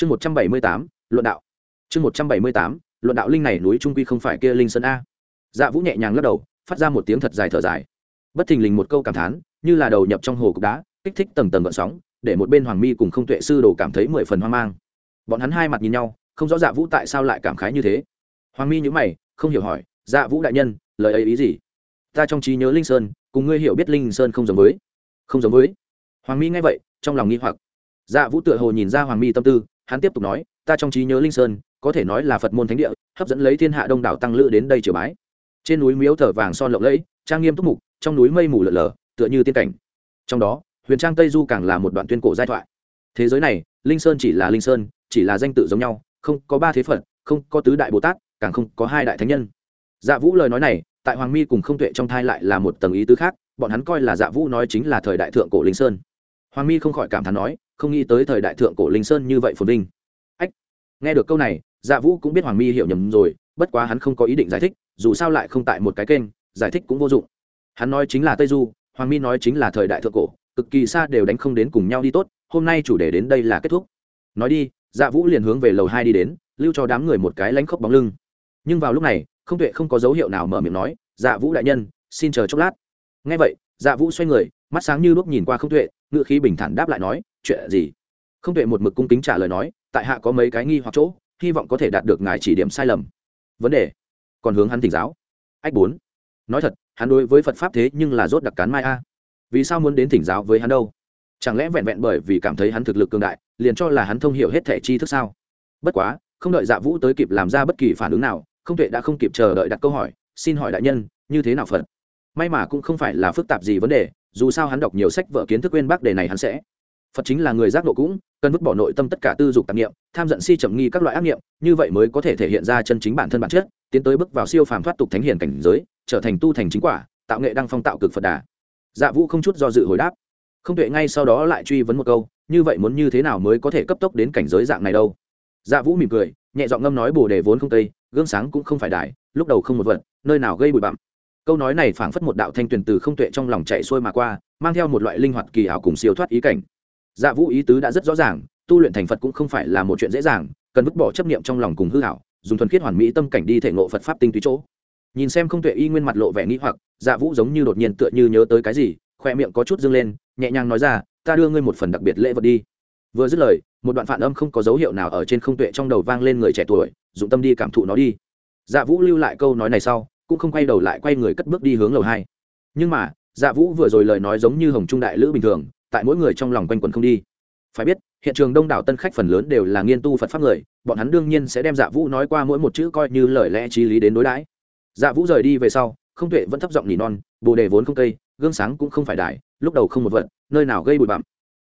chương một trăm bảy mươi tám, luận đạo. Chương một trăm bảy mươi tám, luận đạo linh này núi trung quy không phải kia linh sơn a. Dạ vũ nhẹ nhàng lắc đầu, phát ra một tiếng thật dài thở dài. Bất thình lình một câu cảm thán, như là đầu nhập trong hồ cục đá, kích thích tầng tầng gợn sóng, để một bên hoàng mi cùng không tuệ sư đồ cảm thấy mười phần hoang mang. Bọn hắn hai mặt nhìn nhau, không rõ dạ vũ tại sao lại cảm khái như thế. Hoàng mi nhữ mày, không hiểu hỏi dạ vũ đại nhân, lời ấy ý gì? Ta trong trí nhớ linh sơn, cùng ngươi hiểu biết linh sơn không giống với. Không giống với. Hoàng mi nghe vậy, trong lòng nghi hoặc. Dạ vũ tựa hồ nhìn ra hoàng mi tâm tư hắn tiếp tục nói, ta trong trí nhớ linh sơn, có thể nói là phật môn thánh địa, hấp dẫn lấy thiên hạ đông đảo tăng lữ đến đây triều bái. Trên núi miếu thờ vàng son lộng lẫy, trang nghiêm túc mục, trong núi mây mù lợn lờ tựa như tiên cảnh. Trong đó, huyền trang tây du càng là một đoạn tuyên cổ giai thoại. Thế giới này, linh sơn chỉ là linh sơn, chỉ là danh tự giống nhau, không có ba thế phật, không có tứ đại bồ tát, càng không có hai đại thánh nhân. Dạ vũ lời nói này, tại hoàng mi cùng không tuệ trong thai lại là một tầng ý tứ khác, bọn hắn coi là dạ vũ nói chính là thời đại thượng cổ linh sơn. Hoàng mi không khỏi cảm thán nói không nghĩ tới thời đại thượng cổ linh sơn như vậy phồn vinh. Ách, nghe được câu này dạ vũ cũng biết hoàng mi hiểu nhầm rồi, bất quá hắn không có ý định giải thích, dù sao lại không tại một cái kênh, giải thích cũng vô dụng. Hắn nói chính là tây du, hoàng mi nói chính là thời đại thượng cổ, cực kỳ xa đều đánh không đến cùng nhau đi tốt, hôm nay chủ đề đến đây là kết thúc. Nói đi dạ vũ liền hướng về lầu hai đi đến, lưu cho đám người một cái lánh khóc bóng lưng. Nhưng vào lúc này, không tuệ không có dấu hiệu nào mở miệng nói dạ vũ đại nhân, xin chờ chốc lát. Ngay vậy dạ vũ xoay người, mắt sáng như lúc nhìn qua không tuệ ngựa khí bình thản đáp lại nói, chuyện gì? Không tuệ một mực cung kính trả lời nói, tại hạ có mấy cái nghi hoặc chỗ, hy vọng có thể đạt được ngài chỉ điểm sai lầm. Vấn đề? Còn hướng hắn thỉnh giáo. Ách bốn. Nói thật, hắn đối với phật pháp thế nhưng là rốt đặc cán mai a. Vì sao muốn đến thỉnh giáo với hắn đâu? Chẳng lẽ vẹn vẹn bởi vì cảm thấy hắn thực lực cường đại, liền cho là hắn thông hiểu hết thẻ chi thức sao? Bất quá, không đợi dạ vũ tới kịp làm ra bất kỳ phản ứng nào, không tuệ đã không kịp chờ đợi đặt câu hỏi, xin hỏi đại nhân, như thế nào phật? May mà cũng không phải là phức tạp gì vấn đề dù sao hắn đọc nhiều sách vở kiến thức quên bác đề này hắn sẽ. Phật chính là người giác nộ cũng, cần vứt bỏ nội tâm tất cả tư dục tạp nghiệm tham giận si chậm nghi các loại ác nghiệm như vậy mới có thể thể hiện ra chân chính bản thân bản chất, tiến tới bước vào siêu phàm thoát tục thánh hiền cảnh giới, trở thành tu thành chính quả, tạo nghệ đăng phong tạo cực phật đà. Dạ vũ không chút do dự hồi đáp. Không tuệ ngay sau đó lại truy vấn một câu, như vậy muốn như thế nào mới có thể cấp tốc đến cảnh giới dạng này đâu? Dạ vũ mỉm cười, nhẹ giọng ngâm nói bồ đề vốn không tây, gương sáng cũng không phải đại lúc đầu không một vật, nơi nào gây bụi bặm câu nói này phảng phất một đạo thanh tuyền từ không tuệ trong lòng chạy xuôi mà qua, mang theo một loại linh hoạt kỳ ảo cùng siêu thoát ý cảnh. Dạ vũ ý tứ đã rất rõ ràng, tu luyện thành phật cũng không phải là một chuyện dễ dàng, cần vứt bỏ chấp niệm trong lòng cùng hư hảo dùng thuần khiết hoàn mỹ tâm cảnh đi thể ngộ phật pháp tinh túy chỗ. Nhìn xem không tuệ y nguyên mặt lộ vẻ nghĩ hoặc dạ vũ giống như đột nhiên tựa như nhớ tới cái gì, khoe miệng có chút dâng lên, nhẹ nhàng nói ra, ta đưa ngươi một phần đặc biệt lễ vật đi. Vừa dứt lời, một đoạn phản âm không có dấu hiệu nào ở trên không tuệ trong đầu vang lên người trẻ tuổi, dụng tâm đi cảm thụ nó đi. Dạ vũ lưu lại câu nói này sau cũng không quay đầu lại quay người cất bước đi hướng lầu hai. Nhưng mà dạ vũ vừa rồi lời nói giống như hồng trung đại lữ bình thường, tại mỗi người trong lòng quanh quần không đi. Phải biết, hiện trường đông đảo tân khách phần lớn đều là nghiên tu phật pháp người, bọn hắn đương nhiên sẽ đem dạ vũ nói qua mỗi một chữ coi như lời lẽ t r í lý đến đối đãi. Dạ vũ rời đi về sau, không tuệ vẫn thấp giọng nỉ non, bồ đề vốn không cây, gương sáng cũng không phải đại lúc đầu không một vật, nơi nào gây bụi bặm.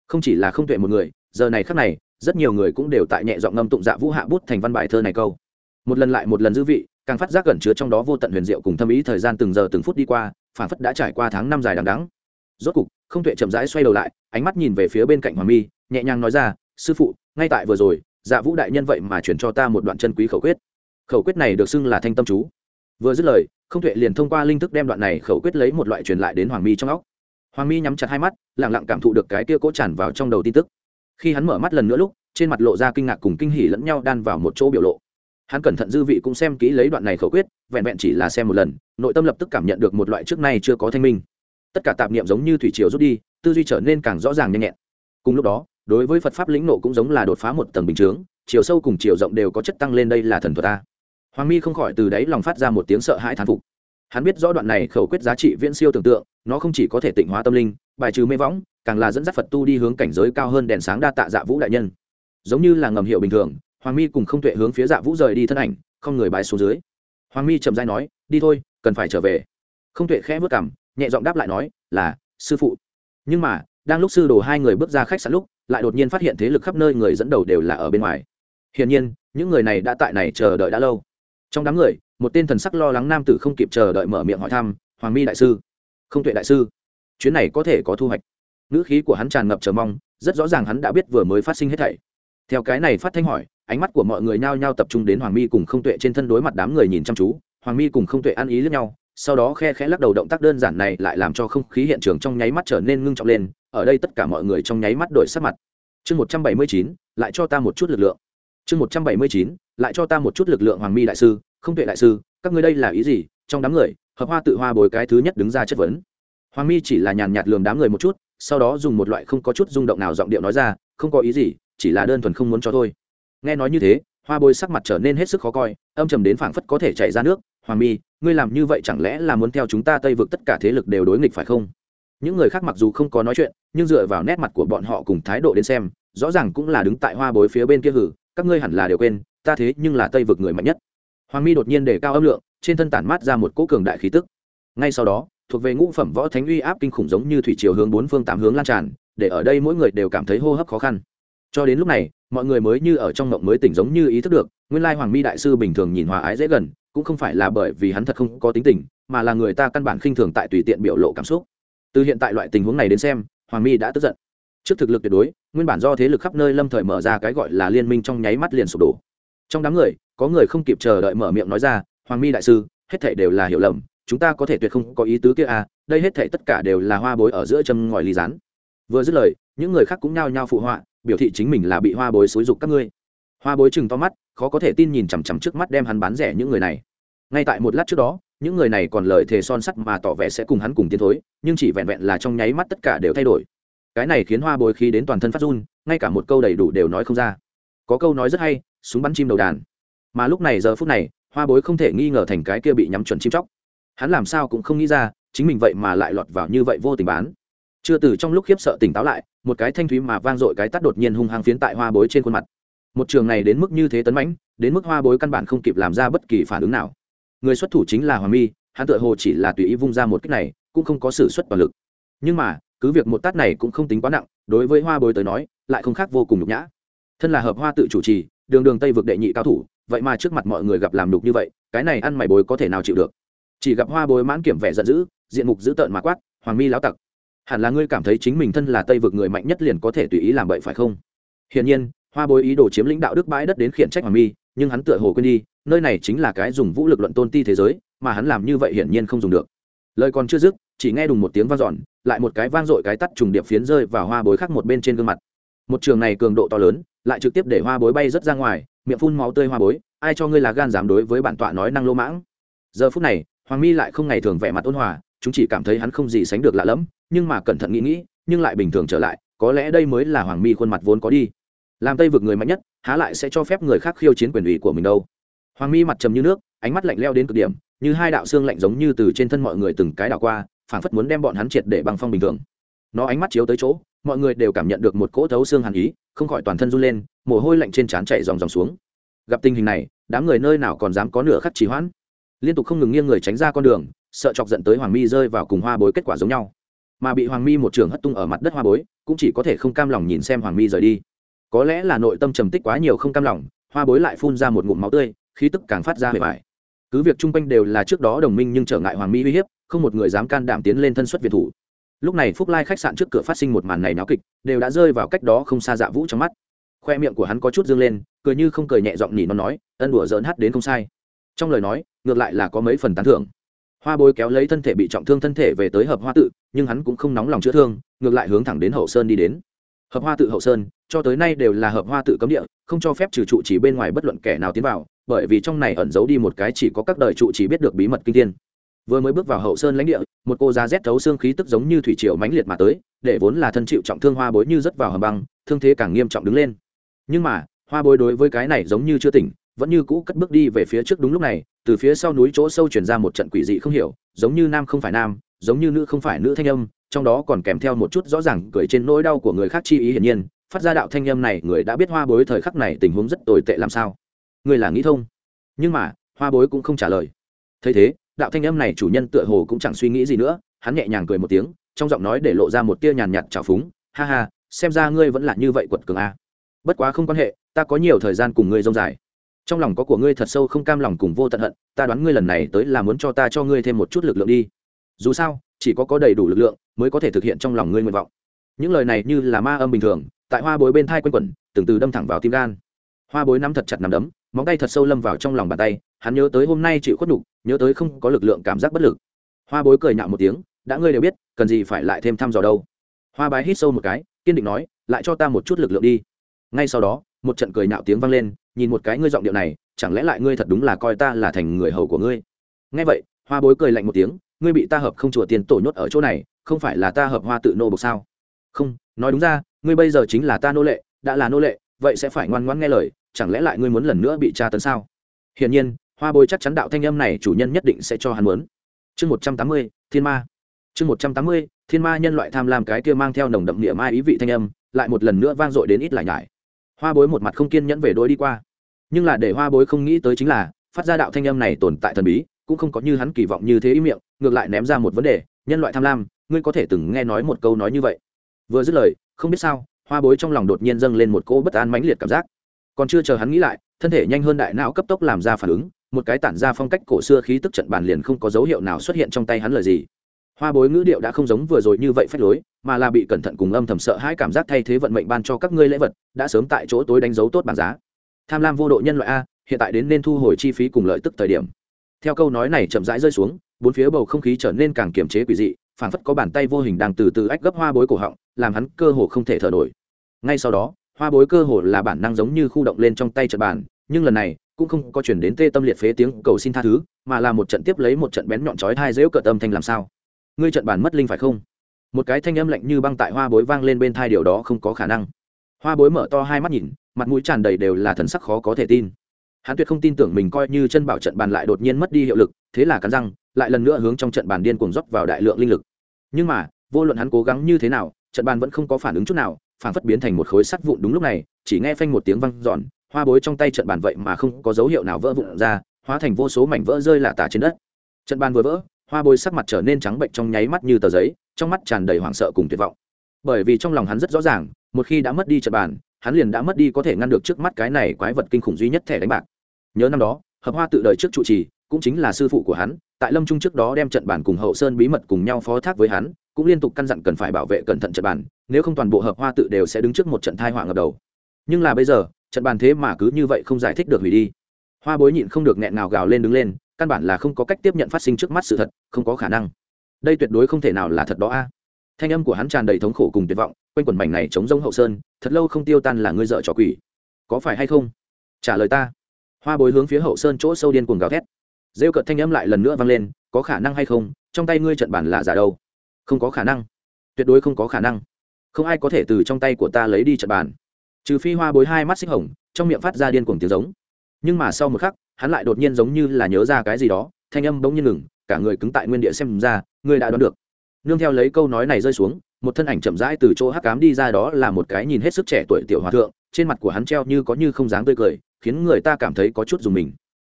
Không chỉ là không tuệ một người, giờ này khác này, rất nhiều người cũng đều tại nhẹ giọng ngâm tụng dạ vũ hạ bút thành văn bài thơ này câu. Một lần lại một lần dư vị càng phát giác gần chứa trong đó vô tận huyền diệu cùng thâm ý thời gian từng giờ từng phút đi qua phản phất đã trải qua tháng năm dài đằng đắng rốt cục, không tuệ chậm rãi xoay đầu lại, ánh mắt nhìn về phía bên cạnh hoàng mi, nhẹ nhàng nói ra, sư phụ, ngay tại vừa rồi dạ vũ đại nhân vậy mà chuyển cho ta một đoạn chân quý khẩu quyết. Khẩu quyết này được xưng là thanh tâm chú. Vừa dứt lời, không tuệ liền thông qua linh thức đem đoạn này khẩu quyết lấy một loại truyền lại đến hoàng mi trong óc. Hoàng mi nhắm chặt hai mắt lẳng lặng cảm thụ được cái kia cố tràn vào trong đầu tin tức. Khi hắn mở mắt lần nữa lúc, trên mặt lộ ra kinh ngạc cùng kinh hỉ lẫn nhau đan vào một chỗ biểu lộ hắn cẩn thận dư vị cũng xem kỹ lấy đoạn này khẩu quyết, vẹn vẹn chỉ là xem một lần, nội tâm lập tức cảm nhận được một loại trước nay chưa có thanh minh. Tất cả tạp niệm giống như thủy triều rút đi, tư duy trở nên càng rõ ràng nhanh nhẹn. Cùng lúc đó, đối với phật pháp lĩnh nộ cũng giống là đột phá một tầng bình chướng, chiều sâu cùng chiều rộng đều có chất tăng lên đây là thần thuật ta. Hoàng mi không khỏi từ đáy lòng phát ra một tiếng sợ hãi thán phục. Hắn biết rõ đoạn này khẩu quyết giá trị viễn siêu tưởng tượng, nó không chỉ có thể tịnh hóa tâm linh, bài trừ mê võng, càng là dẫn dắt phật tu đi hướng cảnh giới cao hơn đèn sáng đa tạ dạ vũ đại nhân. Giống như là ngầm hiệu bình thường hoàng mi cùng không tuệ hướng phía dạ vũ rời đi thân ảnh, không người bái xuống dưới. Hoàng mi chậm dai nói, đi thôi, cần phải trở về. Không tuệ khẽ vất cảm nhẹ giọng đáp lại nói, là, sư phụ. Nhưng mà, đang lúc sư đồ hai người bước ra khách sạn lúc, lại đột nhiên phát hiện thế lực khắp nơi người dẫn đầu đều là ở bên ngoài. Hiển nhiên, những người này đã tại này chờ đợi đã lâu. Trong đám người, một tên thần sắc lo lắng nam tử không kịp chờ đợi mở miệng hỏi thăm, hoàng mi đại sư. Không tuệ đại sư. Chuyến này có thể có thu hoạch. Ngữ khí của hắn tràn ngập chờ mong, rất rõ ràng hắn đã biết vừa mới phát sinh hết thảy. Theo cái này phát thanh hỏi ánh mắt của mọi người nhao nhao tập trung đến hoàng mi cùng không tuệ trên thân đối mặt đám người nhìn chăm chú. Hoàng mi cùng không tuệ ăn ý lẫn nhau, sau đó khe khẽ lắc đầu động tác đơn giản này lại làm cho không khí hiện trường trong nháy mắt trở nên ngưng trọng lên. Ở đây tất cả mọi người trong nháy mắt đổi sắc mặt. Chương một trăm bảy mươi chín, lại cho ta một chút lực lượng. Chương một trăm bảy mươi chín, lại cho ta một chút lực lượng, hoàng mi đại sư, không tuệ đại sư, các ngươi đây là ý gì? Trong đám người, hợp hoa tự hoa bồi cái thứ nhất đứng ra chất vấn. Hoàng mi chỉ là nhàn nhạt lườm đám người một chút, sau đó dùng một loại không có chút rung động nào giọng điệu nói ra, không có ý gì, chỉ là đơn thuần không muốn cho thôi nghe nói như thế, hoa bôi sắc mặt trở nên hết sức khó coi, âm trầm đến phảng phất có thể chảy ra nước. Hoàng mi, ngươi làm như vậy chẳng lẽ là muốn theo chúng ta tây vực tất cả thế lực đều đối nghịch phải không? Những người khác mặc dù không có nói chuyện, nhưng dựa vào nét mặt của bọn họ cùng thái độ đến xem, rõ ràng cũng là đứng tại hoa bối phía bên kia hử, các ngươi hẳn là đều quên, ta thế nhưng là tây vực người mạnh nhất. Hoàng mi đột nhiên để cao âm lượng, trên thân tản mát ra một cỗ cường đại khí tức. Ngay sau đó, thuộc về ngũ phẩm võ thánh uy áp kinh khủng giống như thủy chiều hướng bốn phương tám hướng lan tràn, để ở đây mỗi người đều cảm thấy hô hấp khó khăn cho đến lúc này, mọi người mới như ở trong mộng mới tỉnh giống như ý thức được, nguyên lai hoàng mi đại sư bình thường nhìn hòa ái dễ gần, cũng không phải là bởi vì hắn thật không có tính tình, mà là người ta căn bản khinh thường tại tùy tiện biểu lộ cảm xúc. Từ hiện tại loại tình huống này đến xem, hoàng mi đã tức giận. Trước thực lực tuyệt đối, nguyên bản do thế lực khắp nơi lâm thời mở ra cái gọi là liên minh trong nháy mắt liền sụp đổ. Trong đám người, có người không kịp chờ đợi mở miệng nói ra, hoàng mi đại sư, hết thể đều là hiểu lầm, chúng ta có thể tuyệt không có ý tứ kia à đây hết thể tất cả đều là hoa bối ở giữa châm ngòi ly rán vừa dứt lời, những người khác cũng nhao nhao phụ họa biểu thị chính mình là bị hoa bối xúi dục các ngươi. Hoa bối chừng to mắt, khó có thể tin nhìn chằm chằm trước mắt đem hắn bán rẻ những người này. Ngay tại một lát trước đó, những người này còn lời thề son sắt mà tỏ vẻ sẽ cùng hắn cùng tiến thối, nhưng chỉ vẹn vẹn là trong nháy mắt tất cả đều thay đổi. Cái này khiến hoa bối khí đến toàn thân phát run, ngay cả một câu đầy đủ đều nói không ra. Có câu nói rất hay, súng bắn chim đầu đàn. Mà lúc này giờ phút này, hoa bối không thể nghi ngờ thành cái kia bị nhắm chuẩn chim chóc. Hắn làm sao cũng không nghĩ ra, chính mình vậy mà lại lọt vào như vậy vô tình bán. Chưa từ trong lúc khiếp sợ tỉnh táo lại một cái thanh thúy mà vang dội cái tắt đột nhiên hung hăng phiến tại hoa bối trên khuôn mặt. Một trường này đến mức như thế tấn mãnh, đến mức hoa bối căn bản không kịp làm ra bất kỳ phản ứng nào. Người xuất thủ chính là hoàng mi, hắn tự hồ chỉ là tùy ý vung ra một cách này, cũng không có sự xuất toàn lực. Nhưng mà, cứ việc một tát này cũng không tính quá nặng, đối với hoa bối tới nói, lại không khác vô cùng nhục nhã. Thân là hợp hoa tự chủ trì, đường đường tây vực đệ nhị cao thủ, vậy mà trước mặt mọi người gặp làm đục như vậy, cái này ăn mày bối có thể nào chịu được? Chỉ gặp hoa bối mãn kiểm vẻ giận dữ, diện mục dữ tợn mà quát, hoàng mi láo tặc hẳn là ngươi cảm thấy chính mình thân là tây vực người mạnh nhất liền có thể tùy ý làm bậy phải không? Hiển nhiên, hoa bối ý đồ chiếm lĩnh đạo đức bãi đất đến khiển trách hoàng mi, nhưng hắn tựa hồ quên đi, nơi này chính là cái dùng vũ lực luận tôn ti thế giới, mà hắn làm như vậy hiển nhiên không dùng được. Lời còn chưa dứt, chỉ nghe đùng một tiếng vang dọn, lại một cái vang dội cái tắt trùng điệp phiến rơi vào hoa bối khác một bên trên gương mặt. Một trường này cường độ to lớn, lại trực tiếp để hoa bối bay rất ra ngoài, miệng phun máu tươi hoa bối, ai cho ngươi là gan dám đối với bản tọa nói năng lô mãng? Giờ phút này, hoàng mi lại không ngày thường vẻ mặt ôn hòa chúng chỉ cảm thấy hắn không gì sánh được lạ lẫm, nhưng mà cẩn thận nghĩ nghĩ, nhưng lại bình thường trở lại, có lẽ đây mới là hoàng mi khuôn mặt vốn có đi. Làm tây vực người mạnh nhất, há lại sẽ cho phép người khác khiêu chiến quyền ủy của mình đâu. Hoàng mi mặt trầm như nước, ánh mắt lạnh leo đến cực điểm, như hai đạo xương lạnh giống như từ trên thân mọi người từng cái đảo qua, phảng phất muốn đem bọn hắn triệt để bằng phong bình thường. Nó ánh mắt chiếu tới chỗ, mọi người đều cảm nhận được một cỗ thấu xương hàn ý, không khỏi toàn thân run lên, mồ hôi lạnh trên trán chạy dòng dòng xuống. Gặp tình hình này, đám người nơi nào còn dám có nửa khắc trì hoãn? Liên tục không ngừng nghiêng người tránh ra con đường sợ chọc giận tới hoàng mi rơi vào cùng hoa bối kết quả giống nhau. Mà bị hoàng mi một trường hất tung ở mặt đất hoa bối, cũng chỉ có thể không cam lòng nhìn xem hoàng mi rời đi. Có lẽ là nội tâm trầm tích quá nhiều không cam lòng, hoa bối lại phun ra một ngụm máu tươi, khí tức càng phát ra bề bài cứ việc chung quanh đều là trước đó đồng minh nhưng trở ngại hoàng mi uy hiếp, không một người dám can đảm tiến lên thân xuất việt thủ. Lúc này phúc lai khách sạn trước cửa phát sinh một màn này náo kịch, đều đã rơi vào cách đó không xa dạ vũ trong mắt. Khoe miệng của hắn có chút dương lên, cười như không cười nhẹ giọng nhỉ nó nói, ân đùa dỡn hát đến không sai. Trong lời nói, ngược lại là có mấy phần tán thưởng hoa bối kéo lấy thân thể bị trọng thương thân thể về tới hợp hoa tự, nhưng hắn cũng không nóng lòng chữa thương, ngược lại hướng thẳng đến hậu sơn đi đến. Hợp hoa tự, hậu sơn, cho tới nay đều là hợp hoa tự cấm địa, không cho phép trừ trụ chỉ bên ngoài bất luận kẻ nào tiến vào, bởi vì trong này ẩn giấu đi một cái chỉ có các đời trụ chỉ biết được bí mật kinh thiên. Vừa mới bước vào hậu sơn lãnh địa, một cô giá rét thấu xương khí tức giống như thủy triều mãnh liệt mà tới, để vốn là thân chịu trọng thương hoa bối như rất vào hầm băng, thương thế càng nghiêm trọng đứng lên. Nhưng mà, hoa bối đối với cái này giống như chưa tỉnh vẫn như cũ cất bước đi về phía trước đúng lúc này, từ phía sau núi chỗ sâu chuyển ra một trận quỷ dị không hiểu, giống như nam không phải nam, giống như nữ không phải nữ thanh âm, trong đó còn kèm theo một chút rõ ràng cười trên nỗi đau của người khác chi ý hiển nhiên, phát ra đạo thanh âm này, người đã biết hoa bối thời khắc này tình huống rất tồi tệ làm sao. Người là nghĩ thông. Nhưng mà, hoa bối cũng không trả lời. Thấy thế, đạo thanh âm này chủ nhân tựa hồ cũng chẳng suy nghĩ gì nữa, hắn nhẹ nhàng cười một tiếng, trong giọng nói để lộ ra một tia nhàn nhạt trào phúng, ha ha, xem ra ngươi vẫn là như vậy quật cường a. Bất quá không quan hệ, ta có nhiều thời gian cùng ngươi rông dài trong lòng có của ngươi thật sâu không cam lòng cùng vô tận hận, ta đoán ngươi lần này tới là muốn cho ta cho ngươi thêm một chút lực lượng đi. Dù sao, chỉ có có đầy đủ lực lượng mới có thể thực hiện trong lòng ngươi nguyện vọng. Những lời này như là ma âm bình thường, tại hoa bối bên thai quanh quẩn, từng từ đâm thẳng vào tim gan. Hoa bối nắm thật chặt nằm đấm, móng tay thật sâu lâm vào trong lòng bàn tay, hắn nhớ tới hôm nay chịu khuất đục nhớ tới không có lực lượng cảm giác bất lực. Hoa bối cười nhạo một tiếng, đã ngươi đều biết, cần gì phải lại thêm thăm dò đâu. Hoa bái hít sâu một cái, kiên định nói, lại cho ta một chút lực lượng đi. Ngay sau đó, một trận cười nhạo tiếng vang lên nhìn một cái ngươi giọng điệu này, chẳng lẽ lại ngươi thật đúng là coi ta là thành người hầu của ngươi? Ngay vậy, hoa bối cười lạnh một tiếng, ngươi bị ta hợp không chùa tiền tổ nhốt ở chỗ này, không phải là ta hợp hoa tự nô bộc sao? Không, nói đúng ra, ngươi bây giờ chính là ta nô lệ, đã là nô lệ, vậy sẽ phải ngoan ngoãn nghe lời, chẳng lẽ lại ngươi muốn lần nữa bị tra tấn sao? Hiển nhiên, hoa bối chắc chắn đạo thanh âm này chủ nhân nhất định sẽ cho hắn muốn. Chương một trăm tám mươi, thiên ma. Chương một trăm tám mươi, thiên ma nhân loại tham lam cái kia mang theo nồng đậm địa mai ý vị thanh âm, lại một lần nữa vang dội đến ít lại nhải hoa bối một mặt không kiên nhẫn về đôi đi qua. Nhưng là để hoa bối không nghĩ tới chính là, phát ra đạo thanh âm này tồn tại thần bí, cũng không có như hắn kỳ vọng như thế ý miệng, ngược lại ném ra một vấn đề, nhân loại tham lam, ngươi có thể từng nghe nói một câu nói như vậy. Vừa dứt lời, không biết sao, hoa bối trong lòng đột nhiên dâng lên một cỗ bất an mãnh liệt cảm giác. Còn chưa chờ hắn nghĩ lại, thân thể nhanh hơn đại não cấp tốc làm ra phản ứng, một cái tản ra phong cách cổ xưa khí tức trận bàn liền không có dấu hiệu nào xuất hiện trong tay hắn lời gì. Hoa bối ngữ điệu đã không giống vừa rồi như vậy phách lối mà là bị cẩn thận cùng âm thầm sợ hãi cảm giác thay thế vận mệnh ban cho các ngươi lễ vật, đã sớm tại chỗ tối đánh dấu tốt bảng giá. Tham lam vô độ nhân loại a, hiện tại đến nên thu hồi chi phí cùng lợi tức thời điểm. Theo câu nói này chậm rãi rơi xuống, bốn phía bầu không khí trở nên càng kiềm chế quỷ dị, phảng phất có bàn tay vô hình đang từ từ ách gấp hoa bối cổ họng, làm hắn cơ hồ không thể thở nổi. Ngay sau đó, hoa bối cơ hồ là bản năng giống như khu động lên trong tay trận bàn, nhưng lần này cũng không có chuyển đến tê tâm liệt phế tiếng cầu xin tha thứ, mà là một trận tiếp lấy một trận bén nhọn chói thai dễu cợt âm thanh làm sao? Ngươi trận bàn mất linh phải không? Một cái thanh âm lạnh như băng tại hoa bối vang lên bên thai điều đó không có khả năng. Hoa bối mở to hai mắt nhìn, mặt mũi tràn đầy đều là thần sắc khó có thể tin. Hắn tuyệt không tin tưởng mình coi như chân bảo trận bàn lại đột nhiên mất đi hiệu lực, thế là cắn răng, lại lần nữa hướng trong trận bàn điên cuồng dốc vào đại lượng linh lực. Nhưng mà, vô luận hắn cố gắng như thế nào, trận bàn vẫn không có phản ứng chút nào, phản phất biến thành một khối sắt vụn đúng lúc này, chỉ nghe phanh một tiếng văng giòn hoa bối trong tay trận bàn vậy mà không có dấu hiệu nào vỡ vụn ra, hóa thành vô số mảnh vỡ rơi lả tả trên đất. Trận bàn vừa vỡ hoa bối sắc mặt trở nên trắng bệnh trong nháy mắt như tờ giấy, trong mắt tràn đầy hoảng sợ cùng tuyệt vọng. Bởi vì trong lòng hắn rất rõ ràng, một khi đã mất đi trận bàn, hắn liền đã mất đi có thể ngăn được trước mắt cái này quái vật kinh khủng duy nhất thẻ đánh bạc. Nhớ năm đó, hợp hoa tự đời trước trụ trì, cũng chính là sư phụ của hắn, tại lâm trung trước đó đem trận bản cùng hậu sơn bí mật cùng nhau phó thác với hắn, cũng liên tục căn dặn cần phải bảo vệ cẩn thận trận bản nếu không toàn bộ hợp hoa tự đều sẽ đứng trước một trận thai họa ngập đầu. Nhưng là bây giờ, trận bàn thế mà cứ như vậy không giải thích được hủy đi. Hoa bối nhịn không được nghẹn nào gào lên đứng lên căn bản là không có cách tiếp nhận phát sinh trước mắt sự thật, không có khả năng. Đây tuyệt đối không thể nào là thật đó a. Thanh âm của hắn tràn đầy thống khổ cùng tuyệt vọng, quanh quần mảnh này chống rông hậu sơn, thật lâu không tiêu tan là ngươi dợ trò quỷ. Có phải hay không? Trả lời ta. Hoa bối hướng phía hậu sơn chỗ sâu điên cuồng gào thét. Rêu cợt thanh âm lại lần nữa vang lên, có khả năng hay không? Trong tay ngươi trận bản là giả đâu? Không có khả năng. Tuyệt đối không có khả năng. Không ai có thể từ trong tay của ta lấy đi trận bàn. Trừ phi hoa bối hai mắt xích hồng, trong miệng phát ra điên cuồng tiếng giống. Nhưng mà sau một khắc hắn lại đột nhiên giống như là nhớ ra cái gì đó, thanh âm bỗng nhiên ngừng, cả người cứng tại nguyên địa xem ra, ngươi đã đoán được. Nương theo lấy câu nói này rơi xuống, một thân ảnh chậm rãi từ chỗ hắc cám đi ra đó là một cái nhìn hết sức trẻ tuổi tiểu hòa thượng, trên mặt của hắn treo như có như không dáng tươi cười, khiến người ta cảm thấy có chút dùng mình.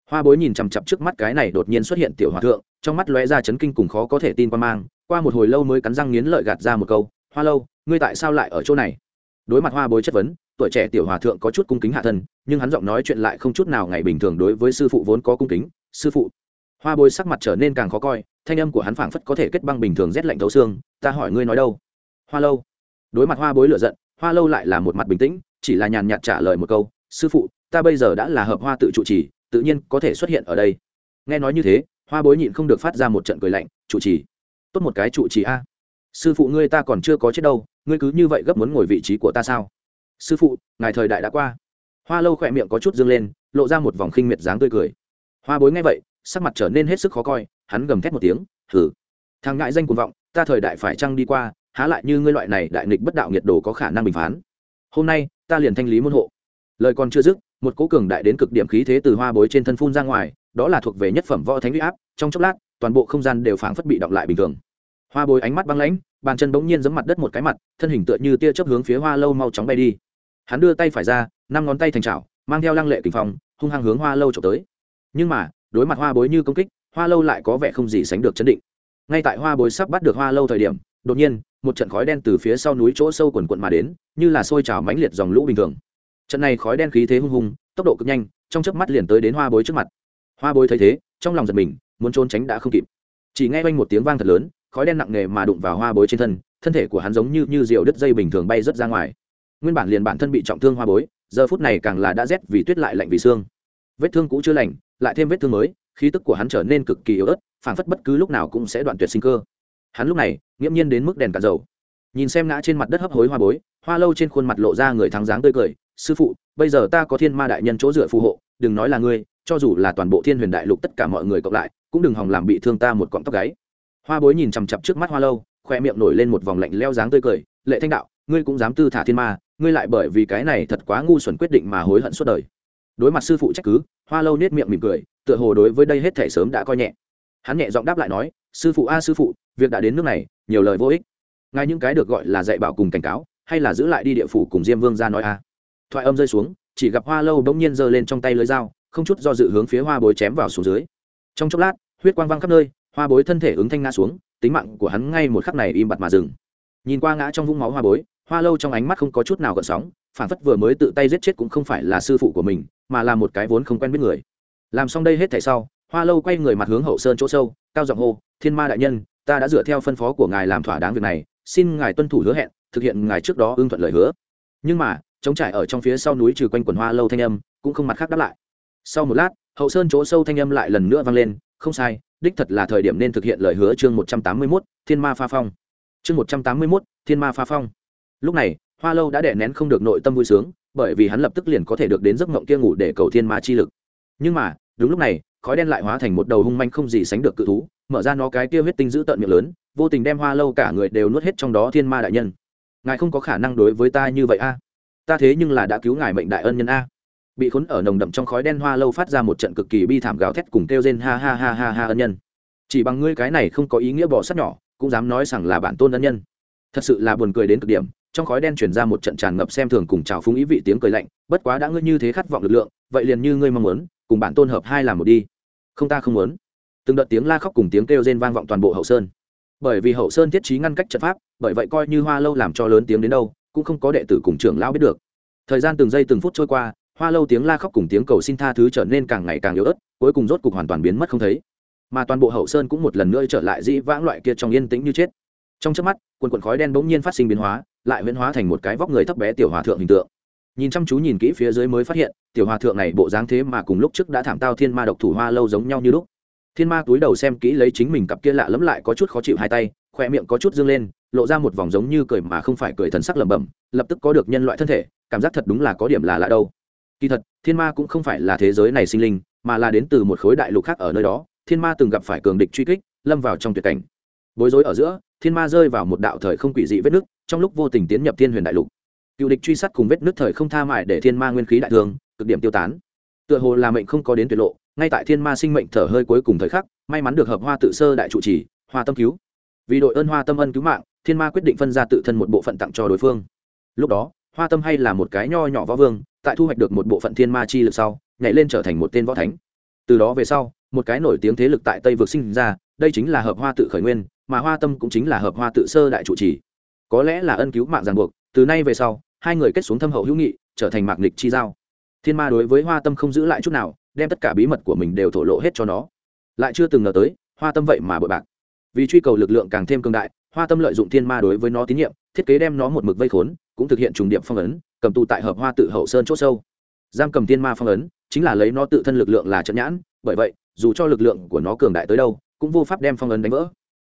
Hoa bối nhìn chằm chặp trước mắt cái này đột nhiên xuất hiện tiểu hòa thượng, trong mắt lóe ra chấn kinh cùng khó có thể tin qua mang, qua một hồi lâu mới cắn răng nghiến lợi gạt ra một câu, hoa lâu, ngươi tại sao lại ở chỗ này? Đối mặt hoa bối chất vấn tuổi trẻ tiểu hòa thượng có chút cung kính hạ thân, nhưng hắn giọng nói chuyện lại không chút nào ngày bình thường đối với sư phụ vốn có cung kính. Sư phụ. Hoa bối sắc mặt trở nên càng khó coi, thanh âm của hắn phảng phất có thể kết băng bình thường rét lạnh thấu xương. Ta hỏi ngươi nói đâu? Hoa lâu. Đối mặt hoa bối lựa giận, hoa lâu lại là một mặt bình tĩnh, chỉ là nhàn nhạt trả lời một câu, sư phụ, ta bây giờ đã là hợp hoa tự trụ trì, tự nhiên có thể xuất hiện ở đây. Nghe nói như thế, hoa bối nhịn không được phát ra một trận cười lạnh, trụ trì? Tốt một cái trụ trì a. Sư phụ ngươi ta còn chưa có chết đâu, ngươi cứ như vậy gấp muốn ngồi vị trí của ta sao? Sư phụ ngài thời đại đã qua hoa lâu khỏe miệng có chút dương lên lộ ra một vòng khinh miệt dáng tươi cười hoa bối nghe vậy sắc mặt trở nên hết sức khó coi hắn gầm thét một tiếng thử thằng ngại danh cuồng vọng ta thời đại phải trăng đi qua há lại như ngươi loại này đại nghịch bất đạo nhiệt đồ có khả năng bình phán hôm nay ta liền thanh lý môn hộ lời còn chưa dứt một cố cường đại đến cực điểm khí thế từ hoa bối trên thân phun ra ngoài đó là thuộc về nhất phẩm võ thánh huy áp trong chốc lát toàn bộ không gian đều phảng phất bị động lại bình thường hoa bối ánh mắt băng lãnh bàn chân bỗng nhiên giẫm mặt đất một cái mặt, thân hình tựa như tia chớp hướng phía hoa lâu mau chóng bay đi. Hắn đưa tay phải ra, năm ngón tay thành trào mang theo lăng lệ kinh phong, hung hăng hướng hoa lâu trộm tới. Nhưng mà, đối mặt hoa bối như công kích, hoa lâu lại có vẻ không gì sánh được chấn định. Ngay tại hoa bối sắp bắt được hoa lâu thời điểm, đột nhiên, một trận khói đen từ phía sau núi chỗ sâu quần quận mà đến, như là sôi trào mãnh liệt dòng lũ bình thường. Trận này khói đen khí thế hung hùng, tốc độ cực nhanh, trong chớp mắt liền tới đến hoa bối trước mặt. Hoa bối thấy thế, trong lòng giật mình, muốn trốn tránh đã không kịp. Chỉ nghe quanh một tiếng vang thật lớn khói đen nặng nề mà đụng vào hoa bối trên thân thân thể của hắn giống như như rượu đứt dây bình thường bay rớt ra ngoài. Nguyên bản liền bản thân bị trọng thương hoa bối, giờ phút này càng là đã rét vì tuyết lại lạnh vì xương. Vết thương cũ chưa lành, lại thêm vết thương mới, khí tức của hắn trở nên cực kỳ yếu ớt, phảng phất bất cứ lúc nào cũng sẽ đoạn tuyệt sinh cơ. Hắn lúc này, nghiễm nhiên đến mức đèn cả dầu. Nhìn xem ngã trên mặt đất hấp hối hoa bối, hoa lâu trên khuôn mặt lộ ra người thắng dáng tươi cười, sư phụ, bây giờ ta có thiên ma đại nhân chỗ dựa phù hộ, đừng nói là ngươi, cho dù là toàn bộ thiên huyền đại lục tất cả mọi người cộng lại, cũng đừng hòng làm bị thương ta một cọng tóc gáy hoa bối nhìn chằm chặp trước mắt hoa lâu khoe miệng nổi lên một vòng lạnh leo dáng tươi cười, lệ thanh đạo, ngươi cũng dám tư thả thiên ma, ngươi lại bởi vì cái này thật quá ngu xuẩn quyết định mà hối hận suốt đời. Đối mặt sư phụ trách cứ, hoa lâu nết miệng mỉm cười, tựa hồ đối với đây hết thể sớm đã coi nhẹ. Hắn nhẹ giọng đáp lại nói, sư phụ a, sư phụ, việc đã đến nước này, nhiều lời vô ích. Ngay những cái được gọi là dạy bảo cùng cảnh cáo, hay là giữ lại đi địa phủ cùng diêm vương ra nói a. Thoại âm rơi xuống, chỉ gặp hoa lâu bỗng nhiên giơ lên trong tay lưới dao, không chút do dự hướng phía hoa bối chém vào xuống dưới. Trong chốc lát, huyết quang văng khắp nơi hoa bối thân thể ứng thanh ngã xuống, tính mạng của hắn ngay một khắc này im bặt mà dừng. Nhìn qua ngã trong vũng máu hoa bối, hoa lâu trong ánh mắt không có chút nào gợn sóng, phản phất vừa mới tự tay giết chết cũng không phải là sư phụ của mình, mà là một cái vốn không quen biết người. Làm xong đây hết thảy sau, hoa lâu quay người mặt hướng hậu sơn chỗ sâu, cao giọng hô, thiên ma đại nhân, ta đã dựa theo phân phó của ngài làm thỏa đáng việc này, xin ngài tuân thủ hứa hẹn, thực hiện ngài trước đó ưng thuận lời hứa. Nhưng mà chống trải ở trong phía sau núi trừ quanh quần hoa lâu thanh âm, cũng không mặt khác đáp lại. Sau một lát, hậu sơn chỗ sâu thanh âm lại lần nữa vang lên không sai, đích thật là thời điểm nên thực hiện lời hứa chương một trăm tám mươi mốt, thiên ma pha phong. Chương một trăm tám mươi mốt, thiên ma pha phong. Lúc này, hoa lâu đã đè nén không được nội tâm vui sướng, bởi vì hắn lập tức liền có thể được đến giấc mộng kia ngủ để cầu thiên ma chi lực. Nhưng mà, đúng lúc này, khói đen lại hóa thành một đầu hung manh không gì sánh được cự thú, mở ra nó cái kia huyết tinh giữ tợn miệng lớn, vô tình đem hoa lâu cả người đều nuốt hết trong đó thiên ma đại nhân. Ngài không có khả năng đối với ta như vậy a. Ta thế nhưng là đã cứu ngài mệnh đại ân nhân a bị khốn ở nồng đậm trong khói đen hoa lâu phát ra một trận cực kỳ bi thảm gào thét cùng kêu rên ha ha ha ha ha ân nhân. Chỉ bằng ngươi cái này không có ý nghĩa bỏ sắt nhỏ, cũng dám nói rằng là bản tôn ân nhân. Thật sự là buồn cười đến cực điểm, trong khói đen chuyển ra một trận tràn ngập xem thường cùng trào phúng ý vị tiếng cười lạnh, bất quá đã ngươi như thế khát vọng lực lượng, vậy liền như ngươi mong muốn, cùng bản tôn hợp hai làm một đi. Không ta không muốn. Từng đợt tiếng la khóc cùng tiếng kêu rên vang vọng toàn bộ hậu sơn. Bởi vì hậu sơn thiết trí ngăn cách trận pháp, bởi vậy coi như hoa lâu làm cho lớn tiếng đến đâu, cũng không có đệ tử cùng trưởng lão biết được. Thời gian từng giây từng phút trôi qua hoa lâu tiếng la khóc cùng tiếng cầu xin tha thứ trở nên càng ngày càng yếu ớt, cuối cùng rốt cục hoàn toàn biến mất không thấy. Mà toàn bộ hậu sơn cũng một lần nữa trở lại dĩ vãng loại kia trong yên tĩnh như chết. Trong trước mắt, quần quần khói đen bỗng nhiên phát sinh biến hóa, lại biến hóa thành một cái vóc người thấp bé tiểu hòa thượng hình tượng. Nhìn chăm chú nhìn kỹ phía dưới mới phát hiện, tiểu hòa thượng này bộ dáng thế mà cùng lúc trước đã thảm tao thiên ma độc thủ hoa lâu giống nhau như lúc. Thiên ma túi đầu xem kỹ lấy chính mình cặp kia lạ lẫm lại có chút khó chịu hai tay, khoe miệng có chút dương lên, lộ ra một vòng giống như cười mà không phải cười thần sắc lẩm bẩm, lập tức có được nhân loại thân thể, cảm giác thật đúng là có điểm là lạ đâu kỳ thật, thiên ma cũng không phải là thế giới này sinh linh, mà là đến từ một khối đại lục khác ở nơi đó, thiên ma từng gặp phải cường địch truy kích, lâm vào trong tuyệt cảnh. Bối rối ở giữa, thiên ma rơi vào một đạo thời không quỷ dị vết nước, trong lúc vô tình tiến nhập thiên huyền đại lục. Cựu địch truy sát cùng vết nước thời không tha mại để thiên ma nguyên khí đại thương, cực điểm tiêu tán. Tựa hồ là mệnh không có đến tuyệt lộ, ngay tại thiên ma sinh mệnh thở hơi cuối cùng thời khắc, may mắn được hợp hoa tự sơ đại trụ trì, hoa tâm cứu. Vì đội ơn hoa tâm ân cứu mạng, thiên ma quyết định phân ra tự thân một bộ phận tặng cho đối phương. Lúc đó, hoa tâm hay là một cái nho nhỏ võ vương tại thu hoạch được một bộ phận thiên ma chi lực sau, nhảy lên trở thành một tên võ thánh. Từ đó về sau, một cái nổi tiếng thế lực tại tây vực sinh ra, đây chính là hợp hoa tự khởi nguyên, mà hoa tâm cũng chính là hợp hoa tự sơ đại trụ trì. Có lẽ là ân cứu mạng ràng buộc, từ nay về sau, hai người kết xuống thâm hậu hữu nghị, trở thành mạc nịch chi giao. Thiên ma đối với hoa tâm không giữ lại chút nào, đem tất cả bí mật của mình đều thổ lộ hết cho nó. Lại chưa từng ngờ tới, hoa tâm vậy mà bội bạc. Vì truy cầu lực lượng càng thêm cường đại, hoa tâm lợi dụng thiên ma đối với nó tín nhiệm, thiết kế đem nó một mực vây khốn, cũng thực hiện trùng điệp phong ấn cầm tù tại hợp hoa tự hậu sơn c h ỗ sâu. Giam cầm thiên ma phong ấn, chính là lấy nó tự thân lực lượng là trận nhãn, bởi vậy, dù cho lực lượng của nó cường đại tới đâu, cũng vô pháp đem phong ấn đánh vỡ.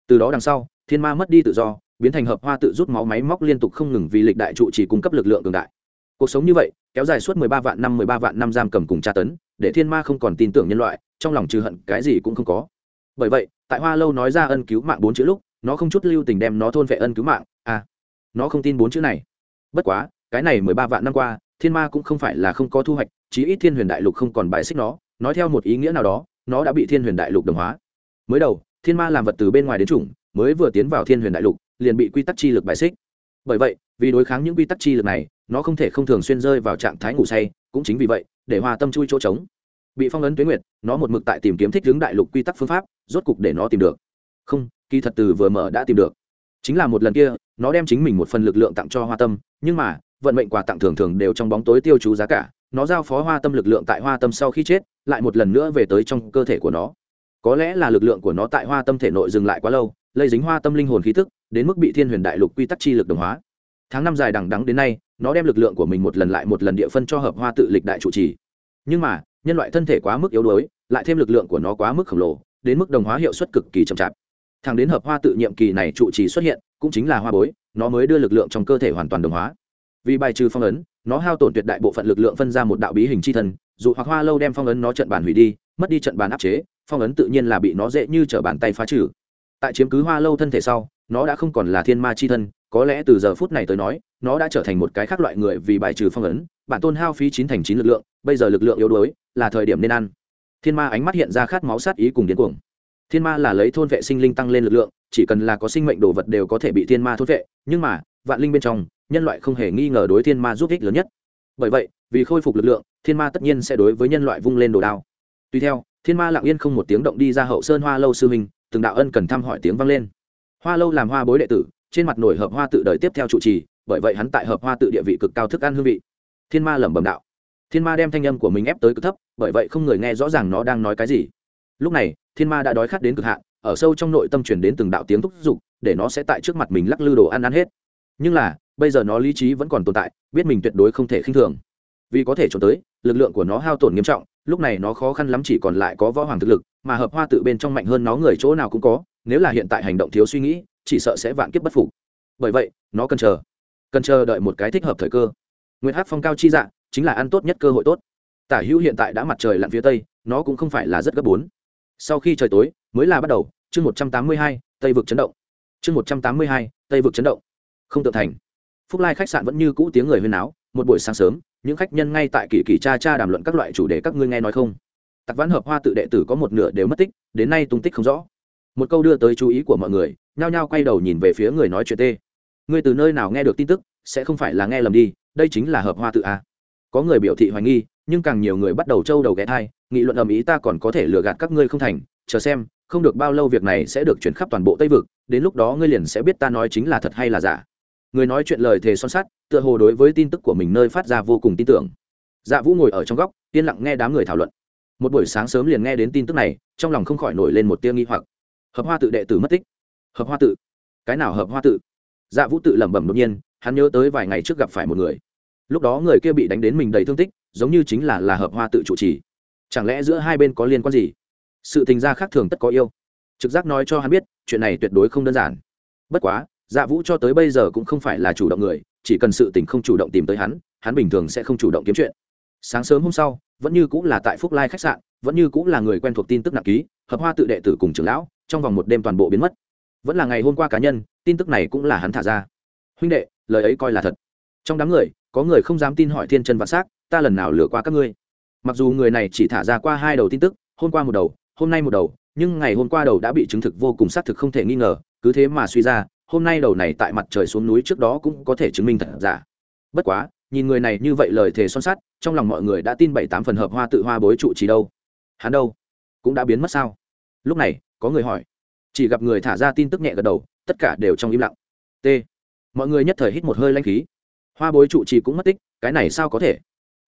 Từ đó đằng sau, thiên ma mất đi tự do, biến thành hợp hoa tự rút máu máy móc liên tục không ngừng vì lịch đại trụ chỉ cung cấp lực lượng cường đại. Cuộc sống như vậy, kéo dài suốt mười ba vạn năm, mười ba vạn năm giam cầm cùng tra tấn, để thiên ma không còn tin tưởng nhân loại, trong lòng trừ hận, cái gì cũng không có. Bởi vậy, tại hoa lâu nói ra ân cứu mạng bốn chữ lúc, nó không chút lưu tình đem nó thôn vệ ân cứu mạng. À nó không tin bốn chữ này. Bất quá cái này mười ba vạn năm qua, thiên ma cũng không phải là không có thu hoạch, chí ít thiên huyền đại lục không còn bài xích nó, nói theo một ý nghĩa nào đó, nó đã bị thiên huyền đại lục đồng hóa. Mới đầu, thiên ma làm vật từ bên ngoài đến chủng, mới vừa tiến vào thiên huyền đại lục, liền bị quy tắc chi lực bài xích. Bởi vậy, vì đối kháng những quy tắc chi lực này, nó không thể không thường xuyên rơi vào trạng thái ngủ say, cũng chính vì vậy, để hòa tâm chui chỗ trống. Bị phong ấn tuyến nguyệt, nó một mực tại tìm kiếm thích hướng đại lục quy tắc phương pháp, rốt cục để nó tìm được. Không, kỳ thật từ vừa mở đã tìm được. Chính là một lần kia, nó đem chính mình một phần lực lượng tặng cho hoa tâm, nhưng mà vận mệnh quà tặng thường thường đều trong bóng tối tiêu chú giá cả, nó giao phó hoa tâm lực lượng tại hoa tâm sau khi chết, lại một lần nữa về tới trong cơ thể của nó. Có lẽ là lực lượng của nó tại hoa tâm thể nội dừng lại quá lâu, lây dính hoa tâm linh hồn khí tức, đến mức bị thiên huyền đại lục quy tắc chi lực đồng hóa. Tháng năm dài đằng đắng đến nay, nó đem lực lượng của mình một lần lại một lần địa phân cho hợp hoa tự lịch đại trụ trì. Nhưng mà, nhân loại thân thể quá mức yếu đuối, lại thêm lực lượng của nó quá mức khổng lồ, đến mức đồng hóa hiệu suất cực kỳ chậm chạp. Thằng đến hợp hoa tự nhiệm kỳ này trụ trì xuất hiện, cũng chính là hoa bối, nó mới đưa lực lượng trong cơ thể hoàn toàn đồng hóa vì bài trừ phong ấn, nó hao tổn tuyệt đại bộ phận lực lượng phân ra một đạo bí hình c h i thần dù hoặc hoa lâu đem phong ấn nó trận bàn hủy đi, mất đi trận bàn áp chế, phong ấn tự nhiên là bị nó dễ như t r ở bàn tay phá trừ. Tại chiếm cứ hoa lâu thân thể sau, nó đã không còn là thiên ma c h i thân, có lẽ từ giờ phút này tới nói, nó đã trở thành một cái khác loại người vì bài trừ phong ấn, bản tôn hao phí chín thành chín lực lượng, bây giờ lực lượng yếu đuối, là thời điểm nên ăn. Thiên ma ánh mắt hiện ra khát máu sát ý cùng điên cuồng. Thiên ma là lấy thôn vệ sinh linh tăng lên lực lượng, chỉ cần là có sinh mệnh đồ vật đều có thể bị thiên ma thôn vệ, nhưng mà, vạn linh bên trong nhân loại không hề nghi ngờ đối thiên ma giúp ích lớn nhất. Bởi vậy vì khôi phục lực lượng thiên ma tất nhiên sẽ đối với nhân loại vung lên đồ đao. Tuy theo thiên ma lặng yên không một tiếng động đi ra hậu sơn hoa lâu sư mình, từng đạo ân cần thăm hỏi tiếng vang lên. Hoa lâu làm hoa bối đệ tử trên mặt nổi hợp hoa tự đời tiếp theo trụ trì bởi vậy hắn tại hợp hoa tự địa vị cực cao thức ăn hương vị. Thiên ma lẩm bẩm đạo. Thiên ma đem thanh âm của mình ép tới cực thấp bởi vậy không người nghe rõ ràng nó đang nói cái gì. Lúc này thiên ma đã đói khát đến cực hạn ở sâu trong nội tâm truyền đến từng đạo tiếng thúc giục để nó sẽ tại trước mặt mình lắc lư đồ ăn ăn hết. Nhưng là bây giờ nó lý trí vẫn còn tồn tại, biết mình tuyệt đối không thể khinh thường. Vì có thể trốn tới, lực lượng của nó hao tổn nghiêm trọng, lúc này nó khó khăn lắm chỉ còn lại có võ hoàng thực lực, mà hợp hoa tự bên trong mạnh hơn nó người chỗ nào cũng có, nếu là hiện tại hành động thiếu suy nghĩ, chỉ sợ sẽ vạn kiếp bất phục. Bởi vậy, nó cần chờ cần chờ đợi một cái thích hợp thời cơ. Nguyên hát phong cao chi dạ chính là ăn tốt nhất cơ hội tốt. Tả hữu hiện tại đã mặt trời lặn phía tây, nó cũng không phải là rất gấp bốn. Sau khi trời tối, mới là bắt đầu. Chương một trăm tám mươi hai, tây vực chấn động. Chương một trăm tám mươi hai, tây vực chấn động. Không tự thành phúc lai khách sạn vẫn như cũ tiếng người huyên áo một buổi sáng sớm, những khách nhân ngay tại kỳ kỳ cha cha đàm luận các loại chủ đề các ngươi nghe nói không? Tặc vãn hợp hoa tự đệ tử có một nửa đều mất tích, đến nay tung tích không rõ. Một câu đưa tới chú ý của mọi người, nhao nhao quay đầu nhìn về phía người nói chuyện tê. Ngươi từ nơi nào nghe được tin tức, sẽ không phải là nghe lầm đi, đây chính là hợp hoa tự a. Có người biểu thị hoài nghi, nhưng càng nhiều người bắt đầu trâu đầu ghé thai, nghị luận ầm ý ta còn có thể lừa gạt các ngươi không thành, chờ xem, không được bao lâu việc này sẽ được chuyển khắp toàn bộ tây vực, đến lúc đó ngươi liền sẽ biết ta nói chính là thật hay là giả người nói chuyện lời thề son sắt, tựa hồ đối với tin tức của mình nơi phát ra vô cùng tin tưởng. Dạ vũ ngồi ở trong góc, yên lặng nghe đám người thảo luận. Một buổi sáng sớm liền nghe đến tin tức này, trong lòng không khỏi nổi lên một tia nghi hoặc. Hợp hoa tự đệ tử mất tích. Hợp hoa tự? Cái nào hợp hoa tự? Dạ vũ tự lẩm bẩm đột nhiên, hắn nhớ tới vài ngày trước gặp phải một người. Lúc đó người kia bị đánh đến mình đầy thương tích, giống như chính là là hợp hoa tự chủ trì. Chẳng lẽ giữa hai bên có liên quan gì? Sự tình gia khác thường tất có yêu. Trực giác nói cho hắn biết, chuyện này tuyệt đối không đơn giản. Bất quá dạ vũ cho tới bây giờ cũng không phải là chủ động người, chỉ cần sự tình không chủ động tìm tới hắn hắn bình thường sẽ không chủ động kiếm chuyện. Sáng sớm hôm sau, vẫn như cũng là tại phúc lai khách sạn, vẫn như cũng là người quen thuộc tin tức nặng ký, hợp hoa tự đệ tử cùng trưởng lão, trong vòng một đêm toàn bộ biến mất. Vẫn là ngày hôm qua cá nhân, tin tức này cũng là hắn thả ra. Huynh đệ, lời ấy coi là thật. Trong đám người, có người không dám tin hỏi thiên chân vạn s á c ta lần nào lừa qua các ngươi? Mặc dù người này chỉ thả ra qua hai đầu tin tức, hôm qua một đầu, hôm nay một đầu, nhưng ngày hôm qua đầu đã bị chứng thực vô cùng xác thực không thể nghi ngờ, cứ thế mà suy ra hôm nay đầu này tại mặt trời xuống núi trước đó cũng có thể chứng minh thật giả. Bất quá, nhìn người này như vậy lời thề son sắt, trong lòng mọi người đã tin bảy tám phần hợp hoa tự hoa bối trụ trí đâu. Hắn đâu? Cũng đã biến mất sao? Lúc này, có người hỏi. Chỉ gặp người thả ra tin tức nhẹ gật đầu, tất cả đều trong im lặng. T. Mọi người nhất thời hít một hơi lanh khí. Hoa bối trụ trì cũng mất tích, cái này sao có thể?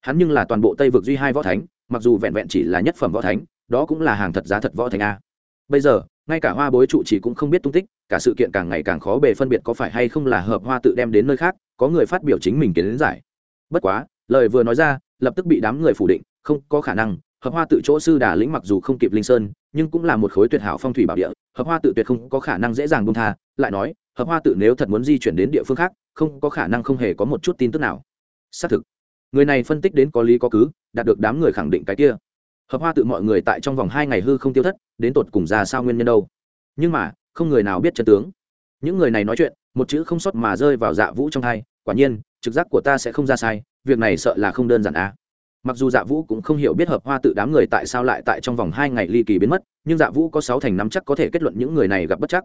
Hắn nhưng là toàn bộ tây vực duy hai võ thánh, mặc dù vẹn vẹn chỉ là nhất phẩm võ thánh, đó cũng là hàng thật giá thật võ thánh a. Bây giờ ngay cả hoa bối trụ chỉ cũng không biết tung tích, cả sự kiện càng ngày càng khó bề phân biệt có phải hay không là hợp hoa tự đem đến nơi khác, có người phát biểu chính mình kiến giải. Bất quá, lời vừa nói ra, lập tức bị đám người phủ định, không có khả năng, hợp hoa tự chỗ sư đà lĩnh mặc dù không kịp linh sơn, nhưng cũng là một khối tuyệt hảo phong thủy bảo địa, hợp hoa tự tuyệt không có khả năng dễ dàng bông tha, lại nói, hợp hoa tự nếu thật muốn di chuyển đến địa phương khác, không có khả năng không hề có một chút tin tức nào. Xác thực, người này phân tích đến có lý có cứ, đạt được đám người khẳng định cái kia hợp hoa tự mọi người tại trong vòng hai ngày hư không tiêu thất, đến tột cùng ra sao nguyên nhân đâu? Nhưng mà, không người nào biết chân tướng. Những người này nói chuyện, một chữ không sót mà rơi vào dạ vũ trong hai, quả nhiên, trực giác của ta sẽ không ra sai, việc này sợ là không đơn giản à. mặc dù dạ vũ cũng không hiểu biết hợp hoa tự đám người tại sao lại tại trong vòng hai ngày ly kỳ biến mất, nhưng dạ vũ có sáu thành năm chắc có thể kết luận những người này gặp bất chắc.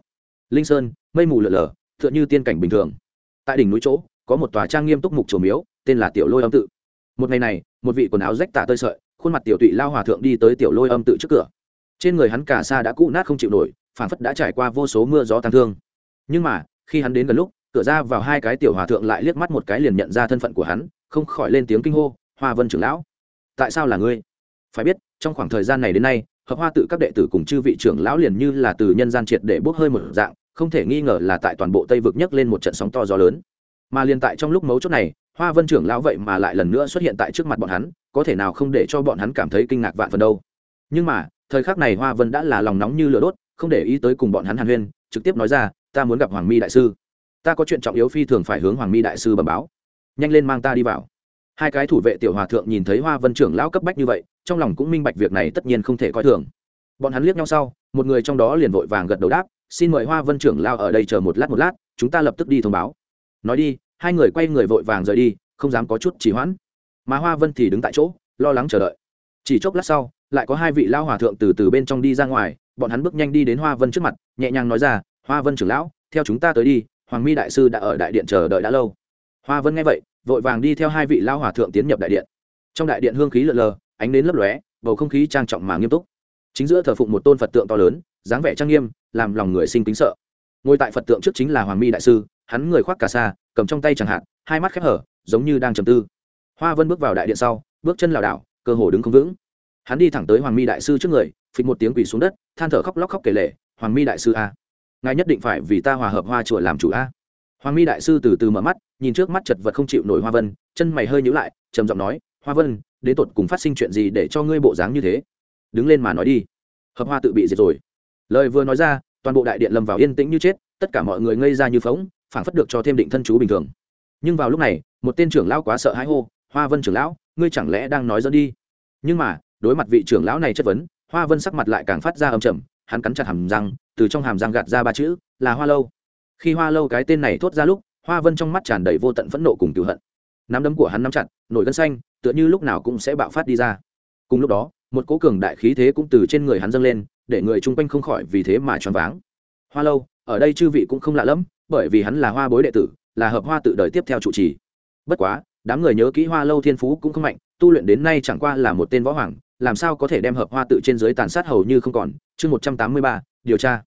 Linh sơn, mây mù lở lở t h ư ợ n như tiên cảnh bình thường. Tại đỉnh núi chỗ, có một tòa trang nghiêm túc mục trổ miếu, tên là tiểu lôi âm tự. Một ngày này, một vị quần áo rách tả tơi sợi khuôn mặt tiểu tụy lao hòa thượng đi tới tiểu lôi âm tự trước cửa. Trên người hắn cả xa đã cũ nát không chịu nổi phản phất đã trải qua vô số mưa gió tăng thương. Nhưng mà, khi hắn đến gần lúc, cửa ra vào hai cái tiểu hòa thượng lại liếc mắt một cái liền nhận ra thân phận của hắn, không khỏi lên tiếng kinh hô, hoa vân trưởng lão, tại sao là ngươi? Phải biết, trong khoảng thời gian này đến nay, hợp hoa tự các đệ tử cùng chư vị trưởng lão liền như là từ nhân gian triệt để bốc hơi một dạng, không thể nghi ngờ là tại toàn bộ tây vực nhấc lên một trận sóng to gió lớn. Mà liền tại trong lúc mấu chốt này, hoa vân trưởng lão vậy mà lại lần nữa xuất hiện tại trước mặt bọn hắn có thể nào không để cho bọn hắn cảm thấy kinh ngạc vạn phần đâu. Nhưng mà, thời khắc này hoa vân đã là lòng nóng như lửa đốt, không để ý tới cùng bọn hắn hàn huyên, trực tiếp nói ra, ta muốn gặp hoàng mi đại sư. Ta có chuyện trọng yếu phi thường phải hướng hoàng mi đại sư bẩm báo. Nhanh lên mang ta đi vào. Hai cái thủ vệ tiểu hòa thượng nhìn thấy hoa vân trưởng lão cấp bách như vậy, trong lòng cũng minh bạch việc này tất nhiên không thể coi thường. Bọn hắn liếc nhau sau, một người trong đó liền vội vàng gật đầu đáp, xin mời hoa vân trưởng lao ở đây chờ một lát một lát, chúng ta lập tức đi thông báo. Nói đi. Hai người quay người vội vàng rời đi, không dám có chút trì hoãn mà hoa vân thì đứng tại chỗ, lo lắng chờ đợi. Chỉ chốc lát sau, lại có hai vị lao hòa thượng từ từ bên trong đi ra ngoài, bọn hắn bước nhanh đi đến hoa vân trước mặt, nhẹ nhàng nói ra, hoa vân trưởng lão, theo chúng ta tới đi, hoàng mi đại sư đã ở đại điện chờ đợi đã lâu. Hoa vân nghe vậy, vội vàng đi theo hai vị lao hòa thượng tiến nhập đại điện. Trong đại điện hương khí lợn lờ, ánh đến lấp lóe, bầu không khí trang trọng mà nghiêm túc. Chính giữa thờ phụng một tôn phật tượng to lớn, dáng vẻ trang nghiêm, làm lòng người sinh kính sợ. Ngồi tại phật tượng trước chính là hoàng mi đại sư, hắn người khoác cà sa, cầm trong tay chẳng hạn, hai mắt khép hở, giống như đang trầm tư hoa vân bước vào đại điện sau, bước chân lảo đảo, cơ hồ đứng không vững. Hắn đi thẳng tới hoàng mi đại sư trước người, phịch một tiếng quỳ xuống đất, than thở khóc lóc khóc kể lệ hoàng mi đại sư a, ngài nhất định phải vì ta hòa hợp hoa chùa làm chủ a. Hoàng mi đại sư từ từ mở mắt, nhìn trước mắt chật vật không chịu nổi hoa vân, chân mày hơi nhữ lại, trầm giọng nói, hoa vân, đến tột cùng phát sinh chuyện gì để cho ngươi bộ dáng như thế? Đứng lên mà nói đi. Hợp hoa tự bị diệt rồi. Lời vừa nói ra, toàn bộ đại điện lâm vào yên tĩnh như chết, tất cả mọi người ngây ra như phóng, phảng phất được cho thêm định thân chú bình thường. Nhưng vào lúc này, một tên trưởng lão quá sợ hãi hô hoa vân trưởng lão, ngươi chẳng lẽ đang nói dẫn đi? Nhưng mà, đối mặt vị trưởng lão này chất vấn, hoa vân sắc mặt lại càng phát ra âm trầm, hắn cắn chặt hàm răng, từ trong hàm răng gạt ra ba chữ, là hoa lâu. Khi hoa lâu cái tên này thốt ra lúc, hoa vân trong mắt tràn đầy vô tận phẫn nộ cùng cựu hận. Nắm đấm của hắn nắm chặt, nổi gân xanh, tựa như lúc nào cũng sẽ bạo phát đi ra. Cùng lúc đó, một cố cường đại khí thế cũng từ trên người hắn dâng lên, để người chung quanh không khỏi vì thế mà choáng váng. Hoa lâu, ở đây chư vị cũng không lạ lẫm, bởi vì hắn là hoa bối đệ tử, là hợp hoa tự đời tiếp theo trụ trì. Bất quá đám người nhớ kỹ hoa lâu thiên phú cũng không mạnh, tu luyện đến nay chẳng qua là một tên võ hoàng, làm sao có thể đem hợp hoa tự trên dưới tàn sát hầu như không còn. Chương một trăm tám mươi ba, điều tra.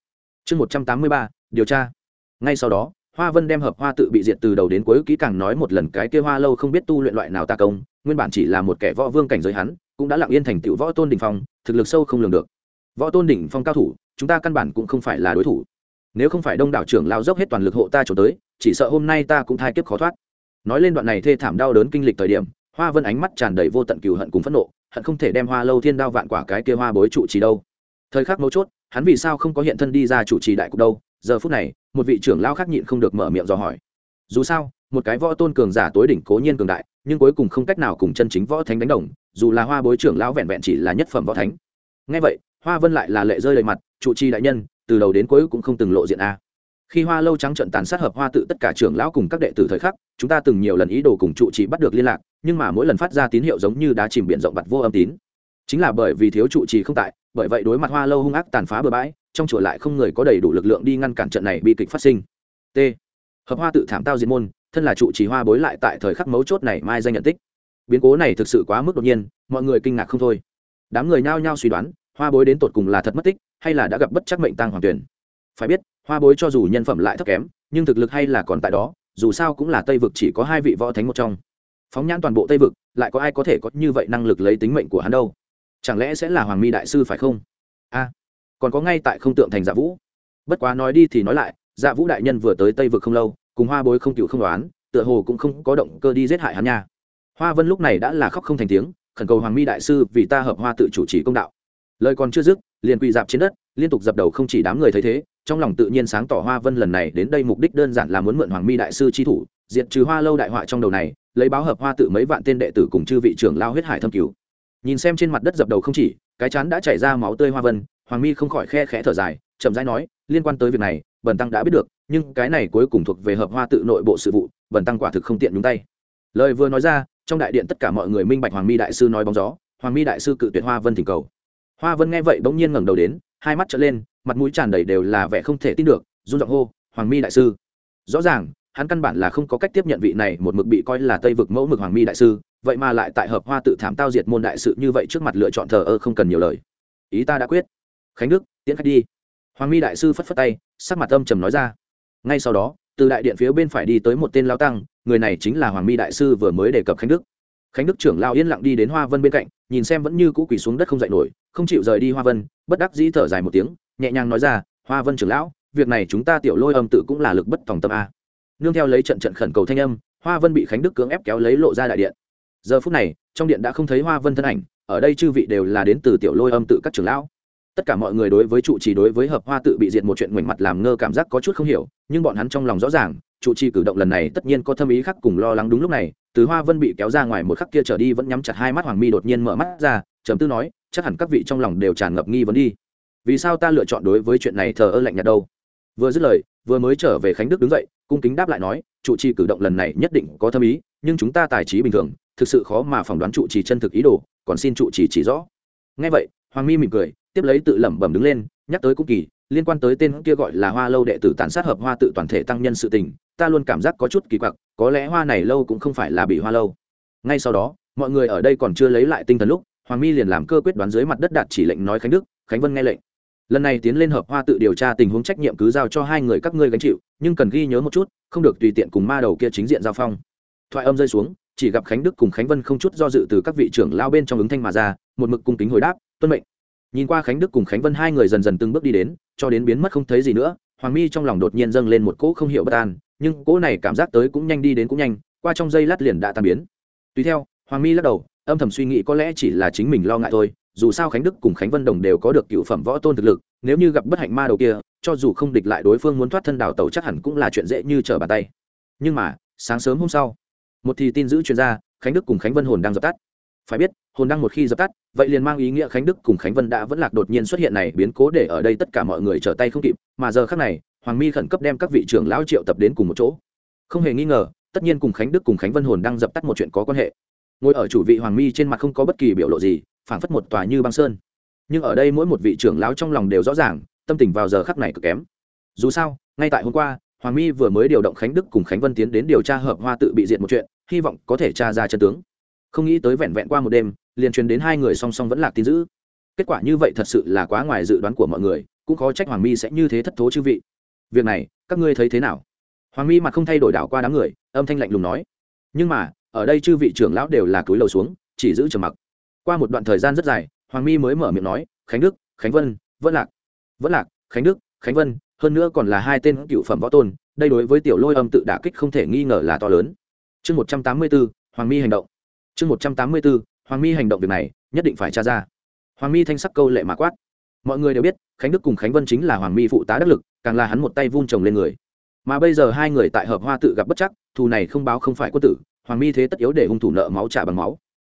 Chương một trăm tám mươi ba, điều tra. Ngay sau đó, hoa vân đem hợp hoa tự bị diệt từ đầu đến cuối, kỹ càng nói một lần cái kia hoa lâu không biết tu luyện loại nào ta công, nguyên bản chỉ là một kẻ võ vương cảnh giới hắn, cũng đã lặng yên thành tựu võ tôn đỉnh phong, thực lực sâu không lường được. Võ tôn đỉnh phong cao thủ, chúng ta căn bản cũng không phải là đối thủ. Nếu không phải đông đảo trưởng lao dốc hết toàn lực hộ ta trốn tới, chỉ sợ hôm nay ta cũng thai kiếp khó thoát nói lên đoạn này thê thảm đau đớn kinh lịch thời điểm, hoa vân ánh mắt tràn đầy vô tận cừu hận cùng phẫn nộ, hận không thể đem hoa lâu thiên đao vạn quả cái kia hoa bối trụ trì đâu. Thời khắc mấu chốt, hắn vì sao không có hiện thân đi ra chủ trì đại cục đâu? Giờ phút này, một vị trưởng lao khác nhịn không được mở miệng dò hỏi. Dù sao, một cái võ tôn cường giả tối đỉnh cố nhiên cường đại, nhưng cuối cùng không cách nào cùng chân chính võ thánh đánh đồng, dù là hoa bối trưởng lão vẹn vẹn chỉ là nhất phẩm võ thánh. Ngay vậy, hoa vân lại là lệ rơi đầy mặt, trụ trì đại nhân, từ đầu đến cuối cũng không từng lộ diện a khi hoa lâu trắng trận tàn sát hợp hoa tự tất cả trưởng lão cùng các đệ tử thời khắc, chúng ta từng nhiều lần ý đồ cùng trụ trì bắt được liên lạc, nhưng mà mỗi lần phát ra tín hiệu giống như đá chìm biển rộng bặt vô âm tín. Chính là bởi vì thiếu trụ trì không tại, bởi vậy đối mặt hoa lâu hung ác tàn phá bừa bãi, trong chùa lại không người có đầy đủ lực lượng đi ngăn cản trận này bi kịch phát sinh. T. Hợp hoa tự thảm tao diệt môn, thân là trụ trì hoa bối lại tại thời khắc mấu chốt này mai danh nhận tích. Biến cố này thực sự quá mức đột nhiên, mọi người kinh ngạc không thôi. Đám người nhao nhao suy đoán, hoa bối đến tột cùng là thật mất tích, hay là đã gặp bất chắc mệnh tăng hoàng tuyển. Phải biết hoa bối cho dù nhân phẩm lại thấp kém, nhưng thực lực hay là còn tại đó, dù sao cũng là tây vực chỉ có hai vị võ thánh một trong. Phóng nhãn toàn bộ tây vực, lại có ai có thể có như vậy năng lực lấy tính mệnh của hắn đâu? Chẳng lẽ sẽ là hoàng mi đại sư phải không? A, còn có ngay tại không tượng thành dạ vũ. Bất quá nói đi thì nói lại dạ vũ đại nhân vừa tới tây vực không lâu, cùng hoa bối không cựu không đoán, tựa hồ cũng không có động cơ đi giết hại hắn nha. Hoa vân lúc này đã là khóc không thành tiếng, khẩn cầu hoàng mi đại sư vì ta hợp hoa tự chủ trì công đạo. Lời còn chưa dứt, liền quỳ dạp trên đất, liên tục dập đầu không chỉ đám người thấy thế trong lòng tự nhiên sáng tỏ hoa vân lần này đến đây mục đích đơn giản là muốn mượn hoàng mi đại sư chi thủ, diệt trừ hoa lâu đại họa trong đầu này, lấy báo hợp hoa tự mấy vạn tên đệ tử cùng chư vị trưởng lao huyết hải thâm cứu. Nhìn xem trên mặt đất dập đầu không chỉ, cái chán đã chảy ra máu tươi hoa vân, hoàng mi không khỏi khe khẽ thở dài, chậm rãi nói, liên quan tới việc này, bần tăng đã biết được, nhưng cái này cuối cùng thuộc về hợp hoa tự nội bộ sự vụ, bần tăng quả thực không tiện nhúng tay. Lời vừa nói ra, trong đại điện tất cả mọi người minh bạch hoàng mi đại sư nói bóng gió, hoàng mi đại sư cự tuyệt hoa vân thỉnh cầu. Hoa vân nghe vậy bỗng nhiên ngẩng đầu đến, hai mắt trở lên mặt mũi tràn đầy đều là vẻ không thể tin được, run giọng hô, hoàng mi đại sư. Rõ ràng, hắn căn bản là không có cách tiếp nhận vị này một mực bị coi là tây vực mẫu mực hoàng mi đại sư, vậy mà lại tại hợp hoa tự thảm tao diệt môn đại sự như vậy trước mặt lựa chọn thờ ơ không cần nhiều lời. Ý ta đã quyết. Khánh đức, tiễn khách đi. Hoàng mi đại sư phất phất tay, sắc mặt âm trầm nói ra. Ngay sau đó, từ đại điện phía bên phải đi tới một tên lao tăng, người này chính là hoàng mi đại sư vừa mới đề cập khánh đức. Khánh đức trưởng lao yên lặng đi đến hoa vân bên cạnh, nhìn xem vẫn như cũ quỳ xuống đất không dậy nổi, không chịu rời đi hoa vân, bất đắc dĩ thở dài một tiếng nhẹ nhàng nói ra, hoa vân trưởng lão, việc này chúng ta tiểu lôi âm tự cũng là lực bất tòng tâm a. Nương theo lấy trận trận khẩn cầu thanh âm, hoa vân bị khánh đức cưỡng ép kéo lấy lộ ra đại điện. Giờ phút này, trong điện đã không thấy hoa vân thân ảnh, ở đây chư vị đều là đến từ tiểu lôi âm tự các trưởng lão. Tất cả mọi người đối với trụ trì đối với hợp hoa tự bị diệt một chuyện ngoảnh mặt làm ngơ cảm giác có chút không hiểu, nhưng bọn hắn trong lòng rõ ràng, trụ trì cử động lần này tất nhiên có thâm ý khác cùng lo lắng đúng lúc này, từ hoa vân bị kéo ra ngoài một khắc kia trở đi vẫn nhắm chặt hai mắt hoàng mi đột nhiên mở mắt ra chấm tư nói, chắc hẳn các vị trong lòng đều tràn ngập nghi vấn đi vì sao ta lựa chọn đối với chuyện này thờ ơ lạnh nhạt đâu? Vừa dứt lời, vừa mới trở về khánh đức đứng dậy, cung kính đáp lại nói, trụ trì cử động lần này nhất định có thâm ý, nhưng chúng ta tài trí bình thường, thực sự khó mà phỏng đoán trụ trì chân thực ý đồ, còn xin trụ trì chỉ rõ. Ngay vậy, hoàng mi mỉm cười, tiếp lấy tự lẩm bẩm đứng lên, nhắc tới cung kỳ, liên quan tới tên kia gọi là hoa lâu đệ tử tàn sát hợp hoa tự toàn thể tăng nhân sự tình, ta luôn cảm giác có chút kỳ quặc, có lẽ hoa này lâu cũng không phải là bị hoa lâu. Ngay sau đó, mọi người ở đây còn chưa lấy lại tinh thần lúc, hoàng mi liền làm cơ quyết đoán dưới mặt đất đạt chỉ lệnh nói khánh đức, khánh vân nghe lệnh lần này tiến lên hợp hoa tự điều tra tình huống trách nhiệm cứ giao cho hai người các ngươi gánh chịu, nhưng cần ghi nhớ một chút, không được tùy tiện cùng ma đầu kia chính diện giao phong. Thoại âm rơi xuống, chỉ gặp khánh đức cùng khánh vân không chút do dự từ các vị trưởng lao bên trong ứng thanh mà ra, một mực cung kính hồi đáp, tuân mệnh. Nhìn qua khánh đức cùng khánh vân hai người dần dần từng bước đi đến, cho đến biến mất không thấy gì nữa, hoàng mi trong lòng đột nhiên dâng lên một cỗ không hiểu bất an, nhưng cỗ này cảm giác tới cũng nhanh đi đến cũng nhanh, qua trong giây lát liền đã tan biến. Tùy theo, hoàng mi lắc đầu, âm thầm suy nghĩ có lẽ chỉ là chính mình lo ngại thôi dù sao khánh đức cùng khánh vân đồng đều có được cựu phẩm võ tôn thực lực, nếu như gặp bất hạnh ma đầu kia, cho dù không địch lại đối phương muốn thoát thân đào tàu chắc hẳn cũng là chuyện dễ như trở bàn tay. Nhưng mà, sáng sớm hôm sau, một thì tin giữ chuyên gia, khánh đức cùng khánh vân hồn đang dập tắt. Phải biết, hồn đang một khi dập tắt, vậy liền mang ý nghĩa khánh đức cùng khánh vân đã vẫn lạc đột nhiên xuất hiện này biến cố để ở đây tất cả mọi người trở tay không kịp, mà giờ khác này, hoàng mi khẩn cấp đem các vị trưởng lão triệu tập đến cùng một chỗ. Không hề nghi ngờ, tất nhiên cùng khánh đức cùng khánh vân hồn đang dập tắt một chuyện có quan hệ. Ngồi ở chủ vị hoàng mi trên mặt không có bất kỳ biểu lộ gì phảng phất một tòa như băng sơn. Nhưng ở đây mỗi một vị trưởng lão trong lòng đều rõ ràng, tâm tình vào giờ khắc này cực kém. Dù sao, ngay tại hôm qua, hoàng mi vừa mới điều động khánh đức cùng khánh vân tiến đến điều tra hợp hoa tự bị diệt một chuyện, hy vọng có thể tra ra chân tướng. Không nghĩ tới vẹn vẹn qua một đêm, liền truyền đến hai người song song vẫn lạc tin giữ kết quả như vậy thật sự là quá ngoài dự đoán của mọi người, cũng khó trách hoàng mi sẽ như thế thất thố chư vị. Việc này, các ngươi thấy thế nào? Hoàng mi mặt không thay đổi đảo qua đám người, âm thanh lạnh lùng nói. Nhưng mà, ở đây chư vị trưởng lão đều là túi lầu xuống, chỉ giữ trầm mặc qua một đoạn thời gian rất dài, hoàng mi mới mở miệng nói, khánh đức, khánh vân vẫn lạc vẫn lạc, khánh đức, khánh vân, hơn nữa còn là hai tên cựu phẩm võ tôn, đây đối với tiểu lôi âm tự đả kích không thể nghi ngờ là to lớn. Chương một trăm tám mươi bốn, hoàng mi hành động. Chương một trăm tám mươi bốn, hoàng mi hành động việc này, nhất định phải tra ra. Hoàng mi thanh sắc câu lệ mã quát. Mọi người đều biết, khánh đức cùng khánh vân chính là hoàng mi phụ tá đắc lực, càng là hắn một tay vun trồng lên người. Mà bây giờ hai người tại hợp hoa tự gặp bất chắc, thù này không báo không phải quân tử, hoàng mi thế tất yếu để hung thủ nợ máu trả bằng máu.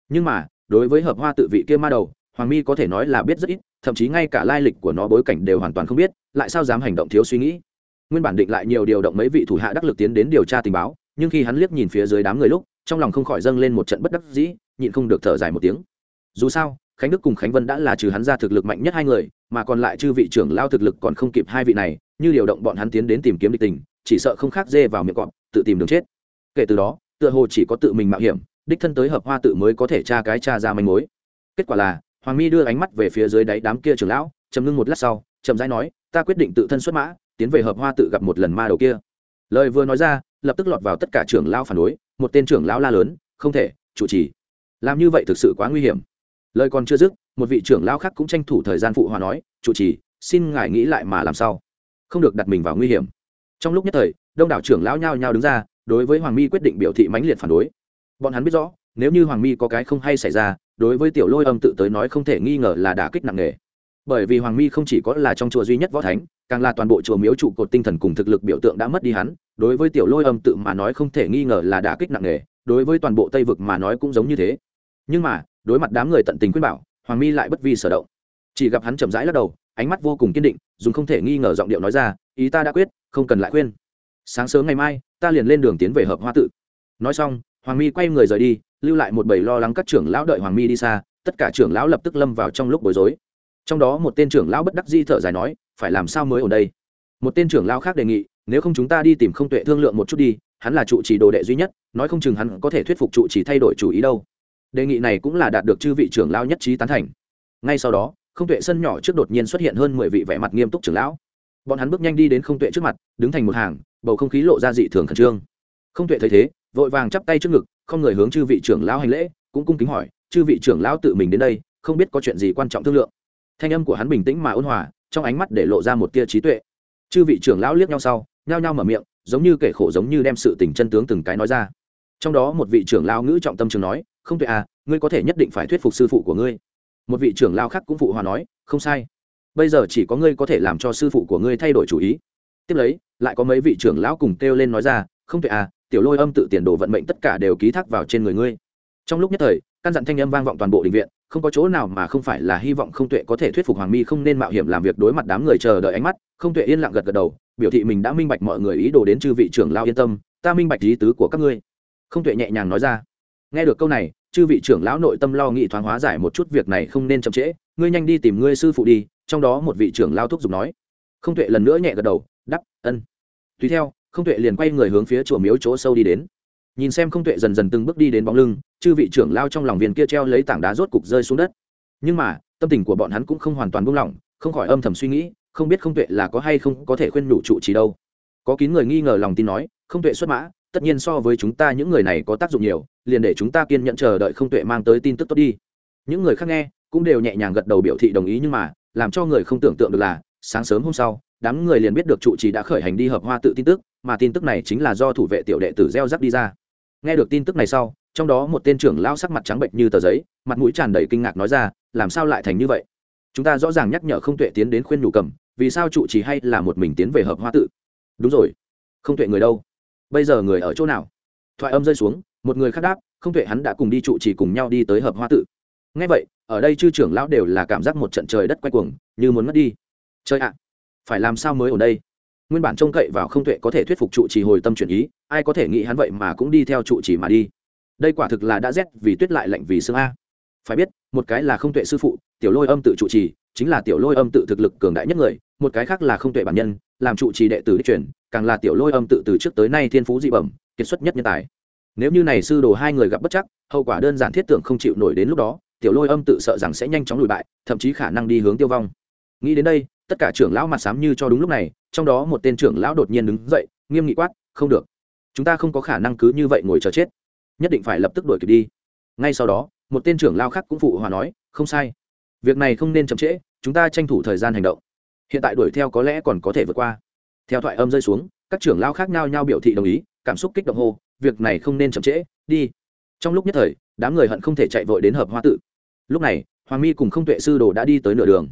Nhưng mà đối với hợp hoa tự vị kia ma đầu, hoàng mi có thể nói là biết rất ít, thậm chí ngay cả lai lịch của nó bối cảnh đều hoàn toàn không biết, lại sao dám hành động thiếu suy nghĩ. Nguyên bản định lại nhiều điều động mấy vị thủ hạ đắc lực tiến đến điều tra tình báo, nhưng khi hắn liếc nhìn phía dưới đám người lúc, trong lòng không khỏi dâng lên một trận bất đắc dĩ, nhịn không được thở dài một tiếng. Dù sao, khánh đức cùng khánh vân đã là trừ hắn ra thực lực mạnh nhất hai người, mà còn lại chư vị trưởng lao thực lực còn không kịp hai vị này, như điều động bọn hắn tiến đến tìm kiếm địch tình, chỉ sợ không khác dê vào miệng cọp, tự tìm đường chết. Kể từ đó, tựa hồ chỉ có tự mình mạo hiểm đích thân tới hợp hoa tự mới có thể tra cái tra ra manh mối. Kết quả là, hoàng mi đưa ánh mắt về phía dưới đáy đám kia trưởng lão chầm ngưng một lát sau, chậm rãi nói, ta quyết định tự thân xuất mã, tiến về hợp hoa tự gặp một lần ma đầu kia. Lời vừa nói ra, lập tức lọt vào tất cả trưởng lão phản đối, một tên trưởng lão la lớn, không thể, chủ trì. Làm như vậy thực sự quá nguy hiểm. Lời còn chưa dứt, một vị trưởng lão khác cũng tranh thủ thời gian phụ hòa nói, chủ trì, xin ngài nghĩ lại mà làm sao? Không được đặt mình vào nguy hiểm. Trong lúc nhất thời, đông đảo trưởng lão nhao nhao đứng ra, đối với hoàng mi quyết định biểu thị mãnh liệt phản đối bọn hắn biết rõ, nếu như hoàng mi có cái không hay xảy ra, đối với tiểu lôi âm tự tới nói không thể nghi ngờ là đả kích nặng nề. Bởi vì hoàng mi không chỉ có là trong chùa duy nhất võ thánh, càng là toàn bộ chùa miếu trụ cột tinh thần cùng thực lực biểu tượng đã mất đi hắn, đối với tiểu lôi âm tự mà nói không thể nghi ngờ là đả kích nặng nề, đối với toàn bộ tây vực mà nói cũng giống như thế. Nhưng mà, đối mặt đám người tận tình quyết bảo, hoàng mi lại bất vi sở động. Chỉ gặp hắn chậm rãi lắc đầu, ánh mắt vô cùng kiên định, dùng không thể nghi ngờ giọng điệu nói ra, ý ta đã quyết, không cần lại khuyên. Sáng sớm ngày mai, ta liền lên đường tiến về hợp hoa tự. Nói xong hoàng mi quay người rời đi, lưu lại một bầy lo lắng các trưởng lão đợi hoàng mi đi xa, tất cả trưởng lão lập tức lâm vào trong lúc bối rối. Trong đó một tên trưởng lão bất đắc di thở dài nói, phải làm sao mới ở đây? Một tên trưởng lão khác đề nghị, nếu không chúng ta đi tìm không tuệ thương lượng một chút đi, hắn là trụ trì đồ đệ duy nhất, nói không chừng hắn có thể thuyết phục trụ trì thay đổi chủ ý đâu. Đề nghị này cũng là đạt được chư vị trưởng lão nhất trí tán thành. Ngay sau đó, không tuệ sân nhỏ trước đột nhiên xuất hiện hơn mười vị vẻ mặt nghiêm túc trưởng lão. Bọn hắn bước nhanh đi đến không tuệ trước mặt, đứng thành một hàng, bầu không khí lộ ra dị thường khẩn trương. Không tuệ thấy thế vội vàng chắp tay trước ngực, không người hướng chư vị trưởng lão hành lễ, cũng cung kính hỏi, chư vị trưởng lão tự mình đến đây, không biết có chuyện gì quan trọng thương lượng? Thanh âm của hắn bình tĩnh mà ôn hòa, trong ánh mắt để lộ ra một tia trí tuệ. Chư vị trưởng lão liếc nhau sau, nhao nhao mở miệng, giống như kể khổ giống như đem sự tình chân tướng từng cái nói ra. Trong đó một vị trưởng lão ngữ trọng tâm trường nói, không tuệ à ngươi có thể nhất định phải thuyết phục sư phụ của ngươi. Một vị trưởng lão khác cũng phụ hòa nói, không sai. Bây giờ chỉ có ngươi có thể làm cho sư phụ của ngươi thay đổi chủ ý. Tiếp lấy, lại có mấy vị trưởng lão cùng kêu lên nói ra, không tuệ à tiểu lôi âm tự tiền đồ vận mệnh tất cả đều ký thác vào trên người ngươi. Trong lúc nhất thời, căn dặn thanh âm vang vọng toàn bộ đình viện, không có chỗ nào mà không phải là hy vọng không tuệ có thể thuyết phục hoàng mi không nên mạo hiểm làm việc đối mặt đám người chờ đợi ánh mắt, không tuệ yên lặng gật gật đầu, biểu thị mình đã minh bạch mọi người ý đồ đến chư vị trưởng lao yên tâm, ta minh bạch ý tứ của các ngươi. Không tuệ nhẹ nhàng nói ra. Nghe được câu này, chư vị trưởng lão nội tâm lo nghị thoáng hóa giải một chút việc này không nên chậm trễ, ngươi nhanh đi tìm ngươi sư phụ đi, trong đó một vị trưởng lao thúc giục nói. Không tuệ lần nữa nhẹ gật đầu đắp ân. Tùy theo không tuệ liền quay người hướng phía chùa miếu chỗ sâu đi đến. Nhìn xem không tuệ dần dần từng bước đi đến bóng lưng, chư vị trưởng lao trong lòng viên kia treo lấy tảng đá rốt cục rơi xuống đất. Nhưng mà, tâm tình của bọn hắn cũng không hoàn toàn buông lỏng, không khỏi âm thầm suy nghĩ, không biết không tuệ là có hay không có thể khuyên nhủ trụ trì đâu. Có kín người nghi ngờ lòng tin nói, không tuệ xuất mã, tất nhiên so với chúng ta những người này có tác dụng nhiều, liền để chúng ta kiên nhận chờ đợi không tuệ mang tới tin tức tốt đi. Những người khác nghe, cũng đều nhẹ nhàng gật đầu biểu thị đồng ý nhưng mà, làm cho người không tưởng tượng được là, sáng sớm hôm sau, đám người liền biết được trụ trì đã khởi hành đi hợp hoa tự tin tức mà tin tức này chính là do thủ vệ tiểu đệ tử gieo rắc đi ra. Nghe được tin tức này sau, trong đó một tên trưởng lao sắc mặt trắng bệnh như tờ giấy, mặt mũi tràn đầy kinh ngạc nói ra, làm sao lại thành như vậy? Chúng ta rõ ràng nhắc nhở không tuệ tiến đến khuyên nhủ cầm, vì sao trụ trì hay là một mình tiến về hợp hoa tự? Đúng rồi. Không tuệ người đâu? Bây giờ người ở chỗ nào? Thoại âm rơi xuống, một người khác đáp, không tuệ hắn đã cùng đi trụ trì cùng nhau đi tới hợp hoa tự. Ngay vậy, ở đây chư trưởng lão đều là cảm giác một trận trời đất quay cuồng, như muốn mất đi. Chơi ạ, phải làm sao mới ở đây? Nguyên bản trông cậy vào không tuệ có thể thuyết phục trụ trì hồi tâm chuyển ý, ai có thể nghĩ hắn vậy mà cũng đi theo trụ trì mà đi. Đây quả thực là đã rét vì tuyết lại lạnh vì xương a. Phải biết, một cái là không tuệ sư phụ, tiểu lôi âm tự trụ trì, chính là tiểu lôi âm tự thực lực cường đại nhất người, một cái khác là không tuệ bản nhân, làm trụ trì đệ tử đi chuyển, càng là tiểu lôi âm tự từ trước tới nay thiên phú dị bẩm, kiệt xuất nhất nhân tài. Nếu như này sư đồ hai người gặp bất chắc, hậu quả đơn giản thiết tưởng không chịu nổi đến lúc đó, tiểu lôi âm tự sợ rằng sẽ nhanh chóng lùi bại, thậm chí khả năng đi hướng tiêu vong. Nghĩ đến đây, tất cả trưởng lão mặt sám như cho đúng lúc này trong đó một tên trưởng lão đột nhiên đứng dậy, nghiêm nghị quát, không được. Chúng ta không có khả năng cứ như vậy ngồi chờ chết. Nhất định phải lập tức đuổi kịp đi. Ngay sau đó, một tên trưởng lao khác cũng phụ hòa nói, không sai. Việc này không nên chậm trễ, chúng ta tranh thủ thời gian hành động. Hiện tại đuổi theo có lẽ còn có thể vượt qua. Theo thoại âm rơi xuống, các trưởng lao khác nhau nhau biểu thị đồng ý, cảm xúc kích động hô, việc này không nên chậm trễ, đi. Trong lúc nhất thời, đám người hận không thể chạy vội đến hợp hoa tự. Lúc này, hoàng mi cùng không tuệ sư đồ đã đi tới nửa đường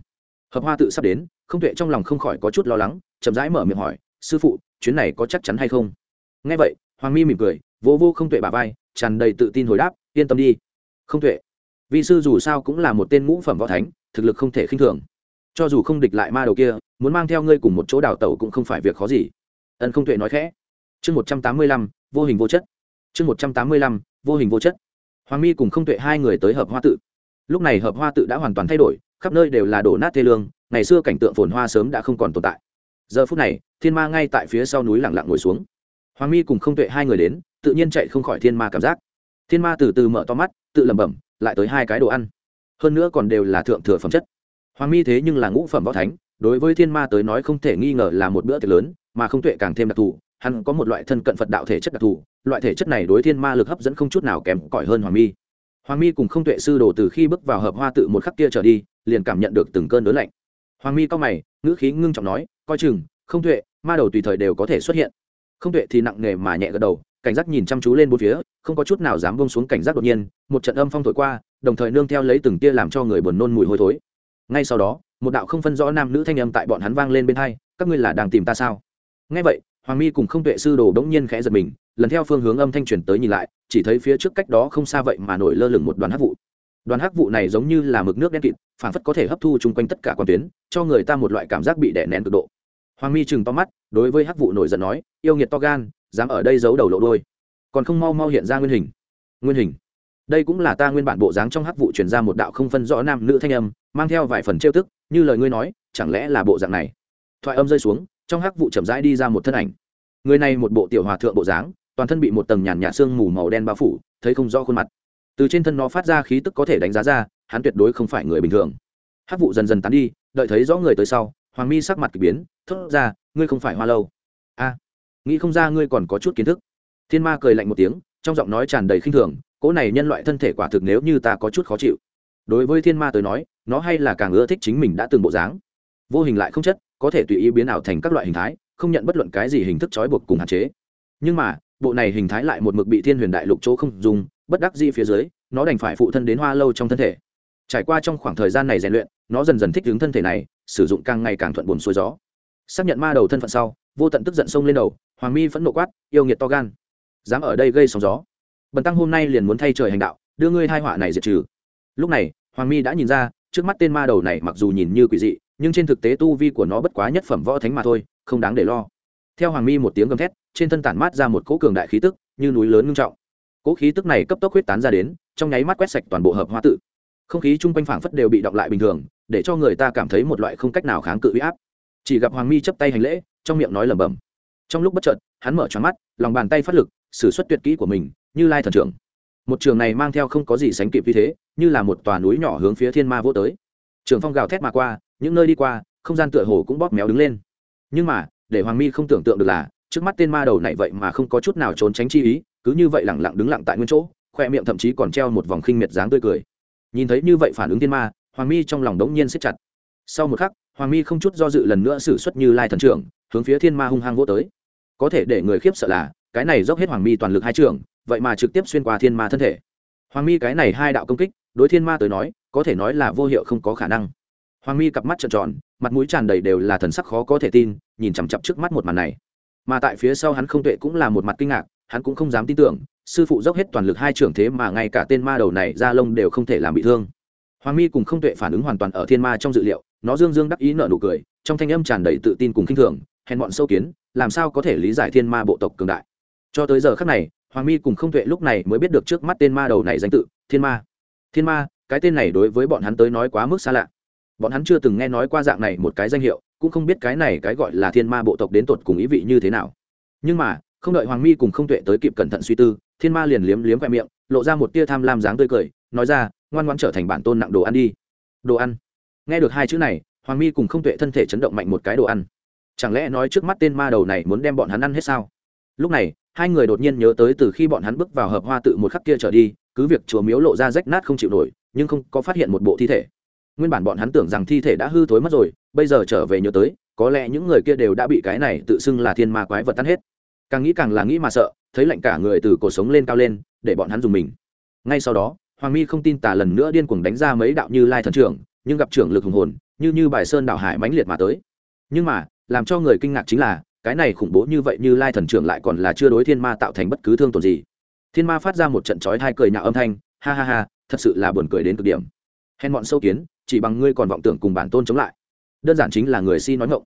hợp hoa tự sắp đến, không tuệ trong lòng không khỏi có chút lo lắng, chậm rãi mở miệng hỏi, sư phụ, chuyến này có chắc chắn hay không? Nghe vậy, hoàng mi mỉm cười vô vô không tuệ bà vai, tràn đầy tự tin hồi đáp, yên tâm đi, không tuệ. Vị sư dù sao cũng là một tên ngũ phẩm võ thánh, thực lực không thể khinh thường. Cho dù không địch lại ma đầu kia, muốn mang theo ngươi cùng một chỗ đào tẩu cũng không phải việc khó gì. Ân không tuệ nói khẽ. Chương một trăm tám mươi lăm, vô hình vô chất. Chương một trăm tám mươi lăm, vô hình vô chất. Hoàng mi cùng không tuệ hai người tới hợp hoa tự. Lúc này hợp hoa tự đã hoàn toàn thay đổi khắp nơi đều là đổ nát thê lương, ngày xưa cảnh tượng phồn hoa sớm đã không còn tồn tại. Giờ phút này, thiên ma ngay tại phía sau núi lặng lặng ngồi xuống. Hoàng mi cùng không tuệ hai người đến, tự nhiên chạy không khỏi thiên ma cảm giác. Thiên ma từ từ mở to mắt, tự lẩm bẩm, lại tới hai cái đồ ăn. Hơn nữa còn đều là thượng thừa phẩm chất. Hoàng mi thế nhưng là ngũ phẩm võ thánh, đối với thiên ma tới nói không thể nghi ngờ là một bữa tiệc lớn, mà không tuệ càng thêm đặc thù, hắn có một loại thân cận phật đạo thể chất đặc thù, loại thể chất này đối thiên ma lực hấp dẫn không chút nào kém cỏi hơn hoàng mi hoàng mi cùng không tuệ sư đồ từ khi bước vào hợp hoa tự một khắc kia trở đi, liền cảm nhận được từng cơn đớn lạnh. Hoàng mi cao mày, ngữ khí ngưng trọng nói, coi chừng, không tuệ, ma đầu tùy thời đều có thể xuất hiện. Không tuệ thì nặng nề mà nhẹ gật đầu, cảnh giác nhìn chăm chú lên bốn phía, không có chút nào dám bông xuống cảnh giác đột nhiên, một trận âm phong thổi qua, đồng thời nương theo lấy từng tia làm cho người buồn nôn mùi hôi thối. Ngay sau đó, một đạo không phân rõ nam nữ thanh âm tại bọn hắn vang lên bên hai, các ngươi là đang tìm ta sao? Nghe vậy hoàng mi cùng không tuệ sư đồ đống nhiên khẽ giật mình, lần theo phương hướng âm thanh truyền tới nhìn lại, chỉ thấy phía trước cách đó không xa vậy mà nổi lơ lửng một đoàn hắc vụ. Đoàn hắc vụ này giống như là mực nước đen kịt phản phất có thể hấp thu chung quanh tất cả quan tuyến, cho người ta một loại cảm giác bị đè nén cực độ. Hoàng mi chừng to mắt, đối với hắc vụ nổi giận nói, yêu nghiệt to gan, dám ở đây giấu đầu lộ đôi còn không mau mau hiện ra nguyên hình. Nguyên hình? Đây cũng là ta nguyên bản bộ dáng trong hắc vụ truyền ra một đạo không phân rõ nam nữ thanh âm, mang theo vài phần trêu tức, như lời ngươi nói, chẳng lẽ là bộ dạng này? Thoại âm rơi xuống, trong hắc vụ chậm rãi đi ra một thân ảnh người này một bộ tiểu hòa thượng bộ dáng, toàn thân bị một tầng nhàn nhạt xương mù màu đen bao phủ, thấy không rõ khuôn mặt. Từ trên thân nó phát ra khí tức có thể đánh giá ra, hắn tuyệt đối không phải người bình thường. Hát vụ dần dần tán đi, đợi thấy rõ người tới sau, hoàng mi sắc mặt k ỳ biến, thốt ra, ngươi không phải hoa lâu. A, nghĩ không ra ngươi còn có chút kiến thức. Thiên ma cười lạnh một tiếng, trong giọng nói tràn đầy khinh thường, cỗ này nhân loại thân thể quả thực nếu như ta có chút khó chịu. Đối với thiên ma tới nói, nó hay là càng ưa thích chính mình đã từng bộ dáng. Vô hình lại không chất, có thể tùy ý biến ảo thành các loại hình thái không nhận bất luận cái gì hình thức trói buộc cùng hạn chế. Nhưng mà, bộ này hình thái lại một mực bị thiên huyền đại lục chỗ không dùng, bất đắc dĩ phía dưới, nó đành phải phụ thân đến hoa lâu trong thân thể. Trải qua trong khoảng thời gian này rèn luyện, nó dần dần thích ứng thân thể này, sử dụng càng ngày càng thuận buồn xuôi gió. Xác nhận ma đầu thân phận sau, vô tận tức giận sông lên đầu, hoàng mi phẫn nộ quát, yêu nghiệt to gan, dám ở đây gây sóng gió. Bần tăng hôm nay liền muốn thay trời hành đạo, đưa ngươi hai họa này diệt trừ. Lúc này, hoàng mi đã nhìn ra, trước mắt tên ma đầu này mặc dù nhìn như quỷ dị nhưng trên thực tế tu vi của nó bất quá nhất phẩm võ thánh mà thôi, không đáng để lo. Theo hoàng mi một tiếng gầm thét, trên thân tản mát ra một cỗ cường đại khí tức, như núi lớn ngưng trọng. Cỗ khí tức này cấp tốc huyết tán ra đến, trong nháy mắt quét sạch toàn bộ hợp hoa tự. Không khí chung quanh phảng phất đều bị động lại bình thường, để cho người ta cảm thấy một loại không cách nào kháng cự huy áp. Chỉ gặp hoàng mi chấp tay hành lễ, trong miệng nói lẩm bẩm. Trong lúc bất chợt, hắn mở choáng mắt, lòng bàn tay phát lực s ử suất tuyệt kỹ của mình, như lai thần trưởng. Một trường này mang theo không có gì sánh kịp như thế, như là một tòa núi nhỏ hướng phía thiên ma vô tới. Trường phong gào thét mà qua những nơi đi qua, không gian tựa hồ cũng bóp méo đứng lên. Nhưng mà, để hoàng mi không tưởng tượng được là, trước mắt tên ma đầu này vậy mà không có chút nào trốn tránh chi ý, cứ như vậy lẳng lặng đứng lặng tại nguyên chỗ, khoe miệng thậm chí còn treo một vòng khinh miệt dáng tươi cười. Nhìn thấy như vậy phản ứng thiên ma, hoàng mi trong lòng đống nhiên siết chặt. Sau một khắc, hoàng mi không chút do dự lần nữa xử suất như lai thần trưởng, hướng phía thiên ma hung hăng vô tới. Có thể để người khiếp sợ là, cái này dốc hết hoàng mi toàn lực hai trường, vậy mà trực tiếp xuyên qua thiên ma thân thể. Hoàng mi cái này hai đạo công kích, đối thiên ma tới nói, có thể nói là vô hiệu không có khả năng hoàng mi cặp mắt trợn tròn, mặt mũi tràn đầy đều là thần sắc khó có thể tin, nhìn chằm chặp trước mắt một màn này. Mà tại phía sau hắn không tuệ cũng là một mặt kinh ngạc, hắn cũng không dám tin tưởng, sư phụ dốc hết toàn lực hai trưởng thế mà ngay cả tên ma đầu này ra lông đều không thể làm bị thương. Hoàng mi cùng không tuệ phản ứng hoàn toàn ở thiên ma trong dự liệu, nó dương dương đắc ý nợ nụ cười, trong thanh âm tràn đầy tự tin cùng k i n h thường, hèn bọn sâu kiến, làm sao có thể lý giải thiên ma bộ tộc cường đại. Cho tới giờ khác này, hoàng mi cùng không tuệ lúc này mới biết được trước mắt tên ma đầu này danh tự, thiên ma. Thiên ma, cái tên này đối với bọn hắn tới nói quá mức xa lạ bọn hắn chưa từng nghe nói qua dạng này một cái danh hiệu, cũng không biết cái này cái gọi là thiên ma bộ tộc đến tột cùng ý vị như thế nào. Nhưng mà, không đợi hoàng mi cùng không tuệ tới kịp cẩn thận suy tư, thiên ma liền liếm liếm khoe miệng, lộ ra một tia tham lam dáng tươi cười, nói ra, ngoan ngoan trở thành bản tôn nặng đồ ăn đi. Đồ ăn? Nghe được hai chữ này, hoàng mi cùng không tuệ thân thể chấn động mạnh một cái đồ ăn. Chẳng lẽ nói trước mắt tên ma đầu này muốn đem bọn hắn ăn hết sao? Lúc này, hai người đột nhiên nhớ tới từ khi bọn hắn bước vào hợp hoa tự một khắc kia trở đi, cứ việc chùa miếu lộ ra rách nát không chịu nổi, nhưng không có phát hiện một bộ thi thể nguyên bản bọn hắn tưởng rằng thi thể đã hư thối mất rồi, bây giờ trở về nhớ tới, có lẽ những người kia đều đã bị cái này tự xưng là thiên ma quái vật tan hết. Càng nghĩ càng là nghĩ mà sợ, thấy lạnh cả người từ cổ sống lên cao lên, để bọn hắn dùng mình. Ngay sau đó, hoàng mi không tin tả lần nữa điên cuồng đánh ra mấy đạo như lai thần trưởng, nhưng gặp trưởng lực hùng hồn, như như bài sơn đạo hải mãnh liệt mà tới. Nhưng mà, làm cho người kinh ngạc chính là, cái này khủng bố như vậy như lai thần trưởng lại còn là chưa đối thiên ma tạo thành bất cứ thương tổn gì. Thiên ma phát ra một trận chói thai cười nhạo âm thanh, ha ha ha, thật sự là buồn cười đến cực điểm. Hèn bọn sâu kiến chỉ bằng ngươi còn vọng tưởng cùng bản tôn chống lại. Đơn giản chính là người si nói ngộng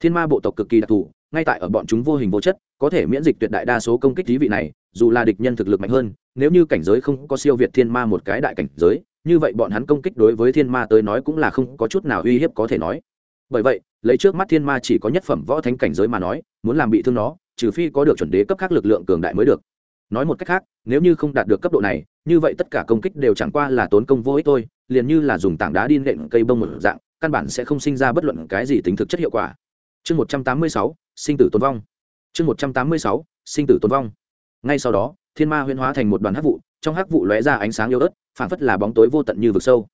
thiên ma bộ tộc cực kỳ đặc thù, ngay tại ở bọn chúng vô hình vô chất, có thể miễn dịch tuyệt đại đa số công kích thí vị này, dù là địch nhân thực lực mạnh hơn, nếu như cảnh giới không có siêu việt thiên ma một cái đại cảnh giới, như vậy bọn hắn công kích đối với thiên ma tới nói cũng là không có chút nào uy hiếp có thể nói. Bởi vậy, lấy trước mắt thiên ma chỉ có nhất phẩm võ thánh cảnh giới mà nói, muốn làm bị thương nó, trừ phi có được chuẩn đế cấp khác lực lượng cường đại mới được nói một cách khác, nếu như không đạt được cấp độ này, như vậy tất cả công kích đều chẳng qua là tốn công vô ích thôi, liền như là dùng tảng đá đi nện cây bông một dạng, căn bản sẽ không sinh ra bất luận cái gì tính thực chất hiệu quả. Chương một trăm tám mươi sáu, sinh tử tồn vong. Chương một trăm tám mươi sáu, sinh tử tồn vong. Ngay sau đó, thiên ma huyễn hóa thành một đoàn hắc vụ, trong hắc vụ lóe ra ánh sáng yếu ớt, phảng phất là bóng tối vô tận như vực sâu.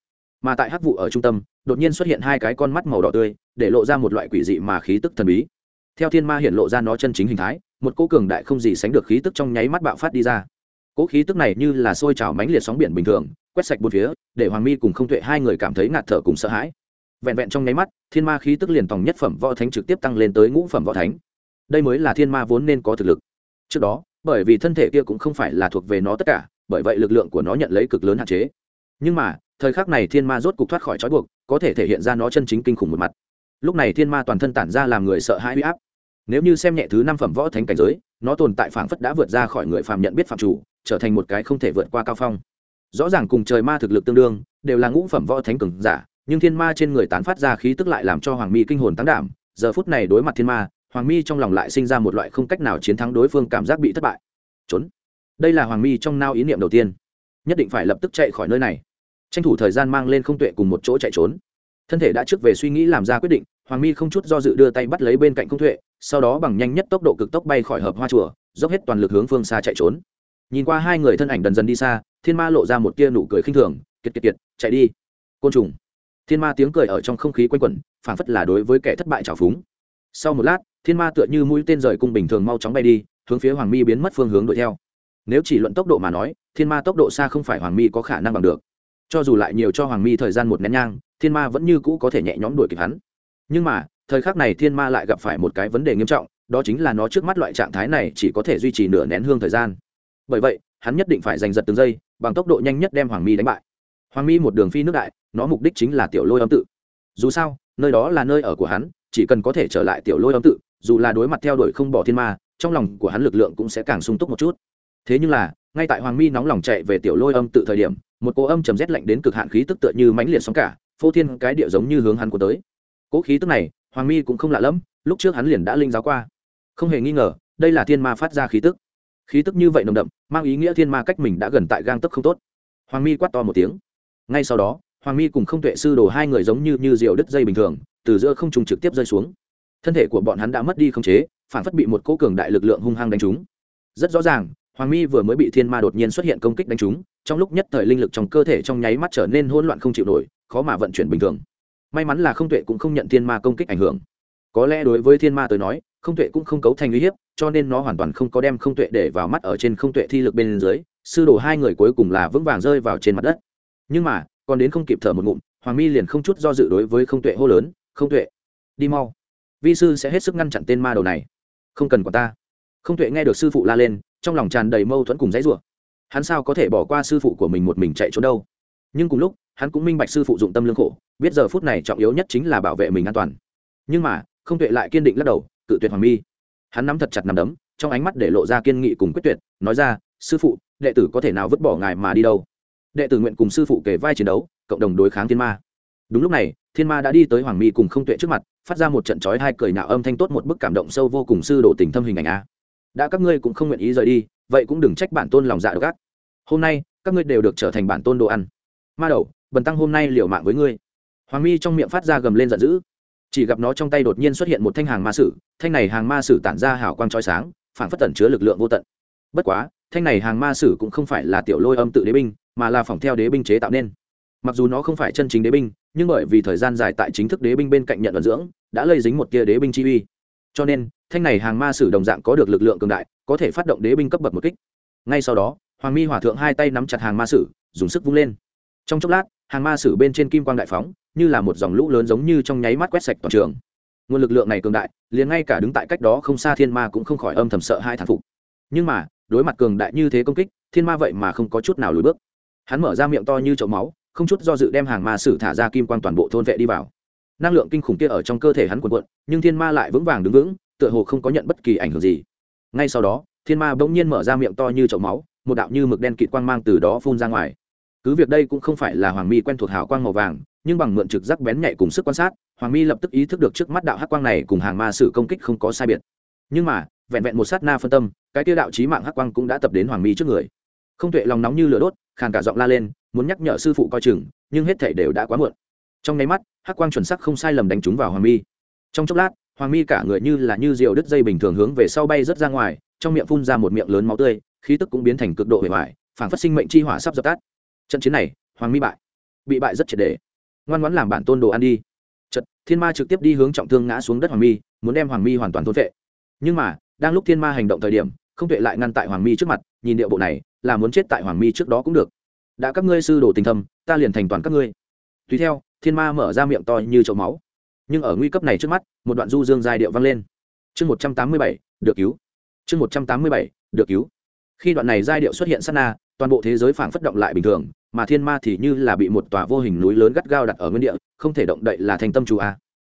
Mà tại hắc vụ ở trung tâm, đột nhiên xuất hiện hai cái con mắt màu đỏ tươi, để lộ ra một loại quỷ dị mà khí tức thần bí. Theo thiên ma hiện lộ ra nó chân chính hình thái một cỗ cường đại không gì sánh được khí tức trong nháy mắt bạo phát đi ra. Cỗ khí tức này như là sôi trào mãnh liệt sóng biển bình thường, quét sạch bốn phía, để hoàng mi cùng không tuệ hai người cảm thấy ngạt thở cùng sợ hãi. Vẹn vẹn trong nháy mắt, thiên ma khí tức liền tòng nhất phẩm võ thánh trực tiếp tăng lên tới ngũ phẩm võ thánh. Đây mới là thiên ma vốn nên có thực lực. Trước đó, bởi vì thân thể kia cũng không phải là thuộc về nó tất cả, bởi vậy lực lượng của nó nhận lấy cực lớn hạn chế. Nhưng mà, thời khắc này thiên ma rốt cục thoát khỏi trói buộc, có thể thể hiện ra nó chân chính kinh khủng một mặt. Lúc này thiên ma toàn thân tản ra làm người sợ hãi huy áp nếu như xem nhẹ thứ năm phẩm võ thánh cảnh giới, nó tồn tại phảng phất đã vượt ra khỏi người phàm nhận biết phạm chủ, trở thành một cái không thể vượt qua cao phong. Rõ ràng cùng trời ma thực lực tương đương, đều là ngũ phẩm võ thánh cường giả, nhưng thiên ma trên người tán phát ra khí tức lại làm cho hoàng mi kinh hồn tăng đảm. Giờ phút này đối mặt thiên ma, hoàng mi trong lòng lại sinh ra một loại không cách nào chiến thắng đối phương cảm giác bị thất bại. Trốn. Đây là hoàng mi trong nao ý niệm đầu tiên. Nhất định phải lập tức chạy khỏi nơi này. Tranh thủ thời gian mang lên không tuệ cùng một chỗ chạy trốn. Thân thể đã trước về suy nghĩ làm ra quyết định, hoàng mi không chút do dự đưa tay bắt lấy bên cạnh không tuệ sau đó bằng nhanh nhất tốc độ cực tốc bay khỏi hợp hoa chùa, dốc hết toàn lực hướng phương xa chạy trốn. Nhìn qua hai người thân ảnh dần dần đi xa, thiên ma lộ ra một tia nụ cười khinh thường, kiệt kiệt kiệt, chạy đi. Côn trùng. Thiên ma tiếng cười ở trong không khí quanh quẩn, phảng phất là đối với kẻ thất bại trào phúng. Sau một lát, thiên ma tựa như mũi tên rời cung bình thường mau chóng bay đi, hướng phía hoàng mi biến mất phương hướng đuổi theo. Nếu chỉ luận tốc độ mà nói, thiên ma tốc độ xa không phải hoàng mi có khả năng bằng được. Cho dù lại nhiều cho hoàng mi thời gian một nén nhang, thiên ma vẫn như cũ có thể nhẹ nhõm đuổi kịp hắn. Nhưng mà thời khắc này thiên ma lại gặp phải một cái vấn đề nghiêm trọng, đó chính là nó trước mắt loại trạng thái này chỉ có thể duy trì nửa nén hương thời gian. Bởi vậy, hắn nhất định phải giành giật từng giây, bằng tốc độ nhanh nhất đem hoàng mi đánh bại. Hoàng mi một đường phi nước đại, nó mục đích chính là tiểu lôi âm tự. Dù sao, nơi đó là nơi ở của hắn, chỉ cần có thể trở lại tiểu lôi âm tự, dù là đối mặt theo đuổi không bỏ thiên ma, trong lòng của hắn lực lượng cũng sẽ càng sung túc một chút. Thế nhưng là, ngay tại hoàng mi nóng lòng chạy về tiểu lôi âm tự thời điểm, một cô âm trầm rét lạnh đến cực hạn khí tức tựa như mãnh liệt sóng cả, phô thiên cái địa giống như hướng hắn của tới. Cỗ khí tức này hoàng mi cũng không lạ lẫm, lúc trước hắn liền đã linh giáo qua. Không hề nghi ngờ, đây là thiên ma phát ra khí tức. Khí tức như vậy nồng đậm, mang ý nghĩa thiên ma cách mình đã gần tại gang tức không tốt. Hoàng mi quát to một tiếng. Ngay sau đó, hoàng mi cùng không tuệ sư đồ hai người giống như như diều đứt dây bình thường, từ giữa không trùng trực tiếp rơi xuống. Thân thể của bọn hắn đã mất đi không chế, phản phất bị một cỗ cường đại lực lượng hung hăng đánh trúng. Rất rõ ràng, hoàng mi vừa mới bị thiên ma đột nhiên xuất hiện công kích đánh trúng, trong lúc nhất thời linh lực trong cơ thể trong nháy mắt trở nên hỗn loạn không chịu nổi, khó mà vận chuyển bình thường may mắn là không tuệ cũng không nhận thiên ma công kích ảnh hưởng. Có lẽ đối với thiên ma tới nói, không tuệ cũng không cấu thành uy hiếp, cho nên nó hoàn toàn không có đem không tuệ để vào mắt ở trên không tuệ thi lực bên dưới, sư đồ hai người cuối cùng là vững vàng rơi vào trên mặt đất. Nhưng mà, còn đến không kịp thở một ngụm, hoàng mi liền không chút do dự đối với không tuệ hô lớn, không tuệ, đi mau. Vi sư sẽ hết sức ngăn chặn tên ma đầu này. Không cần quả ta. Không tuệ nghe được sư phụ la lên, trong lòng tràn đầy mâu thuẫn cùng dãy rủa. Hắn sao có thể bỏ qua sư phụ của mình một mình chạy trốn đâu? Nhưng cùng lúc, hắn cũng minh bạch sư phụ dụng tâm lương khổ biết giờ phút này trọng yếu nhất chính là bảo vệ mình an toàn. Nhưng mà, không tuệ lại kiên định lắc đầu, cự tuyệt hoàng mi. Hắn nắm thật chặt nằm đấm, trong ánh mắt để lộ ra kiên nghị cùng quyết tuyệt, nói ra, sư phụ, đệ tử có thể nào vứt bỏ ngài mà đi đâu? Đệ tử nguyện cùng sư phụ kể vai chiến đấu, cộng đồng đối kháng thiên ma. Đúng lúc này, thiên ma đã đi tới hoàng mi cùng không tuệ trước mặt, phát ra một trận trói hai cười nạo âm thanh tốt một bức cảm động sâu vô cùng sư đồ tình thâm hình ảnh a. Đã các ngươi cũng không nguyện ý rời đi, vậy cũng đừng trách bản tôn lòng dạ độc ác. Hôm nay, các ngươi đều được trở thành bản tôn đồ ăn. Ma đầu, bần tăng hôm nay liều mạng với ngươi hoàng mi trong miệng phát ra gầm lên giận dữ. Chỉ gặp nó trong tay đột nhiên xuất hiện một thanh hàng ma sử, thanh này hàng ma sử tản ra hào quang trói sáng, phản phất tẩn chứa lực lượng vô tận. Bất quá, thanh này hàng ma sử cũng không phải là tiểu lôi âm tự đế binh, mà là phòng theo đế binh chế tạo nên. Mặc dù nó không phải chân chính đế binh, nhưng bởi vì thời gian dài tại chính thức đế binh bên cạnh nhận vận dưỡng, đã lây dính một tia đế binh chi uy. Cho nên, thanh này hàng ma sử đồng dạng có được lực lượng cường đại, có thể phát động đế binh cấp bậc một kích. Ngay sau đó, hoàng mi hòa thượng hai tay nắm chặt hàng ma sử, dùng sức vung lên. Trong chốc lát, hàng ma sử bên trên kim quang đại phóng như là một dòng lũ lớn giống như trong nháy mắt quét sạch toàn trường. Nguồn lực lượng này cường đại, liền ngay cả đứng tại cách đó không xa thiên ma cũng không khỏi âm thầm sợ hai thằng phục. Nhưng mà, đối mặt cường đại như thế công kích, thiên ma vậy mà không có chút nào lùi bước. Hắn mở ra miệng to như chậu máu, không chút do dự đem hàng ma sử thả ra kim quang toàn bộ thôn vệ đi vào. Năng lượng kinh khủng kia ở trong cơ thể hắn cuộn cuộn, nhưng thiên ma lại vững vàng đứng vững, tựa hồ không có nhận bất kỳ ảnh hưởng gì. Ngay sau đó, thiên ma bỗng nhiên mở ra miệng to như chậu máu, một đạo như mực đen kịt quang mang từ đó phun ra ngoài cứ việc đây cũng không phải là hoàng mi quen thuộc hào quang màu vàng, nhưng bằng mượn trực giác bén nhạy cùng sức quan sát, hoàng mi lập tức ý thức được trước mắt đạo hắc quang này cùng hàng ma sử công kích không có sai biệt. Nhưng mà, vẹn vẹn một sát na phân tâm, cái tiêu đạo trí mạng hắc quang cũng đã tập đến hoàng mi trước người. Không tuệ lòng nóng như lửa đốt, khàn cả giọng la lên, muốn nhắc nhở sư phụ coi chừng, nhưng hết thể đều đã quá muộn. Trong nháy mắt, hắc quang chuẩn sắc không sai lầm đánh trúng vào hoàng mi. Trong chốc lát, hoàng mi cả người như là như rượu đứt dây bình thường hướng về sau bay rớt ra ngoài, trong miệng phun ra một miệng lớn máu tươi, khí tức cũng biến thành cực độ hủy hoại phản phát sinh mệnh chi hỏa sắp dập tắt trận chiến này, hoàng mi bại. Bị bại rất triệt đề ngoan ngoãn làm bản tôn đồ ăn đi. Trận thiên ma trực tiếp đi hướng trọng thương ngã xuống đất hoàng mi, muốn đem hoàng mi hoàn toàn thôn vệ nhưng mà, đang lúc thiên ma hành động thời điểm, không tuệ lại ngăn tại hoàng mi trước mặt, nhìn điệu bộ này, là muốn chết tại hoàng mi trước đó cũng được. Đã các ngươi sư đồ tình thâm, ta liền thành toàn các ngươi. Tùy theo, thiên ma mở ra miệng to như chậu máu. Nhưng ở nguy cấp này trước mắt, một đoạn du dương giai điệu vang lên. Chương một trăm tám mươi bảy, được cứu. Chương một trăm tám mươi bảy, được cứu. Khi đoạn này giai điệu xuất hiện sát na, toàn bộ thế giới phảng phất động lại bình thường mà thiên ma thì như là bị một tòa vô hình núi lớn gắt gao đặt ở nguyên địa, không thể động đậy là thanh tâm chú a.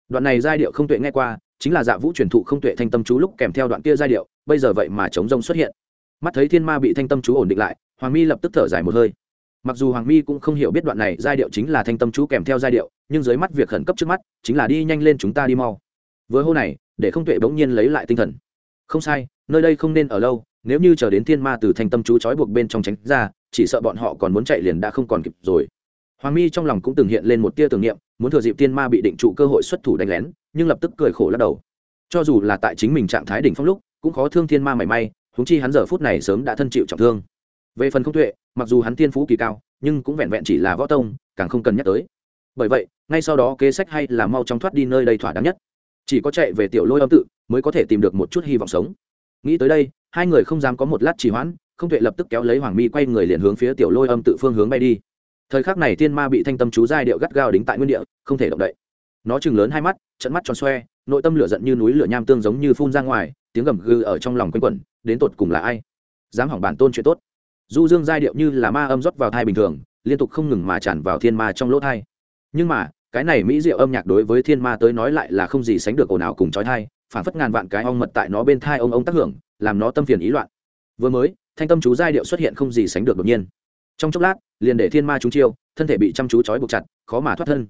Đoạn này giai điệu không tuệ nghe qua, chính là dạ vũ truyền thụ không tuệ thanh tâm chú lúc kèm theo đoạn kia giai điệu, bây giờ vậy mà chống rông xuất hiện. Mắt thấy thiên ma bị thanh tâm chú ổn định lại, hoàng mi lập tức thở dài một hơi. Mặc dù hoàng mi cũng không hiểu biết đoạn này giai điệu chính là thanh tâm chú kèm theo giai điệu, nhưng dưới mắt việc khẩn cấp trước mắt, chính là đi nhanh lên chúng ta đi mau. Với hô này, để không tuệ bỗng nhiên lấy lại tinh thần. Không sai, nơi đây không nên ở lâu nếu như chờ đến thiên ma từ thanh tâm chú trói buộc bên trong tránh ra, chỉ sợ bọn họ còn muốn chạy liền đã không còn kịp rồi. Hoàng mi trong lòng cũng từng hiện lên một tia tưởng niệm, muốn thừa dịp thiên ma bị định trụ cơ hội xuất thủ đánh lén, nhưng lập tức cười khổ lắc đầu. Cho dù là tại chính mình trạng thái đỉnh phong lúc, cũng khó thương thiên ma mảy may húng chi hắn giờ phút này sớm đã thân chịu trọng thương. Về phần không tuệ, mặc dù hắn tiên phú kỳ cao, nhưng cũng vẹn vẹn chỉ là võ tông, càng không cần nhắc tới. Bởi vậy, ngay sau đó kế sách hay là mau chóng thoát đi nơi đây thỏa đáng nhất. Chỉ có chạy về tiểu lôi âm tự, mới có thể tìm được một chút hy vọng sống. Nghĩ tới đây hai người không dám có một lát trì hoãn, không tuệ lập tức kéo lấy hoàng mi quay người liền hướng phía tiểu lôi âm tự phương hướng bay đi. Thời khắc này thiên ma bị thanh tâm chú giai điệu gắt gao đính tại nguyên địa, không thể động đậy. Nó chừng lớn hai mắt trận mắt tròn xoe, nội tâm lửa giận như núi lửa nham tương giống như phun ra ngoài, tiếng gầm gừ ở trong lòng quanh quẩn, đến tột cùng là ai? Dám hỏng bản tôn chuyện tốt. Du dương giai điệu như là ma âm rót vào thai bình thường, liên tục không ngừng mà tràn vào thiên ma trong lỗ thai. Nhưng mà, cái này mỹ diệu âm nhạc đối với thiên ma tới nói lại là không gì sánh được ồn ào cùng trói thai phản phất ngàn vạn cái ong mật tại nó bên thai ông ông tác hưởng làm nó tâm phiền ý loạn. Vừa mới, thanh tâm chú giai điệu xuất hiện không gì sánh được đột nhiên. Trong chốc lát, liền để thiên ma chúng chiêu, thân thể bị chăm chú trói buộc chặt, khó mà thoát thân.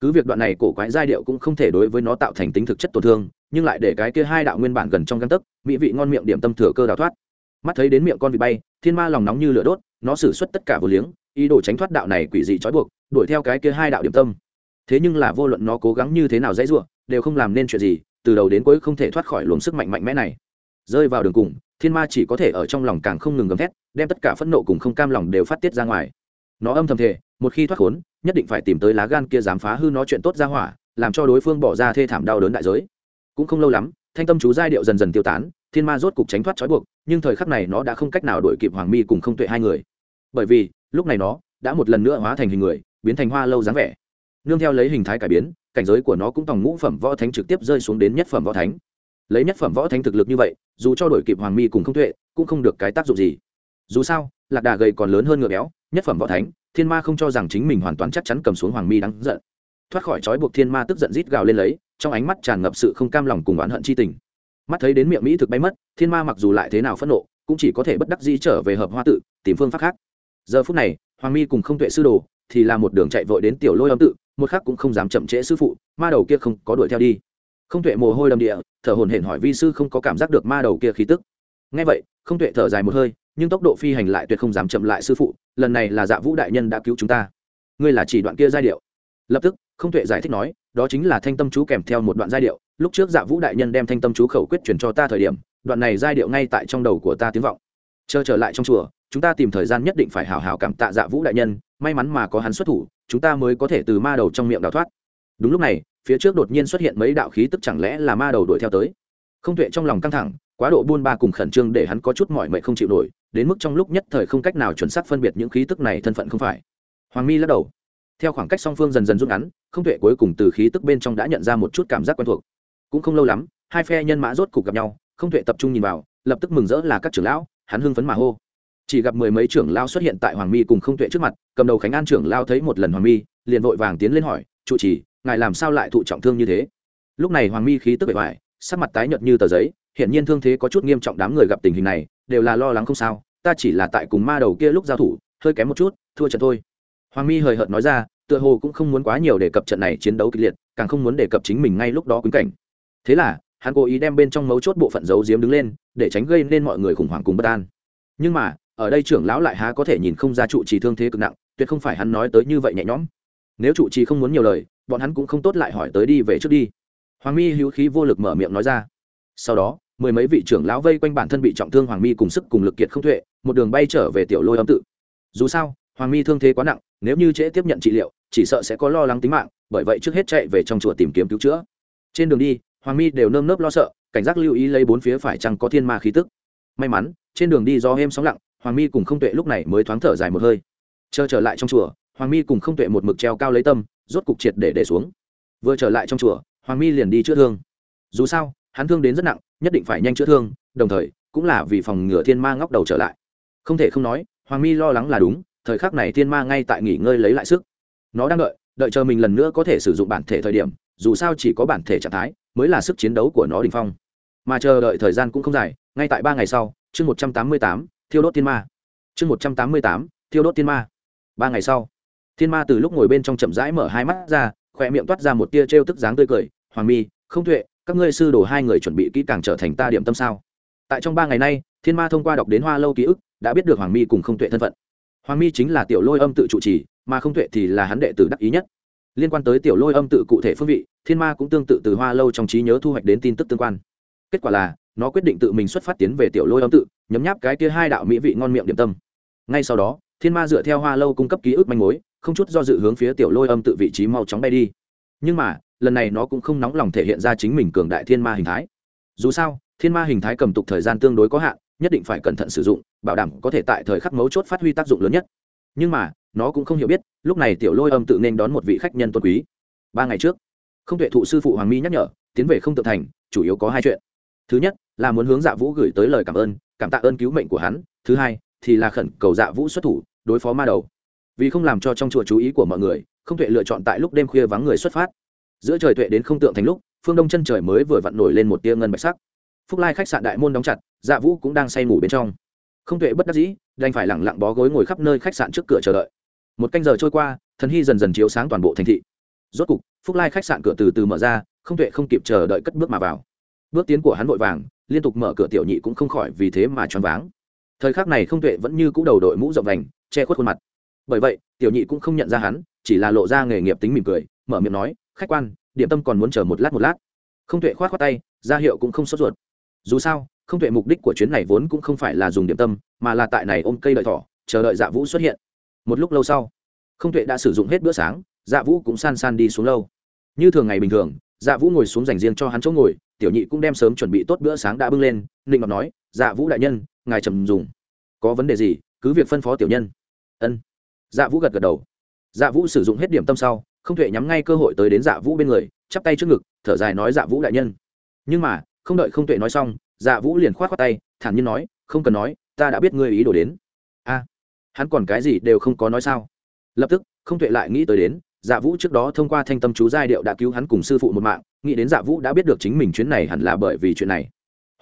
Cứ việc đoạn này cổ quái giai điệu cũng không thể đối với nó tạo thành tính thực chất tổn thương, nhưng lại để cái kia hai đạo nguyên bản gần trong găng tấc, mỹ vị ngon miệng điểm tâm thừa cơ đào thoát. Mắt thấy đến miệng con vị bay, thiên ma lòng nóng như lửa đốt, nó xử suất tất cả vô liếng, ý đồ tránh thoát đạo này quỷ dị trói buộc, đuổi theo cái kia hai đạo điểm tâm. Thế nhưng là vô luận nó cố gắng như thế nào dãy ruộng đều không làm nên chuyện gì, từ đầu đến cuối không thể thoát khỏi luồng sức mạnh mạnh mẽ này rơi vào đường cùng, thiên ma chỉ có thể ở trong lòng càng không ngừng gầm thét, đem tất cả phẫn nộ cùng không cam lòng đều phát tiết ra ngoài. Nó âm thầm thể một khi thoát khốn, nhất định phải tìm tới lá gan kia dám phá hư nó chuyện tốt ra hỏa, làm cho đối phương bỏ ra thê thảm đau đớn đại giới. Cũng không lâu lắm, thanh tâm chú giai điệu dần dần tiêu tán, thiên ma rốt cục tránh thoát trói buộc, nhưng thời khắc này nó đã không cách nào đổi kịp hoàng mi cùng không tuệ hai người. Bởi vì, lúc này nó đã một lần nữa hóa thành hình người, biến thành hoa lâu dáng vẻ. Nương theo lấy hình thái cải biến, cảnh giới của nó cũng tòng ngũ phẩm võ thánh trực tiếp rơi xuống đến nhất phẩm võ thánh lấy nhất phẩm võ thánh thực lực như vậy, dù cho đổi kịp hoàng mi cùng không tuệ, cũng không được cái tác dụng gì. Dù sao, lạc đà gầy còn lớn hơn ngựa béo, nhất phẩm võ thánh, thiên ma không cho rằng chính mình hoàn toàn chắc chắn cầm xuống hoàng mi đáng giận. Thoát khỏi trói buộc thiên ma tức giận rít gào lên lấy, trong ánh mắt tràn ngập sự không cam lòng cùng oán hận chi tình. Mắt thấy đến miệng mỹ thực bay mất, thiên ma mặc dù lại thế nào phẫn nộ, cũng chỉ có thể bất đắc dĩ trở về hợp hoa tự, tìm phương pháp khác. Giờ phút này, hoàng mi cùng không tuệ sư đồ thì là một đường chạy vội đến tiểu lôi âm tự, một khắc cũng không dám chậm trễ sư phụ, ma đầu kia không có đuổi theo đi không tuệ mồ hôi đầm địa, thở hồn hển hỏi vi sư không có cảm giác được ma đầu kia khí tức. Ngay vậy, không tuệ thở dài một hơi, nhưng tốc độ phi hành lại tuyệt không dám chậm lại sư phụ, lần này là dạ vũ đại nhân đã cứu chúng ta. Ngươi là chỉ đoạn kia giai điệu. Lập tức, không tuệ giải thích nói, đó chính là thanh tâm chú kèm theo một đoạn giai điệu, lúc trước dạ vũ đại nhân đem thanh tâm chú khẩu quyết truyền cho ta thời điểm, đoạn này giai điệu ngay tại trong đầu của ta tiếng vọng. Chờ trở lại trong chùa, chúng ta tìm thời gian nhất định phải hào hào cảm tạ dạ vũ đại nhân, may mắn mà có hắn xuất thủ, chúng ta mới có thể từ ma đầu trong miệng đào thoát. Đúng lúc này phía trước đột nhiên xuất hiện mấy đạo khí tức chẳng lẽ là ma đầu đuổi theo tới? Không tuệ trong lòng căng thẳng, quá độ buôn ba cùng khẩn trương để hắn có chút mỏi mệt không chịu nổi, đến mức trong lúc nhất thời không cách nào chuẩn xác phân biệt những khí tức này thân phận không phải. Hoàng mi lắc đầu. Theo khoảng cách song phương dần dần rút ngắn, không tuệ cuối cùng từ khí tức bên trong đã nhận ra một chút cảm giác quen thuộc. Cũng không lâu lắm, hai phe nhân mã rốt cục gặp nhau, không tuệ tập trung nhìn vào, lập tức mừng rỡ là các trưởng lão, hắn hưng phấn mà hô. Chỉ gặp mười mấy trưởng lao xuất hiện tại hoàng mi cùng không tuệ trước mặt, cầm đầu khánh an trưởng lao thấy một lần hoàng mi, liền vội vàng tiến lên hỏi trụ trì ngài làm sao lại thụ trọng thương như thế? Lúc này hoàng mi khí tức bệ hoại sắc mặt tái nhợt như tờ giấy hiện nhiên thương thế có chút nghiêm trọng đám người gặp tình hình này, đều là lo lắng không sao, ta chỉ là tại cùng ma đầu kia lúc giao thủ, hơi kém một chút, thua trận thôi. Hoàng mi hời hợt nói ra, tựa hồ cũng không muốn quá nhiều để cập trận này chiến đấu kịch liệt, càng không muốn đề cập chính mình ngay lúc đó quýnh cảnh. Thế là, hắn cố ý đem bên trong mấu chốt bộ phận giấu giếm đứng lên, để tránh gây nên mọi người khủng hoảng cùng bất an. Nhưng mà, ở đây trưởng lão lại há có thể nhìn không ra trụ trì thương thế cực nặng, tuyệt không phải hắn nói tới như vậy nhẹ nhõm. Nếu trụ trì không muốn nhiều lời bọn hắn cũng không tốt lại hỏi tới đi về trước đi. Hoàng mi hữu khí vô lực mở miệng nói ra. Sau đó, mười mấy vị trưởng lão vây quanh bản thân bị trọng thương hoàng mi cùng sức cùng lực kiệt không thuệ, một đường bay trở về tiểu lôi âm tự. Dù sao, hoàng mi thương thế quá nặng, nếu như trễ tiếp nhận trị liệu, chỉ sợ sẽ có lo lắng tính mạng, bởi vậy trước hết chạy về trong chùa tìm kiếm cứu chữa. Trên đường đi, hoàng mi đều nơm nớp lo sợ, cảnh giác lưu ý lấy bốn phía phải chăng có thiên ma khí tức. May mắn, trên đường đi do êm sóng lặng, hoàng mi cùng không tuệ lúc này mới thoáng thở dài một hơi. Chờ trở lại trong chùa, hoàng mi cùng không tuệ một mực treo cao lấy tâm rốt cục triệt để để xuống. Vừa trở lại trong chùa, hoàng mi liền đi chữa thương. Dù sao, hắn thương đến rất nặng, nhất định phải nhanh chữa thương, đồng thời, cũng là vì phòng ngừa thiên ma ngóc đầu trở lại. Không thể không nói, hoàng mi lo lắng là đúng, thời khắc này thiên ma ngay tại nghỉ ngơi lấy lại sức. Nó đang đợi đợi chờ mình lần nữa có thể sử dụng bản thể thời điểm, dù sao chỉ có bản thể trạng thái, mới là sức chiến đấu của nó đỉnh phong. Mà chờ đợi thời gian cũng không dài, ngay tại ba ngày sau, chương một trăm tám mươi tám, thiêu đốt thiên ma. Chương một trăm tám mươi tám, thiêu đốt thiên ma. Ba ngày sau thiên ma từ lúc ngồi bên trong chậm rãi mở hai mắt ra, khỏe miệng toát ra một tia trêu tức dáng tươi cười. Hoàng mi, không tuệ, các ngươi sư đồ hai người chuẩn bị kỹ càng trở thành ta điểm tâm sao? Tại trong ba ngày nay, thiên ma thông qua đọc đến hoa lâu ký ức, đã biết được hoàng mi cùng không tuệ thân phận. Hoàng mi chính là tiểu lôi âm tự trụ trì, mà không tuệ thì là hắn đệ tử đắc ý nhất. Liên quan tới tiểu lôi âm tự cụ thể phương vị, thiên ma cũng tương tự từ hoa lâu trong trí nhớ thu hoạch đến tin tức tương quan. Kết quả là, nó quyết định tự mình xuất phát tiến về tiểu lôi âm tự, nhấm nháp cái kia hai đạo mỹ vị ngon miệng điểm tâm. Ngay sau đó, thiên ma dựa theo hoa lâu cung cấp ký ức manh mối không chút do dự hướng phía tiểu lôi âm tự vị trí mau chóng bay đi. Nhưng mà, lần này nó cũng không nóng lòng thể hiện ra chính mình cường đại thiên ma hình thái. Dù sao, thiên ma hình thái cầm tục thời gian tương đối có hạn, nhất định phải cẩn thận sử dụng, bảo đảm có thể tại thời khắc mấu chốt phát huy tác dụng lớn nhất. Nhưng mà, nó cũng không hiểu biết, lúc này tiểu lôi âm tự nên đón một vị khách nhân tôn quý. Ba ngày trước, không tuệ thụ sư phụ hoàng mi nhắc nhở, tiến về không tự thành, chủ yếu có hai chuyện. Thứ nhất, là muốn hướng dạ vũ gửi tới lời cảm ơn, cảm tạ ơn cứu mệnh của hắn. Thứ hai, thì là khẩn cầu dạ vũ xuất thủ, đối phó ma đầu vì không làm cho trong chùa chú ý của mọi người, không tuệ lựa chọn tại lúc đêm khuya vắng người xuất phát. Giữa trời tuệ đến không tượng thành lúc, phương đông chân trời mới vừa vặn nổi lên một tia ngân bạch sắc. Phúc lai khách sạn đại môn đóng chặt dạ vũ cũng đang say ngủ bên trong. Không tuệ bất đắc dĩ, đành phải lẳng lặng bó gối ngồi khắp nơi khách sạn trước cửa chờ đợi. Một canh giờ trôi qua, thần hy dần dần chiếu sáng toàn bộ thành thị. Rốt cục, phúc lai khách sạn cửa từ từ mở ra, không tuệ không kịp chờ đợi cất bước mà vào. Bước tiến của hắn vội vàng, liên tục mở cửa tiểu nhị cũng không khỏi vì thế mà choáng váng. Thời khắc này không tuệ vẫn như cũ đầu đội mũ rộng vành, che khuất khuôn mặt bởi vậy, tiểu nhị cũng không nhận ra hắn, chỉ là lộ ra nghề nghiệp tính mỉm cười, mở miệng nói, khách quan, điểm tâm còn muốn chờ một lát một lát. Không tuệ khoát khoát tay, ra hiệu cũng không sốt ruột. Dù sao, không tuệ mục đích của chuyến này vốn cũng không phải là dùng điểm tâm, mà là tại này ôm cây đợi thỏ, chờ đợi dạ vũ xuất hiện. Một lúc lâu sau, không tuệ đã sử dụng hết bữa sáng dạ vũ cũng san san đi xuống lâu. Như thường ngày bình thường dạ vũ ngồi xuống dành riêng cho hắn chỗ ngồi, tiểu nhị cũng đem sớm chuẩn bị tốt bữa sáng đã bưng lên ninh ngọc nói dạ vũ đại nhân, ngài trầm dùng. Có vấn đề gì, cứ việc phân phó tiểu nhân. Ân dạ vũ gật gật đầu. Dạ vũ sử dụng hết điểm tâm sau, không thể nhắm ngay cơ hội tới đến dạ vũ bên người, chắp tay trước ngực, thở dài nói dạ vũ đại nhân. Nhưng mà, không đợi không tuệ nói xong dạ vũ liền k h o á t khoác tay, thản nhiên nói, không cần nói, ta đã biết ngươi ý đồ đến. A, hắn còn cái gì đều không có nói sao? Lập tức, không tuệ lại nghĩ tới đến dạ vũ trước đó thông qua thanh tâm chú giai điệu đã cứu hắn cùng sư phụ một mạng, nghĩ đến dạ vũ đã biết được chính mình chuyến này hẳn là bởi vì chuyện này.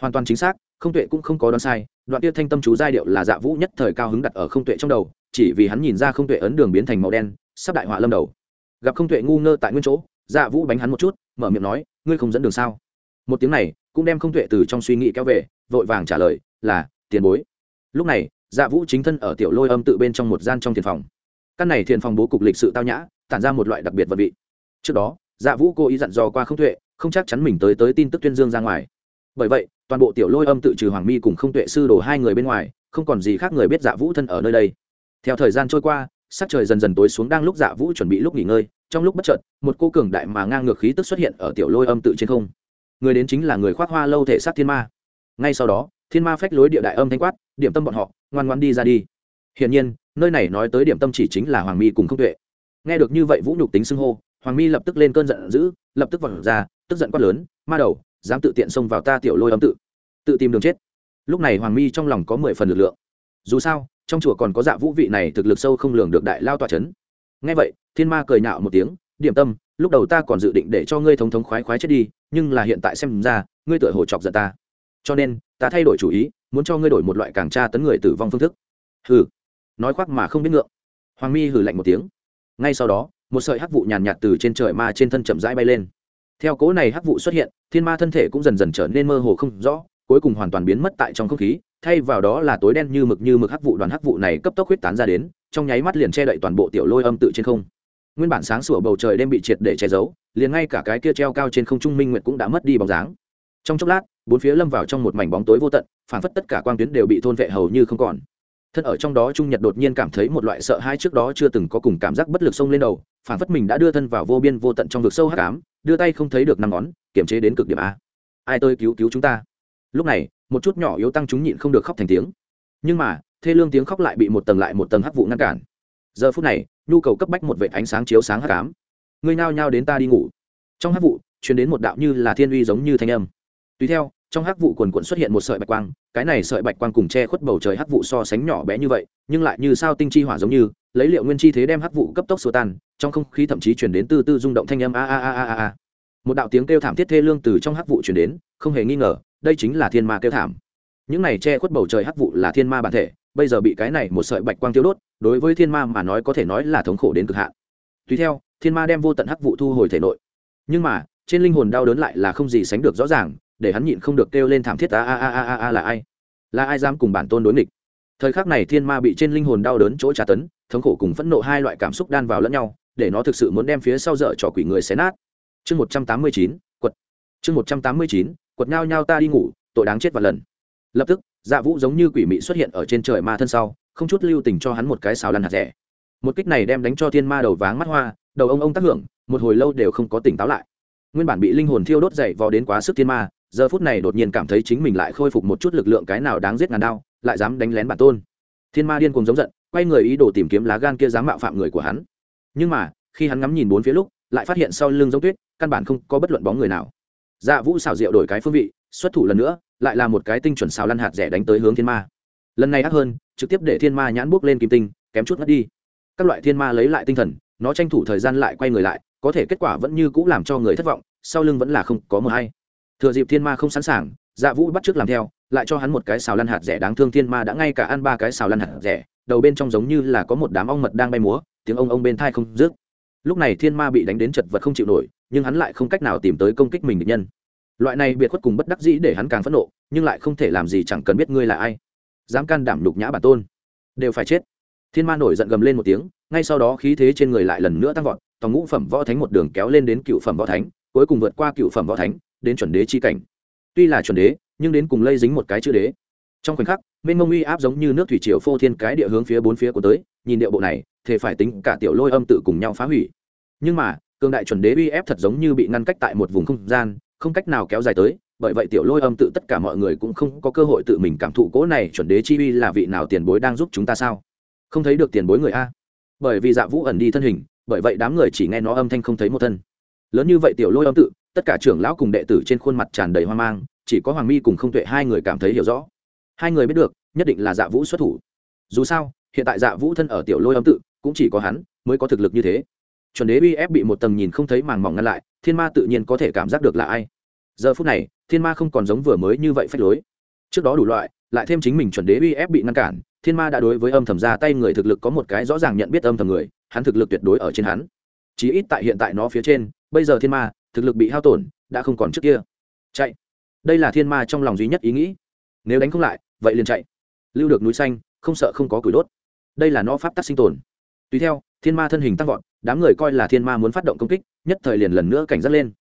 Hoàn toàn chính xác, không tuệ cũng không có đoán sai, đoạn kia thanh tâm chú giai điệu là dạ vũ nhất thời cao hứng đặt ở không tuệ trong đầu chỉ vì hắn nhìn ra không tuệ ấn đường biến thành màu đen, sắp đại họa lâm đầu. Gặp không tuệ ngu ngơ tại nguyên chỗ dạ vũ bánh hắn một chút, mở miệng nói, ngươi không dẫn đường sao? Một tiếng này, cũng đem không tuệ từ trong suy nghĩ kéo về, vội vàng trả lời, là, tiền bối. Lúc này dạ vũ chính thân ở tiểu lôi âm tự bên trong một gian trong thiền phòng. Căn này thiền phòng bố cục lịch sự tao nhã, tản ra một loại đặc biệt vật vị. Trước đó dạ vũ cố ý dặn dò qua không tuệ, không chắc chắn mình tới tới tin tức tuyên dương ra ngoài. Bởi vậy, toàn bộ tiểu lôi âm tự trừ hoàng mi cùng không tuệ sư đồ hai người bên ngoài, không còn gì khác người biết dạ vũ thân ở nơi đây theo thời gian trôi qua, sắc trời dần dần tối xuống đang lúc dạ vũ chuẩn bị lúc nghỉ ngơi, trong lúc bất chợt, một cô cường đại mà ngang ngược khí tức xuất hiện ở tiểu lôi âm tự trên không. Người đến chính là người khoác hoa lâu thể sát thiên ma. Ngay sau đó, thiên ma phách lối địa đại âm thanh quát, điểm tâm bọn họ, ngoan ngoan đi ra đi. Hiển nhiên, nơi này nói tới điểm tâm chỉ chính là hoàng mi cùng không tuệ. Nghe được như vậy vũ nhục tính xưng hô, hoàng mi lập tức lên cơn giận dữ, lập tức vọt ra, tức giận quát lớn, ma đầu, dám tự tiện xông vào ta tiểu lôi âm tự tự tìm đường chết. Lúc này hoàng mi trong lòng có mười phần lực lượng. Dù sao trong chùa còn có dạ vũ vị này thực lực sâu không lường được đại lao tọa c h ấ n ngay vậy, thiên ma cười nhạo một tiếng, điểm tâm, lúc đầu ta còn dự định để cho ngươi thống thống khoái khoái chết đi, nhưng là hiện tại xem ra, ngươi tựa hồ chọc giận ta. Cho nên, ta thay đổi chủ ý, muốn cho ngươi đổi một loại càng tra tấn người tử vong phương thức. Hừ. Nói khoác mà không biết ngượng. Hoàng mi hừ lạnh một tiếng. Ngay sau đó, một sợi hắc vụ nhàn nhạt từ trên trời ma trên thân chậm rãi bay lên. Theo cố này hắc vụ xuất hiện, thiên ma thân thể cũng dần dần trở nên mơ hồ không rõ cuối cùng hoàn toàn biến mất tại trong không khí, thay vào đó là tối đen như mực như mực hắc vụ đoàn hắc vụ này cấp tốc huyết tán ra đến, trong nháy mắt liền che đậy toàn bộ tiểu lôi âm tự trên không. Nguyên bản sáng sủa bầu trời đêm bị triệt để che giấu, liền ngay cả cái kia treo cao trên không trung minh nguyệt cũng đã mất đi bóng dáng. Trong chốc lát, bốn phía lâm vào trong một mảnh bóng tối vô tận phản phất tất cả quang tuyến đều bị thôn vệ hầu như không còn. Thân ở trong đó trung nhật đột nhiên cảm thấy một loại sợ hãi trước đó chưa từng có cùng cảm giác bất lực sông lên đầu phản phất mình đã đưa thân vào vô biên vô tận trong vực sâu hắc ám, đưa tay không thấy được năm ngón kiểm chế đến cực điểm a. Ai tôi cứu cứu chúng ta? Lúc này, một chút nhỏ yếu tăng chúng nhịn không được khóc thành tiếng. Nhưng mà, thê lương tiếng khóc lại bị một tầng lại một tầng hắc vụ ngăn cản. Giờ phút này, nhu cầu cấp bách một vệ ánh sáng chiếu sáng hắc ám. Ngươi nao nhao đến ta đi ngủ. Trong hắc vụ chuyển đến một đạo như là thiên uy giống như thanh âm. Tùy theo, trong hắc vụ quần quận xuất hiện một sợi bạch quang, cái này sợi bạch quang cùng che khuất bầu trời hắc vụ so sánh nhỏ bé như vậy, nhưng lại như sao tinh chi hỏa giống như, lấy liệu nguyên chi thế đem hắc vụ cấp tốc xua tan, trong không khí thậm chí chuyển đến từ từ rung động thanh âm a a a a a một đạo tiếng kêu thảm thiết thê lương từ trong hắc vụ chuyển đến, không hề nghi ngờ đây chính là thiên ma kêu thảm. Những này che khuất bầu trời hắc vụ là thiên ma bản thể, bây giờ bị cái này một sợi bạch quang tiêu đốt, đối với thiên ma mà nói có thể nói là thống khổ đến cực hạn. Tùy theo, thiên ma đem vô tận hắc vụ thu hồi thể nội. Nhưng mà, trên linh hồn đau đớn lại là không gì sánh được rõ ràng, để hắn nhịn không được kêu lên thảm thiết a a a a a, là ai? Là ai dám cùng bản tôn đối nghịch? Thời khắc này thiên ma bị trên linh hồn đau đớn chỗ tra tấn, thống khổ cùng phẫn nộ hai loại cảm xúc đan vào lẫn nhau, để nó thực sự muốn đem phía sau dở trò quỷ người xé nát. Chương một trăm tám mươi chín, quật. Chương một trăm tám mươi chín quật nhao nhao ta đi ngủ, tội đáng chết và lần. Lập tức dạ vũ giống như quỷ mị xuất hiện ở trên trời ma thân sau, không chút lưu tình cho hắn một cái xào lăn hạt rẻ. Một kích này đem đánh cho thiên ma đầu váng mắt hoa, đầu ông ông tác hưởng, một hồi lâu đều không có tỉnh táo lại. Nguyên bản bị linh hồn thiêu đốt dậy vò đến quá sức thiên ma, giờ phút này đột nhiên cảm thấy chính mình lại khôi phục một chút lực lượng cái nào đáng giết ngàn đao, lại dám đánh lén bản tôn. Thiên ma điên cùng giống giận, quay người ý đồ tìm kiếm lá gan kia dám mạo phạm người của hắn. Nhưng mà, khi hắn ngắm nhìn bốn phía lúc, lại phát hiện sau lưng giống tuyết, căn bản không có bất luận bóng người nào dạ vũ xảo diệu đổi cái phương vị, xuất thủ lần nữa, lại là một cái tinh chuẩn xào lăn hạt rẻ đánh tới hướng thiên ma. Lần này ác hơn, trực tiếp để thiên ma nhãn buốc lên kim tinh, kém chút mất đi. Các loại thiên ma lấy lại tinh thần, nó tranh thủ thời gian lại quay người lại, có thể kết quả vẫn như cũng làm cho người thất vọng, sau lưng vẫn là không có mờ hay. Thừa dịp thiên ma không sẵn sàng dạ vũ bắt t r ư ớ c làm theo, lại cho hắn một cái xào lăn hạt rẻ đáng thương thiên ma đã ngay cả ăn ba cái xào lăn hạt rẻ, đầu bên trong giống như là có một đám ong mật đang bay múa, tiếng ông ông bên thai không rước lúc này thiên ma bị đánh đến chật vật không chịu nổi nhưng hắn lại không cách nào tìm tới công kích mình địch nhân. Loại này biệt khuất cùng bất đắc dĩ để hắn càng phẫn nộ, nhưng lại không thể làm gì chẳng cần biết ngươi là ai. Dám can đảm nhục nhã bản tôn, đều phải chết. Thiên ma nổi giận gầm lên một tiếng, ngay sau đó khí thế trên người lại lần nữa tăng vọt, tòng ngũ phẩm võ thánh một đường kéo lên đến cựu phẩm võ thánh, cuối cùng vượt qua cựu phẩm võ thánh, đến chuẩn đế chi cảnh. Tuy là chuẩn đế, nhưng đến cùng lây dính một cái chữ đế. Trong khoảnh khắc, mênh mông uy áp giống như nước thủy triều phô thiên cái địa hướng phía bốn phía của tới, nhìn điệu bộ này thì phải tính cả tiểu lôi âm tự cùng nhau phá hủy. Nhưng mà cường đại chuẩn đế uy ép thật giống như bị ngăn cách tại một vùng không gian, không cách nào kéo dài tới, bởi vậy tiểu lôi âm tự tất cả mọi người cũng không có cơ hội tự mình cảm thụ cỗ này chuẩn đế chi uy là vị nào tiền bối đang giúp chúng ta sao? Không thấy được tiền bối người a. Bởi vì dạ vũ ẩn đi thân hình, bởi vậy đám người chỉ nghe nó âm thanh không thấy một thân. Lớn như vậy tiểu lôi âm tự, tất cả trưởng lão cùng đệ tử trên khuôn mặt tràn đầy hoang mang, chỉ có hoàng mi cùng không tuệ hai người cảm thấy hiểu rõ. Hai người biết được, nhất định là dạ vũ xuất thủ. Dù sao, hiện tại dạ vũ thân ở tiểu lôi âm tự, cũng chỉ có hắn mới có thực lực như thế chuẩn đế uy ép bị một tầng nhìn không thấy màng mỏng ngăn lại, thiên ma tự nhiên có thể cảm giác được là ai. Giờ phút này, thiên ma không còn giống vừa mới như vậy phách lối. Trước đó đủ loại, lại thêm chính mình chuẩn đế uy ép bị ngăn cản, thiên ma đã đối với âm thầm ra tay người thực lực có một cái rõ ràng nhận biết âm thầm người, hắn thực lực tuyệt đối ở trên hắn. Chí ít tại hiện tại nó phía trên, bây giờ thiên ma, thực lực bị hao tổn, đã không còn trước kia. Chạy. Đây là thiên ma trong lòng duy nhất ý nghĩ. Nếu đánh không lại, vậy liền chạy. Lưu được núi xanh, không sợ không có củi đốt. Đây là nó pháp tắc sinh tồn. Tùy theo thiên ma thân hình tăng vọt, đám người coi là thiên ma muốn phát động công kích, nhất thời liền lần nữa cảnh giác lên.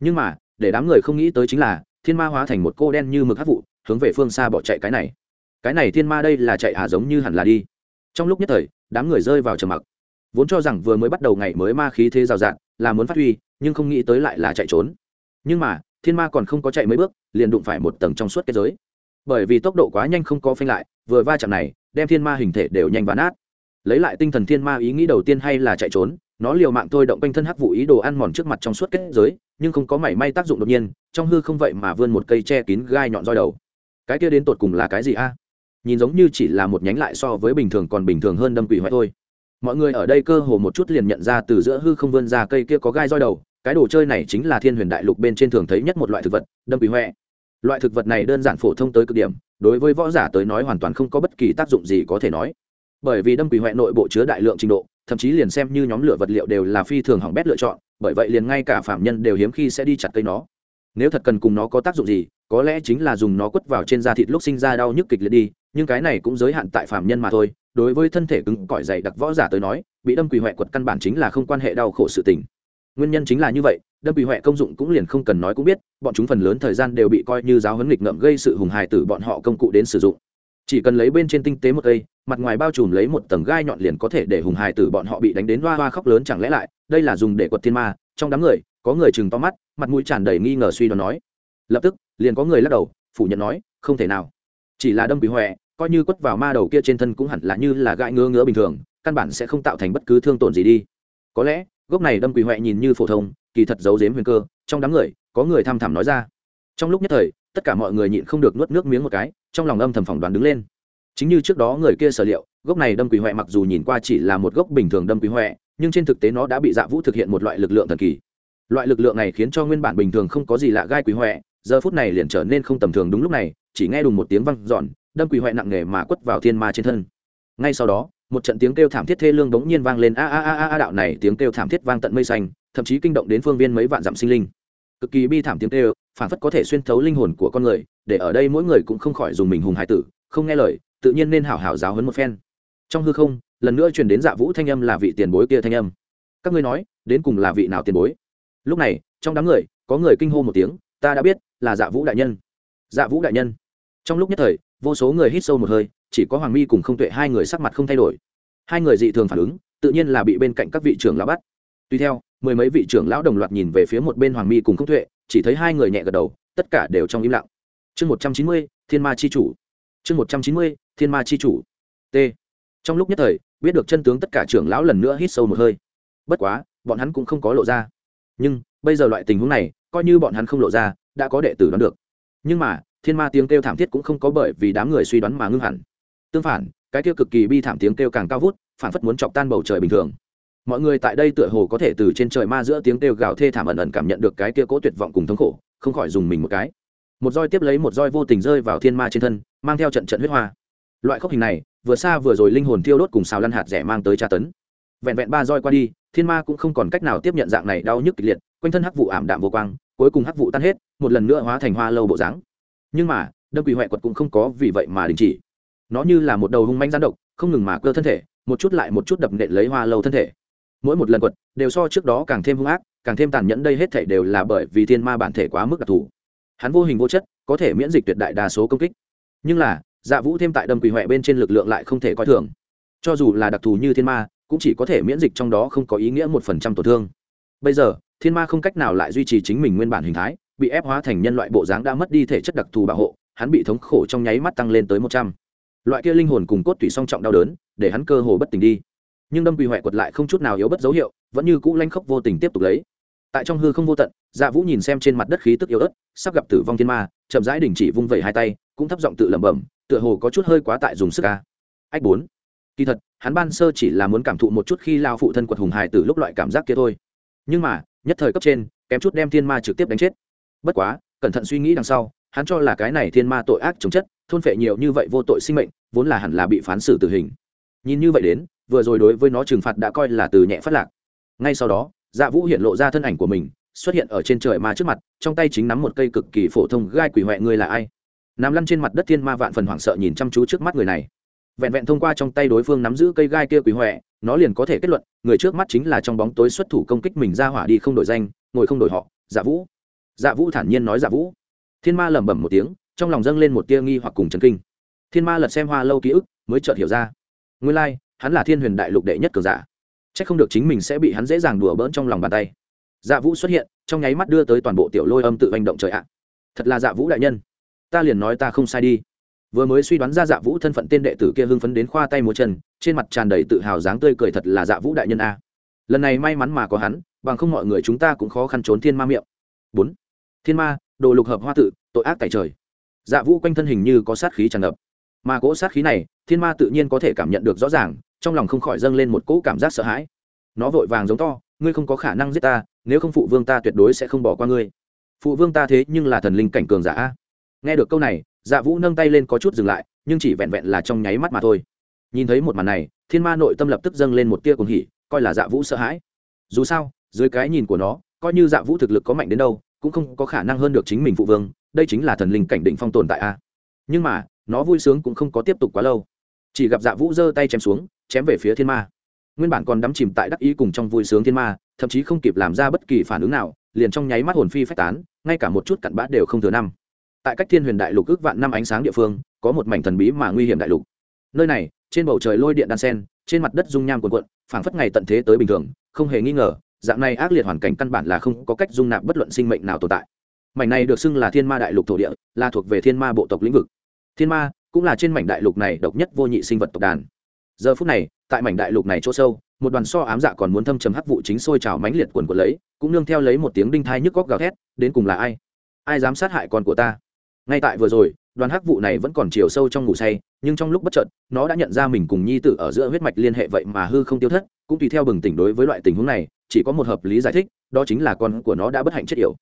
Nhưng mà, để đám người không nghĩ tới chính là, thiên ma hóa thành một cô đen như mực hát vụ, hướng về phương xa bỏ chạy cái này. Cái này thiên ma đây là chạy à giống như hẳn là đi. Trong lúc nhất thời, đám người rơi vào trầm mặc. Vốn cho rằng vừa mới bắt đầu ngày mới ma khí thế rào rạt, là muốn phát huy, nhưng không nghĩ tới lại là chạy trốn. Nhưng mà, thiên ma còn không có chạy mấy bước, liền đụng phải một tầng trong suốt kết giới. Bởi vì tốc độ quá nhanh không có phanh lại, vừa va chạm này, đem thiên ma hình thể đều nhanh và nát lấy lại tinh thần thiên ma ý nghĩ đầu tiên hay là chạy trốn, nó liều mạng thôi động quanh thân hắc vụ ý đồ ăn mòn trước mặt trong suốt kết giới, nhưng không có mảy may tác dụng đột nhiên, trong hư không vậy mà vươn một cây che kín gai nhọn roi đầu. Cái kia đến tột cùng là cái gì a? Nhìn giống như chỉ là một nhánh lại so với bình thường còn bình thường hơn đâm quỷ hoại thôi. Mọi người ở đây cơ hồ một chút liền nhận ra từ giữa hư không vươn ra cây kia có gai roi đầu, cái đồ chơi này chính là thiên huyền đại lục bên trên thường thấy nhất một loại thực vật, đâm quỷ hoẹ loại thực vật này đơn giản phổ thông tới cực điểm, đối với võ giả tới nói hoàn toàn không có bất kỳ tác dụng gì có thể nói bởi vì đâm quỷ hoại nội bộ chứa đại lượng trình độ, thậm chí liền xem như nhóm lửa vật liệu đều là phi thường hỏng bét lựa chọn, bởi vậy liền ngay cả phạm nhân đều hiếm khi sẽ đi chặt cây nó. Nếu thật cần cùng nó có tác dụng gì, có lẽ chính là dùng nó quất vào trên da thịt lúc sinh ra đau nhức kịch liệt đi, nhưng cái này cũng giới hạn tại phạm nhân mà thôi, đối với thân thể cứng cỏi dày đặc võ giả tới nói, bị đâm quỷ huệ quật căn bản chính là không quan hệ đau khổ sự tình. Nguyên nhân chính là như vậy, đâm quỷ huệ công dụng cũng liền không cần nói cũng biết, bọn chúng phần lớn thời gian đều bị coi như giáo huấn nghịch ngợm gây sự hùng hài từ bọn họ công cụ đến sử dụng chỉ cần lấy bên trên tinh tế một cây, mặt ngoài bao trùm lấy một tầng gai nhọn liền có thể để hùng hài tử bọn họ bị đánh đến hoa hoa khóc lớn chẳng lẽ lại, đây là dùng để quật thiên ma, trong đám người, có người chừng to mắt, mặt mũi tràn đầy nghi ngờ suy đoán nói. Lập tức, liền có người lắc đầu, phủ nhận nói, không thể nào. Chỉ là đâm bị huệ coi như quất vào ma đầu kia trên thân cũng hẳn là như là gãi ngứa ngứa bình thường, căn bản sẽ không tạo thành bất cứ thương tổn gì đi. Có lẽ, gốc này đâm quỷ huệ nhìn như phổ thông, kỳ thật giấu giếm huyền cơ, trong đám người, có người tham thẳm nói ra. Trong lúc nhất thời, tất cả mọi người nhịn không được nuốt nước miếng một cái trong lòng âm thầm phỏng đoán đứng lên. Chính như trước đó người kia sở liệu, gốc này đâm quỷ huệ mặc dù nhìn qua chỉ là một gốc bình thường đâm quỷ huệ nhưng trên thực tế nó đã bị dạ vũ thực hiện một loại lực lượng thần kỳ. Loại lực lượng này khiến cho nguyên bản bình thường không có gì lạ gai quỷ huệ giờ phút này liền trở nên không tầm thường đúng lúc này, chỉ nghe đùng một tiếng văng giòn đâm quỷ huệ nặng nề mà quất vào thiên ma trên thân. Ngay sau đó, một trận tiếng kêu thảm thiết thê lương bỗng nhiên vang lên a a a a, đạo này tiếng kêu thảm thiết vang tận mây xanh, thậm chí kinh động đến phương viên mấy vạn dặm sinh linh. Cực kỳ bi thảm tiếng kêu phản phất có thể xuyên thấu linh hồn của con người, để ở đây mỗi người cũng không khỏi dùng mình hùng hải tử, không nghe lời, tự nhiên nên hảo hảo giáo hấn một phen. Trong hư không, lần nữa truyền đến dạ vũ thanh âm là vị tiền bối kia thanh âm. Các ngươi nói, đến cùng là vị nào tiền bối? Lúc này, trong đám người, có người kinh hô một tiếng, ta đã biết, là dạ vũ đại nhân. Dạ vũ đại nhân. Trong lúc nhất thời, vô số người hít sâu một hơi, chỉ có hoàng mi cùng không tuệ hai người sắc mặt không thay đổi. Hai người dị thường phản ứng, tự nhiên là bị bên cạnh các vị trưởng lão bắt. Tuy theo, mười mấy vị trưởng lão đồng loạt nhìn về phía một bên hoàng mi cùng không tuệ chỉ thấy hai người nhẹ gật đầu, tất cả đều trong im lặng. Chương một trăm chín mươi, thiên ma chi chủ. Chương một trăm chín mươi, thiên ma chi chủ. T. Trong lúc nhất thời, biết được chân tướng tất cả trưởng lão lần nữa hít sâu một hơi. Bất quá, bọn hắn cũng không có lộ ra. Nhưng, bây giờ loại tình huống này, coi như bọn hắn không lộ ra, đã có đệ tử đoán được. Nhưng mà, thiên ma tiếng kêu thảm thiết cũng không có bởi vì đám người suy đoán mà ngưng hẳn. Tương phản, cái kia cực kỳ bi thảm tiếng kêu càng cao vút, phản phất muốn chọc tan bầu trời bình thường mọi người tại đây tựa hồ có thể từ trên trời ma giữa tiếng kêu gào thê thảm ẩn ẩn cảm nhận được cái kia cố tuyệt vọng cùng thống khổ, không khỏi dùng mình một cái. Một roi tiếp lấy một roi vô tình rơi vào thiên ma trên thân, mang theo trận trận huyết hoa. Loại khốc hình này, vừa xa vừa rồi linh hồn thiêu đốt cùng xào lăn hạt rẻ mang tới tra tấn. Vẹn vẹn ba roi qua đi, thiên ma cũng không còn cách nào tiếp nhận dạng này đau nhức kịch liệt, quanh thân hắc vụ ảm đạm vô quang, cuối cùng hắc vụ tan hết, một lần nữa hóa thành hoa lâu bộ dáng. Nhưng mà, đâm quỷ huệ quật cũng không có vì vậy mà đình chỉ. Nó như là một đầu hung manh gián độc, không ngừng mà cơ thân thể, một chút lại một chút đập nện lấy hoa lâu thân thể mỗi một lần quật đều so trước đó càng thêm hung ác, càng thêm tàn nhẫn đây hết thể đều là bởi vì thiên ma bản thể quá mức đặc thù. Hắn vô hình vô chất, có thể miễn dịch tuyệt đại đa số công kích. Nhưng là dạ vũ thêm tại đâm quỷ huệ bên trên lực lượng lại không thể coi thường. Cho dù là đặc thù như thiên ma, cũng chỉ có thể miễn dịch trong đó không có ý nghĩa một phần trăm tổn thương. Bây giờ, thiên ma không cách nào lại duy trì chính mình nguyên bản hình thái, bị ép hóa thành nhân loại bộ dáng đã mất đi thể chất đặc thù bảo hộ, hắn bị thống khổ trong nháy mắt tăng lên tới một trăm. Loại kia linh hồn cùng cốt tủy song trọng đau đớn, để hắn cơ hồ bất tỉnh đi nhưng đâm quỳ huệ quật lại không chút nào yếu bất dấu hiệu, vẫn như cũ lanh khốc vô tình tiếp tục lấy. Tại trong hư không vô tận dạ vũ nhìn xem trên mặt đất khí tức yếu ớt, sắp gặp tử vong thiên ma, chậm rãi đình chỉ vung vẩy hai tay, cũng thấp giọng tự lẩm bẩm, tựa hồ có chút hơi quá tại dùng sức ca ách bốn. Kỳ thật, hắn ban sơ chỉ là muốn cảm thụ một chút khi lao phụ thân quật hùng hài từ lúc loại cảm giác kia thôi. Nhưng mà, nhất thời cấp trên, kém chút đem thiên ma trực tiếp đánh chết. Bất quá, cẩn thận suy nghĩ đằng sau, hắn cho là cái này thiên ma tội ác chống chất, thôn phệ nhiều như vậy vô tội sinh mệnh, vốn là hẳn là bị phán xử tử hình. Nhìn như vậy đến vừa rồi đối với nó trừng phạt đã coi là từ nhẹ phát lạc. Ngay sau đó dạ vũ hiện lộ ra thân ảnh của mình xuất hiện ở trên trời ma trước mặt trong tay chính nắm một cây cực kỳ phổ thông gai quỷ huệ người là ai? Nằm lăn trên mặt đất thiên ma vạn phần hoảng sợ nhìn chăm chú trước mắt người này. Vẹn vẹn thông qua trong tay đối phương nắm giữ cây gai kia quỷ huệ nó liền có thể kết luận người trước mắt chính là trong bóng tối xuất thủ công kích mình ra hỏa đi không đổi danh ngồi không đổi họ dạ vũ. Dạ vũ thản nhiên nói dạ vũ. Thiên ma lẩm bẩm một tiếng trong lòng dâng lên một tia nghi hoặc cùng chấn kinh. Thiên ma lật xem hoa lâu ký ức mới chợt hiểu ra. Nguyên lai、like, hắn là thiên huyền đại lục đệ nhất cường giả. C h ắ c không được chính mình sẽ bị hắn dễ dàng đùa bỡn trong lòng bàn tay. Dạ vũ xuất hiện, trong nháy mắt đưa tới toàn bộ tiểu lôi âm tự hành động trời ạ. Thật là dạ vũ đại nhân. Ta liền nói ta không sai đi. Vừa mới suy đoán ra dạ vũ thân phận tên đệ tử kia hưng phấn đến khoa tay múa chân, trên mặt tràn đầy tự hào dáng tươi cười thật là dạ vũ đại nhân a. Lần này may mắn mà có hắn, bằng không mọi người chúng ta cũng khó khăn trốn thiên ma miệng. Bốn. Thiên ma, đồ lục hợp hoa tự, tội ác tại trời. Dạ vũ quanh thân hình như có sát khí tràn ngập. Mà cỗ sát khí này, thiên ma tự nhiên có thể cảm nhận được rõ ràng trong lòng không khỏi dâng lên một cỗ cảm giác sợ hãi. Nó vội vàng giống to, ngươi không có khả năng giết ta, nếu không phụ vương ta tuyệt đối sẽ không bỏ qua ngươi. Phụ vương ta thế nhưng là thần linh cảnh cường giả nghe được câu này dạ vũ nâng tay lên có chút dừng lại, nhưng chỉ vẹn vẹn là trong nháy mắt mà thôi. Nhìn thấy một màn này, thiên ma nội tâm lập tức dâng lên một tia cùng hỉ, coi là dạ vũ sợ hãi. Dù sao, dưới cái nhìn của nó, coi như dạ vũ thực lực có mạnh đến đâu, cũng không có khả năng hơn được chính mình phụ vương, đây chính là thần linh cảnh định phong tồn tại a. Nhưng mà, nó vui sướng cũng không có tiếp tục quá lâu. Chỉ gặp dạ vũ giơ tay chém xuống chém về phía thiên ma. Nguyên bản còn đắm chìm tại đắc ý cùng trong vui sướng thiên ma, thậm chí không kịp làm ra bất kỳ phản ứng nào, liền trong nháy mắt hồn phi phách tán, ngay cả một chút cặn bã đều không thừa năm. Tại cách thiên huyền đại lục ước vạn năm ánh sáng địa phương, có một mảnh thần bí mà nguy hiểm đại lục. Nơi này, trên bầu trời lôi điện đan sen, trên mặt đất dung nham cuồn cuộn, phảng phất ngày tận thế tới bình thường, không hề nghi ngờ, dạng này ác liệt hoàn cảnh căn bản là không có cách dung nạp bất luận sinh mệnh nào tồn tại. Mảnh này được xưng là thiên ma đại lục thổ địa, là thuộc về thiên ma bộ tộc lĩnh vực. Thiên ma cũng là trên mảnh đại lục này độc nhất vô nhị sinh vật tộc đàn giờ phút này, tại mảnh đại lục này chỗ sâu, một đoàn so ám dạ còn muốn thâm trầm hắc vụ chính sôi trào mãnh liệt quần của lấy, cũng nương theo lấy một tiếng đinh thai nhức góc gào thét, đến cùng là ai? Ai dám sát hại con của ta? Ngay tại vừa rồi, đoàn hắc vụ này vẫn còn chiều sâu trong ngủ say, nhưng trong lúc bất chợt, nó đã nhận ra mình cùng nhi tử ở giữa huyết mạch liên hệ vậy mà hư không tiêu thất, cũng tùy theo bừng tỉnh đối với loại tình huống này, chỉ có một hợp lý giải thích, đó chính là con của nó đã bất hạnh chết yểu.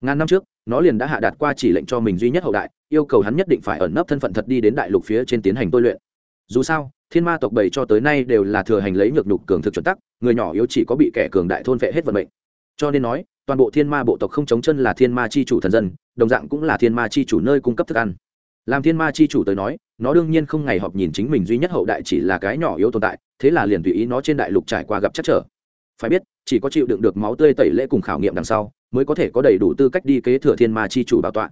Ngàn năm trước, nó liền đã hạ đạt qua chỉ lệnh cho mình duy nhất hậu đại, yêu cầu hắn nhất định phải ẩn nấp thân phận thật đi đến đại lục phía trên tiến hành tôi luyện dù sao, thiên ma tộc bảy cho tới nay đều là thừa hành lấy nhược nhục cường thực chuẩn tắc, người nhỏ yếu chỉ có bị kẻ cường đại thôn vệ hết vận mệnh. Cho nên nói, toàn bộ thiên ma bộ tộc không chống chân là thiên ma chi chủ thần dân, đồng dạng cũng là thiên ma chi chủ nơi cung cấp thức ăn. Làm thiên ma chi chủ tới nói, nó đương nhiên không ngày họp nhìn chính mình duy nhất hậu đại chỉ là cái nhỏ yếu tồn tại, thế là liền tùy ý nó trên đại lục trải qua gặp chắc trở. Phải biết, chỉ có chịu đựng được máu tươi tẩy lễ cùng khảo nghiệm đằng sau, mới có thể có đầy đủ tư cách đi kế thừa thiên ma chi chủ bảo tọa.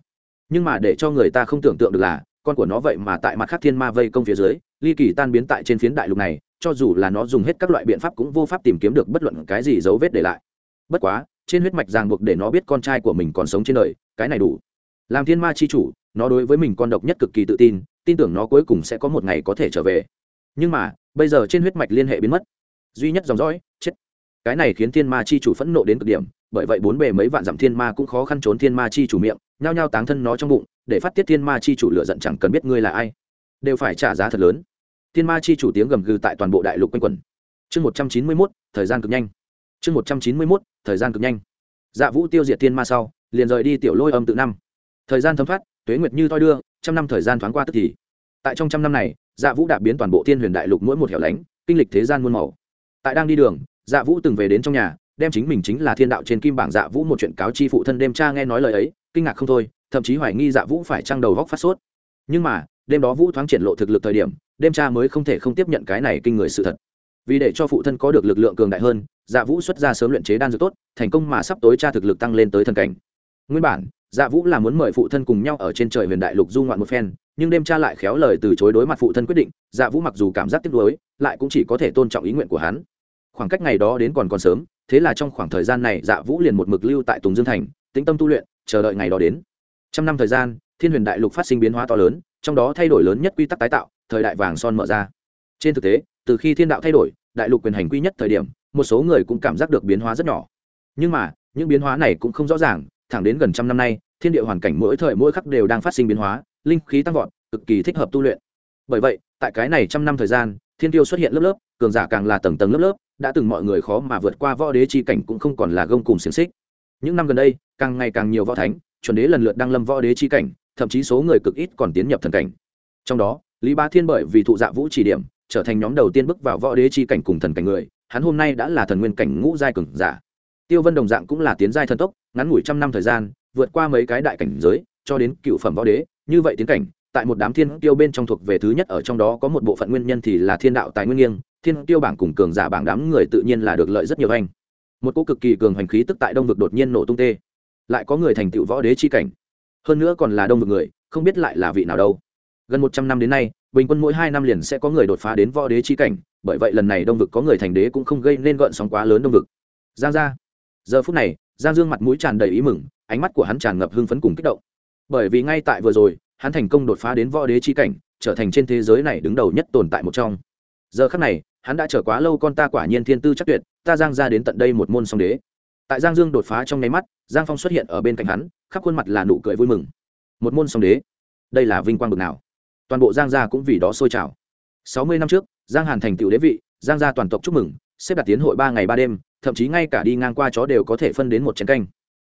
Nhưng mà để cho người ta không tưởng tượng được là con của nó vậy mà tại mặt khác thiên ma vây công phía dưới, ly kỳ tan biến tại trên phiến đại lục này, cho dù là nó dùng hết các loại biện pháp cũng vô pháp tìm kiếm được bất luận cái gì dấu vết để lại. Bất quá, trên huyết mạch ràng buộc để nó biết con trai của mình còn sống trên đời, cái này đủ. Làm thiên ma chi chủ, nó đối với mình con độc nhất cực kỳ tự tin tin tưởng nó cuối cùng sẽ có một ngày có thể trở về. Nhưng mà, bây giờ trên huyết mạch liên hệ biến mất. Duy nhất dòng dõi, chết. Cái này khiến thiên ma chi chủ phẫn nộ đến cực điểm, bởi vậy bốn bề mấy vạn dặm thiên ma cũng khó khăn trốn thiên ma chi chủ miệng, nhao nhao táng thân nó trong bụng để phát tiết thiên ma chi chủ lựa giận chẳng cần biết ngươi là ai. Đều phải trả giá thật lớn. Thiên ma chi chủ tiếng gầm gừ tại toàn bộ đại lục quanh quẩn. Chương một trăm chín mươi mốt, thời gian cực nhanh. Chương một trăm chín mươi mốt, thời gian cực nhanh. Dạ vũ tiêu diệt thiên ma sau, liền rời đi tiểu lôi âm tự năm. Thời gian thấm phát tuế nguyệt như thoi đưa, trăm năm thời gian thoáng qua tức thì. Tại trong trăm năm này dạ vũ đã biến toàn bộ thiên huyền đại lục mỗi một hẻo lánh, kinh lịch thế gian muôn màu. Tại đang đi đường dạ vũ từng về đến trong nhà đem chính mình chính là thiên đạo trên kim bảng dạ vũ một chuyện cáo chi phụ thân đêm cha nghe nói lời ấy, kinh ngạc không thôi, thậm chí hoài nghi dạ vũ phải trăng đầu góc phát sốt. Nhưng mà, đêm đó vũ thoáng triển lộ thực lực thời điểm, đêm cha mới không thể không tiếp nhận cái này kinh người sự thật. Vì để cho phụ thân có được lực lượng cường đại hơn dạ vũ xuất ra sớm luyện chế đan dược tốt, thành công mà sắp tối cha thực lực tăng lên tới thần cảnh. Nguyên bản dạ vũ là muốn mời phụ thân cùng nhau ở trên trời huyền đại lục du ngoạn một phen, nhưng đêm cha lại khéo lời từ chối đối mặt phụ thân quyết định dạ vũ mặc dù cảm giác tiếc nuối, lại cũng chỉ có thể tôn trọng ý nguyện của hắn. Khoảng cách ngày đó đến còn còn sớm thế là trong khoảng thời gian này dạ vũ liền một mực lưu tại tùng dương thành, tĩnh tâm tu luyện, chờ đợi ngày đó đến. Trăm năm thời gian, thiên huyền đại lục phát sinh biến hóa to lớn, trong đó thay đổi lớn nhất quy tắc tái tạo, thời đại vàng son mở ra. Trên thực tế, từ khi thiên đạo thay đổi, đại lục quyền hành quy nhất thời điểm, một số người cũng cảm giác được biến hóa rất nhỏ. Nhưng mà, những biến hóa này cũng không rõ ràng, thẳng đến gần trăm năm nay, thiên địa hoàn cảnh mỗi thời mỗi khắc đều đang phát sinh biến hóa, linh khí tăng vọt, cực kỳ thích hợp tu luyện. Bởi vậy, tại cái này trăm năm thời gian, thiên tiêu xuất hiện lớp lớp, cường giả càng là tầng tầng lớp lớp đã từng mọi người khó mà vượt qua võ đế chi cảnh cũng không còn là gông cùng xiềng xích. Những năm gần đây, càng ngày càng nhiều võ thánh, chuẩn đế lần lượt đăng lâm võ đế chi cảnh, thậm chí số người cực ít còn tiến nhập thần cảnh. Trong đó, lý ba thiên bởi vì thụ dạ vũ chỉ điểm, trở thành nhóm đầu tiên bước vào võ đế chi cảnh cùng thần cảnh người, hắn hôm nay đã là thần nguyên cảnh ngũ giai cường giả. Tiêu vân đồng dạng cũng là tiến giai thần tốc, ngắn ngủi trăm năm thời gian, vượt qua mấy cái đại cảnh giới, cho đến cựu phẩm võ đế, như vậy tiến cảnh, tại một đám thiên tiêu bên trong thuộc về thứ nhất, ở trong đó có một bộ phận nguyên nhân thì là thiên đạo tài nguyên nghiêng thiên tiêu bảng cùng cường giả bảng đám người tự nhiên là được lợi rất nhiều anh. Một cô cực kỳ cường hành khí tức tại đông vực đột nhiên nổ tung tê. Lại có người thành tựu võ đế chi cảnh. Hơn nữa còn là đông vực người, không biết lại là vị nào đâu. Gần một trăm năm đến nay, bình quân mỗi hai năm liền sẽ có người đột phá đến võ đế chi cảnh, bởi vậy lần này đông vực có người thành đế cũng không gây nên gợn sóng quá lớn đông vực. Giang gia. Giờ phút này, giang dương mặt mũi tràn đầy ý mừng, ánh mắt của hắn tràn ngập hưng phấn cùng kích động. Bởi vì ngay tại vừa rồi, hắn thành công đột phá đến võ đế chi cảnh, trở thành trên thế giới này đứng đầu nhất tồn tại một trong. Giờ khắc này hắn đã chờ quá lâu con ta quả nhiên thiên tư chắc tuyệt, ta giang ra đến tận đây một môn song đế. Tại giang dương đột phá trong nháy mắt, giang phong xuất hiện ở bên cạnh hắn, khắp khuôn mặt là nụ cười vui mừng. Một môn song đế? Đây là vinh quang bực nào? Toàn bộ giang gia cũng vì đó sôi trào. Sáu mươi năm trước, giang hàn thành tựu đế vị, giang gia toàn tộc chúc mừng, xếp đặt tiến hội ba ngày ba đêm, thậm chí ngay cả đi ngang qua chó đều có thể phân đến một chén canh.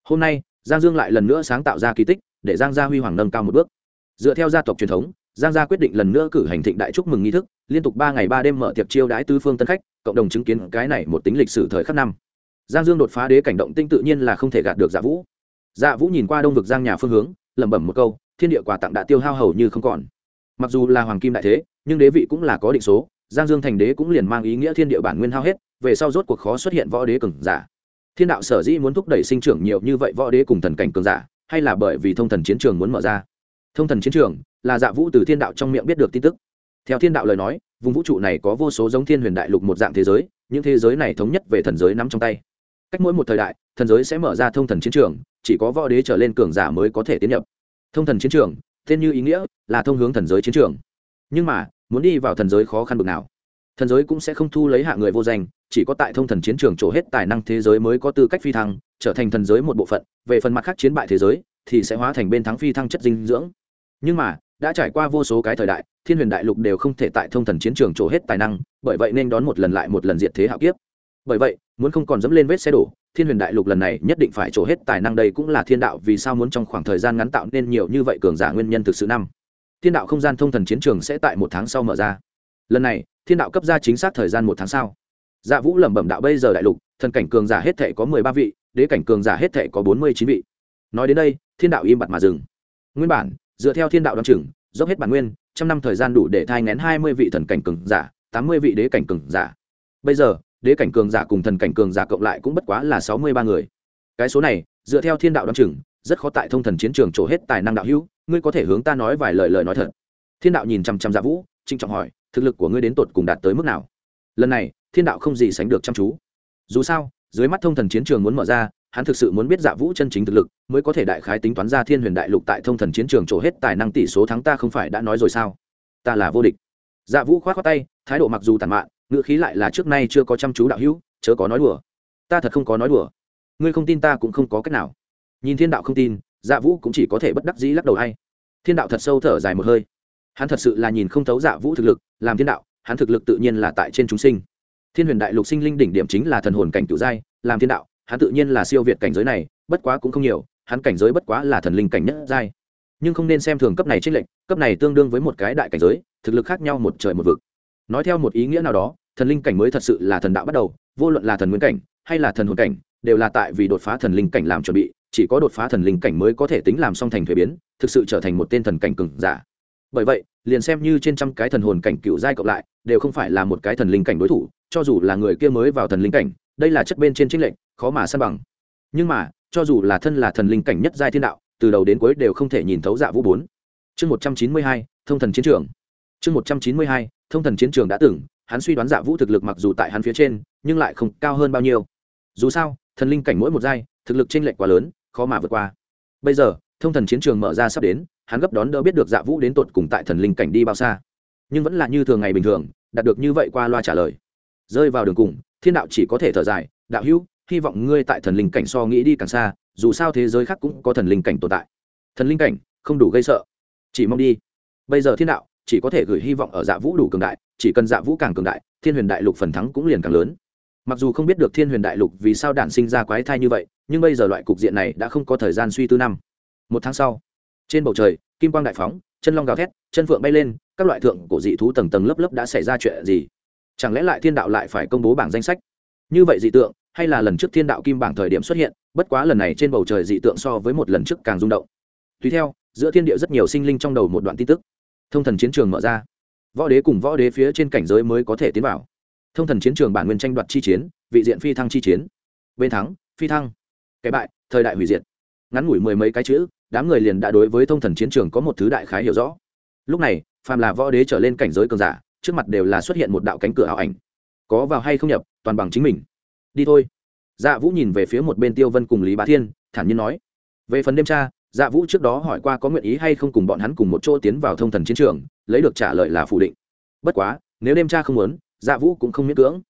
Hôm nay, giang dương lại lần nữa sáng tạo ra kỳ tích, để giang gia huy hoàng nâng cao một bước. Dựa theo gia tộc truyền thống giang gia quyết định lần nữa cử hành thịnh đại chúc mừng nghi thức, liên tục ba ngày ba đêm mở tiệc chiêu đãi tư phương tân khách, cộng đồng chứng kiến cái này một tính lịch sử thời khắc năm. Giang dương đột phá đế cảnh động tinh tự nhiên là không thể gạt được dạ vũ. Dạ vũ nhìn qua đông vực giang nhà phương hướng, lẩm bẩm một câu, thiên địa quà tặng đã tiêu hao hầu như không còn. Mặc dù là hoàng kim đại thế, nhưng đế vị cũng là có định số, giang dương thành đế cũng liền mang ý nghĩa thiên địa bản nguyên hao hết, về sau rốt cuộc khó xuất hiện võ đế cường giả. Thiên đạo sở dĩ muốn thúc đẩy sinh trưởng nhiều như vậy võ đế cùng thần cảnh cường giả, hay là bởi vì thông thần chiến trường muốn mở ra? Thông thần chiến trường là dạ vũ từ thiên đạo trong miệng biết được tin tức. Theo thiên đạo lời nói, vùng vũ trụ này có vô số giống thiên huyền đại lục một dạng thế giới, những thế giới này thống nhất về thần giới nắm trong tay. Cách mỗi một thời đại, thần giới sẽ mở ra thông thần chiến trường, chỉ có võ đế trở lên cường giả mới có thể tiến nhập. Thông thần chiến trường, tên như ý nghĩa, là thông hướng thần giới chiến trường. Nhưng mà, muốn đi vào thần giới khó khăn bực nào. Thần giới cũng sẽ không thu lấy hạ người vô danh, chỉ có tại thông thần chiến trường trổ hết tài năng thế giới mới có tư cách phi thăng, trở thành thần giới một bộ phận. Về phần mặt khác chiến bại thế giới, thì sẽ hóa thành bên thắng phi thăng chất dinh dưỡng. Nhưng mà đã trải qua vô số cái thời đại, thiên huyền đại lục đều không thể tại thông thần chiến trường trổ hết tài năng, bởi vậy nên đón một lần lại một lần diệt thế hạo kiếp. Bởi vậy, muốn không còn dẫm lên vết xe đổ, thiên huyền đại lục lần này nhất định phải trổ hết tài năng đây cũng là thiên đạo vì sao muốn trong khoảng thời gian ngắn tạo nên nhiều như vậy cường giả nguyên nhân thực sự năm. Thiên đạo không gian thông thần chiến trường sẽ tại một tháng sau mở ra. Lần này, thiên đạo cấp ra chính xác thời gian một tháng sau. Dạ vũ lẩm bẩm đạo bây giờ đại lục, thần cảnh cường giả hết thể có mười ba vị, đế cảnh cường giả hết thể có bốn mươi chín vị. Nói đến đây, thiên đạo im bặt mà dừng. Nguyên bản dựa theo thiên đạo đ o á n chừng, dốc hết bản nguyên, trăm năm thời gian đủ để thai ngén hai mươi vị thần cảnh cường giả, tám mươi vị đế cảnh cường giả. Bây giờ, đế cảnh cường giả cùng thần cảnh cường giả cộng lại cũng bất quá là sáu mươi ba người. Cái số này, dựa theo thiên đạo đ o á n chừng, rất khó tại thông thần chiến trường trổ hết tài năng đạo hữu, ngươi có thể hướng ta nói vài lời lời nói thật. Thiên đạo nhìn chăm chăm dạ vũ trinh trọng hỏi, thực lực của ngươi đến tột cùng đạt tới mức nào? Lần này, thiên đạo không gì sánh được chăm chú. Dù sao, dưới mắt thông thần chiến trường muốn mở ra hắn thực sự muốn biết dạ vũ chân chính thực lực, mới có thể đại khái tính toán ra thiên huyền đại lục tại thông thần chiến trường trổ hết tài năng tỷ số thắng ta không phải đã nói rồi sao? Ta là vô địch. Dạ vũ khoát khoát tay, thái độ mặc dù tàn mạn ngựa khí lại là trước nay chưa có chăm chú đạo hữu, chớ có nói đùa. Ta thật không có nói đùa. Ngươi không tin ta cũng không có cách nào. Nhìn thiên đạo không tin dạ vũ cũng chỉ có thể bất đắc dĩ lắc đầu hay thiên đạo thật sâu thở dài một hơi. Hắn thật sự là nhìn không thấu dạ vũ thực lực, làm thiên đạo, hắn thực lực tự nhiên là tại trên chúng sinh. Thiên huyền đại lục sinh linh đỉnh điểm chính là thần hồn cảnh cựu giai, làm thiên đạo hắn tự nhiên là siêu việt cảnh giới này, bất quá cũng không nhiều, hắn cảnh giới bất quá là thần linh cảnh nhất giai. Nhưng không nên xem thường cấp này trên lệnh cấp này tương đương với một cái đại cảnh giới, thực lực khác nhau một trời một vực. Nói theo một ý nghĩa nào đó, thần linh cảnh mới thật sự là thần đạo bắt đầu, vô luận là thần nguyên cảnh, hay là thần hồn cảnh, đều là tại vì đột phá thần linh cảnh làm chuẩn bị, chỉ có đột phá thần linh cảnh mới có thể tính làm song thành thuế biến, thực sự trở thành một tên thần cảnh cừng giả. Bởi vậy, liền xem như trên trăm cái thần hồn cảnh cựu giai cộng lại, đều không phải là một cái thần linh cảnh đối thủ, cho dù là người kia mới vào thần linh cảnh đây là chất bên trên chính lệnh, khó mà san bằng. Nhưng mà, cho dù là thân là thần linh cảnh nhất giai thiên đạo, từ đầu đến cuối đều không thể nhìn thấu dạ vũ bốn. Chương một trăm chín mươi hai, thông thần chiến trường. Chương một trăm chín mươi hai, thông thần chiến trường đã từng, hắn suy đoán dạ vũ thực lực mặc dù tại hắn phía trên, nhưng lại không cao hơn bao nhiêu. Dù sao, thần linh cảnh mỗi một giai, thực lực t r ê n lệch quá lớn, khó mà vượt qua. Bây giờ, thông thần chiến trường mở ra sắp đến, hắn gấp đón đỡ biết được dạ vũ đến tột cùng tại thần linh cảnh đi bao xa. Nhưng vẫn là như thường ngày bình thường, đạt được như vậy qua loa trả lời. Rơi vào đường cùng thiên đạo chỉ có thể thở dài, đạo hữu, hy vọng ngươi tại thần linh cảnh so nghĩ đi càng xa, dù sao thế giới khác cũng có thần linh cảnh tồn tại. Thần linh cảnh, không đủ gây sợ. Chỉ mong đi. Bây giờ thiên đạo, chỉ có thể gửi hy vọng ở dạ vũ đủ cường đại, chỉ cần dạ vũ càng cường đại, thiên huyền đại lục phần thắng cũng liền càng lớn. Mặc dù không biết được thiên huyền đại lục vì sao đản sinh ra quái thai như vậy, nhưng bây giờ loại cục diện này đã không có thời gian suy tư năm. Một tháng sau, trên bầu trời, kim quang đại phóng, chân long gào thét, chân phượng bay lên, các loại thượng cổ dị thú tầng tầng lớp lớp đã xảy ra chuyện gì? Chẳng lẽ lại thiên đạo lại phải công bố bảng danh sách? Như vậy dị tượng, hay là lần trước thiên đạo kim bảng thời điểm xuất hiện, bất quá lần này trên bầu trời dị tượng so với một lần trước càng rung động. Tùy theo, giữa thiên địa rất nhiều sinh linh trong đầu một đoạn tin tức. Thông thần chiến trường mở ra. Võ đế cùng võ đế phía trên cảnh giới mới có thể tiến vào. Thông thần chiến trường bản nguyên tranh đoạt chi chiến, vị diện phi thăng chi chiến. Bên thắng, phi thăng. Cái bại, thời đại hủy diệt. Ngắn ngủi mười mấy cái chữ, đám người liền đã đối với thông thần chiến trường có một thứ đại khái hiểu rõ. Lúc này, phàm là võ đế trở lên cảnh giới cường giả trước mặt đều là xuất hiện một đạo cánh cửa ảo ảnh. Có vào hay không nhập, toàn bằng chính mình. Đi thôi. Dạ vũ nhìn về phía một bên tiêu vân cùng lý bá thiên, thản nhiên nói. Về phần đêm tra dạ vũ trước đó hỏi qua có nguyện ý hay không cùng bọn hắn cùng một chỗ tiến vào thông thần chiến trường, lấy được trả lời là phủ định. Bất quá, nếu đêm tra không muốn dạ vũ cũng không miễn cưỡng.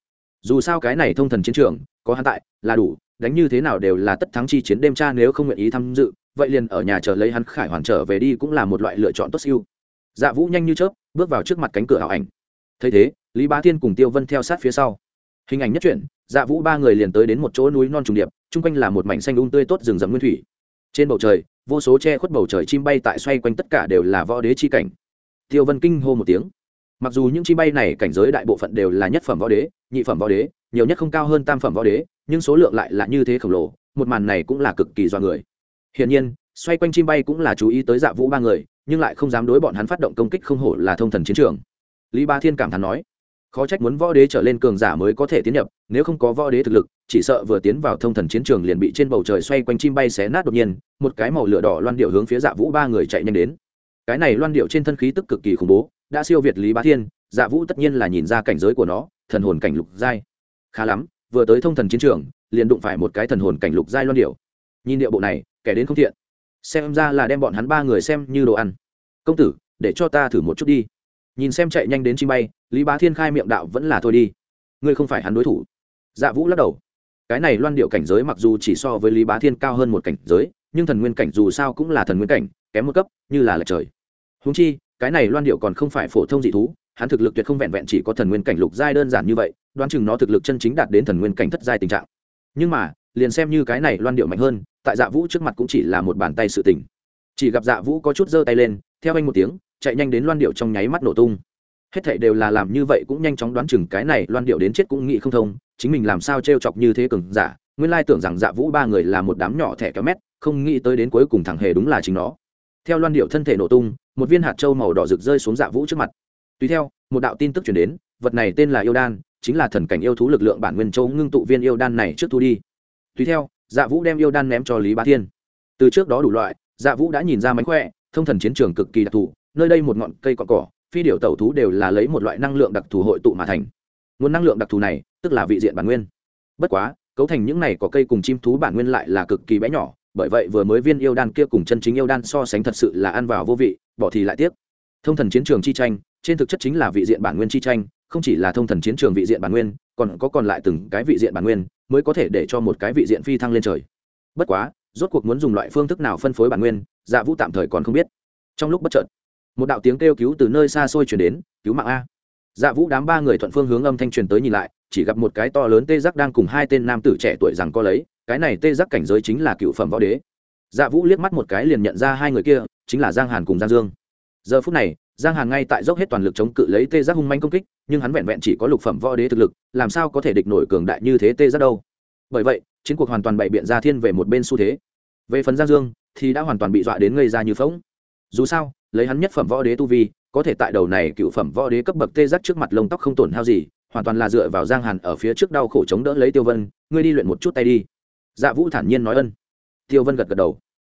Dù sao cái này thông thần chiến trường, có hắn tại, là đủ, đánh như thế nào đều là tất thắng chi chiến đêm tra nếu không nguyện ý tham dự, vậy liền ở nhà chờ lấy hắn khải hoàn trở về đi cũng là một loại lựa chọn tốt siêu. Dạ vũ nhanh như chớp, bước vào trước mặt cánh cửa ảo ảnh thấy thế, lý bá thiên cùng tiêu vân theo sát phía sau. Hình ảnh nhất truyện dạ vũ ba người liền tới đến một chỗ núi non trùng điệp, chung quanh là một mảnh xanh um tươi tốt rừng rậm nguyên thủy. Trên bầu trời, vô số che khuất bầu trời chim bay tại xoay quanh tất cả đều là võ đế chi cảnh. Tiêu vân kinh hô một tiếng. Mặc dù những chim bay này cảnh giới đại bộ phận đều là nhất phẩm võ đế, nhị phẩm võ đế, nhiều nhất không cao hơn tam phẩm võ đế, nhưng số lượng lại là như thế khổng lồ, một màn này cũng là cực kỳ do người. Hiển nhiên, xoay quanh chim bay cũng là chú ý tới dạ vũ ba người, nhưng lại không dám đối bọn hắn phát động công kích không hổ là thông thần chiến trường lý ba thiên cảm thán nói, khó trách muốn võ đế trở lên cường giả mới có thể tiến nhập, nếu không có võ đế thực lực, chỉ sợ vừa tiến vào thông thần chiến trường liền bị trên bầu trời xoay quanh chim bay xé nát đột nhiên, một cái màu lửa đỏ loan điệu hướng phía dạ vũ ba người chạy nhanh đến. Cái này loan điệu trên thân khí tức cực kỳ khủng bố, đã siêu việt lý bá thiên dạ vũ tất nhiên là nhìn ra cảnh giới của nó, thần hồn cảnh lục giai. Khá lắm, vừa tới thông thần chiến trường, liền đụng phải một cái thần hồn cảnh lục giai loan điệu. Nhìn điệu bộ này, kẻ đến không thiện. Xem ra là đem bọn hắn ba người xem như đồ ăn. Công tử, để cho ta thử một chút đi nhìn xem chạy nhanh đến chim bay, lý bá thiên khai miệng đạo vẫn là thôi đi. Ngươi không phải hắn đối thủ. Dạ vũ lắc đầu. Cái này loan điệu cảnh giới mặc dù chỉ so với lý bá thiên cao hơn một cảnh giới, nhưng thần nguyên cảnh dù sao cũng là thần nguyên cảnh, kém một cấp, như là lệch trời. Húng chi, cái này loan điệu còn không phải phổ thông dị thú, hắn thực lực tuyệt không vẹn vẹn chỉ có thần nguyên cảnh lục giai đơn giản như vậy, đoán chừng nó thực lực chân chính đạt đến thần nguyên cảnh thất giai tình trạng. Nhưng mà, liền xem như cái này loan điệu mạnh hơn, tại dạ vũ trước mặt cũng chỉ là một bàn tay sự tình. Chỉ gặp dạ vũ có chút giơ tay lên, theo anh một tiếng chạy nhanh đến loan điệu trong nháy mắt nổ tung. Hết thảy đều là làm như vậy cũng nhanh chóng đoán chừng cái này loan điệu đến chết cũng nghĩ không thông, chính mình làm sao t chọc như thế cường giả, nguyên lai tưởng rằng dạ vũ ba người là một đám nhỏ thẻ kéo mét, không nghĩ tới đến cuối cùng thằng hề đúng là chính nó. Theo loan điệu thân thể nổ tung, một viên hạt trâu màu đỏ rực rơi xuống dạ vũ trước mặt. Tùy theo, một đạo tin tức chuyển đến, vật này tên là yêu đan, chính là thần cảnh yêu thú lực lượng bản nguyên châu ngưng tụ viên yêu đan này trước thu đi. Tùy theo dạ vũ đem yêu đan ném cho lý bá thiên. Từ trước đó đủ loại dạ vũ đã nhìn ra mánh khỏe, thông thần chiến trường cực kỳ đặc thù nơi đây một ngọn cây cọn cỏ, phi điệu tẩu thú đều là lấy một loại năng lượng đặc thù hội tụ mà thành. Nguồn năng lượng đặc thù này, tức là vị diện bản nguyên. Bất quá, cấu thành những này có cây cùng chim thú bản nguyên lại là cực kỳ bé nhỏ, bởi vậy vừa mới viên yêu đan kia cùng chân chính yêu đan so sánh thật sự là ăn vào vô vị, bỏ thì lại tiếc. Thông thần chiến trường chi tranh, trên thực chất chính là vị diện bản nguyên chi tranh, không chỉ là thông thần chiến trường vị diện bản nguyên, còn có còn lại từng cái vị diện bản nguyên, mới có thể để cho một cái vị diện phi thăng lên trời. Bất quá, rốt cuộc muốn dùng loại phương thức nào phân phối bản nguyên dạ vũ tạm thời còn không biết. Trong lúc bất chợt một đạo tiếng kêu cứu từ nơi xa xôi chuyển đến, cứu mạng a. Dạ vũ đám ba người thuận phương hướng âm thanh truyền tới nhìn lại, chỉ gặp một cái to lớn tê giác đang cùng hai tên nam tử trẻ tuổi rằng co lấy, cái này tê giác cảnh giới chính là cựu phẩm võ đế. Dạ vũ liếc mắt một cái liền nhận ra hai người kia, chính là giang hàn cùng giang dương. Giờ phút này, giang hàn ngay tại dốc hết toàn lực chống cự lấy tê giác hung manh công kích, nhưng hắn vẹn vẹn chỉ có lục phẩm võ đế thực lực, làm sao có thể địch nổi cường đại như thế tê giác đâu. Bởi vậy, chiến cuộc hoàn toàn bày biện ra thiên về một bên xu thế. Về phần giang dương, thì đã hoàn toàn bị dọa đến ngây ra như phóng dù sao lấy hắn nhất phẩm võ đế tu vi, có thể tại đầu này cựu phẩm võ đế cấp bậc tê giác trước mặt lông tóc không tổn hao gì, hoàn toàn là dựa vào giang hàn ở phía trước đau khổ chống đỡ lấy tiêu vân, ngươi đi luyện một chút tay đi. Dạ vũ thản nhiên nói ân. Tiêu vân gật gật đầu.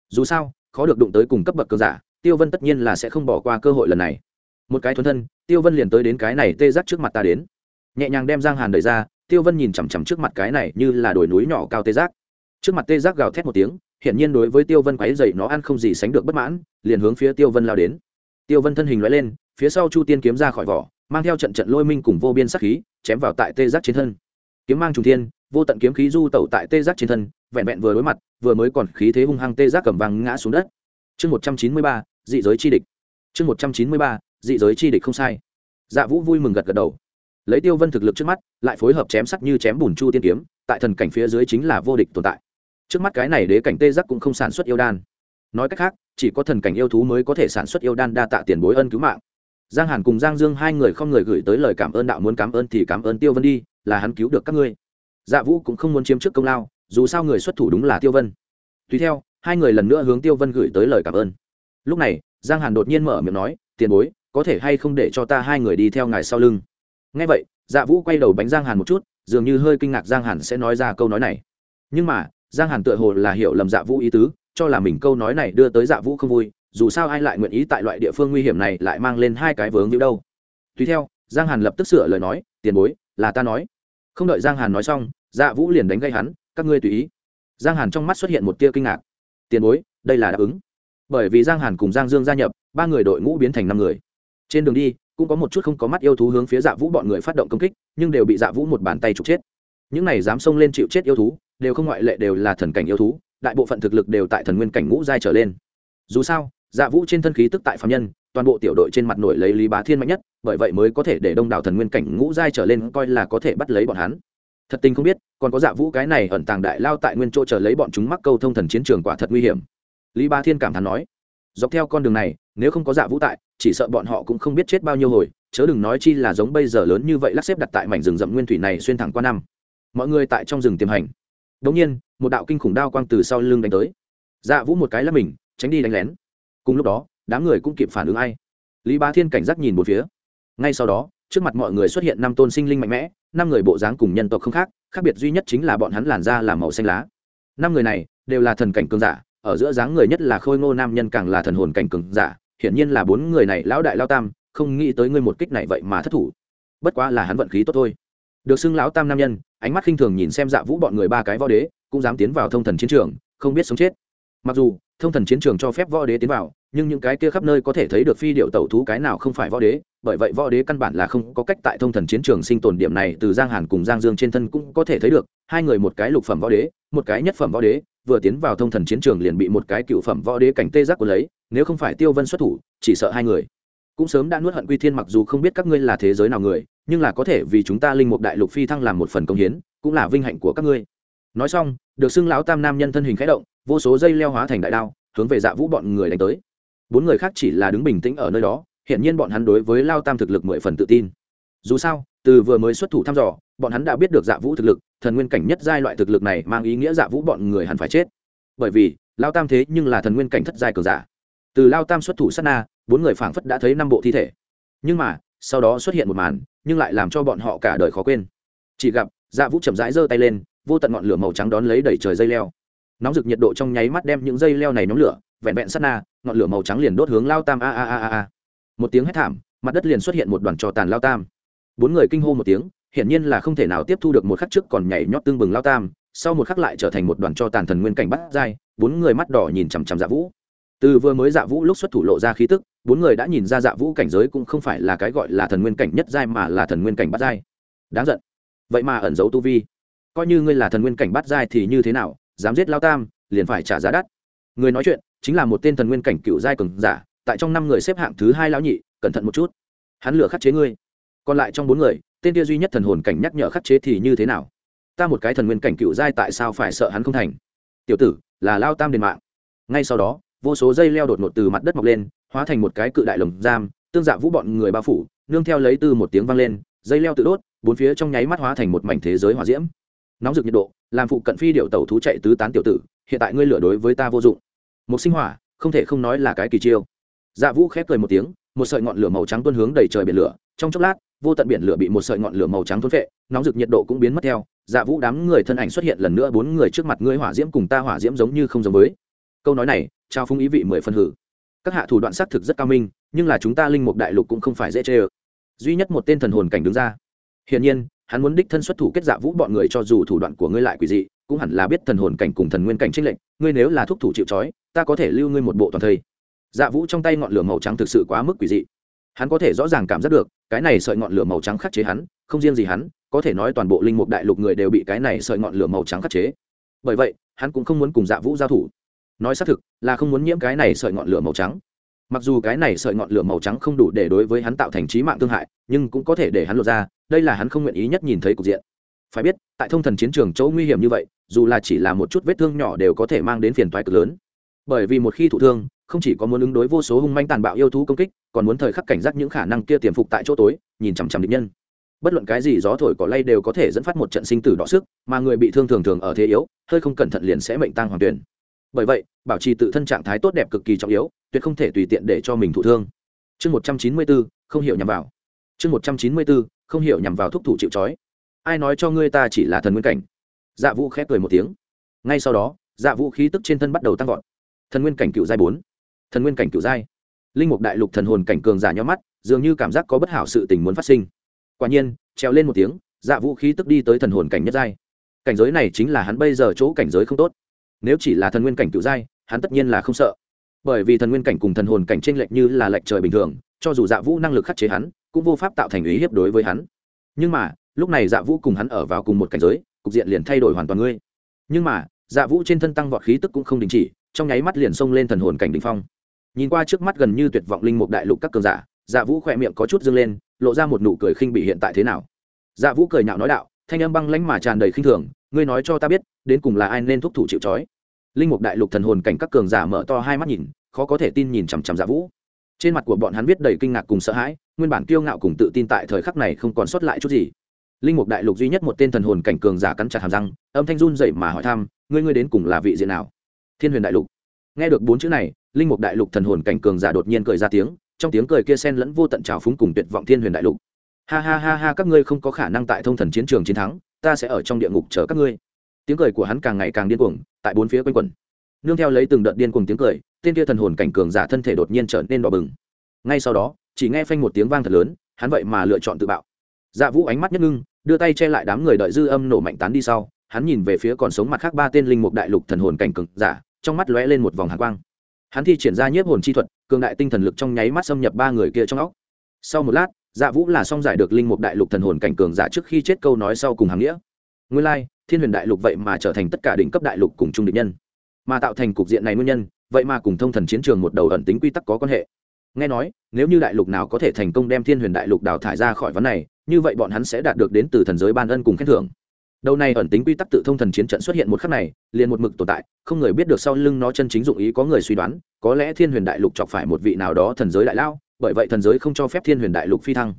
Dù sao, khó được đụng tới cùng cấp bậc cường giả, tiêu vân tất nhiên là sẽ không bỏ qua cơ hội lần này. Một cái thuần thân, tiêu vân liền tới đến cái này tê giác trước mặt ta đến. Nhẹ nhàng đem giang hàn đẩy ra, tiêu vân nhìn chằm chằm trước mặt cái này như là đồi núi nhỏ cao tê giác. Trước mặt tê giác gào thét một tiếng hiển nhiên đối với tiêu vân quáy dậy nó ăn không gì sánh được bất mãn, liền hướng phía tiêu vân lao đến. Tiêu vân thân hình loại lên, phía sau chu tiên kiếm ra khỏi vỏ, mang theo trận trận lôi minh cùng vô biên sắc khí, chém vào tại tê giác trên thân. Kiếm mang trùng thiên, vô tận kiếm khí du tẩu tại tê giác trên thân, vẹn vẹn vừa đối mặt, vừa mới còn khí thế hung hăng tê giác cầm vàng ngã xuống đất. Chương một trăm chín mươi ba, dị giới chi địch. Chương một trăm chín mươi ba, dị giới chi địch không sai. Dạ vũ vui mừng gật gật đầu. Lấy tiêu vân thực lực trước mắt, lại phối hợp chém sắc như chém bùn chu tiên kiếm, tại thần cảnh phía dưới chính là vô địch tồn tại trước mắt cái này đế cảnh tê giác cũng không sản xuất yêu đan. Nói cách khác, chỉ có thần cảnh yêu thú mới có thể sản xuất yêu đan đa tạ tiền bối ân cứu mạng. Giang hàn cùng giang dương hai người không người gửi tới lời cảm ơn đạo muốn cảm ơn thì cảm ơn tiêu vân đi, là hắn cứu được các ngươi. Dạ vũ cũng không muốn chiếm trước công lao, dù sao người xuất thủ đúng là tiêu vân. Tùy theo, hai người lần nữa hướng tiêu vân gửi tới lời cảm ơn. Lúc này, giang hàn đột nhiên mở miệng nói, tiền bối, có thể hay không để cho ta hai người đi theo ngài sau lưng? Ngay vậy dạ vũ quay đầu bánh giang hàn một chút, dường như hơi kinh ngạc giang hàn sẽ nói ra câu nói này. Nhưng mà giang hàn tựa hồ là hiểu lầm dạ vũ ý tứ, cho là mình câu nói này đưa tới dạ vũ không vui, dù sao ai lại nguyện ý tại loại địa phương nguy hiểm này lại mang lên hai cái vướng như đâu. Tùy theo, giang hàn lập tức sửa lời nói, tiền bối, là ta nói. Không đợi giang hàn nói xong dạ vũ liền đánh gây hắn, các ngươi tùy ý. Giang hàn trong mắt xuất hiện một tia kinh ngạc. Tiền bối, đây là đáp ứng. Bởi vì giang hàn cùng giang dương gia nhập, ba người đội ngũ biến thành năm người. Trên đường đi, cũng có một chút không có mắt yêu thú hướng phía dạ vũ bọn người phát động công kích, nhưng đều bị dạ vũ một bàn tay trục chết. Những này dám xông lên chịu chết yêu thú đều không ngoại lệ đều là thần cảnh yêu thú, đại bộ phận thực lực đều tại thần nguyên cảnh ngũ giai trở lên. Dù sao dạ vũ trên thân khí tức tại phạm nhân, toàn bộ tiểu đội trên mặt nổi lấy lý bá thiên mạnh nhất, bởi vậy mới có thể để đông đảo thần nguyên cảnh ngũ giai trở lên coi là có thể bắt lấy bọn hắn. Thật tình không biết, còn có dạ vũ cái này ẩn tàng đại lao tại nguyên chỗ chờ lấy bọn chúng mắc câu thông thần chiến trường quả thật nguy hiểm. Lý bá thiên cảm thán nói, dọc theo con đường này, nếu không có dạ vũ tại, chỉ sợ bọn họ cũng không biết chết bao nhiêu hồi, chớ đừng nói chi là giống bây giờ lớn như vậy lắc xếp đặt tại mảnh rừng rậm nguyên thủy này xuyên thẳng qua năm. Mọi người tại trong rừng tiềm hành đống nhiên, một đạo kinh khủng đao quang từ sau lưng đánh tới. Dạ vũ một cái là mình, tránh đi đánh lén. Cùng lúc đó, đám người cũng kịp phản ứng ai. Lý bá thiên cảnh giác nhìn một phía. Ngay sau đó, trước mặt mọi người xuất hiện năm tôn sinh linh mạnh mẽ, năm người bộ dáng cùng nhân tộc không khác khác biệt duy nhất chính là bọn hắn làn da là màu xanh lá. Năm người này, đều là thần cảnh cường giả, ở giữa dáng người nhất là khôi ngô nam nhân càng là thần hồn cảnh cường giả, hiển nhiên là bốn người này lão đại lao tam, không nghĩ tới ngươi một kích này vậy mà thất thủ. Bất quá là hắn vận khí tốt thôi. Được xưng lão tam nam nhân ánh mắt khinh thường nhìn xem dạ vũ bọn người ba cái võ đế, cũng dám tiến vào thông thần chiến trường, không biết sống chết. Mặc dù, thông thần chiến trường cho phép võ đế tiến vào, nhưng những cái kia khắp nơi có thể thấy được phi điệu tẩu thú cái nào không phải võ đế, bởi vậy võ đế căn bản là không có cách tại thông thần chiến trường sinh tồn điểm này từ giang hàn cùng giang dương trên thân cũng có thể thấy được, hai người một cái lục phẩm võ đế, một cái nhất phẩm võ đế, vừa tiến vào thông thần chiến trường liền bị một cái cựu phẩm võ đế cảnh tê giác của lấy, nếu không phải tiêu vân xuất thủ, chỉ sợ hai người cũng sớm đã nuốt hận quy thiên mặc dù không biết các ngươi là thế giới nào người, nhưng là có thể vì chúng ta linh mục đại lục phi thăng làm một phần công hiến, cũng là vinh hạnh của các ngươi. Nói xong, được xưng lão tam nam nhân thân hình khẽ động, vô số dây leo hóa thành đại đao, hướng về dạ vũ bọn người đánh tới. Bốn người khác chỉ là đứng bình tĩnh ở nơi đó hiện nhiên bọn hắn đối với lao tam thực lực mười phần tự tin. Dù sao, từ vừa mới xuất thủ thăm dò, bọn hắn đã biết được dạ vũ thực lực, thần nguyên cảnh nhất giai loại thực lực này mang ý nghĩa dạ vũ bọn người hẳn phải chết. Bởi vì, lao tam thế nhưng là thần nguyên cảnh thất giai cường giả. Từ lao tam xuất thủ sát na bốn người phảng phất đã thấy năm bộ thi thể. Nhưng mà, sau đó xuất hiện một màn, nhưng lại làm cho bọn họ cả đời khó quên. Chỉ gặp dạ vũ chậm rãi giơ tay lên, vô tận ngọn lửa màu trắng đón lấy đẩy trời dây leo. Nóng rực nhiệt độ trong nháy mắt đem những dây leo này nóng lửa, vẹn vẹn sát na, ngọn lửa màu trắng liền đốt hướng lao tam a a a a một tiếng hét thảm, mặt đất liền xuất hiện một đoàn trò tàn lao tam. Bốn người kinh hô một tiếng, hiển nhiên là không thể nào tiếp thu được một khắc trước còn nhảy nhót tương bừng lao tam, sau một khắc lại trở thành một đoàn cho tàn thần nguyên cảnh bắt dai bốn người mắt đỏ nhìn chằm chằm dạ vũ từ vừa mới dạ vũ lúc xuất thủ lộ ra khí tức, bốn người đã nhìn ra dạ vũ cảnh giới cũng không phải là cái gọi là thần nguyên cảnh nhất giai mà là thần nguyên cảnh bắt giai. Đáng giận. Vậy mà ẩn giấu tu vi. Coi như ngươi là thần nguyên cảnh bắt giai thì như thế nào, dám giết lao tam, liền phải trả giá đắt. Người nói chuyện, chính là một tên thần nguyên cảnh cựu giai cường giả, tại trong năm người xếp hạng thứ hai lão nhị, cẩn thận một chút. Hắn lửa khắc chế ngươi. Còn lại trong bốn người, tên kia duy nhất thần hồn cảnh nhắc nhở khắc chế thì như thế nào? Ta một cái thần nguyên cảnh cựu giai tại sao phải sợ hắn không thành? Tiểu tử, là lao tam đền mạng. Ngay sau đó vô số dây leo đột ngột từ mặt đất mọc lên, hóa thành một cái cự đại lồng giam, tương dạ vũ bọn người bao phủ, nương theo lấy từ một tiếng vang lên, dây leo tự đốt, bốn phía trong nháy mắt hóa thành một mảnh thế giới hỏa diễm. Nóng rực nhiệt độ, làm phụ cận phi điệu tàu thú chạy tứ tán tiểu tử, hiện tại ngươi lửa đối với ta vô dụng. Một sinh hỏa, không thể không nói là cái kỳ chiêu. Dạ vũ khép cười một tiếng, một sợi ngọn lửa màu trắng tuôn hướng đầy trời biển lửa, trong chốc lát, vô tận biển lửa bị một sợi ngọn lửa màu trắng thôn phệ, nóng rực nhiệt độ cũng biến mất theo. Dạ vũ đám người thân ảnh xuất hiện lần nữa, bốn người trước mặt ngươi hỏa diễm cùng ta hỏa diễm giống như không giống với câu nói này, trao phung ý vị mười phân hử. Các hạ thủ đoạn xác thực rất cao minh, nhưng là chúng ta linh mục đại lục cũng không phải dễ chê ơ. Duy nhất một tên thần hồn cảnh đứng ra. Hiển nhiên, hắn muốn đích thân xuất thủ kết dạ vũ bọn người cho dù thủ đoạn của ngươi lại quỷ dị, cũng hẳn là biết thần hồn cảnh cùng thần nguyên cảnh trích lệnh ngươi nếu là thúc thủ chịu trói, ta có thể lưu ngươi một bộ toàn thây. Dạ vũ trong tay ngọn lửa màu trắng thực sự quá mức quỷ dị. Hắn có thể rõ ràng cảm giác được, cái này sợi ngọn lửa màu trắng khắc chế hắn, không riêng gì hắn, có thể nói toàn bộ linh mục đại lục người đều bị cái này sợi ngọn lửa màu trắng khắc chế. Bởi vậy, hắn cũng không muốn cùng dạ vũ giao thủ nói xác thực, là không muốn nhiễm cái này sợi ngọn lửa màu trắng. Mặc dù cái này sợi ngọn lửa màu trắng không đủ để đối với hắn tạo thành trí mạng thương hại, nhưng cũng có thể để hắn lột ra, đây là hắn không nguyện ý nhất nhìn thấy cục diện. Phải biết, tại thông thần chiến trường chỗ nguy hiểm như vậy, dù là chỉ là một chút vết thương nhỏ đều có thể mang đến phiền toái cực lớn. Bởi vì một khi thụ thương, không chỉ có muốn ứng đối vô số hung manh tàn bạo yêu thú công kích, còn muốn thời khắc cảnh giác những khả năng kia tiềm phục tại chỗ tối, nhìn chằm chằm địch nhân. Bất luận cái gì gió thổi cỏ lay đều có thể dẫn phát một trận sinh tử đọ sức, mà người bị thương thường thường ở thế yếu, hơi không cẩn thận liền sẽ mệnh tăng hoàng tuyển bởi vậy, bảo trì tự thân trạng thái tốt đẹp cực kỳ trọng yếu, tuyệt không thể tùy tiện để cho mình thụ thương. Chương một trăm chín mươi bốn không hiểu nhằm vào. Chương một trăm chín mươi bốn không hiểu nhằm vào thúc thủ chịu trói. Ai nói cho ngươi ta chỉ là thần nguyên cảnh? Dạ vũ khép cười một tiếng. Ngay sau đó dạ vũ khí tức trên thân bắt đầu tăng vọt. Thần nguyên cảnh cựu giai bốn. Thần nguyên cảnh cựu giai. Linh mục đại lục thần hồn cảnh cường giả nhó mắt, dường như cảm giác có bất hảo sự tình muốn phát sinh. Quả nhiên treo lên một tiếng dạ vũ khí tức đi tới thần hồn cảnh nhất giai. Cảnh giới này chính là hắn bây giờ chỗ cảnh giới không tốt nếu chỉ là thần nguyên cảnh cựu giai, hắn tất nhiên là không sợ. Bởi vì thần nguyên cảnh cùng thần hồn cảnh tranh lệch như là lệch trời bình thường, cho dù dạ vũ năng lực khắc chế hắn, cũng vô pháp tạo thành ý hiếp đối với hắn. Nhưng mà, lúc này dạ vũ cùng hắn ở vào cùng một cảnh giới, cục diện liền thay đổi hoàn toàn ngươi. Nhưng mà dạ vũ trên thân tăng vọt khí tức cũng không đình chỉ, trong nháy mắt liền xông lên thần hồn cảnh đ phong. Nhìn qua trước mắt gần như tuyệt vọng linh mục đại lục các cường giả dạ vũ khỏe miệng có chút dâng lên, lộ ra một nụ cười khinh bị hiện tại thế nào. Dạ vũ cười nhạo nói đạo, thanh âm băng lánh mà tràn đầy khinh thường ngươi nói cho ta biết, đến cùng là ai nên thúc thủ chịu trói? Linh mục đại lục thần hồn cảnh các cường giả mở to hai mắt nhìn, khó có thể tin nhìn chằm chằm dạ vũ. Trên mặt của bọn hắn viết đầy kinh ngạc cùng sợ hãi, nguyên bản kiêu ngạo cùng tự tin tại thời khắc này không còn sót lại chút gì. Linh mục đại lục duy nhất một tên thần hồn cảnh cường giả cắn chặt hàm răng, âm thanh run dậy mà hỏi thăm, ngươi ngươi đến cùng là vị diện nào? Thiên huyền đại lục. Nghe được bốn chữ này, linh mục đại lục thần hồn cảnh cường giả đột nhiên cười ra tiếng, trong tiếng cười kia sen lẫn vô tận trào phúng cùng tuyệt vọng thiên huyền đại lục. Ha ha ha ha, các ngươi không có khả năng tại thông thần chiến trường chiến thắng ta sẽ ở trong địa ngục chờ các ngươi. Tiếng cười của hắn càng ngày càng điên cuồng, tại bốn phía quanh quẩn. Nương theo lấy từng đợt điên cuồng tiếng cười, tên kia thần hồn cảnh cường giả thân thể đột nhiên trở nên đỏ bừng. Ngay sau đó, chỉ nghe phanh một tiếng vang thật lớn, hắn vậy mà lựa chọn tự bạo. Dạ vũ ánh mắt nhất ngưng, đưa tay che lại đám người đợi dư âm nổ mạnh tán đi sau, hắn nhìn về phía còn sống mặt khác ba tên linh mục đại lục thần hồn cảnh cường giả, trong mắt lóe lên một vòng hàn quang. Hắn thi triển ra nhiếp hồn chi thuật, cường đại tinh thần lực trong nháy mắt xâm nhập ba người kia trong óc. Sau một lát dạ vũ là song giải được linh mục đại lục thần hồn cảnh cường giả trước khi chết câu nói sau cùng hàng nghĩa. Nguyên lai, thiên huyền đại lục vậy mà trở thành tất cả đỉnh cấp đại lục cùng trung địch nhân. Mà tạo thành cục diện này nguyên nhân, vậy mà cùng thông thần chiến trường một đầu ẩn tính quy tắc có quan hệ. Nghe nói, nếu như đại lục nào có thể thành công đem thiên huyền đại lục đào thải ra khỏi vấn này, như vậy bọn hắn sẽ đạt được đến từ thần giới ban ân cùng khen thưởng. Đầu này ẩn tính quy tắc tự thông thần chiến trận xuất hiện một khắc này, liền một mực tồn tại, không người biết được sau lưng nó chân chính dụng ý có người suy đoán, có lẽ thiên huyền đại lục chọc phải một vị nào đó thần giới đại lao bởi vậy thần giới không cho phép thiên huyền đại lục phi thăng.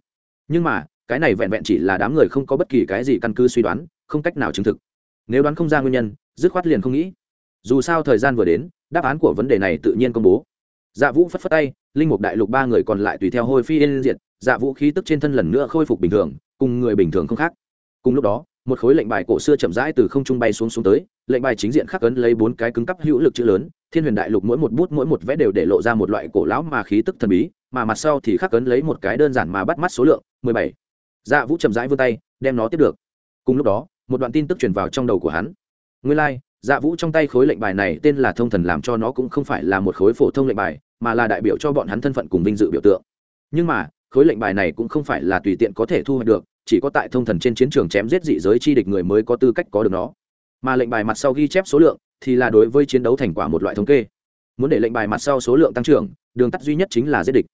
Nhưng mà, cái này vẹn vẹn chỉ là đám người không có bất kỳ cái gì căn cứ suy đoán, không cách nào chứng thực. Nếu đoán không ra nguyên nhân, dứt khoát liền không nghĩ. Dù sao thời gian vừa đến, đáp án của vấn đề này tự nhiên công bố. Dạ vũ phất phất tay, linh mục đại lục ba người còn lại tùy theo hôi phi yên diệt dạ vũ khí tức trên thân lần nữa khôi phục bình thường, cùng người bình thường không khác. Cùng lúc đó, một khối lệnh bài cổ xưa chậm rãi từ không trung bay xuống xuống tới, lệnh bài chính diện khắc ấn lấy bốn cái cứng cắp hữu lực chữ lớn, thiên huyền đại lục mỗi một bút mỗi một vẽ đều để lộ ra một loại cổ lão mà khí tức thần bí mà mặt sau thì khắc ấn lấy một cái đơn giản mà bắt mắt số lượng mười bảy. Dạ vũ chậm rãi vươn tay đem nó tiếp được. Cùng lúc đó một đoạn tin tức truyền vào trong đầu của hắn. Nguyên lai、like, dạ vũ trong tay khối lệnh bài này tên là thông thần làm cho nó cũng không phải là một khối phổ thông lệnh bài mà là đại biểu cho bọn hắn thân phận cùng vinh dự biểu tượng. Nhưng mà khối lệnh bài này cũng không phải là tùy tiện có thể thu hoạch được chỉ có tại thông thần trên chiến trường chém giết dị giới chi địch người mới có tư cách có được nó. Mà lệnh bài mặt sau ghi chép số lượng thì là đối với chiến đấu thành quả một loại thống kê. Muốn để lệnh bài mặt sau số lượng tăng trưởng đường tắt duy nhất chính là giết địch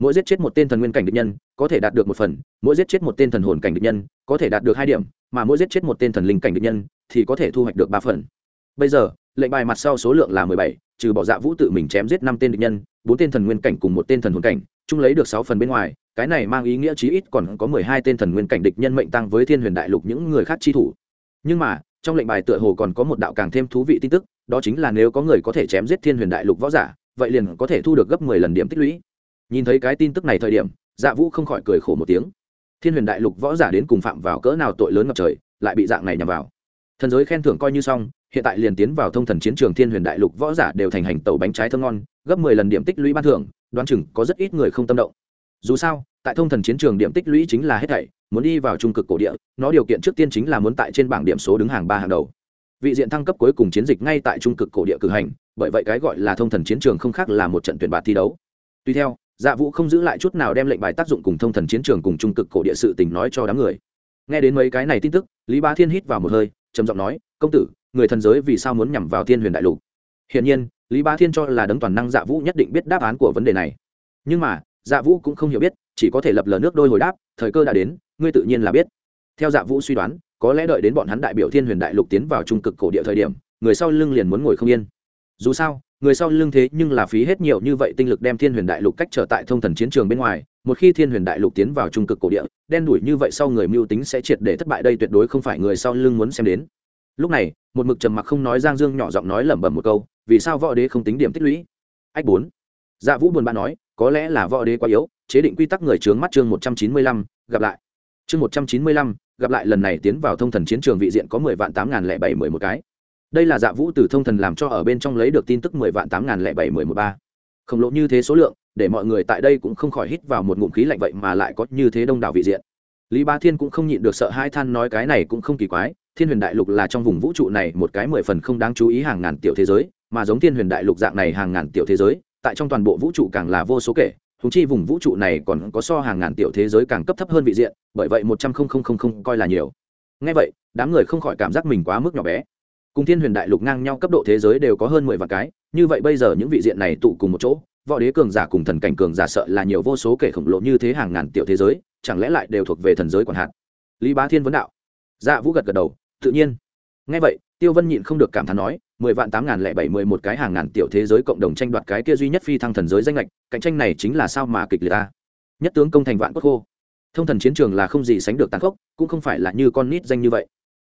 mỗi giết chết một tên thần nguyên cảnh địch nhân, có thể đạt được một phần, mỗi giết chết một tên thần hồn cảnh địch nhân, có thể đạt được hai điểm, mà mỗi giết chết một tên thần linh cảnh địch nhân, thì có thể thu hoạch được ba phần. Bây giờ, lệnh bài mặt sau số lượng là mười bảy, trừ bỏ dạ vũ tự mình chém giết năm tên địch nhân, bốn tên thần nguyên cảnh cùng một tên thần hồn cảnh, chung lấy được sáu phần bên ngoài, cái này mang ý nghĩa chí ít còn có mười hai tên thần nguyên cảnh địch nhân mệnh tăng với thiên huyền đại lục những người khác chi thủ. Nhưng mà, trong lệnh bài tựa hồ còn có một đạo càng thêm thú vị tin tức, đó chính là nếu có người có thể chém giết thiên huyền đại lục võ giả, vậy liền có thể thu được gấp mười lần điểm tích lũy nhìn thấy cái tin tức này thời điểm dạ vũ không khỏi cười khổ một tiếng. Thiên huyền đại lục võ giả đến cùng phạm vào cỡ nào tội lớn ngập trời, lại bị dạng này nhằm vào. Thần giới khen thưởng coi như xong, hiện tại liền tiến vào thông thần chiến trường thiên huyền đại lục võ giả đều thành hành tàu bánh trái thơm ngon, gấp mười lần điểm tích lũy ban thưởng, đoán chừng có rất ít người không tâm động. Dù sao, tại thông thần chiến trường điểm tích lũy chính là hết thảy, muốn đi vào trung cực cổ địa, nó điều kiện trước tiên chính là muốn tại trên bảng điểm số đứng hàng ba hàng đầu. Vị diện thăng cấp cuối cùng chiến dịch ngay tại trung cực cổ địa cử hành, bởi vậy cái gọi là thông thần chiến trường không khác là một trận tuyển bạt thi đấu. Tuy theo dạ vũ không giữ lại chút nào đem lệnh bài tác dụng cùng thông thần chiến trường cùng trung cực cổ địa sự tình nói cho đám người. Nghe đến mấy cái này tin tức, lý ba thiên hít vào một hơi, trầm giọng nói, công tử, người thần giới vì sao muốn nhằm vào thiên huyền đại lục? Hiển nhiên, lý ba thiên cho là đấng toàn năng dạ vũ nhất định biết đáp án của vấn đề này. Nhưng mà dạ vũ cũng không hiểu biết, chỉ có thể lập lờ nước đôi hồi đáp, thời cơ đã đến, ngươi tự nhiên là biết. Theo dạ vũ suy đoán, có lẽ đợi đến bọn hắn đại biểu thiên huyền đại lục tiến vào trung cực cổ địa thời điểm, người sau lưng liền muốn ngồi không yên. Dù sao người sau lưng thế nhưng là phí hết nhiều như vậy tinh lực đem thiên huyền đại lục cách trở tại thông thần chiến trường bên ngoài, một khi thiên huyền đại lục tiến vào trung cực cổ địa, đen đủi như vậy sau người mưu tính sẽ triệt để thất bại đây tuyệt đối không phải người sau lưng muốn xem đến. Lúc này, một mực trầm mặc không nói giang dương nhỏ giọng nói lẩm bẩm một câu, vì sao võ đế không tính điểm tích lũy? Ách bốn. Dạ vũ buồn bã nói, có lẽ là võ đế quá yếu, chế định quy tắc người trướng mắt chương một trăm chín mươi lăm, gặp lại. Chương một trăm chín mươi lăm, gặp lại lần này tiến vào thông thần chiến trường vị diện có mười vạn tám n g h n lẻ bảy mười một cái đây là dạ vũ từ thông thần làm cho ở bên trong lấy được tin tức mười vạn tám n g h n lẻ bảy mười một ba. Khổng lồ như thế số lượng, để mọi người tại đây cũng không khỏi hít vào một ngụm khí lạnh vậy mà lại có như thế đông đảo vị diện. Lý ba thiên cũng không nhịn được sợ hai than nói cái này cũng không kỳ quái, thiên huyền đại lục là trong vùng vũ trụ này một cái mười phần không đáng chú ý hàng ngàn tiểu thế giới, mà giống thiên huyền đại lục dạng này hàng ngàn tiểu thế giới, tại trong toàn bộ vũ trụ càng là vô số kể húng chi vùng vũ trụ này còn có so hàng ngàn tiểu thế giới càng cấp thấp hơn vị diện, bởi vậy một trăm không không không coi là nhiều. Ngay vậy, đám người không khỏi cảm giác mình quá mức nhỏ bé cùng thiên huyền đại lục ngang nhau cấp độ thế giới đều có hơn mười vạn cái, như vậy bây giờ những vị diện này tụ cùng một chỗ, võ đế cường giả cùng thần cảnh cường giả sợ là nhiều vô số kể khổng lồ như thế hàng ngàn tiểu thế giới, chẳng lẽ lại đều thuộc về thần giới còn hạn lý bá thiên vấn đạo. Dạ vũ gật gật đầu, tự nhiên. Ngay vậy, tiêu vân nhịn không được cảm thán nói, mười vạn tám ngàn lẻ bảy mười một cái hàng ngàn tiểu thế giới cộng đồng tranh đoạt cái kia duy nhất phi thăng thần giới danh lệch cạnh tranh này chính là sao mà kịch liệt ta nhất tướng công thành vạn quốc khô. Thông thần chiến trường là không gì sánh được tàn khốc, cũng không phải là như con nít danh như vậy.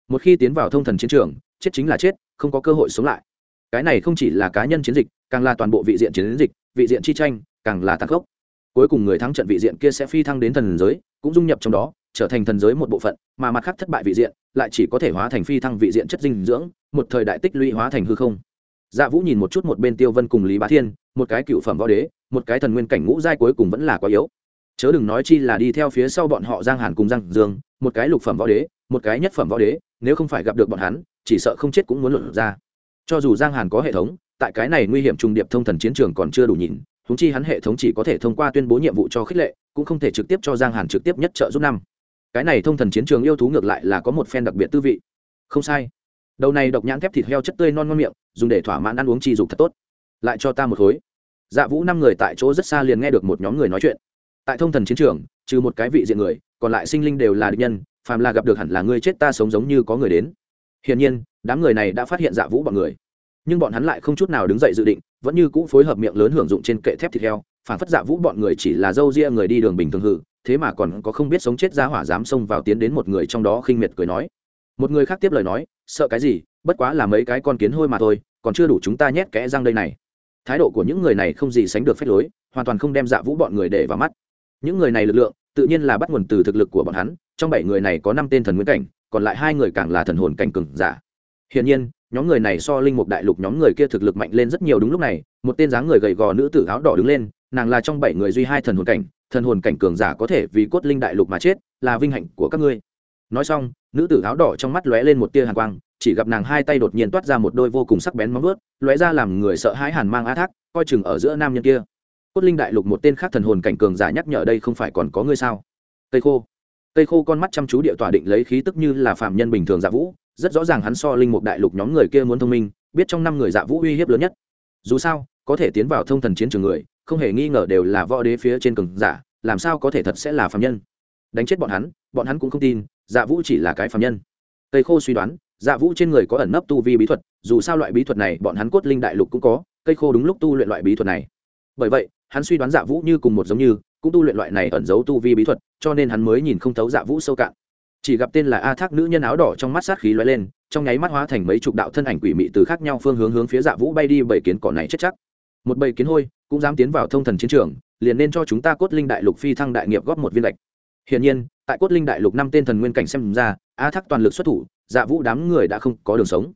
Một khi tiến vào thông thần chiến trường chết chính là chết, không có cơ hội sống lại. Cái này không chỉ là cá nhân chiến dịch, càng là toàn bộ vị diện chiến dịch, vị diện chi tranh, càng là tàn khốc. Cuối cùng người thắng trận vị diện kia sẽ phi thăng đến thần giới, cũng dung nhập trong đó, trở thành thần giới một bộ phận, mà mặt khác thất bại vị diện, lại chỉ có thể hóa thành phi thăng vị diện chất dinh dưỡng, một thời đại tích lũy hóa thành hư không. Dạ vũ nhìn một chút một bên tiêu vân cùng lý bá thiên, một cái cựu phẩm võ đế, một cái thần nguyên cảnh ngũ giai cuối cùng vẫn là quá yếu. Chớ đừng nói chi là đi theo phía sau bọn họ giang hàn cùng giang dương, một cái lục phẩm võ đế, một cái nhất phẩm võ đế, nếu không phải gặp được bọn hắn chỉ sợ không chết cũng muốn luận ra. Cho dù giang hàn có hệ thống, tại cái này nguy hiểm trùng điệp thông thần chiến trường còn chưa đủ nhìn húng chi hắn hệ thống chỉ có thể thông qua tuyên bố nhiệm vụ cho khích lệ, cũng không thể trực tiếp cho giang hàn trực tiếp nhất trợ giúp năm. Cái này thông thần chiến trường yêu thú ngược lại là có một phen đặc biệt tư vị. Không sai. Đầu này độc nhãn thép thịt heo chất tươi non ngon miệng, dùng để thỏa mãn ăn uống chi dục thật tốt. Lại cho ta một khối. Dạ vũ năm người tại chỗ rất xa liền nghe được một nhóm người nói chuyện. Tại thông thần chiến trường, trừ một cái vị diện người, còn lại sinh linh đều là địch nhân, phàm là gặp được hẳn là ngươi chết ta sống giống như có người đến hiển nhiên, đám người này đã phát hiện dạ vũ bọn người. Nhưng bọn hắn lại không chút nào đứng dậy dự định, vẫn như cũ phối hợp miệng lớn hưởng dụng trên kệ thép thịt heo, phản phất dạ vũ bọn người chỉ là dâu ria người đi đường bình thường hự thế mà còn có không biết sống chết ra hỏa dám xông vào tiến đến một người trong đó khinh miệt cười nói. Một người khác tiếp lời nói, sợ cái gì, bất quá là mấy cái con kiến hôi mà thôi, còn chưa đủ chúng ta nhét kẽ răng đây này. Thái độ của những người này không gì sánh được phép lối, hoàn toàn không đem dạ vũ bọn người để vào mắt. Những người này lực lượng, tự nhiên là bắt nguồn từ thực lực của bọn hắn, trong bảy người này có năm tên thần nguyên cảnh còn lại hai người càng là thần hồn cảnh cường giả. Hiển nhiên, nhóm người này so linh mục đại lục nhóm người kia thực lực mạnh lên rất nhiều đúng lúc này, một tên dáng người gầy gò nữ tử áo đỏ đứng lên, nàng là trong bảy người duy hai thần hồn cảnh, thần hồn cảnh cường giả có thể vì cốt linh đại lục mà chết, là vinh hạnh của các ngươi. Nói xong, nữ tử áo đỏ trong mắt lóe lên một tia hàn quang, chỉ gặp nàng hai tay đột nhiên toát ra một đôi vô cùng sắc bén móng vuốt, lóe ra làm người sợ hãi hàn mang á thác, coi chừng ở giữa nam nhân kia. Cốt linh đại lục một tên khác thần hồn cảnh cường giả nhắc nhở đây không phải còn có ngươi sao? Cây khô cây khô con mắt chăm chú địa tỏa định lấy khí tức như là phạm nhân bình thường dạ vũ, rất rõ ràng hắn so linh mục đại lục nhóm người kia muốn thông minh, biết trong năm người dạ vũ uy hiếp lớn nhất. Dù sao, có thể tiến vào thông thần chiến trường người, không hề nghi ngờ đều là võ đế phía trên cường giả, làm sao có thể thật sẽ là phạm nhân? Đánh chết bọn hắn bọn hắn cũng không tin dạ vũ chỉ là cái phạm nhân. Cây khô suy đoán dạ vũ trên người có ẩn nấp tu vi bí thuật, dù sao loại bí thuật này bọn hắn cốt linh đại lục cũng có cây khô đúng lúc tu luyện loại bí thuật này. Bởi vậy, hắn suy đoán dạ vũ như cùng một giống như cũng tu luyện loại này ẩn giấu tu vi bí thuật, cho nên hắn mới nhìn không thấu dạ vũ sâu cạn. Chỉ gặp tên là a thác nữ nhân áo đỏ trong mắt sát khí lóe lên, trong nháy mắt hóa thành mấy chục đạo thân ảnh quỷ mị từ khác nhau phương hướng hướng phía dạ vũ bay đi, bảy kiến cỏ này chết chắc. Một bầy kiến hôi, cũng dám tiến vào thông thần chiến trường, liền nên cho chúng ta cốt linh đại lục phi thăng đại nghiệp góp một viên lệch. Hiển nhiên, tại cốt linh đại lục năm tên thần nguyên cảnh xem ra, a thác toàn lực xuất thủ dạ vũ đám người đã không có đường sống.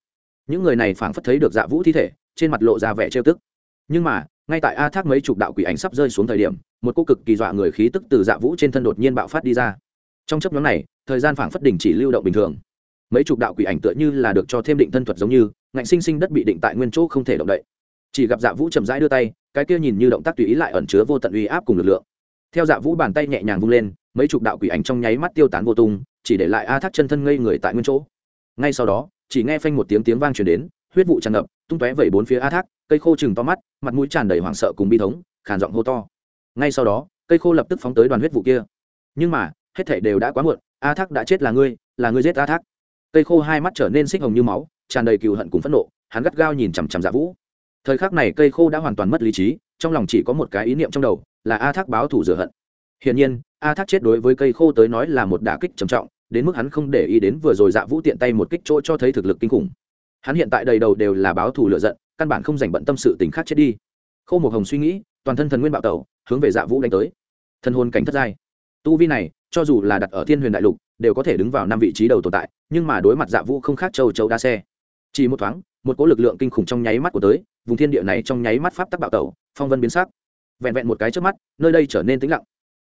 Những người này phảng phất thấy được dạ vũ thi thể, trên mặt lộ ra vẻ trêu tức. Nhưng mà ngay tại a thác mấy chục đạo quỷ ảnh sắp rơi xuống thời điểm, một cô cực kỳ dọa người khí tức từ dạ vũ trên thân đột nhiên bạo phát đi ra. Trong chấp nhóm này, thời gian phảng phất đình chỉ lưu động bình thường. Mấy chục đạo quỷ ảnh tựa như là được cho thêm định thân thuật giống như, ngạnh sinh sinh đất bị định tại nguyên chỗ không thể động đậy. Chỉ gặp dạ vũ chậm rãi đưa tay, cái kia nhìn như động tác tùy ý lại ẩn chứa vô tận uy áp cùng lực lượng. Theo dạ vũ bàn tay nhẹ nhàng vung lên, mấy chục đạo quỷ ảnh trong nháy mắt tiêu tán vô tung, chỉ để lại a thác chân thân ngây người tại nguyên chỗ. Ngay sau đó, chỉ nghe phanh một tiếng tiếng vang truyền đến huyết vụ tràn ngập, tung tóe vẩy bốn phía a thác, cây khô chừng to mắt, mặt mũi tràn đầy hoảng sợ cùng bi thống, khàn giọng hô to. Ngay sau đó, cây khô lập tức phóng tới đoàn huyết vụ kia. Nhưng mà, hết thảy đều đã quá muộn, a thác đã chết là ngươi là ngươi giết a thác. Cây khô hai mắt trở nên xích hồng như máu, tràn đầy cừu hận cùng phẫn nộ, hắn gắt gao nhìn chằm chằm dạ vũ. Thời khắc này cây khô đã hoàn toàn mất lý trí, trong lòng chỉ có một cái ý niệm trong đầu, là a thác báo thủ rửa hận. Hiển nhiên, a thác chết đối với cây khô tới nói là một đả kích trầm trọng, đến mức hắn không để ý đến vừa rồi dạ vũ tiện tay một kích chỗ cho thấy thực lực kinh khủng hắn hiện tại đầy đầu đều là báo thù lựa giận, căn bản không dành bận tâm sự tình khác chết đi. Khâu một hồng suy nghĩ, toàn thân thần nguyên bạo tẩu, hướng về dạ vũ đánh tới. Thân hôn cảnh thất giai. Tu vi này, cho dù là đặt ở thiên huyền đại lục, đều có thể đứng vào năm vị trí đầu tồn tại, nhưng mà đối mặt dạ vũ không khác châu châu đa xe. Chỉ một thoáng, một cỗ lực lượng kinh khủng trong nháy mắt của tới, vùng thiên địa này trong nháy mắt pháp tắc bạo tẩu, phong vân biến sắc. Vẹn vẹn một cái trước mắt, nơi đây trở nên tĩnh lặng.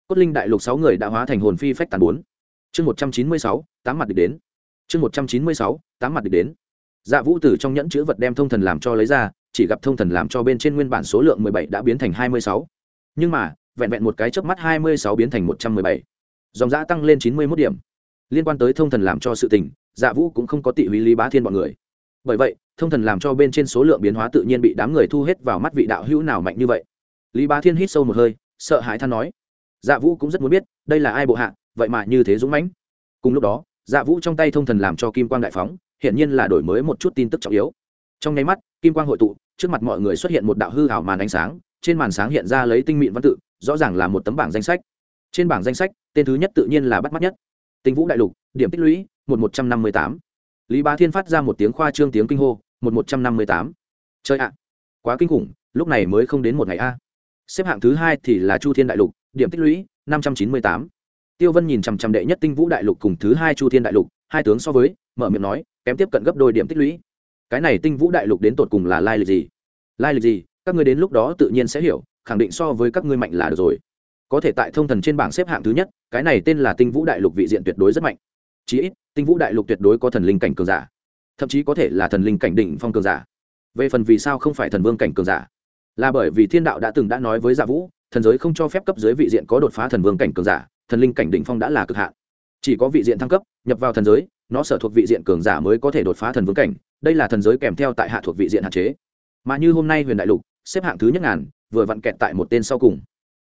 Cốt linh đại lục sáu người đã hóa thành hồn phi phách tàn bốn. Chương một trăm chín mươi sáu, tám mặt địch đến. Chương một trăm chín mươi sáu, tám mặt địch đến dạ vũ từ trong nhẫn chữ vật đem thông thần làm cho lấy ra, chỉ gặp thông thần làm cho bên trên nguyên bản số lượng mười bảy đã biến thành hai mươi sáu. Nhưng mà, vẹn vẹn một cái chớp mắt hai mươi sáu biến thành một trăm mười bảy. Dòng giã tăng lên chín mươi mốt điểm. Liên quan tới thông thần làm cho sự tình dạ vũ cũng không có tị húy lý bá thiên b ọ n người. Bởi vậy, thông thần làm cho bên trên số lượng biến hóa tự nhiên bị đám người thu hết vào mắt vị đạo hữu nào mạnh như vậy. Lý bá thiên hít sâu một hơi, sợ hãi than nói. Dạ vũ cũng rất muốn biết, đây là ai bộ hạ, vậy mà như thế dũng mãnh. Cùng lúc đó dạ vũ trong tay thông thần làm cho kim quang đại phóng hiện nhiên là đổi mới một chút tin tức trọng yếu. Trong nháy mắt, kim quang hội tụ, trước mặt mọi người xuất hiện một đạo hư hảo màn ánh sáng, trên màn sáng hiện ra lấy tinh mịn văn tự, rõ ràng là một tấm bảng danh sách. Trên bảng danh sách, tên thứ nhất tự nhiên là bắt mắt nhất. Tinh vũ đại lục, điểm tích lũy, một một trăm năm mươi tám. Lý bá thiên phát ra một tiếng khoa trương tiếng kinh hô, một một trăm năm mươi tám. Chơi ạ, quá kinh khủng, lúc này mới không đến một ngày a. Xếp hạng thứ hai thì là chu thiên đại lục, điểm tích lũy, năm trăm chín mươi tám. Tiêu vân nhìn chằm chằm đệ nhất tinh vũ đại lục cùng thứ hai chu thiên đại lục, hai tướng so với, mở miệng nói kém tiếp cận gấp đôi điểm tích lũy. Cái này tinh vũ đại lục đến tột cùng là lai lịch gì? Lai lịch gì? Các ngươi đến lúc đó tự nhiên sẽ hiểu, khẳng định so với các ngươi mạnh là được rồi. Có thể tại thông thần trên bảng xếp hạng thứ nhất, cái này tên là tinh vũ đại lục vị diện tuyệt đối rất mạnh. Chí ít, tinh vũ đại lục tuyệt đối có thần linh cảnh cường giả. Thậm chí có thể là thần linh cảnh đỉnh phong cường giả. Về phần vì sao không phải thần vương cảnh cường giả? Là bởi vì thiên đạo đã từng đã nói với dạ vũ, thần giới không cho phép cấp dưới vị diện có đột phá thần vương cảnh cường giả, thần linh cảnh đỉnh phong đã là cực hạn. Chỉ có vị diện thăng cấp, nhập vào thần giới nó sở thuộc vị diện cường giả mới có thể đột phá thần vương cảnh, đây là thần giới kèm theo tại hạ thuộc vị diện hạn chế. Mà như hôm nay huyền đại lục, xếp hạng thứ nhất ngàn, vừa vặn kẹt tại một tên sau cùng.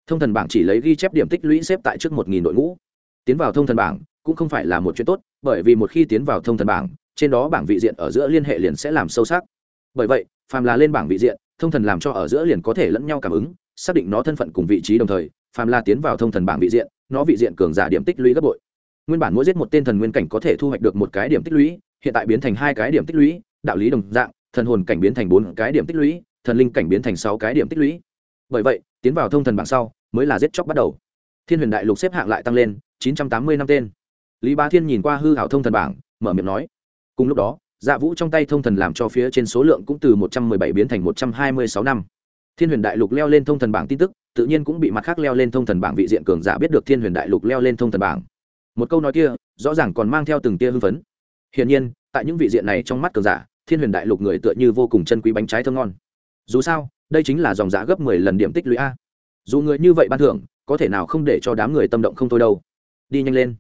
Thông thần bảng chỉ lấy ghi chép điểm tích lũy xếp tại trước một nghìn đội ngũ. Tiến vào thông thần bảng cũng không phải là một chuyện tốt, bởi vì một khi tiến vào thông thần bảng, trên đó bảng vị diện ở giữa liên hệ liền sẽ làm sâu sắc. Bởi vậy, phàm là lên bảng vị diện, thông thần làm cho ở giữa liền có thể lẫn nhau cảm ứng, xác định nó thân phận cùng vị trí đồng thời, phàm là tiến vào thông thần bảng vị diện, nó vị diện cường giả điểm tích lũy gấp bội nguyên bản mỗi giết một tên thần nguyên cảnh có thể thu hoạch được một cái điểm tích lũy, hiện tại biến thành hai cái điểm tích lũy, đạo lý đồng dạng, thần hồn cảnh biến thành bốn cái điểm tích lũy, thần linh cảnh biến thành sáu cái điểm tích lũy. Bởi vậy, tiến vào thông thần bảng sau, mới là giết chóc bắt đầu. Thiên huyền đại lục xếp hạng lại tăng lên, chín trăm tám mươi năm tên. Lý Ba thiên nhìn qua hư hảo thông thần bảng, mở miệng nói. Cùng lúc đó dạ vũ trong tay thông thần làm cho phía trên số lượng cũng từ một trăm mười bảy biến thành một trăm hai mươi sáu năm. Thiên huyền đại lục leo lên thông thần bảng tin tức, tự nhiên cũng bị mặt khác leo lên thông thần bảng vị diện cường giả biết được thiên huyền đại lục leo lên thông thần bảng một câu nói kia, rõ ràng còn mang theo từng tia hưng phấn. Hiển nhiên, tại những vị diện này trong mắt cường giả, thiên huyền đại lục người tựa như vô cùng chân quý bánh trái thơm ngon. Dù sao, đây chính là dòng giá gấp mười lần điểm tích lũy a. Dù người như vậy ban thưởng, có thể nào không để cho đám người tâm động không thôi đâu. Đi nhanh lên.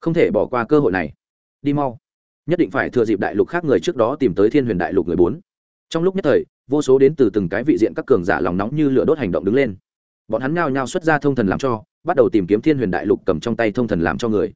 Không thể bỏ qua cơ hội này. Đi mau. Nhất định phải thừa dịp đại lục khác người trước đó tìm tới thiên huyền đại lục người bốn. Trong lúc nhất thời, vô số đến từ từng cái vị diện các cường giả lòng nóng như lửa đốt hành động đứng lên. Bọn hắn nhao nhao xuất ra thông thần làm cho bắt đầu tìm kiếm thiên huyền đại lục cầm trong tay thông thần làm cho người.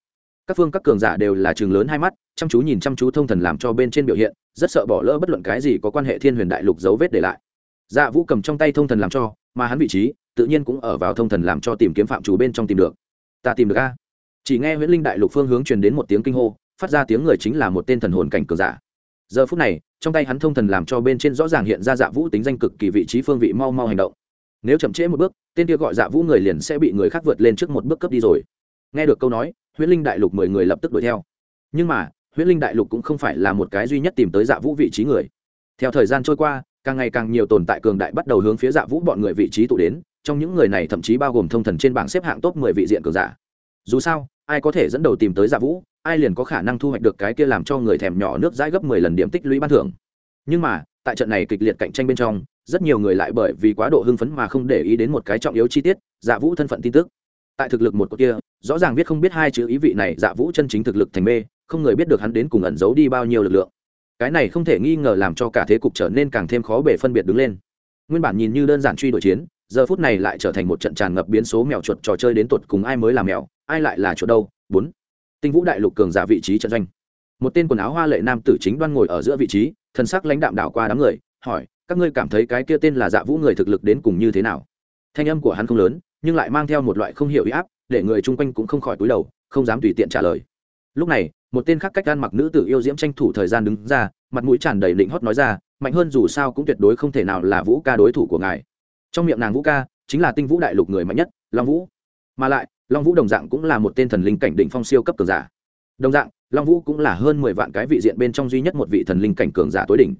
Các phương các cường giả đều là trường lớn hai mắt, chăm chú nhìn chăm chú thông thần làm cho bên trên biểu hiện, rất sợ bỏ lỡ bất luận cái gì có quan hệ thiên huyền đại lục dấu vết để lại. Dạ vũ cầm trong tay thông thần làm cho, mà hắn vị trí, tự nhiên cũng ở vào thông thần làm cho tìm kiếm phạm chủ bên trong tìm được. Ta tìm được a. Chỉ nghe huyễn linh đại lục phương hướng truyền đến một tiếng kinh hô, phát ra tiếng người chính là một tên thần hồn cảnh cường giả. Giờ phút này, trong tay hắn thông thần làm cho bên trên rõ ràng hiện ra dạ vũ tính danh cực kỳ vị trí phương vị mau mau hành động. Nếu chậm trễ một bước tên kia gọi dạ vũ người liền sẽ bị người khác vượt lên trước một bước cấp đi rồi. Nghe được câu nói, huyễn linh đại lục mười người lập tức đuổi theo. Nhưng mà, huyễn linh đại lục cũng không phải là một cái duy nhất tìm tới dạ vũ vị trí người. Theo thời gian trôi qua, càng ngày càng nhiều tồn tại cường đại bắt đầu hướng phía dạ vũ bọn người vị trí tụ đến, trong những người này thậm chí bao gồm thông thần trên bảng xếp hạng top mười vị diện cường giả. Dù sao, ai có thể dẫn đầu tìm tới dạ vũ, ai liền có khả năng thu hoạch được cái kia làm cho người thèm nhỏ nước dãi gấp mười lần điểm tích lũy ban thưởng. Nhưng mà, tại trận này kịch liệt cạnh tranh bên trong rất nhiều người lại bởi vì quá độ hưng phấn mà không để ý đến một cái trọng yếu chi tiết dạ vũ thân phận tin tức. Tại thực lực một cột kia, rõ ràng biết không biết hai chữ ý vị này dạ vũ chân chính thực lực thành mê, không người biết được hắn đến cùng ẩn giấu đi bao nhiêu lực lượng. Cái này không thể nghi ngờ làm cho cả thế cục trở nên càng thêm khó bể phân biệt đứng lên. Nguyên bản nhìn như đơn giản truy đuổi chiến, giờ phút này lại trở thành một trận tràn ngập biến số mèo chuột trò chơi đến tột cùng ai mới là mèo, ai lại là chuột đâu? Bốn. Tinh vũ đại lục cường giả vị trí trận doanh. Một tên quần áo hoa lệ nam tử chính đoan ngồi ở giữa vị trí, thân sắc lãnh đạm đảo qua đám người, hỏi các ngươi cảm thấy cái kia tên là dạ vũ người thực lực đến cùng như thế nào? Thanh âm của hắn không lớn, nhưng lại mang theo một loại không hiểu ý áp, để người chung quanh cũng không khỏi túi đầu, không dám tùy tiện trả lời. Lúc này, một tên khác cách gan mặc nữ tử yêu diễm tranh thủ thời gian đứng ra, mặt mũi tràn đầy định hót nói ra, mạnh hơn dù sao cũng tuyệt đối không thể nào là vũ ca đối thủ của ngài. Trong miệng nàng vũ ca, chính là tinh vũ đại lục người mạnh nhất, long vũ. Mà lại, long vũ đồng dạng cũng là một tên thần linh cảnh đỉnh phong siêu cấp cường giả. Đồng dạng, long vũ cũng là hơn mười vạn cái vị diện bên trong duy nhất một vị thần linh cảnh cường giả tối đỉnh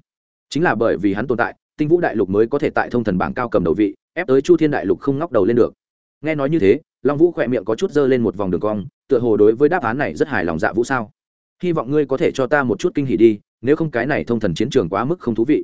chính là bởi vì hắn tồn tại, tinh vũ đại lục mới có thể tại thông thần bảng cao cầm đầu vị, ép tới chu thiên đại lục không ngóc đầu lên được. Nghe nói như thế, long vũ khỏe miệng có chút dơ lên một vòng đường cong, tựa hồ đối với đáp án này rất hài lòng dạ vũ sao. Hy vọng ngươi có thể cho ta một chút kinh hỉ đi, nếu không cái này thông thần chiến trường quá mức không thú vị.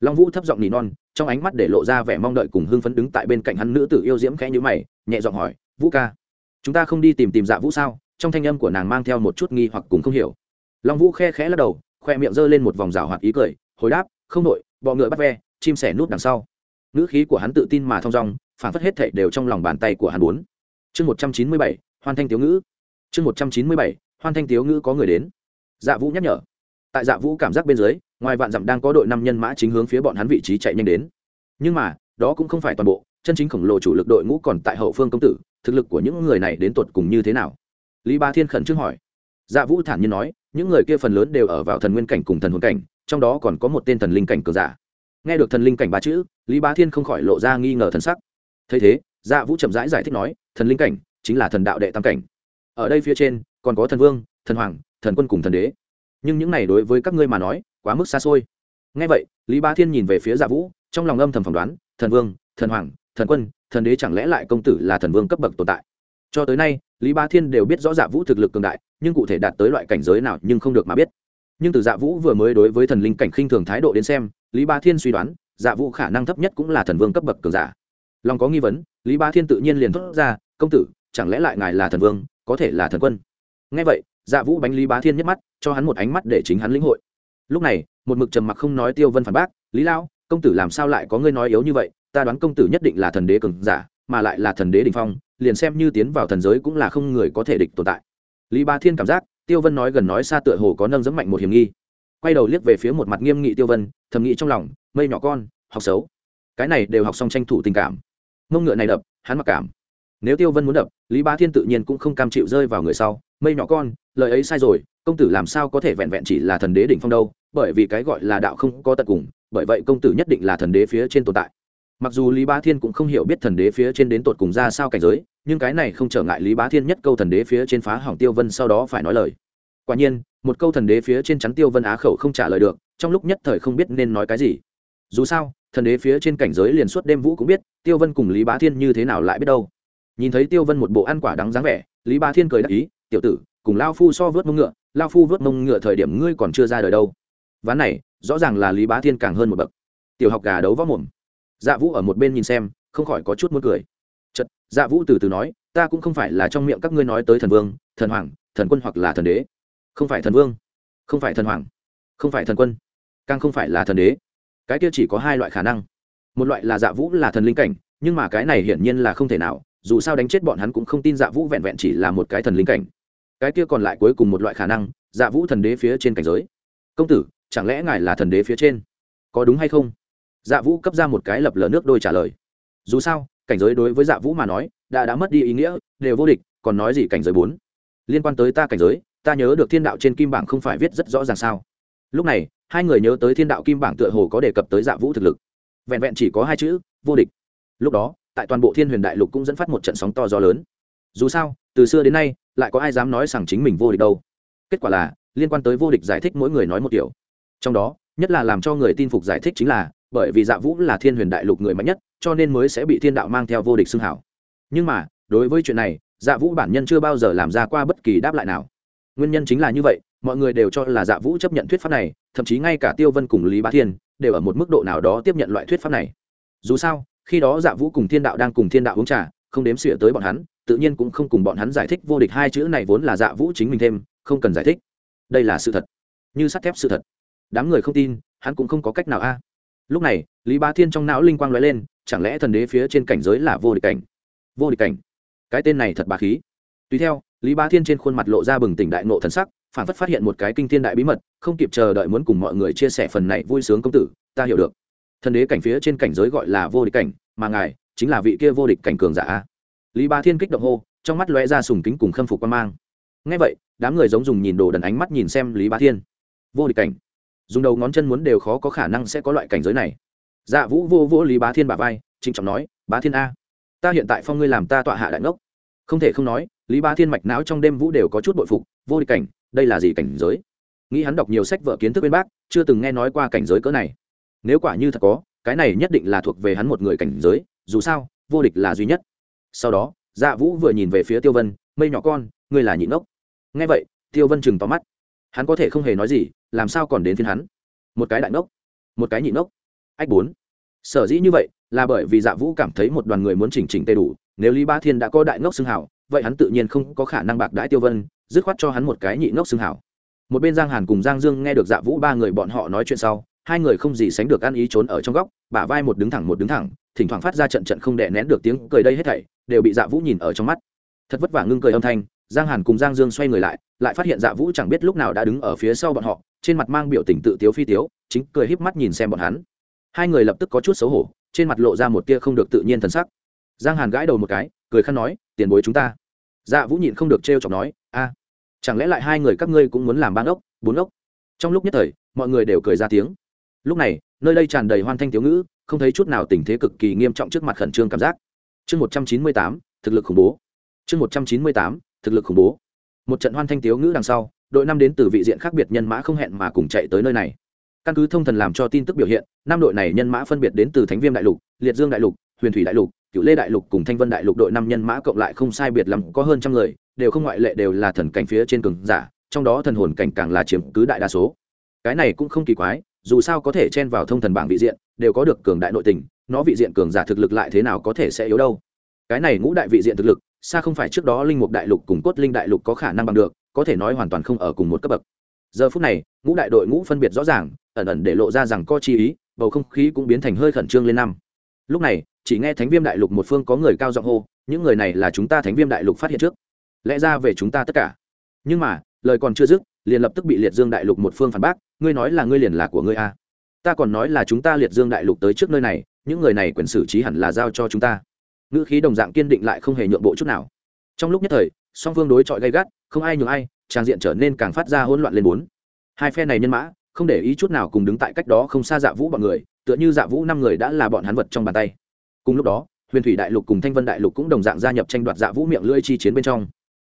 Long vũ thấp giọng nỉ non, trong ánh mắt để lộ ra vẻ mong đợi cùng hưng phấn đứng tại bên cạnh hắn nữ tử yêu diễm khẽ nhữ mày, nhẹ giọng hỏi, vũ ca, chúng ta không đi tìm tìm dạ vũ sao? Trong thanh âm của nàng mang theo một chút nghi hoặc cùng không hiểu. Long vũ khe khẽ lắc đầu, khoe miệng giơ lên một vòng rào hoạt ý cười, hồi đáp không nội bọ ngựa bắt ve, chim sẻ nút đằng sau. Ngữ khí của hắn tự tin mà thong dong, phản phất hết thảy đều trong lòng bàn tay của hắn bốn chương một trăm chín mươi bảy, hoan thanh tiếu ngữ. Chương một trăm chín mươi bảy, hoan thanh tiếu ngữ có người đến. Dạ vũ nhắc nhở. Tại dạ vũ cảm giác bên dưới, ngoài vạn dặm đang có đội năm nhân mã chính hướng phía bọn hắn vị trí chạy nhanh đến. Nhưng mà, đó cũng không phải toàn bộ, chân chính khổng lồ chủ lực đội ngũ còn tại hậu phương công tử, thực lực của những người này đến tột cùng như thế nào? Lý ba thiên khẩn trương hỏi. Dạ vũ thản nhiên nói, những người kia phần lớn đều ở vào thần nguyên cảnh cùng thần hồn cảnh trong đó còn có một tên thần linh cảnh cường giả. Nghe được thần linh cảnh ba chữ lý bá thiên không khỏi lộ ra nghi ngờ thần sắc. Thấy thế dạ vũ chậm rãi giải, giải thích nói thần linh cảnh chính là thần đạo đệ tam cảnh. Ở đây phía trên còn có thần vương thần hoàng thần quân cùng thần đế. Nhưng những này đối với các ngươi mà nói quá mức xa xôi. Ngay vậy lý bá thiên nhìn về phía dạ vũ trong lòng âm thầm phỏng đoán thần vương thần hoàng thần quân thần đế chẳng lẽ lại công tử là thần vương cấp bậc tồn tại? Cho tới nay lý bá thiên đều biết rõ dạ vũ thực lực cường đại nhưng cụ thể đạt tới loại cảnh giới nào nhưng không được mà biết nhưng từ dạ vũ vừa mới đối với thần linh cảnh khinh thường thái độ đến xem, lý ba thiên suy đoán dạ vũ khả năng thấp nhất cũng là thần vương cấp bậc cường giả. Lòng có nghi vấn, lý ba thiên tự nhiên liền thốt ra, công tử, chẳng lẽ lại ngài là thần vương, có thể là thần quân? Ngay vậy dạ vũ bánh lý bá thiên nhất mắt, cho hắn một ánh mắt để chính hắn lĩnh hội. Lúc này, một mực trầm mặc không nói tiêu vân phản bác, lý lao công tử làm sao lại có ngươi nói yếu như vậy? Ta đoán công tử nhất định là thần đế cường giả, mà lại là thần đế đình phong, liền xem như tiến vào thần giới cũng là không người có thể địch tồn tại. Lý ba thiên cảm giác tiêu vân nói gần nói xa tựa hồ có nâng dẫm mạnh một hiểm nghi. Quay đầu liếc về phía một mặt nghiêm nghị tiêu vân, thầm nghĩ trong lòng, mây nhỏ con, học xấu. Cái này đều học xong tranh thủ tình cảm. Mông ngựa này đập, hắn mặc cảm. Nếu tiêu vân muốn đập, lý Ba thiên tự nhiên cũng không cam chịu rơi vào người sau. Mây nhỏ con, lời ấy sai rồi, công tử làm sao có thể vẹn vẹn chỉ là thần đế đỉnh phong đâu, bởi vì cái gọi là đạo không có tận cùng, bởi vậy công tử nhất định là thần đế phía trên tồn tại. Mặc dù lý Ba thiên cũng không hiểu biết thần đế phía trên đến tột cùng ra sao cảnh giới nhưng cái này không trở ngại lý bá thiên nhất câu thần đế phía trên phá hỏng tiêu vân sau đó phải nói lời. Quả nhiên, một câu thần đế phía trên chắn tiêu vân á khẩu không trả lời được, trong lúc nhất thời không biết nên nói cái gì. Dù sao, thần đế phía trên cảnh giới liền suốt đêm vũ cũng biết, tiêu vân cùng lý bá thiên như thế nào lại biết đâu. Nhìn thấy tiêu vân một bộ ăn quả đắng dáng vẻ, lý bá thiên cười đắc ý, tiểu tử, cùng lao phu so vớt mông ngựa, lao phu vớt mông ngựa thời điểm ngươi còn chưa ra đời đâu. Ván này, rõ ràng là lý bá thiên càng hơn một bậc. Tiểu học gà đấu võ mồm. Dạ vũ ở một bên nhìn xem, không khỏi có chút muốn cười chật dạ vũ từ từ nói, ta cũng không phải là trong miệng các ngươi nói tới thần vương, thần hoàng, thần quân hoặc là thần đế. Không phải thần vương, không phải thần hoàng, không phải thần quân, càng không phải là thần đế. Cái kia chỉ có hai loại khả năng. Một loại là dạ vũ là thần linh cảnh, nhưng mà cái này hiển nhiên là không thể nào, dù sao đánh chết bọn hắn cũng không tin dạ vũ vẹn vẹn chỉ là một cái thần linh cảnh. Cái kia còn lại cuối cùng một loại khả năng dạ vũ thần đế phía trên cảnh giới. Công tử, chẳng lẽ ngài là thần đế phía trên? Có đúng hay không? Dạ vũ cấp ra một cái lập lờ nước đôi trả lời. Dù sao cảnh giới đối với dạ vũ mà nói, đã đã mất đi ý nghĩa, đều vô địch, còn nói gì cảnh giới bốn? Liên quan tới ta cảnh giới, ta nhớ được thiên đạo trên kim bảng không phải viết rất rõ ràng sao? Lúc này, hai người nhớ tới thiên đạo kim bảng tựa hồ có đề cập tới dạ vũ thực lực. Vẹn vẹn chỉ có hai chữ, vô địch. Lúc đó, tại toàn bộ thiên huyền đại lục cũng dẫn phát một trận sóng to gió lớn. Dù sao, từ xưa đến nay, lại có ai dám nói rằng chính mình vô địch đâu? Kết quả là, liên quan tới vô địch giải thích mỗi người nói một kiểu trong đó, nhất là làm cho người tin phục giải thích chính là bởi vì dạ vũ là thiên huyền đại lục người mạnh nhất, cho nên mới sẽ bị thiên đạo mang theo vô địch xưng hảo. Nhưng mà, đối với chuyện này dạ vũ bản nhân chưa bao giờ làm ra qua bất kỳ đáp lại nào. Nguyên nhân chính là như vậy, mọi người đều cho là dạ vũ chấp nhận thuyết pháp này, thậm chí ngay cả tiêu vân cùng lý bá thiên đều ở một mức độ nào đó tiếp nhận loại thuyết pháp này. Dù sao, khi đó dạ vũ cùng thiên đạo đang cùng thiên đạo uống trà, không đếm xỉa tới bọn hắn, tự nhiên cũng không cùng bọn hắn giải thích vô địch hai chữ này vốn là dạ vũ chính mình thêm, không cần giải thích. Đây là sự thật. Như sắt thép sự thật. Đám người không tin, hắn cũng không có cách nào a lúc này, lý bá thiên trong não linh quang lóe lên, chẳng lẽ thần đế phía trên cảnh giới là vô địch cảnh? Vô địch cảnh? Cái tên này thật bà khí. Tùy theo, lý bá thiên trên khuôn mặt lộ ra bừng tỉnh đại nộ thần sắc, phản phất phát hiện một cái kinh thiên đại bí mật, không kịp chờ đợi muốn cùng mọi người chia sẻ phần này vui sướng công tử, ta hiểu được. Thần đế cảnh phía trên cảnh giới gọi là vô địch cảnh, mà ngài chính là vị kia vô địch cảnh cường giả lý bá thiên kích động hô, trong mắt lóe ra sùng kính cùng khâm phục quan mang. Ngay vậy, đám người giống dùng nhìn đồ đần ánh mắt nhìn xem lý bá thiên. Vô địch cảnh dùng đầu ngón chân muốn đều khó có khả năng sẽ có loại cảnh giới này. Dạ vũ vô vô lý bá thiên bà vai, trịnh trọng nói, bá thiên a, ta hiện tại phong ngươi làm ta tọa hạ đại ngốc. Không thể không nói, lý bá thiên mạch não trong đêm vũ đều có chút bội phục, vô địch cảnh, đây là gì cảnh giới? Nghĩ hắn đọc nhiều sách vở kiến thức bên bác, chưa từng nghe nói qua cảnh giới cỡ này. Nếu quả như thật có, cái này nhất định là thuộc về hắn một người cảnh giới, dù sao, vô địch là duy nhất. Sau đó dạ vũ vừa nhìn về phía tiêu vân, mây nhỏ con, ngươi là nhị ngốc. Nghe vậy, tiêu vân chừng tóm mắt. Hắn có thể không hề nói gì làm sao còn đến phiên hắn? Một cái đại ngốc một cái nhị ngốc ách bốn. Sở dĩ như vậy là bởi vì dạ vũ cảm thấy một đoàn người muốn chỉnh chỉnh tê đủ. Nếu lý ba thiên đã có đại ngốc xưng hảo, vậy hắn tự nhiên không có khả năng bạc đãi tiêu vân, dứt khoát cho hắn một cái nhị ngốc xưng hảo. Một bên giang hàn cùng giang dương nghe được dạ vũ ba người bọn họ nói chuyện sau, hai người không gì sánh được ăn ý trốn ở trong góc, bả vai một đứng thẳng một đứng thẳng, thỉnh thoảng phát ra trận trận không đè nén được tiếng cười đây hết thảy, đều bị dạ vũ nhìn ở trong mắt. Thật vất vả ngưng cười âm thanh, giang hàn cùng giang dương xoay người lại lại phát hiện dạ vũ chẳng biết lúc nào đã đứng ở phía sau bọn họ trên mặt mang biểu tình tự tiếu phi tiếu, chính cười híp mắt nhìn xem bọn hắn. Hai người lập tức có chút xấu hổ, trên mặt lộ ra một tia không được tự nhiên thần sắc. Giang hàn gãi đầu một cái, cười khăn nói, tiền bối chúng ta. Dạ vũ nhịn không được trêu chọc nói, a, chẳng lẽ lại hai người các ngươi cũng muốn làm ban ốc bốn ốc trong lúc nhất thời, mọi người đều cười ra tiếng. Lúc này, nơi đây tràn đầy hoan thanh thiếu ngữ, không thấy chút nào tình thế cực kỳ nghiêm trọng trước mặt khẩn trương cảm giác. Chương một trăm chín mươi tám, thực lực khủng bố. Chương một trăm chín mươi tám, thực lực khủng bố. Một trận hoan thanh thiếu ngữ đằng sau đội năm đến từ vị diện khác biệt nhân mã không hẹn mà cùng chạy tới nơi này. Căn cứ thông thần làm cho tin tức biểu hiện, năm đội này nhân mã phân biệt đến từ thánh viêm đại lục, liệt dương đại lục, huyền thủy đại lục cựu lê đại lục cùng thanh vân đại lục đội năm nhân mã cộng lại không sai biệt lắm, có hơn trăm người, đều không ngoại lệ đều là thần cảnh phía trên cường giả, trong đó thần hồn cảnh càng là chiếm cứ đại đa số. Cái này cũng không kỳ quái, dù sao có thể chen vào thông thần bảng vị diện, đều có được cường đại nội tình, nó vị diện cường giả thực lực lại thế nào có thể sẽ yếu đâu? Cái này ngũ đại vị diện thực lực, xa không phải trước đó linh mục đại lục cùng cốt linh đại lục có khả năng bằng được có thể nói hoàn toàn không ở cùng một cấp bậc. Giờ phút này, ngũ đại đội ngũ phân biệt rõ ràng, ẩn ẩn để lộ ra rằng có chi ý, bầu không khí cũng biến thành hơi khẩn trương lên năm. Lúc này, chỉ nghe thánh viêm đại lục một phương có người cao giọng hô, những người này là chúng ta thánh viêm đại lục phát hiện trước. Lẽ ra về chúng ta tất cả. Nhưng mà, lời còn chưa dứt, liền lập tức bị liệt dương đại lục một phương phản bác, ngươi nói là ngươi liền là của ngươi a ta còn nói là chúng ta liệt dương đại lục tới trước nơi này, những người này quyền xử trí hẳn là giao cho chúng ta. Ngữ khí đồng dạng kiên định lại không hề nhượng bộ chút nào. Trong lúc nhất thời song phương đối chọi gay gắt, không ai nhường ai trang diện trở nên càng phát ra hỗn loạn lên bốn. Hai phe này nhân mã, không để ý chút nào cùng đứng tại cách đó không xa dạ vũ bọn người, tựa như dạ vũ năm người đã là bọn hắn vật trong bàn tay. Cùng lúc đó, huyền thủy đại lục cùng thanh vân đại lục cũng đồng dạng gia nhập tranh đoạt dạ vũ miệng lưỡi chi chiến bên trong.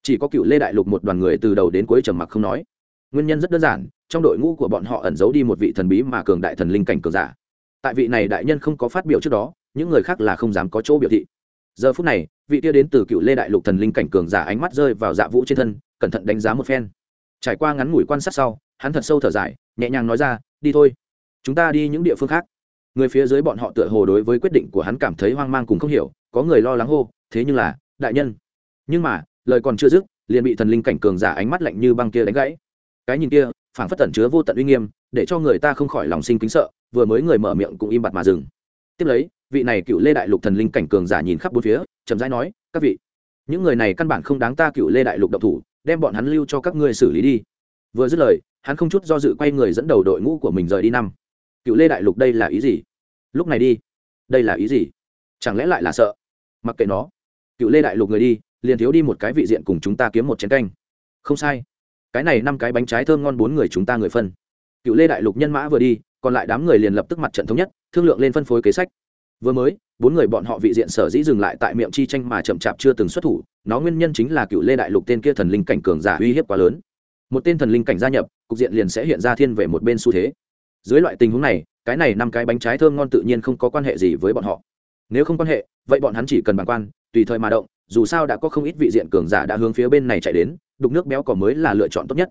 Chỉ có cựu lê đại lục một đoàn người từ đầu đến cuối trầm mặc không nói. Nguyên nhân rất đơn giản, trong đội ngũ của bọn họ ẩn giấu đi một vị thần bí mà cường đại thần linh cảnh cường giả. Tại vị này đại nhân không có phát biểu trước đó, những người khác là không dám có chỗ biểu thị giờ phút này, vị tia đến từ cựu lê đại lục thần linh cảnh cường giả ánh mắt rơi vào dạ vũ trên thân, cẩn thận đánh giá một phen. Trải qua ngắn ngủi quan sát sau, hắn thật sâu thở dài, nhẹ nhàng nói ra, đi thôi. Chúng ta đi những địa phương khác. Người phía dưới bọn họ tựa hồ đối với quyết định của hắn cảm thấy hoang mang cùng không hiểu, có người lo lắng hô, thế nhưng là, đại nhân. Nhưng mà, lời còn chưa dứt, liền bị thần linh cảnh cường giả ánh mắt lạnh như băng kia đánh gãy. Cái nhìn kia, phảng phất tẩn chứa vô tận uy nghiêm, để cho người ta không khỏi lòng sinh kính sợ, vừa mới người mở miệng cũng im bặt mà dừng. Tiếp lấy vị này cựu lê đại lục thần linh cảnh cường giả nhìn khắp bốn phía, chậm rãi nói, các vị, những người này căn bản không đáng ta cựu lê đại lục động thủ, đem bọn hắn lưu cho các ngươi xử lý đi. Vừa dứt lời, hắn không chút do dự quay người dẫn đầu đội ngũ của mình rời đi năm. Cựu lê đại lục đây là ý gì? Lúc này đi. Đây là ý gì? Chẳng lẽ lại là sợ? Mặc kệ nó. Cựu lê đại lục người đi, liền thiếu đi một cái vị diện cùng chúng ta kiếm một chén canh. Không sai. Cái này năm cái bánh trái thơm ngon bốn người chúng ta người phân. Cựu lê đại lục nhân mã vừa đi, còn lại đám người liền lập tức mặt trận thống nhất, thương lượng lên phân phối kế sách vừa mới, bốn người bọn họ vị diện sở dĩ dừng lại tại miệng chi tranh mà chậm chạp chưa từng xuất thủ, nó nguyên nhân chính là cựu lê đại lục tên kia thần linh cảnh cường giả uy hiếp quá lớn. Một tên thần linh cảnh gia nhập, cục diện liền sẽ hiện ra thiên về một bên xu thế. Dưới loại tình huống này, cái này năm cái bánh trái thơm ngon tự nhiên không có quan hệ gì với bọn họ. Nếu không quan hệ, vậy bọn hắn chỉ cần bàn quan, tùy thời mà động, dù sao đã có không ít vị diện cường giả đã hướng phía bên này chạy đến, đục nước béo cỏ mới là lựa chọn tốt nhất.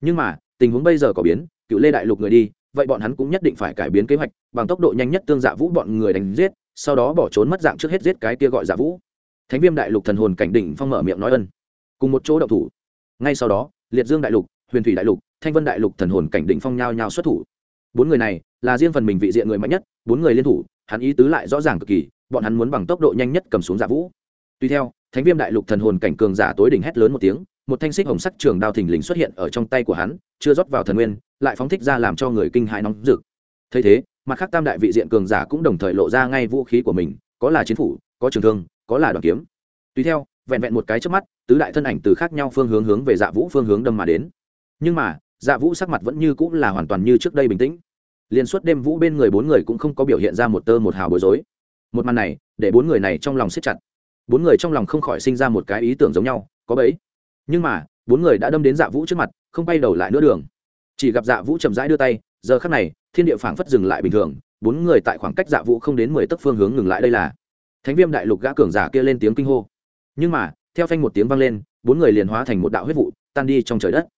Nhưng mà, tình huống bây giờ có biến, cựu lê đại lục người đi vậy bọn hắn cũng nhất định phải cải biến kế hoạch, bằng tốc độ nhanh nhất tương dạ vũ bọn người đánh giết, sau đó bỏ trốn mất dạng trước hết giết cái kia gọi dạ vũ. Thánh viêm đại lục thần hồn cảnh đỉnh phong mở miệng nói ân. Cùng một chỗ đậu thủ. Ngay sau đó, liệt dương đại lục, huyền thủy đại lục, thanh vân đại lục thần hồn cảnh đỉnh phong nhao nhao xuất thủ. Bốn người này là riêng phần mình vị diện người mạnh nhất, bốn người liên thủ, hắn ý tứ lại rõ ràng cực kỳ, bọn hắn muốn bằng tốc độ nhanh nhất cầm xuống dạ vũ. Tuy theo, thánh viêm đại lục thần hồn cảnh cường giả tối đỉnh hét lớn một tiếng một thanh xích hồng sắc trường đao thình lình xuất hiện ở trong tay của hắn, chưa rót vào thần nguyên, lại phóng thích ra làm cho người kinh hãi nóng rực. Thấy thế, mặt khác tam đại vị diện cường giả cũng đồng thời lộ ra ngay vũ khí của mình, có là chiến phủ, có trường thương, có là đoàn kiếm. Tùy theo, vẹn vẹn một cái trước mắt, tứ đại thân ảnh từ khác nhau phương hướng hướng về dạ vũ phương hướng đâm mà đến. Nhưng mà dạ vũ sắc mặt vẫn như cũng là hoàn toàn như trước đây bình tĩnh. Liên suốt đêm vũ bên người bốn người cũng không có biểu hiện ra một tơ một hào bối rối. Một màn này, để bốn người này trong lòng siết chặt. Bốn người trong lòng không khỏi sinh ra một cái ý tưởng giống nhau, có bấy nhưng mà, bốn người đã đâm đến dạ vũ trước mặt, không bay đầu lại nữa đường. Chỉ gặp dạ vũ chậm rãi đưa tay, giờ khắc này, thiên địa phảng phất dừng lại bình thường, bốn người tại khoảng cách dạ vũ không đến mười tấc phương hướng ngừng lại đây là. Thánh viêm đại lục gã cường giả kia lên tiếng kinh hô. Nhưng mà, theo phanh một tiếng vang lên, bốn người liền hóa thành một đạo huyết vụ, tan đi trong trời đất.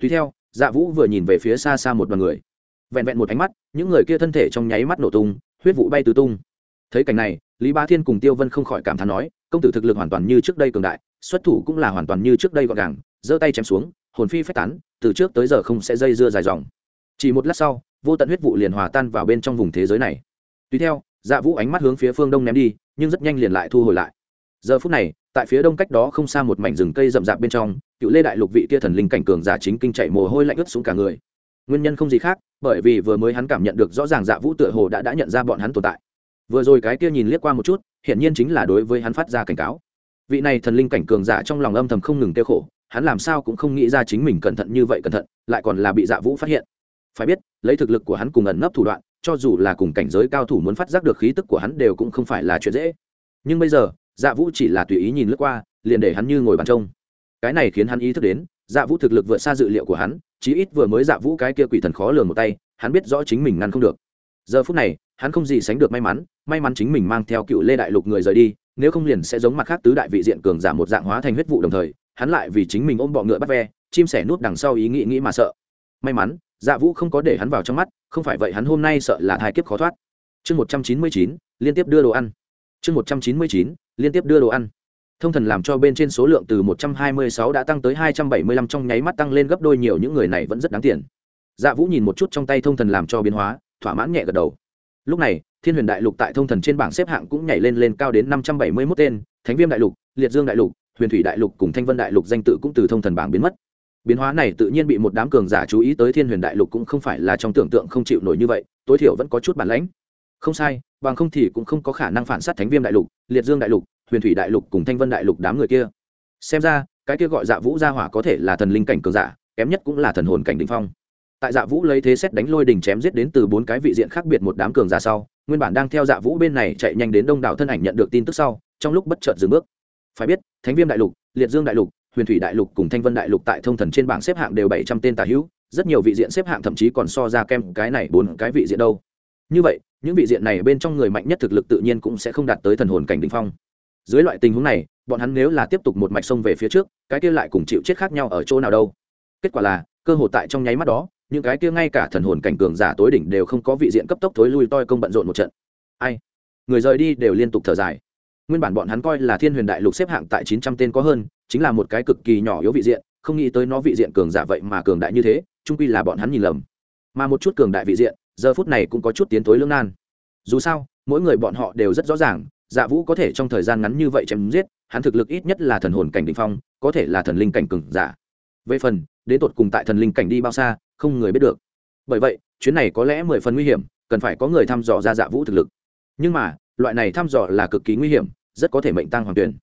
Tùy theo dạ vũ vừa nhìn về phía xa xa một đoàn người. Vẹn vẹn một ánh mắt, những người kia thân thể trong nháy mắt nổ tung, huyết vụ bay tứ tung. Thấy cảnh này, lý ba thiên cùng tiêu vân không khỏi cảm thán nói công tử thực lực hoàn toàn như trước đây cường đại, xuất thủ cũng là hoàn toàn như trước đây gọn gàng, giơ tay chém xuống, hồn phi phách tán, từ trước tới giờ không sẽ dây dưa dài dòng. Chỉ một lát sau, vô tận huyết vụ liền hòa tan vào bên trong vùng thế giới này. Tùy theo dạ vũ ánh mắt hướng phía phương đông ném đi, nhưng rất nhanh liền lại thu hồi lại. Giờ phút này, tại phía đông cách đó không xa một mảnh rừng cây rậm rạp bên trong, cựu lê đại lục vị kia thần linh cảnh cường giả chính kinh chạy mồ hôi lạnh ướt xuống cả người. Nguyên nhân không gì khác, bởi vì vừa mới hắn cảm nhận được rõ ràng dạ vũ tựa hồ đã đã nhận ra bọn hắn tồn tại vừa rồi cái kia nhìn liếc qua một chút, hiển nhiên chính là đối với hắn phát ra cảnh cáo. Vị này thần linh cảnh cường giả trong lòng âm thầm không ngừng tiêu khổ, hắn làm sao cũng không nghĩ ra chính mình cẩn thận như vậy cẩn thận, lại còn là bị dạ vũ phát hiện. Phải biết, lấy thực lực của hắn cùng ẩn nấp thủ đoạn, cho dù là cùng cảnh giới cao thủ muốn phát giác được khí tức của hắn đều cũng không phải là chuyện dễ. Nhưng bây giờ dạ vũ chỉ là tùy ý nhìn lướt qua, liền để hắn như ngồi bàn trông. Cái này khiến hắn ý thức đến dạ vũ thực lực vượt xa dự liệu của hắn, chí ít vừa mới dạ vũ cái kia quỷ thần khó lường một tay, hắn biết rõ chính mình ngăn không được. Giờ phút này, hắn không gì sánh được may mắn may mắn chính mình mang theo cựu lê đại lục người rời đi, nếu không liền sẽ giống mặt khác tứ đại vị diện cường giả một dạng hóa thành huyết vụ đồng thời, hắn lại vì chính mình ôm bọ ngựa bắt ve, chim sẻ nút đằng sau ý nghĩ nghĩ mà sợ. May mắn dạ vũ không có để hắn vào trong mắt, không phải vậy hắn hôm nay sợ là thai kiếp khó thoát. Chương một trăm chín mươi chín, liên tiếp đưa đồ ăn. Chương một trăm chín mươi chín, liên tiếp đưa đồ ăn. Thông thần làm cho bên trên số lượng từ một trăm hai mươi sáu đã tăng tới hai trăm bảy mươi lăm trong nháy mắt tăng lên gấp đôi nhiều, những người này vẫn rất đáng tiền. Dạ vũ nhìn một chút trong tay thông thần làm cho biến hóa, thỏa mãn nhẹ gật đầu. Lúc này thiên huyền đại lục tại thông thần trên bảng xếp hạng cũng nhảy lên lên cao đến năm trăm bảy mươi mốt tên, thánh viêm đại lục, liệt dương đại lục, huyền thủy đại lục cùng thanh vân đại lục danh tự cũng từ thông thần bảng biến mất. Biến hóa này tự nhiên bị một đám cường giả chú ý tới thiên huyền đại lục cũng không phải là trong tưởng tượng không chịu nổi như vậy, tối thiểu vẫn có chút bản lãnh. Không sai, bằng không thì cũng không có khả năng phản sát thánh viêm đại lục, liệt dương đại lục, huyền thủy đại lục cùng thanh vân đại lục đám người kia. Xem ra, cái kia gọi dạ vũ gia hỏa có thể là thần linh cảnh cường giả, kém nhất cũng là thần hồn cảnh đ ỉ n h phong. Tại dạ vũ lấy thế xét đánh lôi đình chém giết đến từ bốn cái vị diện khác biệt một đám cường giả sau nguyên bản đang theo dạ vũ bên này chạy nhanh đến đông đảo thân ảnh nhận được tin tức sau, trong lúc bất chợt dừng bước. Phải biết, thánh viêm đại lục, liệt dương đại lục, huyền thủy đại lục cùng thanh vân đại lục tại thông thần trên bảng xếp hạng đều bảy trăm tên tà hữu, rất nhiều vị diện xếp hạng thậm chí còn so ra kem cái này bốn cái vị diện đâu. Như vậy, những vị diện này bên trong người mạnh nhất thực lực tự nhiên cũng sẽ không đạt tới thần hồn cảnh đ ỉ n h phong. Dưới loại tình huống này, bọn hắn nếu là tiếp tục một mạch sông về phía trước, cái kia lại cùng chịu chết khác nhau ở chỗ nào đâu. Kết quả là, cơ hội tại trong nháy mắt đó những cái kia ngay cả thần hồn cảnh cường giả tối đỉnh đều không có vị diện cấp tốc thối lui toi công bận rộn một trận. Ai? Người rời đi đều liên tục thở dài. Nguyên bản bọn hắn coi là thiên huyền đại lục xếp hạng tại chín trăm tên có hơn, chính là một cái cực kỳ nhỏ yếu vị diện, không nghĩ tới nó vị diện cường giả vậy mà cường đại như thế trung quy là bọn hắn nhìn lầm. Mà một chút cường đại vị diện, giờ phút này cũng có chút tiến tối lương nan. Dù sao, mỗi người bọn họ đều rất rõ ràng dạ vũ có thể trong thời gian ngắn như vậy chém giết, hắn thực lực ít nhất là thần hồn cảnh đ ỉ n h phong, có thể là thần linh cảnh cường giả. Về phần, đến tột cùng tại thần linh cảnh đi bao xa không người biết được. Bởi vậy, chuyến này có lẽ mười phần nguy hiểm, cần phải có người thăm dò ra dạ vũ thực lực. Nhưng mà, loại này thăm dò là cực kỳ nguy hiểm, rất có thể mệnh tăng hoàng tuyển.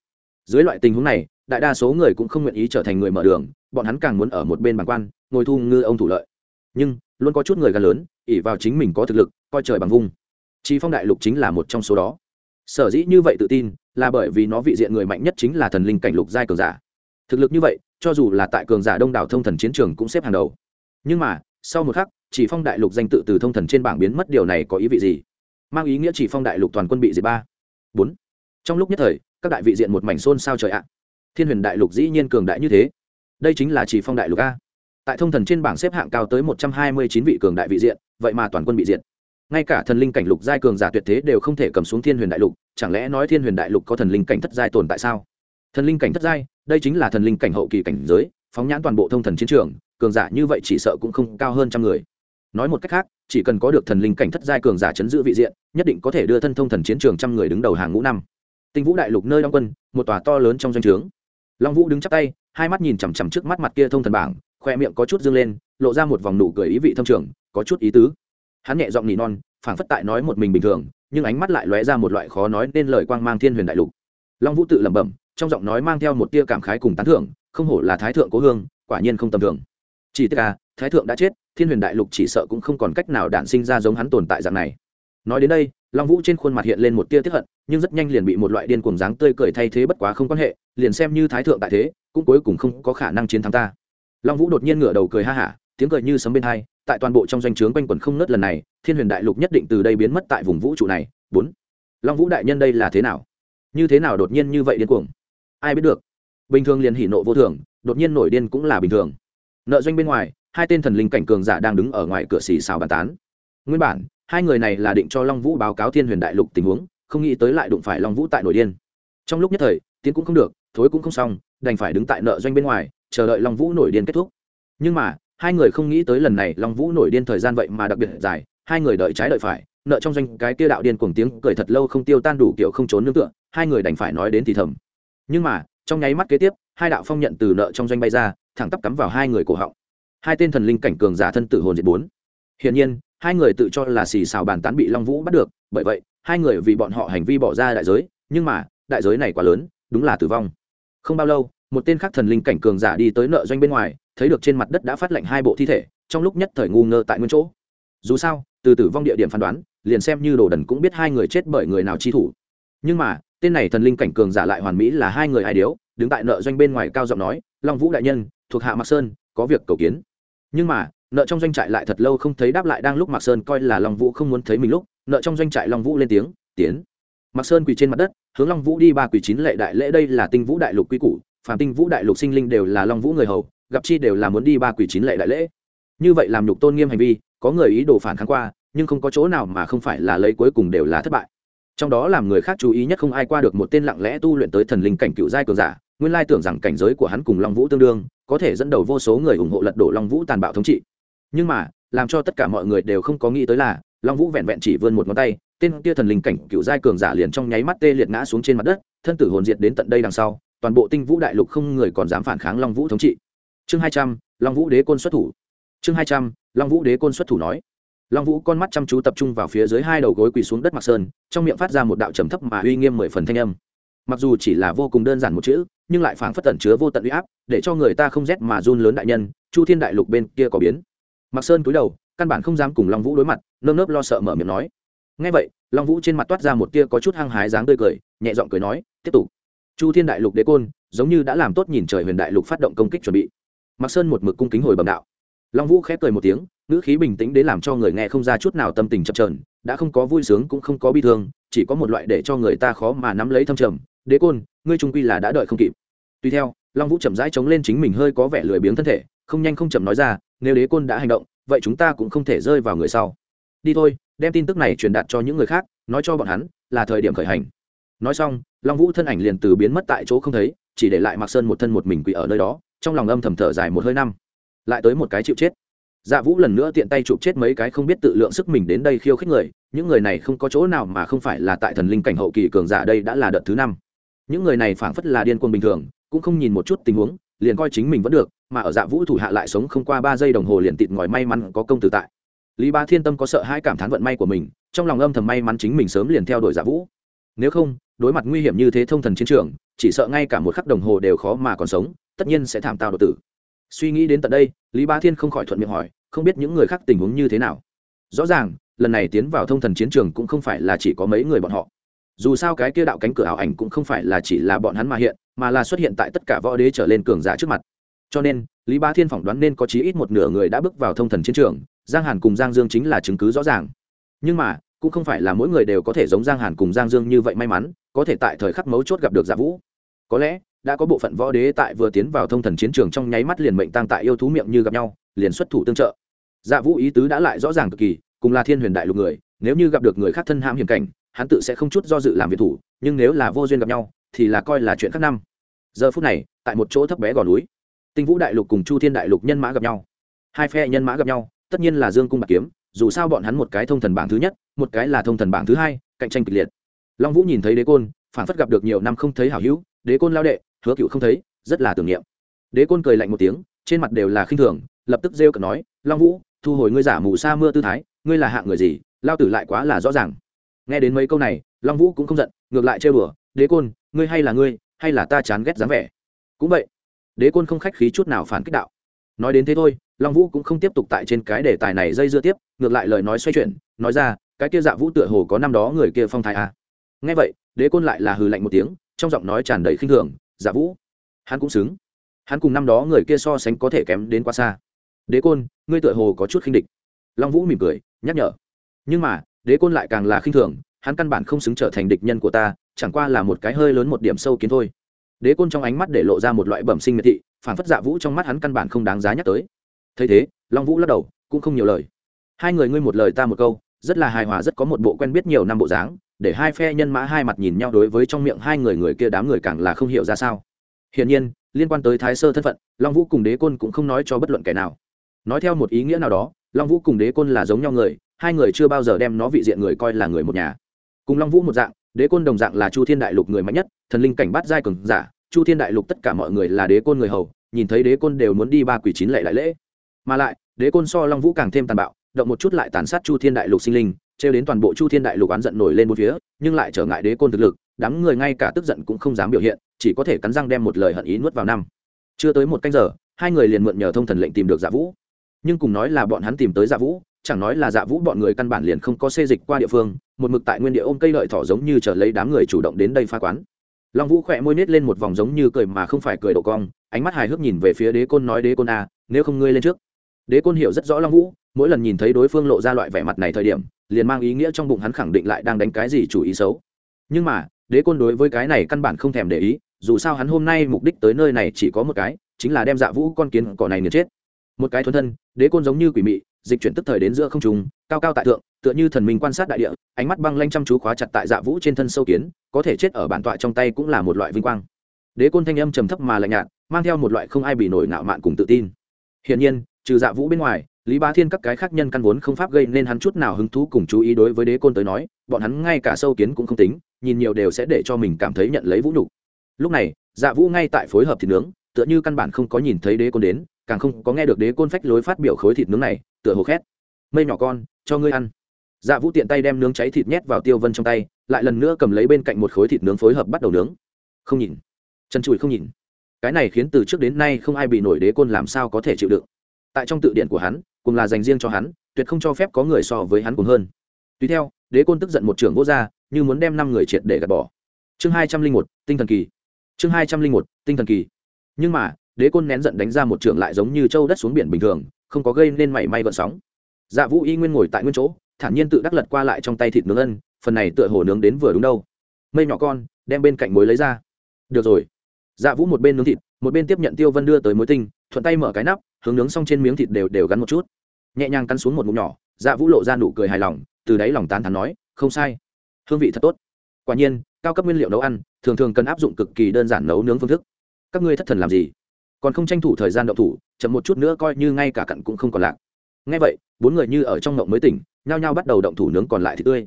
Dưới loại tình huống này, đại đa số người cũng không nguyện ý trở thành người mở đường, bọn hắn càng muốn ở một bên bàn quan, ngồi thu ngư ông thủ lợi. Nhưng, luôn có chút người gần lớn ỉ vào chính mình có thực lực, coi trời bằng vung chi phong đại lục chính là một trong số đó. Sở dĩ như vậy tự tin, là bởi vì nó vị diện người mạnh nhất chính là thần linh cảnh lục giai cường giả. Thực lực như vậy, cho dù là tại cường giả đông đảo thông thần chiến trường cũng xếp hàng đầu nhưng mà, sau một khắc, chỉ phong đại lục danh tự từ thông thần trên bảng biến mất điều này có ý vị gì? Mang ý nghĩa chỉ phong đại lục toàn quân bị diệt ba. Bốn. Trong lúc nhất thời, các đại vị diện một mảnh xôn sao trời ạ. Thiên huyền đại lục dĩ nhiên cường đại như thế. Đây chính là chỉ phong đại lục a. Tại thông thần trên bảng xếp hạng cao tới một trăm hai mươi chín vị cường đại vị diện, vậy mà toàn quân bị diệt. Ngay cả thần linh cảnh lục giai cường giả tuyệt thế đều không thể cầm xuống thiên huyền đại lục, chẳng lẽ nói thiên huyền đại lục có thần linh cảnh thất giai tồn tại sao? Thần linh cảnh thất giai, đây chính là thần linh cảnh hậu kỳ cảnh giới, phóng nhãn toàn bộ thông thần chiến trường cường giả như vậy chỉ sợ cũng không cao hơn trăm người. Nói một cách khác, chỉ cần có được thần linh cảnh thất giai cường giả chấn giữ vị diện, nhất định có thể đưa thân thông thần chiến trường trăm người đứng đầu hàng ngũ năm. Tinh vũ đại lục nơi đóng quân, một tòa to lớn trong doanh trướng. Long vũ đứng chắp tay, hai mắt nhìn chằm chằm trước mắt mặt kia thông thần bảng, khoe miệng có chút dương lên, lộ ra một vòng nụ cười ý vị thâm trường, có chút ý tứ. Hắn nhẹ giọng nỉ non, phảng phất tại nói một mình bình thường, nhưng ánh mắt lại lóe ra một loại khó nói nên lời quang mang thiên huyền đại lục. Long vũ tự lẩm bẩm, trong giọng nói mang theo một tia cảm khái cùng tán thưởng, không hổ là thái thượng cố hương, quả nhiên không tầm thường chỉ tức là thái thượng đã chết, thiên huyền đại lục chỉ sợ cũng không còn cách nào đản sinh ra giống hắn tồn tại dạng này. Nói đến đây, long vũ trên khuôn mặt hiện lên một tia tiếp hận, nhưng rất nhanh liền bị một loại điên cuồng dáng tươi cười thay thế bất quá không quan hệ, liền xem như thái thượng tại thế, cũng cuối cùng không có khả năng chiến thắng ta. Long vũ đột nhiên ngửa đầu cười ha hả, tiếng cười như sấm bên hai, tại toàn bộ trong doanh trướng quanh quẩn không nớt lần này, thiên huyền đại lục nhất định từ đây biến mất tại vùng vũ trụ này. Bốn. Long vũ đại nhân đây là thế nào? Như thế nào đột nhiên như vậy điên cuồng? Ai biết được. Bình thường liền hỉ nộ vô thường, đột nhiên nổi điên cũng là bình thường nợ doanh bên ngoài, hai tên thần linh cảnh cường giả đang đứng ở ngoài cửa xì xào bàn tán. Nguyên bản, hai người này là định cho long vũ báo cáo thiên huyền đại lục tình huống, không nghĩ tới lại đụng phải long vũ tại nổi điên. Trong lúc nhất thời, tiến cũng không được, thối cũng không xong, đành phải đứng tại nợ doanh bên ngoài, chờ đợi long vũ nổi điên kết thúc. Nhưng mà, hai người không nghĩ tới lần này long vũ nổi điên thời gian vậy mà đặc biệt dài, hai người đợi trái đợi phải, nợ trong doanh cái kia đạo điên cuồng tiếng cười thật lâu không tiêu tan đủ kiểu không trốn nương tựa, hai người đành phải nói đến thì thầm. Nhưng mà, trong nháy mắt kế tiếp, hai đạo phong nhận từ nợ trong doanh bay ra thẳng tắp cắm vào hai người cổ họng. Hai tên thần linh cảnh cường giả thân tử hồn diệt bốn. Hiển nhiên, hai người tự cho là xì xào bàn tán bị long vũ bắt được, bởi vậy, hai người vì bọn họ hành vi bỏ ra đại giới, nhưng mà, đại giới này quá lớn, đúng là tử vong. Không bao lâu, một tên khác thần linh cảnh cường giả đi tới nợ doanh bên ngoài, thấy được trên mặt đất đã phát lệnh hai bộ thi thể, trong lúc nhất thời ngu ngơ tại nguyên chỗ. Dù sao, từ tử vong địa điểm phán đoán, liền xem như đồ đần cũng biết hai người chết bởi người nào chi thủ. Nhưng mà, tên này thần linh cảnh cường giả lại hoàn mỹ là hai người ai điếu, đứng tại nợ doanh bên ngoài cao giọng nói, long vũ đại nhân thuộc hạ mạc sơn, có việc cầu kiến. Nhưng mà, nợ trong doanh trại lại thật lâu không thấy đáp lại đang lúc mạc sơn coi là long vũ không muốn thấy mình lúc, nợ trong doanh trại long vũ lên tiếng, tiến. Mạc sơn quỳ trên mặt đất, hướng long vũ đi ba quỳ chín lệ đại lễ đây là tinh vũ đại lục quy củ, phàm tinh vũ đại lục sinh linh đều là long vũ người hầu, gặp chi đều là muốn đi ba quỷ chín lệ đại lễ. Như vậy làm nhục tôn nghiêm hành vi, có người ý đồ phản kháng qua, nhưng không có chỗ nào mà không phải là lấy cuối cùng đều là thất bại. Trong đó làm người khác chú ý nhất không ai qua được một tên lặng lẽ tu luyện tới thần linh cảnh cựu giai cường giả nguyên lai tưởng rằng cảnh giới của hắn cùng long vũ tương đương, có thể dẫn đầu vô số người ủng hộ lật đổ long vũ tàn bạo thống trị. Nhưng mà, làm cho tất cả mọi người đều không có nghĩ tới là, long vũ vẹn vẹn chỉ vươn một ngón tay, tên kia thần linh cảnh cựu giai cường giả liền trong nháy mắt tê liệt ngã xuống trên mặt đất, thân tử hồn diệt đến tận đây đằng sau, toàn bộ tinh vũ đại lục không người còn dám phản kháng long vũ thống trị. Chương hai trăm, long vũ đế côn xuất thủ. Chương hai trăm, long vũ đế côn xuất thủ nói. Long vũ con mắt chăm chú tập trung vào phía dưới hai đầu gối quỳ xuống đất mặc sơn, trong miệng phát ra một đạo trầm thấp mà uy nghiêm mười phần thanh âm mặc dù chỉ là vô cùng đơn giản một chữ nhưng lại phảng phất tẩn chứa vô tận uy áp để cho người ta không rét mà run lớn đại nhân chu thiên đại lục bên kia có biến mặc sơn cúi đầu căn bản không dám cùng long vũ đối mặt nơm nớp lo sợ mở miệng nói ngay vậy long vũ trên mặt toát ra một tia có chút hăng hái dáng tươi cười nhẹ giọng cười nói tiếp tục chu thiên đại lục đế côn giống như đã làm tốt nhìn trời huyền đại lục phát động công kích chuẩn bị mặc Sơn một mực cung kính hồi bẩm đạo. Long Vũ khép cười một tiếng, ngữ khí bình tĩnh đến làm cho người nghe không ra chút nào tâm tình chập trờn đã không có vui sướng cũng không có bi thương, chỉ có một loại để cho người ta khó mà nắm lấy thâm trầm. Đế Côn, ngươi trung quy là đã đợi không kịp. Tuy theo, Long Vũ chậm rãi chống lên chính mình hơi có vẻ lười biếng thân thể, không nhanh không chậm nói ra, nếu Đế Côn đã hành động, vậy chúng ta cũng không thể rơi vào người sau. Đi thôi, đem tin tức này truyền đạt cho những người khác, nói cho bọn hắn, là thời điểm khởi hành. Nói xong, Long Vũ thân ảnh liền từ biến mất tại chỗ không thấy, chỉ để lại Mạc Sơn một thân một mình quỳ ở nơi đó, trong lòng âm thầm thở dài một hơi năm lại tới một cái chịu chết dạ vũ lần nữa tiện tay chụp chết mấy cái không biết tự lượng sức mình đến đây khiêu khích người những người này không có chỗ nào mà không phải là tại thần linh cảnh hậu kỳ cường giả đây đã là đợt thứ năm những người này phảng phất là điên cuồng bình thường, cũng không nhìn một chút tình huống, liền coi chính mình vẫn được, mà ở dạ vũ thủ hạ lại sống không qua ba giây đồng hồ liền tịt ngòi may mắn có công tử tại. Lý ba thiên tâm có sợ hai cảm thán vận may của mình, trong lòng âm thầm may mắn chính mình sớm liền theo đuổi dạ vũ. Nếu không, đối mặt nguy hiểm như thế thông thần chiến trường, chỉ sợ ngay cả một khắc đồng hồ đều khó mà còn sống, tất nhiên sẽ thảm tao đột tử. Suy nghĩ đến tận đây, lý ba thiên không khỏi thuận miệng hỏi, không biết những người khác tình huống như thế nào? Rõ ràng, lần này tiến vào thông thần chiến trường cũng không phải là chỉ có mấy người bọn họ dù sao cái kia đạo cánh cửa ảo ảnh cũng không phải là chỉ là bọn hắn mà hiện, mà là xuất hiện tại tất cả võ đế trở lên cường giả trước mặt. Cho nên, lý ba thiên phỏng đoán nên có chí ít một nửa người đã bước vào thông thần chiến trường, giang hàn cùng giang dương chính là chứng cứ rõ ràng. Nhưng mà, cũng không phải là mỗi người đều có thể giống giang hàn cùng giang dương như vậy may mắn, có thể tại thời khắc mấu chốt gặp được giả vũ. Có lẽ, đã có bộ phận võ đế tại vừa tiến vào thông thần chiến trường trong nháy mắt liền mệnh tăng tại yêu thú miệng như gặp nhau, liền xuất thủ tương trợ. Dạ vũ ý tứ đã lại rõ ràng cực kỳ, cùng là thiên huyền đại lục người, nếu như gặp được người khác thân hãm hiểm cảnh hắn tự sẽ không chút do dự làm việc thủ, nhưng nếu là vô duyên gặp nhau, thì là coi là chuyện khác năm. Giờ phút này, tại một chỗ thấp bé gò núi, tinh vũ đại lục cùng chu thiên đại lục nhân mã gặp nhau. Hai phe nhân mã gặp nhau, tất nhiên là dương cung bạc kiếm, dù sao bọn hắn một cái thông thần bảng thứ nhất, một cái là thông thần bảng thứ hai, cạnh tranh kịch liệt. Long vũ nhìn thấy đế côn, phản phất gặp được nhiều năm không thấy hảo hữu, đế côn lao đệ, hứa cựu không thấy, rất là tưởng niệm. Đế côn cười lạnh một tiếng, trên mặt đều là khinh thường, lập tức rêu cợt nói, long vũ, thu hồi ngươi giả mù sa mưa tư thái, ngươi là hạng người gì, lao tử lại quá là rõ ràng nghe đến mấy câu này, long vũ cũng không giận, ngược lại chơi đùa, đế côn, ngươi hay là ngươi, hay là ta chán ghét dáng vẻ? Cũng vậy, đế côn không khách khí chút nào phản kích đạo. Nói đến thế thôi, long vũ cũng không tiếp tục tại trên cái đề tài này dây dưa tiếp, ngược lại lời nói xoay chuyển, nói ra, cái kia dạ vũ tựa hồ có năm đó người kia phong thái à. nghe vậy, đế côn lại là hừ lạnh một tiếng, trong giọng nói tràn đầy khinh thường dạ vũ. Hắn cũng xứng. Hắn cùng năm đó người kia so sánh có thể kém đến quá xa. Đế côn, ngươi tựa hồ có chút khinh địch. Long vũ mỉm cười, nhắc nhở. Nhưng mà đế côn lại càng là khinh thường, hắn căn bản không xứng trở thành địch nhân của ta, chẳng qua là một cái hơi lớn một điểm sâu kiến thôi. Đế côn trong ánh mắt để lộ ra một loại bẩm sinh miệt thị, phản phất dạ vũ trong mắt hắn căn bản không đáng giá nhắc tới. Thấy thế, long vũ lắc đầu, cũng không nhiều lời. Hai người ngươi một lời ta một câu, rất là hài hòa, rất có một bộ quen biết nhiều năm bộ dáng, để hai phe nhân mã hai mặt nhìn nhau đối với trong miệng hai người người kia đám người càng là không hiểu ra sao. Hiển nhiên, liên quan tới thái sơ thân phận, long vũ cùng đế côn cũng không nói cho bất luận kẻ nào. Nói theo một ý nghĩa nào đó, long vũ cùng đế côn là giống nhau người hai người chưa bao giờ đem nó vị diện người coi là người một nhà. Cùng long vũ một dạng, đế côn đồng dạng là chu thiên đại lục người mạnh nhất, thần linh cảnh bắt giai cường giả, chu thiên đại lục tất cả mọi người là đế côn người hầu, nhìn thấy đế côn đều muốn đi ba quỷ chín lệ đại lễ. Mà lại, đế côn so long vũ càng thêm tàn bạo, động một chút lại tàn sát chu thiên đại lục sinh linh, trêu đến toàn bộ chu thiên đại lục oán giận nổi lên một phía, nhưng lại trở ngại đế côn thực lực, đám người ngay cả tức giận cũng không dám biểu hiện, chỉ có thể cắn răng đem một lời hận ý nuốt vào năm. Chưa tới một canh giờ, hai người liền mượn nhờ thông thần lệnh tìm được dạ vũ. Nhưng cùng nói là bọn hắn tìm tới dạ vũ chẳng nói là dạ vũ bọn người căn bản liền không có xê dịch qua địa phương một mực tại nguyên địa ôm cây lợi thỏ giống như chờ lấy đám người chủ động đến đây pha quán. Long vũ khỏe môi nết lên một vòng giống như cười mà không phải cười độ cong ánh mắt hài hước nhìn về phía đế côn nói đế côn a à, nếu không ngươi lên trước. Đế côn hiểu rất rõ long vũ mỗi lần nhìn thấy đối phương lộ ra loại vẻ mặt này thời điểm liền mang ý nghĩa trong bụng hắn khẳng định lại đang đánh cái gì chủ ý xấu. Nhưng mà đế côn đối với cái này căn bản không thèm để ý dù sao hắn hôm nay mục đích tới nơi này chỉ có một cái chính là đem dạ vũ con kiến cỏ này nghiền chết. Một cái thuần thân đế côn giống như quỷ mị dịch chuyển tức thời đến giữa không trung, cao cao tại thượng tựa như thần minh quan sát đại địa ánh mắt băng lanh chăm chú khóa chặt tại dạ vũ trên thân sâu kiến có thể chết ở bản tọa trong tay cũng là một loại vinh quang. Đế côn thanh âm trầm thấp mà lạnh nhạt mang theo một loại không ai bị nổi nạo mạn cùng tự tin. Hiển nhiên trừ dạ vũ bên ngoài lý bá thiên các cái khác nhân căn vốn không pháp gây nên hắn chút nào hứng thú cùng chú ý đối với đế côn tới nói bọn hắn ngay cả sâu kiến cũng không tính nhìn nhiều đều sẽ để cho mình cảm thấy nhận lấy vũ nhục. Lúc này dạ vũ ngay tại phối hợp thịt nướng tựa như căn bản không có nhìn thấy đế côn đến càng không có nghe được đế côn phách lối phát biểu khối thịt nướng này tựa hồ khét. Mây nhỏ con, cho ngươi ăn. Dạ vũ tiện tay đem nướng cháy thịt nhét vào tiêu vân trong tay, lại lần nữa cầm lấy bên cạnh một khối thịt nướng phối hợp bắt đầu nướng. Không nhìn. Chân chùi không nhìn. Cái này khiến từ trước đến nay không ai bị nổi đế côn làm sao có thể chịu đựng. Tại trong tự điện của hắn, cùng là dành riêng cho hắn, tuyệt không cho phép có người so với hắn cùng hơn. Tùy theo, đế côn tức giận một trưởng vô gia, như muốn đem năm người triệt để gạt bỏ. Chương hai trăm linh một, tinh thần kỳ. Chương hai trăm linh một, tinh thần kỳ. Nhưng mà, đế côn nén giận đánh ra một trưởng lại giống như châu đất xuống biển bình thường không có gây nên mảy may gợn sóng. Dạ vũ y nguyên ngồi tại nguyên chỗ, thản nhiên tự đắc lật qua lại trong tay thịt nướng ân, phần này tựa hồ nướng đến vừa đúng đâu. Mây nhỏ con, đem bên cạnh mối lấy ra. Được rồi. Dạ vũ một bên nướng thịt, một bên tiếp nhận tiêu vân đưa tới mối tinh, thuận tay mở cái nắp, hướng nướng xong trên miếng thịt đều đều gắn một chút. Nhẹ nhàng cắn xuống một mụn nhỏ dạ vũ lộ ra nụ cười hài lòng, từ đáy lòng tán thắn nói, không sai. Hương vị thật tốt. Quả nhiên, cao cấp nguyên liệu nấu ăn, thường thường cần áp dụng cực kỳ đơn giản nấu nướng phương thức. Các ngươi thất thần làm gì? Còn không tranh thủ thời gian động thủ, chậm một chút nữa coi như ngay cả cặn cũng không còn lạc. Ngay vậy, bốn người như ở trong ngộng mới tỉnh, nhao nhao bắt đầu động thủ nướng còn lại thì tươi.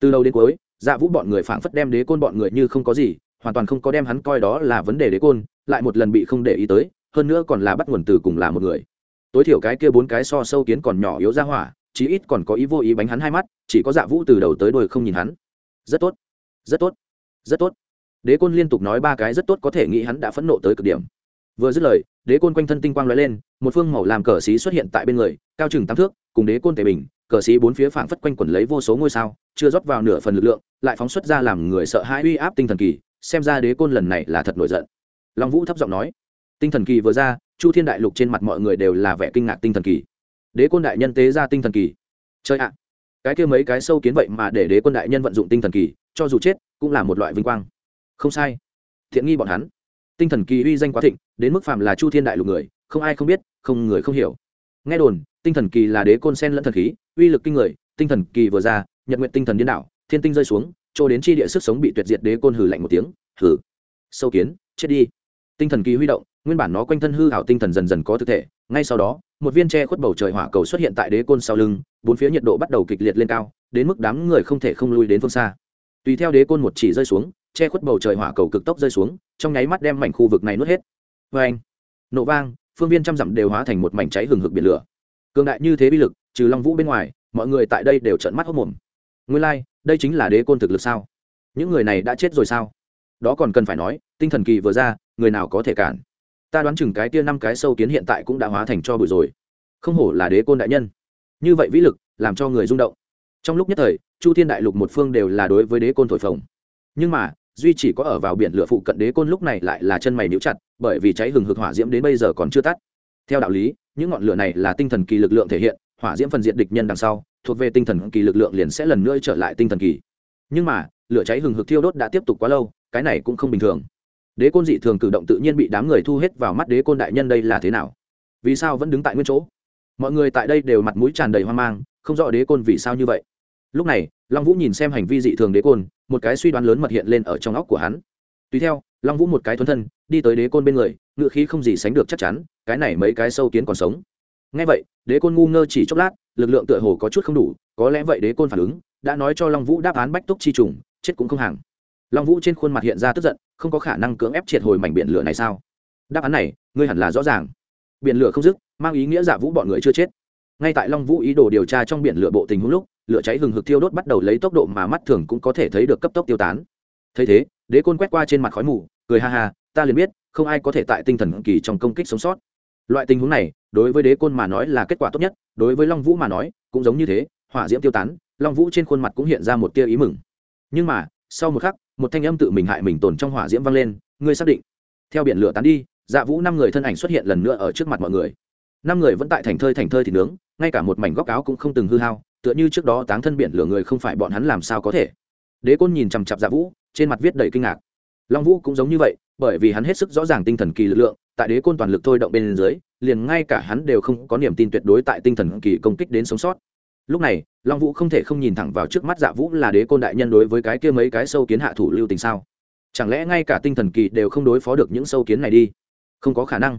Từ đầu đến cuối dạ vũ bọn người phảng phất đem đế côn bọn người như không có gì, hoàn toàn không có đem hắn coi đó là vấn đề đế côn, lại một lần bị không để ý tới, hơn nữa còn là bắt nguồn từ cùng là một người. Tối thiểu cái kia bốn cái so sâu kiến còn nhỏ yếu ra hỏa, chí ít còn có ý vô ý bánh hắn hai mắt, chỉ có dạ vũ từ đầu tới đuôi không nhìn hắn. Rất tốt rất tốt rất tốt. Đế côn liên tục nói ba cái rất tốt có thể nghĩ hắn đã phẫn nộ tới cực điểm vừa dứt lời, đế côn quanh thân tinh quang lóe lên, một phương màu làm cờ xí xuất hiện tại bên người, cao chừng tám thước, cùng đế côn tề bình, cờ xí bốn phía phảng phất quanh quẩn lấy vô số ngôi sao, chưa rót vào nửa phần lực lượng, lại phóng xuất ra làm người sợ hãi uy áp tinh thần kỳ, xem ra đế côn lần này là thật nổi giận. Long vũ thấp giọng nói, tinh thần kỳ vừa ra, chu thiên đại lục trên mặt mọi người đều là vẻ kinh ngạc tinh thần kỳ. Đế côn đại nhân tế ra tinh thần kỳ. Chơi ạ, cái kia mấy cái sâu kiến vậy mà để đế quân đại nhân vận dụng tinh thần kỳ, cho dù chết, cũng là một loại vinh quang. Không sai. Thiện nghi bọn hắn tinh thần kỳ uy danh quá thịnh, đến mức phạm là chu thiên đại lục người, không ai không biết, không người không hiểu. Nghe đồn, tinh thần kỳ là đế côn sen lẫn thần khí, uy lực kinh người, tinh thần kỳ vừa ra, nhật nguyện tinh thần điên đảo, thiên tinh rơi xuống, chỗ đến chi địa sức sống bị tuyệt diệt đế côn hử lạnh một tiếng hử sâu kiến, chết đi. Tinh thần kỳ huy động, nguyên bản nó quanh thân hư hảo tinh thần dần dần có thực thể, ngay sau đó, một viên tre khuất bầu trời hỏa cầu xuất hiện tại đế côn sau lưng, bốn phía nhiệt độ bắt đầu kịch liệt lên cao, đến mức đám người không thể không lui đến phương xa. Tùy theo đế côn một chỉ rơi xuống che khuất bầu trời hỏa cầu cực tốc rơi xuống trong nháy mắt đem mảnh khu vực này nuốt hết. Vê anh nổ vang phương viên trăm dặm đều hóa thành một mảnh cháy hừng hực biển lửa. Cường đại như thế bi lực trừ long vũ bên ngoài mọi người tại đây đều trợn mắt hốc mồm. Nguyên lai、like, đây chính là đế côn thực lực sao? Những người này đã chết rồi sao? Đó còn cần phải nói tinh thần kỳ vừa ra người nào có thể cản? Ta đoán chừng cái tia năm cái sâu kiến hiện tại cũng đã hóa thành cho bụi rồi. Không hổ là đế côn đại nhân. Như vậy vĩ lực làm cho người rung động. Trong lúc nhất thời chu thiên đại lục một phương đều là đối với đế côn thổi phồng. Nhưng mà duy chỉ có ở vào biển lửa phụ cận đế côn lúc này lại là chân mày níu chặt, bởi vì cháy hừng hực hỏa diễm đến bây giờ còn chưa tắt. Theo đạo lý, những ngọn lửa này là tinh thần kỳ lực lượng thể hiện, hỏa diễm phần diện địch nhân đằng sau, thuộc về tinh thần kỳ lực lượng liền sẽ lần nữa trở lại tinh thần kỳ. Nhưng mà, lửa cháy hừng hực thiêu đốt đã tiếp tục quá lâu, cái này cũng không bình thường. Đế côn dị thường cử động tự nhiên bị đám người thu hết vào mắt đế côn đại nhân đây là thế nào? Vì sao vẫn đứng tại nguyên chỗ? Mọi người tại đây đều mặt mũi tràn đầy hoang mang, không rõ đế côn vì sao như vậy lúc này, long vũ nhìn xem hành vi dị thường đế côn, một cái suy đoán lớn mật hiện lên ở trong óc của hắn. Tùy theo, long vũ một cái thuấn thân, đi tới đế côn bên người, ngựa khí không gì sánh được chắc chắn, cái này mấy cái sâu kiến còn sống. Ngay vậy, đế côn ngu ngơ chỉ chốc lát, lực lượng tựa hồ có chút không đủ, có lẽ vậy đế côn phản ứng, đã nói cho long vũ đáp án bách túc chi trùng, chết cũng không hàng. Long vũ trên khuôn mặt hiện ra tức giận, không có khả năng cưỡng ép triệt hồi mảnh biển lửa này sao? Đáp án này, ngươi hẳn là rõ ràng. Biển lửa không dứt, mang ý nghĩa giả vũ bọn người chưa chết. Ngay tại long vũ ý đồ điều tra trong biển lửa bộ tình huống lúc lửa cháy hừng hực thiêu đốt bắt đầu lấy tốc độ mà mắt thường cũng có thể thấy được cấp tốc tiêu tán. Thấy thế, đế côn quét qua trên mặt khói mù, cười ha ha, ta liền biết, không ai có thể tại tinh thần kỳ trong công kích sống sót. Loại tình huống này, đối với đế côn mà nói là kết quả tốt nhất, đối với long vũ mà nói, cũng giống như thế, hỏa diễm tiêu tán, long vũ trên khuôn mặt cũng hiện ra một tia ý mừng. Nhưng mà, sau một khắc, một thanh âm tự mình hại mình tồn trong hỏa diễm vang lên, ngươi xác định? Theo biển lửa tán đi dạ vũ năm người thân ảnh xuất hiện lần nữa ở trước mặt mọi người. Năm người vẫn tại thành thơi thành thơi thì nướng, ngay cả một mảnh góc áo cũng không từng hư hao tựa như trước đó táng thân biển lửa người không phải bọn hắn làm sao có thể. Đế côn nhìn chằm chặp dạ vũ, trên mặt viết đầy kinh ngạc. Long vũ cũng giống như vậy, bởi vì hắn hết sức rõ ràng tinh thần kỳ lực lượng, tại đế côn toàn lực thôi động bên dưới, liền ngay cả hắn đều không có niềm tin tuyệt đối tại tinh thần kỳ công kích đến sống sót. Lúc này, long vũ không thể không nhìn thẳng vào trước mắt dạ vũ là đế côn đại nhân đối với cái kia mấy cái sâu kiến hạ thủ lưu tình sao? Chẳng lẽ ngay cả tinh thần kỳ đều không đối phó được những sâu kiến này đi? Không có khả năng.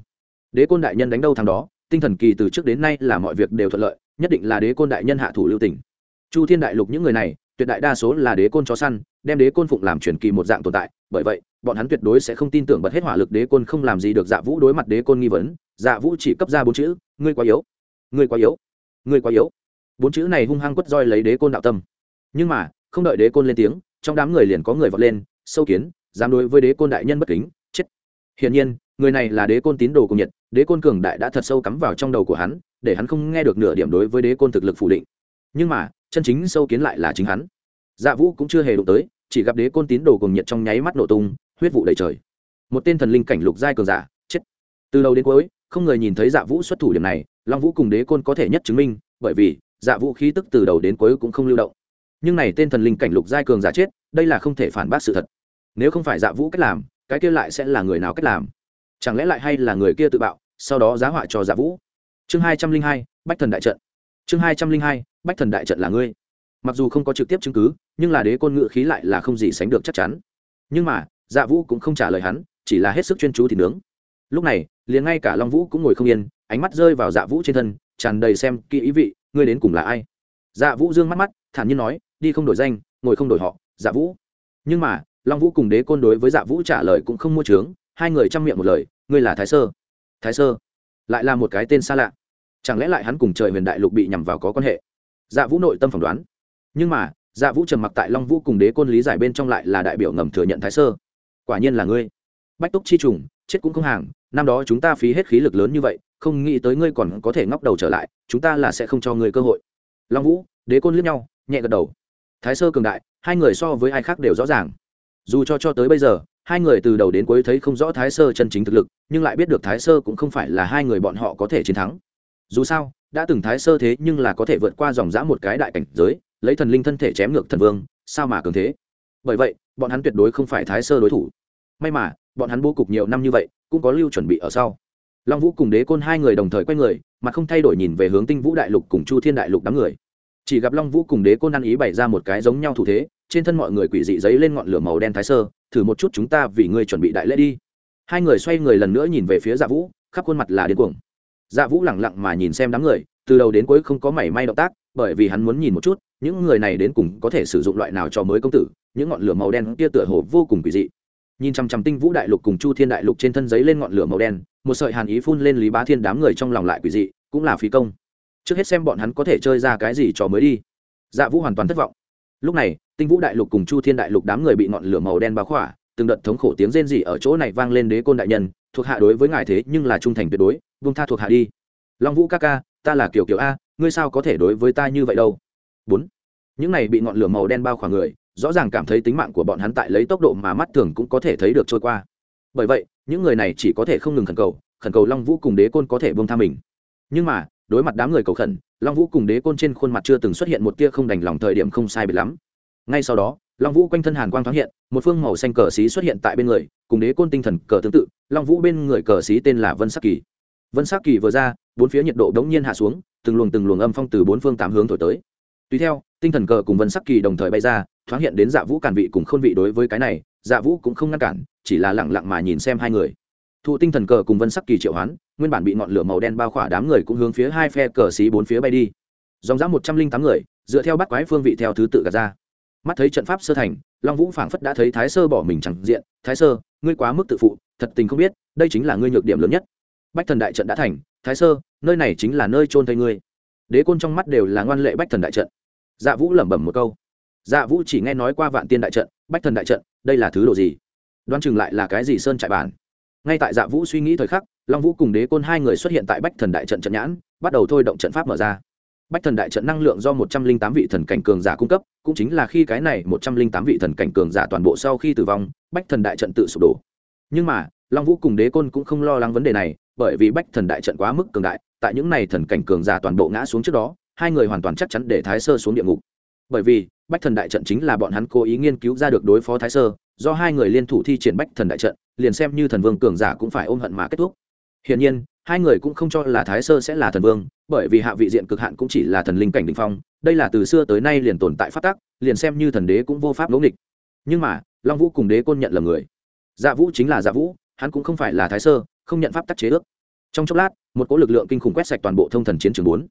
Đế côn đại nhân đánh đâu thằng đó, tinh thần kỳ từ trước đến nay là mọi việc đều thuận lợi nhất định là đế côn đại nhân hạ thủ lưu tình chu thiên đại lục những người này tuyệt đại đa số là đế côn chó săn đem đế côn phụng làm truyền kỳ một dạng tồn tại bởi vậy bọn hắn tuyệt đối sẽ không tin tưởng bật hết hỏa lực đế côn không làm gì được dạ vũ đối mặt đế côn nghi vấn dạ vũ chỉ cấp ra bốn chữ ngươi quá yếu ngươi quá yếu ngươi quá yếu bốn chữ này hung hăng quất roi lấy đế côn đạo tâm nhưng mà không đợi đế côn lên tiếng trong đám người liền có người vọt lên sâu kiến dám đối với đế côn đại nhân bất kính chết hiển nhiên người này là đế côn tín đồ cùng nhiệt đế côn cường đại đã thật sâu cắm vào trong đầu của hắn để hắn không nghe được nửa điểm đối với đế côn thực lực phủ định. Nhưng mà, chân chính sâu kiến lại là chính hắn. Dạ vũ cũng chưa hề đụng tới, chỉ gặp đế côn tín đồ cùng nhiệt trong nháy mắt nổ tung, huyết vụ đầy trời. Một tên thần linh cảnh lục giai cường giả, chết. Từ đầu đến cuối, không người nhìn thấy dạ vũ xuất thủ điểm này, long vũ cùng đế côn có thể nhất chứng minh, bởi vì dạ vũ khí tức từ đầu đến cuối cũng không lưu động. Nhưng này tên thần linh cảnh lục giai cường giả chết, đây là không thể phản bác sự thật. Nếu không phải dạ vũ cách làm, cái kia lại sẽ là người nào cách làm? Chẳng lẽ lại hay là người kia tự bạo, sau đó giá họa cho dạ vũ? Chương hai trăm linh hai, bách thần đại trận. Chương hai trăm linh hai, bách thần đại trận là ngươi. Mặc dù không có trực tiếp chứng cứ, nhưng là đế côn ngự khí lại là không gì sánh được chắc chắn. Nhưng mà dạ vũ cũng không trả lời hắn, chỉ là hết sức chuyên chú thì nướng. Lúc này, liền ngay cả long vũ cũng ngồi không yên, ánh mắt rơi vào dạ vũ trên thân, tràn đầy xem kỹ ý vị, ngươi đến cùng là ai? Dạ vũ dương mắt mắt, thản nhiên nói, đi không đổi danh, ngồi không đổi họ dạ vũ. Nhưng mà, long vũ cùng đế côn đối với dạ vũ trả lời cũng không mua trướng hai người chăm miệng một lời, ngươi là thái sơ. Thái sơ lại là một cái tên xa lạ. Chẳng lẽ lại hắn cùng trời huyền đại lục bị nhằm vào có quan hệ? Dạ vũ nội tâm phỏng đoán. Nhưng mà dạ vũ trầm mặc tại long vũ cùng đế côn lý giải bên trong lại là đại biểu ngầm thừa nhận thái sơ. Quả nhiên là ngươi. Bách túc chi trùng, chết cũng không hàng, năm đó chúng ta phí hết khí lực lớn như vậy, không nghĩ tới ngươi còn có thể ngóc đầu trở lại, chúng ta là sẽ không cho ngươi cơ hội. Long vũ, đế côn liếc nhau, nhẹ gật đầu. Thái sơ cường đại, hai người so với ai khác đều rõ ràng. Dù cho cho tới bây giờ hai người từ đầu đến cuối thấy không rõ thái sơ chân chính thực lực, nhưng lại biết được thái sơ cũng không phải là hai người bọn họ có thể chiến thắng. Dù sao, đã từng thái sơ thế nhưng là có thể vượt qua dòng dã một cái đại cảnh giới, lấy thần linh thân thể chém ngược thần vương, sao mà cường thế? Bởi vậy, bọn hắn tuyệt đối không phải thái sơ đối thủ. May mà, bọn hắn bố cục nhiều năm như vậy, cũng có lưu chuẩn bị ở sau. Long vũ cùng đế côn hai người đồng thời quay người, mà không thay đổi nhìn về hướng tinh vũ đại lục cùng chu thiên đại lục đám người. Chỉ gặp long vũ cùng đế côn ăn ý bày ra một cái giống nhau thủ thế trên thân mọi người quỷ dị giấy lên ngọn lửa màu đen thái sơ, thử một chút chúng ta vì ngươi chuẩn bị đại lễ đi. Hai người xoay người lần nữa nhìn về phía dạ vũ, khắp khuôn mặt là điên cuồng. Dạ vũ lẳng lặng mà nhìn xem đám người, từ đầu đến cuối không có mảy may động tác, bởi vì hắn muốn nhìn một chút, những người này đến cùng có thể sử dụng loại nào cho mới công tử, những ngọn lửa màu đen kia tựa hồ vô cùng quỷ dị. Nhìn chằm chằm tinh vũ đại lục cùng chu thiên đại lục trên thân giấy lên ngọn lửa màu đen, một sợi hàn ý phun lên lý bá thiên đám người trong lòng lại quỷ dị, cũng là phí công. Trước hết xem bọn hắn có thể chơi ra cái gì trò mới đi. Dạ vũ hoàn toàn thất vọng lúc này, tinh vũ đại lục cùng chu thiên đại lục đám người bị ngọn lửa màu đen bao khỏa, từng đợt thống khổ tiếng rên rỉ ở chỗ này vang lên đế côn đại nhân, thuộc hạ đối với ngài thế nhưng là trung thành tuyệt đối vung tha thuộc hạ đi. Long vũ ca ca, ta là kiểu kiểu a, ngươi sao có thể đối với ta như vậy đâu? Bốn. Những này bị ngọn lửa màu đen bao khỏa người, rõ ràng cảm thấy tính mạng của bọn hắn tại lấy tốc độ mà mắt thường cũng có thể thấy được trôi qua. Bởi vậy, những người này chỉ có thể không ngừng khẩn cầu khẩn cầu long vũ cùng đế côn có thể bông tha mình. Nhưng mà, đối mặt đám người cầu khẩn long vũ cùng đế côn trên khuôn mặt chưa từng xuất hiện một tia không đành lòng thời điểm không sai biệt lắm. Ngay sau đó, long vũ quanh thân hàn quang thoáng hiện, một phương màu xanh cờ xí xuất hiện tại bên người, cùng đế côn tinh thần cờ tương tự, long vũ bên người cờ xí tên là vân sắc kỳ. Vân sắc kỳ vừa ra, bốn phía nhiệt độ đống nhiên hạ xuống, từng luồng từng luồng âm phong từ bốn phương tám hướng thổi tới. Tùy theo, tinh thần cờ cùng vân sắc kỳ đồng thời bay ra, thoáng hiện đến dạ vũ càn vị cùng khôn vị đối với cái này dạ vũ cũng không ngăn cản, chỉ là lẳng lặng mà nhìn xem hai người thụ tinh thần cờ cùng vân sắc kỳ triệu hoán, nguyên bản bị ngọn lửa màu đen bao khỏa đám người cũng hướng phía hai phe cờ xí bốn phía bay đi. Dòng dã một trăm linh tám người, dựa theo bắt quái phương vị theo thứ tự gạt ra. Mắt thấy trận pháp sơ thành, long vũ phảng phất đã thấy thái sơ bỏ mình chẳng diện, thái sơ, ngươi quá mức tự phụ, thật tình không biết, đây chính là ngươi nhược điểm lớn nhất. Bách thần đại trận đã thành, thái sơ, nơi này chính là nơi trôn thây ngươi. Đế côn trong mắt đều là ngoan lệ bách thần đại trận. Dạ vũ lẩm bẩm một câu. Dạ vũ chỉ nghe nói qua vạn tiên đại trận, bách thần đại trận, đây là thứ đồ gì? Đoan chừng lại là cái gì sơn trại bản? Ngay tại dạ vũ suy nghĩ thời khắc, long vũ cùng đế côn hai người xuất hiện tại bách thần đại trận trận nhãn, bắt đầu thôi động trận pháp mở ra. Bách thần đại trận năng lượng do một trăm linh tám vị thần cảnh cường giả cung cấp, cũng chính là khi cái này một trăm linh tám vị thần cảnh cường giả toàn bộ sau khi tử vong, bách thần đại trận tự sụp đổ. Nhưng mà, long vũ cùng đế côn cũng không lo lắng vấn đề này, bởi vì bách thần đại trận quá mức cường đại, tại những này thần cảnh cường giả toàn bộ ngã xuống trước đó, hai người hoàn toàn chắc chắn để thái sơ xuống địa ngục. Bởi vì, bách thần đại trận chính là bọn hắn cố ý nghiên cứu ra được đối phó thái sơ do hai người liên thủ thi triển bách thần đại trận, liền xem như thần vương cường giả cũng phải ôm hận mà kết thúc. Hiển nhiên, hai người cũng không cho là thái sơ sẽ là thần vương, bởi vì hạ vị diện cực hạn cũng chỉ là thần linh cảnh đình phong, đây là từ xưa tới nay liền tồn tại phát tác liền xem như thần đế cũng vô pháp ngẫu nghịch. Nhưng mà, long vũ cùng đế côn nhận là người. Dạ vũ chính là dạ vũ, hắn cũng không phải là thái sơ, không nhận pháp tắc chế ước. Trong chốc lát, một cỗ lực lượng kinh khủng quét sạch toàn bộ thông thần chiến trường bốn.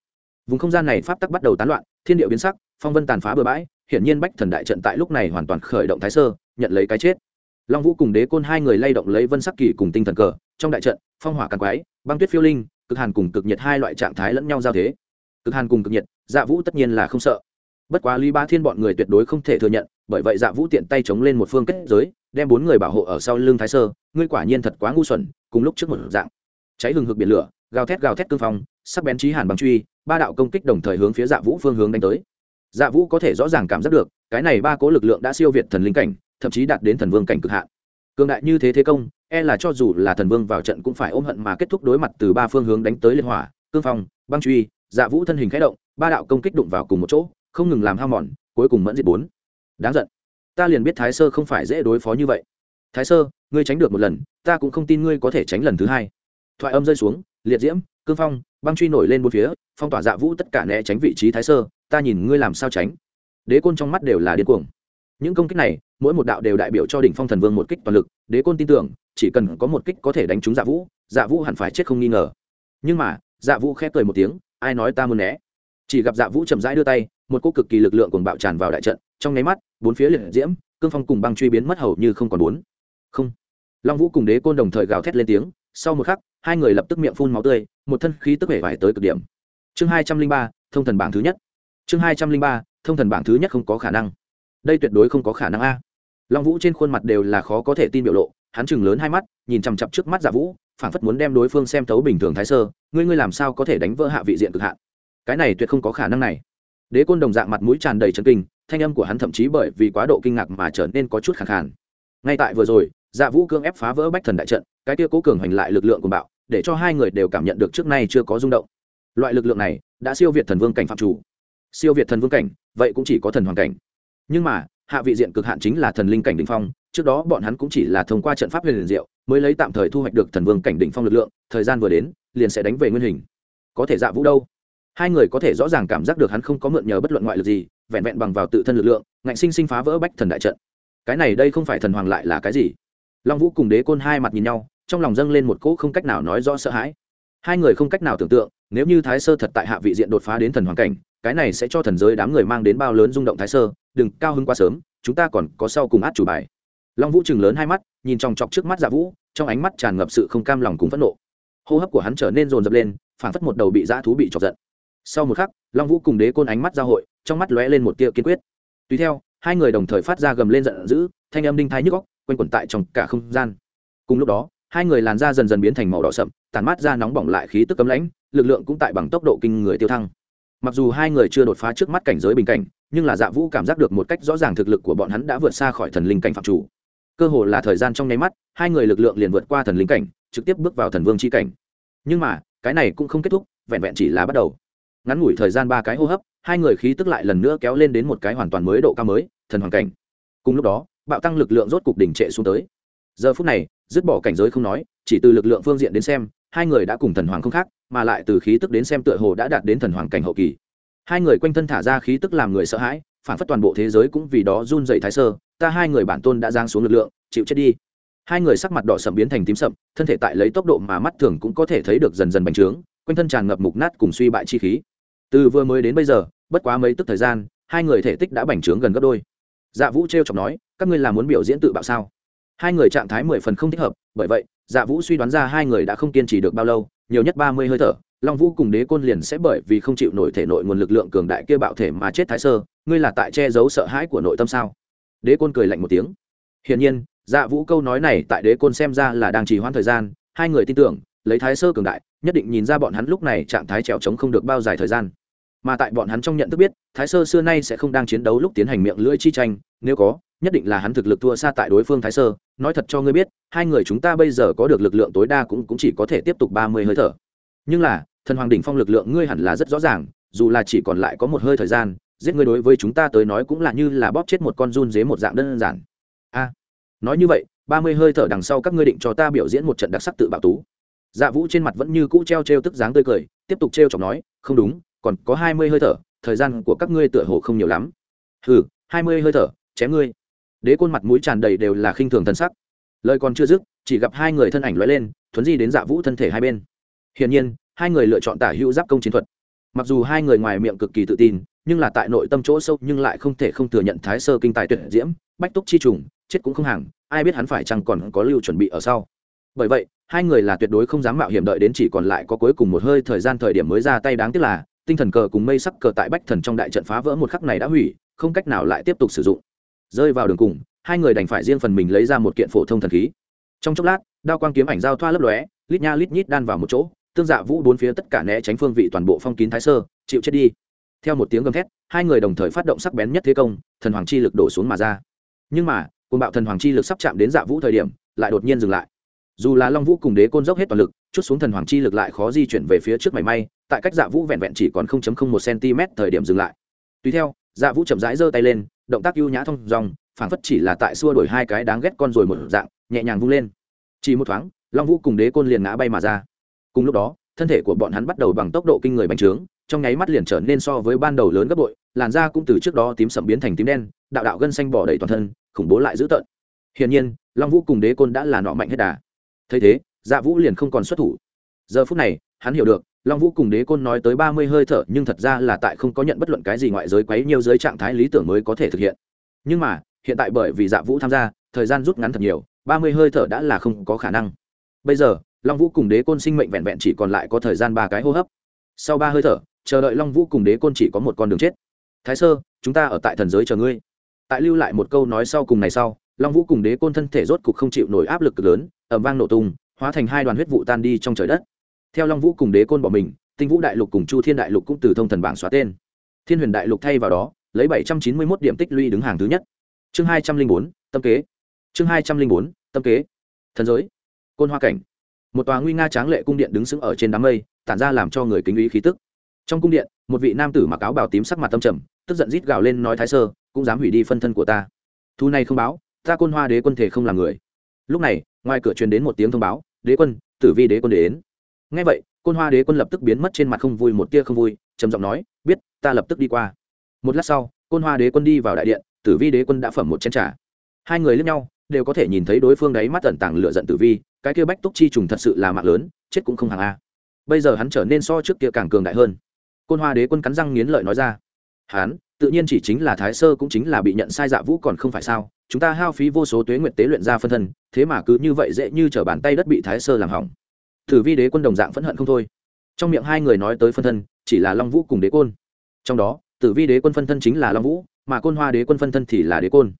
Vùng không gian này pháp tắc bắt đầu tán loạn, thiên điệu biến sắc, phong vân tàn phá bừa bãi hiển nhiên bách thần đại trận tại lúc này hoàn toàn khởi động thái sơ, nhận lấy cái chết. Long vũ cùng đế côn hai người lay động lấy vân sắc kỳ cùng tinh thần cờ, trong đại trận, phong hỏa càng quái, băng tuyết phiêu linh, cực hàn cùng cực nhiệt hai loại trạng thái lẫn nhau giao thế. Cực hàn cùng cực nhiệt dạ vũ tất nhiên là không sợ. Bất quá lý ba thiên bọn người tuyệt đối không thể thừa nhận, bởi vậy dạ vũ tiện tay chống lên một phương kết giới, đem bốn người bảo hộ ở sau lưng thái sơ, ngươi quả nhiên thật quá ngu xuẩn, cùng lúc trước một dạng. Cháy hừng hực biển lửa, gào thét gào thét cương phong, sắc bén trí hàn bằng truy, ba đạo công kích đồng thời hướng phía dạ vũ phương hướng đánh tới dạ vũ có thể rõ ràng cảm giác được, cái này ba cố lực lượng đã siêu việt thần linh cảnh, thậm chí đạt đến thần vương cảnh cực hạn. Cường đại như thế thế công e là cho dù là thần vương vào trận cũng phải ôm hận mà kết thúc đối mặt từ ba phương hướng đánh tới liên hỏa, cương phong, băng truy dạ vũ thân hình khẽ động, ba đạo công kích đụng vào cùng một chỗ, không ngừng làm hao mòn, cuối cùng mẫn diệt bốn. Đáng giận. Ta liền biết thái sơ không phải dễ đối phó như vậy. Thái sơ, ngươi tránh được một lần, ta cũng không tin ngươi có thể tránh lần thứ hai. Thoại âm rơi xuống, liệt diễm, cương phong, băng truy nổi lên bốn phía, phong tỏa dạ vũ tất cả né tránh vị trí thái sơ ta nhìn ngươi làm sao tránh. Đế côn trong mắt đều là điên cuồng. Những công kích này, mỗi một đạo đều đại biểu cho đỉnh phong thần vương một kích toàn lực. Đế côn tin tưởng, chỉ cần có một kích có thể đánh trúng dạ vũ dạ vũ hẳn phải chết không nghi ngờ. Nhưng mà dạ vũ khép cười một tiếng, ai nói ta muốn né? Chỉ gặp dạ vũ chậm rãi đưa tay, một cô cực kỳ lực lượng cùng bạo tràn vào đại trận. Trong nháy mắt, bốn phía liệt diễm, cương phong cùng băng truy biến mất hầu như không còn bốn. Không. Long vũ cùng đế côn đồng thời gào thét lên tiếng. Sau một khắc, hai người lập tức miệng phun máu tươi, một thân khí tức vẻ vải tới cực điểm. Chương hai trăm linh ba, thông thần bảng thứ nhất chương hai trăm linh ba, thông thần bảng thứ nhất không có khả năng. Đây tuyệt đối không có khả năng a. Long vũ trên khuôn mặt đều là khó có thể tin biểu lộ, hắn chừng lớn hai mắt, nhìn chằm chặp trước mắt dạ vũ phản phất muốn đem đối phương xem thấu bình thường thái sơ, ngươi ngươi làm sao có thể đánh vỡ hạ vị diện cực hạn? Cái này tuyệt không có khả năng này. Đế côn đồng dạng mặt mũi tràn đầy chân kinh, thanh âm của hắn thậm chí bởi vì quá độ kinh ngạc mà trở nên có chút khẳng khàn. Ngay tại vừa rồi dạ vũ cương ép phá vỡ bách thần đại trận, cái kia cố cường hành lại lực lượng của bạo, để cho hai người đều cảm nhận được trước nay chưa có rung động. Loại lực lượng này, đã siêu việt thần vương cảnh phạm chủ siêu việt thần vương cảnh, vậy cũng chỉ có thần hoàng cảnh. Nhưng mà, hạ vị diện cực hạn chính là thần linh cảnh đ ỉ n h phong, trước đó bọn hắn cũng chỉ là thông qua trận pháp huyền liền diệu, mới lấy tạm thời thu hoạch được thần vương cảnh đ ỉ n h phong lực lượng, thời gian vừa đến, liền sẽ đánh về nguyên hình. Có thể dạ vũ đâu? Hai người có thể rõ ràng cảm giác được hắn không có mượn nhờ bất luận ngoại lực gì, vẹn vẹn bằng vào tự thân lực lượng, ngạnh sinh sinh phá vỡ bách thần đại trận. Cái này đây không phải thần hoàng lại là cái gì? Long vũ cùng đế côn hai mặt nhìn nhau, trong lòng dâng lên một cỗ không cách nào nói rõ sợ hãi. Hai người không cách nào tưởng tượng, nếu như thái sơ thật tại hạ vị diện đột phá đến thần hoàng cảnh cái này sẽ cho thần giới đám người mang đến bao lớn rung động thái sơ, đừng cao hứng quá sớm, chúng ta còn có sau cùng át chủ bài. Long vũ chừng lớn hai mắt, nhìn trong chọc trước mắt dạ vũ, trong ánh mắt tràn ngập sự không cam lòng cùng phẫn nộ. Hô hấp của hắn trở nên rồn rập lên, phảng phất một đầu bị dã thú bị chọc giận. Sau một khắc, long vũ cùng đế côn ánh mắt giao hội, trong mắt lóe lên một tia kiên quyết. Tùy theo, hai người đồng thời phát ra gầm lên giận dữ, thanh âm đinh thái nhức góc quanh quẩn tại trong cả không gian. Cùng lúc đó, hai người làn da dần dần biến thành màu đỏ sậm tàn mát ra nóng bỏng lại khí tức cấm lãnh, lực lượng cũng tại bằng tốc độ kinh người tiêu thăng mặc dù hai người chưa đột phá trước mắt cảnh giới bình cảnh, nhưng là dạ vũ cảm giác được một cách rõ ràng thực lực của bọn hắn đã vượt xa khỏi thần linh cảnh phạm chủ. Cơ hồ là thời gian trong nháy mắt, hai người lực lượng liền vượt qua thần linh cảnh, trực tiếp bước vào thần vương c h i cảnh. Nhưng mà, cái này cũng không kết thúc, vẹn vẹn chỉ là bắt đầu. Ngắn ngủi thời gian ba cái hô hấp, hai người khí tức lại lần nữa kéo lên đến một cái hoàn toàn mới độ cao mới, thần hoàng cảnh. Cùng lúc đó, bạo tăng lực lượng rốt cục đỉnh trệ xuống tới. Giờ phút này, dứt bỏ cảnh giới không nói, chỉ từ lực lượng phương diện đến xem hai người đã cùng thần hoàng không khác, mà lại từ khí tức đến xem tựa hồ đã đạt đến thần hoàng cảnh hậu kỳ. Hai người quanh thân thả ra khí tức làm người sợ hãi, phản phất toàn bộ thế giới cũng vì đó run dậy thái sơ, ta hai người bản tôn đã giang xuống lực lượng, chịu chết đi. Hai người sắc mặt đỏ sậm biến thành tím sậm, thân thể tại lấy tốc độ mà mắt thường cũng có thể thấy được dần dần bành trướng, quanh thân tràn ngập mục nát cùng suy bại chi khí. Từ vừa mới đến bây giờ, bất quá mấy tức thời gian, hai người thể tích đã bành trướng gần gấp đôi. Dạ vũ t r chọc nói, các ngươi là muốn biểu diễn tự bạo sao? Hai người trạng thái mười phần không thích hợp, bởi vậy dạ vũ suy đoán ra hai người đã không kiên trì được bao lâu, nhiều nhất ba mươi hơi thở, long vũ cùng đế côn liền sẽ bởi vì không chịu nổi thể nội nguồn lực lượng cường đại kia bạo thể mà chết thái sơ, ngươi là tại che giấu sợ hãi của nội tâm sao? Đế côn cười lạnh một tiếng. Hiển nhiên dạ vũ câu nói này tại đế côn xem ra là đang trì hoãn thời gian, hai người tin tưởng, lấy thái sơ cường đại, nhất định nhìn ra bọn hắn lúc này trạng thái trèo trống không được bao dài thời gian. Mà tại bọn hắn trong nhận thức biết, thái sơ xưa nay sẽ không đang chiến đấu lúc tiến hành miệng lưỡi chi tranh, nếu có, nhất định là hắn thực lực thua xa tại đối phương thái sơ, nói thật cho ngươi biết hai người chúng ta bây giờ có được lực lượng tối đa cũng, cũng chỉ có thể tiếp tục ba mươi hơi thở. Nhưng là thần hoàng đỉnh phong lực lượng ngươi hẳn là rất rõ ràng dù là chỉ còn lại có một hơi thời gian giết ngươi đối với chúng ta tới nói cũng là như là bóp chết một con run dế một dạng đơn giản. A nói như vậy ba mươi hơi thở đằng sau các ngươi định cho ta biểu diễn một trận đặc sắc tự bạo tú. Dạ vũ trên mặt vẫn như cũ treo treo tức dáng tươi cười tiếp tục treo chọc nói không đúng còn có hai mươi hơi thở thời gian của các ngươi tựa hồ không nhiều lắm. Hừ hai mươi hơi thở chém ngươi. Đế côn mặt mũi tràn đầy đều là khinh thường thân sắc lời còn chưa dứt, chỉ gặp hai người thân ảnh lóe lên, thuấn di đến dạ vũ thân thể hai bên. Hiển nhiên, hai người lựa chọn tả hữu giáp công chiến thuật. Mặc dù hai người ngoài miệng cực kỳ tự tin, nhưng là tại nội tâm chỗ sâu nhưng lại không thể không thừa nhận thái sơ kinh tài tuyệt diễm, bách túc chi trùng, chết cũng không hàng, ai biết hắn phải chăng còn có lưu chuẩn bị ở sau. Bởi vậy, hai người là tuyệt đối không dám mạo hiểm đợi đến chỉ còn lại có cuối cùng một hơi thời gian thời điểm mới ra tay đáng tiếc là, tinh thần cờ cùng mây sắc cờ tại bách thần trong đại trận phá vỡ một khắc này đã hủy, không cách nào lại tiếp tục sử dụng. Rơi vào đường cùng hai người đành phải riêng phần mình lấy ra một kiện phổ thông thần khí. Trong chốc lát, đao quang kiếm ảnh giao thoa lấp lóe, lít nha lít nhít đan vào một chỗ, tương dạ vũ bốn phía tất cả né tránh phương vị toàn bộ phong kín thái sơ, chịu chết đi. Theo một tiếng gầm thét, hai người đồng thời phát động sắc bén nhất thế công, thần hoàng chi lực đổ xuống mà ra. Nhưng mà côn bạo thần hoàng chi lực sắp chạm đến dạ vũ thời điểm, lại đột nhiên dừng lại. Dù là long vũ cùng đế côn dốc hết toàn lực, chút xuống thần hoàng chi lực lại khó di chuyển về phía trước mảy may, tại cách dạ vũ vẹn vẹn chỉ còn một cm thời điểm dừng lại. Tùy theo dạ vũ chậm rãi giơ tay lên, động tác ưu nhã thông dòng phảng phất chỉ là tại xua đổi hai cái đáng ghét con rồi một dạng, nhẹ nhàng vung lên. Chỉ một thoáng, long vũ cùng đế côn liền ngã bay mà ra. Cùng lúc đó, thân thể của bọn hắn bắt đầu bằng tốc độ kinh người bành trướng, trong nháy mắt liền trở nên so với ban đầu lớn gấp bội, làn da cũng từ trước đó tím sậm biến thành tím đen, đạo đạo gân xanh bỏ đầy toàn thân, khủng bố lại dữ tợn. Hiển nhiên, long vũ cùng đế côn đã là nọ mạnh hết đà. Thấy thế dạ vũ liền không còn xuất thủ. Giờ phút này, hắn hiểu được, long vũ cùng đế côn nói tới ba mươi hơi thở, nhưng thật ra là tại không có nhận bất luận cái gì ngoại giới quấy nhiều giới trạng thái lý tưởng mới có thể thực hiện. Nhưng mà hiện tại bởi vì dạ vũ tham gia, thời gian rút ngắn thật nhiều, ba mươi hơi thở đã là không có khả năng. Bây giờ, long vũ cùng đế côn sinh mệnh vẹn vẹn chỉ còn lại có thời gian ba cái hô hấp. Sau ba hơi thở, chờ đợi long vũ cùng đế côn chỉ có một con đường chết. Thái sơ, chúng ta ở tại thần giới chờ ngươi. Tại lưu lại một câu nói sau cùng này sau, long vũ cùng đế côn thân thể rốt cục không chịu nổi áp lực cực lớn ẩm vang nổ tung, hóa thành hai đoàn huyết vụ tan đi trong trời đất. Theo long vũ cùng đế côn bỏ mình, tinh vũ đại lục cùng chu thiên đại lục cũng từ thông thần bảng xóa tên. Thiên huyền đại lục thay vào đó, lấy bảy trăm chín mươi mốt điểm tích lũy đứng hàng thứ nhất chương hai trăm linh bốn, tâm kế. Chương hai trăm linh bốn, tâm kế. Thần giới. Côn hoa cảnh. Một tòa nguy nga tráng lệ cung điện đứng sững ở trên đám mây, tản ra làm cho người kính ý khí tức. Trong cung điện, một vị nam tử mặc áo bào tím sắc mặt tâm trầm, tức giận rít gào lên nói thái sơ, cũng dám hủy đi phân thân của ta. Thu này không báo, ta côn hoa đế quân thể không làm người. Lúc này, ngoài cửa truyền đến một tiếng thông báo, đế quân, tử vi đế quân đến. Ngay vậy, côn hoa đế quân lập tức biến mất trên mặt không vui một tia không vui, trầm giọng nói, biết, ta lập tức đi qua. Một lát sau, côn hoa đế quân đi vào đại điện tử vi đế quân đã phẩm một chén trà. Hai người lẫn nhau, đều có thể nhìn thấy đối phương đáy mắt tẩn tàng lựa giận tử vi, cái kia bách túc chi trùng thật sự là mạng lớn, chết cũng không hàng a. Bây giờ hắn trở nên so trước kia càng cường đại hơn. Côn hoa đế quân cắn răng nghiến lợi nói ra. Hắn, tự nhiên chỉ chính là thái sơ cũng chính là bị nhận sai dạ vũ còn không phải sao? Chúng ta hao phí vô số tuế nguyện tế luyện ra phân thân, thế mà cứ như vậy dễ như t r ở bàn tay đất bị thái sơ làm hỏng. Thử vi đế quân đồng dạng phẫn hận không thôi. Trong miệng hai người nói tới phân thân, chỉ là long vũ cùng đế côn. Trong đó, tử vi đế quân phân thân chính là long vũ mà côn hoa đế quân phân thân thì là đế côn.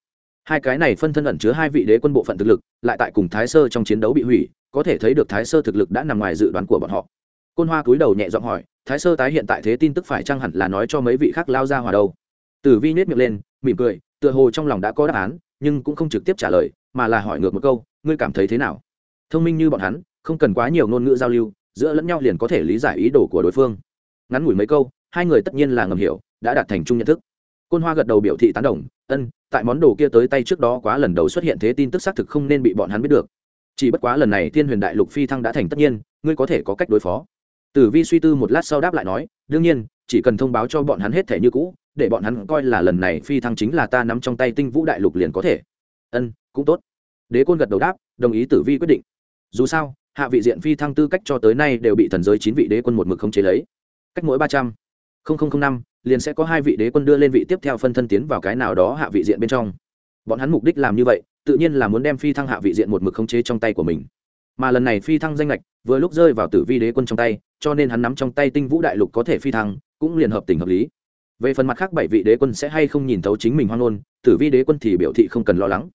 Hai cái này phân thân ẩn chứa hai vị đế quân bộ phận thực lực, lại tại cùng thái sơ trong chiến đấu bị hủy, có thể thấy được thái sơ thực lực đã nằm ngoài dự đoán của bọn họ. Côn hoa cúi đầu nhẹ giọng hỏi, thái sơ tái hiện tại thế tin tức phải chăng hẳn là nói cho mấy vị khác lao ra hòa đâu? Tử vi nhét miệng lên, mỉm cười, tựa hồ trong lòng đã có đáp án, nhưng cũng không trực tiếp trả lời, mà là hỏi ngược một câu, ngươi cảm thấy thế nào? Thông minh như bọn hắn, không cần quá nhiều ngôn ngữ giao lưu, giữa lẫn nhau liền có thể lý giải ý đồ của đối phương. Ngắn ngủi mấy câu, hai người tất nhiên là ngầm hiểu, đã đạt thành chung nhận thức côn hoa gật đầu biểu thị tán đồng, ân, tại món đồ kia tới tay trước đó quá lần đầu xuất hiện thế tin tức xác thực không nên bị bọn hắn biết được. Chỉ bất quá lần này thiên huyền đại lục phi thăng đã thành tất nhiên, ngươi có thể có cách đối phó. Tử vi suy tư một lát sau đáp lại nói, đương nhiên, chỉ cần thông báo cho bọn hắn hết thể như cũ, để bọn hắn coi là lần này phi thăng chính là ta nắm trong tay tinh vũ đại lục liền có thể. Ân, cũng tốt. Đế côn gật đầu đáp, đồng ý tử vi quyết định. Dù sao, hạ vị diện phi thăng tư cách cho tới nay đều bị thần giới chín vị đế quân một mực không chế lấy. Cách mỗi ba trăm. Linh năm liền sẽ có hai vị đế quân đưa lên vị tiếp theo phân thân tiến vào cái nào đó hạ vị diện bên trong. Bọn hắn mục đích làm như vậy, tự nhiên là muốn đem phi thăng hạ vị diện một mực khống chế trong tay của mình. Mà lần này phi thăng danh lệch vừa lúc rơi vào tử vi đế quân trong tay, cho nên hắn nắm trong tay tinh vũ đại lục có thể phi thăng, cũng liền hợp tình hợp lý. Về phần mặt khác bảy vị đế quân sẽ hay không nhìn thấu chính mình hoang ngôn, tử vi đế quân thì biểu thị không cần lo lắng.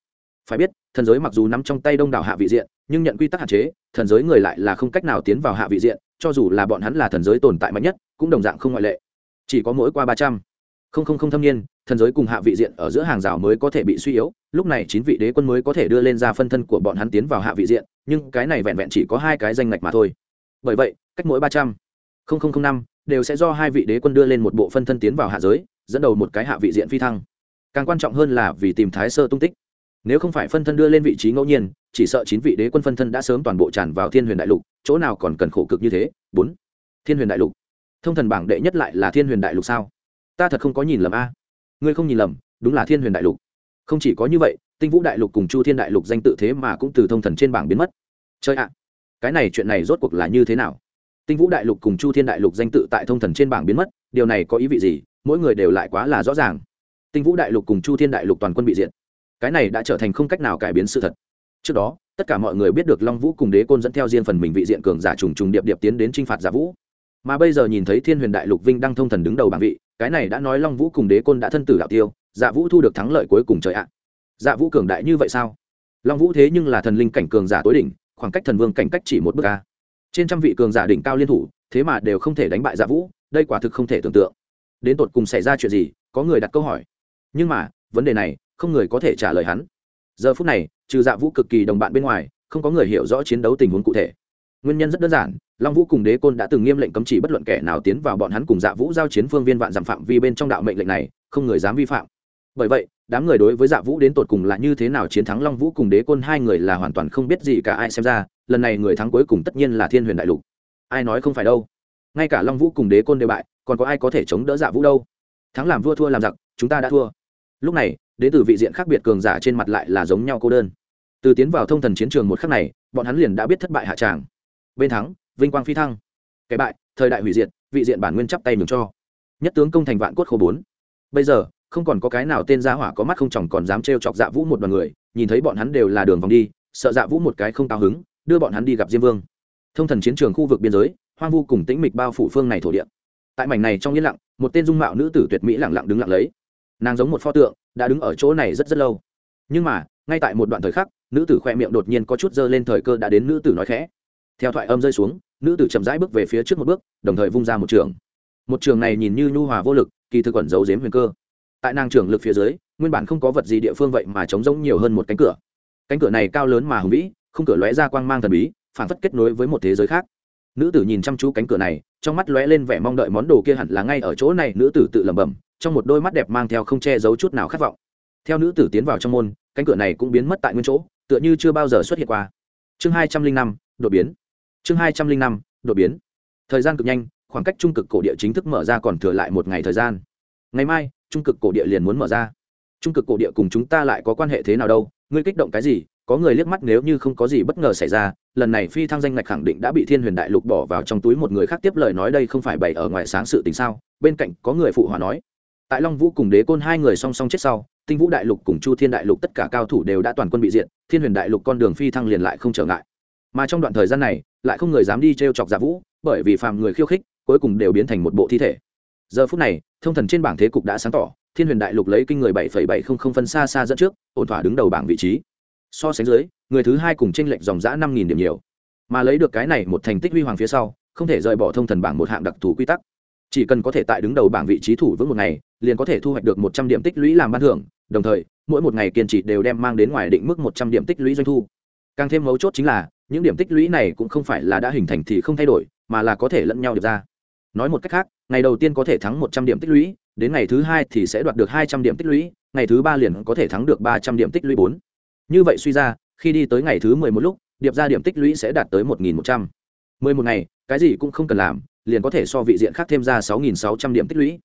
Phải biết, thần giới mặc dù nắm trong tay đông đảo hạ vị diện, nhưng nhận quy tắc hạn chế, thần giới người lại là không cách nào tiến vào hạ vị diện, cho dù là bọn hắn là thần giới tồn tại mạnh nhất, cũng đồng dạng không ngoại lệ chỉ có mỗi qua ba trăm. Không không không thâm niên, thần giới cùng hạ vị diện ở giữa hàng rào mới có thể bị suy yếu, lúc này chín vị đế quân mới có thể đưa lên ra phân thân của bọn hắn tiến vào hạ vị diện, nhưng cái này vẹn vẹn chỉ có hai cái danh ngạch mà thôi. Bởi vậy, cách mỗi ba trăm linh năm, đều sẽ do hai vị đế quân đưa lên một bộ phân thân tiến vào hạ giới, dẫn đầu một cái hạ vị diện phi thăng. Càng quan trọng hơn là vì tìm thái sơ tung tích. Nếu không phải phân thân đưa lên vị trí ngẫu nhiên, chỉ sợ chín vị đế quân phân thân đã sớm toàn bộ tràn vào thiên huyền đại lục, chỗ nào còn cần khổ cực như thế? Bốn. Thiên huyền đại lục thông thần bảng đệ nhất lại là thiên huyền đại lục sao? Ta thật không có nhìn lầm a. Ngươi không nhìn lầm, đúng là thiên huyền đại lục. Không chỉ có như vậy, tinh vũ đại lục cùng chu thiên đại lục danh tự thế mà cũng từ thông thần trên bảng biến mất. Chơi ạ. Cái này chuyện này rốt cuộc là như thế nào? Tinh vũ đại lục cùng chu thiên đại lục danh tự tại thông thần trên bảng biến mất, điều này có ý vị gì? Mỗi người đều lại quá là rõ ràng. Tinh vũ đại lục cùng chu thiên đại lục toàn quân bị diện cái này đã trở thành không cách nào cải biến sự thật. Trước đó, tất cả mọi người biết được long vũ cùng đế côn dẫn theo riêng phần mình vị diện cường giả trùng trùng điệp điệp tiến đến t r i n h phạt giả vũ mà bây giờ nhìn thấy thiên huyền đại lục vinh đang thông thần đứng đầu bảng vị, cái này đã nói long vũ cùng đế côn đã thân tử đạo tiêu dạ vũ thu được thắng lợi cuối cùng trời ạ. Dạ vũ cường đại như vậy sao? Long vũ thế nhưng là thần linh cảnh cường giả tối đỉnh, khoảng cách thần vương cảnh cách chỉ một bước ca trên trăm vị cường giả đỉnh cao liên thủ, thế mà đều không thể đánh bại dạ vũ, đây quả thực không thể tưởng tượng. Đến tột cùng xảy ra chuyện gì, có người đặt câu hỏi. Nhưng mà, vấn đề này, không người có thể trả lời hắn. Giờ phút này, trừ dạ vũ cực kỳ đồng bạn bên ngoài, không có người hiểu rõ chiến đấu tình huống cụ thể nguyên nhân rất đơn giản, long vũ cùng đế côn đã từng nghiêm lệnh cấm chỉ bất luận kẻ nào tiến vào bọn hắn cùng dạ vũ giao chiến phương viên vạn dặm phạm vi bên trong đạo mệnh lệnh này, không người dám vi phạm. Bởi vậy, đám người đối với dạ vũ đến tột cùng là như thế nào chiến thắng long vũ cùng đế côn hai người là hoàn toàn không biết gì cả ai xem ra, lần này người thắng cuối cùng tất nhiên là thiên huyền đại lục. Ai nói không phải đâu. Ngay cả long vũ cùng đế côn đều bại, còn có ai có thể chống đỡ dạ vũ đâu? Thắng làm vua thua làm giặc, chúng ta đã thua. Lúc này, đến từ vị diện khác biệt cường giả trên mặt lại là giống nhau cô đơn. Từ tiến vào thông thần chiến trường một khắc này, bọn hắn liền đã biết thất bại hạ tràng bên thắng, vinh quang phi thăng. Kẻ bại, thời đại hủy diệt, vị diện bản nguyên chắp tay mừng cho. Nhất tướng công thành vạn cốt khô bốn. Bây giờ, không còn có cái nào tên gia hỏa có mắt không chồng còn dám trêu chọc dạ vũ một đoàn người, nhìn thấy bọn hắn đều là đường vòng đi, sợ dạ vũ một cái không cao hứng, đưa bọn hắn đi gặp diêm vương. Thông thần chiến trường khu vực biên giới, hoang vu cùng tĩnh mịch bao phủ phương này thổ địa. Tại mảnh này trong yên lặng, một tên dung mạo nữ tử tuyệt mỹ lặng lặng đứng lặng lấy. Nàng giống một pho tượng, đã đứng ở chỗ này rất rất lâu. Nhưng mà, ngay tại một đoạn thời khắc, nữ tử khoe miệng đột nhiên có chút dơ lên thời cơ đã đến nữ tử nói khẽ theo thoại âm rơi xuống, nữ tử chậm rãi bước về phía trước một bước, đồng thời vung ra một trường. Một trường này nhìn như nhu hòa vô lực, kỳ thực quẩn giấu giếm huyền cơ. Tại nàng trường lực phía dưới, nguyên bản không có vật gì địa phương vậy mà trống rỗng nhiều hơn một cánh cửa. Cánh cửa này cao lớn mà hùng vĩ, không cửa lóe ra quang mang thần bí, phản phất kết nối với một thế giới khác. Nữ tử nhìn chăm chú cánh cửa này, trong mắt lóe lên vẻ mong đợi món đồ kia hẳn là ngay ở chỗ này, nữ tử tự lẩm bẩm, trong một đôi mắt đẹp mang theo không che giấu chút nào khát vọng. Theo nữ tử tiến vào trong môn, cánh cửa này cũng biến mất tại nguyên chỗ, tựa như chưa bao giờ xuất hiện qua. Chương hai trăm linh năm, đột biến chương hai trăm linh năm, đột biến. Thời gian cực nhanh, khoảng cách trung cực cổ địa chính thức mở ra còn thừa lại một ngày thời gian. Ngày mai, trung cực cổ địa liền muốn mở ra. Trung cực cổ địa cùng chúng ta lại có quan hệ thế nào đâu? Ngươi kích động cái gì? Có người liếc mắt nếu như không có gì bất ngờ xảy ra, lần này phi thăng danh ngạch khẳng định đã bị thiên huyền đại lục bỏ vào trong túi một người khác tiếp lời nói đây không phải bày ở ngoài sáng sự tình sao? Bên cạnh có người phụ hòa nói. Tại long vũ cùng đế côn hai người song song chết sau, tinh vũ đại lục cùng chu thiên đại lục tất cả cao thủ đều đã toàn quân bị diện thiên huyền đại lục con đường phi thăng liền lại không trở ngại. Mà trong đoạn thời gian này lại không người dám đi t r e o chọc giả vũ, bởi vì phàm người khiêu khích, cuối cùng đều biến thành một bộ thi thể. Giờ phút này, thông thần trên bảng thế cục đã sáng tỏ, thiên huyền đại lục lấy kinh người bảy bảy không không phân xa xa dẫn trước, ổn thỏa đứng đầu bảng vị trí. So sánh dưới, người thứ hai cùng tranh lệch dòng giã năm nghìn điểm nhiều. Mà lấy được cái này một thành tích huy hoàng phía sau, không thể rời bỏ thông thần bảng một hạng đặc thù quy tắc. Chỉ cần có thể tại đứng đầu bảng vị trí thủ vững một ngày, liền có thể thu hoạch được một trăm điểm tích lũy làm ban thưởng, đồng thời, mỗi một ngày kiên trì đều đem mang đến ngoài định mức một trăm điểm tích lũy doanh thu càng thêm mấu chốt chính là, những điểm tích lũy này cũng không phải là đã hình thành thì không thay đổi, mà là có thể lẫn nhau được ra. Nói một cách khác, ngày đầu tiên có thể thắng một trăm điểm tích lũy, đến ngày thứ hai thì sẽ đoạt được hai trăm điểm tích lũy, ngày thứ ba liền có thể thắng được ba trăm điểm tích lũy bốn. Như vậy suy ra, khi đi tới ngày thứ mười một lúc, điệp ra điểm tích lũy sẽ đạt tới một nghìn một trăm. Mười một ngày, cái gì cũng không cần làm, liền có thể so vị diện khác thêm ra sáu nghìn sáu trăm điểm tích lũy.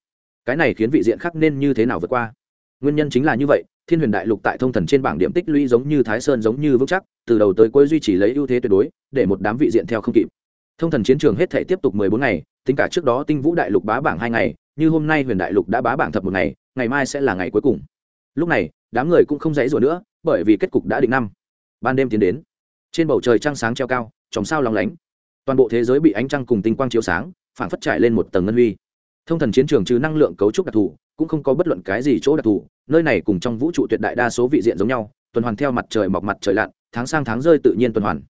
Cái này khiến vị diện khác nên như thế nào vượt qua? Nguyên nhân chính là như vậy, thiên huyền đại lục tại thông thần trên bảng điểm tích lũy giống như thái sơn giống như vững chắc, từ đầu tới cuối duy trì lấy ưu thế tuyệt đối, để một đám vị diện theo không kịp. Thông thần chiến trường hết thể tiếp tục mười bốn ngày, tính cả trước đó tinh vũ đại lục bá bảng hai ngày, như hôm nay huyền đại lục đã bá bảng thập một ngày ngày mai sẽ là ngày cuối cùng. Lúc này, đám người cũng không dãy rủa nữa, bởi vì kết cục đã định năm. Ban đêm tiến đến. Trên bầu trời trăng sáng treo cao, chòm sao lóng lánh. Toàn bộ thế giới bị ánh trăng cùng tinh quang chiếu sáng, phảng phất trải lên một tầng ngân huy. Thông thần chiến trường trừ năng lượng cấu trúc đặc thù cũng không có bất luận cái gì chỗ đặc thù, nơi này cùng trong vũ trụ tuyệt đại đa số vị diện giống nhau, tuần hoàn theo mặt trời mọc mặt trời lặn, tháng sang tháng rơi tự nhiên tuần hoàn.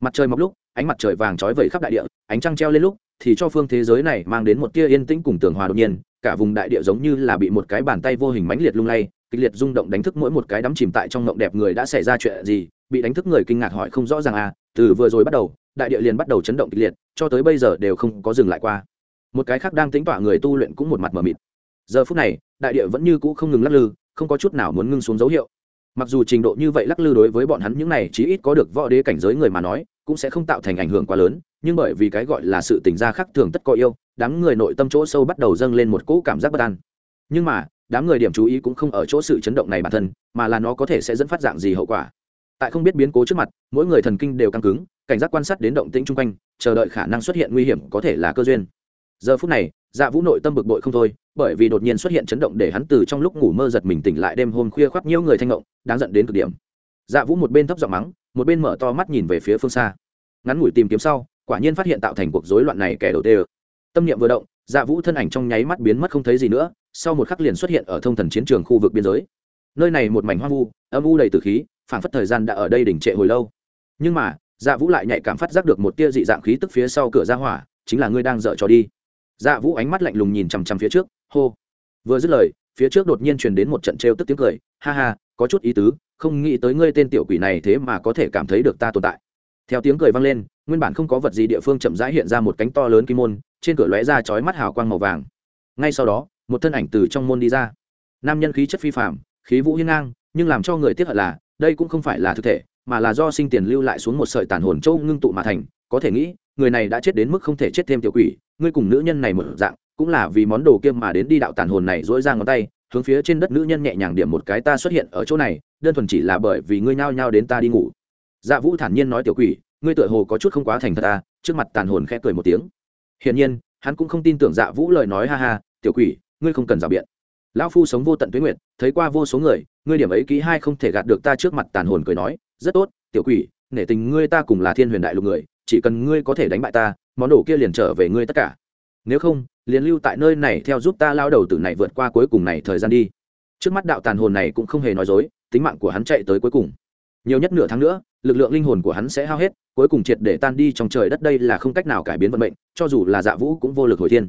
Mặt trời mọc lúc, ánh mặt trời vàng trói vẩy khắp đại địa, ánh trăng treo lên lúc, thì cho phương thế giới này mang đến một tia yên tĩnh cùng tường hòa đột nhiên, cả vùng đại địa giống như là bị một cái bàn tay vô hình mãnh liệt lung lay, kịch liệt rung động đánh thức mỗi một cái đắm chìm tại trong ngộng đẹp người đã xảy ra chuyện gì, bị đánh thức người kinh ngạc hỏi không rõ ràng à từ vừa rồi bắt đầu, đại địa liền bắt đầu chấn động kịch liệt, cho tới bây giờ đều không có dừng lại qua. Một cái khác đang tính tỏa người tu luyện cũng một mặt mờ mịt giờ phút này, đại địa vẫn như cũ không ngừng lắc lư, không có chút nào muốn ngưng xuống dấu hiệu. Mặc dù trình độ như vậy lắc lư đối với bọn hắn những này chí ít có được võ đế cảnh giới người mà nói, cũng sẽ không tạo thành ảnh hưởng quá lớn, nhưng bởi vì cái gọi là sự tình gia khác thường tất có yêu, đám người nội tâm chỗ sâu bắt đầu dâng lên một cỗ cảm giác bất an. Nhưng mà, đám người điểm chú ý cũng không ở chỗ sự chấn động này bản thân, mà là nó có thể sẽ dẫn phát dạng gì hậu quả. Tại không biết biến cố trước mặt, mỗi người thần kinh đều căng cứng, cảnh giác quan sát đến động tĩnh chung quanh, chờ đợi khả năng xuất hiện nguy hiểm có thể là cơ duyên. Giờ phút này dạ vũ nội tâm bực bội không thôi, bởi vì đột nhiên xuất hiện chấn động để hắn từ trong lúc ngủ mơ giật mình tỉnh lại đêm hôm khuya khoác nhiều người thanh ngộng, đáng giận đến cực điểm. Dạ vũ một bên thấp giọng mắng, một bên mở to mắt nhìn về phía phương xa. Ngắn ngủi tìm kiếm sau, quả nhiên phát hiện tạo thành cuộc rối loạn này kẻ đầu tê tâm niệm vừa động dạ vũ thân ảnh trong nháy mắt biến mất không thấy gì nữa, sau một khắc liền xuất hiện ở thông thần chiến trường khu vực biên giới. Nơi này một mảnh hoang vu, âm u đầy từ khí phản phất thời gian đã ở đây đỉnh trệ hồi lâu. Nhưng mà dạ vũ lại nhạy cảm phát giác được một tia dị dạng khí tức phía sau cửa ra hỏa, chính là ngươi đang dở trò đi dạ vũ ánh mắt lạnh lùng nhìn chằm chằm phía trước, hô. Vừa dứt lời, phía trước đột nhiên truyền đến một trận trêu tức tiếng cười. Ha ha, có chút ý tứ, không nghĩ tới ngươi tên tiểu quỷ này thế mà có thể cảm thấy được ta tồn tại. Theo tiếng cười vang lên, nguyên bản không có vật gì địa phương chậm rãi hiện ra một cánh to lớn kim môn, trên cửa lóe ra chói mắt hào quang màu vàng. Ngay sau đó, một thân ảnh từ trong môn đi ra. Nam nhân khí chất phi phạm khí vũ hiên ngang, nhưng làm cho người tiếc hận là, đây cũng không phải là thực thể, mà là do sinh tiền lưu lại xuống một sợi tàn hồn châu ngưng tụ mà thành. Có thể nghĩ, người này đã chết đến mức không thể chết thêm tiểu quỷ ngươi cùng nữ nhân này một dạng, cũng là vì món đồ kia mà đến đi đạo tàn hồn này dỗi ra ngón tay, hướng phía trên đất nữ nhân nhẹ nhàng điểm một cái ta xuất hiện ở chỗ này, đơn thuần chỉ là bởi vì ngươi nhao nhao đến ta đi ngủ. Dạ vũ thản nhiên nói tiểu quỷ, ngươi tựa hồ có chút không quá thành thật ta trước mặt tàn hồn khẽ cười một tiếng. Hiển nhiên, hắn cũng không tin tưởng dạ vũ lời nói ha ha, tiểu quỷ, ngươi không cần rào biện. Lão phu sống vô tận tuyến nguyện thấy qua vô số người, ngươi điểm ấy ký hai không thể gạt được ta trước mặt tàn hồn cười nói, rất tốt, tiểu quỷ, nể tình ngươi ta cùng là thiên huyền đại lục người, chỉ cần ngươi có thể đánh bại ta món đồ kia liền trở về ngươi tất cả. Nếu không, liền lưu tại nơi này theo giúp ta lao đầu tử này vượt qua cuối cùng này thời gian đi. Trước mắt đạo tàn hồn này cũng không hề nói dối, tính mạng của hắn chạy tới cuối cùng. Nhiều nhất nửa tháng nữa, lực lượng linh hồn của hắn sẽ hao hết, cuối cùng triệt để tan đi trong trời đất đây là không cách nào cải biến vận mệnh, cho dù là dạ vũ cũng vô lực hồi thiên.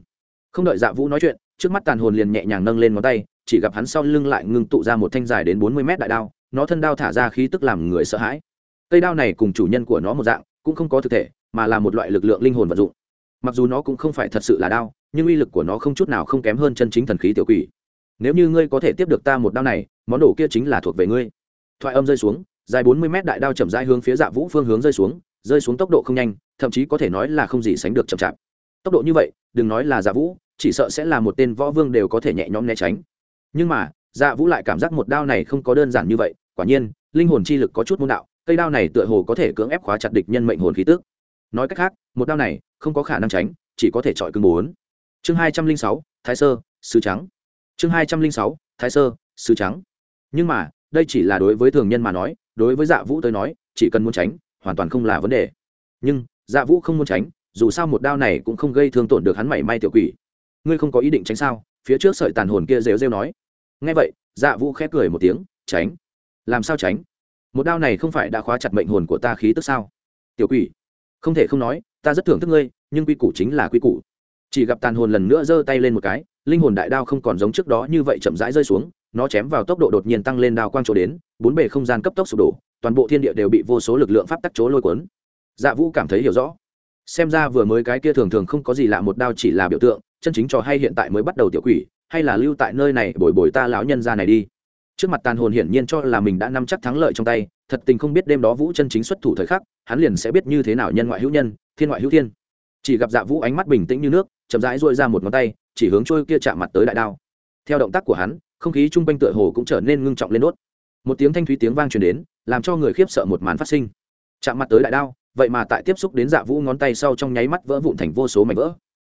Không đợi dạ vũ nói chuyện, trước mắt tàn hồn liền nhẹ nhàng nâng lên ngón tay, chỉ gặp hắn sau lưng lại ngưng tụ ra một thanh dài đến bốn mươi mét đại đao, nó thân đao thả ra khí tức làm người sợ hãi. Cây đao này cùng chủ nhân của nó một dạng, cũng không có thực thể mà là một loại lực lượng linh hồn vận dụng. Mặc dù nó cũng không phải thật sự là đao, nhưng uy lực của nó không chút nào không kém hơn chân chính thần khí tiểu quỷ. Nếu như ngươi có thể tiếp được ta một đao này, món đồ kia chính là thuộc về ngươi. Thoại âm rơi xuống, dài bốn mươi mét đại đao chậm rãi hướng phía dạ vũ phương hướng rơi xuống rơi xuống tốc độ không nhanh, thậm chí có thể nói là không gì sánh được chậm chạp. Tốc độ như vậy, đừng nói là dạ vũ, chỉ sợ sẽ là một tên võ vương đều có thể nhẹ nhõm né tránh. Nhưng mà dạ vũ lại cảm giác một đao này không có đơn giản như vậy, quả nhiên, linh hồn chi lực có chút môn đạo, cây đao này tựa hồ có thể cưỡng ép khóa chặt địch nhân mệnh hồn khí tức nói cách khác, một đao này không có khả năng tránh, chỉ có thể chọi cưng bốn. Chương hai trăm linh sáu, thái sơ, sứ trắng. Chương hai trăm linh sáu, thái sơ, sứ trắng. Nhưng mà, đây chỉ là đối với thường nhân mà nói, đối với dạ vũ tới nói, chỉ cần muốn tránh, hoàn toàn không là vấn đề. Nhưng dạ vũ không muốn tránh, dù sao một đao này cũng không gây thương tổn được hắn mảy may tiểu quỷ. Ngươi không có ý định tránh sao? Phía trước sợi tàn hồn kia rêu rêu nói. Nghe vậy dạ vũ khép cười một tiếng, tránh. Làm sao tránh? Một đao này không phải đã khóa chặt mệnh hồn của ta khí tức sao? Tiểu quỷ không thể không nói, ta rất thưởng thức ngươi, nhưng quy củ chính là quy củ. Chỉ gặp tàn hồn lần nữa giơ tay lên một cái, linh hồn đại đao không còn giống trước đó như vậy chậm rãi rơi xuống, nó chém vào tốc độ đột nhiên tăng lên đao quang chỗ đến, bốn bề không gian cấp tốc sụp đổ, toàn bộ thiên địa đều bị vô số lực lượng pháp tắc chỗ lôi cuốn. Dạ vũ cảm thấy hiểu rõ. Xem ra vừa mới cái kia thường thường không có gì lạ một đao chỉ là biểu tượng, chân chính trò hay hiện tại mới bắt đầu tiểu quỷ, hay là lưu tại nơi này bồi bồi ta lão nhân ra này đi. Trước mặt tàn hồn hiển nhiên cho là mình đã nắm chắc thắng lợi trong tay, thật tình không biết đêm đó vũ chân chính xuất thủ thời khắc hắn liền sẽ biết như thế nào nhân ngoại hữu nhân, thiên ngoại hữu thiên. Chỉ gặp dạ vũ ánh mắt bình tĩnh như nước, chậm rãi dội ra một ngón tay, chỉ hướng trôi kia chạm mặt tới đại đao. Theo động tác của hắn, không khí chung quanh tựa hồ cũng trở nên ngưng trọng lên đốt. Một tiếng thanh thúy tiếng vang truyền đến, làm cho người khiếp sợ một màn phát sinh. Chạm mặt tới đại đao, vậy mà tại tiếp xúc đến dạ vũ ngón tay sau trong nháy mắt vỡ vụn thành vô số mảnh vỡ.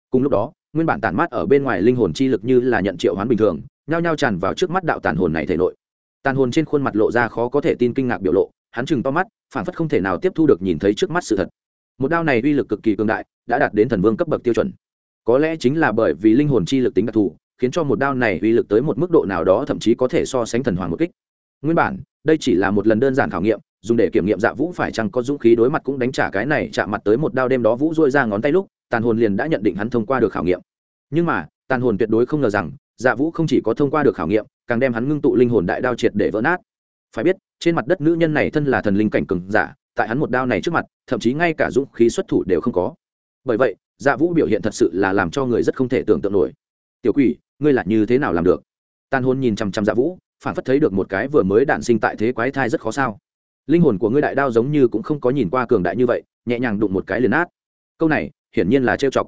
Cùng lúc đó, nguyên bản tản mát ở bên ngoài linh hồn chi lực như là nhận triệu hoán bình thường, nhao nhao tràn vào trước mắt đạo tàn hồn này thể nội. Tàn hồn trên khuôn mặt lộ ra khó có thể tin kinh ngạc biểu lộ hắn chừng to mắt phản phất không thể nào tiếp thu được nhìn thấy trước mắt sự thật. Một đao này uy lực cực kỳ cường đại, đã đạt đến thần vương cấp bậc tiêu chuẩn. Có lẽ chính là bởi vì linh hồn chi lực tính đặc thù, khiến cho một đao này uy lực tới một mức độ nào đó thậm chí có thể so sánh thần hoàng một kích. Nguyên bản, đây chỉ là một lần đơn giản khảo nghiệm, dùng để kiểm nghiệm dạ vũ phải chăng có dũng khí đối mặt cũng đánh trả cái này chạm mặt tới một đao đêm đó vũ dôi ra ngón tay lúc, tàn hồn liền đã nhận định hắn thông qua được khảo nghiệm. Nhưng mà, tàn hồn tuyệt đối không ngờ rằng dạ vũ không chỉ có thông qua được khảo nghiệm, càng đem hắn ngưng tụ linh hồn đại đao triệt để vỡ nát. Phải biết trên mặt đất nữ nhân này thân là thần linh cảnh cường giả, tại hắn một đao này trước mặt, thậm chí ngay cả dũng khí xuất thủ đều không có. Bởi vậy dạ vũ biểu hiện thật sự là làm cho người rất không thể tưởng tượng nổi. Tiểu quỷ, ngươi là như thế nào làm được? Tàn hôn nhìn chằm chằm dạ vũ, phản phất thấy được một cái vừa mới đạn sinh tại thế quái thai rất khó sao. Linh hồn của ngươi đại đao giống như cũng không có nhìn qua cường đại như vậy, nhẹ nhàng đụng một cái liền nát. Câu này, hiển nhiên là trêu chọc.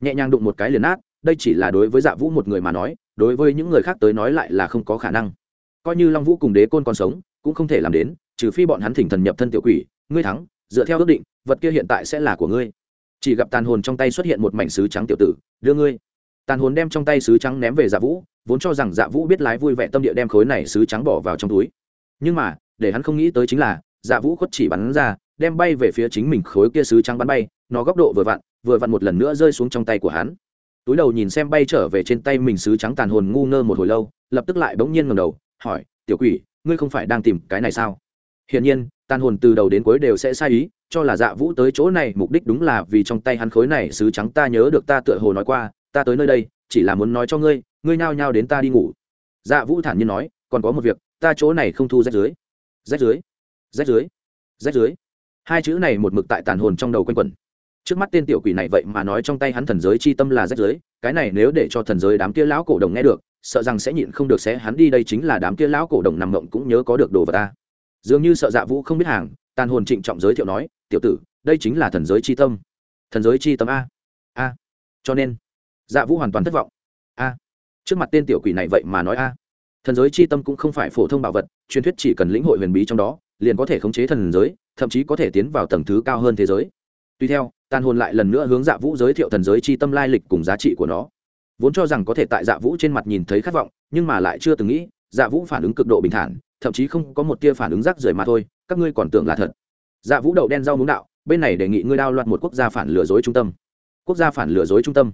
Nhẹ nhàng đụng một cái liền nát, đây chỉ là đối với dạ vũ một người mà nói, đối với những người khác tới nói lại là không có khả năng. Coi như long vũ cùng đế côn còn sống cũng không thể làm đến, trừ phi bọn hắn thỉnh thần nhập thân tiểu quỷ, ngươi thắng, dựa theo ước định, vật kia hiện tại sẽ là của ngươi. Chỉ gặp tàn hồn trong tay xuất hiện một mảnh sứ trắng tiểu tử, đưa ngươi. Tàn hồn đem trong tay sứ trắng ném về dạ vũ, vốn cho rằng dạ vũ biết lái vui vẻ tâm địa đem khối này sứ trắng bỏ vào trong túi. Nhưng mà, để hắn không nghĩ tới chính là dạ vũ khuất chỉ bắn ra, đem bay về phía chính mình khối kia sứ trắng bắn bay, nó góc độ vừa vặn vừa vặn một lần nữa rơi xuống trong tay của hắn. Túi đầu nhìn xem bay trở về trên tay mình sứ trắng tàn hồn ngu ngơ một hồi lâu, lập tức lại bỗng nhiên ngầm đầu, hỏi, tiểu quỷ ngươi không phải đang tìm cái này sao? Hiển nhiên, tàn hồn từ đầu đến cuối đều sẽ sai ý, cho là dạ vũ tới chỗ này mục đích đúng là vì trong tay hắn khối này sứ trắng ta nhớ được ta tựa hồ nói qua, ta tới nơi đây, chỉ là muốn nói cho ngươi ngươi nao nhao đến ta đi ngủ. Dạ vũ thản nhiên nói, còn có một việc, ta chỗ này không thu rách dưới. Rách dưới rách dưới rách dưới. Hai chữ này một mực tại tàn hồn trong đầu quanh quẩn. Trước mắt tên tiểu quỷ này vậy mà nói trong tay hắn thần giới chi tâm là rách dưới, cái này nếu để cho thần giới đám kia lão cổ đồng nghe được sợ rằng sẽ nhịn không được sẽ hắn đi đây chính là đám kia lão cổ đồng nằm mộng cũng nhớ có được đồ vật ta. Dường như sợ dạ vũ không biết hàng, tàn hồn trịnh trọng giới thiệu nói, tiểu tử, đây chính là thần giới chi tâm. Thần giới chi tâm a? A. Cho nên dạ vũ hoàn toàn thất vọng. A. Trước mặt tên tiểu quỷ này vậy mà nói a. Thần giới chi tâm cũng không phải phổ thông bảo vật, truyền thuyết chỉ cần lĩnh hội huyền bí trong đó, liền có thể khống chế thần giới, thậm chí có thể tiến vào tầng thứ cao hơn thế giới. Tuy theo, tàn hồn lại lần nữa hướng dạ vũ giới thiệu thần giới chi tâm lai lịch cùng giá trị của nó vốn cho rằng có thể tại dạ vũ trên mặt nhìn thấy khát vọng, nhưng mà lại chưa từng nghĩ dạ vũ phản ứng cực độ bình thản, thậm chí không có một tia phản ứng rác rưởi mà thôi, các ngươi còn tưởng là thật. Dạ vũ đậu đen rau muống đạo, bên này đề nghị ngươi đao loạt một quốc gia phản lừa dối trung tâm. Quốc gia phản lừa dối trung tâm?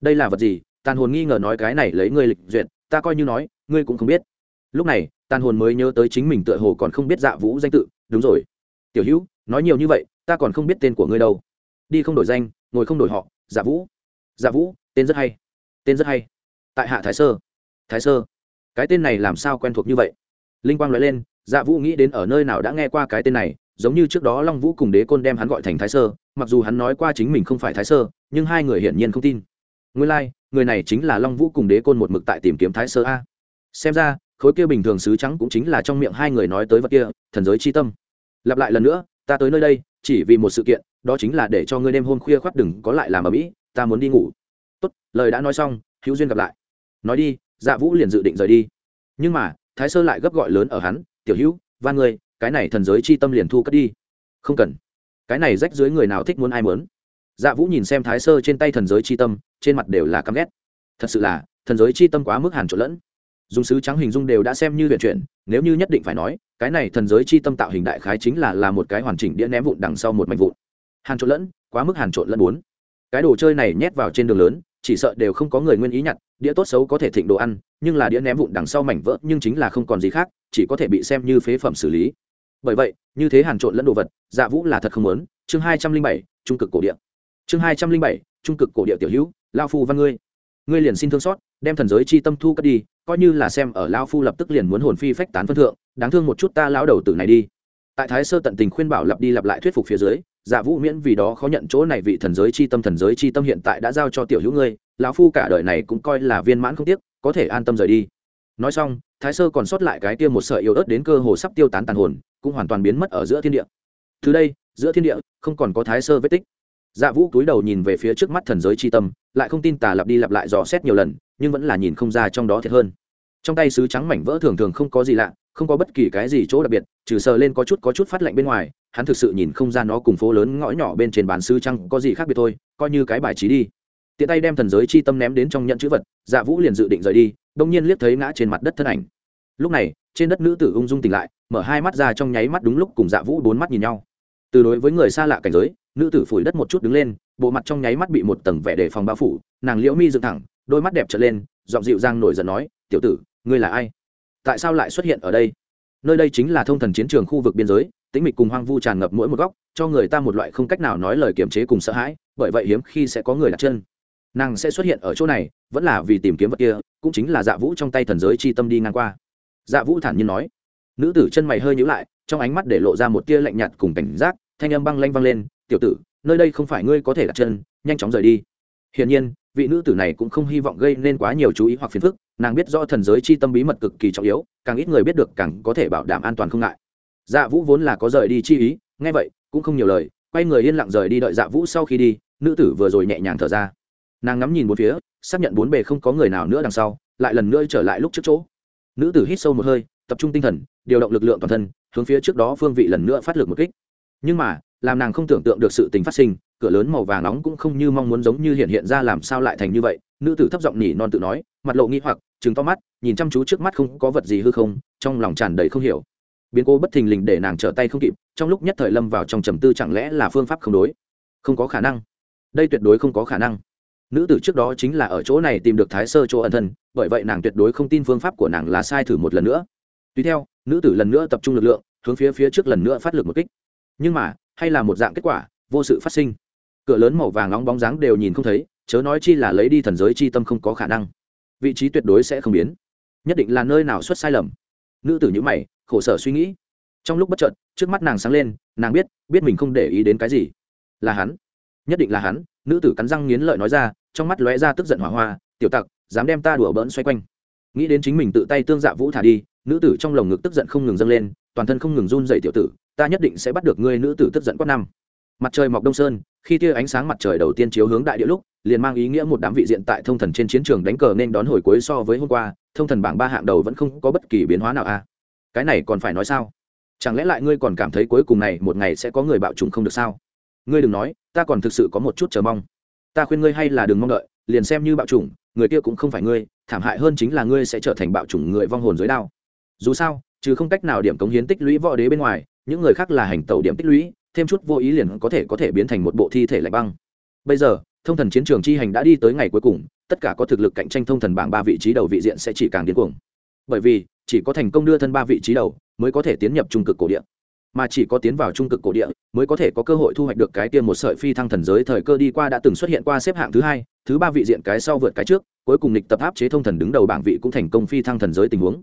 Đây là vật gì? Tàn hồn nghi ngờ nói cái này lấy ngươi lịch duyệt, ta coi như nói, ngươi cũng không biết. Lúc này, tàn hồn mới nhớ tới chính mình tựa hồ còn không biết dạ vũ danh tự, đúng rồi. Tiểu hữu, nói nhiều như vậy, ta còn không biết tên của ngươi đâu. Đi không đổi danh, ngồi không đổi họ dạ vũ. Dạ vũ, tên rất hay tên rất hay. Tại hạ thái sơ. Thái sơ. Cái tên này làm sao quen thuộc như vậy? Linh quang nói lên dạ vũ nghĩ đến ở nơi nào đã nghe qua cái tên này giống như trước đó long vũ cùng đế côn đem hắn gọi thành thái sơ mặc dù hắn nói qua chính mình không phải thái sơ nhưng hai người hiển nhiên không tin. Nguyên lai、like, người này chính là long vũ cùng đế côn một mực tại tìm kiếm thái sơ a. Xem ra khối kia bình thường sứ trắng cũng chính là trong miệng hai người nói tới vật kia thần giới c h i tâm. Lặp lại lần nữa ta tới nơi đây chỉ vì một sự kiện đó chính là để cho ngươi đêm hôm khuya khoác đừng có lại làm ở mỹ ta muốn đi ngủ tốt, lời đã nói xong, hữu duyên gặp lại. Nói đi dạ vũ liền dự định rời đi. Nhưng mà, thái sơ lại gấp gọi lớn ở hắn, tiểu hữu, van ngươi, cái này thần giới chi tâm liền thu cất đi. Không cần. Cái này rách dưới người nào thích muốn ai muốn? Dạ vũ nhìn xem thái sơ trên tay thần giới chi tâm, trên mặt đều là căm ghét. Thật sự là, thần giới chi tâm quá mức hàn trộn lẫn. Dùng sứ trắng hình dung đều đã xem như huyện chuyển, nếu như nhất định phải nói, cái này thần giới chi tâm tạo hình đại khái chính là là một cái hoàn chỉnh đĩa ném vụn đằng sau một mảnh vụn. Hàn trộn lẫn, quá mức hàn trộn lẫn bốn. Cái đồ chơi này nhét vào trên đường lớn chỉ sợ đều không có người nguyên ý nhặt, đĩa tốt xấu có thể thịnh đồ ăn, nhưng là đĩa ném vụn đằng sau mảnh vỡ nhưng chính là không còn gì khác, chỉ có thể bị xem như phế phẩm xử lý. Bởi vậy, như thế hàn trộn lẫn đồ vật dạ vũ là thật không muốn. Chương hai trăm linh bảy, trung cực cổ địa. Chương hai trăm linh bảy, trung cực cổ địa tiểu hữu lao phu văn ngươi. Ngươi liền xin thương xót, đem thần giới chi tâm thu cất đi, coi như là xem ở lao phu lập tức liền muốn hồn phi phách tán phân thượng, đáng thương một chút ta lão đầu tử này đi. Tại thái sơ tận tình khuyên bảo lặp đi lặp lại thuyết phục phía dưới dạ vũ miễn vì đó khó nhận chỗ này vị thần giới chi tâm, thần giới chi tâm hiện tại đã giao cho tiểu hữu ngươi, lão phu cả đời này cũng coi là viên mãn không tiếc, có thể an tâm rời đi. Nói xong, thái sơ còn sót lại cái kia một sợi yếu ớt đến cơ hồ sắp tiêu tán tàn hồn, cũng hoàn toàn biến mất ở giữa thiên địa. Từ đây, giữa thiên địa, không còn có thái sơ vết tích. Dạ vũ cúi đầu nhìn về phía trước mắt thần giới chi tâm, lại không tin tà lặp đi lặp lại dò xét nhiều lần, nhưng vẫn là nhìn không ra trong đó thiệt hơn. Trong tay sứ trắng mảnh vỡ thường thường không có gì lạ, không có bất kỳ cái gì chỗ đặc biệt, trừ sờ lên có chút có chút phát lạnh bên ngoài hắn thực sự nhìn không ra nó cùng phố lớn ngõ nhỏ bên trên bán sứ trăng có gì khác biệt thôi, coi như cái bài trí đi. Tiện tay đem thần giới chi tâm ném đến trong nhận chữ vật dạ vũ liền dự định rời đi, đông nhiên liếc thấy ngã trên mặt đất thân ảnh. Lúc này, trên đất nữ tử ung dung tỉnh lại, mở hai mắt ra trong nháy mắt đúng lúc cùng dạ vũ bốn mắt nhìn nhau. Từ đối với người xa lạ cảnh giới, nữ tử phủi đất một chút đứng lên, bộ mặt trong nháy mắt bị một tầng vẻ đề phòng bao phủ, nàng liễu mi dựng thẳng, đôi mắt đẹp trở lên, giọng dịu dàng nổi giận nói, tiểu tử, ngươi là ai? Tại sao lại xuất hiện ở đây? Nơi đây chính là thông thần chiến trường khu vực biên giới tĩnh mịch cùng hoang vu tràn ngập mỗi một góc, cho người ta một loại không cách nào nói lời kiềm chế cùng sợ hãi, bởi vậy hiếm khi sẽ có người đặt chân. Nàng sẽ xuất hiện ở chỗ này, vẫn là vì tìm kiếm vật kia, cũng chính là dạ vũ trong tay thần giới chi tâm đi ngang qua. Dạ vũ thản nhiên nói. Nữ tử chân mày hơi nhíu lại, trong ánh mắt để lộ ra một tia lạnh nhạt cùng cảnh giác, thanh âm băng lanh vang lên, tiểu tử, nơi đây không phải ngươi có thể đặt chân, nhanh chóng rời đi. Hiển nhiên, vị nữ tử này cũng không hy vọng gây nên quá nhiều chú ý hoặc phiền phức, nàng biết rõ thần giới chi tâm bí mật cực kỳ trọng yếu, càng ít người biết được càng có thể bảo đảm an toàn không ngại dạ vũ vốn là có rời đi chi ý, nghe vậy, cũng không nhiều lời, quay người yên lặng rời đi đợi dạ vũ sau khi đi, nữ tử vừa rồi nhẹ nhàng thở ra. Nàng ngắm nhìn bốn phía, xác nhận bốn bề không có người nào nữa đằng sau, lại lần nữa trở lại lúc trước chỗ. Nữ tử hít sâu một hơi, tập trung tinh thần, điều động lực lượng toàn thân, hướng phía trước đó phương vị lần nữa phát lực một kích. Nhưng mà, làm nàng không tưởng tượng được sự tình phát sinh, cửa lớn màu vàng nóng cũng không như mong muốn giống như hiện hiện ra làm sao lại thành như vậy. Nữ tử thấp giọng nhỉ non tự nói, mặt lộ nghi hoặc, trừng to mắt, nhìn chăm chú trước mắt không có vật gì hư không, trong lòng tràn đầy không hiểu biến cố bất thình lình để nàng trở tay không kịp, trong lúc nhất thời lâm vào trong trầm tư chẳng lẽ là phương pháp không đối? Không có khả năng. Đây tuyệt đối không có khả năng. Nữ tử trước đó chính là ở chỗ này tìm được thái sơ chỗ ẩn thân, bởi vậy nàng tuyệt đối không tin phương pháp của nàng là sai thử một lần nữa. Tùy theo, nữ tử lần nữa tập trung lực lượng, hướng phía phía trước lần nữa phát lực một kích. Nhưng mà, hay là một dạng kết quả, vô sự phát sinh. Cửa lớn màu vàng nóng bóng dáng đều nhìn không thấy, chớ nói chi là lấy đi thần giới chi tâm không có khả năng. Vị trí tuyệt đối sẽ không biến. Nhất định là nơi nào xuất sai lầm. Nữ tử nhữ mày khổ sở suy nghĩ. Trong lúc bất chợt, trước mắt nàng sáng lên, nàng biết biết mình không để ý đến cái gì. Là hắn. Nhất định là hắn, nữ tử cắn răng nghiến lợi nói ra, trong mắt lóe ra tức giận hỏa hoa, tiểu tặc, dám đem ta đùa bỡn xoay quanh. Nghĩ đến chính mình tự tay tương dạ vũ thả đi, nữ tử trong lồng ngực tức giận không ngừng dâng lên, toàn thân không ngừng run dậy tiểu tử, ta nhất định sẽ bắt được ngươi nữ tử tức giận quát năm. Mặt trời mọc đông sơn, khi tia ánh sáng mặt trời đầu tiên chiếu hướng đại địa lúc, liền mang ý nghĩa một đám vị diện tại thông thần trên chiến trường đánh cờ nên đón hồi cuối so với hôm qua, thông thần bảng ba hạng đầu vẫn không có bất kỳ biến hóa nào a à? Cái này còn phải nói sao? Chẳng lẽ lại ngươi còn cảm thấy cuối cùng này một ngày sẽ có người bạo trùng không được sao? Ngươi đừng nói, ta còn thực sự có một chút chờ mong. Ta khuyên ngươi hay là đừng mong đợi, liền xem như bạo chủng, người kia cũng không phải ngươi, thảm hại hơn chính là ngươi sẽ trở thành bạo chủng người vong hồn dưới đao. Dù sao chứ không cách nào điểm cống hiến tích lũy võ đế bên ngoài, những người khác là hành tẩu điểm tích lũy, thêm chút vô ý liền có thể có thể biến thành một bộ thi thể lạnh băng. Bây giờ, thông thần chiến trường chi hành đã đi tới ngày cuối cùng, tất cả có thực lực cạnh tranh thông thần bảng ba vị trí đầu vị diện sẽ chỉ càng điên cuồng bởi vì chỉ có thành công đưa thân ba vị trí đầu mới có thể tiến nhập trung cực cổ địa. Mà chỉ có tiến vào trung cực cổ địa mới có thể có cơ hội thu hoạch được cái tiêm một sợi phi thăng thần giới thời cơ đi qua đã từng xuất hiện qua xếp hạng thứ hai, thứ ba vị diện cái sau vượt cái trước, cuối cùng lịch tập áp chế thông thần đứng đầu bảng vị cũng thành công phi thăng thần giới tình huống.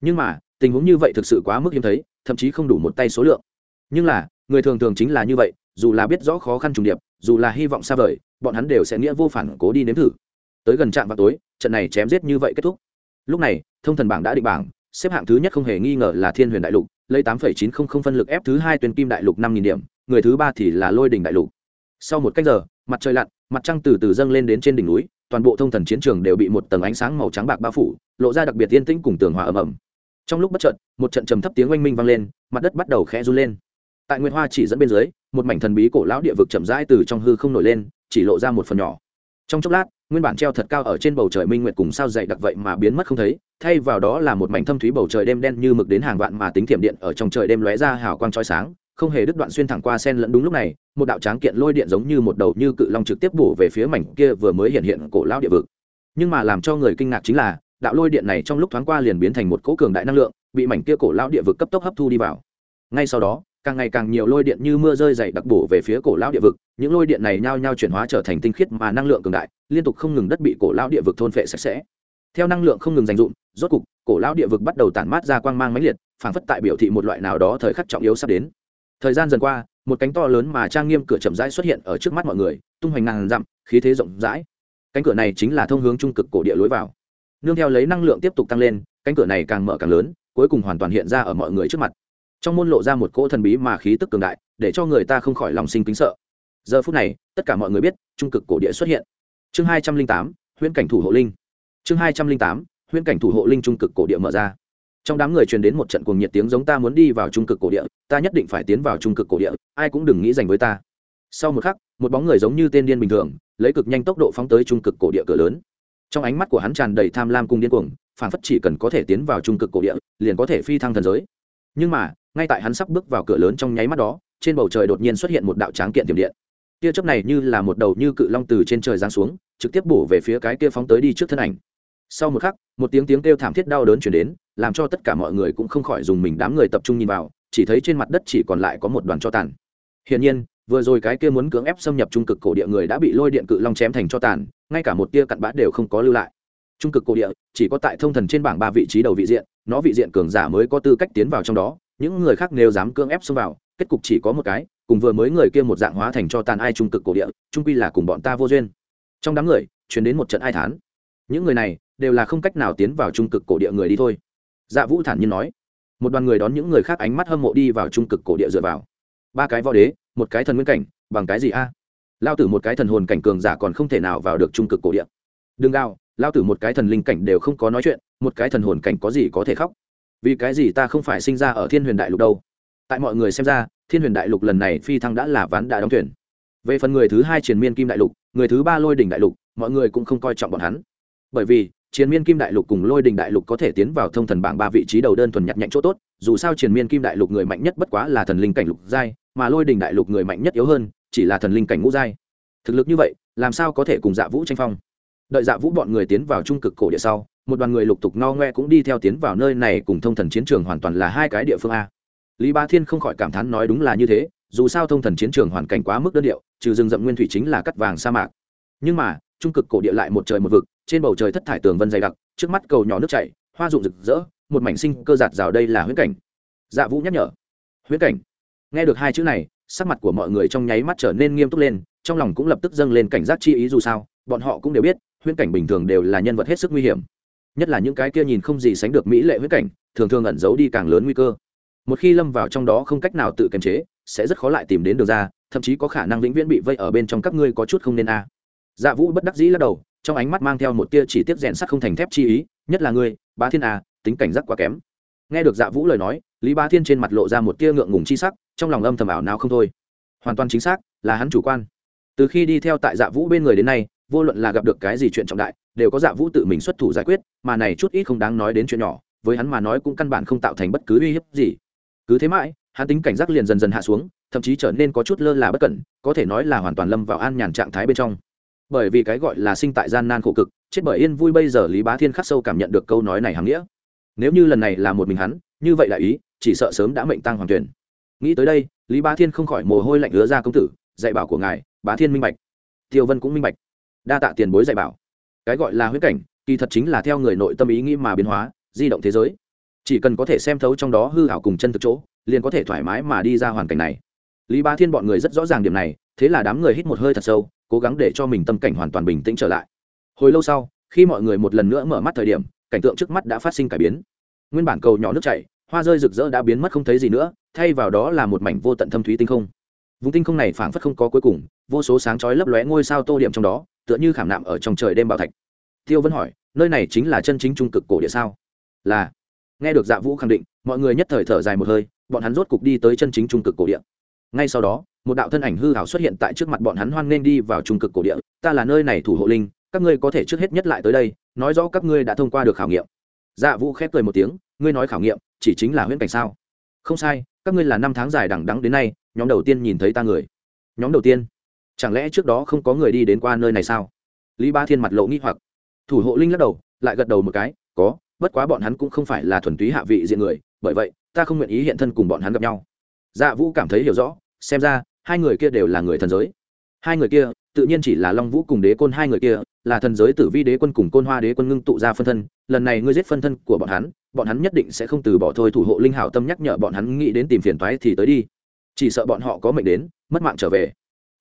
Nhưng mà, tình huống như vậy thực sự quá mức hiếm thấy, thậm chí không đủ một tay số lượng. Nhưng là, người thường thường chính là như vậy, dù là biết rõ khó khăn trùng điệp, dù là hy vọng xa vời, bọn hắn đều sẽ nghĩa vô phản cố đi nếm thử. Tới gần trạm vào tối, trận này chém giết như vậy kết thúc. Lúc này thông thần bảng đã định bảng, xếp hạng thứ nhất không hề nghi ngờ là thiên huyền đại lục, lấy tám chín trăm linh phân lực ép thứ hai tuyển kim đại lục năm nghìn điểm, người thứ ba thì là lôi đỉnh đại lục. Sau một cách giờ, mặt trời lặn, mặt trăng từ từ dâng lên đến trên đỉnh núi, toàn bộ thông thần chiến trường đều bị một tầng ánh sáng màu trắng bạc bao phủ, lộ ra đặc biệt yên tĩnh cùng tường hòa ầm ầm. Trong lúc bất chợt, một trận trầm thấp tiếng oanh minh vang lên, mặt đất bắt đầu khẽ run lên. Tại nguyên hoa chỉ dẫn bên dưới, một mảnh thần bí cổ lão địa vực chậm rãi từ trong hư không nổi lên, chỉ lộ ra một phần nhỏ. Trong chốc lát nguyên bản treo thật cao ở trên bầu trời minh nguyệt cùng sao dậy đặc vậy mà biến mất không thấy, thay vào đó là một mảnh thâm thúy bầu trời đêm đen như mực đến hàng vạn mà tính thiểm điện ở trong trời đêm lóe ra hào quang trói sáng, không hề đứt đoạn xuyên thẳng qua sen lẫn đúng lúc này, một đạo tráng kiện lôi điện giống như một đầu như cự long trực tiếp bổ về phía mảnh kia vừa mới hiện hiện cổ lão địa vực. Nhưng mà làm cho người kinh ngạc chính là, đạo lôi điện này trong lúc thoáng qua liền biến thành một cỗ cường đại năng lượng, bị mảnh kia cổ lão địa vực cấp tốc hấp thu đi vào. Ngay sau đó càng ngày càng nhiều lôi điện như mưa rơi dày đặc bổ về phía cổ lão địa vực, những lôi điện này nhao nhao chuyển hóa trở thành tinh khiết mà năng lượng cường đại, liên tục không ngừng đất bị cổ lão địa vực thôn phệ sạch sẽ. Theo năng lượng không ngừng dành dụm, rốt cục, cổ lão địa vực bắt đầu tản mát ra quang mang mãnh liệt, phảng phất tại biểu thị một loại nào đó thời khắc trọng yếu sắp đến. Thời gian dần qua, một cánh to lớn mà trang nghiêm cửa chậm rãi xuất hiện ở trước mắt mọi người, tung hoành ngàn dặm, khí thế rộng rãi. Cánh cửa này chính là thông hướng trung cực cổ địa lối vào. Nương theo lấy năng lượng tiếp tục tăng lên, cánh cửa này càng mở càng lớn, cuối cùng hoàn toàn hiện ra ở mọi người trước mặt trong môn lộ ra một cỗ thần bí mà khí tức cường đại, để cho người ta không khỏi lòng sinh kính sợ. Giờ phút này, tất cả mọi người biết, trung cực cổ địa xuất hiện. Chương hai trăm linh tám, huyễn cảnh thủ hộ linh. Chương hai trăm linh tám, huyễn cảnh thủ hộ linh trung cực cổ địa mở ra. Trong đám người truyền đến một trận cuồng nhiệt tiếng giống ta muốn đi vào trung cực cổ địa, ta nhất định phải tiến vào trung cực cổ địa, ai cũng đừng nghĩ giành với ta. Sau một khắc, một bóng người giống như tên điên bình thường, lấy cực nhanh tốc độ phóng tới trung cực cổ địa cửa lớn. Trong ánh mắt của hắn tràn đầy tham lam cung điên cuồng phản phất chỉ cần có thể tiến vào trung cực cổ địa, liền có thể phi thăng thần giới. Nhưng mà ngay tại hắn sắp bước vào cửa lớn trong nháy mắt đó, trên bầu trời đột nhiên xuất hiện một đạo tráng kiện tiềm điện. Tia chớp này như là một đầu như cự long từ trên trời giáng xuống, trực tiếp bổ về phía cái kia phóng tới đi trước thân ảnh. Sau một khắc, một tiếng tiếng kêu thảm thiết đau đớn chuyển đến, làm cho tất cả mọi người cũng không khỏi dùng mình đám người tập trung nhìn vào, chỉ thấy trên mặt đất chỉ còn lại có một đoàn cho tàn. Hiển nhiên, vừa rồi cái kia muốn cưỡng ép xâm nhập trung cực cổ địa người đã bị lôi điện cự long chém thành cho tàn, ngay cả một tia cặn bã đều không có lưu lại. Trung cực cổ địa, chỉ có tại thông thần trên bảng ba vị trí đầu vị diện, nó vị diện cường giả mới có tư cách tiến vào trong đó những người khác nếu dám cưỡng ép xông vào, kết cục chỉ có một cái, cùng vừa mới người kia một dạng hóa thành cho tàn ai trung cực cổ địa trung quy là cùng bọn ta vô duyên. Trong đám người chuyển đến một trận ai thán. Những người này, đều là không cách nào tiến vào trung cực cổ địa người đi thôi. Dạ vũ thản nhiên nói. Một đoàn người đón những người khác ánh mắt hâm mộ đi vào trung cực cổ địa dựa vào. Ba cái võ đế, một cái thần nguyên cảnh, bằng cái gì a? Lao tử một cái thần hồn cảnh cường giả còn không thể nào vào được trung cực cổ địa. Đừng gao lao tử một cái thần linh cảnh đều không có nói chuyện, một cái thần hồn cảnh có gì có thể khóc? Vì cái gì ta không phải sinh ra ở thiên huyền đại lục đâu? Tại mọi người xem ra, thiên huyền đại lục lần này phi thăng đã là ván đã đóng thuyền. Về phần người thứ hai triền miên kim đại lục, người thứ ba lôi đỉnh đại lục, mọi người cũng không coi trọng bọn hắn. Bởi vì, triền miên kim đại lục cùng lôi đình đại lục có thể tiến vào thông thần bảng ba vị trí đầu đơn thuần nhặt nhạnh chỗ tốt, dù sao triền miên kim đại lục người mạnh nhất bất quá là thần linh cảnh lục giai, mà lôi đình đại lục người mạnh nhất yếu hơn, chỉ là thần linh cảnh ngũ giai. Thực lực như vậy, làm sao có thể cùng dạ vũ tranh phong? Đợi dạ vũ bọn người tiến vào trung cực cổ địa sau một đoàn người lục tục no ngoe cũng đi theo tiến vào nơi này cùng thông thần chiến trường hoàn toàn là hai cái địa phương a. Lý ba thiên không khỏi cảm thán nói đúng là như thế, dù sao thông thần chiến trường hoàn cảnh quá mức đơn điệu, trừ rừng rậm nguyên thủy chính là cắt vàng sa mạc. Nhưng mà, trung cực cổ địa lại một trời một vực, trên bầu trời thất thải tường vân dày đặc, trước mắt cầu nhỏ nước chảy, hoa rụng rực rỡ, một mảnh sinh cơ giạt rào đây là huyễn cảnh. Dạ vũ nhắc nhở. Huyễn cảnh. Nghe được hai chữ này, sắc mặt của mọi người trong nháy mắt trở nên nghiêm túc lên, trong lòng cũng lập tức dâng lên cảnh giác chi ý dù sao, bọn họ cũng đều biết, huyễn cảnh bình thường đều là nhân vật hết sức nguy hiểm nhất là những cái kia nhìn không gì sánh được mỹ lệ huyết cảnh, thường thường ẩn giấu đi càng lớn nguy cơ. Một khi lâm vào trong đó không cách nào tự kiềm chế, sẽ rất khó lại tìm đến đường ra, thậm chí có khả năng vĩnh viễn bị vây ở bên trong các ngươi có chút không nên a. Dạ vũ bất đắc dĩ lắc đầu, trong ánh mắt mang theo một tia chỉ tiết rèn sắt không thành thép chi ý, nhất là ngươi, bá thiên a tính cảnh giác quá kém. Nghe được dạ vũ lời nói, lý bá thiên trên mặt lộ ra một tia ngượng ngùng chi sắc, trong lòng âm thầm ảo nào không thôi. Hoàn toàn chính xác, là hắn chủ quan. Từ khi đi theo tại dạ vũ bên người đến nay vô luận là gặp được cái gì chuyện trọng đại, đều có dạ vũ tự mình xuất thủ giải quyết, mà này chút ít không đáng nói đến chuyện nhỏ, với hắn mà nói cũng căn bản không tạo thành bất cứ uy hiếp gì. Cứ thế mãi, hắn tính cảnh giác liền dần dần hạ xuống, thậm chí trở nên có chút lơ là bất cẩn, có thể nói là hoàn toàn lâm vào an nhàn trạng thái bên trong. Bởi vì cái gọi là sinh tại gian nan khổ cực, chết bởi yên vui bây giờ lý bá thiên khắc sâu cảm nhận được câu nói này hằng nghĩa. Nếu như lần này là một mình hắn, như vậy đại ý, chỉ sợ sớm đã mệnh tăng hoàng tuyển. Nghĩ tới đây, lý bá thiên không khỏi mồ hôi lạnh ứa ra công tử, dạy bảo của ngài, bá thiên minh bạch. Tiêu vân cũng minh bạch đa tạ tiền bối dạy bảo. Cái gọi là huyết cảnh, kỳ thật chính là theo người nội tâm ý nghĩ mà biến hóa, di động thế giới. Chỉ cần có thể xem thấu trong đó hư hảo cùng chân thực chỗ, liền có thể thoải mái mà đi ra hoàn cảnh này. Lý Ba thiên bọn người rất rõ ràng điểm này, thế là đám người hít một hơi thật sâu, cố gắng để cho mình tâm cảnh hoàn toàn bình tĩnh trở lại. Hồi lâu sau, khi mọi người một lần nữa mở mắt thời điểm, cảnh tượng trước mắt đã phát sinh cải biến. Nguyên bản cầu nhỏ nước chảy, hoa rơi rực rỡ đã biến mất không thấy gì nữa, thay vào đó là một mảnh vô tận thâm thúy tinh không vùng tinh không này phảng phất không có cuối cùng, vô số sáng chói lấp lóe ngôi sao tô điểm trong đó, tựa như khảm nạm ở trong trời đêm bảo thạch. Tiêu vẫn hỏi, nơi này chính là chân chính trung cực cổ địa sao? Là. Nghe được dạ vũ khẳng định, mọi người nhất thời thở dài một hơi, bọn hắn rốt cục đi tới chân chính trung cực cổ địa. Ngay sau đó, một đạo thân ảnh hư hảo xuất hiện tại trước mặt bọn hắn hoan nghênh đi vào trung cực cổ địa. Ta là nơi này thủ hộ linh, các ngươi có thể trước hết nhất lại tới đây, nói rõ các ngươi đã thông qua được khảo nghiệm. Dạ vũ khép cười một tiếng, ngươi nói khảo nghiệm, chỉ chính là huyễn cảnh sao? Không sai, các ngươi là năm tháng dài đằng đắng đến nay nhóm đầu tiên nhìn thấy ta người. Nhóm đầu tiên? Chẳng lẽ trước đó không có người đi đến qua nơi này sao? Lý ba thiên mặt lộ nghi hoặc. Thủ hộ linh lắc đầu, lại gật đầu một cái, có, bất quá bọn hắn cũng không phải là thuần túy hạ vị diện người, bởi vậy, ta không nguyện ý hiện thân cùng bọn hắn gặp nhau. Dạ vũ cảm thấy hiểu rõ, xem ra, hai người kia đều là người thần giới. Hai người kia, tự nhiên chỉ là long vũ cùng đế côn, hai người kia, là thần giới tử vi đế quân cùng côn hoa đế quân ngưng tụ ra phân thân, lần này ngươi giết phân thân của bọn hắn bọn hắn nhất định sẽ không từ bỏ thôi, thủ hộ linh hảo tâm nhắc nhở bọn hắn nghĩ đến tìm phiền toái thì tới đi chỉ sợ bọn họ có mệnh đến, mất mạng trở về.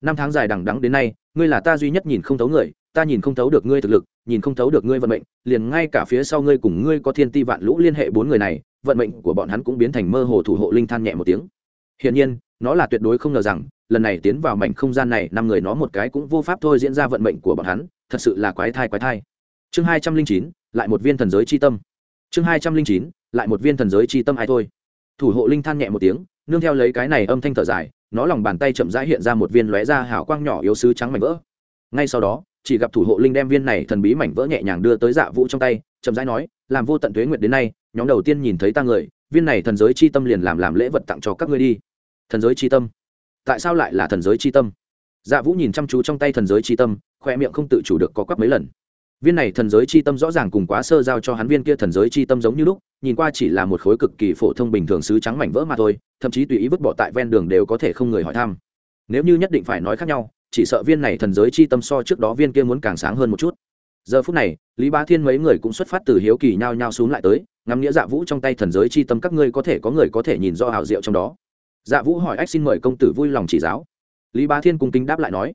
Năm tháng dài đằng đắng đến nay, ngươi là ta duy nhất nhìn không thấu người, ta nhìn không thấu được ngươi thực lực, nhìn không thấu được ngươi vận mệnh, liền ngay cả phía sau ngươi cùng ngươi có thiên ti vạn lũ liên hệ bốn người này, vận mệnh của bọn hắn cũng biến thành mơ hồ thủ hộ linh than nhẹ một tiếng. Hiển nhiên, nó là tuyệt đối không ngờ rằng, lần này tiến vào mảnh không gian này, năm người nó một cái cũng vô pháp thôi diễn ra vận mệnh của bọn hắn, thật sự là quái thai quái thai. Chương hai trăm linh chín, lại một viên thần giới c h i tâm. Chương hai trăm linh chín, lại một viên thần giới c h i tâm ai thôi. Thủ hộ linh than nhẹ một tiếng nương theo lấy cái này âm thanh thở dài, nó lòng bàn tay chậm rãi hiện ra một viên lóe ra hảo quang nhỏ yếu sứ trắng mảnh vỡ. Ngay sau đó, chỉ gặp thủ hộ linh đem viên này thần bí mảnh vỡ nhẹ nhàng đưa tới dạ vũ trong tay, chậm rãi nói, làm vô tận tuế nguyệt đến nay, nhóm đầu tiên nhìn thấy ta người, viên này thần giới chi tâm liền làm làm lễ vật tặng cho các ngươi đi. Thần giới chi tâm? Tại sao lại là thần giới chi tâm? Dạ vũ nhìn chăm chú trong tay thần giới chi tâm, khoe miệng không tự chủ được có quắc mấy lần viên này thần giới chi tâm rõ ràng cùng quá sơ giao cho hắn viên kia thần giới chi tâm giống như lúc, nhìn qua chỉ là một khối cực kỳ phổ thông bình thường sứ trắng mảnh vỡ mà thôi, thậm chí tùy ý vứt bỏ tại ven đường đều có thể không người hỏi thăm. Nếu như nhất định phải nói khác nhau, chỉ sợ viên này thần giới chi tâm so trước đó viên kia muốn càng sáng hơn một chút. Giờ phút này, lý ba thiên mấy người cũng xuất phát từ hiếu kỳ nhao nhao xuống lại tới, ngắm nghĩa dạ vũ trong tay thần giới chi tâm các ngươi có thể có người có thể nhìn do hào diệu trong đó. Dạ vũ hỏi ách xin mời công tử vui lòng chỉ giáo. Lý bá thiên cung kính đáp lại nói,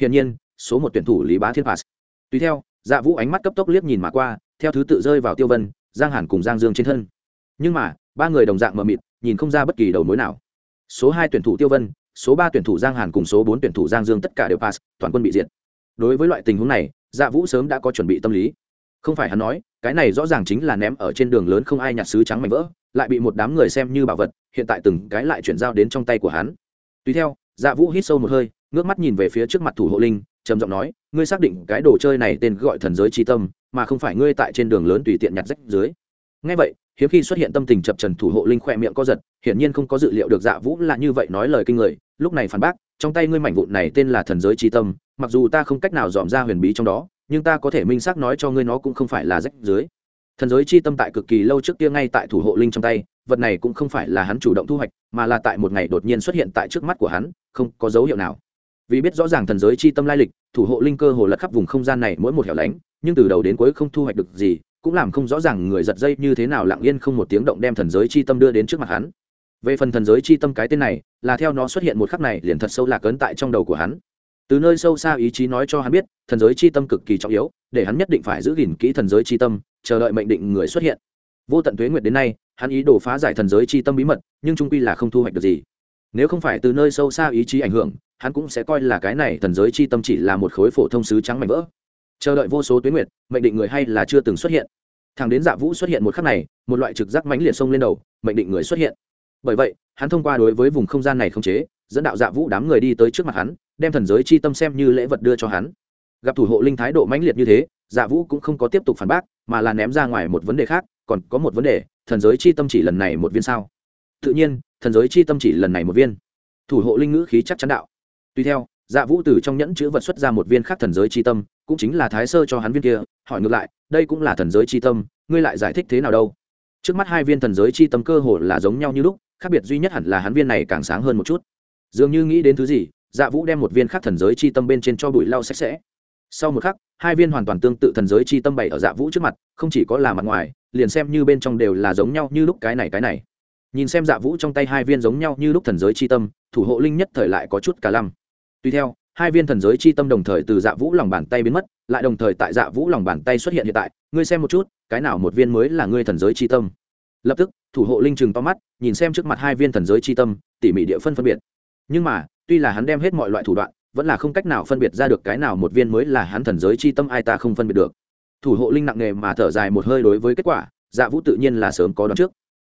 hiển nhiên, số một tuyển thủ lý bá thiên pass. Tùy theo dạ vũ ánh mắt cấp tốc liếc nhìn mà qua, theo thứ tự rơi vào tiêu vân, giang hàn cùng giang dương trên thân. Nhưng mà, ba người đồng dạng mờ mịt, nhìn không ra bất kỳ đầu mối nào. Số hai tuyển thủ tiêu vân, số ba tuyển thủ giang hàn cùng số bốn tuyển thủ giang dương tất cả đều pass, toàn quân bị diệt. Đối với loại tình huống này dạ vũ sớm đã có chuẩn bị tâm lý. Không phải hắn nói, cái này rõ ràng chính là ném ở trên đường lớn không ai nhặt sứ trắng mảnh vỡ, lại bị một đám người xem như bảo vật, hiện tại từng cái lại chuyển giao đến trong tay của hắn. Tùy theo dạ vũ hít sâu một hơi, ngước mắt nhìn về phía trước mặt thủ hộ linh trầm giọng nói, ngươi xác định cái đồ chơi này tên gọi thần giới chi tâm, mà không phải ngươi tại trên đường lớn tùy tiện nhặt rách dưới. Ngay vậy, hiếm khi xuất hiện tâm tình chập trần thủ hộ linh khỏe miệng co giật, hiển nhiên không có dự liệu được dạ vũ là như vậy nói lời kinh người, lúc này phản bác, trong tay ngươi mảnh vụn này tên là thần giới chi tâm, mặc dù ta không cách nào dòm ra huyền bí trong đó, nhưng ta có thể minh xác nói cho ngươi nó cũng không phải là rách dưới. Thần giới chi tâm tại cực kỳ lâu trước kia ngay tại thủ hộ linh trong tay, vật này cũng không phải là hắn chủ động thu hoạch, mà là tại một ngày đột nhiên xuất hiện tại trước mắt của hắn, không có dấu hiệu nào vì biết rõ ràng thần giới chi tâm lai lịch, thủ hộ linh cơ hồ lật khắp vùng không gian này mỗi một hẻo lánh, nhưng từ đầu đến cuối không thu hoạch được gì, cũng làm không rõ ràng người giật dây như thế nào lặng yên không một tiếng động đem thần giới chi tâm đưa đến trước mặt hắn. Về phần thần giới chi tâm cái tên này, là theo nó xuất hiện một khắc này liền thật sâu lạc ấn tại trong đầu của hắn. Từ nơi sâu xa ý chí nói cho hắn biết, thần giới chi tâm cực kỳ trọng yếu, để hắn nhất định phải giữ gìn kỹ thần giới chi tâm, chờ đợi mệnh định người xuất hiện. Vô tận tuế nguyệt đến nay, hắn ý đồ phá giải thần giới chi tâm bí mật, nhưng trung quy là không thu hoạch được gì. Nếu không phải từ nơi sâu xa ý chí ảnh hưởng hắn cũng sẽ coi là cái này thần giới chi tâm chỉ là một khối phổ thông sứ trắng mảnh vỡ. Chờ đợi vô số tuyến nguyệt, mệnh định người hay là chưa từng xuất hiện. Thằng đến dạ vũ xuất hiện một khắc này, một loại trực giác mãnh liệt sông lên đầu, mệnh định người xuất hiện. Bởi vậy, hắn thông qua đối với vùng không gian này không chế, dẫn đạo dạ vũ đám người đi tới trước mặt hắn, đem thần giới chi tâm xem như lễ vật đưa cho hắn. Gặp thủ hộ linh thái độ mãnh liệt như thế dạ vũ cũng không có tiếp tục phản bác, mà là ném ra ngoài một vấn đề khác, còn có một vấn đề, thần giới chi tâm chỉ lần này một viên sao? Tự nhiên, thần giới chi tâm chỉ lần này một viên. Thủ hộ linh ngữ khí chắc chắn đạo tuy theo dạ vũ từ trong nhẫn chữ vật xuất ra một viên khác thần giới chi tâm, cũng chính là thái sơ cho hắn viên kia, hỏi ngược lại, đây cũng là thần giới chi tâm, ngươi lại giải thích thế nào đâu? Trước mắt hai viên thần giới chi tâm cơ hồ là giống nhau như lúc, khác biệt duy nhất hẳn là hắn viên này càng sáng hơn một chút. Dường như nghĩ đến thứ gì dạ vũ đem một viên khác thần giới chi tâm bên trên cho bụi lau sạch sẽ. Sau một khắc, hai viên hoàn toàn tương tự thần giới chi tâm bày ở dạ vũ trước mặt, không chỉ có là mặt ngoài, liền xem như bên trong đều là giống nhau như lúc cái này cái này. Nhìn xem dạ vũ trong tay hai viên giống nhau như lúc thần giới chi tâm, thủ hộ linh nhất thời lại có chút cả lăm tuy theo, hai viên thần giới chi tâm đồng thời từ dạ vũ lòng bàn tay biến mất, lại đồng thời tại dạ vũ lòng bàn tay xuất hiện hiện tại. Ngươi xem một chút, cái nào một viên mới là ngươi thần giới chi tâm? Lập tức, thủ hộ linh trừng to mắt, nhìn xem trước mặt hai viên thần giới chi tâm, tỉ mỉ địa phân phân biệt. Nhưng mà, tuy là hắn đem hết mọi loại thủ đoạn, vẫn là không cách nào phân biệt ra được cái nào một viên mới là hắn thần giới chi tâm ai ta không phân biệt được. Thủ hộ linh nặng nề mà thở dài một hơi đối với kết quả dạ vũ tự nhiên là sớm có đoán trước.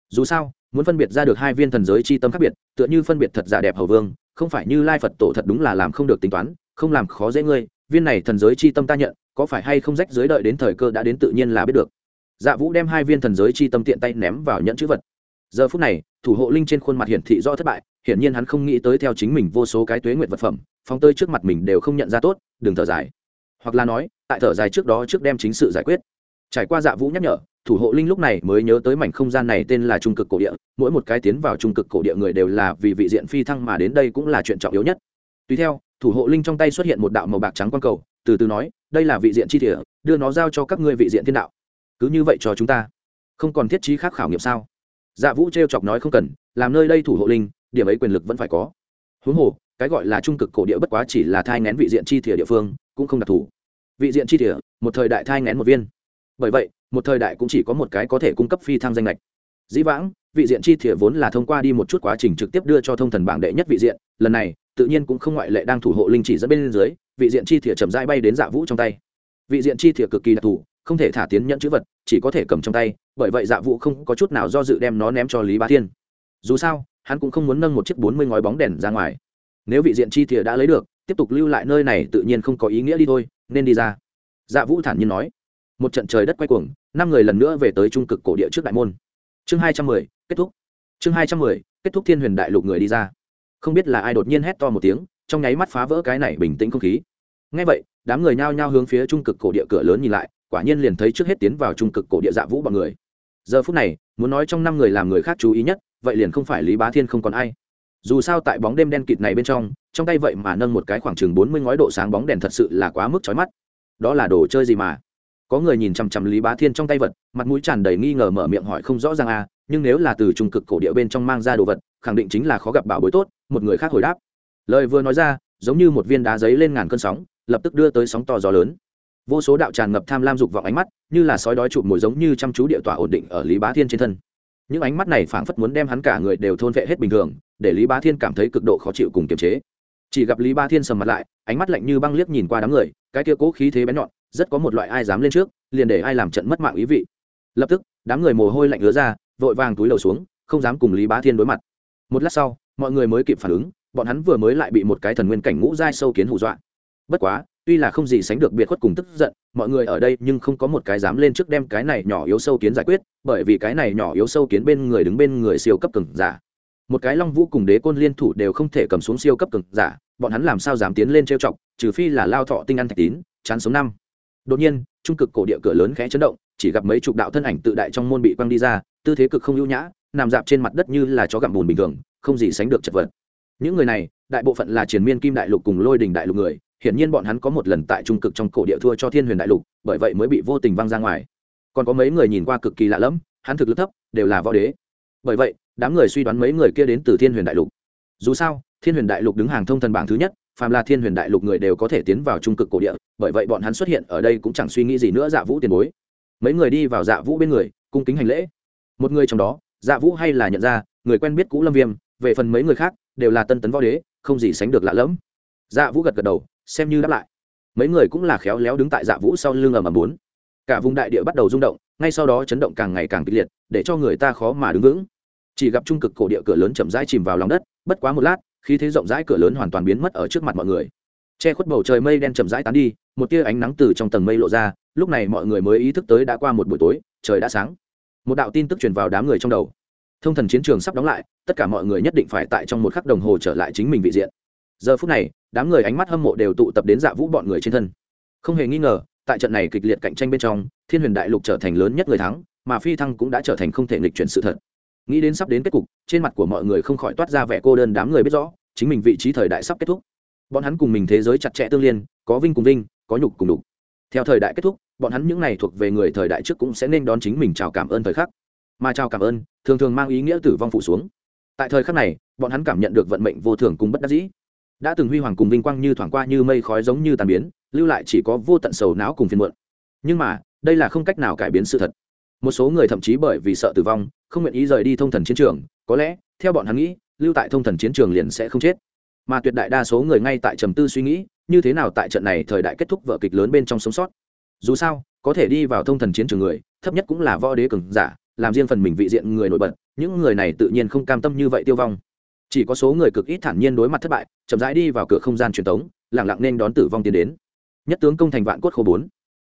Dù sao, muốn phân biệt ra được hai viên thần giới chi tâm khác biệt, tựa như phân biệt thật giả đẹp hầu vương không phải như lai phật tổ thật đúng là làm không được tính toán, không làm khó dễ ngươi, viên này thần giới chi tâm ta nhận, có phải hay không rách dưới đợi đến thời cơ đã đến tự nhiên là biết được. Dạ vũ đem hai viên thần giới chi tâm tiện tay ném vào nhẫn chữ vật. Giờ phút này, thủ hộ linh trên khuôn mặt hiển thị do thất bại, hiển nhiên hắn không nghĩ tới theo chính mình vô số cái tuế nguyện vật phẩm, phóng tơi trước mặt mình đều không nhận ra tốt, đừng thở dài. Hoặc là nói, tại thở dài trước đó trước đem chính sự giải quyết. Trải qua dạ vũ nhắc nhở thủ hộ linh lúc này mới nhớ tới mảnh không gian này tên là trung cực cổ địa, mỗi một cái tiến vào trung cực cổ địa người đều là vì vị diện phi thăng mà đến đây cũng là chuyện trọng yếu nhất. Tùy theo, thủ hộ linh trong tay xuất hiện một đạo màu bạc trắng quang cầu, từ từ nói, đây là vị diện chi thỉa đưa nó giao cho các ngươi vị diện thiên đạo. Cứ như vậy cho chúng ta. Không còn thiết trí khác khảo nghiệm sao? Dạ vũ t chọc nói, không cần, làm nơi đây thủ hộ linh, điểm ấy quyền lực vẫn phải có. Huống hồ, cái gọi là trung cực cổ địa bất quá chỉ là thai ngén vị diện chi thỉa địa phương, cũng không đặc thù. Vị diện chi thỉa một thời đại thai ngén một viên. Bởi vậy một thời đại cũng chỉ có một cái có thể cung cấp phi thăng danh lệch dĩ vãng, vị diện chi thiệp vốn là thông qua đi một chút quá trình trực tiếp đưa cho thông thần bảng đệ nhất vị diện, lần này, tự nhiên cũng không ngoại lệ đang thủ hộ linh chỉ dẫn bên dưới, vị diện chi thiệp chậm rãi bay đến dạ vũ trong tay. Vị diện chi thiệp cực kỳ đặc thù, không thể thả tiến nhận chữ vật, chỉ có thể cầm trong tay, bởi vậy dạ vũ không có chút nào do dự đem nó ném cho lý bá thiên. Dù sao, hắn cũng không muốn nâng một chiếc bốn mươi ngói bóng đèn ra ngoài. Nếu vị diện chi thiệp đã lấy được, tiếp tục lưu lại nơi này tự nhiên không có ý nghĩa đi thôi, nên đi ra. Dạ vũ thản nhiên nói. Một trận trời đất quay cuồng năm người lần nữa về tới trung cực cổ địa trước đại môn. Chương hai trăm mười, kết thúc. Chương hai trăm mười, kết thúc thiên huyền đại lục người đi ra. Không biết là ai đột nhiên hét to một tiếng, trong nháy mắt phá vỡ cái này bình tĩnh không khí. Ngay vậy, đám người nhao nhao hướng phía trung cực cổ địa cửa lớn nhìn lại, quả nhiên liền thấy trước hết tiến vào trung cực cổ địa dạ vũ bọn người. Giờ phút này, muốn nói trong năm người làm người khác chú ý nhất, vậy liền không phải lý bá thiên không còn ai. Dù sao tại bóng đêm đen kịt này bên trong trong tay vậy mà nâng một cái khoảng chừng bốn mươi ngói độ sáng bóng đèn thật sự là quá mức chói mắt. Đó là đồ chơi gì mà? Có người nhìn chằm chằm lý bá thiên trong tay vật, mặt mũi tràn đầy nghi ngờ mở miệng hỏi không rõ ràng à nhưng nếu là từ trung cực cổ địa bên trong mang ra đồ vật, khẳng định chính là khó gặp bảo bối tốt, một người khác hồi đáp. Lời vừa nói ra, giống như một viên đá giấy lên ngàn cơn sóng, lập tức đưa tới sóng to gió lớn. Vô số đạo tràn ngập tham lam dục vọng ánh mắt, như là sói đói chụp mồi giống như chăm chú địa tỏa ổn định ở lý bá thiên trên thân. Những ánh mắt này phảng phất muốn đem hắn cả người đều thôn vệ hết bình thường, để lý bá thiên cảm thấy cực độ khó chịu cùng kiềm chế chỉ gặp lý Ba thiên sầm mặt lại, ánh mắt lạnh như băng liếc nhìn qua đám người, cái kia cố khí thế bén nhọn, rất có một loại ai dám lên trước, liền để ai làm trận mất mạng ý vị. Lập tức, đám người mồ hôi lạnh ứa ra, vội vàng túi đầu xuống, không dám cùng lý bá thiên đối mặt. Một lát sau, mọi người mới kịp phản ứng, bọn hắn vừa mới lại bị một cái thần nguyên cảnh ngũ giai sâu kiến hù dọa. Bất quá, tuy là không gì sánh được biệt khuất cùng tức giận, mọi người ở đây nhưng không có một cái dám lên trước đem cái này nhỏ yếu sâu kiến giải quyết, bởi vì cái này nhỏ yếu sâu kiến bên người đứng bên người siêu cấp cường giả một cái long vũ cùng đế côn liên thủ đều không thể cầm xuống siêu cấp cường giả, bọn hắn làm sao dám tiến lên trêu chọc, trừ phi là lao thọ tinh ăn thạch tín, chán sống năm. Đột nhiên, trung cực cổ địa cửa lớn khẽ chấn động, chỉ gặp mấy chục đạo thân ảnh tự đại trong môn bị quăng đi ra, tư thế cực không ưu nhã, nằm dạp trên mặt đất như là chó gặm bùn bình thường, không gì sánh được chật vật. Những người này, đại bộ phận là triền miên kim đại lục cùng lôi đình đại lục người, hiển nhiên bọn hắn có một lần tại trung cực trong cổ địa thua cho thiên huyền đại lục, bởi vậy mới bị vô tình văng ra ngoài. Còn có mấy người nhìn qua cực kỳ lạ lẫm, hắn thực lực thấp, đều là võ đế. Bởi vậy đám người suy đoán mấy người kia đến từ thiên huyền đại lục. Dù sao, thiên huyền đại lục đứng hàng thông thần bảng thứ nhất, phàm là thiên huyền đại lục người đều có thể tiến vào trung cực cổ địa, bởi vậy bọn hắn xuất hiện ở đây cũng chẳng suy nghĩ gì nữa dạ vũ tiền bối. Mấy người đi vào dạ vũ bên người, cung kính hành lễ. Một người trong đó dạ vũ hay là nhận ra, người quen biết cũ lâm viêm, về phần mấy người khác, đều là tân tấn võ đế, không gì sánh được lạ lẫm. Dạ vũ gật gật đầu, xem như đáp lại. Mấy người cũng là khéo léo đứng tại dạ vũ sau lưng ầm ầm bốn. Cả vùng đại địa bắt đầu rung động, ngay sau đó chấn động càng ngày càng kịch liệt, để cho người ta khó mà đứng vững chỉ gặp trung cực cổ địa cửa lớn chậm rãi chìm vào lòng đất, bất quá một lát, khí thế rộng rãi cửa lớn hoàn toàn biến mất ở trước mặt mọi người. Che khuất bầu trời mây đen chậm rãi tán đi, một tia ánh nắng từ trong tầng mây lộ ra, lúc này mọi người mới ý thức tới đã qua một buổi tối, trời đã sáng. Một đạo tin tức truyền vào đám người trong đầu. Thông thần chiến trường sắp đóng lại, tất cả mọi người nhất định phải tại trong một khắc đồng hồ trở lại chính mình vị diện. Giờ phút này, đám người ánh mắt hâm mộ đều tụ tập đến dạ vũ bọn người trên thân. Không hề nghi ngờ, tại trận này kịch liệt cạnh tranh bên trong, thiên huyền đại lục trở thành lớn nhất người thắng, mà phi thăng cũng đã trở thành không thể nghịch chuyển sự thật nghĩ đến sắp đến kết cục, trên mặt của mọi người không khỏi toát ra vẻ cô đơn đám người biết rõ, chính mình vị trí thời đại sắp kết thúc. Bọn hắn cùng mình thế giới chặt chẽ tương liên, có vinh cùng vinh, có nhục cùng đục theo thời đại kết thúc, bọn hắn những này thuộc về người thời đại trước cũng sẽ nên đón chính mình chào cảm ơn thời khắc. Mà chào cảm ơn, thường thường mang ý nghĩa tử vong phụ xuống. Tại thời khắc này, bọn hắn cảm nhận được vận mệnh vô thường cùng bất đắc dĩ. Đã từng huy hoàng cùng vinh quang như thoảng qua như mây khói giống như tàn biến, lưu lại chỉ có vô tận sầu não cùng phiền muộn. Nhưng mà, đây là không cách nào cải biến sự thật. Một số người thậm chí bởi vì sợ tử vong không nguyện ý rời đi thông thần chiến trường, có lẽ, theo bọn hắn nghĩ, lưu tại thông thần chiến trường liền sẽ không chết. Mà tuyệt đại đa số người ngay tại trầm tư suy nghĩ, như thế nào tại trận này thời đại kết thúc vở kịch lớn bên trong sống sót. Dù sao, có thể đi vào thông thần chiến trường người, thấp nhất cũng là võ đế cường giả, làm riêng phần mình vị diện người nổi bật, những người này tự nhiên không cam tâm như vậy tiêu vong. Chỉ có số người cực ít thản nhiên đối mặt thất bại, chậm rãi đi vào cửa không gian truyền thống lẳng lặng nên đón tử vong tiến đến. Nhất tướng công thành vạn cốt khô bốn.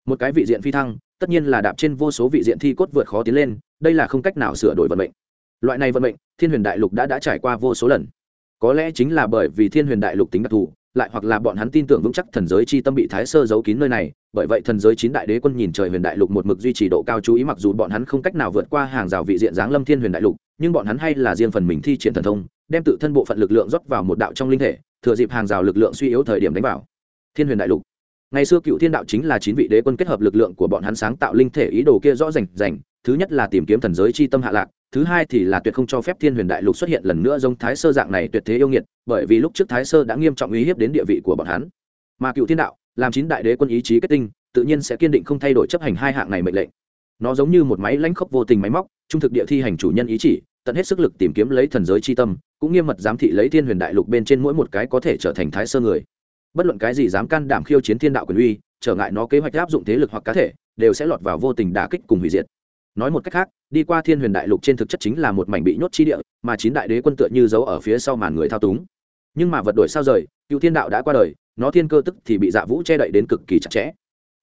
Một cái vị diện phi thăng tất nhiên là đạp trên vô số vị diện thi cốt vượt khó tiến lên, đây là không cách nào sửa đổi vận mệnh. Loại này vận mệnh, thiên huyền đại lục đã đã trải qua vô số lần. Có lẽ chính là bởi vì thiên huyền đại lục tính đặc thù, lại hoặc là bọn hắn tin tưởng vững chắc thần giới chi tâm bị thái sơ giấu kín nơi này, bởi vậy thần giới chín đại đế quân nhìn trời huyền đại lục một mực duy trì độ cao chú ý mặc dù bọn hắn không cách nào vượt qua hàng rào vị diện giáng lâm thiên huyền đại lục, nhưng bọn hắn hay là riêng phần mình thi triển thần thông, đem tự thân bộ phận lực lượng rót vào một đạo trong linh thể, thừa dịp hàng rào lực lượng suy yếu thời điểm đánh vào. Thiên huyền đại lục ngày xưa cựu thiên đạo chính là chín vị đế quân kết hợp lực lượng của bọn hắn sáng tạo linh thể ý đồ kia rõ rành rành. Thứ nhất là tìm kiếm thần giới chi tâm hạ lạc, thứ hai thì là tuyệt không cho phép thiên huyền đại lục xuất hiện lần nữa giống thái sơ dạng này tuyệt thế yêu nghiệt, bởi vì lúc trước thái sơ đã nghiêm trọng uy hiếp đến địa vị của bọn hắn. Mà cựu thiên đạo, làm chín đại đế quân ý chí kết tinh, tự nhiên sẽ kiên định không thay đổi chấp hành hai hạng này mệnh lệnh. Nó giống như một máy lãnh khốc vô tình máy móc, trung thực địa thi hành chủ nhân ý chỉ, tận hết sức lực tìm kiếm lấy thần giới chi tâm, cũng nghiêm mật giám thị lấy thiên huyền đại lục bên trên mỗi một cái có thể trở thành thái sơ người bất luận cái gì dám can đảm khiêu chiến thiên đạo quyền uy, trở ngại nó kế hoạch áp dụng thế lực hoặc cá thể, đều sẽ lọt vào vô tình đả kích cùng hủy diệt. Nói một cách khác, đi qua thiên huyền đại lục trên thực chất chính là một mảnh bị nhốt chi địa, mà chín đại đế quân tựa như giấu ở phía sau màn người thao túng. Nhưng mà vật đổi sao rời, cựu thiên đạo đã qua đời, nó thiên cơ tức thì bị dạ vũ che đậy đến cực kỳ chặt chẽ.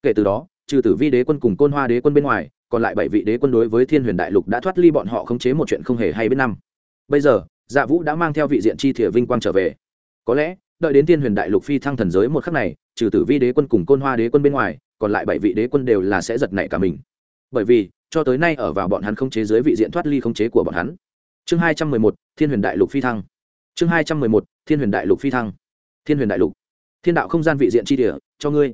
Kể từ đó, trừ tử vi đế quân cùng côn hoa đế quân bên ngoài, còn lại bảy vị đế quân đối với thiên huyền đại lục đã thoát ly bọn họ khống chế một chuyện không hề hay biết năm. Bây giờ dạ vũ đã mang theo vị diện chi thỉa vinh quang trở về. Có lẽ đợi đến thiên huyền đại lục phi thăng thần giới một khắc này, trừ tử vi đế quân cùng côn hoa đế quân bên ngoài, còn lại bảy vị đế quân đều là sẽ giật nảy cả mình. Bởi vì, cho tới nay ở vào bọn hắn không chế dưới vị diện thoát ly không chế của bọn hắn. Chương hai trăm mười một, thiên huyền đại lục phi thăng. Chương hai trăm mười một, thiên huyền đại lục phi thăng. Thiên huyền đại lục. Thiên đạo không gian vị diện chi địa, cho ngươi.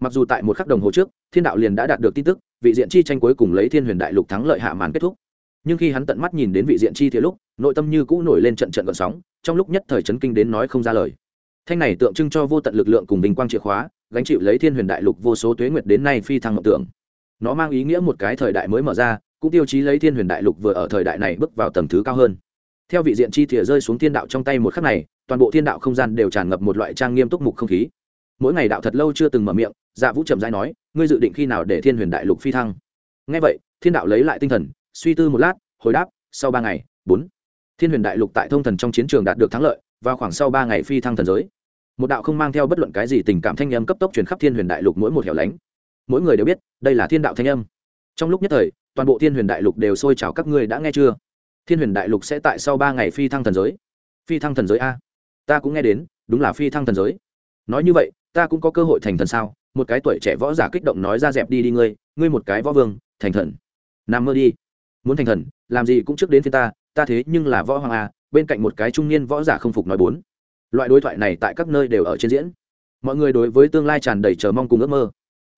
Mặc dù tại một khắc đồng hồ trước, thiên đạo liền đã đạt được tin tức, vị diện chi tranh cuối cùng lấy thiên huyền đại lục thắng lợi hạ màn kết thúc. Nhưng khi hắn tận mắt nhìn đến vị diện chi thì lúc, nội tâm như cũ nổi lên trận trận gợn sóng, trong lúc nhất thời chấn kinh đến nói không ra lời thanh này tượng trưng cho vô tận lực lượng cùng bình quang chìa khóa, gánh chịu lấy thiên huyền đại lục vô số tuế nguyệt đến nay phi thăng mộng tưởng. Nó mang ý nghĩa một cái thời đại mới mở ra, cũng tiêu chí lấy thiên huyền đại lục vừa ở thời đại này bước vào tầng thứ cao hơn. Theo vị diện chi thìa rơi xuống thiên đạo trong tay một khắc này, toàn bộ thiên đạo không gian đều tràn ngập một loại trang nghiêm túc mục không khí. Mỗi ngày đạo thật lâu chưa từng mở miệng dạ vũ trầm dai nói, ngươi dự định khi nào để thiên huyền đại lục phi thăng? Ngay vậy, thiên đạo lấy lại tinh thần, suy tư một lát, hồi đáp, sau ba ngày, bốn. Thiên huyền đại lục tại thông thần trong chiến trường đạt được thắng lợi và khoảng sau ba ngày phi thăng thần giới. Một đạo không mang theo bất luận cái gì tình cảm thanh âm cấp tốc truyền khắp thiên huyền đại lục mỗi một hẻo lánh. Mỗi người đều biết, đây là thiên đạo thanh âm. Trong lúc nhất thời, toàn bộ thiên huyền đại lục đều sôi trào, các ngươi đã nghe chưa? Thiên huyền đại lục sẽ tại sau ba ngày phi thăng thần giới. Phi thăng thần giới a? Ta cũng nghe đến, đúng là phi thăng thần giới. Nói như vậy, ta cũng có cơ hội thành thần sao? Một cái tuổi trẻ võ giả kích động nói ra dẹp đi đi ngươi ngươi một cái võ vương, thành thần. Nằm mơ đi. Muốn thành thần, làm gì cũng trước đến phía ta ta thế nhưng là võ hoàng a bên cạnh một cái trung niên võ giả không phục nói bốn. Loại đối thoại này tại các nơi đều ở trên diễn. Mọi người đối với tương lai tràn đầy chờ mong cùng ước mơ.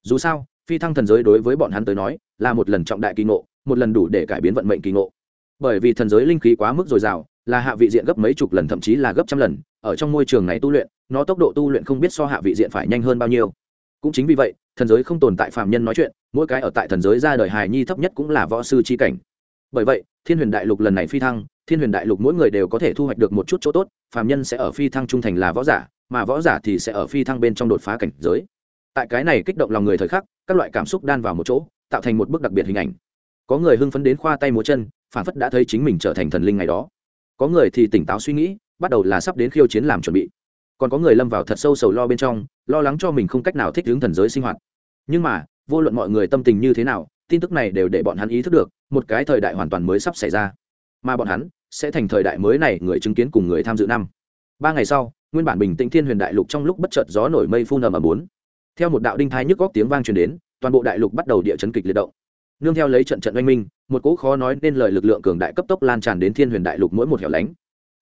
Dù sao, phi thăng thần giới đối với bọn hắn tới nói, là một lần trọng đại kỳ ngộ, một lần đủ để cải biến vận mệnh kỳ ngộ. Bởi vì thần giới linh khí quá mức dồi dào, là hạ vị diện gấp mấy chục lần, thậm chí là gấp trăm lần, ở trong môi trường này tu luyện, nó tốc độ tu luyện không biết so hạ vị diện phải nhanh hơn bao nhiêu. Cũng chính vì vậy, thần giới không tồn tại phạm nhân nói chuyện, mỗi cái ở tại thần giới ra đời hài nhi thấp nhất cũng là võ sư c h i cảnh. Bởi vậy, thiên huyền đại lục lần này phi thăng thiên huyền đại lục mỗi người đều có thể thu hoạch được một chút chỗ tốt phạm nhân sẽ ở phi thăng trung thành là võ giả, mà võ giả thì sẽ ở phi thăng bên trong đột phá cảnh giới. Tại cái này kích động lòng người thời khắc, các loại cảm xúc đan vào một chỗ, tạo thành một bức đặc biệt hình ảnh. Có người hưng phấn đến khoa tay múa chân, phản phất đã thấy chính mình trở thành thần linh ngày đó. Có người thì tỉnh táo suy nghĩ, bắt đầu là sắp đến khiêu chiến làm chuẩn bị. Còn có người lâm vào thật sâu sầu lo bên trong, lo lắng cho mình không cách nào thích ứng thần giới sinh hoạt. Nhưng mà, vô luận mọi người tâm tình như thế nào, tin tức này đều để bọn hắn ý thức được, một cái thời đại hoàn toàn mới sắp xảy ra mà bọn hắn sẽ thành thời đại mới này người chứng kiến cùng người tham dự năm. Ba ngày sau, nguyên bản bình tĩnh thiên huyền đại lục trong lúc bất chợt gió nổi mây phun ầm ở bốn. Theo một đạo đinh thai nhức góc tiếng vang truyền đến, toàn bộ đại lục bắt đầu địa chấn kịch liệt động. Nương theo lấy trận trận oanh minh, một cỗ khó nói nên lời lực lượng cường đại cấp tốc lan tràn đến thiên huyền đại lục mỗi một hẻo lánh.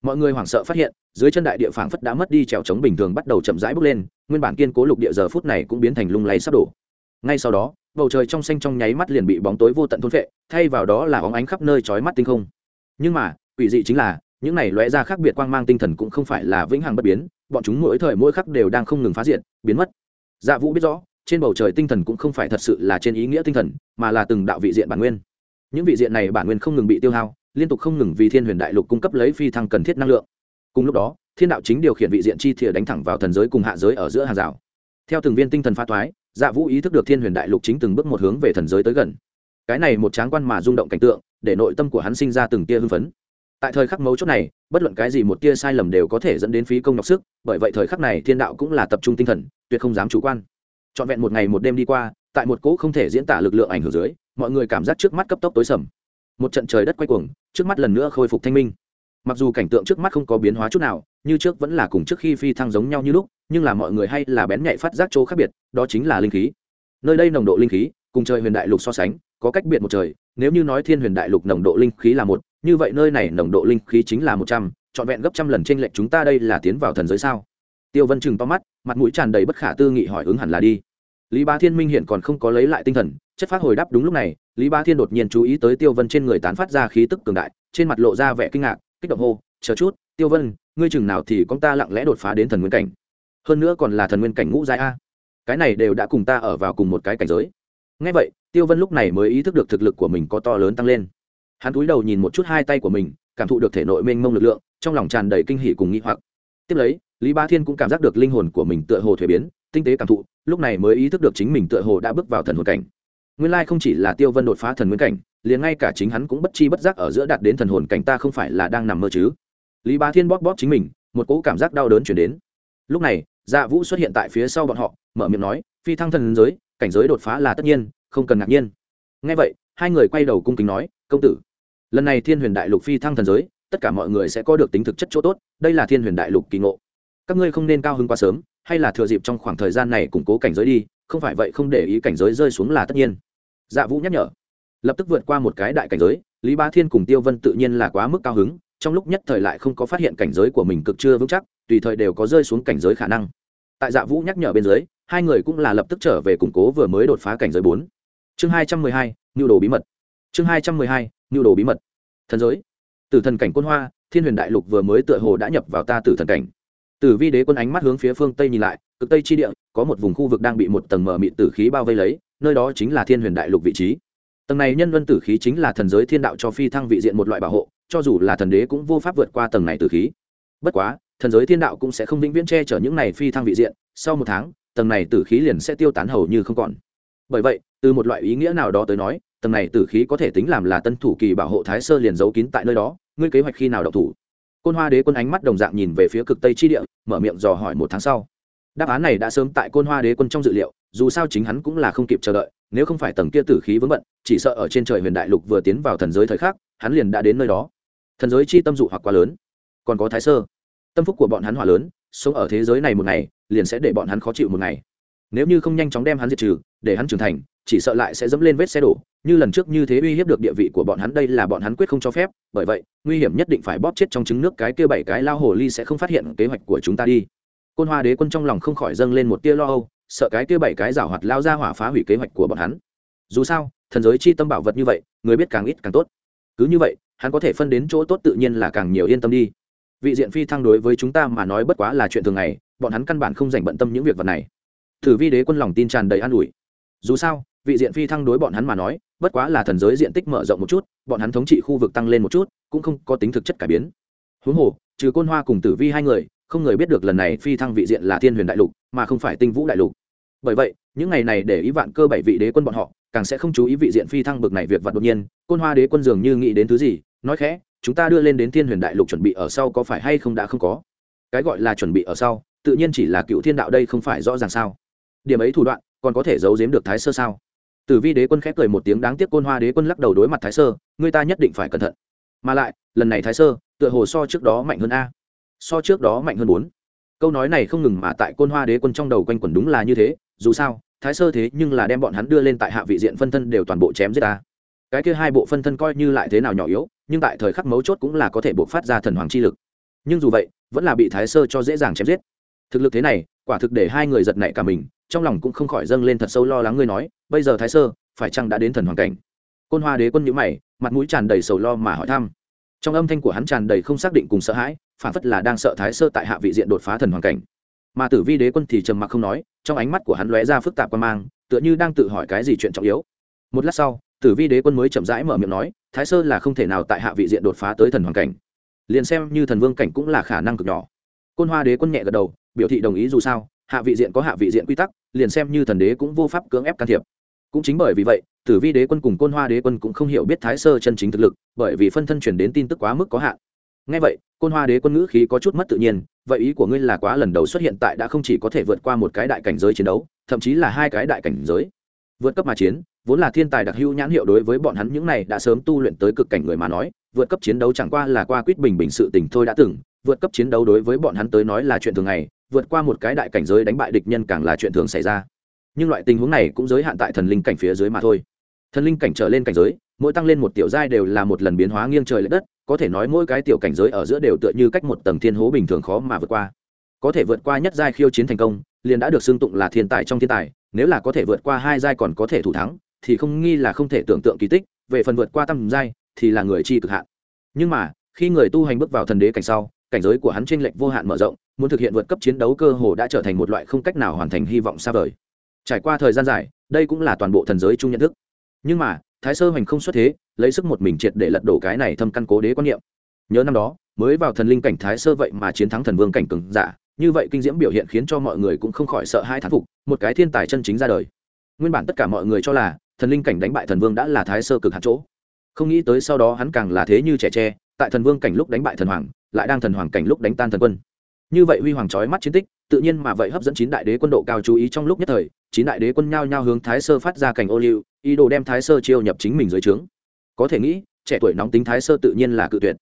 Mọi người hoảng sợ phát hiện, dưới chân đại địa phảng phất đã mất đi trèo trống bình thường bắt đầu chậm rãi bước lên, nguyên bản kiên cố lục địa giờ phút này cũng biến thành lung lay sắp đổ. Ngay sau đó, bầu trời trong xanh trong nháy mắt liền bị bóng tối vô tận thôn phệ, thay vào đó là óng ánh khắp nơi chói mắt tinh không nhưng mà, quỷ dị chính là, những này lóe ra khác biệt quang mang tinh thần cũng không phải là vĩnh hằng bất biến, bọn chúng mỗi thời mỗi khắc đều đang không ngừng phá diện biến mất. Dạ vũ biết rõ, trên bầu trời tinh thần cũng không phải thật sự là trên ý nghĩa tinh thần, mà là từng đạo vị diện bản nguyên. Những vị diện này bản nguyên không ngừng bị tiêu hao, liên tục không ngừng vì thiên huyền đại lục cung cấp lấy phi thăng cần thiết năng lượng. Cùng lúc đó, thiên đạo chính điều khiển vị diện chi thìa đánh thẳng vào thần giới cùng hạ giới ở giữa hàng rào. Theo từng viên tinh thần pha thoái dạ vũ ý thức được thiên huyền đại lục chính từng bước một hướng về thần giới tới gần. Cái này một tráng quan mà rung động cảnh tượng để nội tâm của hắn sinh ra từng tia hưng phấn. Tại thời khắc mấu chốt này, bất luận cái gì một tia sai lầm đều có thể dẫn đến phí công nhọc sức, bởi vậy thời khắc này thiên đạo cũng là tập trung tinh thần, tuyệt không dám chủ quan. Trọn vẹn một ngày một đêm đi qua, tại một cỗ không thể diễn tả lực lượng ảnh hưởng dưới, mọi người cảm giác trước mắt cấp tốc tối sầm. Một trận trời đất quay cuồng, trước mắt lần nữa khôi phục thanh minh. Mặc dù cảnh tượng trước mắt không có biến hóa chút nào, như trước vẫn là cùng trước khi phi thăng giống nhau như lúc, nhưng là mọi người hay là bén nhạy phát giác chỗ khác biệt, đó chính là linh khí. Nơi đây nồng độ linh khí, cùng trời huyền đại lục so sánh có cách biệt một trời, nếu như nói thiên huyền đại lục nồng độ linh khí là một, như vậy nơi này nồng độ linh khí chính là một trăm, trọn vẹn gấp trăm lần trên lệch chúng ta đây là tiến vào thần giới sao? Tiêu vân chừng to mắt, mặt mũi tràn đầy bất khả tư nghị hỏi ứng hẳn là đi. Lý ba thiên minh hiện còn không có lấy lại tinh thần, chất phát hồi đáp đúng lúc này, lý ba thiên đột nhiên chú ý tới tiêu vân trên người tán phát ra khí tức cường đại, trên mặt lộ ra vẻ kinh ngạc, kích động hô, chờ chút, tiêu vân, ngươi chừng nào thì con ta lặng lẽ đột phá đến thần nguyên cảnh. Hơn nữa còn là thần nguyên cảnh ngũ giai a. Cái này đều đã cùng ta ở vào cùng một cái cảnh giới. Ngay vậy tiêu vân lúc này mới ý thức được thực lực của mình có to lớn tăng lên. Hắn cúi đầu nhìn một chút hai tay của mình, cảm thụ được thể nội mênh mông lực lượng, trong lòng tràn đầy kinh hỉ cùng nghĩ hoặc. Tiếp lấy, lý ba thiên cũng cảm giác được linh hồn của mình tựa hồ thuế biến, tinh tế cảm thụ, lúc này mới ý thức được chính mình tựa hồ đã bước vào thần hồn cảnh. Nguyên lai không chỉ là tiêu vân đột phá thần nguyên cảnh, liền ngay cả chính hắn cũng bất chi bất giác ở giữa đạt đến thần hồn cảnh ta không phải là đang nằm mơ chứ? Lý ba thiên bóp bóp chính mình, một cỗ cảm giác đau đớn chuyển đến. Lúc này dạ vũ xuất hiện tại phía sau bọn họ, mở miệng nói, phi thăng thần giới, cảnh giới đột phá là tất nhiên không cần ngạc nhiên. Ngay vậy, hai người quay đầu cung kính nói, công tử, lần này thiên huyền đại lục phi thăng thần giới, tất cả mọi người sẽ có được tính thực chất chỗ tốt, đây là thiên huyền đại lục kỳ ngộ. Các ngươi không nên cao hứng quá sớm, hay là thừa dịp trong khoảng thời gian này củng cố cảnh giới đi, không phải vậy không để ý cảnh giới rơi xuống là tất nhiên. Dạ vũ nhắc nhở. Lập tức vượt qua một cái đại cảnh giới, lý ba thiên cùng tiêu vân tự nhiên là quá mức cao hứng, trong lúc nhất thời lại không có phát hiện cảnh giới của mình cực chưa vững chắc, tùy thời đều có rơi xuống cảnh giới khả năng. Tại dạ vũ nhắc nhở bên dưới, hai người cũng là lập tức trở về củng cố vừa mới đột phá cảnh giới bốn chương hai trăm mười hai nhu đồ bí mật. Chương hai trăm mười hai nhu đồ bí mật. Thần giới. Từ thần cảnh quân hoa, thiên huyền đại lục vừa mới tựa hồ đã nhập vào ta từ thần cảnh. Tử vi đế quân ánh mắt hướng phía phương tây nhìn lại, cực tây chi địa, có một vùng khu vực đang bị một tầng mở mịt tử khí bao vây lấy, nơi đó chính là thiên huyền đại lục vị trí. Tầng này nhân luân tử khí chính là thần giới thiên đạo cho phi thăng vị diện một loại bảo hộ, cho dù là thần đế cũng vô pháp vượt qua tầng này tử khí. Bất quá, thần giới thiên đạo cũng sẽ không vĩnh viễn che chở những này phi thăng vị diện, sau một tháng, tầng này tử khí liền sẽ tiêu tán hầu như không còn. Bởi vậy từ một loại ý nghĩa nào đó tới nói, tầng này tử khí có thể tính làm là tân thủ kỳ bảo hộ thái sơ liền giấu kín tại nơi đó, ngươi kế hoạch khi nào độc thủ? Côn hoa đế quân ánh mắt đồng dạng nhìn về phía cực tây chi địa, mở miệng dò hỏi một tháng sau. Đáp án này đã sớm tại côn hoa đế quân trong dự liệu, dù sao chính hắn cũng là không kịp chờ đợi, nếu không phải tầng kia tử khí vướng bận, chỉ sợ ở trên trời huyền đại lục vừa tiến vào thần giới thời khắc, hắn liền đã đến nơi đó. Thần giới chi tâm dụ hoặc quá lớn. Còn có thái sơ. Tâm phúc của bọn hắn hỏa lớn, sống ở thế giới này một ngày, liền sẽ để bọn hắn khó chịu một ngày nếu như không nhanh chóng đem hắn diệt trừ, để hắn trưởng thành, chỉ sợ lại sẽ dẫm lên vết xe đổ. Như lần trước như thế uy hiếp được địa vị của bọn hắn, đây là bọn hắn quyết không cho phép. Bởi vậy, nguy hiểm nhất định phải bóp chết trong trứng nước cái kia bảy cái lao hồ ly sẽ không phát hiện kế hoạch của chúng ta đi. Côn hoa đế quân trong lòng không khỏi dâng lên một tia lo âu, sợ cái kia bảy cái rào hoạt lao ra hỏa phá hủy kế hoạch của bọn hắn. Dù sao, thần giới chi tâm bảo vật như vậy, người biết càng ít càng tốt. Cứ như vậy, hắn có thể phân đến chỗ tốt tự nhiên là càng nhiều yên tâm đi. Vị diện phi thăng đối với chúng ta mà nói bất quá là chuyện thường ngày, bọn hắn căn bản không dành bận tâm những việc vật này thử vi đế quân lòng tin tràn đầy an ủi. Dù sao, vị diện phi thăng đối bọn hắn mà nói, bất quá là thần giới diện tích mở rộng một chút, bọn hắn thống trị khu vực tăng lên một chút, cũng không có tính thực chất cải biến. Huống hồ, trừ côn hoa cùng tử vi hai người, không người biết được lần này phi thăng vị diện là thiên huyền đại lục, mà không phải tinh vũ đại lục. Bởi vậy, những ngày này để ý vạn cơ bảy vị đế quân bọn họ, càng sẽ không chú ý vị diện phi thăng bực này việc vặt đột nhiên, côn hoa đế quân dường như nghĩ đến thứ gì, nói khẽ, chúng ta đưa lên đến thiên huyền đại lục chuẩn bị ở sau có phải hay không đã không có. Cái gọi là chuẩn bị ở sau, tự nhiên chỉ là cựu thiên đạo đây không phải rõ ràng sao điểm ấy thủ đoạn, còn có thể giấu giếm được thái sơ sao? Tử vi đế quân khép cười một tiếng đáng tiếc côn hoa đế quân lắc đầu đối mặt thái sơ, người ta nhất định phải cẩn thận. Mà lại, lần này thái sơ, tựa hồ so trước đó mạnh hơn a. So trước đó mạnh hơn bốn. Câu nói này không ngừng mà tại côn hoa đế quân trong đầu quanh quẩn đúng là như thế, dù sao, thái sơ thế nhưng là đem bọn hắn đưa lên tại hạ vị diện phân thân đều toàn bộ chém giết ta cái kia hai bộ phân thân coi như lại thế nào nhỏ yếu, nhưng tại thời khắc mấu chốt cũng là có thể buộc phát ra thần hoàng chi lực. Nhưng dù vậy, vẫn là bị thái sơ cho dễ dàng chém giết. Thực lực thế này, quả thực để hai người giật nảy cả mình trong lòng cũng không khỏi dâng lên thật sâu lo lắng ngươi nói, bây giờ thái sơ, phải chăng đã đến thần hoàng cảnh? Côn hoa đế quân nhữ mày, mặt mũi tràn đầy sầu lo mà hỏi thăm. Trong âm thanh của hắn tràn đầy không xác định cùng sợ hãi, phản phất là đang sợ thái sơ tại hạ vị diện đột phá thần hoàng cảnh. Mà tử vi đế quân thì trầm mặc không nói, trong ánh mắt của hắn lóe ra phức tạp quan mang, tựa như đang tự hỏi cái gì chuyện trọng yếu. Một lát sau, tử vi đế quân mới chậm rãi mở miệng nói, thái sơ là không thể nào tại hạ vị diện đột phá tới thần hoàng cảnh. Liền xem như thần vương cảnh cũng là khả năng cực nhỏ. Côn hoa đế quân nhẹ gật đầu, biểu thị đồng ý dù sao hạ vị diện có hạ vị diện quy tắc, liền xem như thần đế cũng vô pháp cưỡng ép can thiệp. Cũng chính bởi vì vậy, tử vi đế quân cùng côn hoa đế quân cũng không hiểu biết thái sơ chân chính thực lực, bởi vì phân thân chuyển đến tin tức quá mức có hạn. Ngay vậy, côn hoa đế quân ngữ khí có chút mất tự nhiên, vậy ý của ngươi là quá lần đầu xuất hiện tại đã không chỉ có thể vượt qua một cái đại cảnh giới chiến đấu, thậm chí là hai cái đại cảnh giới. Vượt cấp mà chiến, vốn là thiên tài đặc hữu nhãn hiệu đối với bọn hắn những này đã sớm tu luyện tới cực cảnh người mà nói, vượt cấp chiến đấu chẳng qua là qua quýt bình bình sự tình thôi đã từng, vượt cấp chiến đấu đối với bọn hắn tới nói là chuyện thường ngày vượt qua một cái đại cảnh giới đánh bại địch nhân càng là chuyện thường xảy ra. Nhưng loại tình huống này cũng giới hạn tại thần linh cảnh phía dưới mà thôi. Thần linh cảnh trở lên cảnh giới, mỗi tăng lên một tiểu giai đều là một lần biến hóa nghiêng trời l ệ đất, có thể nói mỗi cái tiểu cảnh giới ở giữa đều tựa như cách một tầng thiên hố bình thường khó mà vượt qua. Có thể vượt qua nhất giai khiêu chiến thành công, liền đã được xưng tụng là thiên tài trong thiên tài, nếu là có thể vượt qua hai giai còn có thể thủ thắng, thì không nghi là không thể tưởng tượng kỳ tích, về phần vượt qua tam giai thì là người chi cực hạn. Nhưng mà, khi người tu hành bước vào thần đế cảnh sau, cảnh giới của hắn tranh lệch vô hạn mở rộng muốn thực hiện vượt cấp chiến đấu cơ hồ đã trở thành một loại không cách nào hoàn thành hy vọng xa vời. Trải qua thời gian dài, đây cũng là toàn bộ thần giới chung nhận thức. Nhưng mà, thái sơ hoành không xuất thế, lấy sức một mình triệt để lật đổ cái này thâm căn cố đế quan niệm. Nhớ năm đó, mới vào thần linh cảnh thái sơ vậy mà chiến thắng thần vương cảnh cường giả, như vậy kinh diễm biểu hiện khiến cho mọi người cũng không khỏi sợ hai thán phục, một cái thiên tài chân chính ra đời. Nguyên bản tất cả mọi người cho là, thần linh cảnh đánh bại thần vương đã là thái sơ cực hạt chỗ. Không nghĩ tới sau đó hắn càng là thế như trẻ tre, tại thần vương cảnh lúc đánh bại thần hoàng, lại đang thần hoàng cảnh lúc đánh tan thần quân như vậy huy hoàng trói mắt chiến tích, tự nhiên mà vậy hấp dẫn chín đại đế quân độ cao chú ý trong lúc nhất thời, chín đại đế quân nhao nhao hướng thái sơ phát ra cảnh ô liu, ý đồ đem thái sơ chiêu nhập chính mình dưới trướng. Có thể nghĩ, trẻ tuổi nóng tính thái sơ tự nhiên là cự tuyệt.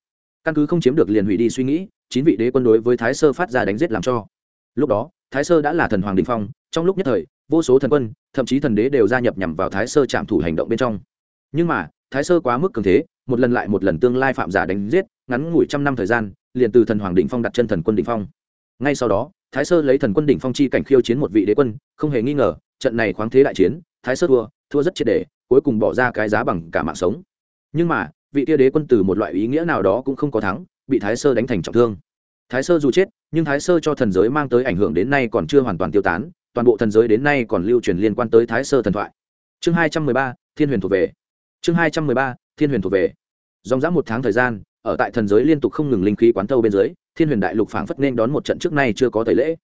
Căn cứ không chiếm được liền hủy đi suy nghĩ, chín vị đế quân đối với thái sơ phát ra đánh giết làm cho. Lúc đó, thái sơ đã là thần hoàng đình phong, trong lúc nhất thời, vô số thần quân, thậm chí thần đế đều gia nhập nhằm vào thái sơ trạm thủ hành động bên trong. Nhưng mà, thái sơ quá mức cường thế, một lần lại một lần tương lai phạm giả đánh giết, ngắn ngủi trăm năm thời gian, liền từ thần hoàng đỉnh phong đặt chân thần quân đỉnh phong ngay sau đó, thái sơ lấy thần quân đỉnh phong chi cảnh khiêu chiến một vị đế quân, không hề nghi ngờ, trận này khoáng thế đại chiến, thái sơ thua thua rất triệt để, cuối cùng bỏ ra cái giá bằng cả mạng sống. Nhưng mà, vị tia đế quân từ một loại ý nghĩa nào đó cũng không có thắng, bị thái sơ đánh thành trọng thương. Thái sơ dù chết, nhưng thái sơ cho thần giới mang tới ảnh hưởng đến nay còn chưa hoàn toàn tiêu tán, toàn bộ thần giới đến nay còn lưu truyền liên quan tới thái sơ thần thoại. Chương hai trăm mười ba, thiên huyền thuộc về. Chương hai trăm mười ba, thiên huyền thuộc về. Dòng dã một tháng thời gian ở tại thần giới liên tục không ngừng linh khí quán thâu bên dưới, thiên huyền đại lục phảng phất nên đón một trận trước nay chưa có tẩy lễ.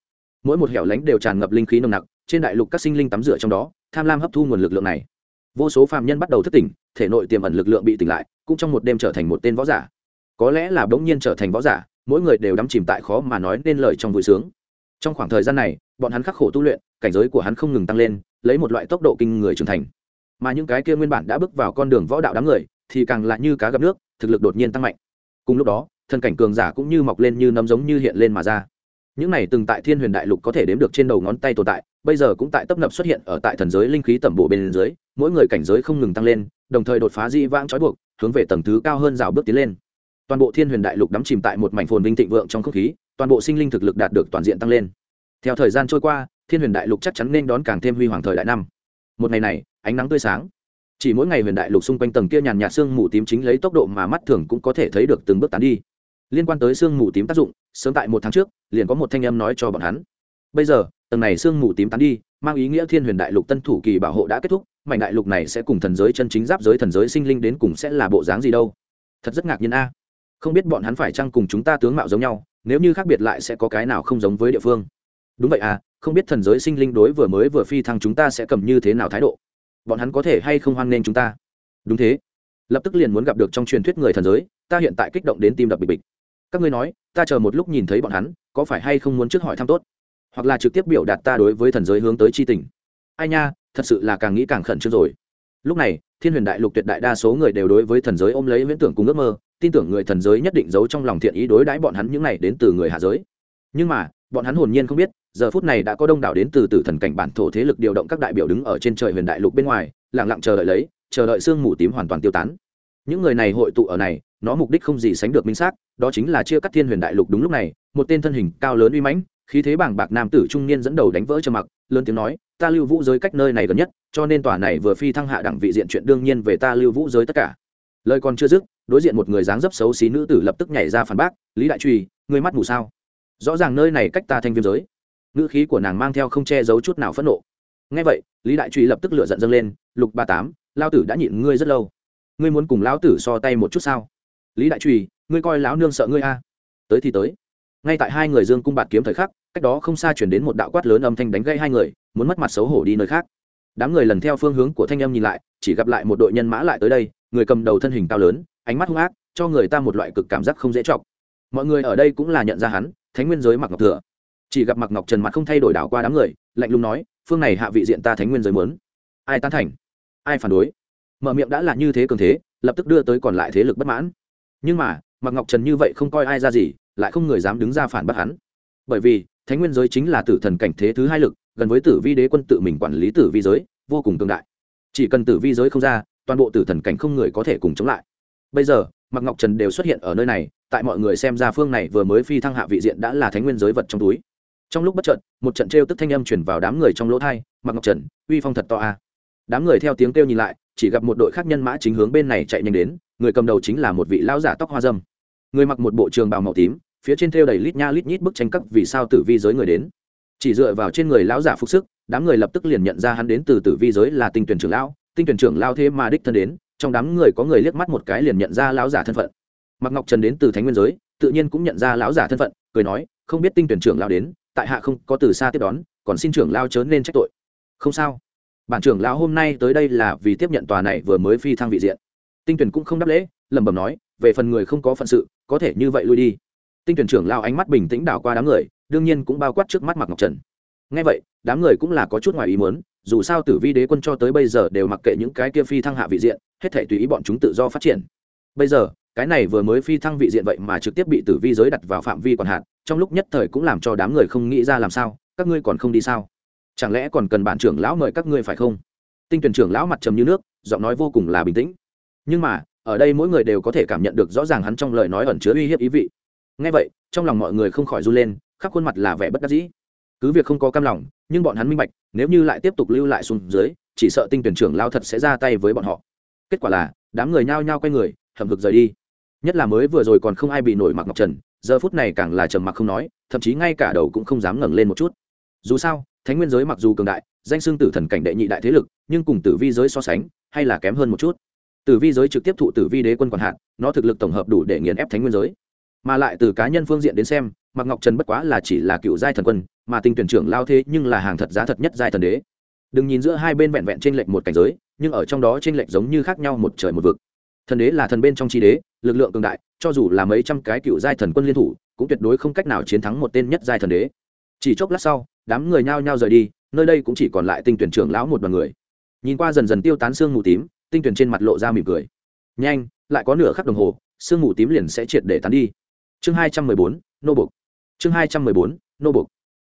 Mỗi một hẻo lánh đều tràn ngập linh khí nồng nặc, trên đại lục các sinh linh tắm rửa trong đó, tham lam hấp thu nguồn lực lượng này. Vô số phàm nhân bắt đầu thức tỉnh, thể nội tiềm ẩn lực lượng bị tỉnh lại, cũng trong một đêm trở thành một tên võ giả. Có lẽ là bỗng nhiên trở thành võ giả, mỗi người đều đắm chìm tại khó mà nói nên lời trong vui sướng. Trong khoảng thời gian này, bọn hắn khắc khổ tu luyện, cảnh giới của hắn không ngừng tăng lên, lấy một loại tốc độ kinh người trưởng thành. Mà những cái kia nguyên bản đã bước vào con đường võ đạo đám người, thì càng lại như cá gặp nước, thực lực đột nhiên tăng mạnh cùng lúc đó, thần cảnh cường giả cũng như mọc lên như nấm giống như hiện lên mà ra. Những này từng tại thiên huyền đại lục có thể đếm được trên đầu ngón tay tồn tại, bây giờ cũng tại tấp nập xuất hiện ở tại thần giới linh khí tẩm bộ bên dưới, mỗi người cảnh giới không ngừng tăng lên, đồng thời đột phá di vãng trói buộc, hướng về tầng thứ cao hơn rào bước tiến lên. Toàn bộ thiên huyền đại lục đắm chìm tại một mảnh phồn vinh thịnh vượng trong không khí, toàn bộ sinh linh thực lực đạt được toàn diện tăng lên. Theo thời gian trôi qua, thiên huyền đại lục chắc chắn nên đón càng thêm huy hoàng thời đại năm. Một ngày này, ánh nắng tươi sáng chỉ mỗi ngày huyền đại lục xung quanh tầng kia nhàn nhạt sương mù tím chính lấy tốc độ mà mắt thường cũng có thể thấy được từng bước tán đi. Liên quan tới sương mù tím tác dụng, sớm tại một tháng trước, liền có một thanh âm nói cho bọn hắn. Bây giờ, tầng này sương mù tím tán đi, mang ý nghĩa thiên huyền đại lục tân thủ kỳ bảo hộ đã kết thúc, mảnh đại lục này sẽ cùng thần giới chân chính giáp giới thần giới sinh linh đến cùng sẽ là bộ dáng gì đâu? Thật rất ngạc nhiên a. Không biết bọn hắn phải chăng cùng chúng ta tướng mạo giống nhau, nếu như khác biệt lại sẽ có cái nào không giống với địa phương? Đúng vậy à không biết thần giới sinh linh đối vừa mới vừa phi thăng chúng ta sẽ cầm như thế nào thái độ? Bọn hắn có thể hay không hoan nghênh chúng ta? Đúng thế. Lập tức liền muốn gặp được trong truyền thuyết người thần giới, ta hiện tại kích động đến tim đập bịch bịch. Các ngươi nói, ta chờ một lúc nhìn thấy bọn hắn, có phải hay không muốn trước hỏi thăm tốt? Hoặc là trực tiếp biểu đạt ta đối với thần giới hướng tới c h i tình. Ai nha, thật sự là càng nghĩ càng khẩn trương rồi. Lúc này, thiên huyền đại lục tuyệt đại đa số người đều đối với thần giới ôm lấy viễn tưởng cùng ước mơ, tin tưởng người thần giới nhất định giấu trong lòng thiện ý đối đãi bọn hắn những này đến từ người hạ giới. Nhưng mà bọn hắn hồn nhiên không biết, giờ phút này đã có đông đảo đến từ tử thần cảnh bản thổ thế lực điều động các đại biểu đứng ở trên trời huyền đại lục bên ngoài lẳng lặng chờ đợi lấy, chờ đợi sương mù tím hoàn toàn tiêu tán. Những người này hội tụ ở này, nó mục đích không gì sánh được minh xác, đó chính là chia cắt thiên huyền đại lục đúng lúc này, một tên thân hình cao lớn uy mãnh, khí thế bảng bạc nam tử trung niên dẫn đầu đánh vỡ trầm mặc, lớn tiếng nói, ta lưu vũ giới cách nơi này gần nhất, cho nên tòa này vừa phi thăng hạ đẳng vị diện chuyện đương nhiên về ta lưu vũ giới tất cả. Lời còn chưa dứt, đối diện một người dáng dấp xấu xí nữ tử lập tức nhảy ra phản bác, lý đại truy, ngươi mắt mù sao? Rõ ràng nơi này cách ta thanh viêm giới. Ngữ khí của nàng mang theo không che giấu chút nào phẫn nộ. Ngay vậy, lý đại truy lập tức lựa giận dâng lên, lục ba tám lao tử đã nhịn ngươi rất lâu. Ngươi muốn cùng lão tử so tay một chút sao? Lý đại truy ngươi coi lão nương sợ ngươi a. Tới thì tới. Ngay tại hai người dương cung bạt kiếm thời khắc, cách đó không xa chuyển đến một đạo quát lớn âm thanh đánh gây hai người, muốn mất mặt xấu hổ đi nơi khác. Đám người lần theo phương hướng của thanh âm nhìn lại, chỉ gặp lại một đội nhân mã lại tới đây, người cầm đầu thân hình cao lớn, ánh mắt hung ác, cho người ta một loại cực cảm giác không dễ chọc. Mọi người ở đây cũng là nhận ra hắn thánh nguyên giới mặc ngọc thừa. Chỉ gặp mặc ngọc trần mặt không thay đổi đảo qua đám người, lạnh lùng nói, phương này hạ vị diện ta thánh nguyên giới muốn. Ai tán thành? Ai phản đối? Mở miệng đã là như thế cường thế, lập tức đưa tới còn lại thế lực bất mãn. Nhưng mà mặc ngọc trần như vậy không coi ai ra gì, lại không người dám đứng ra phản bác hắn. Bởi vì, thánh nguyên giới chính là tử thần cảnh thế thứ hai lực, gần với tử vi đế quân tự mình quản lý tử vi giới, vô cùng tương đại. Chỉ cần tử vi giới không ra, toàn bộ tử thần cảnh không người có thể cùng chống lại. Bây giờ mặc ngọc trần đều xuất hiện ở nơi này tại mọi người xem ra phương này vừa mới phi thăng hạ vị diện đã là thánh nguyên giới vật trong túi. Trong lúc bất trợn một trận trêu tức thanh âm chuyển vào đám người trong lỗ thai mặc ngọc trần, uy phong thật to a. Đám người theo tiếng kêu nhìn lại, chỉ gặp một đội khác nhân mã chính hướng bên này chạy nhanh đến, người cầm đầu chính là một vị lão giả tóc hoa dâm. Người mặc một bộ trường bào màu tím, phía trên thêu đầy lít nha lít nhít bức tranh cấp vì sao tử vi giới người đến. Chỉ dựa vào trên người lão giả phục sức, đám người lập tức liền nhận ra hắn đến từ tử vi giới là tinh tuyển trưởng lão, tinh tuyển trưởng lao thế mà đích thân đến, trong đám người có người liếc mắt một cái liền nhận ra lão giả thân phận mặc ngọc trần đến từ thánh nguyên giới, tự nhiên cũng nhận ra lão giả thân phận, cười nói, không biết tinh tuyển trưởng lao đến, tại hạ không có từ xa tiếp đón, còn xin trưởng lao chớ nên trách tội. Không sao. Bản trưởng lão hôm nay tới đây là vì tiếp nhận tòa này vừa mới phi thăng vị diện. Tinh tuyển cũng không đáp lễ, lẩm bẩm nói, về phần người không có phận sự, có thể như vậy lui đi. Tinh tuyển trưởng lao ánh mắt bình tĩnh đảo qua đám người, đương nhiên cũng bao quát trước mắt mặc ngọc trần. Ngay vậy, đám người cũng là có chút ngoài ý muốn, dù sao tử vi đế quân cho tới bây giờ đều mặc kệ những cái kia phi thăng hạ vị diện, hết thể tùy ý bọn chúng tự do phát triển. Bây giờ cái này vừa mới phi thăng vị diện vậy mà trực tiếp bị tử vi giới đặt vào phạm vi còn hạn, trong lúc nhất thời cũng làm cho đám người không nghĩ ra làm sao, các ngươi còn không đi sao? Chẳng lẽ còn cần bản trưởng lão mời các ngươi phải không? Tinh tuyển trưởng lão mặt trầm như nước, giọng nói vô cùng là bình tĩnh. Nhưng mà, ở đây mỗi người đều có thể cảm nhận được rõ ràng hắn trong lời nói ẩn chứa uy hiếp ý vị. Ngay vậy, trong lòng mọi người không khỏi run lên, khắp khuôn mặt là vẻ bất đắc dĩ. Cứ việc không có cam lòng, nhưng bọn hắn minh bạch, nếu như lại tiếp tục lưu lại xuống dưới, chỉ sợ tinh tuyển trưởng lao thật sẽ ra tay với bọn họ. Kết quả là, đám người nhao nhao quay người hầm hực rời đi nhất là mới vừa rồi còn không ai bị nổi mặc ngọc trần, giờ phút này càng là trầm mặc không nói, thậm chí ngay cả đầu cũng không dám ngẩng lên một chút. Dù sao, thánh nguyên giới mặc dù cường đại, danh xưng tử thần cảnh đệ nhị đại thế lực, nhưng cùng tử vi giới so sánh, hay là kém hơn một chút. Tử vi giới trực tiếp thụ tử vi đế quân còn hạn, nó thực lực tổng hợp đủ để nghiền ép thánh nguyên giới. Mà lại từ cá nhân phương diện đến xem, mặc ngọc trần bất quá là chỉ là cựu giai thần quân, mà tinh tuyển trưởng lao thế nhưng là hàng thật giá thật nhất giai thần đế. Đừng nhìn giữa hai bên vẹn vẹn t r ê n lệch một cảnh giới, nhưng ở trong đó t r ê n lệch giống như khác nhau một trời một vực thần đế là thần bên trong tri đế, lực lượng cường đại, cho dù là mấy trăm cái cựu giai thần quân liên thủ, cũng tuyệt đối không cách nào chiến thắng một tên nhất giai thần đế. Chỉ chốc lát sau, đám người nhao nhao rời đi, nơi đây cũng chỉ còn lại tinh tuyển trưởng lão một đ o n người. Nhìn qua dần dần tiêu tán sương mù tím, tinh tuyển trên mặt lộ ra mỉm cười. Nhanh, lại có nửa khắc đồng hồ, sương mù tím liền sẽ triệt để tán đi. Chương hai trăm mười bốn, nô bục chương hai trăm mười bốn, nô bục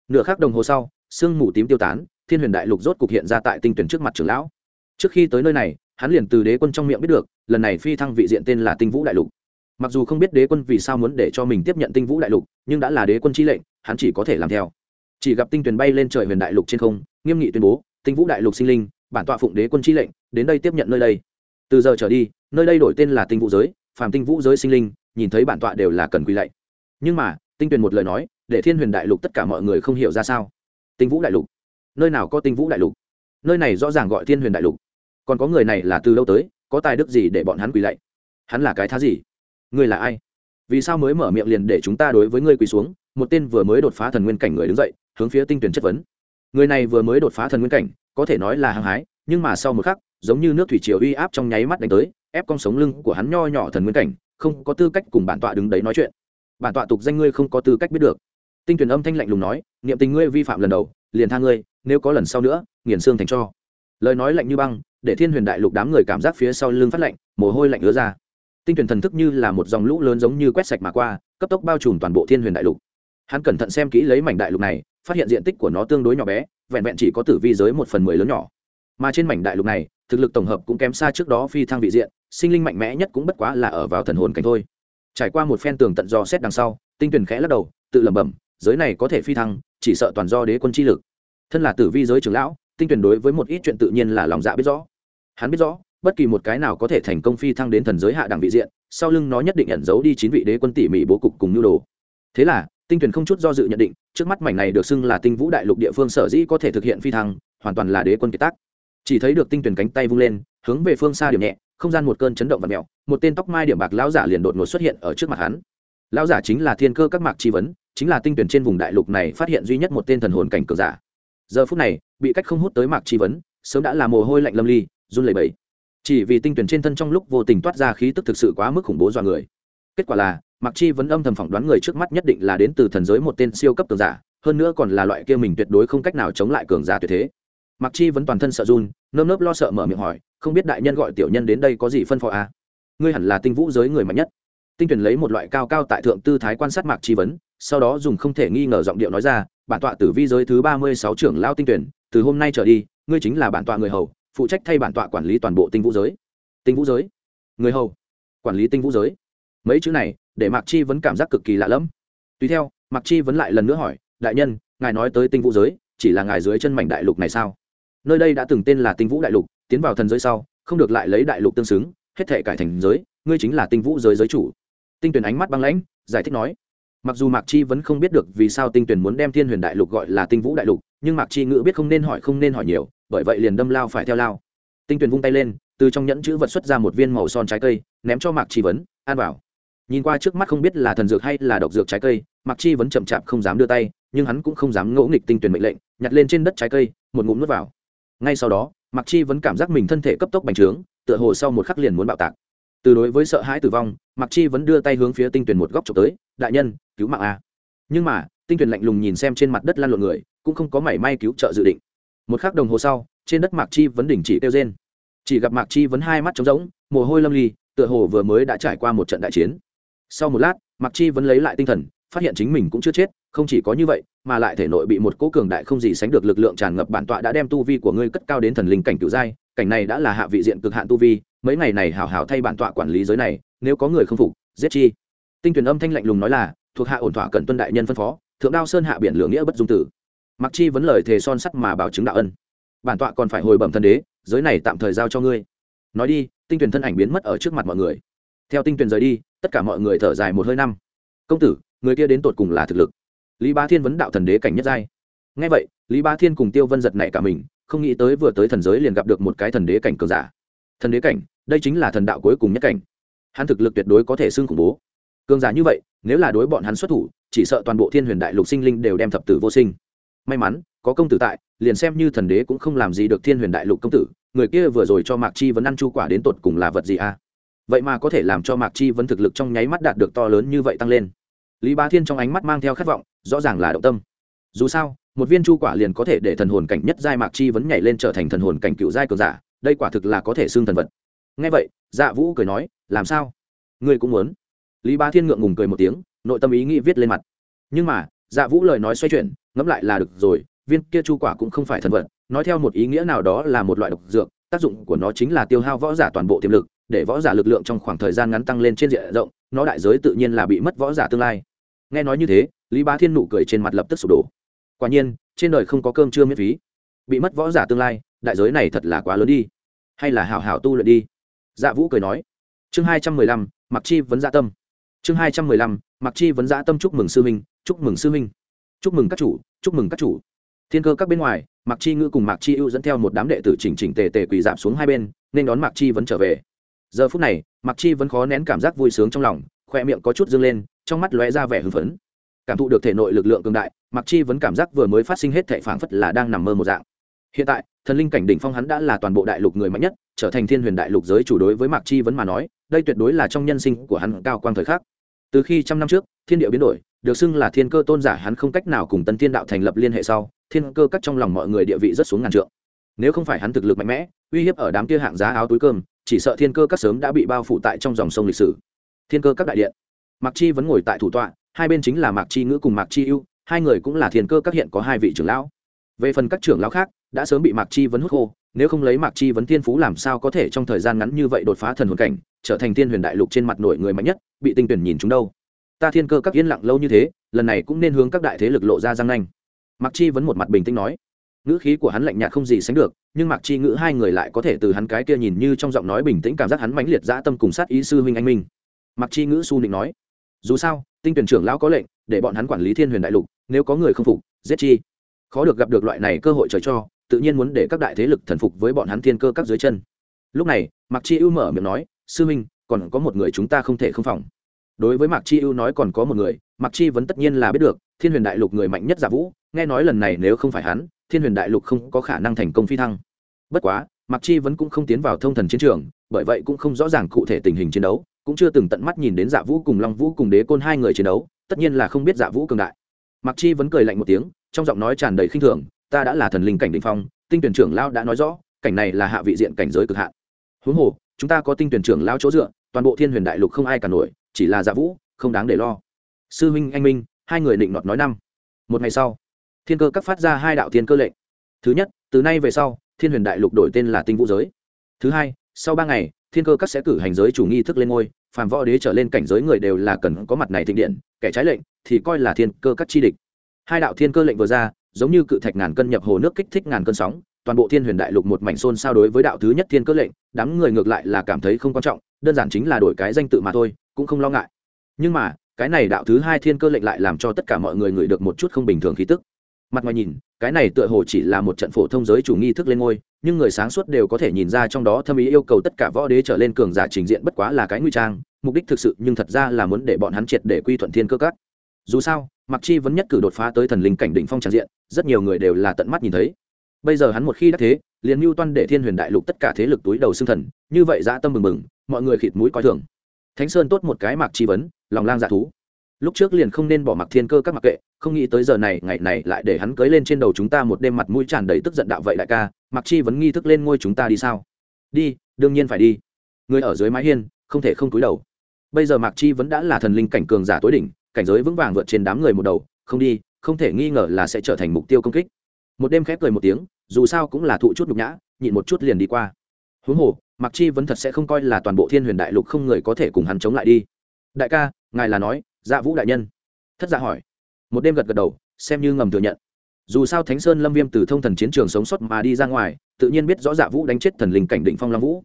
nửa khắc đồng hồ sau, sương mù tím tiêu tán, thiên huyền đại lục rốt cục hiện ra tại tinh tuyển trước mặt trưởng lão. Trước khi tới nơi này hắn liền từ đế quân trong miệng biết được, lần này phi thăng vị diện tên là tinh vũ đại lục. Mặc dù không biết đế quân vì sao muốn để cho mình tiếp nhận tinh vũ đại lục, nhưng đã là đế quân chi lệnh, hắn chỉ có thể làm theo. Chỉ gặp tinh tuyền bay lên trời huyền đại lục trên không, nghiêm nghị tuyên bố, tinh vũ đại lục sinh linh, bản tọa phụng đế quân chi lệnh, đến đây tiếp nhận nơi đây. Từ giờ trở đi, nơi đây đổi tên là tinh vũ giới, phàm tinh vũ giới sinh linh, nhìn thấy bản tọa đều là cần quy lạy. Nhưng mà, tinh tuyền một lời nói, để thiên huyền đại lục tất cả mọi người không hiểu ra sao. Tinh vũ đại lục? Nơi nào có tinh vũ đại lục? Nơi này rõ ràng gọi thiên huyền đại lục còn có người này là từ lâu tới, có tài đức gì để bọn hắn quỳ lạy? Hắn là cái thá gì? Ngươi là ai? Vì sao mới mở miệng liền để chúng ta đối với ngươi quỳ xuống? Một tên vừa mới đột phá thần nguyên cảnh người đứng dậy, hướng phía tinh tuyển chất vấn. Người này vừa mới đột phá thần nguyên cảnh, có thể nói là hăng hái, nhưng mà sau một khắc, giống như nước thủy triều uy áp trong nháy mắt đánh tới, ép con sống lưng của hắn nho nhỏ thần nguyên cảnh, không có tư cách cùng bản tọa đứng đấy nói chuyện. Bản tọa tục danh ngươi không có tư cách biết được. Tinh tuyển âm thanh lạnh lùng nói, niệm tình ngươi vi phạm lần đầu, liền tha ngươi, nếu có lần sau nữa, nghiền xương thành cho. Lời nói lạnh như băng để thiên huyền đại lục đám người cảm giác phía sau lưng phát lạnh, mồ hôi lạnh ứa ra. Tinh tuyển thần thức như là một dòng lũ lớn giống như quét sạch mà qua, cấp tốc bao trùm toàn bộ thiên huyền đại lục. Hắn cẩn thận xem kỹ lấy mảnh đại lục này, phát hiện diện tích của nó tương đối nhỏ bé, vẹn vẹn chỉ có tử vi giới một phần mười lớn nhỏ. Mà trên mảnh đại lục này, thực lực tổng hợp cũng kém xa trước đó phi thăng vị diện, sinh linh mạnh mẽ nhất cũng bất quá là ở vào thần hồn cảnh thôi. Trải qua một phen tường tận do xét đằng sau, tinh tuyển khẽ lắc đầu, tự lẩm bẩm, giới này có thể phi thăng, chỉ sợ toàn do đế quân chi lực. Thân là tử vi giới trưởng lão tinh tuyển đối với một ít chuyện tự nhiên là lòng dạ biết rõ. Hắn biết rõ, bất kỳ một cái nào có thể thành công phi thăng đến thần giới hạ đẳng vị diện, sau lưng nó nhất định ẩn giấu đi chín vị đế quân tỉ mỉ bố cục cùng nhu đồ. Thế là, tinh tuyển không chút do dự nhận định, trước mắt mảnh này được xưng là tinh vũ đại lục địa phương sở dĩ có thể thực hiện phi thăng, hoàn toàn là đế quân kiệt tác. Chỉ thấy được tinh tuyển cánh tay vung lên, hướng về phương xa điểm nhẹ, không gian một cơn chấn động và mèo, một tên tóc mai điểm bạc lão giả liền đột ngột xuất hiện ở trước mặt hắn. Lão giả chính là thiên cơ các mạc tri vấn, chính là tinh tuyển trên vùng đại lục này phát hiện duy nhất một tên thần hồn cảnh cường giả giờ phút này, bị cách không hút tới mạc Chi vấn, sớm đã là mồ hôi lạnh lâm ly, run lẩy bẩy. Chỉ vì tinh tuyển trên thân trong lúc vô tình toát ra khí tức thực sự quá mức khủng bố dọa người. Kết quả là, mạc chi Vấn âm thầm phỏng đoán người trước mắt nhất định là đến từ thần giới một tên siêu cấp cường giả, hơn nữa còn là loại kia mình tuyệt đối không cách nào chống lại cường giả tuyệt thế. Mạc chi vẫn toàn thân sợ run, nơm nớp lo sợ mở miệng hỏi, không biết đại nhân gọi tiểu nhân đến đây có gì phân phó à? ngươi hẳn là tinh vũ giới người mạnh nhất. Tinh tuyển lấy một loại cao cao tại thượng tư thái quan sát mạc chi vấn sau đó dùng không thể nghi ngờ giọng điệu nói ra, bản tọa tử vi giới thứ ba mươi sáu trưởng lao tinh tuyển, từ hôm nay trở đi, ngươi chính là bản tọa người hầu, phụ trách thay bản tọa quản lý toàn bộ tinh vũ giới. Tinh vũ giới? Người hầu? Quản lý tinh vũ giới? Mấy chữ này, để mạc chi vẫn cảm giác cực kỳ lạ lẫm. Tùy theo, mạc chi vẫn lại lần nữa hỏi, đại nhân, ngài nói tới tinh vũ giới, chỉ là ngài dưới chân mảnh đại lục này sao? Nơi đây đã từng tên là tinh vũ đại lục, tiến vào thần giới sau, không được lại lấy đại lục tương xứng, hết thể cải thành giới, ngươi chính là tinh vũ giới giới chủ. Tinh tuyển ánh mắt băng lãnh, giải thích nói mặc dù mạc chi vẫn không biết được vì sao tinh tuyển muốn đem thiên huyền đại lục gọi là tinh vũ đại lục, nhưng mạc chi ngữ biết không nên hỏi không nên hỏi nhiều, bởi vậy liền đâm lao phải theo lao. Tinh tuyển vung tay lên, từ trong nhẫn chữ vật xuất ra một viên màu son trái cây, ném cho mạc chi vấn, an bảo. Nhìn qua trước mắt không biết là thần dược hay là độc dược trái cây, mạc chi vẫn chậm chạp không dám đưa tay, nhưng hắn cũng không dám ngỗ nghịch tinh tuyển mệnh lệnh, nhặt lên trên đất trái cây, một ngụm nuốt vào. Ngay sau đó, mạc chi vẫn cảm giác mình thân thể cấp tốc bành trướng, tựa hồ sau một khắc liền muốn bạo tạc từ đối với sợ hãi tử vong Mặc chi vẫn đưa tay hướng phía tinh tuyển một góc trộm tới, đại nhân, cứu mạng a. Nhưng mà, tinh tuyển lạnh lùng nhìn xem trên mặt đất lan lộn người, cũng không có mảy may cứu trợ dự định. Một khắc đồng hồ sau, trên đất mạc chi vẫn đình chỉ kêu trên chỉ gặp mạc chi vẫn hai mắt trống rỗng, mồ hôi lâm ly, tựa hồ vừa mới đã trải qua một trận đại chiến. Sau một lát, mạc chi vẫn lấy lại tinh thần, phát hiện chính mình cũng chưa chết, không chỉ có như vậy, mà lại thể nội bị một cố cường đại không gì sánh được lực lượng tràn ngập bản tọa đã đem tu vi của ngươi cất cao đến thần linh cảnh cựu giai, cảnh này đã là hạ vị diện cực hạn tu vi mấy ngày này hảo hảo thay bản tọa quản lý giới này, nếu có người không phục, giết chi. Tinh tuyển âm thanh lạnh lùng nói là, thuộc hạ ổn thỏa cần tuân đại nhân phân phó, thượng đao sơn hạ biển lửa nghĩa bất dung tử. Mặc chi vấn lời thề son sắt mà bảo chứng đạo ân. Bản tọa còn phải hồi bẩm thần đế, giới này tạm thời giao cho ngươi. Nói đi, tinh tuyển thân ảnh biến mất ở trước mặt mọi người. Theo tinh tuyển rời đi, tất cả mọi người thở dài một hơi năm. Công tử, người kia đến tột cùng là thực lực? Lý ba thiên vấn đạo thần đế cảnh nhất giai. Ngay vậy, lý ba thiên cùng tiêu vân giật này cả mình, không nghĩ tới vừa tới thần giới liền gặp được một cái thần đế cảnh cường giả thần đế cảnh, đây chính là thần đạo cuối cùng nhất cảnh. Hắn thực lực tuyệt đối có thể xưng khủng bố. Cường giả như vậy, nếu là đối bọn hắn xuất thủ, chỉ sợ toàn bộ thiên huyền đại lục sinh linh đều đem thập tử vô sinh. May mắn, có công tử tại, liền xem như thần đế cũng không làm gì được thiên huyền đại lục công tử, người kia vừa rồi cho mạc chi vẫn ăn chu quả đến tột cùng là vật gì a? À? vậy mà có thể làm cho mạc chi vẫn thực lực trong nháy mắt đạt được to lớn như vậy tăng lên. Lý bá thiên trong ánh mắt mang theo khát vọng, rõ ràng là động tâm. Dù sao, một viên chu quả liền có thể để thần hồn cảnh nhất giai mạc chi vẫn nhảy lên trở thành thần hồn cảnh cựu giai cường giả đây quả thực là có thể xưng thần vật. Ngay vậy dạ vũ cười nói, làm sao? Ngươi cũng muốn? Lý bá thiên ngượng ngùng cười một tiếng, nội tâm ý nghĩ viết lên mặt. Nhưng mà dạ vũ lời nói xoay chuyển, ngẫm lại là được rồi, viên kia chu quả cũng không phải thần vật, nói theo một ý nghĩa nào đó là một loại độc dược, tác dụng của nó chính là tiêu hao võ giả toàn bộ tiềm lực, để võ giả lực lượng trong khoảng thời gian ngắn tăng lên trên diện rộng, nó đại giới tự nhiên là bị mất võ giả tương lai. Nghe nói như thế, lý bá thiên nụ cười trên mặt lập tức sụp đổ. Quả nhiên, trên đời không có cơm chưa miễn phí. Bị mất võ giả tương lai đại giới này thật là quá lớn đi. Hay là hảo hảo tu luyện đi. Dạ vũ cười nói. Chương hai trăm mười lăm mặc chi vấn dạ tâm. Chương hai trăm mười lăm mặc chi vấn dạ tâm chúc mừng sư minh chúc mừng sư minh chúc mừng các chủ, chúc mừng các chủ. Thiên cơ các bên ngoài mặc chi ngữ cùng mặc chi ưu dẫn theo một đám đệ tử chỉnh chỉnh tề tề quỳ dạp xuống hai bên, nên đón mặc chi vẫn trở về. Giờ phút này mặc chi vẫn khó nén cảm giác vui sướng trong lòng, khoe miệng có chút dâng lên, trong mắt lóe ra vẻ hưng phấn. Cảm thụ được thể nội lực lượng cường đại mặc chi vẫn cảm giác vừa mới phát sinh hết thể phảng phất là đang nằm mơ một dạng hiện tại, thần linh cảnh đỉnh phong hắn đã là toàn bộ đại lục người mạnh nhất, trở thành thiên huyền đại lục giới chủ đối với mạc chi vẫn mà nói, đây tuyệt đối là trong nhân sinh của hắn cao quang thời khắc. Từ khi trăm năm trước, thiên địa biến đổi, được xưng là thiên cơ tôn giả hắn không cách nào cùng tân thiên đạo thành lập liên hệ sau, thiên cơ cắt trong lòng mọi người địa vị rất xuống ngàn trượng. Nếu không phải hắn thực lực mạnh mẽ, uy hiếp ở đám kia hạng giá áo túi cơm, chỉ sợ thiên cơ các sớm đã bị bao phủ tại trong dòng sông lịch sử. Thiên cơ các đại điện. Mạc chi vẫn ngồi tại thủ tọa, hai bên chính là mạc chi ngữ cùng mạc chi ưu, hai người cũng là thiên cơ các hiện có hai vị trưởng lão. Về phần các trưởng lão khác đã sớm bị mạc chi vấn hút khô, nếu không lấy mạc chi vấn thiên phú làm sao có thể trong thời gian ngắn như vậy đột phá thần hồn cảnh, trở thành thiên huyền đại lục trên mặt nổi người mạnh nhất, bị tinh tuyển nhìn chúng đâu. Ta thiên cơ các yên lặng lâu như thế, lần này cũng nên hướng các đại thế lực lộ ra răng nanh. Mạc chi vấn một mặt bình tĩnh nói. Ngữ khí của hắn lạnh nhạt không gì sánh được, nhưng mạc chi ngữ hai người lại có thể từ hắn cái kia nhìn như trong giọng nói bình tĩnh cảm giác hắn mãnh liệt dã tâm cùng sát ý sư huynh anh minh. Mạc chi ngữ su định nói. Dù sao, tinh tuyển trưởng lão có lệnh, để bọn hắn quản lý thiên huyền đại lục, nếu có người không phục, giết chi. Khó được gặp được loại này cơ hội trời cho tự nhiên muốn để các đại thế lực thần phục với bọn hắn thiên cơ các dưới chân. Lúc này, mạc chi ưu mở miệng nói, sư minh, còn có một người chúng ta không thể không phòng. Đối với mạc chi ưu nói còn có một người, mạc chi vẫn tất nhiên là biết được, thiên huyền đại lục người mạnh nhất giả vũ, nghe nói lần này nếu không phải hắn, thiên huyền đại lục không có khả năng thành công phi thăng. Bất quá, mạc chi vẫn cũng không tiến vào thông thần chiến trường, bởi vậy cũng không rõ ràng cụ thể tình hình chiến đấu, cũng chưa từng tận mắt nhìn đến dạ vũ cùng long vũ cùng đế côn hai người chiến đấu, tất nhiên là không biết dạ vũ cường đại. Mạc chi vẫn cười lạnh một tiếng, trong giọng nói tràn đầy khinh thường ta đã là thần linh cảnh đ ỉ n h phong, tinh tuyển trưởng lao đã nói rõ, cảnh này là hạ vị diện cảnh giới cực hạn. Huống hồ, chúng ta có tinh tuyển trưởng lao chỗ dựa, toàn bộ thiên huyền đại lục không ai cả nổi, chỉ là dạ vũ, không đáng để lo. Sư huynh anh minh, hai người định nọt nói năm. Một ngày sau, thiên cơ các phát ra hai đạo thiên cơ lệnh. Thứ nhất, từ nay về sau, thiên huyền đại lục đổi tên là tinh vũ giới. Thứ hai, sau ba ngày, thiên cơ các sẽ cử hành giới chủ nghi thức lên ngôi, phàm võ đế trở lên cảnh giới người đều là cần có mặt này thịnh điện, kẻ trái lệnh thì coi là thiên cơ các chi địch. Hai đạo thiên cơ lệnh vừa ra giống như cự thạch ngàn cân nhập hồ nước kích thích ngàn cơn sóng, toàn bộ thiên huyền đại lục một mảnh xôn sao đối với đạo thứ nhất thiên cơ lệnh, đám người ngược lại là cảm thấy không quan trọng, đơn giản chính là đổi cái danh tự mà thôi, cũng không lo ngại. Nhưng mà, cái này đạo thứ hai thiên cơ lệnh lại làm cho tất cả mọi người ngửi được một chút không bình thường khí tức. Mặt ngoài nhìn, cái này tựa hồ chỉ là một trận phổ thông giới chủ nghi thức lên ngôi, nhưng người sáng suốt đều có thể nhìn ra trong đó thâm ý yêu cầu tất cả võ đế trở lên cường giả trình diện bất quá là cái nguy trang, mục đích thực sự nhưng thật ra là muốn để bọn hắn triệt để quy thuận thiên cơ cắt dù sao mặc chi vẫn nhất cử đột phá tới thần linh cảnh đỉnh phong tràn diện, rất nhiều người đều là tận mắt nhìn thấy. Bây giờ hắn một khi đã thế, liền mưu toan để thiên huyền đại lục tất cả thế lực túi đầu xương thần, như vậy dã tâm mừng mừng mọi người khịt mũi coi thường. Thánh sơn tốt một cái mạc chi vấn, lòng lang dạ thú. Lúc trước liền không nên bỏ mặc thiên cơ các mặc kệ, không nghĩ tới giờ này, ngày này lại để hắn cưới lên trên đầu chúng ta một đêm mặt mũi tràn đầy tức giận đạo vậy đại ca mặc chi Vấn nghi thức lên ngôi chúng ta đi sao? Đi, đương nhiên phải đi. Người ở dưới mái hiên, không thể không túi đầu. Bây giờ mạc chi vẫn đã là thần linh cảnh cường giả tối đỉnh cảnh giới vững vàng vượt trên đám người một đầu, không đi, không thể nghi ngờ là sẽ trở thành mục tiêu công kích. Một đêm khép cười một tiếng, dù sao cũng là thụ chút nhục nhã, nhịn một chút liền đi qua. Huống hồ Mặc chi vẫn thật sẽ không coi là toàn bộ thiên huyền đại lục không người có thể cùng hắn chống lại đi. Đại ca, ngài là nói dạ vũ đại nhân. Thất dạ hỏi. Một đêm gật gật đầu, xem như ngầm thừa nhận. Dù sao thánh sơn lâm viêm từ thông thần chiến trường sống sót mà đi ra ngoài, tự nhiên biết rõ dạ vũ đánh chết thần linh cảnh định phong long vũ.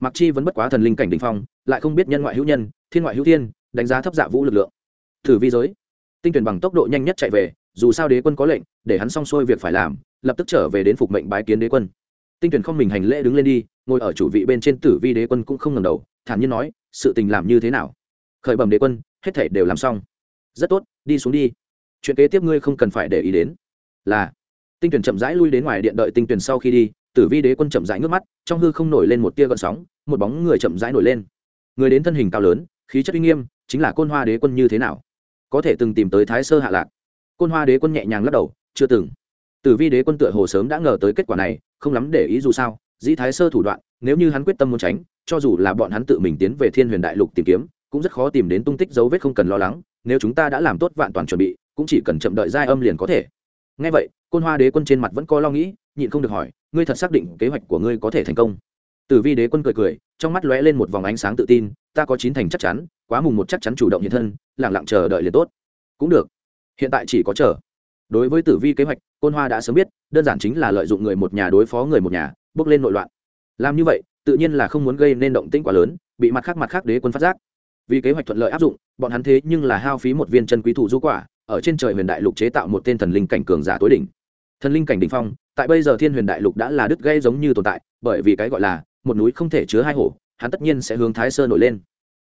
Mặc chi vẫn bất quá thần linh cảnh định phong, lại không biết nhân ngoại hữu nhân, thiên ngoại hữu thiên, đánh giá thấp dạ vũ lực lượng thử vi giới. Tinh tuyển bằng tốc độ nhanh nhất chạy về, dù sao đế quân có lệnh, để hắn xong xuôi việc phải làm, lập tức trở về đến phục mệnh bái kiến đế quân. Tinh tuyển không mình hành lễ đứng lên đi, ngồi ở chủ vị bên trên tử vi đế quân cũng không ngầm đầu, thản nhiên nói, sự tình làm như thế nào? Khởi bẩm đế quân, hết thể đều làm xong. Rất tốt, đi xuống đi. Chuyện kế tiếp ngươi không cần phải để ý đến. Là. Tinh tuyển chậm rãi lui đến ngoài điện đợi tinh tuyển sau khi đi, tử vi đế quân chậm rãi ngước mắt, trong hư không nổi lên một tia gợn sóng, một bóng người chậm rãi nổi lên. Người đến thân hình cao lớn, khí chất uy nghiêm, chính là côn hoa đế quân như thế nào? Có thể từng tìm tới thái sơ hạ lạc. Côn hoa đế quân nhẹ nhàng lắc đầu, chưa từng. Tử vi đế quân tựa hồ sớm đã ngờ tới kết quả này, không lắm để ý dù sao, dĩ thái sơ thủ đoạn, nếu như hắn quyết tâm muốn tránh, cho dù là bọn hắn tự mình tiến về thiên huyền đại lục tìm kiếm, cũng rất khó tìm đến tung tích dấu vết không cần lo lắng, nếu chúng ta đã làm tốt vạn toàn chuẩn bị, cũng chỉ cần chậm đợi giai âm liền có thể. Ngay vậy, côn hoa đế quân trên mặt vẫn có lo nghĩ, nhịn không được hỏi, ngươi thật xác định kế hoạch của ngươi có thể thành công? Tử vi đế quân cười cười, trong mắt lóe lên một vòng ánh sáng tự tin, ta có chín thành chắc chắn, quá mùng một chắc chắn chủ động hiện thân lẳng lặng chờ đợi liền tốt. Cũng được. Hiện tại chỉ có chờ. Đối với tử vi kế hoạch, côn hoa đã sớm biết, đơn giản chính là lợi dụng người một nhà đối phó người một nhà, bước lên nội loạn. Làm như vậy, tự nhiên là không muốn gây nên động tĩnh quá lớn, bị mặt khác mặt khác đế quân phát giác. Vì kế hoạch thuận lợi áp dụng, bọn hắn thế nhưng là hao phí một viên chân quý thủ du quả, ở trên trời huyền đại lục chế tạo một tên thần linh cảnh cường giả tối đỉnh. Thần linh cảnh đ ỉ n h phong, tại bây giờ thiên huyền đại lục đã là đứt gây giống như tồn tại, bởi vì cái gọi là một núi không thể chứa hai hổ, hắn tất nhiên sẽ hướng thái sơ nổi lên.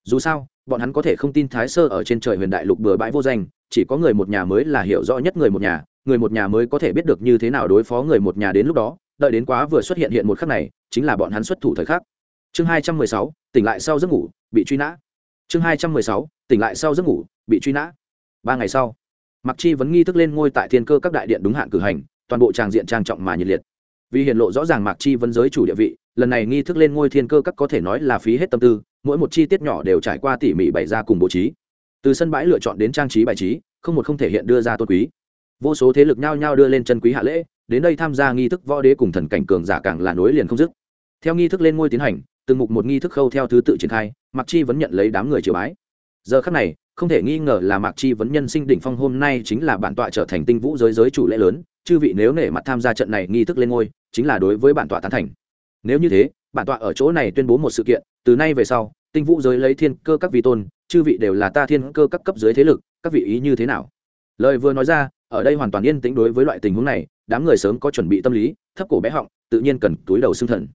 Dù sao, bọn hắn có thể không tin thái sơ ở trên trời huyền đại lục bừa bãi vô danh, chỉ có người một nhà mới là hiểu rõ nhất người một nhà, người một nhà mới có thể biết được như thế nào đối phó người một nhà đến lúc đó, đợi đến quá vừa xuất hiện hiện một khắc này, chính là bọn hắn xuất thủ thời khắc. Chương hai trăm mười sáu, tỉnh lại sau giấc ngủ, bị truy nã. Chương hai trăm mười sáu, tỉnh lại sau giấc ngủ, bị truy nã. Ba ngày sau mặc chi vẫn nghi thức lên ngôi tại thiên cơ các đại điện đúng hạn cử hành, toàn bộ tràng diện trang trọng mà nhiệt liệt vì hiện lộ rõ ràng mạc chi vân giới chủ địa vị, lần này nghi thức lên ngôi thiên cơ các có thể nói là phí hết tâm tư, mỗi một chi tiết nhỏ đều trải qua tỉ mỉ bày ra cùng bố trí. Từ sân bãi lựa chọn đến trang trí bài trí, không một không thể hiện đưa ra tôn quý. Vô số thế lực nhao nhao đưa lên chân quý hạ lễ, đến đây tham gia nghi thức võ đế cùng thần cảnh cường giả càng là nối liền không dứt. Theo nghi thức lên ngôi tiến hành, từng mục một nghi thức khâu theo thứ tự triển khai, mạc chi vẫn nhận lấy đám người triều bái giờ khắc này, không thể nghi ngờ là mạc chi vấn nhân sinh đỉnh phong hôm nay chính là bản tọa trở thành tinh vũ giới giới chủ lễ lớn, chư vị nếu nể mặt tham gia trận này nghi thức lên ngôi, chính là đối với bản tọa tán thành. Nếu như thế, bản tọa ở chỗ này tuyên bố một sự kiện, từ nay về sau, tinh vũ giới lấy thiên cơ các vị tôn, chư vị đều là ta thiên cơ các cấp dưới thế lực, các vị ý như thế nào? Lời vừa nói ra, ở đây hoàn toàn yên tĩnh đối với loại tình huống này, đám người sớm có chuẩn bị tâm lý, thấp cổ bé họng, tự nhiên cần túi đầu xương thần.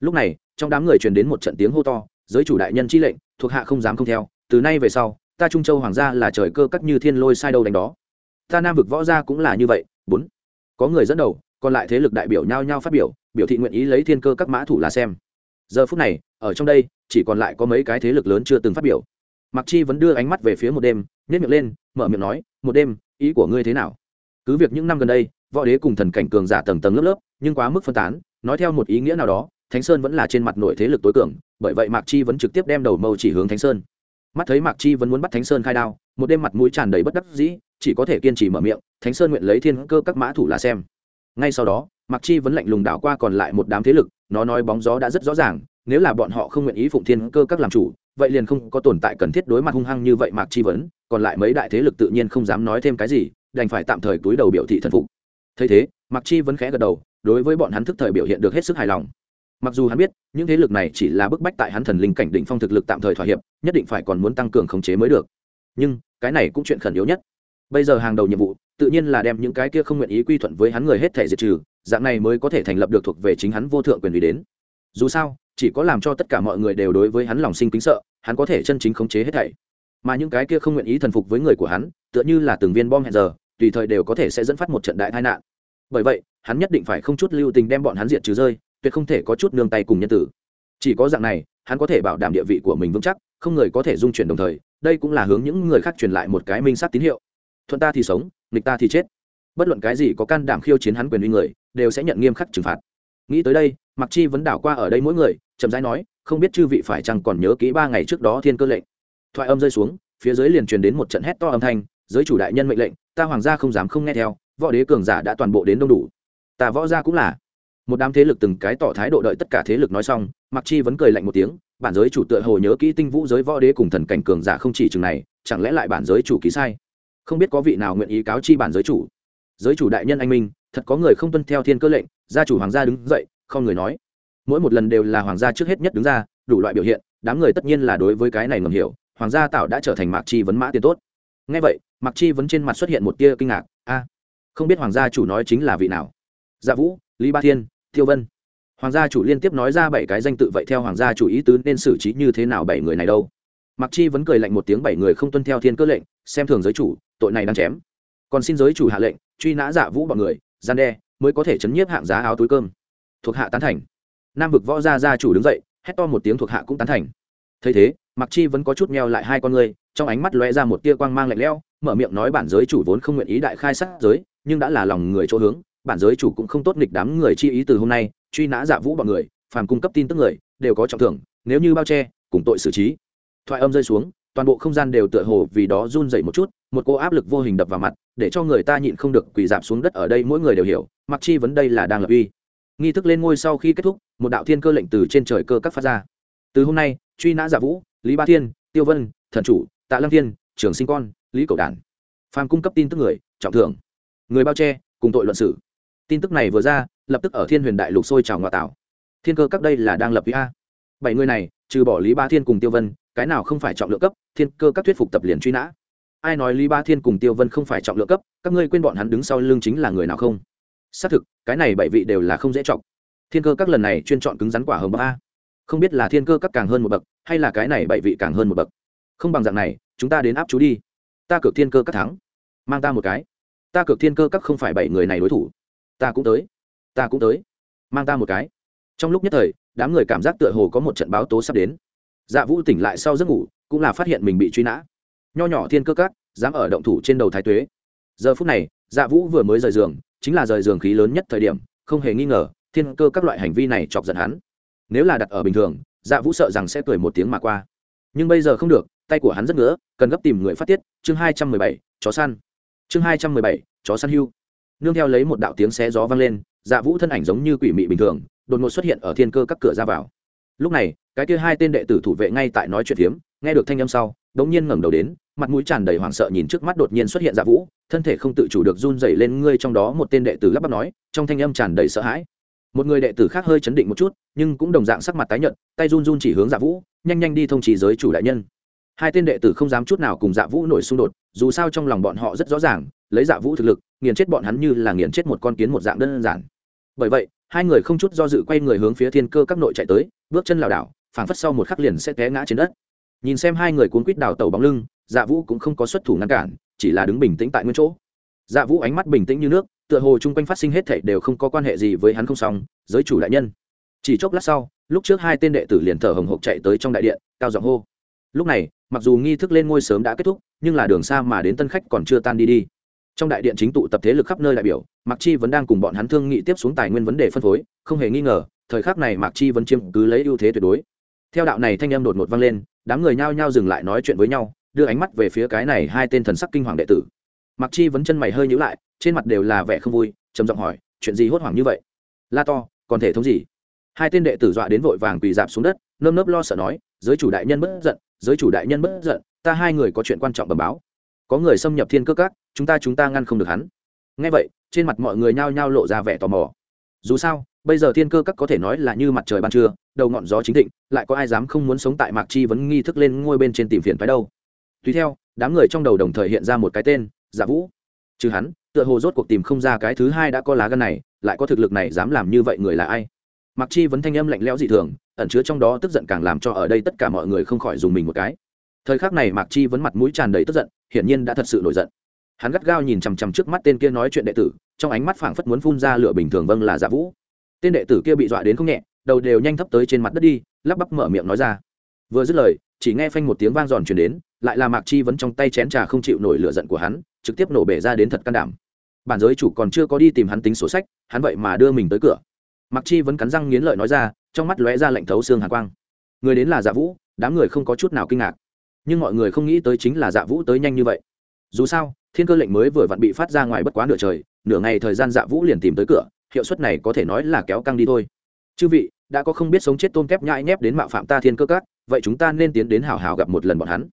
Lúc này, trong đám người truyền đến một trận tiếng hô to, giới chủ đại nhân chi lệnh, thuộc hạ không dám không theo từ nay về sau, ta trung châu hoàng gia là trời cơ cắt như thiên lôi sai đâu đánh đó. Ta nam vực võ gia cũng là như vậy. Bốn. Có người dẫn đầu, còn lại thế lực đại biểu nhau nhau phát biểu biểu thị nguyện ý lấy thiên cơ các mã thủ là xem. Giờ phút này, ở trong đây, chỉ còn lại có mấy cái thế lực lớn chưa từng phát biểu. Mặc chi vẫn đưa ánh mắt về phía một đêm nhét miệng lên, mở miệng nói, một đêm, ý của ngươi thế nào? Cứ việc những năm gần đây, võ đế cùng thần cảnh cường giả tầng tầng lớp lớp, nhưng quá mức phân tán, nói theo một ý nghĩa nào đó, thánh sơn vẫn là trên mặt nội thế lực tối cường, bởi vậy mạc chi vẫn trực tiếp đem đầu mâu chỉ hướng thánh sơn mắt thấy mạc chi vẫn muốn bắt thánh sơn khai đao, một đêm mặt mũi tràn đầy bất đắc dĩ, chỉ có thể kiên trì mở miệng, thánh sơn nguyện lấy thiên cơ các mã thủ là xem. Ngay sau đó, mạc chi vẫn lạnh lùng đảo qua còn lại một đám thế lực, nó nói bóng gió đã rất rõ ràng, nếu là bọn họ không nguyện ý phụng thiên cơ các làm chủ, vậy liền không có tồn tại cần thiết đối mặt hung hăng như vậy mạc chi vấn còn lại mấy đại thế lực tự nhiên không dám nói thêm cái gì, đành phải tạm thời túi đầu biểu thị thần phục. Thấy thế, mạc chi vẫn khẽ gật đầu, đối với bọn hắn thức thời biểu hiện được hết sức hài lòng mặc dù hắn biết, những thế lực này chỉ là bức bách tại hắn thần linh cảnh định phong thực lực tạm thời thỏa hiệp, nhất định phải còn muốn tăng cường khống chế mới được. Nhưng, cái này cũng chuyện khẩn yếu nhất. Bây giờ hàng đầu nhiệm vụ, tự nhiên là đem những cái kia không nguyện ý quy thuận với hắn người hết thể diệt trừ, dạng này mới có thể thành lập được thuộc về chính hắn vô thượng quyền vì đến. Dù sao, chỉ có làm cho tất cả mọi người đều đối với hắn lòng sinh kính sợ, hắn có thể chân chính khống chế hết thảy. Mà những cái kia không nguyện ý thần phục với người của hắn, tựa như là từng viên bom hẹn giờ, tùy thời đều có thể sẽ dẫn phát một trận đại tai nạn. Bởi vậy, hắn nhất định phải không chút lưu tình đem bọn hắn diệt trừ rơi tuyệt không thể có chút nương tay cùng nhân tử. Chỉ có dạng này, hắn có thể bảo đảm địa vị của mình vững chắc, không người có thể dung chuyển đồng thời, đây cũng là hướng những người khác truyền lại một cái minh sát tín hiệu. Thuận ta thì sống, nghịch ta thì chết. Bất luận cái gì có can đảm khiêu chiến hắn quyền uy người, đều sẽ nhận nghiêm khắc trừng phạt. Nghĩ tới đây mặc chi vẫn đảo qua ở đây mỗi người, chậm rãi nói, không biết chư vị phải chăng còn nhớ kỹ ba ngày trước đó thiên cơ lệnh. Thoại âm rơi xuống, phía dưới liền truyền đến một trận hét to âm thanh, giới chủ đại nhân mệnh lệnh, ta hoàng gia không dám không nghe theo, võ đế cường giả đã toàn bộ đến đông đủ. Ta võ gia cũng là một đám thế lực từng cái tỏ thái độ đợi tất cả thế lực nói xong mặc chi vẫn cười lạnh một tiếng, bản giới chủ tựa hồ nhớ kỹ tinh vũ giới võ đế cùng thần cảnh cường giả không chỉ chừng này, chẳng lẽ lại bản giới chủ ký sai? Không biết có vị nào nguyện ý cáo chi bản giới chủ. Giới chủ đại nhân anh minh, thật có người không tuân theo thiên cơ lệnh, gia chủ hoàng gia đứng dậy, không người nói. Mỗi một lần đều là hoàng gia trước hết nhất đứng ra, đủ loại biểu hiện, đám người tất nhiên là đối với cái này ngầm hiểu, hoàng gia tạo đã trở thành mạc chi vấn mã tiền tốt. Ngay vậy, mạc chi vấn trên mặt xuất hiện một tia kinh ngạc, a, không biết hoàng gia chủ nói chính là vị nào? Dạ vũ, lý ba thiên tiêu vân. Hoàng gia chủ liên tiếp nói ra bảy cái danh tự, vậy theo hoàng gia chủ ý tứ nên xử trí như thế nào bảy người này đâu? Mặc chi vẫn cười lạnh một tiếng, bảy người không tuân theo thiên cơ lệnh, xem thường giới chủ, tội này đang chém. Còn xin giới chủ hạ lệnh, truy nã giả vũ bọn người, gian đe, mới có thể chấn nhiếp hạng giá áo túi cơm. Thuộc hạ tán thành. Nam vực võ gia gia chủ đứng dậy, hét to một tiếng, thuộc hạ cũng tán thành. Thấy thế mặc chi vẫn có chút meo lại hai con người, trong ánh mắt lóe ra một tia quang mang lạnh lẽo, mở miệng nói bản giới chủ vốn không nguyện ý đại khai sát giới, nhưng đã là lòng người chỗ hướng bản giới chủ cũng không tốt nghịch đám người chi ý từ hôm nay, truy nã dạ vũ bọn người, phàm cung cấp tin tức người, đều có trọng thưởng, nếu như bao che, cùng tội xử trí. Thoại âm rơi xuống, toàn bộ không gian đều tựa hồ vì đó run dậy một chút, một cô áp lực vô hình đập vào mặt, để cho người ta nhịn không được quỳ dạp xuống đất ở đây mỗi người đều hiểu, mặc chi vấn đây là đang lập uy. Nghi thức lên ngôi sau khi kết thúc, một đạo thiên cơ lệnh từ trên trời cơ các phát ra. Từ hôm nay, truy nã giả vũ, lý ba thiên, tiêu vân, thần chủ, tạ lăng thiên, trường sinh con, lý cầu đản. Phàm cung cấp tin tức người, trọng thưởng. Người bao che, cùng tội luận xử tin tức này vừa ra, lập tức ở thiên huyền đại lục sôi trào ngoại tạo. Thiên cơ các đây là đang lập ý a. Bảy người này, trừ bỏ lý ba thiên cùng tiêu vân, cái nào không phải trọng lượng cấp, thiên cơ các thuyết phục tập liền truy nã. Ai nói lý ba thiên cùng tiêu vân không phải trọng lượng cấp, các ngươi quên bọn hắn đứng sau lưng chính là người nào không? Xác thực, cái này bảy vị đều là không dễ trọng thiên cơ các lần này chuyên chọn cứng rắn quả hồng bậc a. Không biết là thiên cơ các càng hơn một bậc, hay là cái này bảy vị càng hơn một bậc. Không bằng dạng này, chúng ta đến áp chú đi. Ta cược thiên cơ các thắng. Mang ta một cái. Ta cược thiên cơ các không phải bảy người này đối thủ ta cũng tới, ta cũng tới. Mang ta một cái. Trong lúc nhất thời, đám người cảm giác tựa hồ có một trận báo tố sắp đến. Dạ vũ tỉnh lại sau giấc ngủ, cũng là phát hiện mình bị truy nã. Nho nhỏ thiên cơ cát dám ở động thủ trên đầu thái tuế. Giờ phút này dạ vũ vừa mới rời giường, chính là rời giường khí lớn nhất thời điểm, không hề nghi ngờ, thiên cơ các loại hành vi này chọc giận hắn. Nếu là đặt ở bình thường dạ vũ sợ rằng sẽ cười một tiếng mà qua. Nhưng bây giờ không được, tay của hắn rất ngứa, cần gấp tìm người phát tiết. Chương hai trăm mười bảy, chó săn. Chương hai trăm mười bảy, chó săn hưu nương theo lấy một đạo tiếng xé gió vang lên dạ vũ thân ảnh giống như quỷ mị bình thường, đột ngột xuất hiện ở thiên cơ các cửa ra vào. Lúc này, cái kia hai tên đệ tử thủ vệ ngay tại nói chuyện phiếm, nghe được thanh âm sau, đống nhiên ngẩng đầu đến, mặt mũi tràn đầy hoảng sợ nhìn trước mắt đột nhiên xuất hiện dạ vũ, thân thể không tự chủ được run dày lên ngươi trong đó một tên đệ tử lắp bắp nói, trong thanh âm tràn đầy sợ hãi. Một người đệ tử khác hơi chấn định một chút, nhưng cũng đồng dạng sắc mặt tái nhợt, tay run run chỉ hướng dạ vũ, nhanh nhanh đi thông trì giới chủ đại nhân. Hai tên đệ tử không dám chút nào cùng dạ vũ nổi xung đột, dù sao trong lòng bọn họ rất rõ ràng lấy dạ vũ thực lực, nghiền chết bọn hắn như là nghiền chết một con kiến một dạng đơn giản. Bởi vậy, hai người không chút do dự quay người hướng phía thiên cơ các nội chạy tới, bước chân lảo đảo, phảng phất sau một khắc liền sẽ té ngã trên đất. Nhìn xem hai người cuốn quýt đào tàu bóng lưng dạ vũ cũng không có xuất thủ ngăn cản, chỉ là đứng bình tĩnh tại nguyên chỗ. Dạ vũ ánh mắt bình tĩnh như nước, tựa hồ chung quanh phát sinh hết thảy đều không có quan hệ gì với hắn không xong, giới chủ đại nhân. Chỉ chốc lát sau, lúc trước hai tên đệ tử liền thở hồng hộc chạy tới trong đại điện, cao giọng hô. Lúc này, mặc dù nghi thức lên ngôi sớm đã kết thúc, nhưng là đường xa mà đến tân khách còn chưa tan đi đi trong đại điện chính tụ tập thế lực khắp nơi đại biểu, mạc chi vẫn đang cùng bọn hắn thương nghị tiếp xuống tài nguyên vấn đề phân phối, không hề nghi ngờ, thời khắc này mạc chi vẫn chiếm cứ lấy ưu thế tuyệt đối. Theo đạo này thanh âm đột ngột vang lên, đám người nhao nhao dừng lại nói chuyện với nhau, đưa ánh mắt về phía cái này hai tên thần sắc kinh hoàng đệ tử. Mạc chi vẫn chân mày hơi nhíu lại, trên mặt đều là vẻ không vui, trầm giọng hỏi, chuyện gì hốt hoảng như vậy? La to, còn thể thống gì? Hai tên đệ tử dọa đến vội vàng quỳ dạp xuống đất, nơm nớp lo sợ nói, giới chủ đại nhân bất giận, giới chủ đại nhân bất giận, ta hai người có chuyện quan trọng bẩm báo có người xâm nhập thiên cơ các, chúng ta chúng ta ngăn không được hắn. Ngay vậy, trên mặt mọi người nhao nhao lộ ra vẻ tò mò. Dù sao, bây giờ thiên cơ các có thể nói là như mặt trời ban trưa, đầu ngọn gió chính thịnh, lại có ai dám không muốn sống tại mạc chi vẫn nghi thức lên ngôi bên trên tìm phiền phái đâu. Tùy theo, đám người trong đầu đồng thời hiện ra một cái tên giả vũ. Trừ hắn, tựa hồ rốt cuộc tìm không ra cái thứ hai đã có lá gân này, lại có thực lực này dám làm như vậy người là ai? Mạc chi vẫn thanh âm lạnh lẽo dị thường, ẩn chứa trong đó tức giận càng làm cho ở đây tất cả mọi người không khỏi dùng mình một cái. Thời khắc này mạc chi vẫn mặt mũi tràn đầy tức giận hiển nhiên đã thật sự nổi giận. Hắn gắt gao nhìn chằm chằm trước mắt tên kia nói chuyện đệ tử, trong ánh mắt phảng phất muốn phun ra lửa bình thường vâng là giả vũ. Tên đệ tử kia bị dọa đến không nhẹ, đầu đều nhanh thấp tới trên mặt đất đi, lắp bắp mở miệng nói ra. Vừa dứt lời, chỉ nghe phanh một tiếng vang giòn truyền đến, lại là mạc chi vẫn trong tay chén trà không chịu nổi lửa giận của hắn, trực tiếp nổ bể ra đến thật can đảm. Bản giới chủ còn chưa có đi tìm hắn tính sổ sách, hắn vậy mà đưa mình tới cửa. Mạc chi vẫn cắn răng nghiến lợi nói ra, trong mắt lóe ra lạnh thấu xương hàn quang. Người đến là dạ vũ, đám người không có chút nào kinh ngạc nhưng mọi người không nghĩ tới chính là dạ vũ tới nhanh như vậy. Dù sao, thiên cơ lệnh mới vừa vặn bị phát ra ngoài bất quá nửa trời, nửa ngày thời gian dạ vũ liền tìm tới cửa, hiệu suất này có thể nói là kéo căng đi thôi. Chư vị, đã có không biết sống chết tôm kép nhãi nhép đến mạo phạm ta thiên cơ cát vậy chúng ta nên tiến đến hào hào gặp một lần bọn hắn.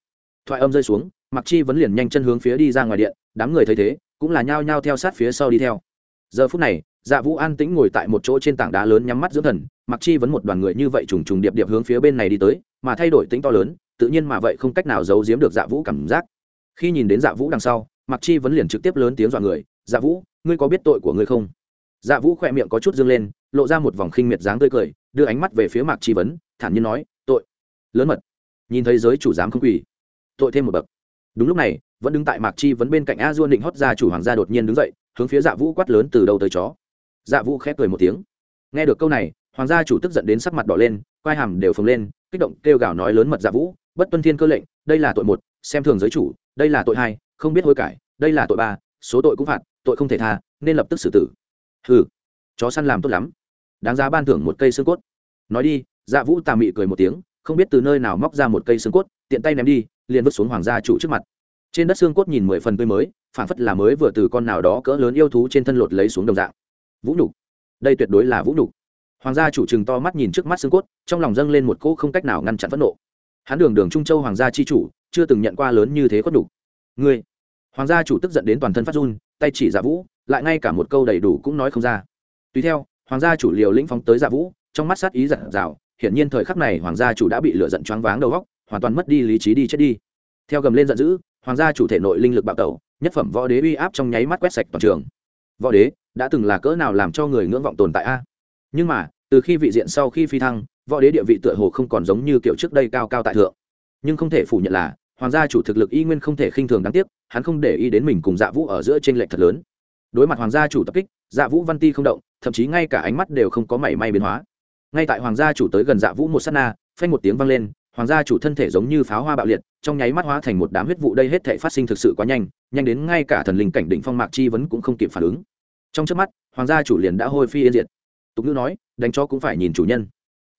Thoại âm rơi xuống mặc chi vẫn liền nhanh chân hướng phía đi ra ngoài điện, đám người thấy thế, cũng là nhao nhao theo sát phía sau đi theo. Giờ phút này dạ vũ an tĩnh ngồi tại một chỗ trên tảng đá lớn nhắm mắt dưỡng thần mặc chi vẫn một đoàn người như vậy trùng trùng điệp điệp hướng phía bên này đi tới, mà thay đổi tính to lớn tự nhiên mà vậy không cách nào giấu giếm được dạ vũ cảm giác. Khi nhìn đến dạ vũ đằng sau mặc chi vẫn liền trực tiếp lớn tiếng dọa người dạ vũ, ngươi có biết tội của ngươi không? Dạ vũ khỏe miệng có chút dương lên, lộ ra một vòng khinh miệt dáng tươi cười, đưa ánh mắt về phía mạc chi vấn, thản nhiên nói, tội, lớn mật. Nhìn thấy giới chủ giám không quỳ, tội thêm một bậc. Đúng lúc này, vẫn đứng tại mạc chi vấn bên cạnh a duôn định hót ra chủ hoàng gia đột nhiên đứng dậy, hướng phía dạ vũ quát lớn từ đầu tới chó. Dạ vũ khép cười một tiếng. Nghe được câu này, hoàng gia chủ tức giận đến sắc mặt đỏ lên, quai hàm đều phồng lên, kích động kêu gào nói lớn mật dạ vũ bất tuân thiên cơ lệnh, đây là tội một, xem thường giới chủ, đây là tội hai, không biết hối cải, đây là tội ba, số tội cũng phạt, tội không thể tha, nên lập tức xử tử. Hừ, chó săn làm tốt lắm. Đáng giá ban thưởng một cây xương cốt. Nói đi dạ vũ tà mị cười một tiếng, không biết từ nơi nào móc ra một cây xương cốt, tiện tay ném đi, liền vứt xuống hoàng gia chủ trước mặt. Trên đất xương cốt nhìn mười phần tươi mới phản phất là mới vừa từ con nào đó cỡ lớn yêu thú trên thân lột lấy xuống đồng dạng. Vũ nhục. Đây tuyệt đối là vũ nhục. Hoàng gia chủ chừng to mắt nhìn trước mắt xương cốt, trong lòng dâng lên một cỗ không cách nào ngăn chặn phẫn nộ hắn đường đường trung châu hoàng gia chi chủ, chưa từng nhận qua lớn như thế khuất đục ngươi! Hoàng gia chủ tức giận đến toàn thân phát run, tay chỉ dạ vũ, lại ngay cả một câu đầy đủ cũng nói không ra. Tùy theo, hoàng gia chủ liều lĩnh phóng tới dạ vũ, trong mắt sát ý giận dào, hiển nhiên thời khắc này hoàng gia chủ đã bị lửa giận choáng váng đầu góc, hoàn toàn mất đi lý trí đi chết đi. Theo gầm lên giận dữ, hoàng gia chủ thể nội linh lực bạo tẩu, nhất phẩm võ đế uy áp trong nháy mắt quét sạch toàn trường. Võ đế, đã từng là cỡ nào làm cho người ngưỡng vọng tồn tại a? Nhưng mà, từ khi vị diện sau khi phi thăng võ đế địa vị tựa hồ không còn giống như kiểu trước đây cao cao tại thượng. Nhưng không thể phủ nhận là, hoàng gia chủ thực lực y nguyên không thể khinh thường đáng tiếc, hắn không để ý đến mình cùng dạ vũ ở giữa t r ê n lệch thật lớn. Đối mặt hoàng gia chủ tập kích dạ vũ văn ti không động, thậm chí ngay cả ánh mắt đều không có mảy may biến hóa. Ngay tại hoàng gia chủ tới gần dạ vũ một s á t na, phanh một tiếng vang lên, hoàng gia chủ thân thể giống như pháo hoa bạo liệt, trong nháy mắt hóa thành một đám huyết vụ đây hết thể phát sinh thực sự quá nhanh nhanh đến ngay cả thần linh cảnh định phong mạc chi vấn cũng không kịp phản ứng. Trong trước mắt, hoàng gia chủ liền đã hôi phi yên diệt. Tục ngữ nói, đánh cho cũng phải nhìn chủ nhân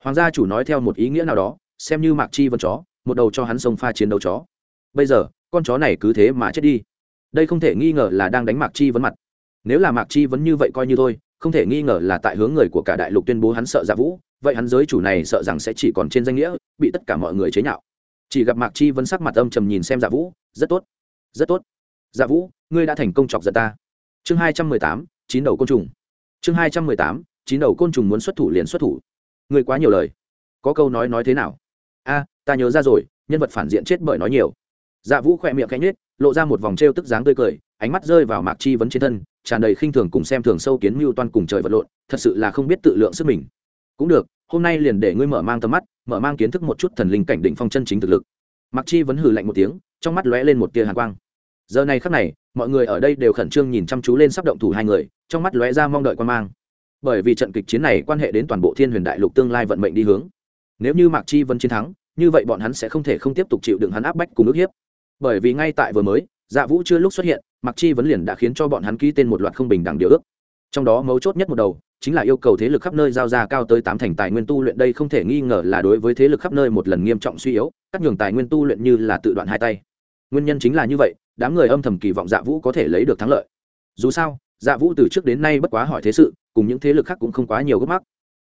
hoàng gia chủ nói theo một ý nghĩa nào đó, xem như mạc chi vân chó, một đầu cho hắn sông pha chiến đấu chó. Bây giờ, con chó này cứ thế mà chết đi. Đây không thể nghi ngờ là đang đánh mạc chi vấn mặt. Nếu là mạc chi vấn như vậy coi như thôi, không thể nghi ngờ là tại hướng người của cả đại lục tuyên bố hắn sợ giả vũ, vậy hắn giới chủ này sợ rằng sẽ chỉ còn trên danh nghĩa, bị tất cả mọi người chế nhạo. Chỉ gặp mạc chi vấn sắc mặt âm trầm nhìn xem giả vũ, rất tốt rất tốt. Giả vũ, ngươi đã thành công chọc giận ta. Chương hai trăm mười tám, chín đầu côn trùng. Chương hai trăm mười tám, chín đầu côn trùng muốn xuất thủ liền xuất thủ ngươi quá nhiều lời. Có câu nói nói thế nào? A, ta nhớ ra rồi, nhân vật phản diện chết bởi nói nhiều. Dạ vũ khỏe miệng cánh nết lộ ra một vòng t r e o tức dáng tươi cười, ánh mắt rơi vào mạc chi vấn trên thân, tràn đầy khinh thường cùng xem thường sâu kiến mưu toan cùng trời vật lộn, thật sự là không biết tự lượng sức mình. Cũng được, hôm nay liền để ngươi mở mang tầm mắt, mở mang kiến thức một chút thần linh cảnh định phong chân chính thực lực. Mạc chi vẫn hừ lạnh một tiếng, trong mắt lóe lên một tia hàn quang. Giờ này khắc này, mọi người ở đây đều khẩn trương nhìn chăm chú lên sắp động thủ hai người, trong mắt lóe ra mong đợi quan mang bởi vì trận kịch chiến này quan hệ đến toàn bộ thiên huyền đại lục tương lai vận mệnh đi hướng. Nếu như mạc chi vẫn chiến thắng, như vậy bọn hắn sẽ không thể không tiếp tục chịu đựng hắn áp bách cùng ức hiếp. Bởi vì ngay tại vừa mới dạ vũ chưa lúc xuất hiện, mạc chi vấn liền đã khiến cho bọn hắn ký tên một loạt không bình đẳng điều ước. Trong đó mấu chốt nhất một đầu, chính là yêu cầu thế lực khắp nơi giao ra cao tới tám thành tài nguyên tu luyện đây không thể nghi ngờ là đối với thế lực khắp nơi một lần nghiêm trọng suy yếu cắt nhường tài nguyên tu luyện như là tự đoạn hai tay. Nguyên nhân chính là như vậy, đám người âm thầm kỳ vọng dạ vũ có thể lấy được thắng lợi. Dù sao dạ vũ từ trước đến nay bất quá hỏi thế sự, cùng những thế lực khác cũng không quá nhiều gốc mắc.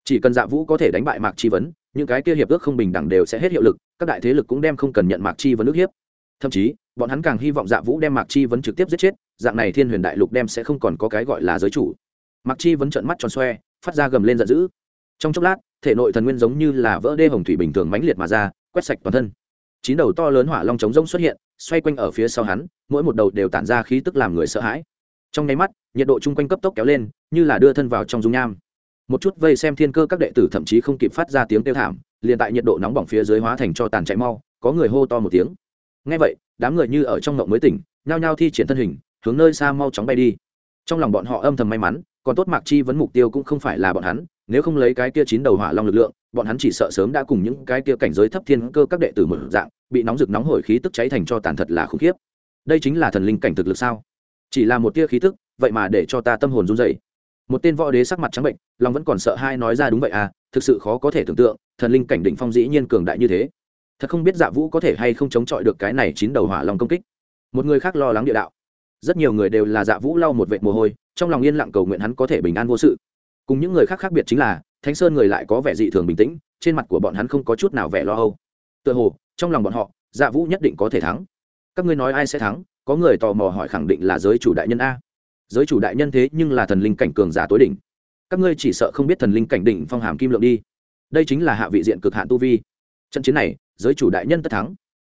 Chỉ cần dạ vũ có thể đánh bại mạc chi vấn, những cái kia hiệp ước không bình đẳng đều sẽ hết hiệu lực, các đại thế lực cũng đem không cần nhận mạc chi vấn ước hiếp. Thậm chí, bọn hắn càng hy vọng dạ vũ đem mạc chi vấn trực tiếp giết chết, dạng này thiên huyền đại lục đem sẽ không còn có cái gọi là giới chủ. Mạc chi vấn trợn mắt tròn xoe, phát ra gầm lên giận dữ. Trong chốc lát, thể nội thần nguyên giống như là vỡ đê hồng thủy bình thường mãnh liệt mà ra, quét sạch toàn thân. Chín đầu to lớn hỏa long trống rông xuất hiện, xoay quanh ở phía sau hắn, mỗi một đầu đều tản ra khí tức làm người sợ hãi trong nháy mắt, nhiệt độ chung quanh cấp tốc kéo lên, như là đưa thân vào trong dung nham. Một chút vây xem thiên cơ các đệ tử thậm chí không kịp phát ra tiếng kêu thảm, liền tại nhiệt độ nóng bỏng phía dưới hóa thành cho tàn chạy mau, có người hô to một tiếng. Ngay vậy, đám người như ở trong ngộng mới tỉnh, nhao nhao thi triển thân hình, hướng nơi xa mau chóng bay đi. Trong lòng bọn họ âm thầm may mắn, còn tốt mạc chi vấn mục tiêu cũng không phải là bọn hắn, nếu không lấy cái kia chín đầu hỏa long lực lượng, bọn hắn chỉ sợ sớm đã cùng những cái kia cảnh giới thấp thiên cơ các đệ tử mở dạng, bị nóng rực nóng hổi khí tức cháy thành cho tàn thật là khủng khiếp. Đây chính là thần linh cảnh thực lực sao? Chỉ là một tia khí tức, vậy mà để cho ta tâm hồn run dày một tên võ đế sắc mặt trắng bệnh, lòng vẫn còn sợ hai nói ra đúng vậy à thực sự khó có thể tưởng tượng, thần linh cảnh định phong dĩ nhiên cường đại như thế. Thật không biết dạ vũ có thể hay không chống chọi được cái này chín đầu hỏa lòng công kích. Một người khác lo lắng địa đạo. Rất nhiều người đều là dạ vũ lau một vệt mồ hôi, trong lòng yên lặng cầu nguyện hắn có thể bình an vô sự. Cùng những người khác khác biệt chính là, thánh sơn người lại có vẻ dị thường bình tĩnh, trên mặt của bọn hắn không có chút nào vẻ lo âu. Tựa hồ, trong lòng bọn họ dạ vũ nhất định có thể thắng. Các ngươi nói ai sẽ thắng? Có người tò mò hỏi khẳng định là giới chủ đại nhân a. Giới chủ đại nhân thế nhưng là thần linh cảnh cường giả tối đỉnh. Các ngươi chỉ sợ không biết thần linh cảnh đỉnh phong hàm kim lượng đi. Đây chính là hạ vị diện cực hạn tu vi. Trận chiến này, giới chủ đại nhân tất thắng.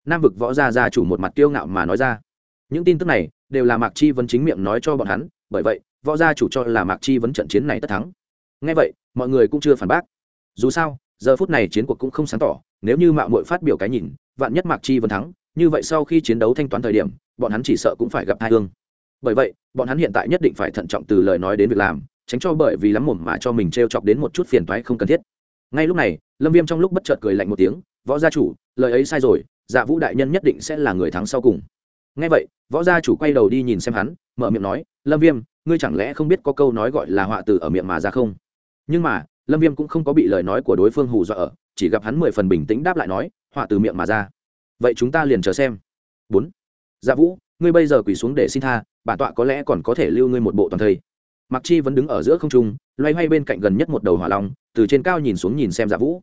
Nam vực võ gia gia chủ một mặt kiêu ngạo mà nói ra. Những tin tức này đều là mạc chi vấn chính miệng nói cho bọn hắn, bởi vậy, võ gia chủ cho là mạc chi vấn trận chiến này tất thắng. Ngay vậy, mọi người cũng chưa phản bác. Dù sao, giờ phút này chiến cuộc cũng không sáng tỏ, nếu như mạo muội phát biểu cái nhìn, vạn nhất mạc chi vấn thắng như vậy sau khi chiến đấu thanh toán thời điểm, bọn hắn chỉ sợ cũng phải gặp hai thương bởi vậy, bọn hắn hiện tại nhất định phải thận trọng từ lời nói đến việc làm, tránh cho bởi vì lắm mồm mà cho mình t r e o chọc đến một chút phiền thoái không cần thiết. Ngay lúc này, lâm viêm trong lúc bất chợt cười lạnh một tiếng, võ gia chủ, lời ấy sai rồi dạ vũ đại nhân nhất định sẽ là người thắng sau cùng. Ngay vậy, võ gia chủ quay đầu đi nhìn xem hắn, mở miệng nói, lâm viêm, ngươi chẳng lẽ không biết có câu nói gọi là họa từ ở miệng mà ra không? Nhưng mà, lâm viêm cũng không có bị lời nói của đối phương hù dọa ở, chỉ gặp hắn mười phần bình tĩnh đáp lại nói, họa từ miệng mà ra vậy chúng ta liền chờ xem. Bốn. Dạ vũ, ngươi bây giờ quỳ xuống để xin tha, bản tọa có lẽ còn có thể lưu ngươi một bộ toàn thây. Mặc chi vẫn đứng ở giữa không trung, loay hoay bên cạnh gần nhất một đầu hỏa long, từ trên cao nhìn xuống nhìn xem dạ vũ.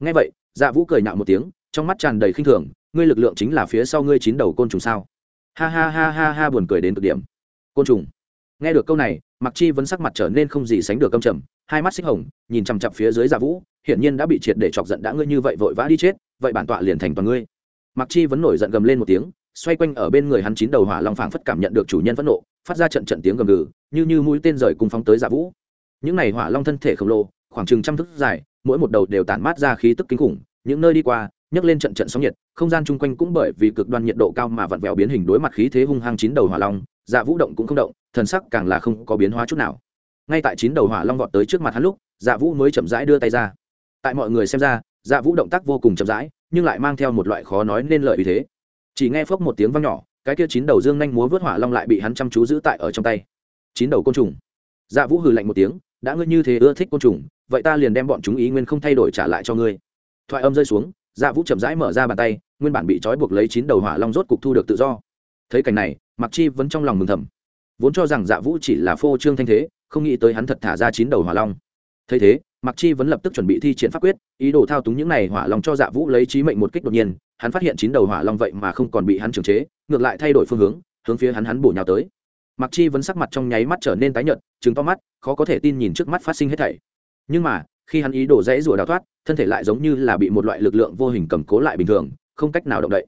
Ngay vậy dạ vũ cười nạo một tiếng, trong mắt tràn đầy khinh thường, ngươi lực lượng chính là phía sau ngươi chín đầu côn trùng sao? Ha ha ha ha ha buồn cười đến cực điểm. Côn trùng. Nghe được câu này mặc chi vẫn sắc mặt trở nên không gì sánh được câm trầm, hai mắt xích hồng, nhìn chằm chặp phía dưới dạ vũ, hiển nhiên đã bị triệt để chọc giận, đã ngươi như vậy vội vã đi chết, vậy bản tọa liền thành toàn ngươi mặc chi vẫn nổi giận gầm lên một tiếng, xoay quanh ở bên người hắn chín đầu hỏa long phảng phất cảm nhận được chủ nhân phẫn nộ, phát ra trận trận tiếng gầm gừ, như như mũi tên rời cùng phóng tới dạ vũ. Những này hỏa long thân thể khổng lồ, khoảng chừng trăm thước dài, mỗi một đầu đều tản mát ra khí tức kinh khủng, những nơi đi qua, nhấc lên trận trận sóng nhiệt, không gian chung quanh cũng bởi vì cực đoan nhiệt độ cao mà vặn vẹo biến hình đối mặt khí thế hung hăng chín đầu hỏa long dạ vũ động cũng không động, thần sắc càng là không có biến hóa chút nào. Ngay tại chín đầu hỏa long vọt tới trước mặt hắn lúc dạ vũ mới chậm rãi đưa tay ra. Tại mọi người xem ra dạ vũ động tác vô cùng chậm rãi nhưng lại mang theo một loại khó nói nên lợi ý thế. Chỉ nghe phốc một tiếng vang nhỏ, cái kia chín đầu dương nhanh múa vớt hỏa long lại bị hắn chăm chú giữ tại ở trong tay. Chín đầu côn trùng. Dạ vũ hừ lạnh một tiếng, đã ngươi như thế ưa thích côn trùng, vậy ta liền đem bọn chúng ý nguyên không thay đổi trả lại cho ngươi. Thoại âm rơi xuống dạ vũ chậm rãi mở ra bàn tay, nguyên bản bị trói buộc lấy chín đầu hỏa long rốt cục thu được tự do. Thấy cảnh này mặc chi vẫn trong lòng mừng thầm. Vốn cho rằng dạ vũ chỉ là phô trương thanh thế, không nghĩ tới hắn thật thả ra chín đầu hỏa long. Thấy thế mặc chi vẫn lập tức chuẩn bị thi triển pháp quyết, ý đồ thao túng những này hỏa long cho dạ vũ lấy trí mệnh một kích đột nhiên, hắn phát hiện chín đầu hỏa long vậy mà không còn bị hắn trừng chế, ngược lại thay đổi phương hướng hướng phía hắn hắn bổ nhào tới. Mặc chi vẫn sắc mặt trong nháy mắt trở nên tái nhợt chứng to mắt, khó có thể tin nhìn trước mắt phát sinh hết thảy. Nhưng mà, khi hắn ý đồ dễ rủa đào thoát, thân thể lại giống như là bị một loại lực lượng vô hình cầm cố lại bình thường, không cách nào động đậy.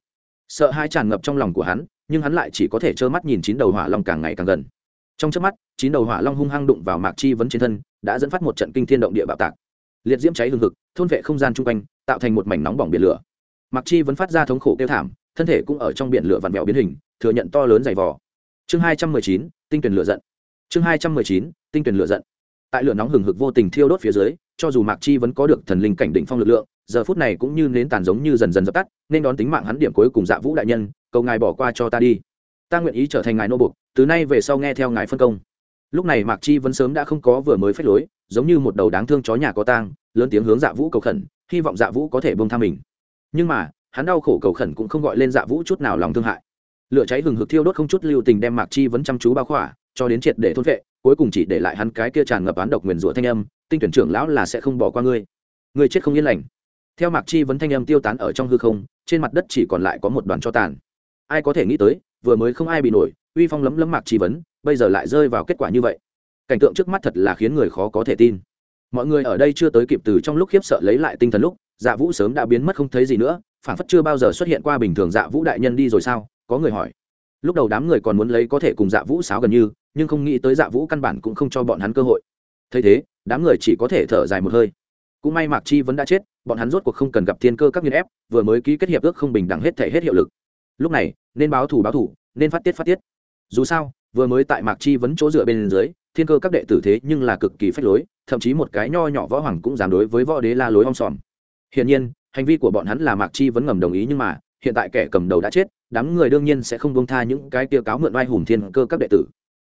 Sợ hai tràn ngập trong lòng của hắn, nhưng hắn lại chỉ có thể trơ mắt nhìn chín đầu hỏa long càng ngày càng gần trong trước mắt, chín đầu hỏa long hung hăng đụng vào mạc chi vấn trên thân, đã dẫn phát một trận kinh thiên động địa bạo tạc. Liệt diễm cháy hừng hực, thôn vệ không gian chung quanh, tạo thành một mảnh nóng bỏng biển lửa. Mạc chi vẫn phát ra thống khổ kêu thảm, thân thể cũng ở trong biển lửa vặn vẹo biến hình, thừa nhận to lớn dày vò. Chương hai trăm mười chín, tinh tuyển lửa giận. Chương hai trăm mười chín, tinh tuyển lửa giận. Tại lửa nóng hừng hực vô tình thiêu đốt phía dưới, cho dù mạc chi vẫn có được thần linh cảnh đỉnh phong lực lượng, giờ phút này cũng như nến tàn giống như dần dần dập tắt, nên đón tính mạng hắn điểm cuối cùng dạ vũ đại nhân, cầu ngài bỏ qua cho ta đi ta nguyện ý trở thành ngài nô buộc, từ nay về sau nghe theo ngài phân công. Lúc này mạc chi vẫn sớm đã không có vừa mới phép lối giống như một đầu đáng thương chó nhà có tang lớn tiếng hướng dạ vũ cầu khẩn hy vọng dạ vũ có thể bông tha mình. Nhưng mà hắn đau khổ cầu khẩn cũng không gọi lên dạ vũ chút nào lòng thương hại. Lửa cháy hừng hực thiêu đốt không chút lưu tình đem mạc chi vẫn chăm chú bao khỏa cho đến triệt để thôn vệ cuối cùng chỉ để lại hắn cái kia tràn ngập án độc nguyền rủa thanh âm tinh tuyển trưởng lão là sẽ không bỏ qua ngươi. Ngươi chết không yên lành. Theo mạc chi vấn thanh âm tiêu tán ở trong hư không trên mặt đất chỉ còn lại có một đoàn cho tàn. Ai có thể nghĩ tới vừa mới không ai bị nổi, uy phong lấm lấm mạc chi vấn, bây giờ lại rơi vào kết quả như vậy. Cảnh tượng trước mắt thật là khiến người khó có thể tin. Mọi người ở đây chưa tới kịp từ trong lúc khiếp sợ lấy lại tinh thần lúc dạ vũ sớm đã biến mất không thấy gì nữa phản phất chưa bao giờ xuất hiện qua bình thường dạ vũ đại nhân đi rồi sao? Có người hỏi. Lúc đầu đám người còn muốn lấy có thể cùng dạ vũ sáo gần như, nhưng không nghĩ tới dạ vũ căn bản cũng không cho bọn hắn cơ hội. Thấy thế, đám người chỉ có thể thở dài một hơi. Cũng may mạc chi vẫn đã chết, bọn hắn rốt cuộc không cần gặp thiên cơ các nghiên ép, vừa mới ký kết hiệp ước không bình đẳng hết thể hết hiệu lực lúc này, nên báo thủ báo thủ, nên phát tiết phát tiết. Dù sao, vừa mới tại mạc chi vấn chỗ dựa bên dưới, thiên cơ các đệ tử thế nhưng là cực kỳ phách lối, thậm chí một cái nho nhỏ võ hoàng cũng dám đối với võ đế la lối om sòm. Hiển nhiên, hành vi của bọn hắn là mạc chi vẫn ngầm đồng ý nhưng mà, hiện tại kẻ cầm đầu đã chết, đám người đương nhiên sẽ không buông tha những cái tiêu cáo mượn oai hùng thiên cơ các đệ tử.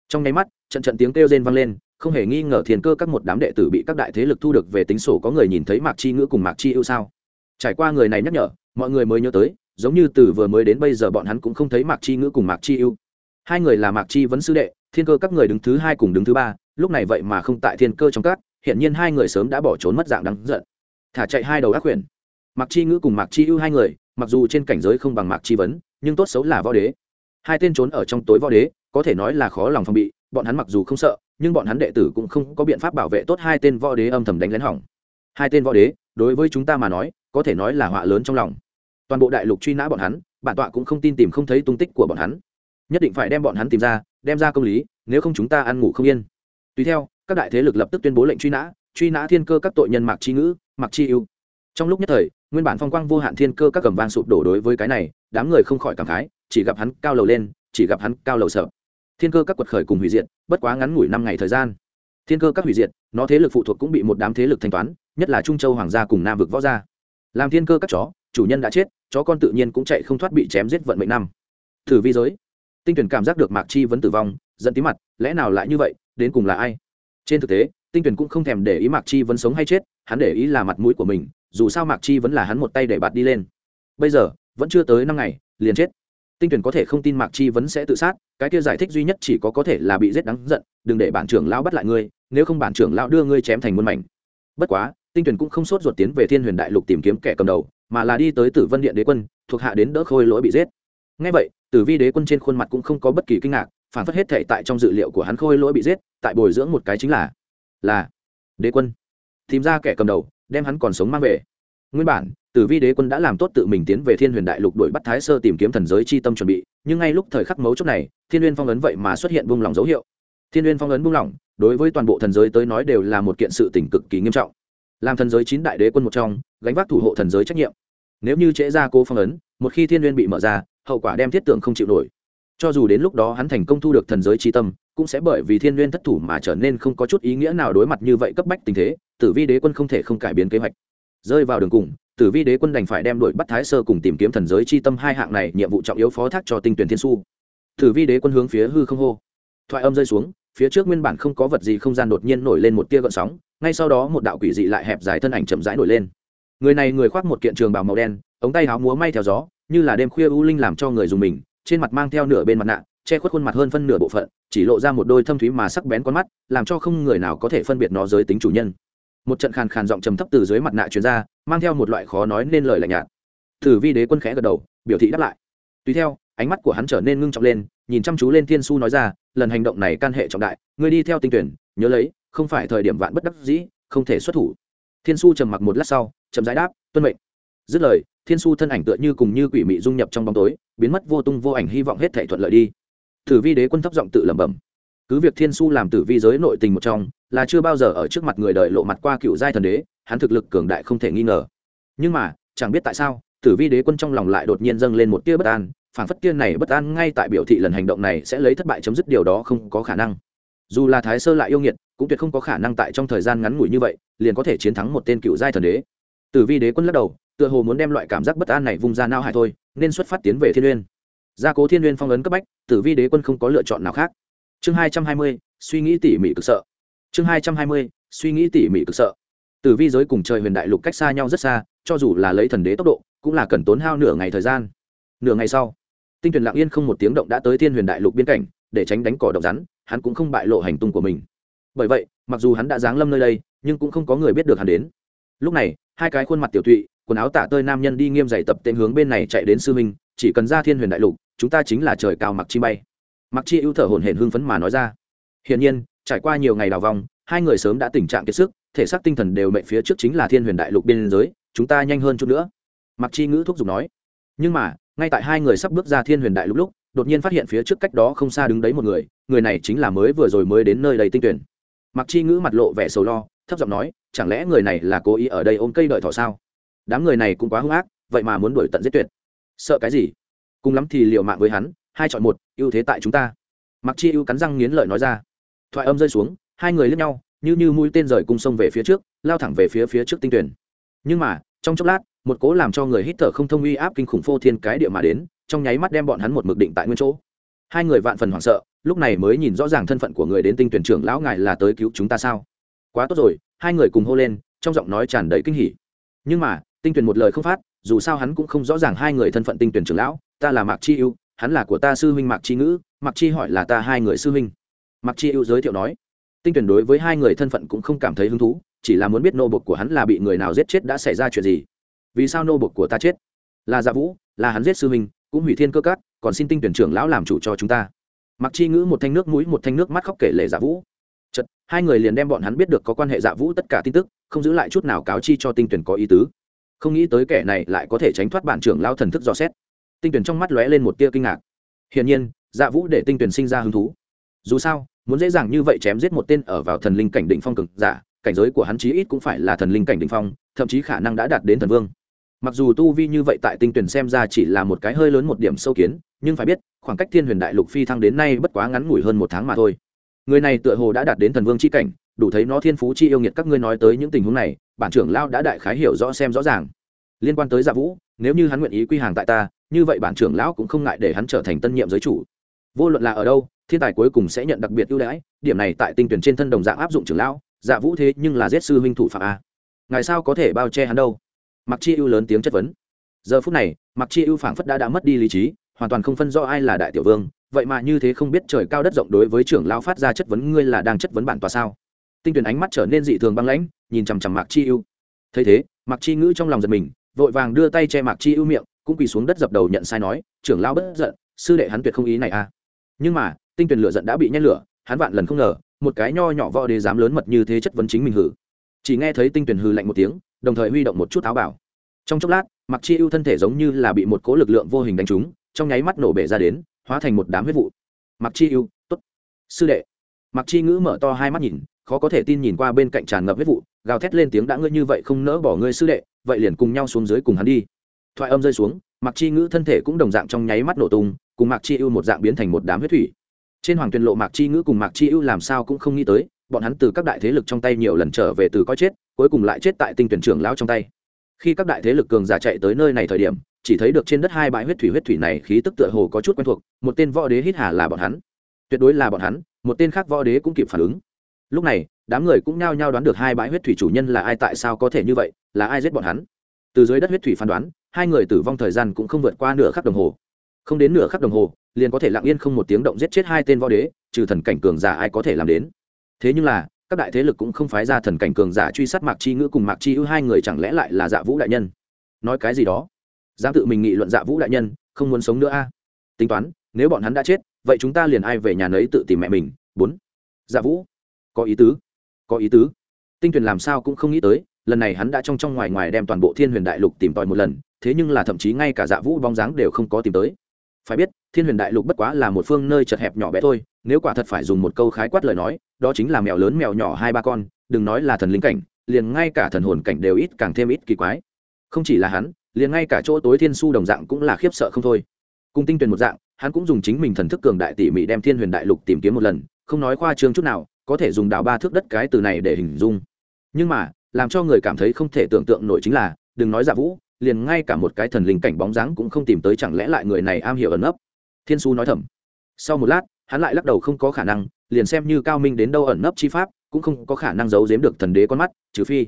Trong nháy mắt, trận trận tiếng kêu rên vang lên, không hề nghi ngờ thiên cơ các một đám đệ tử bị các đại thế lực thu được về tính sổ có người nhìn thấy mạc chi ngữ cùng mạc chi ưu sao? Trải qua người này nhắc nhở, mọi người mới nhớ tới giống như từ vừa mới đến bây giờ bọn hắn cũng không thấy mạc chi ngữ cùng mạc chi ưu. Hai người là mạc chi vẫn sư đệ, thiên cơ các người đứng thứ hai cùng đứng thứ ba, lúc này vậy mà không tại thiên cơ trong các hiện nhiên hai người sớm đã bỏ trốn mất dạng đáng giận. Thả chạy hai đầu ác quyển mạc chi ngữ cùng mạc chi ưu hai người, mặc dù trên cảnh giới không bằng mạc chi vấn, nhưng tốt xấu là võ đế. Hai tên trốn ở trong tối võ đế, có thể nói là khó lòng phòng bị, bọn hắn mặc dù không sợ, nhưng bọn hắn đệ tử cũng không có biện pháp bảo vệ tốt hai tên võ đế âm thầm đánh lén hỏng. Hai tên võ đế, đối với chúng ta mà nói, có thể nói là họa lớn trong lòng toàn bộ đại lục truy nã bọn hắn, bản tọa cũng không tin tìm không thấy tung tích của bọn hắn. Nhất định phải đem bọn hắn tìm ra, đem ra công lý, nếu không chúng ta ăn ngủ không yên. Tùy theo, các đại thế lực lập tức tuyên bố lệnh truy nã truy nã thiên cơ các tội nhân mạc chi ngữ, mạc chi ưu. Trong lúc nhất thời, nguyên bản phong quang vô hạn thiên cơ các cầm vang sụp đổ đối với cái này, đám người không khỏi cảm khái, chỉ gặp hắn cao lầu lên, chỉ gặp hắn cao lầu sợ. Thiên cơ các quật khởi cùng hủy diệt, bất quá ngắn ngủi năm ngày thời gian. Thiên cơ các hủy diệt, nó thế lực phụ thuộc cũng bị một đám thế lực thanh toán, nhất là trung châu hoàng gia cùng nam vực võ gia. Làm thiên cơ các chó chủ nhân đã chết, chó con tự nhiên cũng chạy không thoát bị chém giết vận mệnh năm. Thử vi giới. Tinh tuyển cảm giác được mạc chi vẫn tử vong dẫn tí mặt, lẽ nào lại như vậy, đến cùng là ai? Trên thực tế, tinh tuyển cũng không thèm để ý mạc chi vẫn sống hay chết, hắn để ý là mặt mũi của mình, dù sao mạc chi vẫn là hắn một tay để bạt đi lên. Bây giờ, vẫn chưa tới năm ngày, liền chết. Tinh tuyển có thể không tin mạc chi vẫn sẽ tự sát, cái kia giải thích duy nhất chỉ có có thể là bị giết đắng giận, đừng để bản trưởng lão bắt lại ngươi, nếu không bản trưởng lão đưa ngươi chém thành muôn mảnh. Bất quá, tinh tuyển cũng không sốt ruột tiến về thiên huyền đại lục tìm kiếm kẻ cầm đầu mà là đi tới tử vân điện đế quân, thuộc hạ đến đỡ khôi lỗi bị giết. Ngay vậy, tử vi đế quân trên khuôn mặt cũng không có bất kỳ kinh ngạc, phản phất hết thể tại trong dự liệu của hắn khôi lỗi bị giết, tại bồi dưỡng một cái chính là là đế quân. Tìm ra kẻ cầm đầu, đem hắn còn sống mang về. Nguyên bản, tử vi đế quân đã làm tốt tự mình tiến về thiên huyền đại lục đuổi bắt thái sơ tìm kiếm thần giới chi tâm chuẩn bị, nhưng ngay lúc thời khắc mấu chốt này, thiên n phong ấn vậy mà xuất hiện buông lỏng dấu hiệu. Thiên n phong ấn buông lỏng, đối với toàn bộ thần giới tới nói đều là một kiện sự tỉnh cực kỳ nghiêm trọng làm thần giới chín đại đế quân một trong, gánh vác thủ hộ thần giới trách nhiệm. Nếu như trễ ra cô phong ấn, một khi thiên n bị mở ra, hậu quả đem thiết tượng không chịu nổi. Cho dù đến lúc đó hắn thành công thu được thần giới tri tâm, cũng sẽ bởi vì thiên n g u y ê n thất thủ mà trở nên không có chút ý nghĩa nào đối mặt như vậy cấp bách tình thế, tử vi đế quân không thể không cải biến kế hoạch. Rơi vào đường cùng, tử vi đế quân đành phải đem đuổi bắt thái sơ cùng tìm kiếm thần giới tri tâm hai hạng này nhiệm vụ trọng yếu phó thác cho tinh tuyển thiên su. Tử vi đế quân hướng phía hư không hô. Thoại âm rơi xuống phía trước nguyên bản không có vật gì không gian đột nhiên nổi lên một tia gợn sóng, ngay sau đó một đạo quỷ dị lại hẹp dài thân ảnh chậm rãi nổi lên. Người này người khoác một kiện trường bào màu đen, ống tay áo múa may theo gió, như là đêm khuya u linh làm cho người dùng mình, trên mặt mang theo nửa bên mặt nạ, che khuất khuôn mặt hơn phân nửa bộ phận, chỉ lộ ra một đôi thâm thúy mà sắc bén con mắt, làm cho không người nào có thể phân biệt nó giới tính chủ nhân. Một trận khàn khàn giọng trầm thấp từ dưới mặt nạ truyền ra, mang theo một loại khó nói nên lời lạnh nhạt. Thử vi đế quân khẽ gật đầu, biểu thị đáp lại. Tùy theo, ánh mắt của hắn trở nên ngưng trọng lên nhìn chăm chú lên thiên su nói ra, lần hành động này can hệ trọng đại, ngươi đi theo tinh tuyển, nhớ lấy, không phải thời điểm vạn bất đắc dĩ, không thể xuất thủ. Thiên su trầm mặc một lát sau, chậm giải đáp, tuân mệnh. Dứt lời, thiên su thân ảnh tựa như cùng như quỷ mị dung nhập trong bóng tối, biến mất vô tung vô ảnh hy vọng hết thể thuận lợi đi. Tử vi đế quân thấp giọng tự lẩm bẩm. Cứ việc thiên su làm tử vi giới nội tình một trong, là chưa bao giờ ở trước mặt người đời lộ mặt qua cựu giai thần đế, hắn thực lực cường đại không thể nghi ngờ. Nhưng mà, chẳng biết tại sao tử vi đế quân trong lòng lại đột nhiên dâng lên một tia bất an phản phất tia này bất an ngay tại biểu thị lần hành động này sẽ lấy thất bại chấm dứt điều đó không có khả năng. Dù là thái sơ lại yêu nghiệt, cũng tuyệt không có khả năng tại trong thời gian ngắn ngủi như vậy, liền có thể chiến thắng một tên cựu giai thần đế. Tử vi đế quân lắc đầu, tựa hồ muốn đem loại cảm giác bất an này vung ra nao hại thôi, nên xuất phát tiến về thiên uyên gia cố thiên uyên phong ấn cấp bách, tử vi đế quân không có lựa chọn nào khác. Chương hai trăm hai mươi, suy nghĩ tỉ mỉ cực sợ. Chương hai trăm hai mươi, suy nghĩ tỉ mỉ cực sợ. Tử vi giới cùng trời huyền đại lục cách xa nhau rất xa, cho dù là lấy thần đế tốc độ cũng là cần tốn hao nửa ngày thời gian. Nửa ngày sau, tinh tuyển lặng yên không một tiếng động đã tới thiên huyền đại lục biên cảnh, để tránh đánh cỏ độc rắn, hắn cũng không bại lộ hành tung của mình. Bởi vậy, mặc dù hắn đã giáng lâm nơi đây, nhưng cũng không có người biết được hắn đến. Lúc này, hai cái khuôn mặt tiểu tụy, quần áo tả tơi nam nhân đi nghiêm dày tập tên hướng bên này chạy đến sư minh chỉ cần ra thiên huyền đại lục, chúng ta chính là trời cao mặc chi bay. Mặc chi ưu thở hổn hển hưng phấn mà nói ra. Hiển nhiên, trải qua nhiều ngày đào vòng, hai người sớm đã tình trạng kiệt sức, thể xác tinh thần đều mệnh phía trước chính là thiên huyền đại lục biên giới, chúng ta nhanh hơn chút nữa mặc chi ngữ thúc giục nói. Nhưng mà, ngay tại hai người sắp bước ra thiên huyền đại lúc lúc, đột nhiên phát hiện phía trước cách đó không xa đứng đấy một người người này chính là mới vừa rồi mới đến nơi đầy tinh tuyển. Mặc chi ngữ mặt lộ vẻ sầu lo, thấp giọng nói, chẳng lẽ người này là cố ý ở đây ôm cây đợi thỏ sao? Đám người này cũng quá hung ác, vậy mà muốn đuổi tận giết tuyệt. Sợ cái gì? Cùng lắm thì liệu mạng với hắn, hai chọn một, ưu thế tại chúng ta. Mặc chi ưu cắn răng nghiến lợi nói ra. Thoại âm rơi xuống, hai người lướt nhau, như như mũi tên rời cung sông về phía trước, lao thẳng về phía phía trước tinh tuyển. Nhưng mà, trong chốc lát một cố làm cho người hít thở không thông uy áp kinh khủng phô thiên cái địa mà đến, trong nháy mắt đem bọn hắn một mực định tại nguyên chỗ. Hai người vạn phần hoảng sợ, lúc này mới nhìn rõ ràng thân phận của người đến tinh tuyển trưởng lão ngài là tới cứu chúng ta sao? Quá tốt rồi, hai người cùng hô lên, trong giọng nói tràn đầy kinh hỉ. Nhưng mà, tinh tuyển một lời không phát, dù sao hắn cũng không rõ ràng hai người thân phận tinh tuyển trưởng lão, ta là mạc chi ưu, hắn là của ta sư huynh mạc chi ngữ, mạc chi hỏi là ta hai người sư huynh. Mạc chi ưu giới thiệu nói, tinh tuyển đối với hai người thân phận cũng không cảm thấy hứng thú, chỉ là muốn biết nô bộc của hắn là bị người nào giết chết đã xảy ra chuyện gì vì sao nô bộc của ta chết? Là dạ vũ, là hắn giết sư huynh, cũng hủy thiên cơ cát, còn xin tinh tuyển trưởng lão làm chủ cho chúng ta. Mặc chi ngữ một thanh nước mũi, một thanh nước mắt khóc kể lể dạ vũ. Chật hai người liền đem bọn hắn biết được có quan hệ dạ vũ tất cả tin tức, không giữ lại chút nào cáo chi cho tinh tuyển có ý tứ. Không nghĩ tới kẻ này lại có thể tránh thoát bản trưởng lao thần thức dò xét. Tinh tuyển trong mắt lóe lên một tia kinh ngạc. Hiển nhiên dạ vũ để tinh tuyển sinh ra hứng thú. Dù sao, muốn dễ dàng như vậy chém giết một tên ở vào thần linh cảnh định phong cực giả, cảnh giới của hắn chí ít cũng phải là thần linh cảnh định phong, thậm chí khả năng đã đạt đến thần vương mặc dù tu vi như vậy tại tinh tuyển xem ra chỉ là một cái hơi lớn một điểm sâu kiến, nhưng phải biết, khoảng cách thiên huyền đại lục phi thăng đến nay bất quá ngắn ngủi hơn một tháng mà thôi. Người này tựa hồ đã đạt đến thần vương c h i cảnh, đủ thấy nó thiên phú chi yêu nghiệt các ngươi nói tới những tình huống này, bản trưởng lao đã đại khái hiểu rõ xem rõ ràng. Liên quan tới dạ vũ, nếu như hắn nguyện ý quy hàng tại ta, như vậy bản trưởng lão cũng không ngại để hắn trở thành tân nhiệm giới chủ. Vô luận là ở đâu, thiên tài cuối cùng sẽ nhận đặc biệt ưu đãi, điểm này tại tinh tuyển trên thân đồng dạng áp dụng trưởng lão dạ vũ thế nhưng là giết sư huynh thủ phạm a. Ngài sao có thể bao che hắn đâu? Mặc chi ưu lớn tiếng chất vấn. Giờ phút này mặc chi ưu phảng phất đã đã mất đi lý trí, hoàn toàn không phân rõ ai là đại tiểu vương, vậy mà như thế không biết trời cao đất rộng đối với trưởng lão phát ra chất vấn, ngươi là đang chất vấn bản tòa sao? Tinh tuyển ánh mắt trở nên dị thường băng lãnh, nhìn chằm chằm mạc chi ưu. Thấy thế, mạc chi ngữ trong lòng giật mình, vội vàng đưa tay che mạc chi ưu miệng, cũng quỳ xuống đất dập đầu nhận sai nói, trưởng lão bất giận, sư đệ hắn tuyệt không ý này à. Nhưng mà, tinh tuyển lửa giận đã bị nhét lửa, hắn vạn lần không ngờ, một cái nho nhỏ võ đế dám lớn mật như thế chất vấn chính mình hử. Chỉ nghe thấy tinh tuyển hừ lạnh một tiếng đồng thời huy động một chút áo bảo. Trong chốc lát mặc chi ưu thân thể giống như là bị một cố lực lượng vô hình đánh trúng, trong nháy mắt nổ bể ra đến, hóa thành một đám huyết vụ. Mặc chi ưu t ố t sư đệ. Mặc chi ngữ mở to hai mắt nhìn, khó có thể tin nhìn qua bên cạnh tràn ngập huyết vụ, gào thét lên tiếng, đã ngươi như vậy không nỡ bỏ ngươi, sư đệ, vậy liền cùng nhau xuống dưới cùng hắn đi. Thoại âm rơi xuống mặc chi ngữ thân thể cũng đồng dạng trong nháy mắt nổ tung, cùng mạc chi ưu một dạng biến thành một đám huyết thủy. Trên hoàng tuyền lộ mạc chi ngữ cùng mạc chi ưu làm sao cũng không nghĩ tới bọn hắn từ các đại thế lực trong tay nhiều lần trở về từ coi chết, cuối cùng lại chết tại tinh tuyển trưởng lão trong tay. Khi các đại thế lực cường giả chạy tới nơi này thời điểm, chỉ thấy được trên đất hai bãi huyết thủy huyết thủy này khí tức tựa hồ có chút quen thuộc, một tên võ đế hít hà là bọn hắn. Tuyệt đối là bọn hắn, một tên khác võ đế cũng kịp phản ứng. Lúc này, đám người cũng nhao nhao đoán được hai bãi huyết thủy chủ nhân là ai, tại sao có thể như vậy, là ai giết bọn hắn. Từ dưới đất huyết thủy phán đoán, hai người tử vong thời gian cũng không vượt qua nửa khắc đồng hồ. Không đến nửa khắc đồng hồ, liền có thể lặng yên không một tiếng động giết chết hai tên võ đế, trừ thần cảnh cường giả ai có thể làm đến thế nhưng là, các đại thế lực cũng không phái ra thần cảnh cường giả truy sát mạc chi ngữ cùng mạc chi ưu hai người chẳng lẽ lại là dạ vũ đại nhân? Nói cái gì đó? Dám tự mình nghị luận dạ vũ đại nhân, không muốn sống nữa a. Tính toán, nếu bọn hắn đã chết, vậy chúng ta liền ai về nhà nấy tự tìm mẹ mình? Bốn. Dạ vũ. Có ý tứ. Có ý tứ. Tinh tuyền làm sao cũng không nghĩ tới, lần này hắn đã trong trong ngoài ngoài đem toàn bộ thiên huyền đại lục tìm tòi một lần, thế nhưng là thậm chí ngay cả dạ vũ bóng dáng đều không có tìm tới. Phải biết thiên huyền đại lục bất quá là một phương nơi chật hẹp nhỏ bé thôi, nếu quả thật phải dùng một câu khái quát lời nói, đó chính là mèo lớn mèo nhỏ hai ba con, đừng nói là thần linh cảnh, liền ngay cả thần hồn cảnh đều ít càng thêm ít kỳ quái. Không chỉ là hắn, liền ngay cả chỗ tối thiên su đồng dạng cũng là khiếp sợ không thôi. Cùng tinh tuyền một dạng, hắn cũng dùng chính mình thần thức cường đại tỉ mỉ đem thiên huyền đại lục tìm kiếm một lần, không nói khoa trương chút nào, có thể dùng đào ba thước đất cái từ này để hình dung. Nhưng mà, làm cho người cảm thấy không thể tưởng tượng nổi chính là, đừng nói giả vũ, liền ngay cả một cái thần linh cảnh bóng dáng cũng không tìm tới, chẳng lẽ lại người này am hiểu ẩn ấp? Thiên su nói thầm. Sau một lát, hắn lại lắc đầu không có khả năng, liền xem như cao minh đến đâu ẩn nấp chi pháp, cũng không có khả năng giấu giếm được thần đế con mắt, trừ phi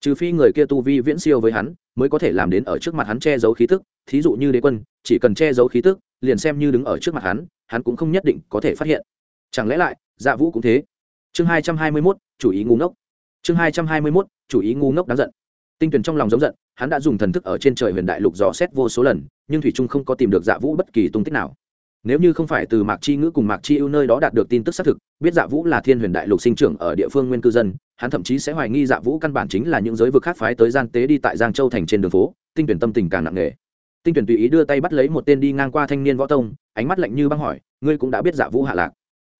trừ phi người kia tu vi viễn siêu với hắn, mới có thể làm đến ở trước mặt hắn che giấu khí tức, thí dụ như đế quân, chỉ cần che giấu khí tức, liền xem như đứng ở trước mặt hắn hắn cũng không nhất định có thể phát hiện. Chẳng lẽ lại dạ vũ cũng thế? Chương hai trăm hai mươi mốt, chủ ý ngu ngốc. Chương hai trăm hai mươi mốt, chủ ý ngu ngốc đáng giận. Tinh tuyển trong lòng giống giận, hắn đã dùng thần thức ở trên trời huyền đại lục dò xét vô số lần, nhưng thủy trung không có tìm được dạ vũ bất kỳ tung tích nào nếu như không phải từ mạc chi ngữ cùng mạc chi ưu nơi đó đạt được tin tức xác thực, biết dạ vũ là thiên huyền đại lục sinh trưởng ở địa phương nguyên cư dân, hắn thậm chí sẽ hoài nghi dạ vũ căn bản chính là những giới vực khác phái tới gian tế đi tại giang châu thành trên đường phố, tinh tuyển tâm tình càng nặng nề. Tinh tuyển tùy ý đưa tay bắt lấy một tên đi ngang qua thanh niên võ tông, ánh mắt lạnh như băng hỏi, ngươi cũng đã biết dạ vũ hạ lạc?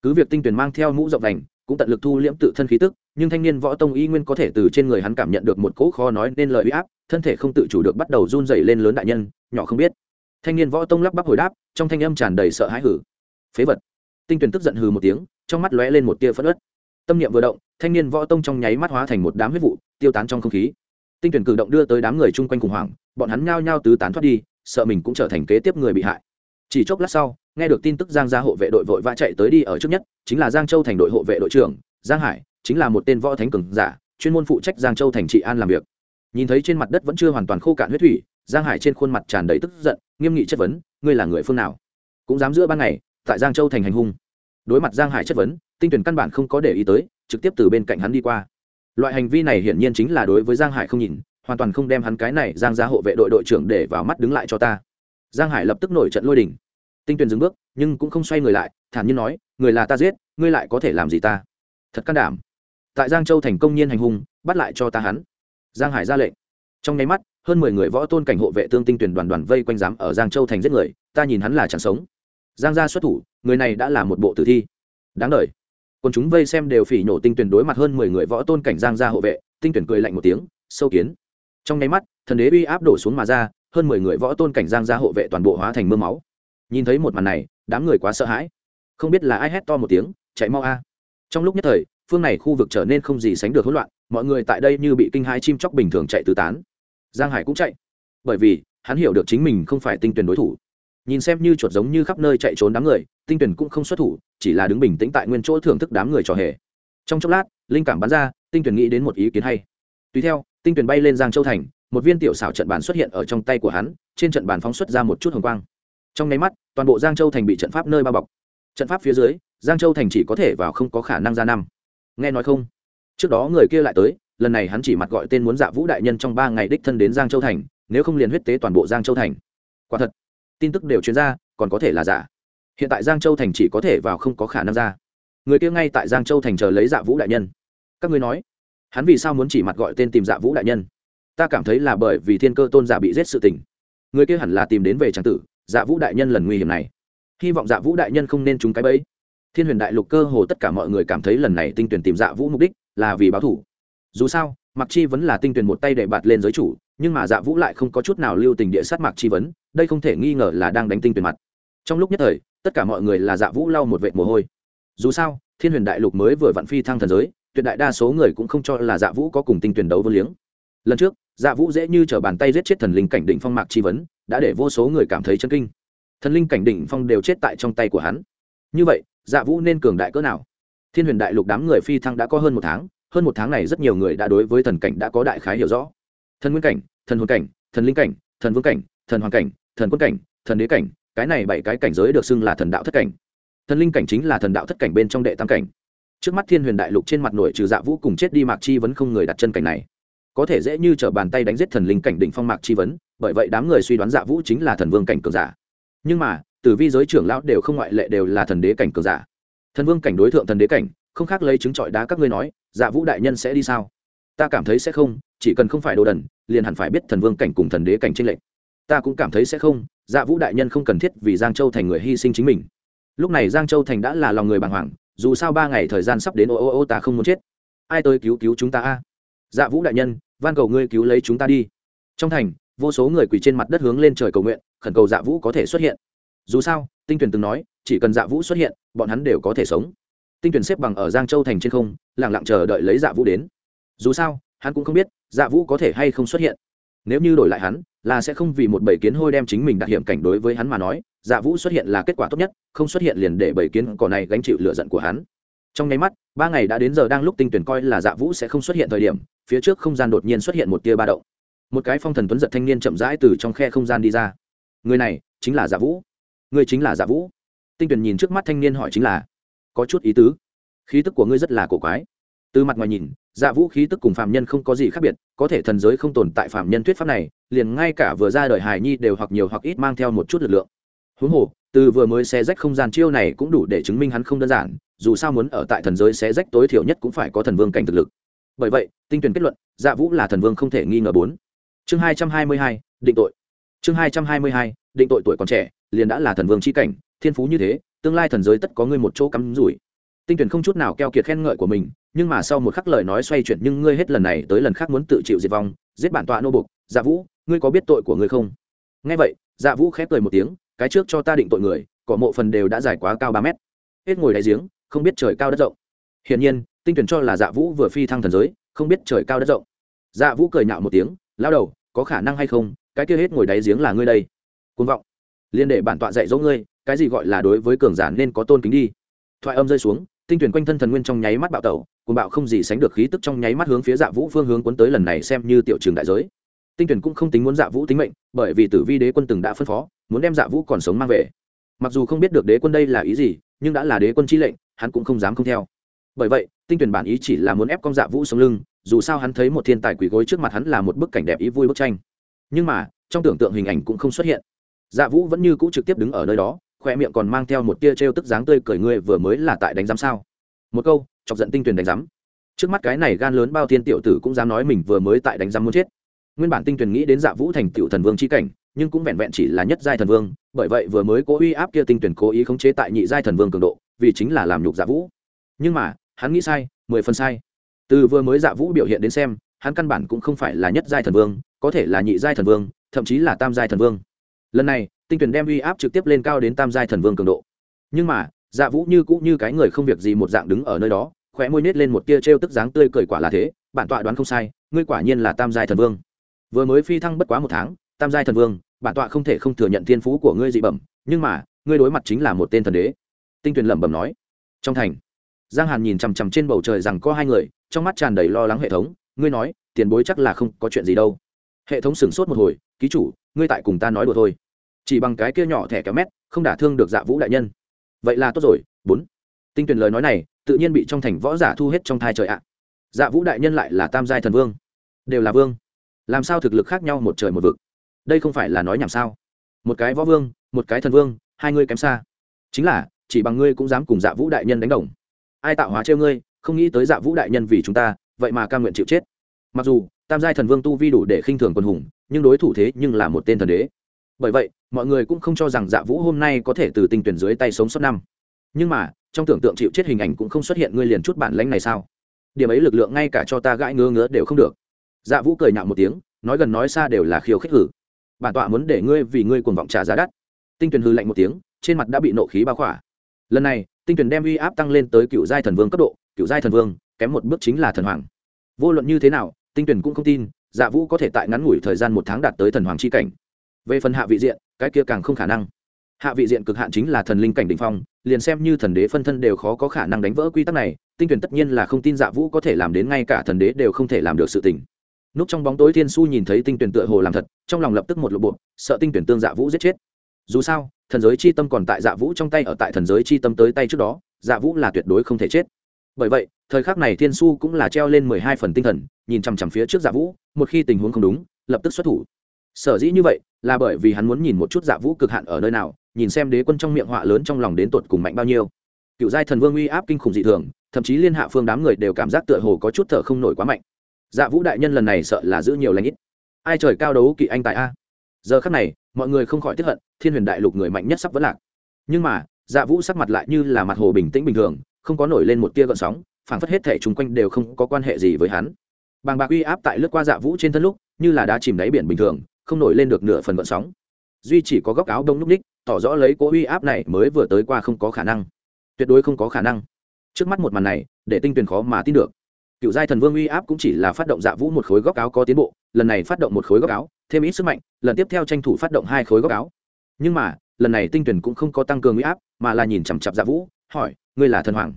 Cứ việc tinh tuyển mang theo mũ rộng đành, cũng tận lực thu liễm tự thân khí tức, nhưng thanh niên võ tông y nguyên có thể từ trên người hắn cảm nhận được một cỗ kho nói nên lời uy áp, thân thể không tự chủ được bắt đầu run dày lên lớn đại nhân, nhỏ không biết thanh niên võ tông lắp bắp hồi đáp, trong thanh âm tràn đầy sợ hãi hử. Phế vật. Tinh tuyển tức giận hừ một tiếng, trong mắt lóe lên một tia phất ớt tâm niệm vừa động, thanh niên võ tông trong nháy mắt hóa thành một đám huyết vụ, tiêu tán trong không khí. Tinh tuyển cử động đưa tới đám người chung quanh khủng hoảng, bọn hắn nhao nhao tứ tán thoát đi, sợ mình cũng trở thành kế tiếp người bị hại. Chỉ chốc lát sau, nghe được tin tức giang gia hộ vệ đội vội vã chạy tới đi ở trước nhất, chính là giang châu thành đội hộ vệ đội trưởng, giang hải, chính là một tên võ thánh cường giả, chuyên môn phụ trách giang châu thành trị an làm việc. Nhìn thấy trên mặt đất vẫn chưa hoàn toàn khô cạn huyết thủy giang hải trên khuôn mặt tràn đầy tức giận, nghiêm nghị chất vấn, ngươi là người phương nào? Cũng dám giữa ban ngày, tại giang châu thành hành hung. Đối mặt giang hải chất vấn, tinh tuyển căn bản không có để ý tới, trực tiếp từ bên cạnh hắn đi qua. Loại hành vi này hiển nhiên chính là đối với giang hải không nhìn, hoàn toàn không đem hắn cái này giang ra hộ vệ đội đội trưởng để vào mắt đứng lại cho ta. Giang hải lập tức nổi trận lôi đình. Tinh tuyền dừng bước, nhưng cũng không xoay người lại, thản nhiên nói, người là ta giết, ngươi lại có thể làm gì ta? Thật can đảm. Tại giang châu thành công nhiên hành hung, bắt lại cho ta hắn. Giang hải ra lệnh. Trong nháy mắt hơn mười người võ tôn cảnh hộ vệ tương tinh tuyển đoàn đoàn vây quanh giám ở giang châu thành giết người, ta nhìn hắn là chẳng sống. Giang gia xuất thủ, người này đã là một bộ tử thi. Đáng đ còn chúng vây xem đều phỉ nhổ tinh tuyển đối mặt hơn mười người võ tôn cảnh giang gia hộ vệ, tinh tuyển cười lạnh một tiếng, sâu kiến. Trong nháy mắt, thần đế uy áp đổ xuống mà ra, hơn mười người võ tôn cảnh giang gia hộ vệ toàn bộ hóa thành mưa máu. Nhìn thấy một màn này, đám người quá sợ hãi. Không biết là ai hét to một tiếng, chạy mau a. Trong lúc nhất thời, phương này khu vực trở nên không gì sánh được hỗn loạn, mọi người tại đây như bị kinh hãi chim chóc bình thường chạy tứ tán giang hải cũng chạy. Bởi vì, hắn hiểu được chính mình không phải tinh tuyển đối thủ. Nhìn xem như chuột giống như khắp nơi chạy trốn đám người, tinh tuyển cũng không xuất thủ, chỉ là đứng bình tĩnh tại nguyên chỗ thưởng thức đám người trò hề. Trong chốc lát, linh cảm bắn ra, tinh tuyển nghĩ đến một ý kiến hay. Tùy theo, tinh tuyển bay lên giang châu thành, một viên tiểu xảo trận bàn xuất hiện ở trong tay của hắn, trên trận bàn phóng xuất ra một chút hồng quang. Trong nháy mắt, toàn bộ giang châu thành bị trận pháp nơi bao bọc. Trận pháp phía dưới, giang châu thành chỉ có thể vào không có khả năng ra năm. Nghe nói không? Trước đó người kia lại tới lần này hắn chỉ mặt gọi tên muốn dạ vũ đại nhân trong ba ngày đích thân đến giang châu thành, nếu không liền huyết tế toàn bộ giang châu thành. Quả thật, tin tức đều chuyên ra, còn có thể là giả. Hiện tại giang châu thành chỉ có thể vào không có khả năng ra. Người kia ngay tại giang châu thành chờ lấy dạ vũ đại nhân. Các ngươi nói, hắn vì sao muốn chỉ mặt gọi tên tìm dạ vũ đại nhân? Ta cảm thấy là bởi vì thiên cơ tôn giả bị giết sự tình. Người kia hẳn là tìm đến về tràng tử dạ vũ đại nhân lần nguy hiểm này. Hy vọng dạ vũ đại nhân không nên trúng cái bẫy. Thiên huyền đại lục cơ hồ tất cả mọi người cảm thấy lần này tinh tuyển tìm dạ vũ mục đích là vì báo thủ dù sao mặc chi vẫn là tinh tuyển một tay để bạt lên giới chủ, nhưng mà dạ vũ lại không có chút nào lưu tình địa sát mạc chi vấn, đây không thể nghi ngờ là đang đánh tinh tuyển mặt. Trong lúc nhất thời, tất cả mọi người là dạ vũ lau một vệt mồ hôi. Dù sao, thiên huyền đại lục mới vừa vặn phi thăng thần giới, tuyệt đại đa số người cũng không cho là dạ vũ có cùng tinh tuyển đấu vô liếng. Lần trước dạ vũ dễ như t r ở bàn tay giết chết thần linh cảnh định phong mạc chi vấn, đã để vô số người cảm thấy chân kinh. Thần linh cảnh đỉnh phong đều chết tại trong tay của hắn. Như vậy dạ vũ nên cường đại cỡ nào? Thiên huyền đại lục đám người phi thăng đã có hơn một tháng hơn một tháng này rất nhiều người đã đối với thần cảnh đã có đại khái hiểu rõ. Thần nguyên cảnh, thần hồn cảnh, thần linh cảnh, thần vương cảnh, thần hoàng cảnh, thần quân cảnh, thần đế cảnh, cái này bảy cái cảnh giới được xưng là thần đạo thất cảnh. Thần linh cảnh chính là thần đạo thất cảnh bên trong đệ tam cảnh. Trước mắt thiên huyền đại lục trên mặt nổi trừ dạ vũ cùng chết đi mạc chi vẫn không người đặt chân cảnh này. Có thể dễ như t r ở bàn tay đánh giết thần linh cảnh đỉnh phong mạc chi vấn, bởi vậy đám người suy đoán dạ vũ chính là thần vương cảnh cường giả. Nhưng mà tử vi giới trưởng lão đều không ngoại lệ đều là thần đế cảnh cường giả. Thần vương cảnh đối tượng thần đế cảnh không khác lấy chứng trọi đá các ngươi nói dạ vũ đại nhân sẽ đi sao? Ta cảm thấy sẽ không, chỉ cần không phải đồ đần, liền hẳn phải biết thần vương cảnh cùng thần đế cảnh tranh lệnh ta cũng cảm thấy sẽ không dạ vũ đại nhân không cần thiết vì giang châu thành người hy sinh chính mình. Lúc này giang châu thành đã là lòng người bàng hoàng, dù sao ba ngày thời gian sắp đến ô ô ô ta không muốn chết. Ai tới cứu cứu chúng ta a? Dạ vũ đại nhân, van cầu ngươi cứu lấy chúng ta đi. Trong thành, vô số người quỳ trên mặt đất hướng lên trời cầu nguyện, khẩn cầu dạ vũ có thể xuất hiện. Dù sao, tinh tuyển từng nói, chỉ cần dạ vũ xuất hiện, bọn hắn đều có thể sống tinh tuyển xếp bằng ở giang châu thành trên không lẳng lặng chờ đợi lấy dạ vũ đến. Dù sao, hắn cũng không biết dạ vũ có thể hay không xuất hiện. Nếu như đổi lại hắn, là sẽ không vì một bầy kiến hôi đem chính mình đặt hiểm cảnh đối với hắn mà nói dạ vũ xuất hiện là kết quả tốt nhất, không xuất hiện liền để bầy kiến cỏ này gánh chịu lựa giận của hắn. Trong nháy mắt, ba ngày đã đến giờ đang lúc tinh tuyển coi là dạ vũ sẽ không xuất hiện thời điểm, phía trước không gian đột nhiên xuất hiện một tia ba động. Một cái phong thần tuấn giật thanh niên chậm rãi từ trong khe không gian đi ra. Người này chính là dạ vũ. Người chính là dạ vũ. Tinh tuyển nhìn trước mắt thanh niên hỏi chính là có chút ý tứ. Khí tức của ngươi rất là cổ quái. Từ mặt ngoài nhìn dạ vũ khí tức cùng phạm nhân không có gì khác biệt, có thể thần giới không tồn tại phạm nhân thuyết pháp này, liền ngay cả vừa ra đời hài nhi đều hoặc nhiều hoặc ít mang theo một chút lực lượng. Huống hồ, từ vừa mới xé rách không gian chiêu này cũng đủ để chứng minh hắn không đơn giản, dù sao muốn ở tại thần giới xé rách tối thiểu nhất cũng phải có thần vương cảnh thực lực. Bởi vậy, tinh tuyển kết luận dạ vũ là thần vương không thể nghi ngờ bốn. Chương hai trăm hai mươi hai, định tội. Chương hai trăm hai mươi hai, định tội tuổi còn trẻ, liền đã là thần vương c h i cảnh, thiên phú như thế tương lai thần giới tất có ngươi một chỗ cắm rủi. Tinh tuyển không chút nào keo kiệt khen ngợi của mình, nhưng mà sau một khắc lời nói xoay chuyển nhưng ngươi hết lần này tới lần khác muốn tự chịu diệt vong, giết bản tọa nô bục dạ vũ, ngươi có biết tội của ngươi không? Nghe vậy dạ vũ khép cười một tiếng, cái trước cho ta định tội người, cỏ mộ phần đều đã dài quá cao ba mét. Hết ngồi đáy giếng, không biết trời cao đất rộng. Hiển nhiên, tinh tuyển cho là dạ vũ vừa phi thăng thần giới, không biết trời cao đất rộng. Dạ vũ cười nhạo một tiếng lao đầu, có khả năng hay không? Cái kia hết ngồi đáy giếng là ngươi đây. Côn vọng. Liên để bản tọa dạy dỗ ngươi cái gì gọi là đối với cường giả nên có tôn kính đi. Thoại âm rơi xuống, tinh tuyển quanh thân thần nguyên trong nháy mắt bạo tẩu cùng bạo không gì sánh được khí tức trong nháy mắt hướng phía dạ vũ phương hướng cuốn tới lần này xem như tiểu trường đại giới. Tinh tuyển cũng không tính muốn dạ vũ tính mệnh, bởi vì tử vi đế quân từng đã phân phó, muốn đem dạ vũ còn sống mang về. Mặc dù không biết được đế quân đây là ý gì, nhưng đã là đế quân chi lệnh, hắn cũng không dám không theo. Bởi vậy, tinh tuyển bản ý chỉ là muốn ép con dạ vũ sống lưng, dù sao hắn thấy một thiên tài quỷ gối trước mặt hắn là một bức cảnh đẹp ý vui bức tranh. Nhưng mà, trong tưởng tượng hình ảnh cũng không xuất hiện. Dạ vũ vẫn như cũ trực tiếp đứng ở nơi đó khoe miệng còn mang theo một tia t r e o tức dáng tươi cười, ngươi vừa mới là tại đánh giám sao? Một câu, chọc giận tinh Tuyền đánh giám. Trước mắt cái này gan lớn bao thiên tiểu tử cũng dám nói mình vừa mới tại đánh giám muốn chết. Nguyên bản tinh Tuyền nghĩ đến dạ vũ thành tiểu thần vương c h i cảnh, nhưng cũng vẹn vẹn chỉ là nhất giai thần vương, bởi vậy vừa mới cố uy áp kia tinh tuyển cố ý khống chế tại nhị giai thần vương cường độ, vì chính là làm nhục dạ vũ. Nhưng mà, hắn nghĩ sai, mười phần sai. Từ vừa mới dạ vũ biểu hiện đến xem, hắn căn bản cũng không phải là nhất giai thần vương, có thể là nhị giai thần vương, thậm chí là tam giai thần vương lần này, tinh tuyển đem uy áp trực tiếp lên cao đến tam giai thần vương cường độ. Nhưng mà dạ vũ như cũ như cái người không việc gì một dạng đứng ở nơi đó, khóe môi nết lên một tia t r e o tức dáng tươi cười quả là thế, bản tọa đoán không sai, ngươi quả nhiên là tam giai thần vương. Vừa mới phi thăng bất quá một tháng, tam giai thần vương, bản tọa không thể không thừa nhận thiên phú của ngươi dị bẩm, nhưng mà, ngươi đối mặt chính là một tên thần đế. Tinh tuyển lẩm bẩm nói. Trong thành, giang hàn nhìn chằm chằm trên bầu trời rằng có hai người, trong mắt tràn đầy lo lắng hệ thống, ngươi nói, tiền bối chắc là không có chuyện gì đâu. Hệ thống sửng sốt một hồi, ký chủ ngươi tại cùng ta nói đùa thôi. Chỉ bằng cái kia nhỏ thẻ kéo mét, không đả thương được dạ vũ đại nhân. Vậy là tốt rồi, bốn. Tinh tuyển lời nói này, tự nhiên bị trong thành võ giả thu hết trong thai trời ạ. Dạ vũ đại nhân lại là tam giai thần vương. Đều là vương. Làm sao thực lực khác nhau một trời một vực? Đây không phải là nói nhảm sao? Một cái võ vương, một cái thần vương, hai ngươi kém xa. Chính là, chỉ bằng ngươi cũng dám cùng dạ vũ đại nhân đánh đồng. Ai tạo hóa trêu ngươi, không nghĩ tới dạ vũ đại nhân vì chúng ta, vậy mà ca nguyện chịu chết. Mặc dù, tam giai thần vương tu vi đủ để khinh thường quân hùng nhưng đối thủ thế nhưng là một tên thần đế. Bởi vậy, mọi người cũng không cho rằng dạ vũ hôm nay có thể từ tinh tuyển dưới tay sống suốt năm. Nhưng mà, trong tưởng tượng chịu chết hình ảnh cũng không xuất hiện ngươi liền chút bản lãnh này sao? Điểm ấy lực lượng ngay cả cho ta gãi ngứa ngứa đều không được. Dạ vũ cười nhạo một tiếng, nói gần nói xa đều là khiêu khích hử. Bản tọa muốn để ngươi vì ngươi cuồng vọng trả giá đắt. Tinh tuyển hư lạnh một tiếng, trên mặt đã bị nộ khí bao khỏa. Lần này, tinh tuyển đem uy áp tăng lên tới cựu giai thần vương cấp độ, cựu giai thần vương, kém một bước chính là thần hoàng. Vô luận như thế nào, tinh tuyển cũng không tin dạ vũ có thể tại ngắn ngủi thời gian một tháng đạt tới thần hoàng c h i cảnh. Về phần hạ vị diện, cái kia càng không khả năng. Hạ vị diện cực hạn chính là thần linh cảnh đ ỉ n h phong, liền xem như thần đế phân thân đều khó có khả năng đánh vỡ quy tắc này, tinh tuyển tất nhiên là không tin dạ vũ có thể làm đến ngay cả thần đế đều không thể làm được sự tình. Núp trong bóng tối thiên su nhìn thấy tinh tuyển tựa hồ làm thật, trong lòng lập tức một lộ bộ sợ tinh tuyển tương dạ vũ giết chết. Dù sao, thần giới c h i tâm còn tại dạ vũ trong tay, ở tại thần giới c h i tâm tới tay trước đó dạ vũ là tuyệt đối không thể chết. Bởi vậy thời khắc này thiên su cũng là treo lên mười hai phần tinh thần, nhìn chằm chằm phía trước dạ vũ, một khi tình huống không đúng, lập tức xuất thủ. Sở dĩ như vậy, là bởi vì hắn muốn nhìn một chút dạ vũ cực hạn ở nơi nào, nhìn xem đế quân trong miệng họa lớn trong lòng đến tột cùng mạnh bao nhiêu. Cựu giai thần vương uy áp kinh khủng dị thường, thậm chí liên hạ phương đám người đều cảm giác tựa hồ có chút thở không nổi quá mạnh. Dạ vũ đại nhân lần này sợ là giữ nhiều lãnh ít. Ai trời cao đấu kỵ anh tại a? Giờ khắc này, mọi người không khỏi tiếp hận, thiên huyền đại lục người mạnh nhất sắp vẫn lạc. Nhưng mà dạ vũ sắc mặt lại như là mặt hồ bình tĩnh bình thường, không có nổi lên một tia gợn sóng phảng phất hết thể chung quanh đều không có quan hệ gì với hắn. Bàng bạc uy áp tại lướt qua dạ vũ trên thân lúc, như là đá chìm đáy biển bình thường, không nổi lên được nửa phần vận sóng. Duy chỉ có góc áo đông lúc ních, tỏ rõ lấy cố uy áp này mới vừa tới qua không có khả năng. Tuyệt đối không có khả năng. Trước mắt một màn này, để tinh tuyền khó mà tin được. Cựu giai thần vương uy áp cũng chỉ là phát động dạ vũ một khối góc áo có tiến bộ, lần này phát động một khối góc áo, thêm ít sức mạnh, lần tiếp theo tranh thủ phát động hai khối góc áo. Nhưng mà, lần này tinh tuyển cũng không có tăng cường uy áp, mà là nhìn chằm chặp dạ vũ, hỏi, ngươi là thần hoàng?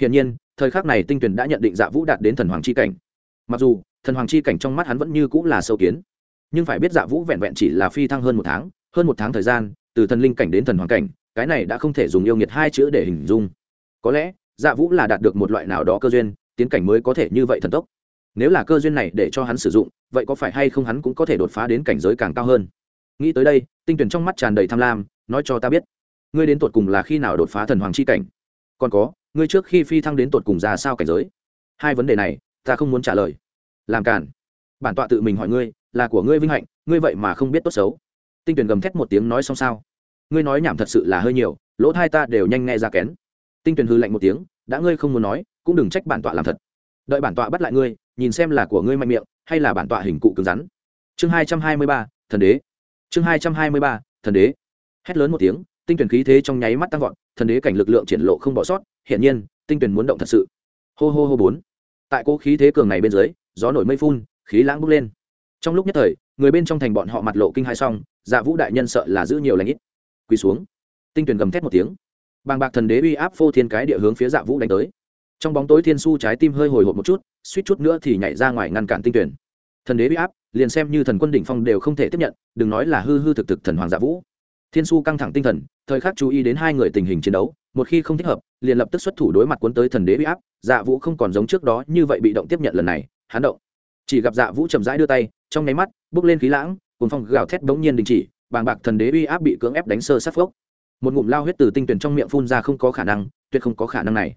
Hiển nhiên thời khắc này tinh tuyển đã nhận định dạ vũ đạt đến thần hoàng c h i cảnh. Mặc dù, thần hoàng c h i cảnh trong mắt hắn vẫn như cũng là sâu kiến. Nhưng phải biết dạ vũ vẹn vẹn chỉ là phi thăng hơn một tháng, hơn một tháng thời gian, từ thần linh cảnh đến thần hoàng cảnh, cái này đã không thể dùng yêu nghiệt hai chữ để hình dung. Có lẽ dạ vũ là đạt được một loại nào đó cơ duyên, tiến cảnh mới có thể như vậy thần tốc. Nếu là cơ duyên này để cho hắn sử dụng, vậy có phải hay không hắn cũng có thể đột phá đến cảnh giới càng cao hơn? Nghĩ tới đây, tinh tuyển trong mắt tràn đầy tham lam, nói cho ta biết, ngươi đến tột cùng là khi nào đột phá thần hoàng c h i cảnh? Còn có ngươi trước khi phi thăng đến tột cùng ra sao cảnh giới? Hai vấn đề này, ta không muốn trả lời. Làm cản. Bản tọa tự mình hỏi ngươi, là của ngươi vinh hạnh, ngươi vậy mà không biết tốt xấu. Tinh tuyển gầm thét một tiếng nói xong sao? Ngươi nói nhảm thật sự là hơi nhiều, lỗ thai ta đều nhanh nghe ra kén. Tinh tuyển hư lạnh một tiếng, đã ngươi không muốn nói, cũng đừng trách bản tọa làm thật. Đợi bản tọa bắt lại ngươi, nhìn xem là của ngươi mạnh miệng, hay là bản tọa hình cụ cứng rắn. Chương hai trăm hai mươi ba, thần đế. Chương hai trăm hai mươi ba, thần đế. Hét lớn một tiếng tinh tuyển khí thế trong nháy mắt tăng vọt, thần đế cảnh lực lượng triển lộ không bỏ sót, hiển nhiên, tinh tuyển muốn động thật sự. Hô hô hô bốn. Tại cố khí thế cường này bên dưới, gió nổi mây phun, khí lãng bốc lên. Trong lúc nhất thời, người bên trong thành bọn họ mặt lộ kinh hai xong dạ vũ đại nhân sợ là giữ nhiều lãnh ít. Quỳ xuống. Tinh tuyển gầm thét một tiếng. Bàng bạc thần đế uy áp phô thiên cái địa hướng phía dạ vũ đánh tới. Trong bóng tối thiên su trái tim hơi hồi hộp một chút, suýt chút nữa thì nhảy ra ngoài ngăn cản tinh tuyển. Thần đế uy áp, liền xem như thần quân đỉnh phong đều không thể tiếp nhận, đừng nói là hư hư thực thực thần hoàng dạ vũ thiên su căng thẳng tinh thần, thời khắc chú ý đến hai người tình hình chiến đấu, một khi không thích hợp, liền lập tức xuất thủ đối mặt cuốn tới thần đế uy áp. Dạ vũ không còn giống trước đó như vậy bị động tiếp nhận lần này hán động. Chỉ gặp dạ vũ chậm rãi đưa tay, trong nháy mắt, bước lên khí lãng cùng phong gào thét bỗng nhiên đình chỉ, bàng bạc thần đế uy áp bị cưỡng ép đánh sơ sát phốc. Một ngụm lao huyết từ tinh tuyển trong miệng phun ra không có khả năng, tuyệt không có khả năng này.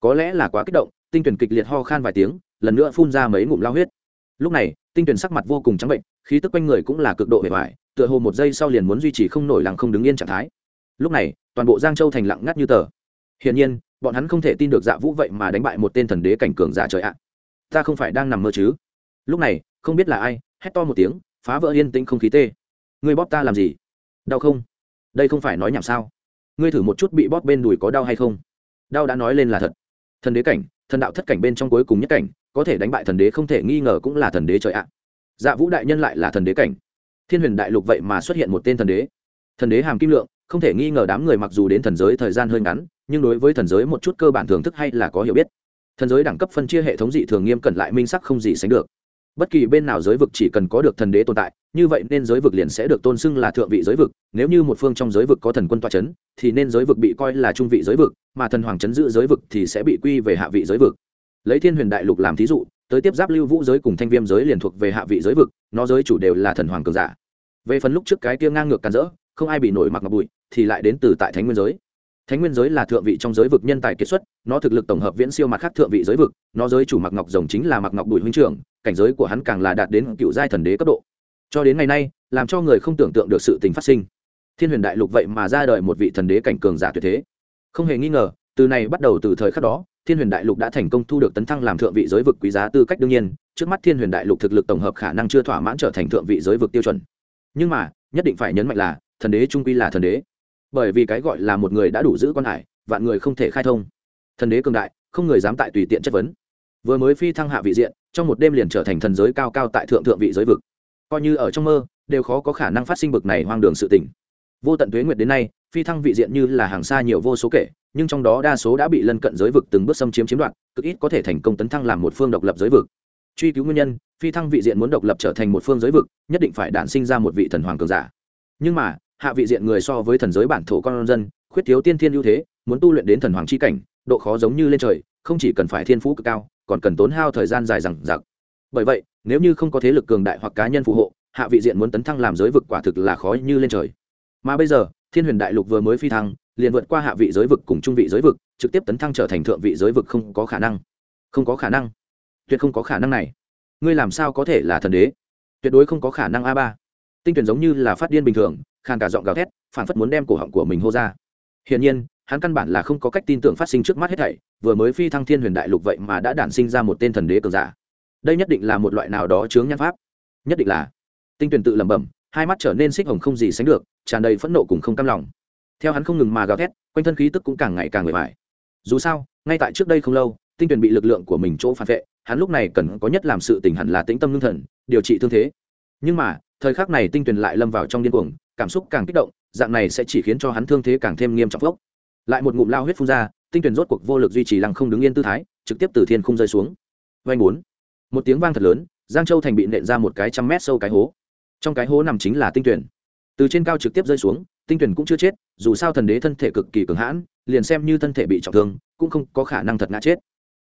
Có lẽ là quá kích động, tinh tuyển kịch liệt ho khan vài tiếng, lần nữa phun ra mấy ngụm lao huyết. Lúc này, tinh tuyển sắc mặt vô cùng trắng bệnh, khí tức quanh người cũng là cực độ bề ngoài tựa hồ một giây sau liền muốn duy trì không nổi lặng không đứng yên trạng thái. Lúc này, toàn bộ giang châu thành lặng ngắt như tờ. Hiển nhiên, bọn hắn không thể tin được dạ vũ vậy mà đánh bại một tên thần đế cảnh cường giả trời ạ. Ta không phải đang nằm mơ chứ? Lúc này, không biết là ai, hét to một tiếng, phá vỡ yên tĩnh không khí tê. Ngươi bóp ta làm gì? Đau không? Đây không phải nói nhảm sao? Ngươi thử một chút bị bóp bên đùi có đau hay không? Đau đã nói lên là thật. Thần đế cảnh, thần đạo thất cảnh bên trong cuối cùng nhất cảnh, có thể đánh bại thần đế không thể nghi ngờ cũng là thần đế trời ạ. Dạ vũ đại nhân lại là thần đế cảnh thiên huyền đại lục vậy mà xuất hiện một tên thần đế. Thần đế hàm kim lượng, không thể nghi ngờ đám người mặc dù đến thần giới thời gian hơi ngắn, nhưng đối với thần giới một chút cơ bản thưởng thức hay là có hiểu biết. Thần giới đẳng cấp phân chia hệ thống dị thường nghiêm cẩn lại minh sắc không gì sánh được. Bất kỳ bên nào giới vực chỉ cần có được thần đế tồn tại, như vậy nên giới vực liền sẽ được tôn xưng là thượng vị giới vực, nếu như một phương trong giới vực có thần quân toa c h ấ n thì nên giới vực bị coi là trung vị giới vực, mà thần hoàng chấn giữ giới vực thì sẽ bị quy về hạ vị giới vực. Lấy thiên huyền đại lục làm thí dụ tới tiếp giáp lưu vũ giới cùng thanh viêm giới liền thuộc về hạ vị giới vực, nó giới chủ đều là thần hoàng cường giả. Về phần lúc trước cái kia ngang ngược càn rỡ, không ai bị nổi mặc ngọc bụi, thì lại đến từ tại thánh nguyên giới. Thánh nguyên giới là thượng vị trong giới vực nhân tài kiệt xuất, nó thực lực tổng hợp viễn siêu mặt khác thượng vị giới vực, nó giới chủ mặc ngọc rồng chính là mặc ngọc bùi huynh trưởng, cảnh giới của hắn càng là đạt đến cựu giai thần đế cấp độ. Cho đến ngày nay, làm cho người không tưởng tượng được sự tình phát sinh. Thiên huyền đại lục vậy mà ra đời một vị thần đế cảnh cường giả tuyệt thế. Không hề nghi ngờ từ này bắt đầu từ thời khắc đó, thiên huyền đại lục đã thành công thu được tấn thăng làm thượng vị giới vực quý giá tư cách đương nhiên, trước mắt thiên huyền đại lục thực lực tổng hợp khả năng chưa thỏa mãn trở thành thượng vị giới vực tiêu chuẩn. Nhưng mà, nhất định phải nhấn mạnh là, thần đế trung quy là thần đế. Bởi vì cái gọi là một người đã đủ giữ quan hải, vạn người không thể khai thông. Thần đế cường đại, không người dám tại tùy tiện chất vấn. Vừa mới phi thăng hạ vị diện, trong một đêm liền trở thành thần giới cao cao tại thượng thượng vị giới vực. Coi như ở trong mơ, đều khó có khả năng phát sinh bực này hoang đường sự tỉnh vô tận tuế nguyệt đến nay, phi thăng vị diện như là hàng xa nhiều vô số kể nhưng trong đó đa số đã bị lân cận giới vực từng bước xâm chiếm chiếm đoạt, cực ít có thể thành công tấn thăng làm một phương độc lập giới vực. Truy cứu nguyên nhân, phi thăng vị diện muốn độc lập trở thành một phương giới vực, nhất định phải đản sinh ra một vị thần hoàng cường giả. Nhưng mà, hạ vị diện người so với thần giới bản thổ con dân, khuyết thiếu tiên thiên ưu thế, muốn tu luyện đến thần hoàng c h i cảnh, độ khó giống như lên trời, không chỉ cần phải thiên phú cực cao, còn cần tốn hao thời gian dài rằng giặc bởi vậy, nếu như không có thế lực cường đại hoặc cá nhân phù hộ, hạ vị diện muốn tấn thăng làm giới vực quả thực là khó như lên trời. Mà bây giờ, thiên huyền đại lục vừa mới phi thăng liền vượt qua hạ vị giới vực cùng trung vị giới vực, trực tiếp tấn thăng trở thành thượng vị giới vực không có khả năng. Không có khả năng. Tuyệt không có khả năng này. Ngươi làm sao có thể là thần đế? Tuyệt đối không có khả năng a ba. Tinh tuyển giống như là phát điên bình thường, khàn cả giọng gào thét, phản phất muốn đem cổ họng của mình hô ra. Hiển nhiên, hắn căn bản là không có cách tin tưởng phát sinh trước mắt hết thảy, vừa mới phi thăng thiên huyền đại lục vậy mà đã đản sinh ra một tên thần đế cường giả. Đây nhất định là một loại nào đó chướng nhãn pháp. Nhất định là. Tinh tuyển tự lẩm bẩm, hai mắt trở nên xích hồng không gì sánh được, tràn đầy phẫn nộ cùng không cam lòng theo hắn không ngừng mà gào thét, quanh thân khí tức cũng càng ngày càng người vải. dù sao, ngay tại trước đây không lâu, tinh tuyển bị lực lượng của mình chỗ phản vệ, hắn lúc này cần có nhất làm sự tình hẳn là tĩnh tâm lương thần, điều trị thương thế. Nhưng mà, thời khắc này tinh tuyển lại lâm vào trong điên cuồng, cảm xúc càng kích động, dạng này sẽ chỉ khiến cho hắn thương thế càng thêm nghiêm trọng phốc. Lại một ngụm lao huyết phun ra, tinh tuyển rốt cuộc vô lực duy trì lăng không đứng yên tư thái, trực tiếp từ thiên không rơi xuống. Vanh bốn. Một tiếng vang thật lớn, giang châu thành bị nện ra một cái trăm mét sâu cái hố. Trong cái hố nằm chính là tinh tuyển từ trên cao trực tiếp rơi xuống tinh tuyển cũng chưa chết, dù sao thần đế thân thể cực kỳ cường hãn, liền xem như thân thể bị trọng thương, cũng không có khả năng thật ngã chết.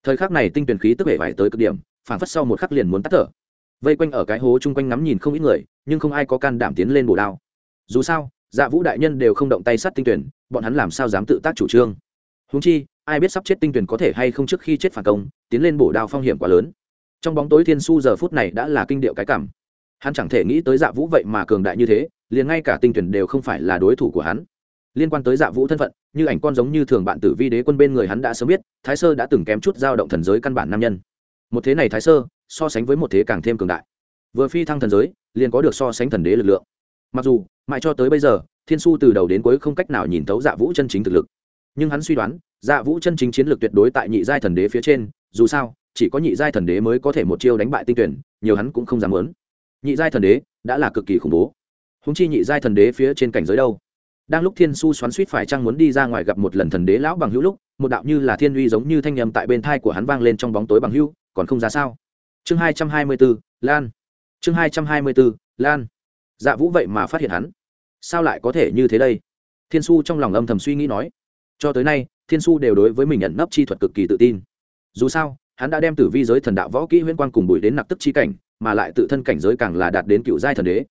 Thời khắc này tinh tuyển khí tức bể vải tới cực điểm phản phất sau một khắc liền muốn tắt thở. Vây quanh ở cái hố chung quanh ngắm nhìn không ít người, nhưng không ai có can đảm tiến lên bổ đao. Dù sao dạ vũ đại nhân đều không động tay sát tinh tuyển bọn hắn làm sao dám tự tác chủ trương? Húng chi, ai biết sắp chết tinh tuyển có thể hay không trước khi chết phản công, tiến lên bổ đao phong hiểm quá lớn. Trong bóng tối thiên su giờ phút này đã là kinh điệu cái cảm hắn chẳng thể nghĩ tới dạ vũ vậy mà cường đại như thế, liền ngay cả tinh tuyển đều không phải là đối thủ của hắn. Liên quan tới dạ vũ thân phận, như ảnh con giống như thường bạn tử vi đế quân bên người hắn đã sớm biết, thái sơ đã từng kém chút dao động thần giới căn bản nam nhân. Một thế này thái sơ, so sánh với một thế càng thêm cường đại. Vừa phi thăng thần giới, liền có được so sánh thần đế lực lượng. Mặc dù, mãi cho tới bây giờ, thiên su từ đầu đến cuối không cách nào nhìn thấu dạ vũ chân chính thực lực. Nhưng hắn suy đoán dạ vũ chân chính chiến lược tuyệt đối tại nhị giai thần đế phía trên, dù sao, chỉ có nhị giai thần đế mới có thể một chiêu đánh bại tinh tuyển, nhiều hắn cũng không dám lớn nhị giai thần đế đã là cực kỳ khủng bố. Húng chi nhị giai thần đế phía trên cảnh giới đâu? Đang lúc thiên su xoắn suýt phải chăng muốn đi ra ngoài gặp một lần thần đế lão bằng hữu lúc, một đạo như là thiên uy giống như thanh â m tại bên thai của hắn vang lên trong bóng tối bằng hữu, còn không ra sao? Chương hai trăm hai mươi b ố lan. Chương hai trăm hai mươi b ố lan. Dạ vũ vậy mà phát hiện hắn. Sao lại có thể như thế đây? Thiên su trong lòng âm thầm suy nghĩ nói. Cho tới nay, thiên su đều đối với mình nhận nấp chi thuật cực kỳ tự tin. Dù sao, hắn đã đem tử vi giới thần đạo võ kỹ huyễn quan cùng bùi đến nặc tức chi cảnh mà lại tự thân cảnh giới càng là đạt đến cựu giai thần đế.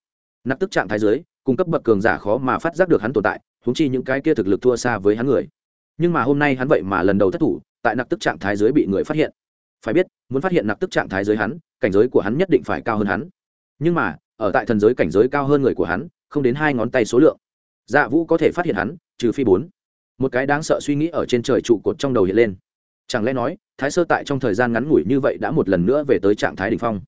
Nặc tức trạng thái giới, cung cấp bậc cường giả khó mà phát giác được hắn tồn tại húng chi những cái kia thực lực thua xa với hắn người. Nhưng mà hôm nay hắn vậy mà lần đầu thất thủ, tại nặc tức trạng thái giới bị người phát hiện. Phải biết, muốn phát hiện nặc tức trạng thái giới hắn, cảnh giới của hắn nhất định phải cao hơn hắn. Nhưng mà, ở tại thần giới cảnh giới cao hơn người của hắn, không đến hai ngón tay số lượng. Dạ vũ có thể phát hiện hắn, trừ phi bốn. Một cái đáng sợ suy nghĩ ở trên trời trụ cột trong đầu hiện lên. Chẳng lẽ nói, thái sơ tại trong thời gian ngắn ngủi như vậy đã một lần nữa về tới trạng thái đỉnh phong?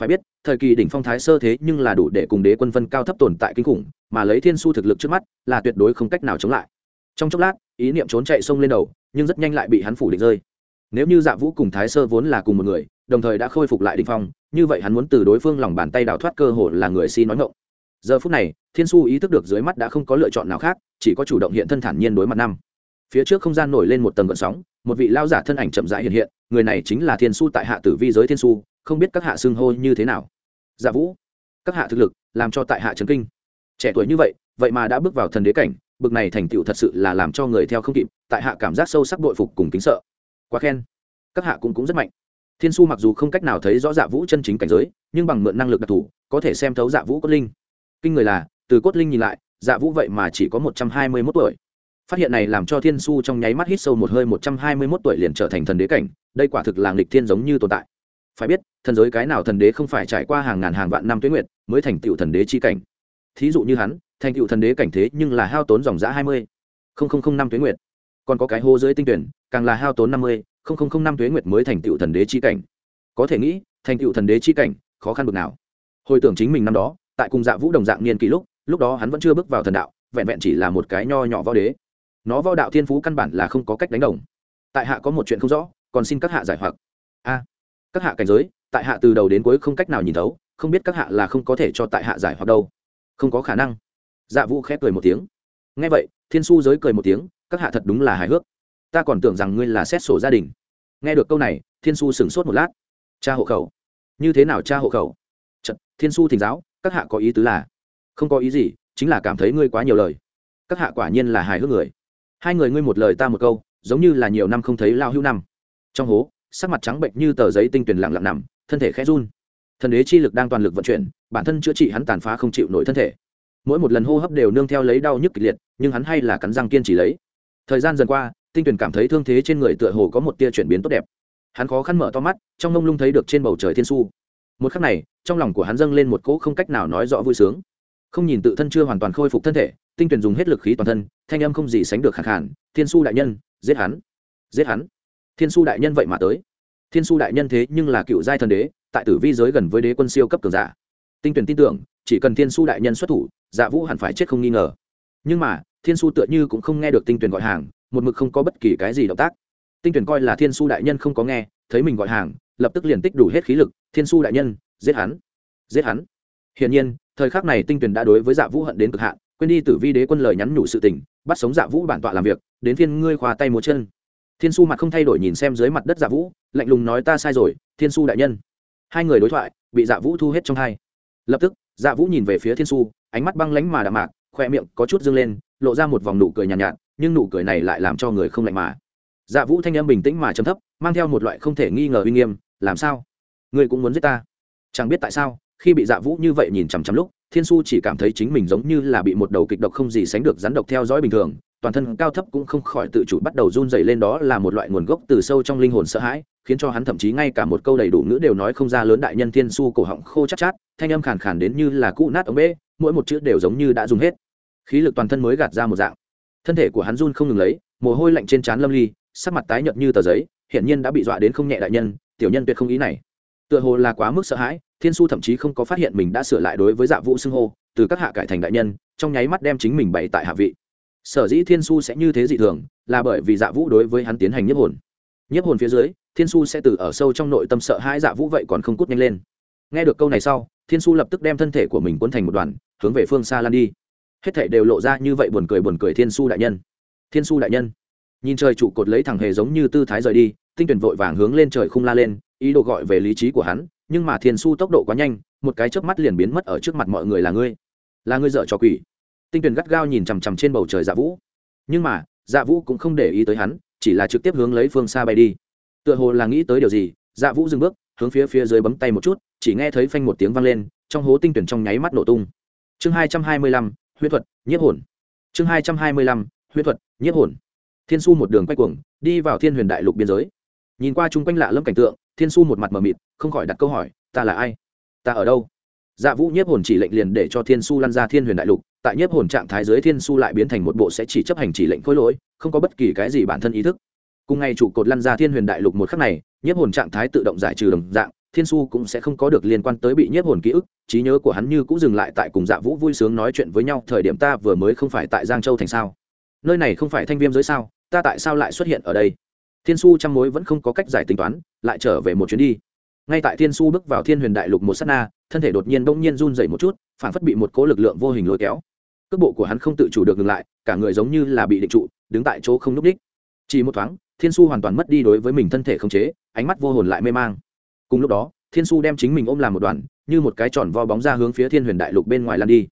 Phải biết, thời kỳ đỉnh phong thái sơ thế nhưng là đủ để cùng đế quân vân cao thấp tồn tại kinh khủng, mà lấy thiên su thực lực trước mắt, là tuyệt đối không cách nào chống lại. Trong chốc lát, ý niệm trốn chạy sông lên đầu, nhưng rất nhanh lại bị hắn phủ định rơi. Nếu như dạ vũ cùng thái sơ vốn là cùng một người, đồng thời đã khôi phục lại đỉnh phong, như vậy hắn muốn từ đối phương lòng bàn tay đào thoát cơ hội là người si nói ngộng giờ phút này, thiên su ý thức được dưới mắt đã không có lựa chọn nào khác, chỉ có chủ động hiện thân thản nhiên đối mặt năm. Phía trước không gian nổi lên một tầng gợn sóng, một vị lao giả thân ảnh chậm rãi hiện hiện người này chính là thiên su tại hạ tử vi giới thiên su, không biết các hạ xưng hô như thế nào. Dạ vũ, các hạ thực lực, làm cho tại hạ trấn kinh. Trẻ tuổi như vậy vậy mà đã bước vào thần đế cảnh, bực này thành tựu thật sự là làm cho người theo không kịp, tại hạ cảm giác sâu sắc bội phục cùng kính sợ. Quá khen. Các hạ cũng cũng rất mạnh. Thiên su mặc dù không cách nào thấy rõ dạ vũ chân chính cảnh giới, nhưng bằng mượn năng lực đặc thù, có thể xem thấu dạ vũ cốt linh. Kinh người là, từ cốt linh nhìn lại dạ vũ vậy mà chỉ có một trăm hai mươi mốt tuổi. Phát hiện này làm cho thiên su trong nháy mắt hít sâu một hơi, một trăm hai mươi mốt tuổi liền trở thành thần đế cảnh đây quả thực là nghịch thiên giống như tồn tại. Phải biết, thần giới cái nào thần đế không phải trải qua hàng ngàn hàng vạn năm tuyến nguyệt mới thành tựu thần đế chi cảnh. Thí dụ như hắn, thành tựu thần đế cảnh thế nhưng là hao tốn dòng giã hai mươi năm tuyến nguyệt. Còn có cái hô dưới tinh tuyển, càng là hao tốn năm mươi năm tuyến nguyệt mới thành tựu thần đế chi cảnh. Có thể nghĩ, thành tựu thần đế chi cảnh, khó khăn bực nào. Hồi tưởng chính mình năm đó, tại cùng dạ vũ đồng dạng niên kỷ lúc lúc đó hắn vẫn chưa bước vào thần đạo, vẹn vẹn chỉ là một cái nho nhỏ võ đế. Nó võ đạo thiên phú căn bản là không có cách đánh đồng. Tại hạ có một chuyện không rõ còn xin các hạ giải hoặc. A các hạ cảnh giới tại hạ từ đầu đến cuối không cách nào nhìn thấu không biết các hạ là không có thể cho tại hạ giải hoặc đâu. Không có khả năng. Dạ vũ khép cười một tiếng. Ngay vậy thiên su giới cười một tiếng các hạ thật đúng là hài hước. Ta còn tưởng rằng ngươi là xét sổ gia đình. Nghe được câu này thiên su sửng sốt một lát. Cha hộ khẩu. Như thế nào cha hộ khẩu? Chật, thiên su thỉnh giáo các hạ có ý tứ là không có ý gì chính là cảm thấy ngươi quá nhiều lời. Các hạ quả nhiên là hài hước người. Hai người ngươi một lời ta một câu giống như là nhiều năm không thấy lao hữu năm trong hố, sắc mặt trắng bệnh như tờ giấy tinh tuyển lặng lặng nằm, thân thể khẽ run. Thần đế chi lực đang toàn lực vận chuyển, bản thân chữa trị hắn tàn phá không chịu nổi thân thể. Mỗi một lần hô hấp đều nương theo lấy đau nhức kịch liệt, nhưng hắn hay là cắn răng kiên trì lấy. Thời gian dần qua, tinh tuyển cảm thấy thương thế trên người tựa hồ có một tia chuyển biến tốt đẹp. Hắn khó khăn mở to mắt, trong mông lung thấy được trên bầu trời thiên su. Một khắc này, trong lòng của hắn dâng lên một cỗ không cách nào nói rõ vui sướng. Không nhìn tự thân chưa hoàn toàn khôi phục thân thể, tinh tuyển dùng hết lực khí toàn thân, thanh âm không gì sánh được khẳng khản thiên su đại nhân, giết hắn giết hắn thiên su đại nhân vậy mà tới. Thiên su đại nhân thế nhưng là cựu giai thần đế, tại tử vi giới gần với đế quân siêu cấp cường giả. Tinh tuyển tin tưởng, chỉ cần thiên su đại nhân xuất thủ dạ vũ hẳn phải chết không nghi ngờ. Nhưng mà, thiên su tựa như cũng không nghe được tinh tuyển gọi hàng, một mực không có bất kỳ cái gì động tác. Tinh tuyển coi là thiên su đại nhân không có nghe, thấy mình gọi hàng, lập tức liền tích đủ hết khí lực, thiên su đại nhân, giết hắn giết hắn. Hiển nhiên, thời khắc này tinh tuyển đã đối với dạ vũ hận đến cực hạn, quên đi tử vi đế quân lời nhắn nhủ sự tình, bắt sống dạ vũ bản tọa làm việc, đến phiên ngươi khoa tay múa chân thiên su mặt không thay đổi nhìn xem dưới mặt đất dạ vũ lạnh lùng nói ta sai rồi thiên su đại nhân. Hai người đối thoại bị dạ vũ thu hết trong hai. Lập tức dạ vũ nhìn về phía thiên su ánh mắt băng lánh mà đạm mạc khoe miệng có chút dâng lên lộ ra một vòng nụ cười nhàn nhạt, nhạt nhưng nụ cười này lại làm cho người không lạnh mà. Dạ vũ thanh âm bình tĩnh mà chấm thấp mang theo một loại không thể nghi ngờ uy nghiêm làm sao? Ngươi cũng muốn giết ta? Chẳng biết tại sao khi bị dạ vũ như vậy nhìn chằm chằm lúc thiên su chỉ cảm thấy chính mình giống như là bị một đầu kịch độc không gì sánh được rắn độc theo dõi bình thường toàn thân cao thấp cũng không khỏi tự chủ bắt đầu run dày lên đó là một loại nguồn gốc từ sâu trong linh hồn sợ hãi khiến cho hắn thậm chí ngay cả một câu đầy đủ ngữ đều nói không ra lớn đại nhân thiên su cổ họng khô chát, chát thanh âm khàn khàn đến như là cũ nát ống bê mỗi một chữ đều giống như đã dùng hết. Khí lực toàn thân mới gạt ra một dạng. Thân thể của hắn run không ngừng lấy mồ hôi lạnh trên trán lâm ly sắc mặt tái nhợt như tờ giấy hiển nhiên đã bị dọa đến không nhẹ đại nhân tiểu nhân tuyệt không ý này. Tựa hồ là quá mức sợ hãi thiên su thậm chí không có phát hiện mình đã sửa lại đối với dạ vũ xưng hô từ các hạ cải thành đại nhân trong nháy mắt đem chính mình bày tại hạ vị sở dĩ thiên su sẽ như thế dị thường, là bởi vì dạ vũ đối với hắn tiến hành nhiếp hồn. Nhiếp hồn phía dưới, thiên su sẽ từ ở sâu trong nội tâm sợ hãi dạ vũ vậy còn không cút nhanh lên. Nghe được câu này sau, thiên su lập tức đem thân thể của mình cuốn thành một đoàn, hướng về phương xa lan đi. Hết thể đều lộ ra như vậy buồn cười buồn cười thiên su đại nhân. Thiên su đại nhân. Nhìn trời trụ cột lấy thẳng hề giống như tư thái rời đi, tinh tuyển vội vàng hướng lên trời không la lên, ý đồ gọi về lý trí của hắn, nhưng mà thiên su tốc độ quá nhanh, một cái chớp mắt liền biến mất ở trước mặt mọi người là ngươi. Là ngươi dợ cho quỷ tinh tuyển gắt gao nhìn chằm chằm trên bầu trời dạ vũ. Nhưng mà dạ vũ cũng không để ý tới hắn, chỉ là trực tiếp hướng lấy phương xa bay đi. Tựa hồ là nghĩ tới điều gì dạ vũ dừng bước, hướng phía phía dưới bấm tay một chút, chỉ nghe thấy phanh một tiếng vang lên, trong hố tinh tuyển trong nháy mắt nổ tung. Chương hai trăm hai mươi lăm, huyết thuật, nhiếp hồn. Chương hai trăm hai mươi lăm, huyết thuật, nhiếp hồn. Thiên su một đường quay cuồng, đi vào thiên huyền đại lục biên giới. Nhìn qua chung quanh lạ lâm cảnh tượng, thiên su một mặt mờ mịt, không khỏi đặt câu hỏi, ta là ai? Ta ở đâu? Dạ vũ nhiếp hồn chỉ lệnh liền để cho thiên su lăn ra thiên huyền đại lục tại nhiếp hồn trạng thái giới thiên su lại biến thành một bộ sẽ chỉ chấp hành chỉ lệnh khối lỗi, không có bất kỳ cái gì bản thân ý thức. Cùng ngày trụ cột lăn ra thiên huyền đại lục một khắc này, nhiếp hồn trạng thái tự động giải trừ đồng dạng, thiên su cũng sẽ không có được liên quan tới bị nhiếp hồn ký ức, trí nhớ của hắn như cũng dừng lại tại cùng dạ vũ vui sướng nói chuyện với nhau thời điểm ta vừa mới không phải tại giang châu thành sao. Nơi này không phải thanh viêm giới sao, ta tại sao lại xuất hiện ở đây? Thiên su trăm mối vẫn không có cách giải tính toán, lại trở về một chuyến đi. Ngay tại thiên su bước vào thiên huyền đại lục một s á t na, thân thể đột nhiên bỗng nhiên run dày một chút phản phất bị một cố lực lượng vô hình lôi kéo. Cước bộ của hắn không tự chủ được ngừng lại, cả người giống như là bị định trụ, đứng tại chỗ không n ú c đích chỉ một thoáng, thiên su hoàn toàn mất đi đối với mình thân thể khống chế, ánh mắt vô hồn lại mê mang. Cùng lúc đó, thiên su đem chính mình ôm làm một đoàn, như một cái tròn vo bóng ra hướng phía thiên huyền đại lục bên ngoài lan đi.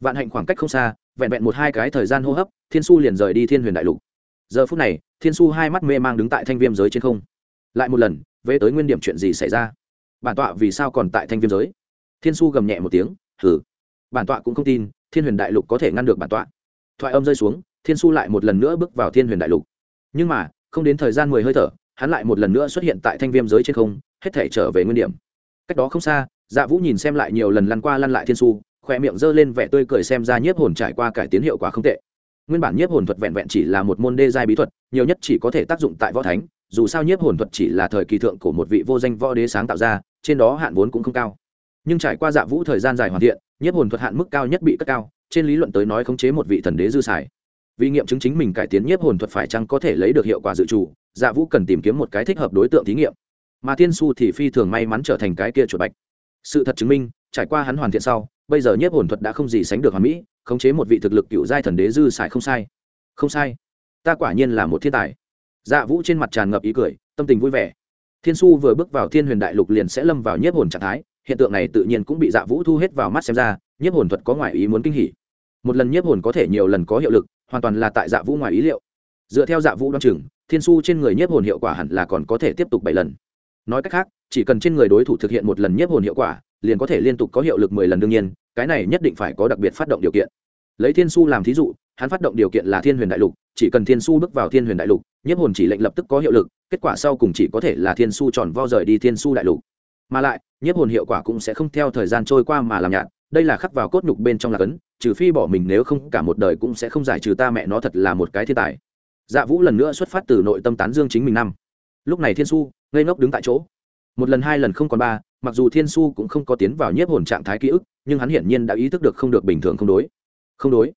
Vạn hạnh khoảng cách không xa, vẹn vẹn một hai cái thời gian hô hấp, thiên su liền rời đi thiên huyền đại lục. Giờ phút này, thiên su hai mắt mê mang đứng tại thanh viêm giới trên không. Lại một lần, về tới nguyên điểm chuyện gì xảy ra? Bản tọa vì sao còn tại thanh viêm giới? Thiên su gầm nhẹ một tiếng hử bản tọa cũng không tin, thiên huyền đại lục có thể ngăn được bản tọa. Thoại âm rơi xuống, thiên su lại một lần nữa bước vào thiên huyền đại lục. Nhưng mà, không đến thời gian mười hơi thở, hắn lại một lần nữa xuất hiện tại thanh viêm giới trên không, hết thể trở về nguyên điểm. Cách đó không xa dạ vũ nhìn xem lại nhiều lần lăn qua lăn lại thiên su khoe miệng g ơ lên vẻ tươi cười xem ra nhiếp hồn trải qua cải tiến hiệu quả không tệ. Nguyên bản nhiếp hồn thuật vẹn vẹn chỉ là một môn đê giai bí thuật, nhiều nhất chỉ có thể tác dụng tại võ thánh, dù sao nhiếp hồn thuật chỉ là thời kỳ thượng của một vị vô danh võ đế sáng tạo ra, trên đó hạn vốn cũng không cao nhưng trải qua dạ vũ thời gian dài hoàn thiện, nhiếp hồn thuật hạn mức cao nhất bị cất cao, trên lý luận tới nói khống chế một vị thần đế dư xài vì nghiệm chứng chính mình cải tiến nhiếp hồn thuật phải chăng có thể lấy được hiệu quả dự trù dạ vũ cần tìm kiếm một cái thích hợp đối tượng thí nghiệm. Mà thiên su thì phi thường may mắn trở thành cái kia chuột bạch. Sự thật chứng minh, trải qua hắn hoàn thiện sau, bây giờ nhiếp hồn thuật đã không gì sánh được hoàn mỹ, khống chế một vị thực lực cựu giai thần đế dư xài không sai. Không sai. Ta quả nhiên là một thiên tài. Dạ vũ trên mặt tràn ngập ý cười, tâm tình vui vẻ. Thiên su vừa bước vào thiên huyền đại lục liền sẽ lâm vào nhiếp hồn trạng thái hiện tượng này tự nhiên cũng bị dạ vũ thu hết vào mắt xem ra, nhiếp hồn thuật có ngoại ý muốn kinh hỉ. Một lần nhiếp hồn có thể nhiều lần có hiệu lực, hoàn toàn là tại dạ vũ ngoài ý liệu. Dựa theo dạ vũ đ o á n chừng, thiên su trên người nhiếp hồn hiệu quả hẳn là còn có thể tiếp tục bảy lần. Nói cách khác, chỉ cần trên người đối thủ thực hiện một lần nhiếp hồn hiệu quả, liền có thể liên tục có hiệu lực mười lần đương nhiên, cái này nhất định phải có đặc biệt phát động điều kiện. Lấy thiên su làm thí dụ, hắn phát động điều kiện là thiên huyền đại lục, chỉ cần thiên su bước vào thiên huyền đại lục, nhiếp hồn chỉ lệnh lập tức có hiệu lực, kết quả sau cùng chỉ có thể là thiên su tròn vo rời đi thiên su đại lục. Mà lại nhiếp hồn hiệu quả cũng sẽ không theo thời gian trôi qua mà làm nhạt, đây là khắc vào cốt nhục bên trong lạc cấn, trừ phi bỏ mình nếu không, cả một đời cũng sẽ không giải trừ ta mẹ nó thật là một cái thiên tài. Dạ vũ lần nữa xuất phát từ nội tâm tán dương chính mình năm. Lúc này thiên su ngây ngốc đứng tại chỗ. Một lần hai lần không còn ba, mặc dù thiên su cũng không có tiến vào nhiếp hồn trạng thái ký ức, nhưng hắn hiển nhiên đã ý thức được không được bình thường không đối. Không đối.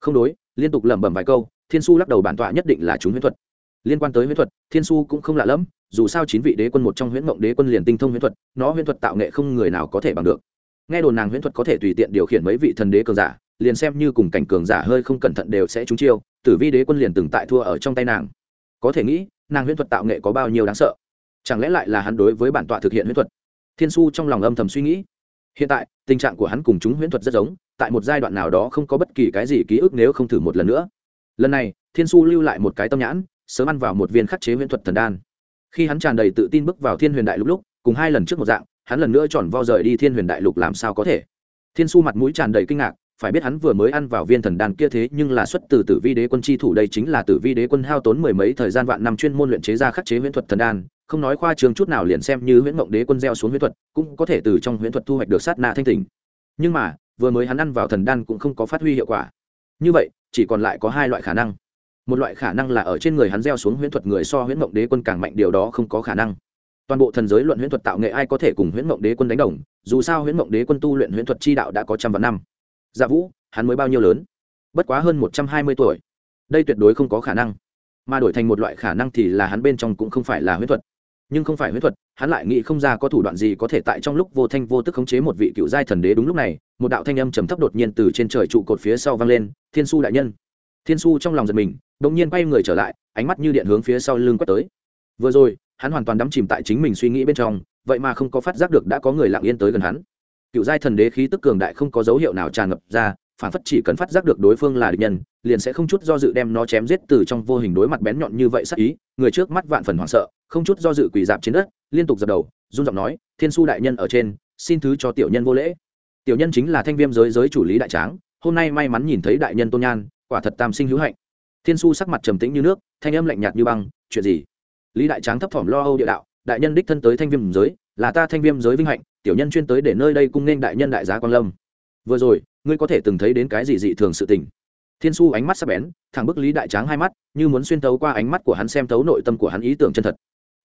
Không đối, liên tục lẩm bẩm vài câu, thiên su lắc đầu bản tọa nhất định là chúng huyễn thuật liên quan tới huyễn thuật, thiên su cũng không lạ lẫm, dù sao chín vị đế quân một trong huyễn mộng đế quân liền tinh thông huyễn thuật, nó huyễn thuật tạo nghệ không người nào có thể bằng được. Nghe đồn nàng huyễn thuật có thể tùy tiện điều khiển mấy vị thần đế cường giả, liền xem như cùng cảnh cường giả hơi không cẩn thận đều sẽ trúng chiêu, tử vi đế quân liền từng tại thua ở trong tay nàng. Có thể nghĩ, nàng huyễn thuật tạo nghệ có bao nhiêu đáng sợ? Chẳng lẽ lại là hắn đối với bản tọa thực hiện huyễn thuật? Thiên su trong lòng âm thầm suy nghĩ. Hiện tại, tình trạng của hắn cùng chúng huyễn thuật rất giống, tại một giai đoạn nào đó không có bất kỳ cái gì ký ức nếu không thử một lần nữa. Lần này, thiên su lưu lại một cái tâm nhãn sớm ăn vào một viên khắc chế huyễn thuật thần đan. Khi hắn tràn đầy tự tin bước vào thiên huyền đại lục lúc, cùng hai lần trước một dạng, hắn lần nữa tròn vo rời đi thiên huyền đại lục làm sao có thể? Thiên su mặt mũi tràn đầy kinh ngạc, phải biết hắn vừa mới ăn vào viên thần đan kia thế nhưng là xuất từ tử vi đế quân chi thủ, đây chính là tử vi đế quân hao tốn mười mấy thời gian vạn năm chuyên môn luyện chế ra khắc chế huyễn thuật thần đan, không nói khoa trường chút nào liền xem như huyễn mộng đế quân gieo xuống huyễn thuật, cũng có thể từ trong huyễn thuật thu hoạch được sát na thanh tình. Nhưng mà, vừa mới hắn ăn vào thần đan cũng không có phát huy hiệu quả. Như vậy, chỉ còn lại có hai loại khả năng một loại khả năng là ở trên người hắn gieo xuống huyễn thuật người so huyễn mộng đế quân càng mạnh, điều đó không có khả năng. Toàn bộ thần giới luận huyễn thuật tạo nghệ ai có thể cùng huyễn mộng đế quân đánh đồng, dù sao huyễn mộng đế quân tu luyện huyễn thuật chi đạo đã có trăm vạn năm. Dạ vũ, hắn mới bao nhiêu lớn? Bất quá hơn một trăm hai mươi tuổi. Đây tuyệt đối không có khả năng. Mà đổi thành một loại khả năng thì là hắn bên trong cũng không phải là huyễn thuật. Nhưng không phải huyễn thuật, hắn lại nghĩ không ra có thủ đoạn gì có thể tại trong lúc vô thanh vô tức khống chế một vị cựu giai thần đế đúng lúc này, một đạo thanh âm trầm thấp đột nhiên từ trên trời trụ cột phía sau vang lên, thiên su đại nhân thiên su trong lòng giật mình, đột nhiên quay người trở lại, ánh mắt như điện hướng phía sau lưng quét tới. Vừa rồi, hắn hoàn toàn đắm chìm tại chính mình suy nghĩ bên trong, vậy mà không có phát giác được đã có người lặng yên tới gần hắn. Cựu giai thần đế khí tức cường đại không có dấu hiệu nào tràn ngập ra, phản phất chỉ cần phát giác được đối phương là địch nhân, liền sẽ không chút do dự đem nó chém giết từ trong vô hình đối mặt bén nhọn như vậy sắc ý, người trước mắt vạn phần hoảng sợ, không chút do dự quỳ dạp trên đất, liên tục dập đầu, run giọng nói, thiên su đại nhân ở trên, xin thứ cho tiểu nhân vô lễ. Tiểu nhân chính là thanh viêm giới giới chủ lý đại tráng, hôm nay may mắn nhìn thấy đại nhân tôn nhan quả thật tam sinh hữu hạnh. Thiên su sắc mặt trầm tĩnh như nước, thanh âm lạnh nhạt như băng, chuyện gì? Lý đại tráng thấp thỏm lo âu địa đạo, đại nhân đích thân tới thanh viêm giới, là ta thanh viêm giới vinh hạnh, tiểu nhân chuyên tới để nơi đây cung nên đại nhân đại giá quan lâm. Vừa rồi, ngươi có thể từng thấy đến cái gì dị thường sự tình? Thiên su ánh mắt sắc bén, thẳng bức lý đại tráng hai mắt, như muốn xuyên tấu qua ánh mắt của hắn xem tấu nội tâm của hắn ý tưởng chân thật.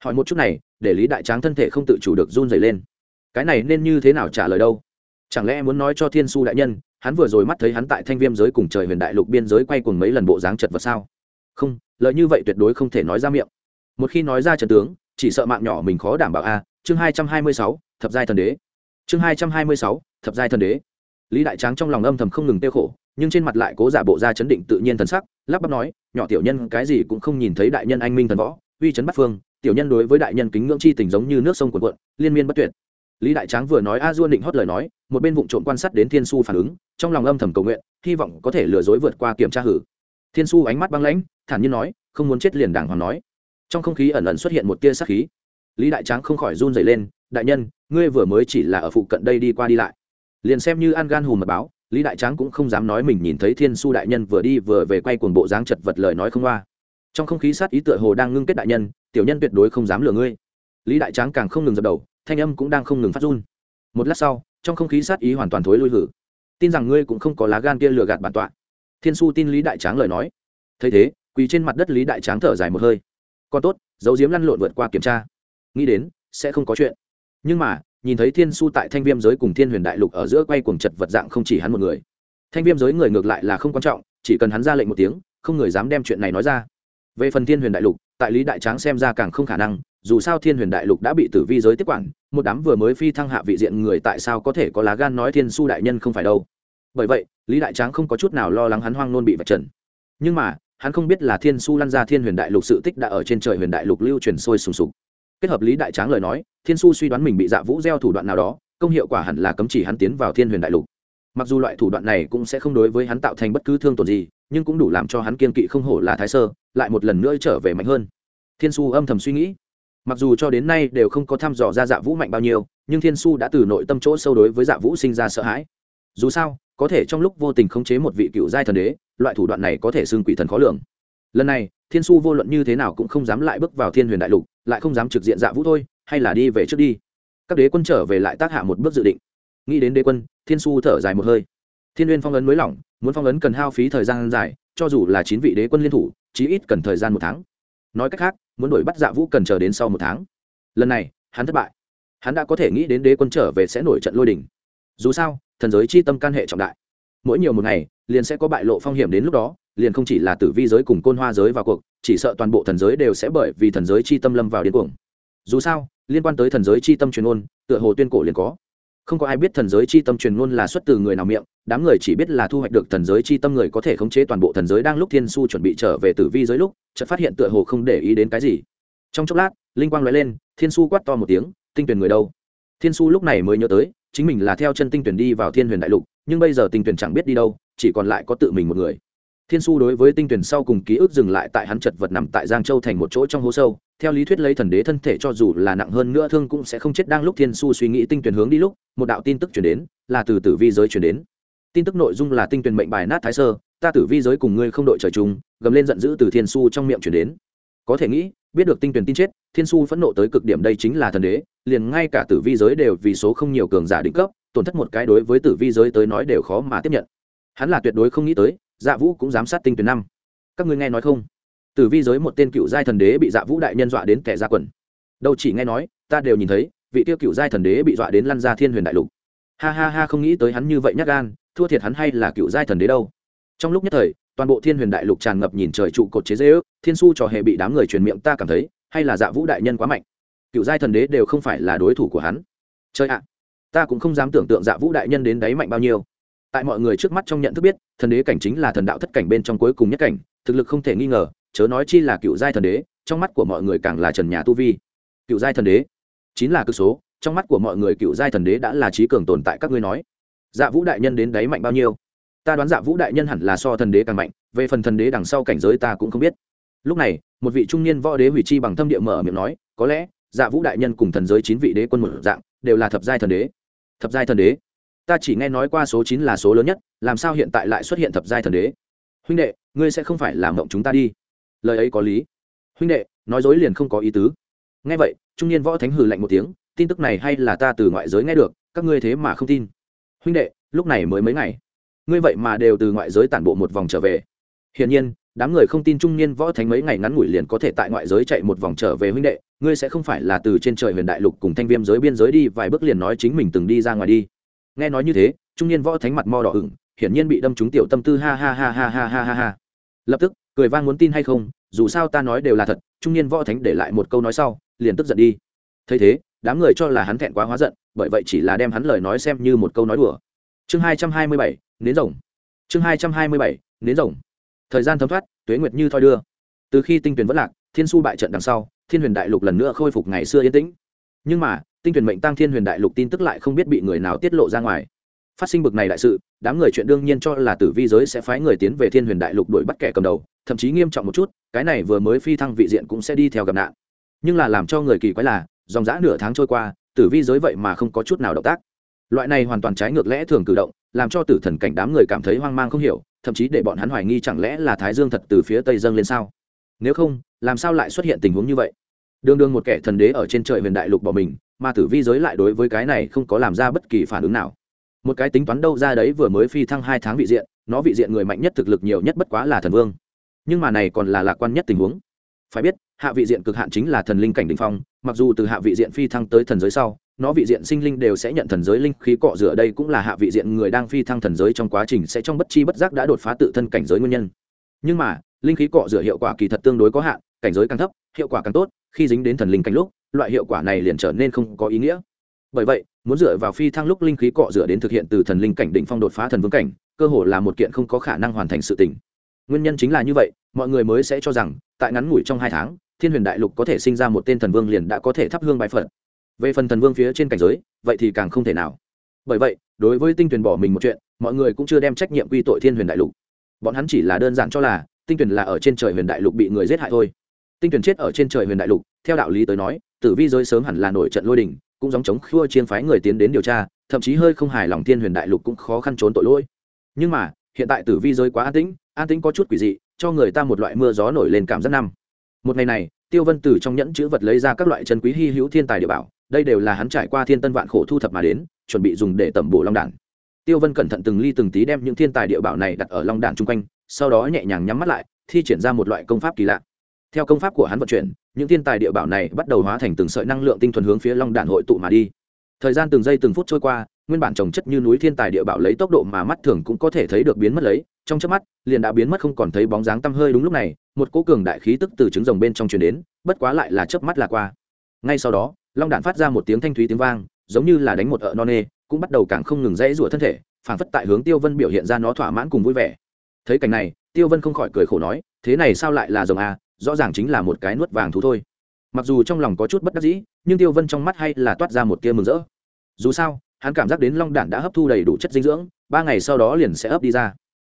Hỏi một chút này, để lý đại tráng thân thể không tự chủ được run dày lên. Cái này nên như thế nào trả lời đâu? Chẳng lẽ muốn nói cho thiên su đại nhân hắn vừa rồi mắt thấy hắn tại thanh viêm giới cùng trời huyền đại lục biên giới quay cùng mấy lần bộ dáng chật vật sao? Không, lợi như vậy tuyệt đối không thể nói ra miệng. Một khi nói ra trận tướng, chỉ sợ mạng nhỏ mình khó đảm bảo a. Chương hai trăm hai mươi sáu, thập giai thần đế. Chương hai trăm hai mươi sáu, thập giai thần đế. Lý đại tráng trong lòng âm thầm không ngừng tiêu khổ, nhưng trên mặt lại cố giả bộ ra chấn định tự nhiên thần sắc, lắp bắp nói, nhỏ tiểu nhân, cái gì cũng không nhìn thấy đại nhân anh minh thần võ, uy chấn bắt phương, tiểu nhân đối với đại nhân kính ngưỡng chi tình giống như nước sông cuộn cuộn, liên miên bất tuyệt lý đại tráng vừa nói a dua định hót lời nói, một bên vụ trộm quan sát đến thiên su phản ứng, trong lòng âm thầm cầu nguyện, hy vọng có thể lừa dối vượt qua kiểm tra hử. Thiên su ánh mắt băng lãnh, thản nhiên nói, không muốn chết liền đàng hoàng nói. Trong không khí ẩn ẩn xuất hiện một tia sắc khí. Lý đại tráng không khỏi run dày lên, đại nhân, ngươi vừa mới chỉ là ở phụ cận đây đi qua đi lại. Liền xem như an gan hùm mật báo, lý đại tráng cũng không dám nói mình nhìn thấy thiên su đại nhân vừa đi vừa về quay cuồng bộ dáng chật vật lời nói không qua trong không khí sát ý tựa hồ đang ngưng kết đại nhân, tiểu nhân tuyệt đối không dám lừa ngươi. Lý đại tráng càng không ngừng dập đầu thanh âm cũng đang không ngừng phát run. Một lát sau, trong không khí sát ý hoàn toàn thối lui hử. Tin rằng ngươi cũng không có lá gan kia lừa gạt bản tọa. Thiên su tin lý đại tráng lời nói. Thấy thế, quỳ trên mặt đất lý đại tráng thở dài một hơi. Còn tốt, dấu diếm lăn lộn vượt qua kiểm tra. Nghĩ đến, sẽ không có chuyện. Nhưng mà, nhìn thấy thiên su tại thanh viêm giới cùng thiên huyền đại lục ở giữa quay cuồng chật vật dạng không chỉ hắn một người. Thanh viêm giới người ngược lại là không quan trọng, chỉ cần hắn ra lệnh một tiếng, không người dám đem chuyện này nói ra. Về phần thiên huyền đại lục, tại lý đại tráng xem ra càng không khả năng dù sao thiên huyền đại lục đã bị tử vi giới tiếp quản, một đám vừa mới phi thăng hạ vị diện người tại sao có thể có lá gan nói thiên su đại nhân không phải đâu? Bởi vậy, lý đại tráng không có chút nào lo lắng hắn hoang nôn bị vạch trần. Nhưng mà, hắn không biết là thiên su lăn ra thiên huyền đại lục sự tích đã ở trên trời huyền đại lục lưu truyền sôi sùng sục. Kết hợp lý đại tráng lời nói, thiên su suy đoán mình bị dạ vũ gieo thủ đoạn nào đó, công hiệu quả hẳn là cấm chỉ hắn tiến vào thiên huyền đại lục. Mặc dù loại thủ đoạn này cũng sẽ không đối với hắn tạo thành bất cứ thương tổn gì, nhưng cũng đủ làm cho hắn kiên kỵ không hổ là thái sơ, lại một lần nữa trở về mạnh hơn. Thiên su âm thầm suy nghĩ mặc dù cho đến nay đều không có thăm dò ra dạ vũ mạnh bao nhiêu, nhưng thiên su đã từ nội tâm chỗ sâu đối với dạ vũ sinh ra sợ hãi. Dù sao, có thể trong lúc vô tình khống chế một vị cựu giai thần đế, loại thủ đoạn này có thể xưng quỷ thần khó lường. Lần này, thiên su vô luận như thế nào cũng không dám lại bước vào thiên huyền đại lục, lại không dám trực diện dạ vũ thôi, hay là đi về trước đi. Các đế quân trở về lại tác hạ một bước dự định. Nghĩ đến đế quân, thiên su thở dài một hơi. Thiên Huyền phong ấn mới lỏng, muốn phong ấn cần hao phí thời gian dài, cho dù là chín vị đế quân liên thủ, chí ít cần thời gian một tháng nói cách khác, muốn đuổi bắt dạ vũ cần chờ đến sau một tháng. Lần này, hắn thất bại. Hắn đã có thể nghĩ đến đế quân trở về sẽ nổi trận lôi đình. Dù sao, thần giới chi tâm can hệ trọng đại. Mỗi nhiều một ngày, liền sẽ có bại lộ phong hiểm đến lúc đó, liền không chỉ là tử vi giới cùng côn hoa giới vào cuộc, chỉ sợ toàn bộ thần giới đều sẽ bởi vì thần giới chi tâm lâm vào điên cuồng. Dù sao, liên quan tới thần giới chi tâm truyền ôn tựa hồ tuyên cổ liền có. Không có ai biết thần giới chi tâm truyền ngôn là xuất từ người nào miệng đám người chỉ biết là thu hoạch được thần giới chi tâm người có thể khống chế toàn bộ thần giới đang lúc thiên su chuẩn bị trở về tử vi giới lúc, chợt phát hiện tựa hồ không để ý đến cái gì. Trong chốc lát, linh quang nói lên, thiên su quát to một tiếng, tinh tuyển người đâu? Thiên su lúc này mới nhớ tới, chính mình là theo chân tinh tuyển đi vào thiên huyền đại lục, nhưng bây giờ tinh tuyển chẳng biết đi đâu, chỉ còn lại có tự mình một người. Thiên su đối với tinh tuyển sau cùng ký ức dừng lại tại hắn chật vật nằm tại giang châu thành một chỗ trong hố sâu, theo lý thuyết lấy thần đế thân thể cho dù là nặng hơn nữa thương cũng sẽ không chết. Đang lúc thiên su suy nghĩ tinh tuyển hướng đi lúc, một đạo tin tức chuyển đến, là từ tử vi giới chuyển đến tin tức nội dung là tinh tuyển mệnh bài nát thái sơ, ta tử vi giới cùng ngươi không đội trời chung, gầm lên giận dữ từ thiên su trong miệng chuyển đến. Có thể nghĩ, biết được tinh tuyển tin chết, thiên su phẫn nộ tới cực điểm đây chính là thần đế, liền ngay cả tử vi giới đều vì số không nhiều cường giả đỉnh cấp, tổn thất một cái đối với tử vi giới tới nói đều khó mà tiếp nhận. Hắn là tuyệt đối không nghĩ tới dạ vũ cũng giám sát tinh tuyển năm. Các ngươi nghe nói không? Tử vi giới một tên cựu giai thần đế bị dạ vũ đại nhân dọa đến kẻ ra quần. Đâu chỉ nghe nói, ta đều nhìn thấy, vị tiêu cựu giai thần đế bị dọa đến lăn ra thiên huyền đại lục. Ha ha ha, không nghĩ tới hắn như vậy nhắc gan thua thiệt hắn hay là cựu giai thần đế đâu. Trong lúc nhất thời, toàn bộ thiên huyền đại lục tràn ngập nhìn trời trụ cột chế dễ ước, thiên su trò hề bị đám người truyền miệng ta cảm thấy, hay là dạ vũ đại nhân quá mạnh. Cựu giai thần đế đều không phải là đối thủ của hắn. Chơi ạ, ta cũng không dám tưởng tượng dạ vũ đại nhân đến đáy mạnh bao nhiêu. Tại mọi người trước mắt trong nhận thức biết, thần đế cảnh chính là thần đạo thất cảnh bên trong cuối cùng nhất cảnh, thực lực không thể nghi ngờ, chớ nói chi là cựu giai thần đế, trong mắt của mọi người càng là trần nhà tu vi. Cựu giai thần đế, chính là cực số, trong mắt của mọi người cựu giai thần đế đã là trí cường tồn tại các ngươi nói dạ vũ đại nhân đến đấy mạnh bao nhiêu? Ta đoán dạ vũ đại nhân hẳn là so thần đế càng mạnh, về phần thần đế đằng sau cảnh giới ta cũng không biết. Lúc này, một vị trung niên võ đế hủy chi bằng thâm địa mở miệng nói, có lẽ dạ vũ đại nhân cùng thần giới chín vị đế quân một dạng, đều là thập giai thần đế. Thập giai thần đế? Ta chỉ nghe nói qua số chín là số lớn nhất, làm sao hiện tại lại xuất hiện thập giai thần đế? Huynh đệ, ngươi sẽ không phải làm mộng chúng ta đi. Lời ấy có lý. Huynh đệ, nói dối liền không có ý tứ. Nghe vậy, trung niên võ thánh hừ lạnh một tiếng, tin tức này hay là ta từ ngoại giới nghe được, các ngươi thế mà không tin huynh đệ, lúc này mới mấy ngày. Ngươi vậy mà đều từ ngoại giới tản bộ một vòng trở về. Hiển nhiên, đám người không tin trung niên võ thánh mấy ngày ngắn ngủi liền có thể tại ngoại giới chạy một vòng trở về huynh đệ. Ngươi sẽ không phải là từ trên trời huyền đại lục cùng thanh viêm giới biên giới đi, vài bước liền nói chính mình từng đi ra ngoài đi. Nghe nói như thế, trung niên võ thánh mặt mo đỏ ửng, hiển nhiên bị đâm trúng tiểu tâm tư ha ha ha ha ha ha ha ha. Lập tức, cười vang muốn tin hay không, dù sao ta nói đều là thật, trung niên võ thánh để lại một câu nói sau, liền tức giận đi. Thấy thế đám người cho là hắn thẹn quá hóa giận, bởi vậy chỉ là đem hắn lời nói xem như một câu nói đùa. Chương hai trăm hai mươi bảy, nến rồng. Chương hai trăm hai mươi bảy, nến rồng. Thời gian thấm thoát, tuế nguyệt như thoi đưa. Từ khi tinh tuyển vẫn lạc, thiên su bại trận đằng sau, thiên huyền đại lục lần nữa khôi phục ngày xưa yên tĩnh. Nhưng mà, tinh tuyển mệnh tăng thiên huyền đại lục tin tức lại không biết bị người nào tiết lộ ra ngoài. Phát sinh bực này đại sự, đám người chuyện đương nhiên cho là tử vi giới sẽ phái người tiến về thiên huyền đại lục đuổi bắt kẻ cầm đầu, thậm chí nghiêm trọng một chút, cái này vừa mới phi thăng vị diện cũng sẽ đi theo gặp nạn. Nhưng là làm cho người kỳ quái là dòng dã nửa tháng trôi qua, tử vi giới vậy mà không có chút nào động tác. Loại này hoàn toàn trái ngược lẽ thường cử động, làm cho tử thần cảnh đám người cảm thấy hoang mang không hiểu, thậm chí để bọn hắn hoài nghi chẳng lẽ là thái dương thật từ phía tây dâng lên sao? Nếu không, làm sao lại xuất hiện tình huống như vậy? Đương đương một kẻ thần đế ở trên trời huyền đại lục bỏ mình, mà tử vi giới lại đối với cái này không có làm ra bất kỳ phản ứng nào. Một cái tính toán đâu ra đấy vừa mới phi thăng hai tháng vị diện, nó vị diện người mạnh nhất thực lực nhiều nhất bất quá là thần vương. Nhưng mà này còn là lạc quan nhất tình huống phải biết, hạ vị diện cực hạn chính là thần linh cảnh đ ỉ n h phong, mặc dù từ hạ vị diện phi thăng tới thần giới sau, nó vị diện sinh linh đều sẽ nhận thần giới linh khí cọ rửa đây cũng là hạ vị diện người đang phi thăng thần giới trong quá trình sẽ trong bất chi bất giác đã đột phá tự thân cảnh giới nguyên nhân. Nhưng mà, linh khí cọ rửa hiệu quả kỳ thật tương đối có hạn, cảnh giới càng thấp, hiệu quả càng tốt, khi dính đến thần linh cảnh lúc, loại hiệu quả này liền trở nên không có ý nghĩa. Bởi vậy, muốn dựa vào phi thăng lúc linh khí cọ rửa đến thực hiện từ thần linh cảnh định phong đột phá thần vương cảnh, cơ hồ là một kiện không có khả năng hoàn thành sự tình nguyên nhân chính là như vậy, mọi người mới sẽ cho rằng, tại ngắn ngủi trong hai tháng, thiên huyền đại lục có thể sinh ra một tên thần vương liền đã có thể thắp hương bài phật. Về phần thần vương phía trên cảnh giới, vậy thì càng không thể nào. Bởi vậy, đối với tinh tuyển bỏ mình một chuyện, mọi người cũng chưa đem trách nhiệm quy tội thiên huyền đại lục. Bọn hắn chỉ là đơn giản cho là, tinh tuyển là ở trên trời huyền đại lục bị người giết hại thôi. Tinh tuyển chết ở trên trời huyền đại lục, theo đạo lý tới nói, tử vi giới sớm hẳn là nổi trận lôi đình, cũng giống chống khua chiên phái người tiến đến điều tra, thậm chí hơi không hài lòng thiên huyền đại lục cũng khó khăn trốn tội lỗi. Nhưng mà, hiện tại tử vi giới quá an tĩnh an tĩnh có chút quỷ dị, cho người ta một loại mưa gió nổi lên cảm giác năm. Một ngày này, tiêu vân từ trong nhẫn chữ vật lấy ra các loại chân quý hy hữu thiên tài địa bảo, đây đều là hắn trải qua thiên tân vạn khổ thu thập mà đến, chuẩn bị dùng để tẩm bổ long đản. Tiêu vân cẩn thận từng ly từng tí đem những thiên tài địa bảo này đặt ở long đản chung quanh, sau đó nhẹ nhàng nhắm mắt lại, thi triển ra một loại công pháp kỳ lạ. Theo công pháp của hắn vận chuyển, những thiên tài địa bảo này bắt đầu hóa thành từng sợi năng lượng tinh thuần hướng phía long đản hội tụ mà đi. Thời gian từng giây từng phút trôi qua, nguyên bản trồng chất như núi thiên tài địa bảo lấy tốc độ mà mắt thường cũng có thể thấy được biến mất lấy trong chớp mắt, liền đã biến mất không còn thấy bóng dáng tăm hơi đúng lúc này, một cỗ cường đại khí tức từ trứng rồng bên trong truyền đến, bất quá lại là chớp mắt là qua. Ngay sau đó, long đản phát ra một tiếng thanh thúy tiếng vang, giống như là đánh một ợ non nê, cũng bắt đầu càng không ngừng dãy rủa thân thể, phảng phất tại hướng tiêu vân biểu hiện ra nó thỏa mãn cùng vui vẻ. Thấy cảnh này, tiêu vân không khỏi cười khổ nói, thế này sao lại là rồng à? Rõ ràng chính là một cái nuốt vàng thú thôi. Mặc dù trong lòng có chút bất đắc dĩ, nhưng tiêu vân trong mắt hay là toát ra một tia mừng rỡ. Dù sao, hắn cảm giác đến long đản đã hấp thu đầy đủ chất dinh dưỡng, ba ngày sau đó liền sẽ ấp đi ra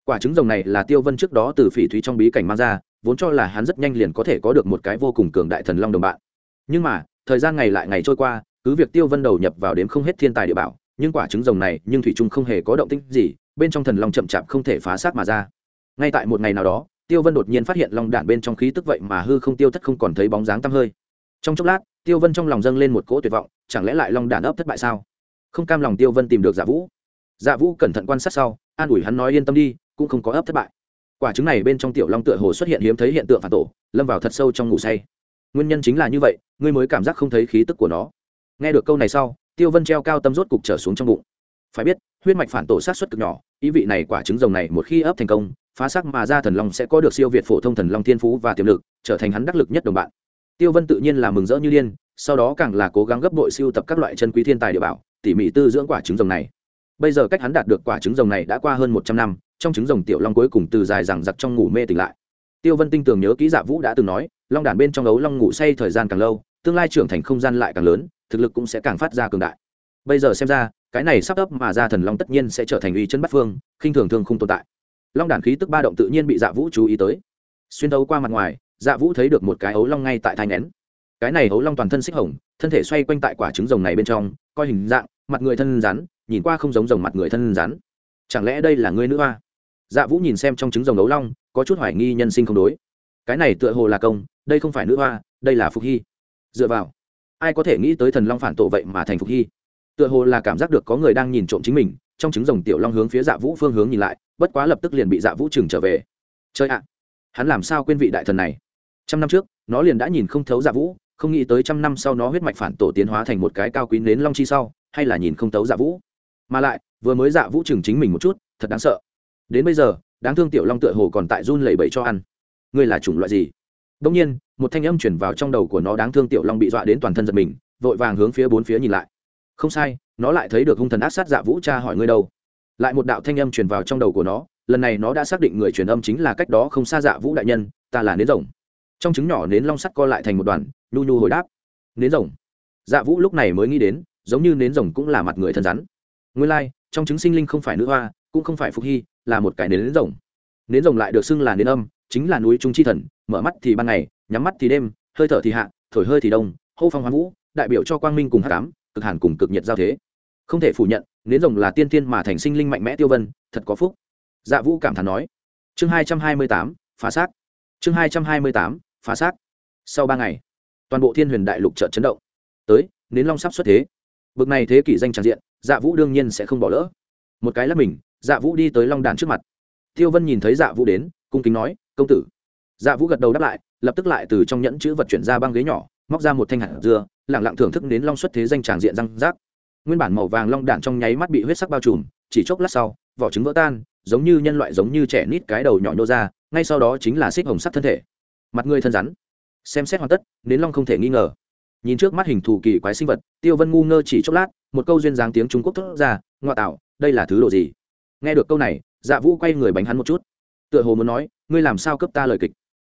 quả trứng rồng này là tiêu vân trước đó từ phỉ thúy trong bí cảnh mang ra, vốn cho là hắn rất nhanh liền có thể có được một cái vô cùng cường đại thần long đồng bạn. Nhưng mà, thời gian ngày lại ngày trôi qua, cứ việc tiêu vân đầu nhập vào đếm không hết thiên tài địa bảo, nhưng quả trứng rồng này nhưng thủy trung không hề có động tĩnh gì, bên trong thần long chậm chạp không thể phá xác mà ra. Ngay tại một ngày nào đó, tiêu vân đột nhiên phát hiện long đản bên trong khí tức vậy mà hư không tiêu thất không còn thấy bóng dáng tăm hơi. Trong chốc lát, tiêu vân trong lòng dâng lên một cỗ tuyệt vọng, chẳng lẽ lại long đản ấp thất bại sao? Không cam lòng tiêu vân tìm được giả vũ. Dạ vũ cẩn thận quan sát sau, an ủi hắn nói yên tâm đi cũng không có ấp thất bại. Quả trứng này bên trong tiểu long tựa hồ xuất hiện hiếm thấy hiện tượng phản tổ, lâm vào thật sâu trong ngủ say. Nguyên nhân chính là như vậy, ngươi mới cảm giác không thấy khí tức của nó. Nghe được câu này sau, tiêu vân treo cao tâm rốt cục trở xuống trong bụng. Phải biết, huyết mạch phản tổ sát xuất cực nhỏ, ý vị này quả trứng rồng này một khi ấp thành công, phá sắc mà ra thần long sẽ có được siêu việt phổ thông thần long thiên phú và tiềm lực, trở thành hắn đắc lực nhất đồng bạn. Tiêu vân tự nhiên là mừng rỡ như điên, sau đó càng là cố gắng gấp bội siêu tập các loại chân quý thiên tài địa bảo, tỉ mỉ tư dưỡng quả trứng rồng này bây giờ cách hắn đạt được quả trứng rồng này đã qua hơn một trăm năm, trong trứng rồng tiểu long cuối cùng từ dài rằng giặc trong ngủ mê tỉnh lại. Tiêu vân tinh tường nhớ kỹ dạ vũ đã từng nói, long đàn bên trong ấu long ngủ say thời gian càng lâu, tương lai trưởng thành không gian lại càng lớn, thực lực cũng sẽ càng phát ra cường đại. Bây giờ xem ra, cái này sắp ấp mà ra thần long tất nhiên sẽ trở thành uy chân bắt phương, khinh thường thường không tồn tại. Long đàn khí tức ba động tự nhiên bị dạ vũ chú ý tới. Xuyên đấu qua mặt ngoài dạ vũ thấy được một cái ấu long ngay tại thai nén cái này ấu long toàn thân xích hồng, thân thể xoay quanh tại quả trứng rồng này bên trong, coi hình dạng, mặt người thân rắn nhìn qua không giống rồng mặt người thân rắn. Chẳng lẽ đây là ngươi nữ hoa? Dạ vũ nhìn xem trong trứng rồng ấu long, có chút hoài nghi nhân sinh không đối. Cái này tựa hồ là công, đây không phải nữ hoa, đây là phục hy. Dựa vào, ai có thể nghĩ tới thần long phản tổ vậy mà thành phục hy? Tựa hồ là cảm giác được có người đang nhìn trộm chính mình, trong trứng rồng tiểu long hướng phía dạ vũ phương hướng nhìn lại, bất quá lập tức liền bị dạ vũ trừng trở về. Chơi ạ, hắn làm sao quên vị đại thần này? Trăm năm trước, nó liền đã nhìn không thấu dạ vũ, không nghĩ tới trăm năm sau nó huyết mạch phản tổ tiến hóa thành một cái cao quý nến long chi sau, hay là nhìn không thấu dạ vũ? Mà lại, vừa mới dạ vũ trừng chính mình một chút, thật đáng sợ. Đến bây giờ, đáng thương tiểu long tựa hồ còn tại run lẩy bẩy cho ăn. Ngươi là chủng loại gì? Đông nhiên, một thanh âm chuyển vào trong đầu của nó đáng thương tiểu long bị dọa đến toàn thân giật mình, vội vàng hướng phía bốn phía nhìn lại. Không sai, nó lại thấy được hung thần ác sát dạ vũ cha hỏi ngươi đâu. Lại một đạo thanh âm truyền vào trong đầu của nó, lần này nó đã xác định người truyền âm chính là cách đó không xa dạ vũ đại nhân, ta là nến rồng. Trong trứng nhỏ nến long sắt co lại thành một đoàn, nhu nhu hồi đáp. Nến rồng. Dạ vũ lúc này mới nghĩ đến, giống như nến rồng cũng là mặt người thân rắn nguyên lai、like, trong trứng sinh linh không phải nữ hoa cũng không phải phục hy là một cái nến rồng. Nến rồng lại được xưng là nến âm chính là núi trung chi thần mở mắt thì ban ngày nhắm mắt thì đêm hơi thở thì hạ thổi hơi thì đông hô phong hoa vũ đại biểu cho quang minh cùng hát cám cực hàn cùng cực nhiệt giao thế. Không thể phủ nhận nến rồng là tiên tiên mà thành sinh linh mạnh mẽ tiêu vân thật có phúc. Dạ vũ cảm thán nói. Chương hai trăm hai mươi tám phá xác. Chương hai trăm hai mươi tám phá xác. Sau ba ngày toàn bộ thiên huyền đại lục chợt chấn động. Tới nến long sắp xuất thế bực này thế kỷ danh tràn diện dạ vũ đương nhiên sẽ không bỏ lỡ. Một cái lắp mình dạ vũ đi tới long đàn trước mặt. Tiêu vân nhìn thấy dạ vũ đến, cung kính nói, công tử. Dạ vũ gật đầu đáp lại, lập tức lại từ trong nhẫn chữ vật chuyển ra băng ghế nhỏ, móc ra một thanh hạt dưa lẳng lặng thưởng thức đến long xuất thế danh tràng diện răng rác. Nguyên bản màu vàng long đạn trong nháy mắt bị huyết sắc bao trùm, chỉ chốc lát sau, vỏ trứng vỡ tan, giống như nhân loại giống như trẻ nít cái đầu nhỏ nhô ra, ngay sau đó chính là xích hồng sắc thân thể. Mặt người thân rắn. Xem xét hoàn tất nến long không thể nghi ngờ nhìn trước mắt hình thù kỳ quái sinh vật, tiêu vân ngu ngơ chỉ chốc lát, một câu duyên dáng tiếng trung quốc thốt ra, ngoa tạo, đây là thứ đồ gì? Nghe được câu này dạ vũ quay người bánh hắn một chút. Tựa hồ muốn nói, ngươi làm sao cấp ta lời kịch?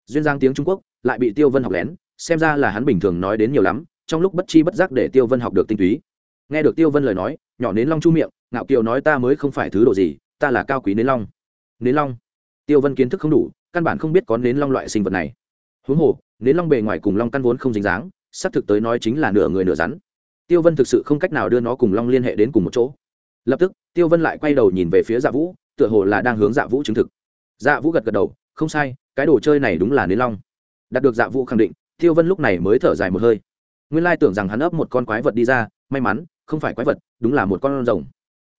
Duyên dáng tiếng trung quốc lại bị tiêu vân học lén, xem ra là hắn bình thường nói đến nhiều lắm, trong lúc bất chi bất giác để tiêu vân học được tinh túy. Nghe được tiêu vân lời nói, nhỏ nến long chu miệng, ngạo kiều nói ta mới không phải thứ đồ gì, ta là cao quý nến long. Nến long. Tiêu vân kiến thức không đủ, căn bản không biết có nến long loại sinh vật này. Huống hồ, nến long bề ngoài cùng long căn vốn không dính dáng xác thực tới nói chính là nửa người nửa rắn. Tiêu vân thực sự không cách nào đưa nó cùng long liên hệ đến cùng một chỗ. Lập tức, tiêu vân lại quay đầu nhìn về phía dạ vũ, tựa hồ là đang hướng dạ vũ chứng thực. Dạ vũ gật gật đầu, không sai, cái đồ chơi này đúng là nến long. Đạt được dạ vũ khẳng định, tiêu vân lúc này mới thở dài một hơi. Nguyên lai tưởng rằng hắn ấp một con quái vật đi ra, may mắn, không phải quái vật, đúng là một con rồng.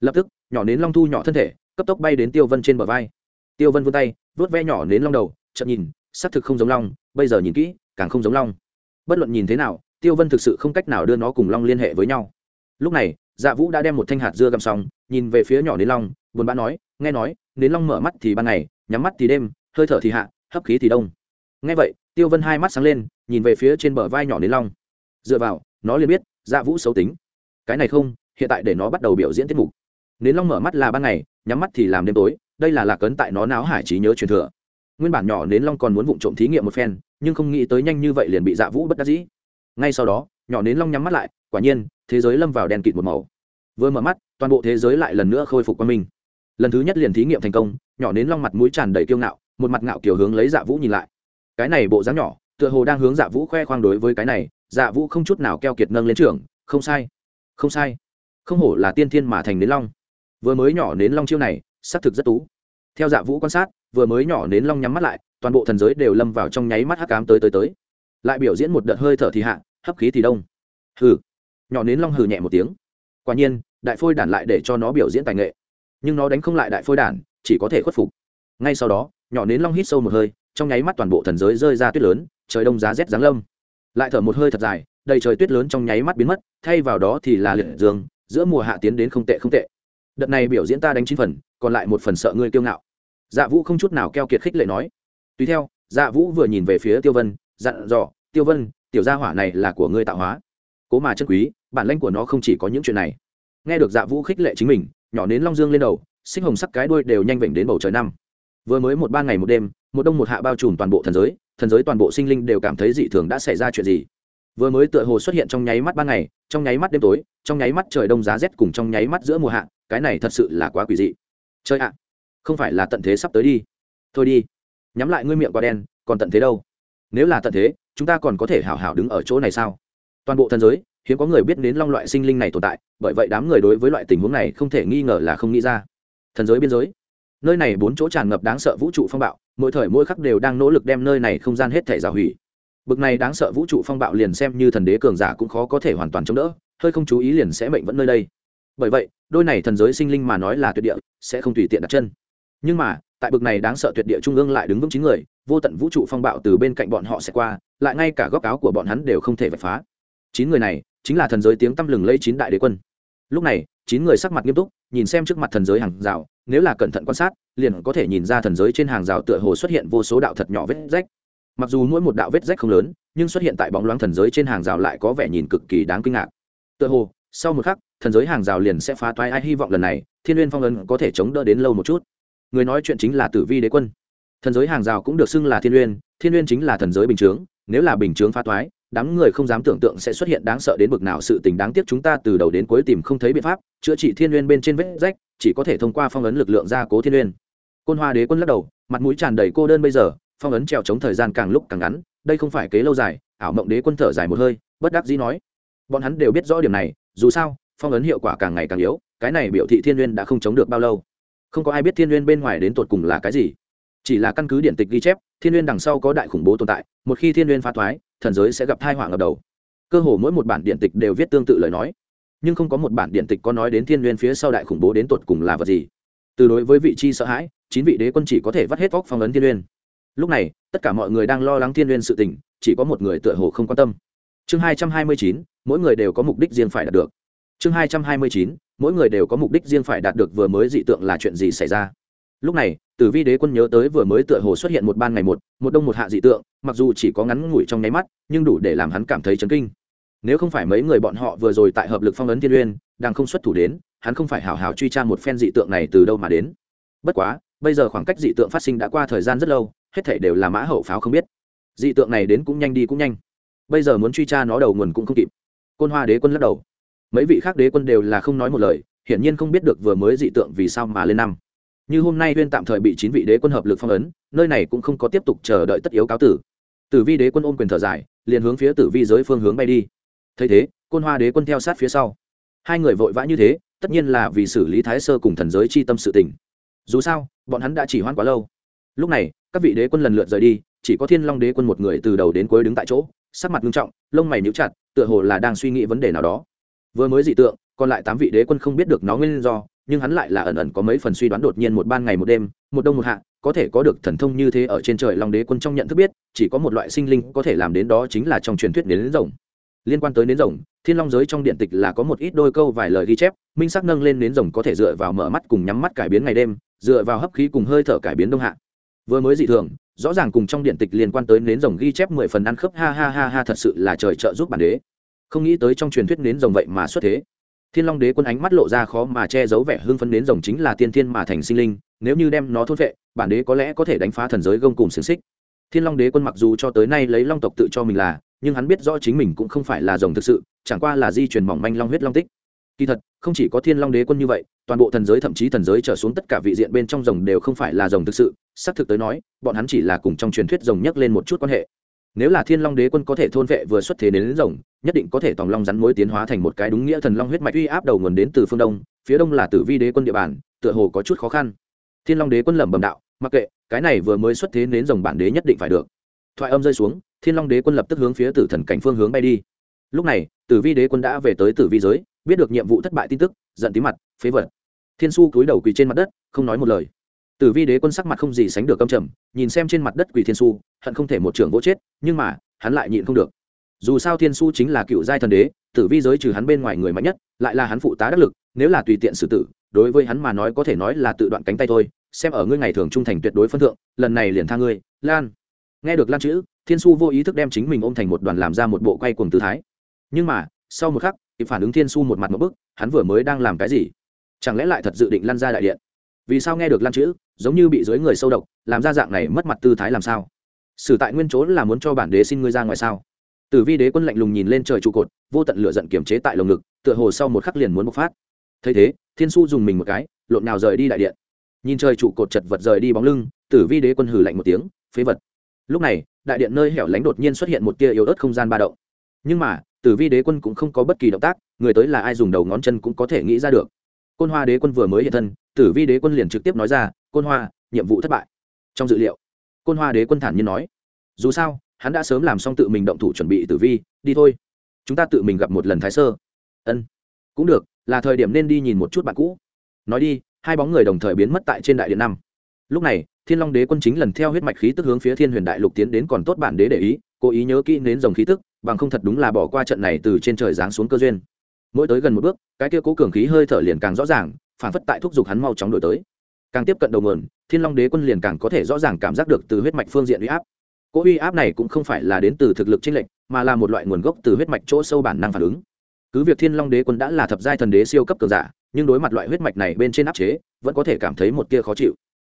Lập tức, nhỏ nến long thu nhỏ thân thể, cấp tốc bay đến tiêu vân trên bờ vai. Tiêu vân vươn tay vớt ve nhỏ nến long đầu chậm nhìn, xác thực không giống long, bây giờ nhìn kỹ, càng không giống long bất luận nhìn thế nào, tiêu vân thực sự không cách nào đưa nó cùng long liên hệ với nhau. Lúc này dạ vũ đã đem một thanh hạt dưa găm xong, nhìn về phía nhỏ nến long, buồn bã nói, nghe nói, nến long mở mắt thì ban ngày, nhắm mắt thì đêm, hơi thở thì hạ, hấp khí thì đông. Nghe vậy, tiêu vân hai mắt sáng lên, nhìn về phía trên bờ vai nhỏ nến long. Dựa vào, nó liền biết dạ vũ xấu tính. Cái này không, hiện tại để nó bắt đầu biểu diễn tiết mục. Nến long mở mắt là ban ngày, nhắm mắt thì làm đêm tối, đây là lạc cấn tại nó náo hải trí nhớ truyền thừa. Nguyên bản nhỏ nến long còn muốn vụng trộm thí nghiệm một phen nhưng không nghĩ tới nhanh như vậy liền bị dạ vũ bất đắc dĩ. Ngay sau đó, nhỏ nến long nhắm mắt lại, quả nhiên, thế giới lâm vào đèn kịt một màu. Vừa mở mắt, toàn bộ thế giới lại lần nữa khôi phục qua mình lần thứ nhất liền thí nghiệm thành công, nhỏ nến long mặt mũi tràn đầy kiêu ngạo, một mặt ngạo kiểu hướng lấy dạ vũ nhìn lại. Cái này bộ dáng nhỏ, tựa hồ đang hướng dạ vũ khoe khoang đối với cái này dạ vũ không chút nào keo kiệt nâng lên trưởng, không sai không sai. Không hổ là tiên thiên mà thành nến long. Vừa mới nhỏ nến long chiêu này, xác thực rất tú. Theo dạ vũ quan sát, vừa mới nhỏ nến long nhắm mắt lại toàn bộ thần giới đều lâm vào trong nháy mắt hắc cám tới tới tới. Lại biểu diễn một đợt hơi thở thì hạ, hấp khí thì đông. Hừ. Nhỏ nến long hừ nhẹ một tiếng. Quả nhiên, đại phôi đản lại để cho nó biểu diễn tài nghệ. Nhưng nó đánh không lại đại phôi đản, chỉ có thể khuất phục. Ngay sau đó, nhỏ nến long hít sâu một hơi, trong nháy mắt toàn bộ thần giới rơi ra tuyết lớn, trời đông giá rét giáng lâm. Lại thở một hơi thật dài, đầy trời tuyết lớn trong nháy mắt biến mất, thay vào đó thì là liệt dương, giữa mùa hạ tiến đến không tệ không tệ. Đợt này biểu diễn ta đánh chín phần, còn lại một phần sợ ngươi kiêu ngạo. Dạ vũ không chút nào keo kiệt khích lệ nói tùy theo dạ vũ vừa nhìn về phía tiêu vân, dặn dò, tiêu vân, tiểu gia hỏa này là của ngươi tạo hóa. Cố mà chân quý, bản lãnh của nó không chỉ có những chuyện này. Nghe được dạ vũ khích lệ chính mình, nhỏ nến long dương lên đầu sinh hồng sắc cái đuôi đều nhanh vểnh đến bầu trời năm. Vừa mới một ba ngày một đêm, một đông một hạ bao trùm toàn bộ thần giới thần giới toàn bộ sinh linh đều cảm thấy dị thường đã xảy ra chuyện gì. Vừa mới tựa hồ xuất hiện trong nháy mắt ban ngày, trong nháy mắt đêm tối, trong nháy mắt trời đông giá rét cùng trong nháy mắt giữa mùa hạ, cái này thật sự là quá quỷ dị. Chơi ạ, không phải là tận thế sắp tới đi. Thôi đi nhắm lại ngươi miệng quả đen, còn tận thế đâu? Nếu là tận thế, chúng ta còn có thể hảo hảo đứng ở chỗ này sao? Toàn bộ thần giới, hiếm có người biết đến long loại sinh linh này tồn tại, bởi vậy đám người đối với loại tình huống này không thể nghi ngờ là không nghĩ ra. Thần giới biên giới, nơi này bốn chỗ tràn ngập đáng sợ vũ trụ phong bạo, mỗi thời mỗi khắc đều đang nỗ lực đem nơi này không gian hết thể giả hủy. Bực này đáng sợ vũ trụ phong bạo liền xem như thần đế cường giả cũng khó có thể hoàn toàn chống đỡ, hơi không chú ý liền sẽ mệnh vẫn nơi đây. Bởi vậy, đôi này thần giới sinh linh mà nói là tuyệt địa, sẽ không tùy tiện đặt chân. Nhưng mà tại bực này đáng sợ tuyệt địa trung ương lại đứng vững chín người, vô tận vũ trụ phong bạo từ bên cạnh bọn họ sẽ qua, lại ngay cả góc áo của bọn hắn đều không thể vạch phá. Chín người này chính là thần giới tiếng tăm lừng lây chín đại đế quân. Lúc này, chín người sắc mặt nghiêm túc, nhìn xem trước mặt thần giới hàng rào, nếu là cẩn thận quan sát, liền có thể nhìn ra thần giới trên hàng rào tựa hồ xuất hiện vô số đạo thật nhỏ vết rách. Mặc dù mỗi một đạo vết rách không lớn, nhưng xuất hiện tại bóng loáng thần giới trên hàng rào lại có vẻ nhìn cực kỳ đáng kinh ngạc. Tựa hồ, sau một khắc, thần giới hàng rào liền sẽ phá toái, ai hy vọng lần này, thiên n phong ấn có thể chống đỡ đến lâu một chút người nói chuyện chính là tử vi đế quân. Thần giới hàng rào cũng được xưng là thiên uyên thiên uyên chính là thần giới bình chướng, nếu là bình chướng phá toái, đám người không dám tưởng tượng sẽ xuất hiện đáng sợ đến bực nào sự tình đáng tiếc chúng ta từ đầu đến cuối tìm không thấy biện pháp, chữa trị thiên uyên bên trên vết rách, chỉ có thể thông qua phong ấn lực lượng gia cố thiên uyên. Côn hoa đế quân lắc đầu, mặt mũi tràn đầy cô đơn bây giờ, phong ấn trèo chống thời gian càng lúc càng ngắn, đây không phải kế lâu dài, ảo mộng đế quân thở dài một hơi, bất đắc dĩ nói. Bọn hắn đều biết rõ điểm này, dù sao, phong ấn hiệu quả càng ngày càng yếu, cái này biểu thị thiên uyên đã không chống được bao lâu không có ai biết thiên n bên ngoài đến tột cùng là cái gì. Chỉ là căn cứ điện tịch ghi chép, thiên n đằng sau có đại khủng bố tồn tại, một khi thiên n phá thoái, thần giới sẽ gặp thai họa ngập đầu. Cơ hồ mỗi một bản điện tịch đều viết tương tự lời nói. Nhưng không có một bản điện tịch có nói đến thiên n phía sau đại khủng bố đến tột cùng là vật gì. Từ đối với vị chi sợ hãi, chín vị đế quân chỉ có thể vắt hết vóc phong ấn thiên n lúc này, tất cả mọi người đang lo lắng thiên n sự tình, chỉ có một người tựa hồ không quan tâm. Chương hai trăm hai mươi chín, mỗi người đều có mục đích riêng phải đạt được chương hai trăm hai mươi chín, mỗi người đều có mục đích riêng phải đạt được vừa mới dị tượng là chuyện gì xảy ra. Lúc này tử vi đế quân nhớ tới vừa mới tựa hồ xuất hiện một ban ngày một một đông một hạ dị tượng, mặc dù chỉ có ngắn ngủi trong nháy mắt, nhưng đủ để làm hắn cảm thấy chấn kinh. Nếu không phải mấy người bọn họ vừa rồi tại hợp lực phong ấn thiên uyên, đang không xuất thủ đến, hắn không phải hào hào truy tra một phen dị tượng này từ đâu mà đến. Bất quá, bây giờ khoảng cách dị tượng phát sinh đã qua thời gian rất lâu, hết thể đều là mã hậu pháo không biết. Dị tượng này đến cũng nhanh đi cũng nhanh. Bây giờ muốn truy tra nó đầu nguồn cũng không kịp. Côn hoa đế quân lắc đầu mấy vị khác đế quân đều là không nói một lời, hiển nhiên không biết được vừa mới dị tượng vì sao mà lên năm. Như hôm nay huyên tạm thời bị chín vị đế quân hợp lực phong ấn, nơi này cũng không có tiếp tục chờ đợi tất yếu cáo tử. Tử vi đế quân ôm quyền thở dài, liền hướng phía tử vi giới phương hướng bay đi. Thấy thế, côn hoa đế quân theo sát phía sau. Hai người vội vã như thế, tất nhiên là vì xử lý thái sơ cùng thần giới chi tâm sự tình. Dù sao, bọn hắn đã chỉ hoãn quá lâu. Lúc này, các vị đế quân lần lượt rời đi, chỉ có thiên long đế quân một người từ đầu đến cuối đứng tại chỗ, sắc mặt nghiêm trọng, lông mày níu chặt, tựa hồ là đang suy nghĩ vấn đề nào đó vừa mới dị tượng, còn lại tám vị đế quân không biết được nó nguyên do, nhưng hắn lại là ẩn ẩn có mấy phần suy đoán đột nhiên một ban ngày một đêm, một đông một hạ, có thể có được thần thông như thế ở trên trời long đế quân trong nhận thức biết, chỉ có một loại sinh linh có thể làm đến đó chính là trong truyền thuyết nến rồng. Liên quan tới nến rồng, thiên long giới trong điện tịch là có một ít đôi câu vài lời ghi chép, minh sắc nâng lên nến rồng có thể dựa vào mở mắt cùng nhắm mắt cải biến ngày đêm, dựa vào hấp khí cùng hơi thở cải biến đông hạ. Vừa mới dị thường, rõ ràng cùng trong điện tịch liên quan tới nến rồng ghi chép mười phần ăn khớp, ha ha ha ha, thật sự là trời trợ giúp bản đế không nghĩ tới trong truyền thuyết nến rồng vậy mà xuất thế. Thiên long đế quân ánh mắt lộ ra khó mà che giấu vẻ hưng phấn nến rồng chính là tiên thiên mà thành sinh linh, nếu như đem nó thôn vệ, bản đế có lẽ có thể đánh phá thần giới gông cùng xiềng xích. Thiên long đế quân mặc dù cho tới nay lấy long tộc tự cho mình là, nhưng hắn biết rõ chính mình cũng không phải là rồng thực sự, chẳng qua là di truyền mỏng manh long huyết long tích. Kỳ thật, không chỉ có thiên long đế quân như vậy, toàn bộ thần giới thậm chí thần giới trở xuống tất cả vị diện bên trong rồng đều không phải là rồng thực sự. Xác thực tới nói, bọn hắn chỉ là cùng trong truyền thuyết rồng nhắc lên một chút quan hệ nếu là thiên long đế quân có thể thôn vệ vừa xuất thế đến, đến rồng nhất định có thể tòng long rắn mối tiến hóa thành một cái đúng nghĩa thần long huyết mạch uy áp đầu nguồn đến từ phương đông phía đông là tử vi đế quân địa bàn tựa hồ có chút khó khăn. Thiên long đế quân lẩm bẩm đạo mặc kệ cái này vừa mới xuất thế đến rồng bản đế nhất định phải được. Thoại âm rơi xuống thiên long đế quân lập tức hướng phía tử thần cảnh phương hướng bay đi. Lúc này tử vi đế quân đã về tới tử vi giới biết được nhiệm vụ thất bại tin tức giận tí mặt phế vật. Thiên su cúi đầu quỳ trên mặt đất không nói một lời tử vi đế quân sắc mặt không gì sánh được câm trầm, nhìn xem trên mặt đất quỳ thiên su, hận không thể một trưởng vỗ chết, nhưng mà, hắn lại nhịn không được. Dù sao thiên su chính là cựu giai thần đế, tử vi giới trừ hắn bên ngoài người mạnh nhất, lại là hắn phụ tá đắc lực, nếu là tùy tiện xử tử, đối với hắn mà nói có thể nói là tự đoạn cánh tay thôi, xem ở ngươi ngày thường trung thành tuyệt đối phân thượng, lần này liền tha ngươi, lan. Nghe được lan chữ, thiên su vô ý thức đem chính mình ôm thành một đoàn làm ra một bộ quay cuồng tư thái. Nhưng mà, sau một khắc thì phản ứng thiên su một mặt một bức, hắn vừa mới đang làm cái gì? Chẳng lẽ lại thật dự định lăn ra đại điện? Vì sao nghe được lan chữ, giống như bị dưới người sâu độc, làm ra dạng này mất mặt tư thái làm sao? Sử tại nguyên chỗ là muốn cho bản đế xin ngươi ra ngoài sao? Tử vi đế quân lạnh lùng nhìn lên trời trụ cột, vô tận lửa giận kiềm chế tại lồng ngực, tựa hồ sau một khắc liền muốn bộc phát. Thấy thế, thiên su dùng mình một cái, lộn nào rời đi đại điện. Nhìn trời trụ cột chật vật rời đi bóng lưng, tử vi đế quân hừ lạnh một tiếng, phế vật. Lúc này, đại điện nơi hẻo lánh đột nhiên xuất hiện một tia yếu ớt không gian ba động. Nhưng mà, tử vi đế quân cũng không có bất kỳ động tác, người tới là ai dùng đầu ngón chân cũng có thể nghĩ ra được. Côn hoa đế quân vừa mới hiện thân tử vi đế quân liền trực tiếp nói ra, côn hoa, nhiệm vụ thất bại. Trong dự liệu, côn hoa đế quân thản nhiên nói, dù sao, hắn đã sớm làm xong tự mình động thủ chuẩn bị tử vi, đi thôi. Chúng ta tự mình gặp một lần thái sơ. Ân, cũng được, là thời điểm nên đi nhìn một chút bạn cũ. Nói đi, hai bóng người đồng thời biến mất tại trên đại điện năm. Lúc này, thiên long đế quân chính lần theo huyết mạch khí tức hướng phía thiên huyền đại lục tiến đến còn tốt bản đế để ý, cố ý nhớ kỹ đến dòng khí tức, bằng không thật đúng là bỏ qua trận này từ trên trời giáng xuống cơ duyên. Mỗi tới gần một bước, cái kia cố cường khí hơi thở liền càng rõ ràng phản phất tại thúc giục hắn mau chóng đổi tới. Càng tiếp cận đầu nguồn, thiên long đế quân liền càng có thể rõ ràng cảm giác được từ huyết mạch phương diện uy áp. Cỗ uy áp này cũng không phải là đến từ thực lực chênh lệch, mà là một loại nguồn gốc từ huyết mạch chỗ sâu bản năng phản ứng. Cứ việc thiên long đế quân đã là thập giai thần đế siêu cấp cường giả, nhưng đối mặt loại huyết mạch này bên trên áp chế, vẫn có thể cảm thấy một tia khó chịu.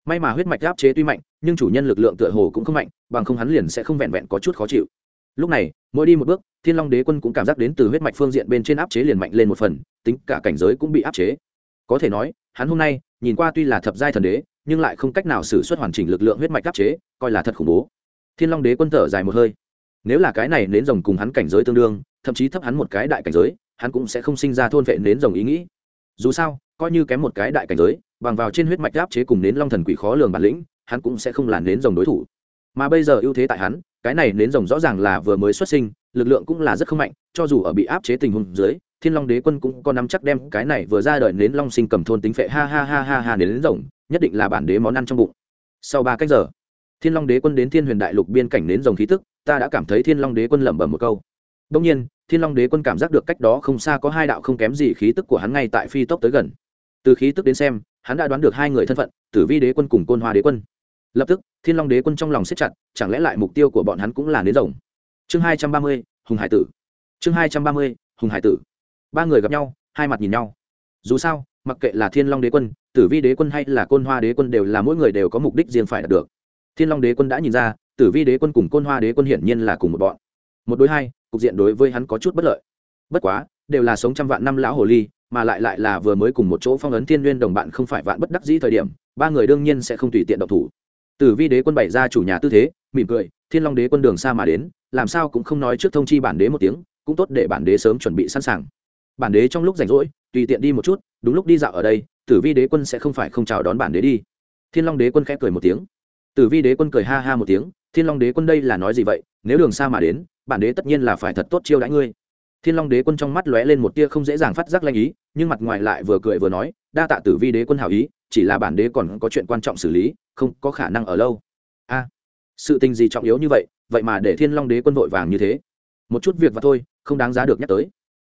May mà huyết mạch áp chế tuy mạnh, nhưng chủ nhân lực lượng tựa hồ cũng không mạnh, bằng không hắn liền sẽ không vẹn vẹn có chút khó chịu. Lúc này, mỗi đi một bước, thiên long đế quân cũng cảm giác đến từ huyết mạch phương diện bên trên áp chế liền mạnh lên một phần, tính cả cảnh giới cũng bị áp chế có thể nói, hắn hôm nay, nhìn qua tuy là thập giai thần đế, nhưng lại không cách nào xử suất hoàn chỉnh lực lượng huyết mạch áp chế, coi là thật khủng bố. Thiên long đế quân thở dài một hơi. Nếu là cái này nến rồng cùng hắn cảnh giới tương đương, thậm chí thấp hắn một cái đại cảnh giới, hắn cũng sẽ không sinh ra thôn vệ nến rồng ý nghĩ. Dù sao, coi như kém một cái đại cảnh giới, bằng vào trên huyết mạch áp chế cùng nến long thần quỷ khó lường bản lĩnh, hắn cũng sẽ không là nến rồng đối thủ. Mà bây giờ ưu thế tại hắn, cái này nến rồng rõ ràng là vừa mới xuất sinh, lực lượng cũng là rất không mạnh, cho dù ở bị áp chế tình huống dưới thiên long đế quân cũng có nắm chắc đem cái này vừa ra đời nến long sinh cầm thôn tính phệ ha ha ha ha ha nến rồng, nhất định là bản đế món ăn trong bụng. Sau ba cách giờ, thiên long đế quân đến thiên huyền đại lục biên cảnh đến rồng khí tức, ta đã cảm thấy thiên long đế quân lẩm bẩm một câu. Đông nhiên, thiên long đế quân cảm giác được cách đó không xa có hai đạo không kém gì khí tức của hắn ngay tại phi tốc tới gần. Từ khí tức đến xem, hắn đã đoán được hai người thân phận, tử vi đế quân cùng côn hoa đế quân. Lập tức, thiên long đế quân trong lòng siết chặt, chẳng lẽ lại mục tiêu của bọn hắn cũng là đến rồng? Chương hai trăm ba mươi, hùng hải tử. Chương hai trăm ba mươi, hùng hải tử ba người gặp nhau, hai mặt nhìn nhau. Dù sao, mặc kệ là thiên long đế quân, tử vi đế quân hay là côn hoa đế quân đều là mỗi người đều có mục đích riêng phải đạt được. Thiên long đế quân đã nhìn ra, tử vi đế quân cùng côn hoa đế quân hiển nhiên là cùng một bọn. Một đối hai, cục diện đối với hắn có chút bất lợi. Bất quá, đều là sống trăm vạn năm lão hồ ly, mà lại lại là vừa mới cùng một chỗ phong ấn thiên Nguyên đồng bạn không phải vạn bất đắc dĩ thời điểm, ba người đương nhiên sẽ không tùy tiện động thủ. Tử vi đế quân bày ra chủ nhà tư thế, mỉm cười, thiên long đế quân đường xa mà đến, làm sao cũng không nói trước thông chi bản đế một tiếng, cũng tốt để bản đế sớm chuẩn bị sẵn sàng bản đế trong lúc rảnh rỗi, tùy tiện đi một chút, đúng lúc đi dạo ở đây, tử vi đế quân sẽ không phải không chào đón bản đế đi. Thiên long đế quân khẽ cười một tiếng. Tử vi đế quân cười ha ha một tiếng, thiên long đế quân đây là nói gì vậy, nếu đường xa mà đến, bản đế tất nhiên là phải thật tốt chiêu đãi ngươi. Thiên long đế quân trong mắt lóe lên một tia không dễ dàng phát giác lanh ý, nhưng mặt ngoài lại vừa cười vừa nói, đa tạ tử vi đế quân hảo ý, chỉ là bản đế còn có chuyện quan trọng xử lý, không có khả năng ở lâu. A, sự tình gì trọng yếu như vậy vậy mà để thiên long đế quân vội vàng như thế. Một chút việc và thôi, không đáng giá được nhắc tới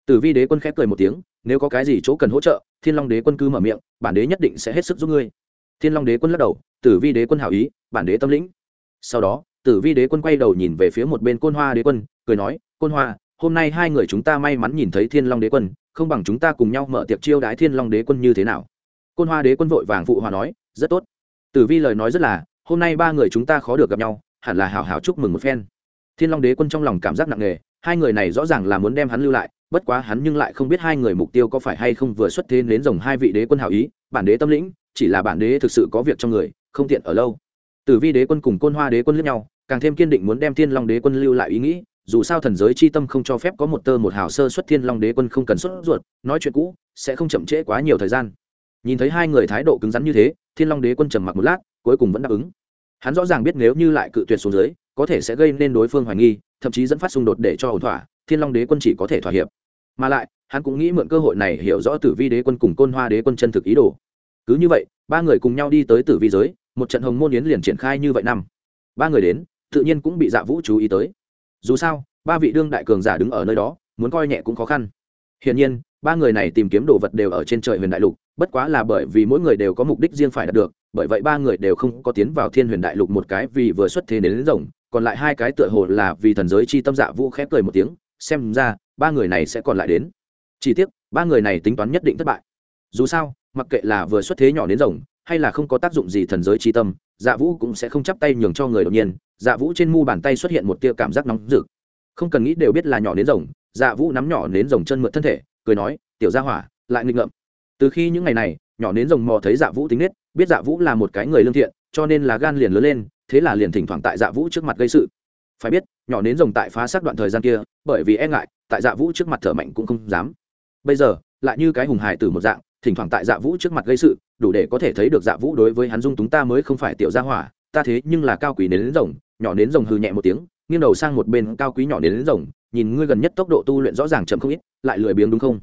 tử vi đế quân khép cười một tiếng, nếu có cái gì chỗ cần hỗ trợ, thiên long đế quân cứ mở miệng, bản đế nhất định sẽ hết sức giúp ngươi. Thiên long đế quân lắc đầu tử vi đế quân hảo ý, bản đế tâm lĩnh. Sau đó tử vi đế quân quay đầu nhìn về phía một bên côn hoa đế quân, cười nói, côn hoa, hôm nay hai người chúng ta may mắn nhìn thấy thiên long đế quân, không bằng chúng ta cùng nhau mở tiệc chiêu đái thiên long đế quân như thế nào? Côn hoa đế quân vội vàng phụ hòa nói, rất tốt. Tử vi lời nói rất là, hôm nay ba người chúng ta khó được gặp nhau, hẳn là hào hào chúc mừng một phen. Thiên long đế quân trong lòng cảm giác nặng nề, hai người này rõ ràng là muốn đem hắn lưu lại bất quá hắn nhưng lại không biết hai người mục tiêu có phải hay không vừa xuất thế đến rồng hai vị đế quân hảo ý, bản đế tâm lĩnh, chỉ là bản đế thực sự có việc trong người, không tiện ở lâu. Tử vi đế quân cùng côn hoa đế quân lẫn nhau, càng thêm kiên định muốn đem thiên long đế quân lưu lại ý nghĩ, dù sao thần giới chi tâm không cho phép có một tơ một hào sơ xuất thiên long đế quân không cần xuất ruột, nói chuyện cũ, sẽ không chậm trễ quá nhiều thời gian. Nhìn thấy hai người thái độ cứng rắn như thế, thiên long đế quân trầm mặc một lát, cuối cùng vẫn đáp ứng. Hắn rõ ràng biết nếu như lại cự tuyệt xuống dưới, có thể sẽ gây nên đối phương hoài nghi, thậm chí dẫn phát xung đột để cho ổn thỏa thiên long đế quân chỉ có thể thỏa hiệp. Mà lại hắn cũng nghĩ mượn cơ hội này hiểu rõ tử vi đế quân cùng côn hoa đế quân chân thực ý đồ. Cứ như vậy ba người cùng nhau đi tới tử vi giới một trận hồng môn yến liền triển khai như vậy năm. Ba người đến tự nhiên cũng bị dạ vũ chú ý tới. Dù sao ba vị đương đại cường giả đứng ở nơi đó muốn coi nhẹ cũng khó khăn. Hiển nhiên ba người này tìm kiếm đồ vật đều ở trên trời huyền đại lục bất quá là bởi vì mỗi người đều có mục đích riêng phải đạt được bởi vậy ba người đều không có tiến vào thiên huyền đại lục một cái vì vừa xuất thế đến, đến rồng còn lại hai cái tựa hồ là vì thần giới chi tâm dạ vũ khép cười một tiếng xem ra, ba người này sẽ còn lại đến. Chỉ tiếc, ba người này tính toán nhất định thất bại. Dù sao, mặc kệ là vừa xuất thế nhỏ đến rồng, hay là không có tác dụng gì thần giới chi tâm dạ vũ cũng sẽ không chắp tay nhường cho người đột nhiên. Dạ vũ trên mu bàn tay xuất hiện một tia cảm giác nóng rực. Không cần nghĩ đều biết là nhỏ đến rồng dạ vũ nắm nhỏ đến rồng chân mượn thân thể, cười nói, tiểu gia hỏa, lại nghịch ngợm. Từ khi những ngày này, nhỏ đến rồng mò thấy dạ vũ tính nết, biết dạ vũ là một cái người lương thiện, cho nên là gan liền lớn lên, thế là liền thỉnh thoảng tại dạ vũ trước mặt gây sự phải biết, nhỏ nến rồng tại phá xác đoạn thời gian kia, bởi vì e ngại, tại dạ vũ trước mặt thở mạnh cũng không dám. Bây giờ, lại như cái hùng hài từ một dạng, thỉnh thoảng tại dạ vũ trước mặt gây sự, đủ để có thể thấy được dạ vũ đối với hắn dung túng ta mới không phải tiểu gia hỏa, ta thế nhưng là cao quý nến rồng, nhỏ nến rồng hư nhẹ một tiếng, nghiêng đầu sang một bên cao quý nhỏ nến rồng, nhìn ngươi gần nhất tốc độ tu luyện rõ ràng chậm không ít, lại lười biếng đúng không?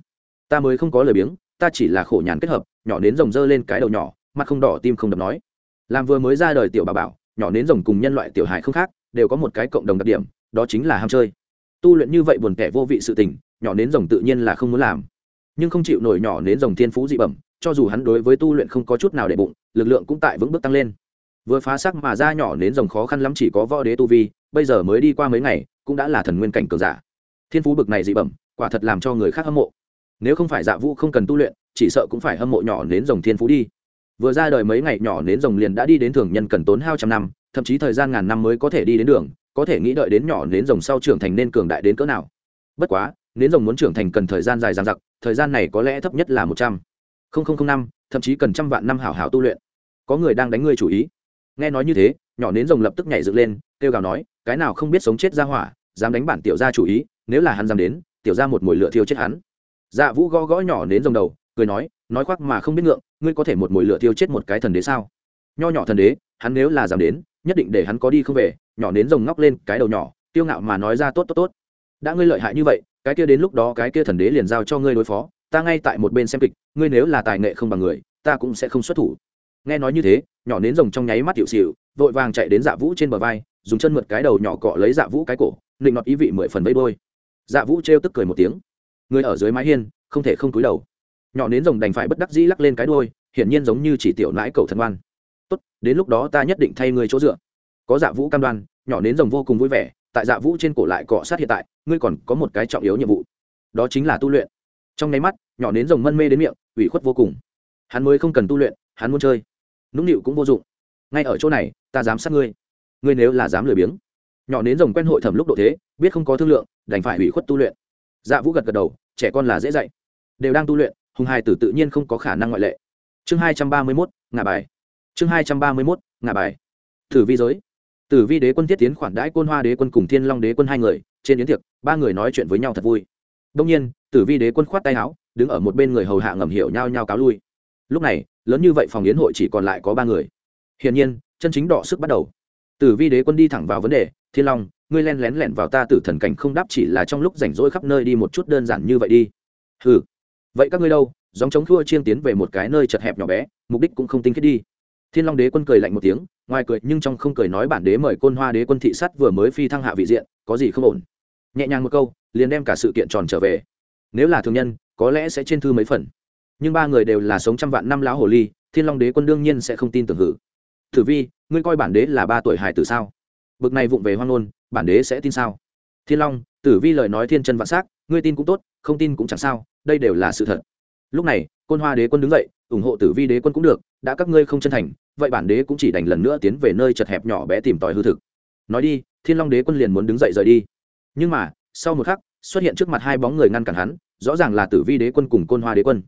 Ta mới không có lười biếng, ta chỉ là khổ nhàn kết hợp, nhỏ nến rồng giơ lên cái đầu nhỏ, mặt không đỏ, tim không đập nói. Làm vừa mới ra đời tiểu bà bảo, nhỏ nến rồng cùng nhân loại tiểu hài không khác đều có một cái cộng đồng đặc điểm, đó chính là ham chơi. Tu luyện như vậy buồn kẻ vô vị sự tình, nhỏ nến rồng tự nhiên là không muốn làm. Nhưng không chịu nổi nhỏ nến rồng thiên phú dị bẩm, cho dù hắn đối với tu luyện không có chút nào để bụng, lực lượng cũng tại vững bước tăng lên. Vừa phá sắc mà ra nhỏ nến rồng khó khăn lắm chỉ có võ đế tu vi, bây giờ mới đi qua mấy ngày, cũng đã là thần nguyên cảnh cường giả. Thiên phú bực này dị bẩm, quả thật làm cho người khác hâm mộ. Nếu không phải dạ vũ không cần tu luyện, chỉ sợ cũng phải hâm mộ nhỏ nến rồng thiên phú đi. Vừa ra đời mấy ngày nhỏ nến rồng liền đã đi đến thường nhân cần tốn hao trăm năm thậm chí thời gian ngàn năm mới có thể đi đến đường, có thể nghĩ đợi đến nhỏ nến rồng sau trưởng thành nên cường đại đến cỡ nào. Bất quá, nến rồng muốn trưởng thành cần thời gian dài dằng dặc, thời gian này có lẽ thấp nhất là một trăm. Linh năm, thậm chí cần trăm vạn năm hảo hảo tu luyện. Có người đang đánh ngươi chủ ý. Nghe nói như thế, nhỏ nến rồng lập tức nhảy dựng lên, kêu gào nói, cái nào không biết sống chết ra hỏa, dám đánh bản tiểu gia chủ ý, nếu là hắn dám đến, tiểu gia một mồi lửa thiêu chết hắn. Dạ vũ gõ gõ nhỏ nến rồng đầu, cười nói nói khoác mà không biết ngượng, ngươi có thể một mồi lửa thiêu chết một cái thần đế sao? Nho nhỏ thần đế, hắn nếu là dám đến nhất định để hắn có đi không về, nhỏ nến rồng ngóc lên cái đầu nhỏ tiêu ngạo mà nói ra tốt tốt tốt. Đã ngươi lợi hại như vậy, cái kia đến lúc đó cái kia thần đế liền giao cho ngươi đối phó, ta ngay tại một bên xem kịch, ngươi nếu là tài nghệ không bằng người, ta cũng sẽ không xuất thủ. Nghe nói như thế, nhỏ nến rồng trong nháy mắt hiệu xịu vội vàng chạy đến dạ vũ trên bờ vai, dùng chân mượt cái đầu nhỏ cọ lấy dạ vũ cái cổ, nịnh nọt ý vị mười phần vây đôi dạ vũ trêu tức cười một tiếng. Người ở dưới mái hiên, không thể không cúi đầu. Nhỏ nến rồng đành phải bất đắc dĩ lắc lên cái đôi hiển nhiên giống như chỉ tiểu nãi cầu thần ngoan đến lúc đó ta nhất định thay người chỗ dựa. Có dạ vũ cam đoan, nhỏ nến rồng vô cùng vui vẻ, tại dạ vũ trên cổ lại cọ sát hiện tại, ngươi còn có một cái trọng yếu nhiệm vụ. Đó chính là tu luyện. Trong nháy mắt, nhỏ nến rồng mân mê đến miệng, ủy khuất vô cùng. Hắn mới không cần tu luyện, hắn muốn chơi. Nũng nịu cũng vô dụng. Ngay ở chỗ này, ta dám sát ngươi. Ngươi nếu là dám lười biếng. Nhỏ nến rồng quen hội thẩm lúc độ thế, biết không có thương lượng, đành phải ủy khuất tu luyện. Dạ vũ gật gật đầu, trẻ con là dễ dạy. Đều đang tu luyện, hùng hai tử tự nhiên không có khả năng ngoại lệ. Chương hai trăm ba mươi mốt ngà bài chương hai trăm ba mươi mốt ngà bài. Tử vi giới. Tử vi đế quân tiết tiến khoản đãi côn hoa đế quân cùng thiên long đế quân hai người, trên yến tiệc, ba người nói chuyện với nhau thật vui. Đông nhiên, tử vi đế quân khoát tay áo, đứng ở một bên người hầu hạ ngầm hiểu nhau nhau cáo lui. Lúc này, lớn như vậy phòng yến hội chỉ còn lại có ba người. Hiển nhiên, chân chính đọ sức bắt đầu. Tử vi đế quân đi thẳng vào vấn đề, thiên long, ngươi len lén lẻn vào ta tử thần cảnh không đáp chỉ là trong lúc rảnh rỗi khắp nơi đi một chút đơn giản như vậy đi. Ừ vậy các ngươi đâu? Dòng chống thua chiên tiến về một cái nơi chật hẹp nhỏ bé, mục đích cũng không tinh khiết đi thiên long đế quân cười lạnh một tiếng, ngoài cười nhưng trong không cười nói bản đế mời côn hoa đế quân thị sắt vừa mới phi thăng hạ vị diện, có gì không ổn? Nhẹ nhàng một câu, liền đem cả sự kiện tròn trở về. Nếu là thường nhân, có lẽ sẽ trên thư mấy phần. Nhưng ba người đều là sống trăm vạn năm lão hồ ly, thiên long đế quân đương nhiên sẽ không tin tưởng hử. Thử vi, ngươi coi bản đế là ba tuổi hài tử sao? Bực này vụng về hoang ngôn, bản đế sẽ tin sao? Thiên long, tử vi lời nói thiên chân vạn s á c ngươi tin cũng tốt, không tin cũng chẳng sao, đây đều là sự thật. Lúc này, côn hoa đế quân đứng dậy, ủng hộ tử vi đế quân cũng được, đã các ngươi không chân thành vậy bản đế cũng chỉ đành lần nữa tiến về nơi chật hẹp nhỏ bé tìm tòi hư thực. Nói đi, thiên long đế quân liền muốn đứng dậy rời đi. Nhưng mà, sau một khắc, xuất hiện trước mặt hai bóng người ngăn cản hắn, rõ ràng là tử vi đế quân cùng côn hoa đế quân.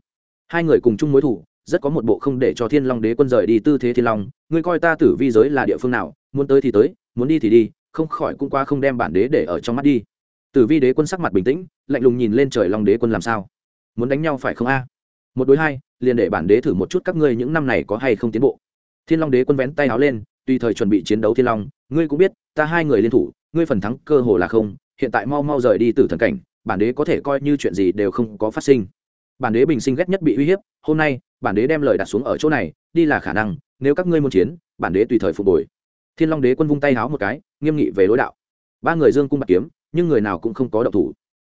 Hai người cùng chung mối thủ rất có một bộ không để cho thiên long đế quân rời đi tư thế thiên long. Ngươi coi ta tử vi giới là địa phương nào, muốn tới thì tới, muốn đi thì đi, không khỏi cũng qua không đem bản đế để ở trong mắt đi. Tử vi đế quân sắc mặt bình tĩnh, lạnh lùng nhìn lên trời long đế quân làm sao? Muốn đánh nhau phải không a? Một đối hai, liền để bản đế thử một chút các ngươi những năm này có hay không tiến bộ thiên long đế quân vén tay áo lên, tùy thời chuẩn bị chiến đấu thiên long. Ngươi cũng biết, ta hai người liên thủ, ngươi phần thắng cơ hồ là không, hiện tại mau mau rời đi từ thần cảnh, bản đế có thể coi như chuyện gì đều không có phát sinh. Bản đế bình sinh ghét nhất bị uy hiếp, hôm nay, bản đế đem lời đặt xuống ở chỗ này, đi là khả năng, nếu các ngươi muốn chiến, bản đế tùy thời phục hồi. Thiên long đế quân vung tay háo một cái, nghiêm nghị về lối đạo. Ba người dương cung bạc kiếm, nhưng người nào cũng không có động thủ.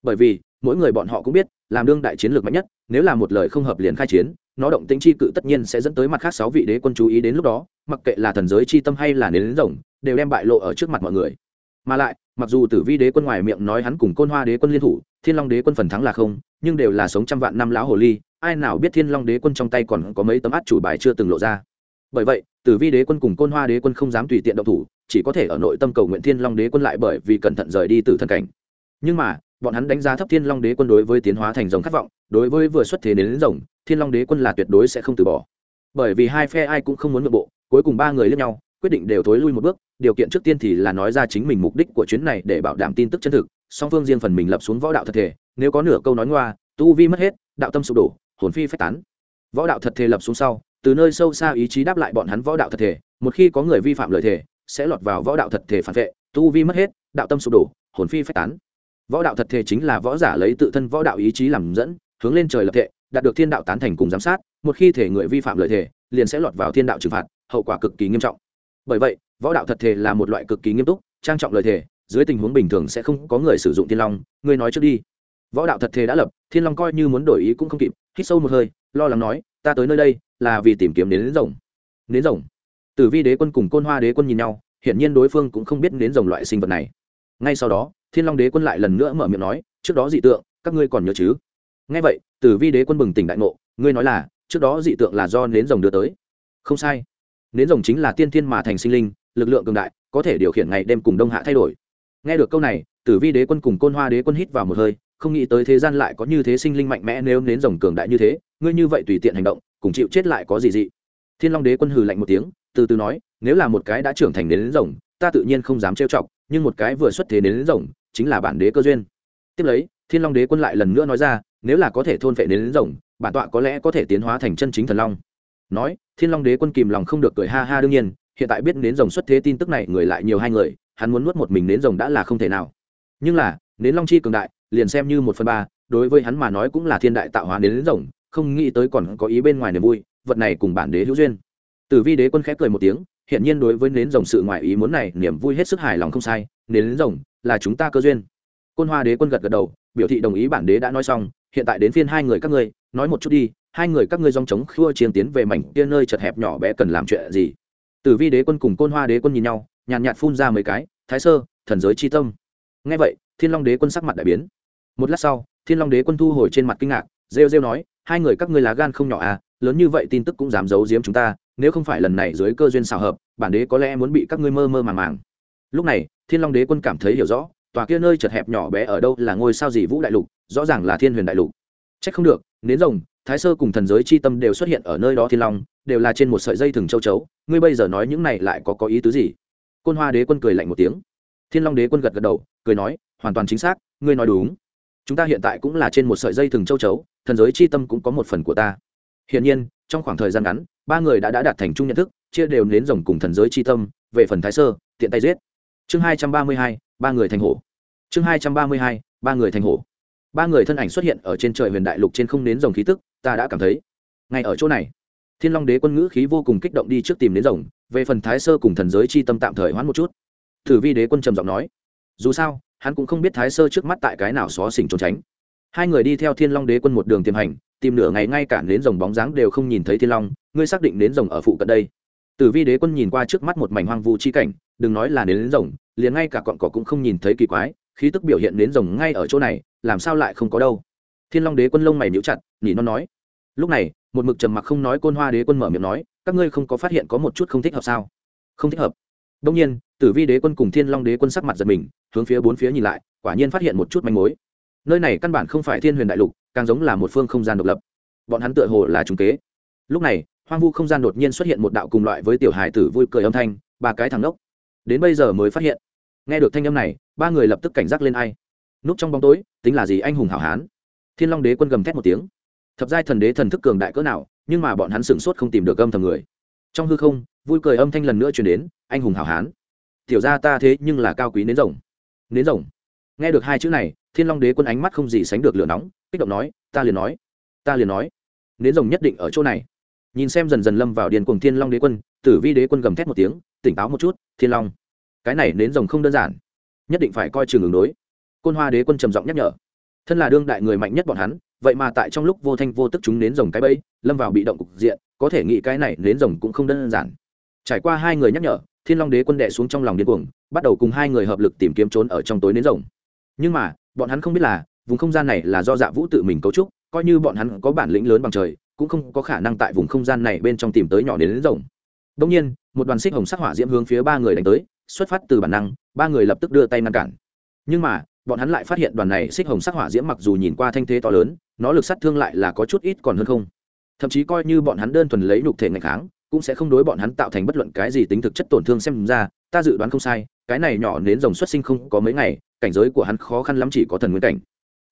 Bởi vì, mỗi người bọn họ cũng biết làm đương đại chiến lược mạnh nhất, nếu là một lời không hợp liền khai chiến, nó động tĩnh chi cự tất nhiên sẽ dẫn tới mặt khác sáu vị đế quân chú ý đến lúc đó, mặc kệ là thần giới chi tâm hay là nến rồng, đều đem bại lộ ở trước mặt mọi người. Mà lại, mặc dù tử vi đế quân ngoài miệng nói hắn cùng côn hoa đế quân liên thủ, thiên long đế quân phần thắng là không, nhưng đều là sống trăm vạn năm lão hồ ly, ai nào biết thiên long đế quân trong tay còn có mấy tấm át chủ bài chưa từng lộ ra. Bởi vậy, tử vi đế quân cùng côn hoa đế quân không dám tùy tiện động thủ, chỉ có thể ở nội tâm cầu nguyện thiên long đế quân lại bởi vì cẩn thận rời đi từ thân cảnh. Nhưng mà bọn hắn đánh giá thấp thiên long đế quân đối với tiến hóa thành rồng khát vọng, đối với vừa xuất thế đến rồng, thiên long đế quân là tuyệt đối sẽ không từ bỏ. Bởi vì hai phe ai cũng không muốn nội bộ, cuối cùng ba người lẫn nhau, quyết định đều thối lui một bước, điều kiện trước tiên thì là nói ra chính mình mục đích của chuyến này để bảo đảm tin tức chân thực, song phương riêng phần mình lập xuống võ đạo thật thể, nếu có nửa câu nói ngoa, tu vi mất hết, đạo tâm sụp đổ, hồn phi phách tán. Võ đạo thật thể lập xuống sau, từ nơi sâu xa ý chí đáp lại bọn hắn võ đạo thật thể, một khi có người vi phạm lời thể sẽ lọt vào võ đạo thật thể phản vệ, tu vi mất hết, đạo tâm sụp đổ, hồn phi phách tán võ đạo thật thể chính là võ giả lấy tự thân võ đạo ý chí làm dẫn, hướng lên trời lập thể đạt được thiên đạo tán thành cùng giám sát, một khi thể người vi phạm lời thể liền sẽ lọt vào thiên đạo trừng phạt, hậu quả cực kỳ nghiêm trọng. Bởi vậy, võ đạo thật thể là một loại cực kỳ nghiêm túc, trang trọng lời thể dưới tình huống bình thường sẽ không có người sử dụng thiên long, ngươi nói trước đi. Võ đạo thật thể đã lập, thiên long coi như muốn đổi ý cũng không kịp, hít sâu một hơi, lo lắng nói, ta tới nơi đây là vì tìm kiếm đến rồng. Đến rồng? Tử vi đế quân cùng côn hoa đế quân nhìn nhau, hiển nhiên đối phương cũng không biết đến rồng loại sinh vật này. Ngay sau đó thiên long đế quân lại lần nữa mở miệng nói, trước đó dị tượng, các ngươi còn nhớ chứ? Ngay vậy tử vi đế quân bừng tỉnh đại ngộ, ngươi nói là, trước đó dị tượng là do nến rồng đưa tới. Không sai. Nến rồng chính là tiên thiên mà thành sinh linh, lực lượng cường đại, có thể điều khiển ngày đêm cùng đông hạ thay đổi. Nghe được câu này tử vi đế quân cùng côn hoa đế quân hít vào một hơi, không nghĩ tới thế gian lại có như thế sinh linh mạnh mẽ nếu nến rồng cường đại như thế, ngươi như vậy tùy tiện hành động, cùng chịu chết lại có gì dị. Thiên long đế quân hừ lạnh một tiếng, từ từ nói, nếu là một cái đã trưởng thành nến rồng, ta tự nhiên không dám trêu chọc nhưng một cái vừa xuất thế nến rồng chính là bản đế cơ duyên. Tiếp lấy, thiên long đế quân lại lần nữa nói ra, nếu là có thể thôn phệ nến rồng, bản tọa có lẽ có thể tiến hóa thành chân chính thần long. Nói, thiên long đế quân kìm lòng không được cười ha ha đương nhiên, hiện tại biết nến rồng xuất thế tin tức này người lại nhiều hai người, hắn muốn nuốt một mình nến rồng đã là không thể nào. Nhưng là, nến long chi cường đại, liền xem như một phần ba, đối với hắn mà nói cũng là thiên đại tạo hóa nến rồng, không nghĩ tới còn có ý bên ngoài niềm vui, vật này cùng bản đế hữu duyên. Tử vi đế quân khép cười một tiếng hiện nhiên đối với nến rồng sự ngoại ý muốn này niềm vui hết sức hài lòng không sai. Nến rồng là chúng ta cơ duyên. Côn hoa đế quân gật gật đầu biểu thị đồng ý bản đế đã nói xong. Hiện tại đến phiên hai người các ngươi nói một chút đi hai người các ngươi dòng chống khua chiến tiến về mảnh kia nơi chật hẹp nhỏ bé cần làm chuyện gì? Tử vi đế quân cùng côn hoa đế quân nhìn nhau nhàn nhạt, nhạt phun ra mấy cái thái sơ thần giới chi tâm. Ngay vậy thiên long đế quân sắc mặt đại biến. Một lát sau thiên long đế quân thu hồi trên mặt kinh ngạc rêu rêu nói hai người các ngươi lá gan không nhỏ à lớn như vậy tin tức cũng dám giấu giếm chúng ta nếu không phải lần này dưới cơ duyên xào hợp, bản đế có lẽ muốn bị các ngươi mơ mơ màng màng. Lúc này, thiên long đế quân cảm thấy hiểu rõ, tòa kia nơi chật hẹp nhỏ bé ở đâu là ngôi sao gì vũ đại lục, rõ ràng là thiên huyền đại lục. Chắc không được, nến rồng, thái sơ cùng thần giới c h i tâm đều xuất hiện ở nơi đó thiên long, đều là trên một sợi dây thừng châu chấu, ngươi bây giờ nói những này lại có có ý tứ gì? Côn hoa đế quân cười lạnh một tiếng. Thiên long đế quân gật gật đầu, cười nói, hoàn toàn chính xác, ngươi nói đúng. Chúng ta hiện tại cũng là trên một sợi dây thừng châu chấu, thần giới c h i tâm cũng có một phần của ta. Hiển nhiên, trong khoảng thời gian ngắn ba người đã đã đạt thành chung nhận thức, chia đều nến rồng cùng thần giới c h i tâm, về phần thái sơ, tiện tay giết. Chương hai trăm ba mươi hai, ba người thành hổ. Chương hai trăm ba mươi hai, ba người thành hổ. Ba người thân ảnh xuất hiện ở trên trời huyền đại lục trên không nến rồng khí tức, ta đã cảm thấy. Ngay ở chỗ này, thiên long đế quân ngữ khí vô cùng kích động đi trước tìm đến rồng, về phần thái sơ cùng thần giới chi tâm tạm thời hoãn một chút. Thử vi đế quân trầm giọng nói, dù sao, hắn cũng không biết thái sơ trước mắt tại cái nào xó xỉnh trốn tránh. Hai người đi theo thiên long đế quân một đường tiềm hành tìm nửa ngày ngay cả nến rồng bóng dáng đều không nhìn thấy thiên long, ngươi xác định nến rồng ở phụ cận đây. Tử vi đế quân nhìn qua trước mắt một mảnh hoang vu chi cảnh, đừng nói là nến rồng, liền ngay cả cọn cỏ cũng không nhìn thấy kỳ quái, khí tức biểu hiện đến rồng ngay ở chỗ này, làm sao lại không có đâu. Thiên long đế quân lông mày níu chặt, nhỉ nó nói. Lúc này, một mực trầm mặc không nói côn hoa đế quân mở miệng nói, các ngươi không có phát hiện có một chút không thích hợp sao? Không thích hợp. Đông nhiên, tử vi đế quân cùng thiên long đế quân sắc mặt giật mình, hướng phía bốn phía nhìn lại, quả nhiên phát hiện một chút manh mối nơi này căn bản không phải thiên huyền đại lục, càng giống là một phương không gian độc lập. Bọn hắn tựa hồ là trùng kế. Lúc này, hoang vu không gian đột nhiên xuất hiện một đạo cùng loại với tiểu hài tử vui cười âm thanh, ba cái thằng ngốc. Đến bây giờ mới phát hiện. Nghe được thanh âm này, ba người lập tức cảnh giác lên ai. Núp trong bóng tối, tính là gì anh hùng hảo hán. Thiên long đế quân gầm thét một tiếng. Thập giai thần đế thần thức cường đại cỡ nào, nhưng mà bọn hắn sửng sốt không tìm được âm thầm người. Trong hư không, vui cười âm thanh lần nữa chuyển đến, anh hùng hảo hán. Tiểu ra ta thế nhưng là cao quý nến rồng. Nến rồng. Nghe được hai chữ này thiên long đế quân ánh mắt không gì sánh được lửa nóng, kích động nói, ta liền nói, ta liền nói, nến rồng nhất định ở chỗ này. Nhìn xem dần dần lâm vào điền cùng thiên long đế quân, tử vi đế quân gầm thét một tiếng, tỉnh táo một chút, thiên long, cái này nến rồng không đơn giản, nhất định phải coi chừng ứng đối. Côn hoa đế quân trầm giọng nhắc nhở, thân là đương đại người mạnh nhất bọn hắn, vậy mà tại trong lúc vô thanh vô tức chúng nến rồng cái bẫy, lâm vào bị động cục diện, có thể nghĩ cái này nến rồng cũng không đơn giản. Trải qua hai người nhắc nhở, thiên long đế quân đệ xuống trong lòng điên cuồng, bắt đầu cùng hai người hợp lực tìm kiếm trốn ở trong tối nến rồng. Nhưng mà bọn hắn không biết là vùng không gian này là do dạ vũ tự mình cấu trúc coi như bọn hắn có bản lĩnh lớn bằng trời cũng không có khả năng tại vùng không gian này bên trong tìm tới nhỏ đến, đến rồng. Đông nhiên một đoàn xích hồng sắc hỏa diễm hướng phía ba người đánh tới xuất phát từ bản năng ba người lập tức đưa tay ngăn cản. Nhưng mà bọn hắn lại phát hiện đoàn này xích hồng sắc hỏa diễm mặc dù nhìn qua thanh thế to lớn nó lực sát thương lại là có chút ít còn hơn không. Thậm chí coi như bọn hắn đơn thuần lấy nhục thể ngày kháng cũng sẽ không đối bọn hắn tạo thành bất luận cái gì tính thực chất tổn thương xem ra ta dự đoán không sai cái này nhỏ đến rồng xuất sinh không có mấy ngày cảnh giới của hắn khó khăn lắm chỉ có thần nguyên cảnh.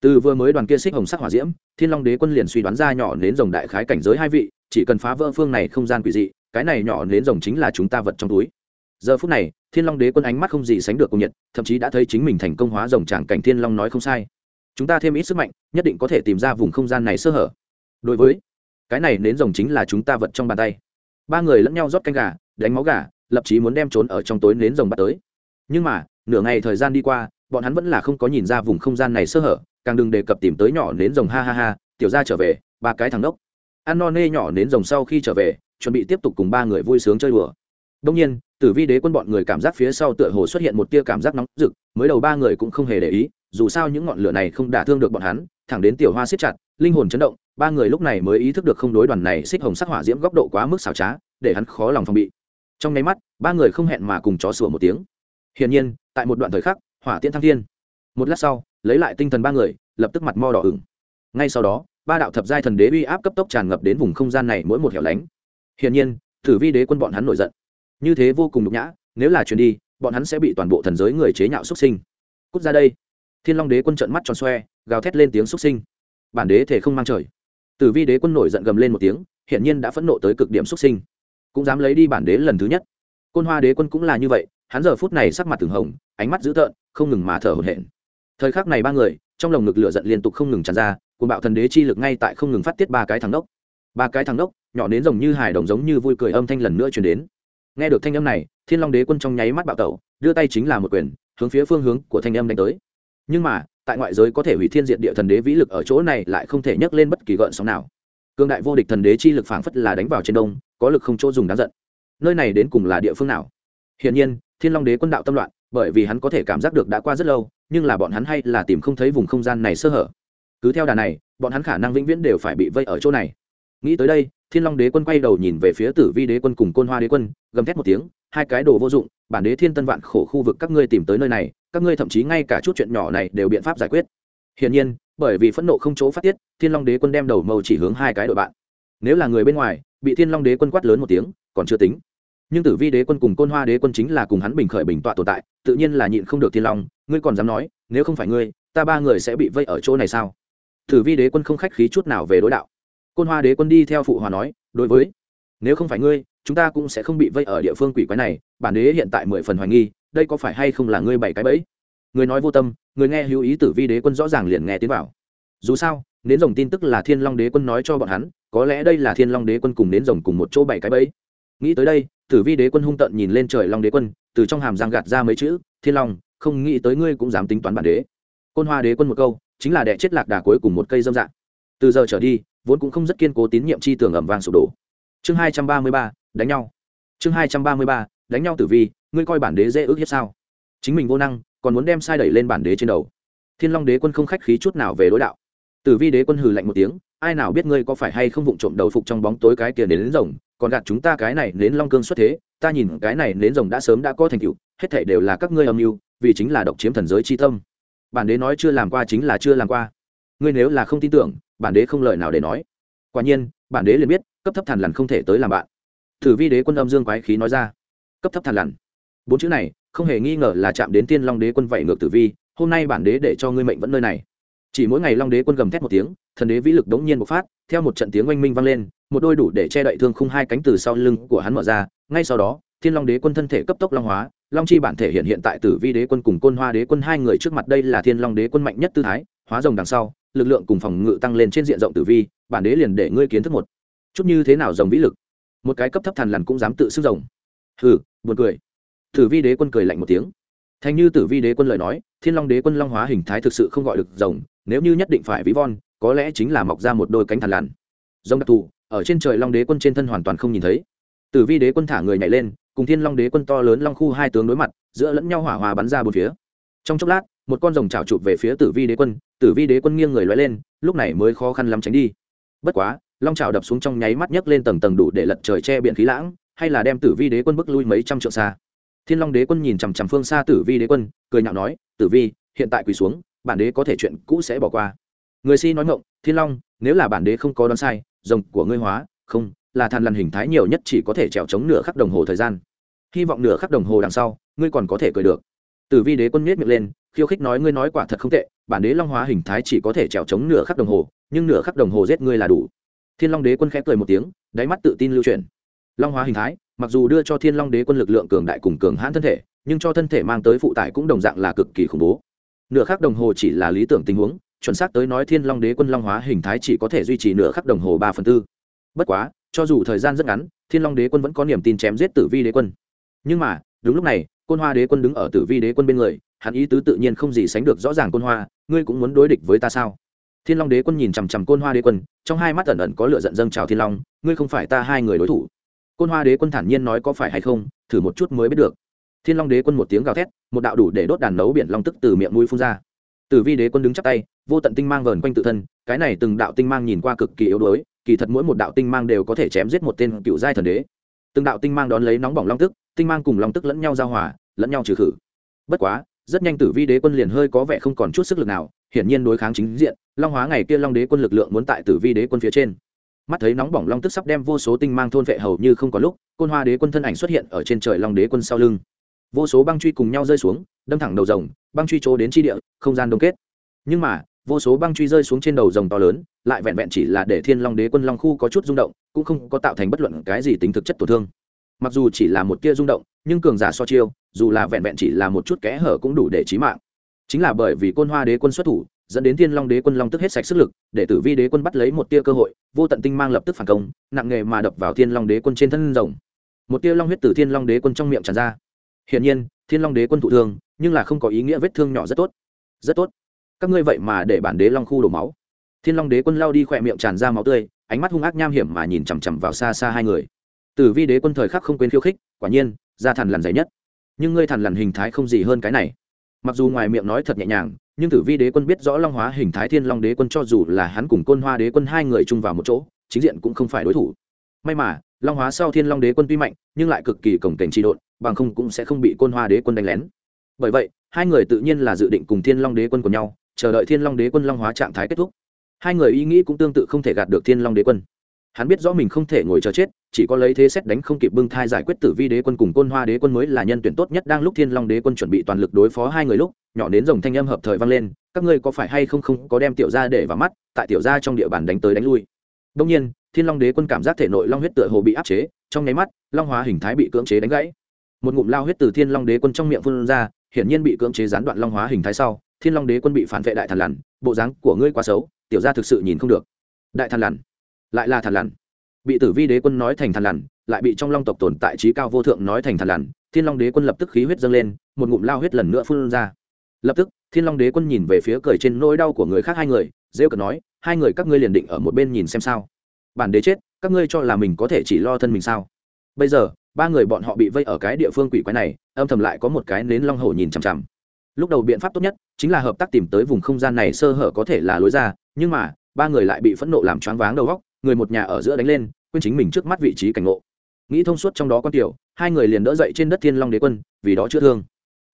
Từ vừa mới đoàn kia xích hồng sắc hỏa diễm, thiên long đế quân liền suy đoán ra nhỏ đến rồng đại khái cảnh giới hai vị, chỉ cần phá vỡ phương này không gian quỷ dị, cái này nhỏ đến rồng chính là chúng ta vật trong túi. Giờ phút này, thiên long đế quân ánh mắt không gì sánh được cùng nhiệt, thậm chí đã thấy chính mình thành công hóa rồng tràng cảnh thiên long nói không sai. Chúng ta thêm ít sức mạnh, nhất định có thể tìm ra vùng không gian này sơ hở. Đối với cái này nến rồng chính là chúng ta vật trong bàn tay. Ba người lẫn nhau rót canh gà, đánh máu gà, lập chí muốn đem trốn ở trong tối nến rồng bắt tới. Nhưng mà, nửa ngày thời gian đi qua bọn hắn vẫn là không có nhìn ra vùng không gian này sơ hở, càng đừng đề cập tìm tới nhỏ nến rồng, ha ha ha, tiểu ra trở về, ba cái thằng đốc. Ăn no nê nhỏ nến rồng sau khi trở về, chuẩn bị tiếp tục cùng ba người vui sướng chơi đùa. Đông nhiên, tử vi đế quân bọn người cảm giác phía sau tựa hồ xuất hiện một tia cảm giác nóng rực, mới đầu ba người cũng không hề để ý, dù sao những ngọn lửa này không đả thương được bọn hắn, thẳng đến tiểu hoa siết chặt, linh hồn chấn động, ba người lúc này mới ý thức được không đối đoàn này xích hồng sắc hỏa diễm góc độ quá mức xảo trá, để hắn khó lòng phòng bị. Trong nháy mắt, ba người không hẹn mà cùng chó sủa một tiếng. Hiển nhiên, tại một đoạn thời khắc hỏa tiễn thăng thiên. Một lát sau, lấy lại tinh thần ba người, lập tức mặt mo đỏ ửng. Ngay sau đó, ba đạo thập giai thần đế uy áp cấp tốc tràn ngập đến vùng không gian này mỗi một hẻo lánh. Hiển nhiên tử vi đế quân bọn hắn nổi giận. Như thế vô cùng nhục nhã, nếu là truyền đi, bọn hắn sẽ bị toàn bộ thần giới người chế nhạo xuất sinh. Cút ra đây. Thiên long đế quân trợn mắt tròn xoe, gào thét lên tiếng xuất sinh. Bản đế thể không mang trời. Tử vi đế quân nổi giận gầm lên một tiếng, hiển nhiên đã phẫn nộ tới cực điểm xuất sinh. Cũng dám lấy đi bản đế lần thứ nhất. Côn hoa đế quân cũng là như vậy hắn giờ phút này sắc mặt từng hồng, ánh mắt dữ tợn, không ngừng mà thở hổn hển. Thời khắc này ba người, trong lồng ngực lửa giận liên tục không ngừng tràn ra cùng bạo thần đế chi lực ngay tại không ngừng phát tiết ba cái thằng đốc. Ba cái thằng đốc, nhỏ đến rồng như hài đồng giống như vui cười âm thanh lần nữa truyền đến. Nghe được thanh âm này, thiên long đế quân trong nháy mắt bạo tẩu, đưa tay chính là một quyền, hướng phía phương hướng của thanh âm đánh tới. Nhưng mà, tại ngoại giới có thể hủy thiên diện địa thần đế vĩ lực ở chỗ này lại không thể nhấc lên bất kỳ gợn sóng nào. Cương đại vô địch thần đế chi lực phảng phất là đánh vào trên đông, có lực không chỗ dùng đáng giận. Nơi này đến cùng là địa phương nào? Hiển nhiên, thiên long đế quân đạo tâm loạn, bởi vì hắn có thể cảm giác được đã qua rất lâu, nhưng là bọn hắn hay là tìm không thấy vùng không gian này sơ hở. Cứ theo đà này, bọn hắn khả năng vĩnh viễn đều phải bị vây ở chỗ này. Nghĩ tới đây, thiên long đế quân quay đầu nhìn về phía tử vi đế quân cùng côn hoa đế quân, gầm thét một tiếng, hai cái đồ vô dụng, bản đế thiên tân vạn khổ khu vực các ngươi tìm tới nơi này, các ngươi thậm chí ngay cả chút chuyện nhỏ này đều biện pháp giải quyết. Hiển nhiên, bởi vì phẫn nộ không chỗ phát tiết, thiên long đế quân đem đầu màu chỉ hướng hai cái đội bạn. Nếu là người bên ngoài, bị thiên long đế quân quát lớn một tiếng, còn chưa tính nhưng tử vi đế quân cùng côn hoa đế quân chính là cùng hắn bình khởi bình tọa tồn tại, tự nhiên là nhịn không được thiên long, ngươi còn dám nói, nếu không phải ngươi, ta ba người sẽ bị vây ở chỗ này sao? Tử vi đế quân không khách khí chút nào về đối đạo. Côn hoa đế quân đi theo phụ hòa nói, đối với, nếu không phải ngươi, chúng ta cũng sẽ không bị vây ở địa phương quỷ quái này, bản đế hiện tại mười phần hoài nghi, đây có phải hay không là ngươi bảy cái bẫy? Người nói vô tâm người nghe hữu ý tử vi đế quân rõ ràng liền nghe tiến vào. Dù sao, nến rồng tin tức là thiên long đế quân nói cho bọn hắn, có lẽ đây là thiên long đế quân cùng nến rồng cùng một chỗ bảy cái bẫy nghĩ tới đây, tử vi đế quân hung tận nhìn lên trời long đế quân, từ trong hàm giang gạt ra mấy chữ, thiên long, không nghĩ tới ngươi cũng dám tính toán bản đế. Côn hoa đế quân một câu, chính là đẻ chết lạc đà cuối cùng một cây dâm dạng. Từ giờ trở đi, vốn cũng không rất kiên cố tín nhiệm chi tưởng ẩm vàng sụp đổ. Chương hai trăm ba mươi ba, đánh nhau. Chương hai trăm ba mươi ba, đánh nhau tử vi, ngươi coi bản đế dễ ước hiếp sao? Chính mình vô năng, còn muốn đem sai đẩy lên bản đế trên đầu. Thiên long đế quân không khách khí chút nào về đối đạo. Tử vi đế quân hừ lạnh một tiếng, ai nào biết ngươi có phải hay không vụng trộm đầu phục trong bóng tối cái kia đến rồng còn gạt chúng ta cái này đến long cương xuất thế, ta nhìn cái này đến rồng đã sớm đã có thành tựu, hết thảy đều là các ngươi âm mưu, vì chính là độc chiếm thần giới chi tâm. Bản đế nói chưa làm qua chính là chưa làm qua. Ngươi nếu là không tin tưởng, bản đế không lời nào để nói. Quả nhiên, bản đế liền biết, cấp thấp thàn lằn không thể tới làm bạn. Thử vi đế quân âm dương quái khí nói ra. Cấp thấp thàn lằn. Bốn chữ này, không hề nghi ngờ là chạm đến tiên long đế quân vậy ngược tử vi, hôm nay bản đế để cho ngươi mệnh vẫn nơi này. Chỉ mỗi ngày long đế quân gầm thét một tiếng, thần đế vĩ lực đống nhiên bộc phát, theo một trận tiếng oanh minh vang lên một đôi đủ để che đậy thương khung hai cánh từ sau lưng của hắn mở ra, ngay sau đó, thiên long đế quân thân thể cấp tốc long hóa, long chi bản thể hiện hiện tại tử vi đế quân cùng côn hoa đế quân hai người trước mặt đây là thiên long đế quân mạnh nhất tư thái, hóa rồng đằng sau, lực lượng cùng phòng ngự tăng lên trên diện rộng tử vi, bản đế liền để ngươi kiến thức một chút như thế nào rồng vĩ lực. Một cái cấp thấp thần lằn cũng dám tự xưng rồng. Hừ, buồn cười. Tử vi đế quân cười lạnh một tiếng. Thành như tử vi đế quân lời nói, thiên long đế quân long hóa hình thái thực sự không gọi được rồng, nếu như nhất định phải ví von, có lẽ chính là mọc ra một đôi cánh thần lằn. Rồng đặc thù ở trên trời long đế quân trên thân hoàn toàn không nhìn thấy. Tử vi đế quân thả người nhảy lên, cùng thiên long đế quân to lớn long khu hai tướng đối mặt, giữa lẫn nhau hỏa hòa bắn ra bốn phía. Trong chốc lát, một con rồng chảo chụp về phía tử vi đế quân, tử vi đế quân nghiêng người loay lên, lúc này mới khó khăn lắm tránh đi. Bất quá, long chảo đập xuống trong nháy mắt nhấc lên tầng tầng đủ để lật trời che biển khí lãng, hay là đem tử vi đế quân bước lui mấy trăm trượng xa. Thiên long đế quân nhìn chằm chằm phương xa tử vi đế quân, cười nhạo nói, tử vi, hiện tại quỳ xuống, bản đế có thể chuyện cũ sẽ bỏ qua. Người si nói ngộng thiên long, nếu là bản đế không có đoán sai rồng của ngươi hóa, không, là than lằn hình thái nhiều nhất chỉ có thể trèo chống nửa khắc đồng hồ thời gian. Hy vọng nửa khắc đồng hồ đằng sau, ngươi còn có thể cười được. Tử vi đế quân miết miệng lên, khiêu khích nói ngươi nói quả thật không tệ, bản đế long hóa hình thái chỉ có thể trèo chống nửa khắc đồng hồ, nhưng nửa khắc đồng hồ giết ngươi là đủ. Thiên long đế quân khẽ cười một tiếng, đáy mắt tự tin lưu truyền long hóa hình thái, mặc dù đưa cho thiên long đế quân lực lượng cường đại cùng cường hãn thân thể, nhưng cho thân thể mang tới phụ tải cũng đồng dạng là cực kỳ khủng bố. Nửa khắc đồng hồ chỉ là lý tưởng tình huống chuẩn xác tới nói thiên long đế quân long hóa hình thái chỉ có thể duy trì nửa khắc đồng hồ ba phần tư. Bất quá, cho dù thời gian rất ngắn, thiên long đế quân vẫn có niềm tin chém giết tử vi đế quân. Nhưng mà, đúng lúc này, côn hoa đế quân đứng ở tử vi đế quân bên người, hắn ý tứ tự nhiên không gì sánh được rõ ràng côn hoa, ngươi cũng muốn đối địch với ta sao? Thiên long đế quân nhìn chằm chằm côn hoa đế quân, trong hai mắt ẩn ẩn có lựa giận dâng trào thiên long, ngươi không phải ta hai người đối thủ. Côn hoa đế quân thản nhiên nói có phải hay không, thử một chút mới biết được. Thiên long đế quân một tiếng gào thét, một đạo đủ để đốt đàn nấu biển long tức từ miệng mũi phun ra tử vi đế quân đứng chắp tay, vô tận tinh mang vờn quanh tự thân, cái này từng đạo tinh mang nhìn qua cực kỳ yếu đuối, kỳ thật mỗi một đạo tinh mang đều có thể chém giết một tên cựu giai thần đế. Từng đạo tinh mang đón lấy nóng bỏng long tức, tinh mang cùng long tức lẫn nhau giao hòa, lẫn nhau trừ khử. Bất quá, rất nhanh tử vi đế quân liền hơi có vẻ không còn chút sức lực nào, hiển nhiên đối kháng chính diện, long hóa ngày kia long đế quân lực lượng muốn tại tử vi đế quân phía trên. Mắt thấy nóng bỏng long tức sắp đem vô số tinh mang thôn vệ hầu như không có lúc, côn hoa đế quân thân ảnh xuất hiện ở trên trời long đế quân sau lưng vô số băng truy cùng nhau rơi xuống, đâm thẳng đầu rồng, băng truy chỗ đến chi địa, không gian đông kết. Nhưng mà, vô số băng truy rơi xuống trên đầu rồng to lớn, lại vẹn vẹn chỉ là để thiên long đế quân long khu có chút rung động, cũng không có tạo thành bất luận cái gì tính thực chất tổn thương. Mặc dù chỉ là một tia rung động, nhưng cường giả so chiêu, dù là vẹn vẹn chỉ là một chút kẽ hở cũng đủ để trí mạng. Chính là bởi vì côn hoa đế quân xuất thủ, dẫn đến thiên long đế quân long tức hết sạch sức lực, để tử vi đế quân bắt lấy một tia cơ hội, vô tận tinh mang lập tức phản công, nặng nghề mà đập vào thiên long đế quân trên thân rồng. Một tia long huyết từ thiên long đế quân trong miệng tràn ra hiển nhiên, thiên long đế quân thụ thương, nhưng là không có ý nghĩa vết thương nhỏ rất tốt. Rất tốt. Các ngươi vậy mà để bản đế long khu đổ máu. Thiên long đế quân lao đi khỏe miệng tràn ra máu tươi, ánh mắt hung ác nham hiểm mà nhìn chằm chằm vào xa xa hai người. Tử vi đế quân thời khắc không quên khiêu khích, quả nhiên, ra thần lằn dày nhất. Nhưng ngươi thần lằn hình thái không gì hơn cái này. Mặc dù ngoài miệng nói thật nhẹ nhàng, nhưng tử vi đế quân biết rõ long hóa hình thái thiên long đế quân cho dù là hắn cùng côn hoa đế quân hai người chung vào một chỗ, chính diện cũng không phải đối thủ. May mà, long hóa sau thiên long đế quân tuy mạnh, nhưng lại cực kỳ cổng cảnh trị độn bằng không cũng sẽ không bị côn hoa đế quân đánh lén. Bởi vậy, hai người tự nhiên là dự định cùng thiên long đế quân của nhau, chờ đợi thiên long đế quân long hóa trạng thái kết thúc. Hai người ý nghĩ cũng tương tự không thể gạt được thiên long đế quân. Hắn biết rõ mình không thể ngồi chờ chết, chỉ có lấy thế xét đánh không kịp bưng thai giải quyết tử vi đế quân cùng côn hoa đế quân mới là nhân tuyển tốt nhất đang lúc thiên long đế quân chuẩn bị toàn lực đối phó hai người lúc, nhỏ đến dòng thanh âm hợp thời vang lên, các ngươi có phải hay không không có đem tiểu ra để vào mắt, tại tiểu ra trong địa bàn đánh tới đánh lui? Đông nhiên, thiên long đế quân cảm giác thể nội long huyết tựa hồ bị áp chế, trong nháy mắt, long hóa hình thái bị cưỡng chế đánh gãy một ngụm lao huyết từ thiên long đế quân trong miệng phun ra, hiển nhiên bị cưỡng chế gián đoạn long hóa hình thái sau, thiên long đế quân bị phản vệ đại thần lằn, bộ dáng của ngươi quá xấu, tiểu ra thực sự nhìn không được. Đại thần lằn, lại là thần lằn. Bị tử vi đế quân nói thành thần lằn, lại bị trong long tộc tồn tại trí cao vô thượng nói thành thần lằn, thiên long đế quân lập tức khí huyết dâng lên, một ngụm lao huyết lần nữa phun ra. Lập tức, thiên long đế quân nhìn về phía cười trên nỗi đau của người khác hai người, rêu cờ nói, hai người các ngươi liền định ở một bên nhìn xem sao. Bản đế chết, các ngươi cho là mình có thể chỉ lo thân mình sao? Bây giờ ba người bọn họ bị vây ở cái địa phương quỷ quái này, âm thầm lại có một cái nến long hổ nhìn chằm chằm. Lúc đầu biện pháp tốt nhất chính là hợp tác tìm tới vùng không gian này sơ hở có thể là lối ra, nhưng mà, ba người lại bị phẫn nộ làm choáng váng đầu góc, người một nhà ở giữa đánh lên, quên chính mình trước mắt vị trí cảnh ngộ. Nghĩ thông suốt trong đó con tiểu, hai người liền đỡ dậy trên đất thiên long đế quân, vì đó chữa thương.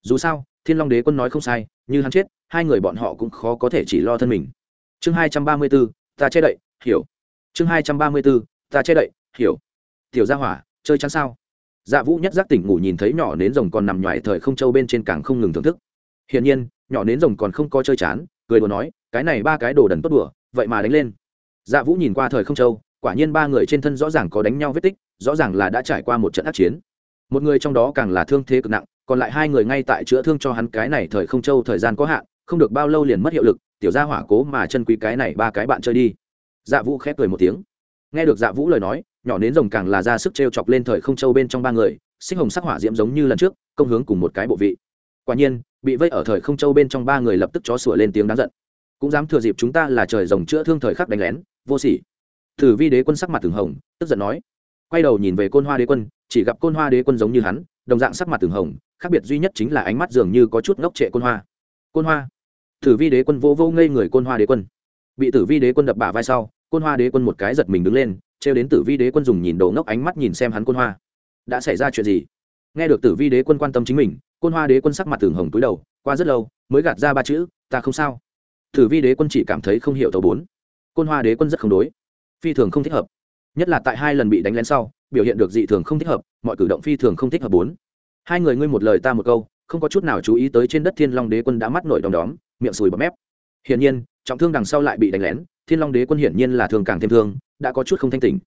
Dù sao, thiên long đế quân nói không sai, như hắn chết, hai người bọn họ cũng khó có thể chỉ lo thân mình. Chương hai trăm ba mươi b ố ta che đậy, hiểu. Chương hai trăm ba mươi b ố ta che đậy, hiểu. Tiểu gia hỏa, chơi chắn sao? Dạ vũ nhất giác tỉnh ngủ nhìn thấy nhỏ nến rồng còn nằm nhoài thời không châu bên trên càng không ngừng thưởng thức. Hiển nhiên, nhỏ nến rồng còn không có chơi chán, cười đùa nói, cái này ba cái đồ đần tốt đùa, vậy mà đánh lên. Dạ vũ nhìn qua thời không châu, quả nhiên ba người trên thân rõ ràng có đánh nhau vết tích, rõ ràng là đã trải qua một trận ác chiến. Một người trong đó càng là thương thế cực nặng, còn lại hai người ngay tại chữa thương cho hắn cái này thời không châu thời gian có hạn, không được bao lâu liền mất hiệu lực, tiểu gia hỏa cố mà chân quý cái này ba cái bạn chơi đi. Dạ vũ khép cười một tiếng. Nghe được dạ vũ lời nói nhỏ nến rồng càng là ra sức t r e o chọc lên thời không châu bên trong ba người sinh hồng sắc hỏa diễm giống như lần trước, công hướng cùng một cái bộ vị. Quả nhiên, bị vây ở thời không châu bên trong ba người lập tức chó sủa lên tiếng đáng giận. Cũng dám thừa dịp chúng ta là trời rồng chữa thương thời khắc đánh lén, vô sỉ. Thử vi đế quân sắc mặt từng hồng, tức giận nói. Quay đầu nhìn về côn hoa đế quân, chỉ gặp côn hoa đế quân giống như hắn, đồng dạng sắc mặt từng hồng, khác biệt duy nhất chính là ánh mắt dường như có chút ngốc trệ côn hoa. Côn hoa. Thử vi đế quân vô vô ngây người côn hoa đế quân. Bị tử vi đế quân đập bả vai sau, côn hoa đế quân một cái giật mình đứng lên trêu đến tử vi đế quân dùng nhìn đầu ngốc ánh mắt nhìn xem hắn côn hoa. Đã xảy ra chuyện gì? Nghe được tử vi đế quân quan tâm chính mình, côn hoa đế quân sắc mặt tường hồng túi đầu, qua rất lâu, mới gạt ra ba chữ, ta không sao. Tử vi đế quân chỉ cảm thấy không hiểu tàu bốn. Côn hoa đế quân rất không đối. Phi thường không thích hợp. Nhất là tại hai lần bị đánh lén sau, biểu hiện được dị thường không thích hợp, mọi cử động phi thường không thích hợp bốn. Hai người ngươi một lời ta một câu, không có chút nào chú ý tới trên đất thiên long đế quân đã mắt nổi đom đóm, miệng sùi bọt mép. Hiển nhiên, trọng thương đằng sau lại bị đánh lén, thiên long đế quân hiển nhiên là thường càng thêm thương đã có chút không thanh tỉnh.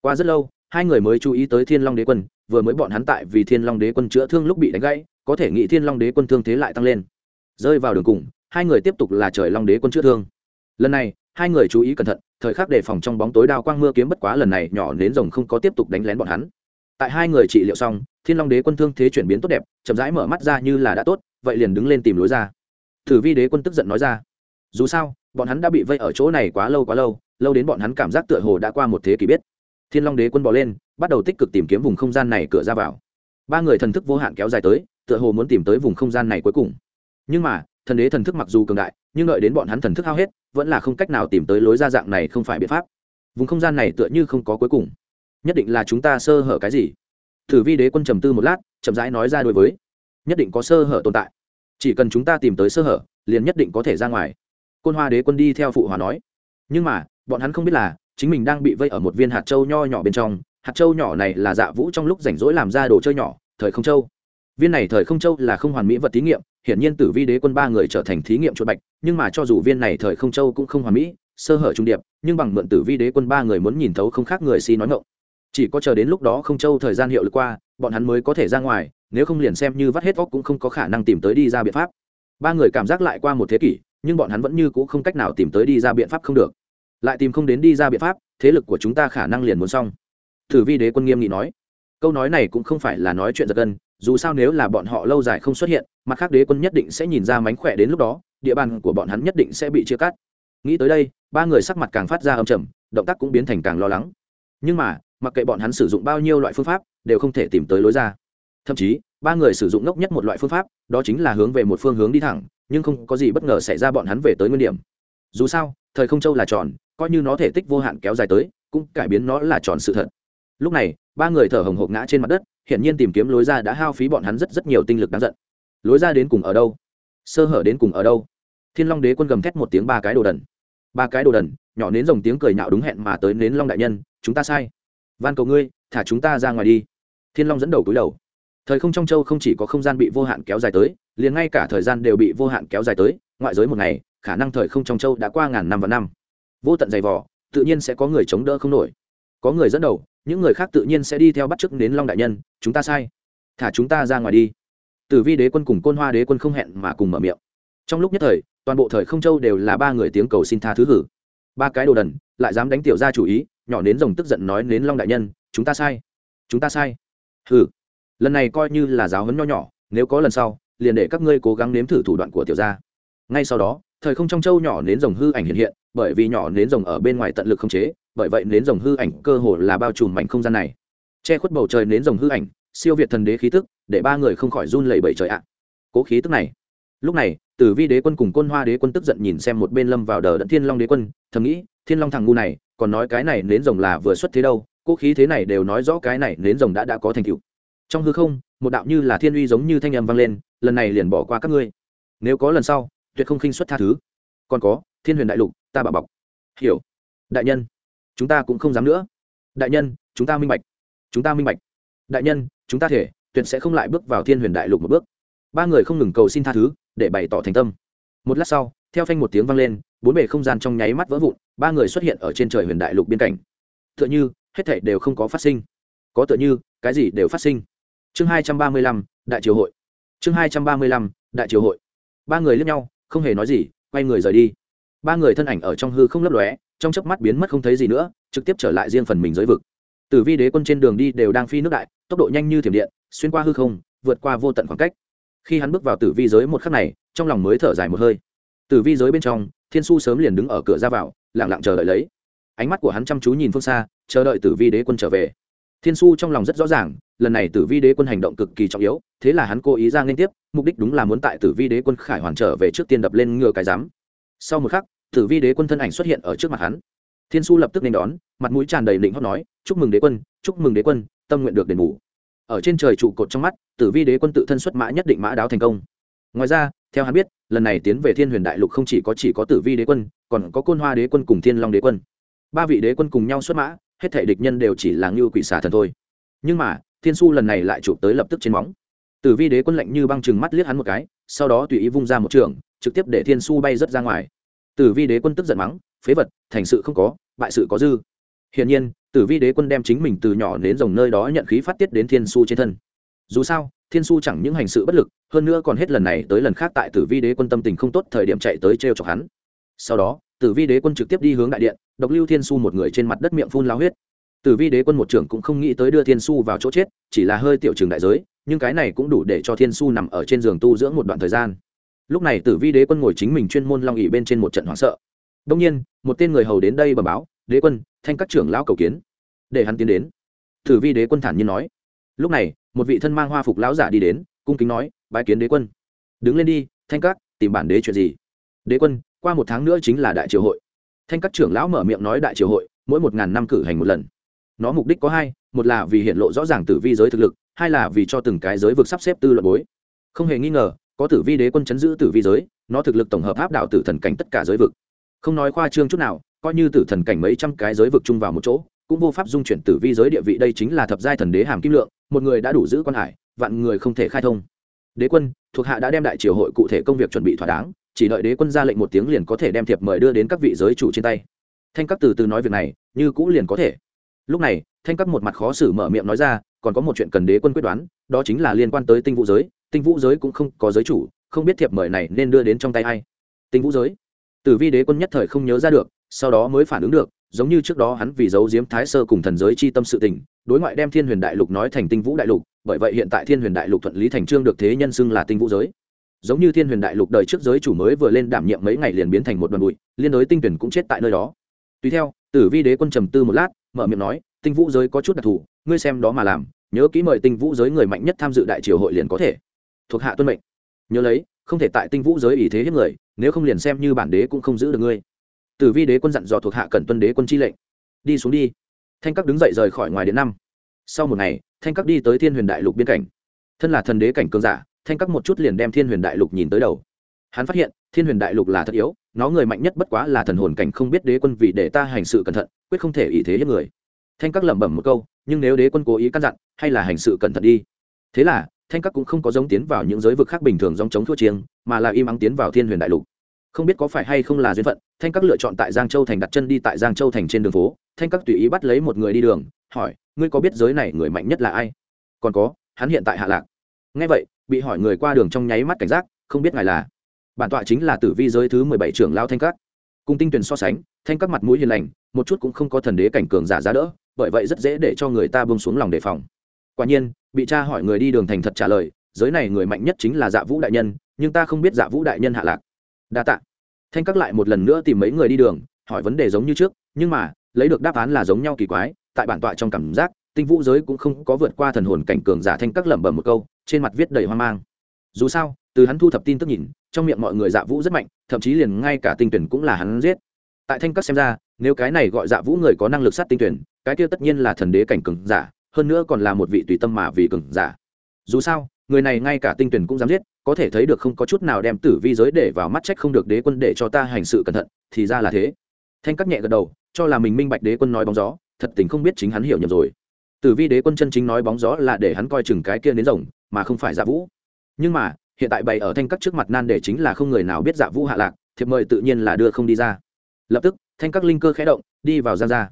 Qua rất lâu, hai người mới chú ý tới thiên long đế quân, vừa mới bọn hắn tại vì thiên long đế quân chữa thương lúc bị đánh gãy, có thể nghĩ thiên long đế quân thương thế lại tăng lên. Rơi vào đường cùng, hai người tiếp tục là trời long đế quân chữa thương. Lần này, hai người chú ý cẩn thận, thời khắc đề phòng trong bóng tối đao quang mưa kiếm bất quá lần này nhỏ đến rồng không có tiếp tục đánh lén bọn hắn. Tại hai người trị liệu xong, thiên long đế quân thương thế chuyển biến tốt đẹp, chậm rãi mở mắt ra như là đã tốt, vậy liền đứng lên tìm lối ra. Thử vi đế quân tức giận nói ra, dù sao, bọn hắn đã bị vây ở chỗ này quá lâu quá lâu lâu đến bọn hắn cảm giác tựa hồ đã qua một thế kỷ biết. Thiên long đế quân bỏ lên, bắt đầu tích cực tìm kiếm vùng không gian này cửa ra vào. Ba người thần thức vô hạn kéo dài tới, tựa hồ muốn tìm tới vùng không gian này cuối cùng. Nhưng mà, thần đế thần thức mặc dù cường đại, nhưng đợi đến bọn hắn thần thức hao hết, vẫn là không cách nào tìm tới lối ra dạng này không phải biện pháp. Vùng không gian này tựa như không có cuối cùng. Nhất định là chúng ta sơ hở cái gì? Thử vi đế quân trầm tư một lát, chậm rãi nói ra đối với. Nhất định có sơ hở tồn tại. Chỉ cần chúng ta tìm tới sơ hở, liền nhất định có thể ra ngoài. Côn hoa đế quân đi theo phụ hòa nói. Nhưng mà bọn hắn không biết là, chính mình đang bị vây ở một viên hạt châu nho nhỏ bên trong. Hạt châu nhỏ này là dạ vũ trong lúc rảnh rỗi làm ra đồ chơi nhỏ, thời không châu. Viên này thời không châu là không hoàn mỹ vật thí nghiệm, hiển nhiên tử vi đế quân ba người trở thành thí nghiệm chuột bạch, nhưng mà cho dù viên này thời không châu cũng không hoàn mỹ, sơ hở trung điệp, nhưng bằng mượn tử vi đế quân ba người muốn nhìn thấu không khác người si nói ngộng chỉ có chờ đến lúc đó không châu thời gian hiệu lực qua, bọn hắn mới có thể ra ngoài, nếu không liền xem như vắt hết vóc cũng không có khả năng tìm tới đi ra biện pháp. Ba người cảm giác lại qua một thế kỷ, nhưng bọn hắn vẫn như c ũ không cách nào tìm tới đi ra biện pháp không được lại tìm không đến đi ra biện pháp, thế lực của chúng ta khả năng liền muốn xong. Thử vi đế quân nghiêm nghị nói. Câu nói này cũng không phải là nói chuyện giật gân, dù sao nếu là bọn họ lâu dài không xuất hiện, mặt khác đế quân nhất định sẽ nhìn ra mánh khỏe đến lúc đó, địa bàn của bọn hắn nhất định sẽ bị chia cắt. Nghĩ tới đây, ba người sắc mặt càng phát ra âm trầm, động tác cũng biến thành càng lo lắng. Nhưng mà, mặc kệ bọn hắn sử dụng bao nhiêu loại phương pháp, đều không thể tìm tới lối ra. Thậm chí, ba người sử dụng ngốc nhất một loại phương pháp, đó chính là hướng về một phương hướng đi thẳng, nhưng không có gì bất ngờ xảy ra bọn hắn về tới nguyên điểm. Dù sao thời không châu là tròn, coi như nó thể tích vô hạn kéo dài tới, cũng cải biến nó là tròn sự thật. Lúc này, ba người thở hồng hộc ngã trên mặt đất, hiển nhiên tìm kiếm lối ra đã hao phí bọn hắn rất rất nhiều tinh lực đáng giận. Lối ra đến cùng ở đâu? Sơ hở đến cùng ở đâu? Thiên long đế quân gầm thét một tiếng ba cái đồ đần. Ba cái đồ đần, nhỏ nến dòng tiếng cười nhạo đúng hẹn mà tới nến long đại nhân, chúng ta sai. Van cầu ngươi, thả chúng ta ra ngoài đi. Thiên long dẫn đầu túi đầu. Thời không trong châu không chỉ có không gian bị vô hạn kéo dài tới, liền ngay cả thời gian đều bị vô hạn kéo dài tới, ngoại giới một ngày khả năng thời không trong châu đã qua ngàn năm và năm. Vô tận dày vỏ tự nhiên sẽ có người chống đỡ không nổi. Có người dẫn đầu, những người khác tự nhiên sẽ đi theo bắt chức đến long đại nhân, chúng ta sai. Thả chúng ta ra ngoài đi. Tử vi đế quân cùng côn hoa đế quân không hẹn mà cùng mở miệng. Trong lúc nhất thời, toàn bộ thời không châu đều là ba người tiếng cầu xin tha thứ hử. Ba cái đồ đần, lại dám đánh tiểu ra chủ ý, nhỏ nến rồng tức giận nói đến long đại nhân, chúng ta sai. Chúng ta sai. Hử. Lần này coi như là giáo huấn nho nhỏ, nếu có lần sau, liền để các ngươi cố gắng nếm thử thủ đoạn của tiểu gia. Ngay sau đó thời không trong châu nhỏ nến rồng hư ảnh hiện hiện, bởi vì nhỏ nến rồng ở bên ngoài tận lực không chế, bởi vậy nến rồng hư ảnh cơ hồ là bao trùm mảnh không gian này. Che khuất bầu trời nến rồng hư ảnh, siêu việt thần đế khí tức, để ba người không khỏi run lẩy bẩy trời ạ. Cố khí tức này. Lúc này tử vi đế quân cùng côn hoa đế quân tức giận nhìn xem một bên lâm vào đờ đẫn thiên long đế quân, thầm nghĩ, thiên long thằng ngu này, còn nói cái này nến rồng là vừa xuất thế đâu, cố khí thế này đều nói rõ cái này nến rồng đã đã có thành tựu. Trong hư không, một đạo như là thiên uy giống như thanh âm vang lên, lần này liền bỏ qua các ngươi. Nếu có lần sau tuyệt không khinh xuất tha thứ. Còn có, thiên huyền đại lục, ta bảo bọc. Hiểu. Đại nhân, chúng ta cũng không dám nữa. Đại nhân, chúng ta minh bạch. Chúng ta minh bạch. Đại nhân, chúng ta thể, tuyệt sẽ không lại bước vào thiên huyền đại lục một bước. Ba người không ngừng cầu xin tha thứ, để bày tỏ thành tâm. Một lát sau, theo phanh một tiếng vang lên, bốn bề không gian trong nháy mắt vỡ vụn, ba người xuất hiện ở trên trời huyền đại lục biên cảnh tựa như, hết thảy đều không có phát sinh. Có tựa như, cái gì đều phát sinh. Chương hai trăm ba mươi lăm, đại triều hội. Chương hai trăm ba mươi lăm, đại triều hội. Ba người lướt nhau không hề nói gì, quay người rời đi. Ba người thân ảnh ở trong hư không lấp lóe, trong chớp mắt biến mất không thấy gì nữa, trực tiếp trở lại riêng phần mình giới vực. Tử vi đế quân trên đường đi đều đang phi nước đại, tốc độ nhanh như thiểm điện, xuyên qua hư không, vượt qua vô tận khoảng cách. Khi hắn bước vào tử vi giới một khắc này, trong lòng mới thở dài một hơi. Tử vi giới bên trong, thiên su sớm liền đứng ở cửa ra vào, lặng lặng chờ đợi lấy. Ánh mắt của hắn chăm chú nhìn phương xa, chờ đợi tử vi đế quân trở về thiên su trong lòng rất rõ ràng, lần này tử vi đế quân hành động cực kỳ trọng yếu, thế là hắn cố ý ra liên tiếp, mục đích đúng là muốn tại tử vi đế quân khải hoàn trở về trước tiên đập lên ngựa cái giám. Sau một khắc, tử vi đế quân thân ảnh xuất hiện ở trước mặt hắn. Thiên su lập tức nên đón, mặt mũi tràn đầy định hót nói, chúc mừng đế quân, chúc mừng đế quân, tâm nguyện được đền bù. Ở trên trời trụ cột trong mắt, tử vi đế quân tự thân xuất mã nhất định mã đáo thành công. Ngoài ra, theo hắn biết, lần này tiến về thiên huyền đại lục không chỉ có chỉ có tử vi đế quân, còn có côn hoa đế quân cùng thiên long đế quân. Ba vị đế quân cùng nhau xuất mã hết thể địch nhân đều chỉ là ngưu quỷ xà thần thôi. Nhưng mà, thiên su lần này lại chụp tới lập tức trên móng. Tử vi đế quân lạnh như băng chừng mắt liếc hắn một cái, sau đó tùy ý vung ra một trường, trực tiếp để thiên su bay rớt ra ngoài. Tử vi đế quân tức giận mắng, phế vật, thành sự không có, bại sự có dư. Hiển nhiên tử vi đế quân đem chính mình từ nhỏ đến rồng nơi đó nhận khí phát tiết đến thiên su trên thân. Dù sao, thiên su chẳng những hành sự bất lực, hơn nữa còn hết lần này tới lần khác tại tử vi đế quân tâm tình không tốt thời điểm chạy tới t r e o chọc hắn. Sau đó tử vi đế quân trực tiếp đi hướng đại điện, độc lưu thiên su một người trên mặt đất miệng phun lao huyết. Tử vi đế quân một trưởng cũng không nghĩ tới đưa thiên su vào chỗ chết, chỉ là hơi tiểu trường đại giới, nhưng cái này cũng đủ để cho thiên su nằm ở trên giường tu dưỡng một đoạn thời gian. Lúc này tử vi đế quân ngồi chính mình chuyên môn long ỉ bên trên một trận hoảng sợ. Đông nhiên, một tên người hầu đến đây bờ báo, đế quân, thanh các trưởng lão cầu kiến. Để hắn tiến đến. Tử vi đế quân thản nhiên nói. Lúc này, một vị thân mang hoa phục lão giả đi đến, cung kính nói, bái kiến đế quân. Đứng lên đi, thanh các, tìm bản đế chuyện gì? Đế quân qua một tháng nữa chính là đại triều hội. Thanh các trưởng lão mở miệng nói đại triều hội, mỗi một ngàn năm cử hành một lần. Nó mục đích có hai, một là vì hiện lộ rõ ràng tử vi giới thực lực, hai là vì cho từng cái giới vực sắp xếp tư luận bối. Không hề nghi ngờ, có tử vi đế quân chấn giữ tử vi giới, nó thực lực tổng hợp áp đảo tử thần cảnh tất cả giới vực. Không nói khoa trương chút nào, coi như tử thần cảnh mấy trăm cái giới vực chung vào một chỗ, cũng vô pháp dung chuyển tử vi giới địa vị, đây chính là thập giai thần đế hàm kim lượng, một người đã đủ giữ quan hải, vạn người không thể khai thông. Đế quân, thuộc hạ đã đem đại triều hội cụ thể công việc chuẩn bị thỏa đáng chỉ đợi đế quân ra lệnh một tiếng liền có thể đem thiệp mời đưa đến các vị giới chủ trên tay. Thanh các từ từ nói việc này, như cũ liền có thể. Lúc này, thanh các một mặt khó xử mở miệng nói ra, còn có một chuyện cần đế quân quyết đoán, đó chính là liên quan tới tinh vũ giới. Tinh vũ giới cũng không có giới chủ, không biết thiệp mời này nên đưa đến trong tay ai. Tinh vũ giới? Tử vi đế quân nhất thời không nhớ ra được, sau đó mới phản ứng được, giống như trước đó hắn vì giấu diếm thái sơ cùng thần giới chi tâm sự tình, đối ngoại đem thiên huyền đại lục nói thành tinh vũ đại lục, bởi vậy hiện tại thiên huyền đại lục thuận lý thành trương được thế nhân xưng là tinh vũ giới giống như thiên huyền đại lục đời trước giới chủ mới vừa lên đảm nhiệm mấy ngày liền biến thành một đoàn bụi, liên đối tinh tuyển cũng chết tại nơi đó. Tùy theo, tử vi đế quân trầm tư một lát, mở miệng nói, tinh vũ giới có chút đặc thù, ngươi xem đó mà làm, nhớ kỹ mời tinh vũ giới người mạnh nhất tham dự đại triều hội liền có thể. Thuộc hạ tuân mệnh. Nhớ lấy, không thể tại tinh vũ giới ý thế hiếp người, nếu không liền xem như bản đế cũng không giữ được ngươi. Tử vi đế quân dặn dò thuộc hạ cần tuân đế quân chi lệnh. Đi xuống đi. Thanh các đứng dậy rời khỏi ngoài điện năm. Sau một ngày, thanh các đi tới thiên huyền đại lục biên cảnh. Thân là thần đế cảnh cường giả thanh các một chút liền đem thiên huyền đại lục nhìn tới đầu. Hắn phát hiện, thiên huyền đại lục là thật yếu, nó người mạnh nhất bất quá là thần hồn cảnh không biết đế quân vì để ta hành sự cẩn thận, quyết không thể ý thế hiếp người. Thanh các lẩm bẩm một câu, nhưng nếu đế quân cố ý căn dặn, hay là hành sự cẩn thận đi. Thế là, thanh các cũng không có giống tiến vào những giới vực khác bình thường dòng chống thua chiêng, mà là im ắng tiến vào thiên huyền đại lục. Không biết có phải hay không là duyên phận, thanh các lựa chọn tại giang châu thành đặt chân đi tại giang châu thành trên đường phố. Thanh các tùy ý bắt lấy một người đi đường, hỏi, ngươi có biết giới này người mạnh nhất là ai? Còn có, hắn hiện tại hạ lạc ngay vậy, bị hỏi người qua đường trong nháy mắt cảnh giác, không biết ngài là. Bản tọa chính là tử vi giới thứ mười bảy trưởng lao thanh các. Cùng tinh tuyển so sánh, thanh các mặt mũi hiền lành, một chút cũng không có thần đế cảnh cường giả giá đỡ, bởi vậy rất dễ để cho người ta bông xuống lòng đề phòng. Quả nhiên, bị cha hỏi người đi đường thành thật trả lời, giới này người mạnh nhất chính là dạ vũ đại nhân, nhưng ta không biết dạ vũ đại nhân hạ lạc. Đa tạ. Thanh các lại một lần nữa tìm mấy người đi đường, hỏi vấn đề giống như trước, nhưng mà, lấy được đáp án là giống nhau kỳ quái, tại bản tọa trong cảm giác tinh vũ giới cũng không có vượt qua thần hồn cảnh cường giả thanh các lẩm bẩm một câu, trên mặt viết đầy hoang mang. Dù sao, từ hắn thu thập tin tức nhìn, trong miệng mọi người dạ vũ rất mạnh, thậm chí liền ngay cả tinh tuyển cũng là hắn giết. Tại thanh các xem ra, nếu cái này gọi dạ vũ người có năng lực sát tinh tuyển, cái kia tất nhiên là thần đế cảnh cường giả, hơn nữa còn là một vị tùy tâm mà vì cường giả. Dù sao, người này ngay cả tinh tuyển cũng dám giết, có thể thấy được không có chút nào đem tử vi giới để vào mắt trách không được đế quân để cho ta hành sự cẩn thận, thì ra là thế. Thanh các nhẹ gật đầu, cho là mình minh bạch đế quân nói bóng gió, thật tình không biết chính hắn hiểu nhầm rồi tử vi đế quân chân chính nói bóng gió là để hắn coi chừng cái kia đến rồng, mà không phải dạ vũ. Nhưng mà, hiện tại bày ở thanh các trước mặt nan để chính là không người nào biết dạ vũ hạ lạc, thiệp mời tự nhiên là đưa không đi ra. Lập tức, thanh các linh cơ khẽ động, đi vào giang gia.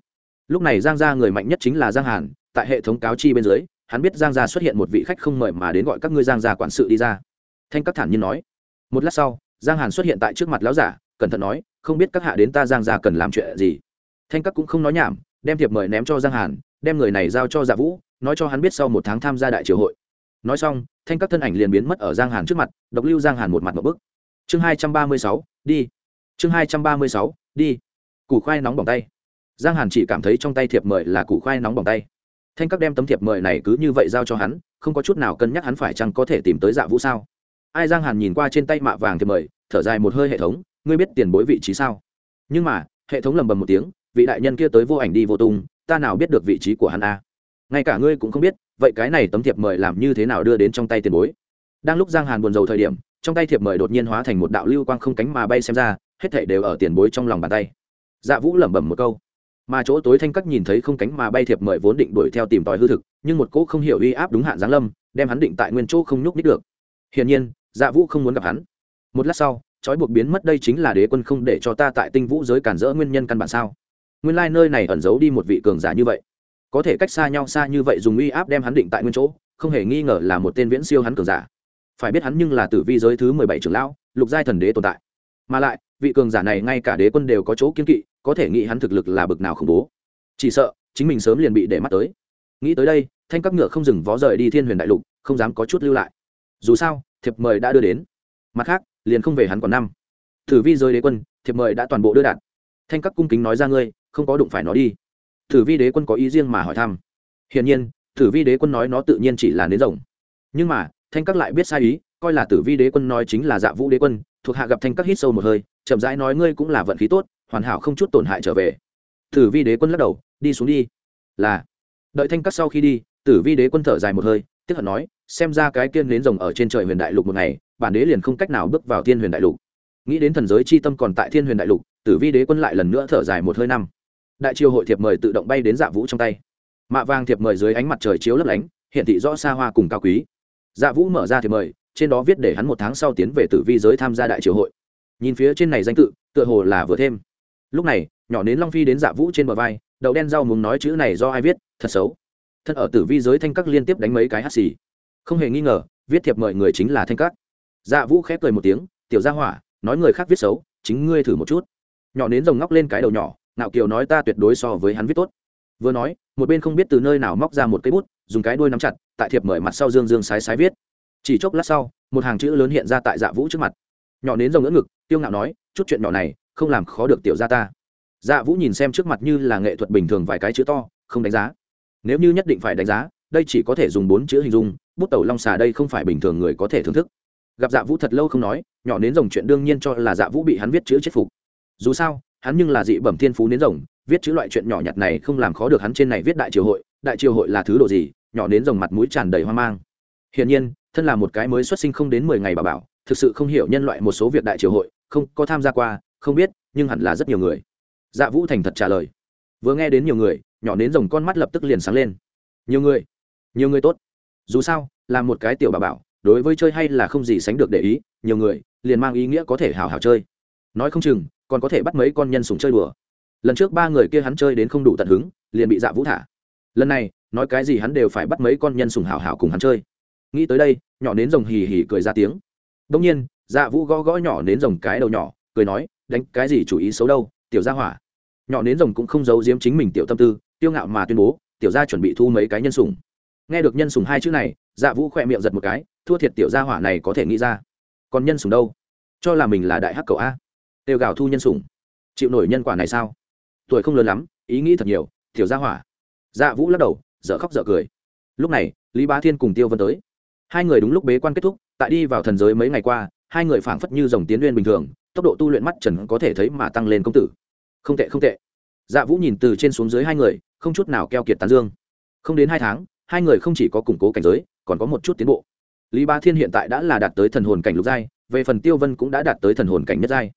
Lúc này giang gia người mạnh nhất chính là giang hàn, tại hệ thống cáo chi bên dưới, hắn biết giang gia xuất hiện một vị khách không mời mà đến gọi các ngươi giang gia quản sự đi ra. Thanh các thản nhiên nói. Một lát sau, giang hàn xuất hiện tại trước mặt lão giả, cẩn thận nói, không biết các hạ đến ta giang gia cần làm chuyện gì? Thanh các cũng không nói nhảm đem thiệp mời ném cho giang hàn, đem người này giao cho dạ vũ, nói cho hắn biết sau một tháng tham gia đại triều hội. Nói xong, thanh các thân ảnh liền biến mất ở giang hàn trước mặt, độc lưu giang hàn một mặt một bức. Chương hai trăm ba mươi sáu, đi. Chương hai trăm ba mươi sáu, đi. Củ khoai nóng bỏng tay. Giang hàn chỉ cảm thấy trong tay thiệp mời là củ khoai nóng bỏng tay. Thanh các đem tấm thiệp mời này cứ như vậy giao cho hắn, không có chút nào cân nhắc hắn phải chăng có thể tìm tới dạ vũ sao? Ai giang hàn nhìn qua trên tay mạ vàng thiệp mời, thở dài một hơi hệ thống, ngươi biết tiền bối vị trí sao? Nhưng mà, hệ thống lầm bầm một tiếng vị đại nhân kia tới vô ảnh đi vô tung, ta nào biết được vị trí của hắn a? Ngay cả ngươi cũng không biết, vậy cái này tấm thiệp mời làm như thế nào đưa đến trong tay tiền bối? Đang lúc giang hàn buồn rầu thời điểm, trong tay thiệp mời đột nhiên hóa thành một đạo lưu quang không cánh mà bay xem ra, hết thảy đều ở tiền bối trong lòng bàn tay. Dạ vũ lẩm bẩm một câu. Mà chỗ tối thanh cắt nhìn thấy không cánh mà bay thiệp mời vốn định đuổi theo tìm tòi hư thực, nhưng một cỗ không hiểu uy áp đúng hạn giáng lâm, đem hắn định tại nguyên chỗ không nhúc nít được. Hiển nhiên dạ vũ không muốn gặp hắn. Một lát sau, trói buộc biến mất đây chính là đế quân không để cho ta tại tinh vũ giới cản rỡ nguyên nhân căn bản sao? Nguyên lai nơi này ẩn giấu đi một vị cường giả như vậy. Có thể cách xa nhau xa như vậy dùng uy áp đem hắn định tại nguyên chỗ, không hề nghi ngờ là một tên viễn siêu hắn cường giả. Phải biết hắn nhưng là tử vi giới thứ mười bảy trưởng lão, lục giai thần đế tồn tại. Mà lại, vị cường giả này ngay cả đế quân đều có chỗ kiên kỵ, có thể nghĩ hắn thực lực là bực nào khủng bố. Chỉ sợ, chính mình sớm liền bị để mắt tới. Nghĩ tới đây, thanh các ngựa không dừng vó rời đi thiên huyền đại lục, không dám có chút lưu lại. Dù sao, thiệp mời đã đưa đến. Mặt khác, liền không về hắn còn năm. Thử vi giới đế quân, thiệp mời đã toàn bộ đưa đạt. Thanh các cung kính nói ra ngươi không có đụng phải nó đi. Thử vi đế quân có ý riêng mà hỏi thăm. Hiển nhiên, thử vi đế quân nói nó tự nhiên chỉ là nến rồng. Nhưng mà, thanh các lại biết sai ý, coi là tử vi đế quân nói chính là dạ vũ đế quân, thuộc hạ gặp thanh các hít sâu một hơi, chậm rãi nói ngươi cũng là vận khí tốt, hoàn hảo không chút tổn hại trở về. Tử vi đế quân lắc đầu, đi xuống đi. Là. Đợi thanh các sau khi đi tử vi đế quân thở dài một hơi tiếp hận nói, xem ra cái kiên nến rồng ở trên trời huyền đại lục một ngày, bản đế liền không cách nào bước vào thiên huyền đại lục. Nghĩ đến thần giới c h i tâm còn tại thiên huyền đại lục tử vi đế quân lại lần nữa thở dài một hơi năm đại triều hội thiệp mời tự động bay đến dạ vũ trong tay. Mạ vàng thiệp mời dưới ánh mặt trời chiếu lấp lánh hiện thị rõ xa hoa cùng cao quý. Dạ vũ mở ra thiệp mời, trên đó viết để hắn một tháng sau tiến về tử vi giới tham gia đại triều hội. Nhìn phía trên này danh tự, tựa hồ là vừa thêm. Lúc này, nhỏ nến long phi đến dạ vũ trên bờ vai, đậu đen rau muốn nói chữ này do ai viết, thật xấu. Thân ở tử vi giới thanh các liên tiếp đánh mấy cái hắt xì. Không hề nghi ngờ, viết thiệp mời người chính là thanh các. Dạ vũ khép cười một tiếng, tiểu gia hỏa, nói người khác viết xấu, chính ngươi thử một chút. Nhỏ nến rồng ngóc lên cái đầu nhỏ nạo kiều nói ta tuyệt đối so với hắn viết tốt. Vừa nói, một bên không biết từ nơi nào móc ra một cây bút, dùng cái đuôi nắm chặt, tại thiệp mời mặt sau dương dương sái sái viết. Chỉ chốc lát sau, một hàng chữ lớn hiện ra tại dạ vũ trước mặt. Nhỏ đến rồng ngỡ ngực, tiêu ngạo nói, chút chuyện nhỏ này, không làm khó được tiểu gia ta. Dạ vũ nhìn xem trước mặt như là nghệ thuật bình thường vài cái chữ to, không đánh giá. Nếu như nhất định phải đánh giá, đây chỉ có thể dùng bốn chữ hình dung, bút tẩu long xà đây không phải bình thường người có thể thưởng thức. Gặp dạ vũ thật lâu không nói, nhỏ đến rồng chuyện đương nhiên cho là dạ vũ bị hắn viết chữ chết phục. Dù sao hắn nhưng là dị bẩm thiên phú đến rồng, viết chữ loại chuyện nhỏ nhặt này không làm khó được hắn trên này viết đại triều hội, đại triều hội là thứ độ gì, nhỏ đến rồng mặt mũi tràn đầy hoang mang. Hiển nhiên, thân là một cái mới xuất sinh không đến mười ngày bà bảo, thực sự không hiểu nhân loại một số việc đại triều hội, không có tham gia qua, không biết, nhưng hẳn là rất nhiều người. Dạ vũ thành thật trả lời. Vừa nghe đến nhiều người, nhỏ đến rồng con mắt lập tức liền sáng lên. Nhiều người nhiều người tốt. Dù sao, là một cái tiểu bà bảo, đối với chơi hay là không gì sánh được để ý, nhiều người, liền mang ý nghĩa có thể hào hào chơi. Nói không chừng còn có thể bắt mấy con nhân sùng chơi đùa. Lần trước ba người kia hắn chơi đến không đủ tận hứng, liền bị dạ vũ thả. Lần này, nói cái gì hắn đều phải bắt mấy con nhân sùng hảo hảo cùng hắn chơi. Nghĩ tới đây, nhỏ nến rồng hì hì cười ra tiếng. Đông nhiên dạ vũ gõ gõ nhỏ nến rồng cái đầu nhỏ, cười nói, đánh cái gì chủ ý xấu đâu, tiểu gia hỏa. Nhỏ nến rồng cũng không giấu giếm chính mình tiểu tâm tư tiêu ngạo mà tuyên bố, tiểu gia chuẩn bị thu mấy cái nhân sùng nghe được nhân sùng hai chữ này dạ vũ khỏe miệng giật một cái, thua thiệt tiểu gia hỏa này có thể nghĩ ra. Còn nhân sùng đâu? Cho là mình là đại hắc cầu a tiêu gào thu nhân sủng. Chịu nổi nhân quả này sao? Tuổi không lớn lắm, ý nghĩ thật nhiều, tiểu gia hỏa. Dạ vũ lắc đầu, dở khóc dở cười. Lúc này, lý bá thiên cùng tiêu vân tới. Hai người đúng lúc bế quan kết thúc, tại đi vào thần giới mấy ngày qua, hai người phảng phất như dòng tiến liên bình thường, tốc độ tu luyện mắt trần có thể thấy mà tăng lên công tử. Không tệ không tệ. Dạ vũ nhìn từ trên xuống dưới hai người, không chút nào keo kiệt tán dương. Không đến hai tháng, hai người không chỉ có củng cố cảnh giới, còn có một chút tiến bộ. Lý ba thiên hiện tại đã là đạt tới thần hồn cảnh lục giai, về phần tiêu vân cũng đã đạt tới thần hồn cảnh nhất giai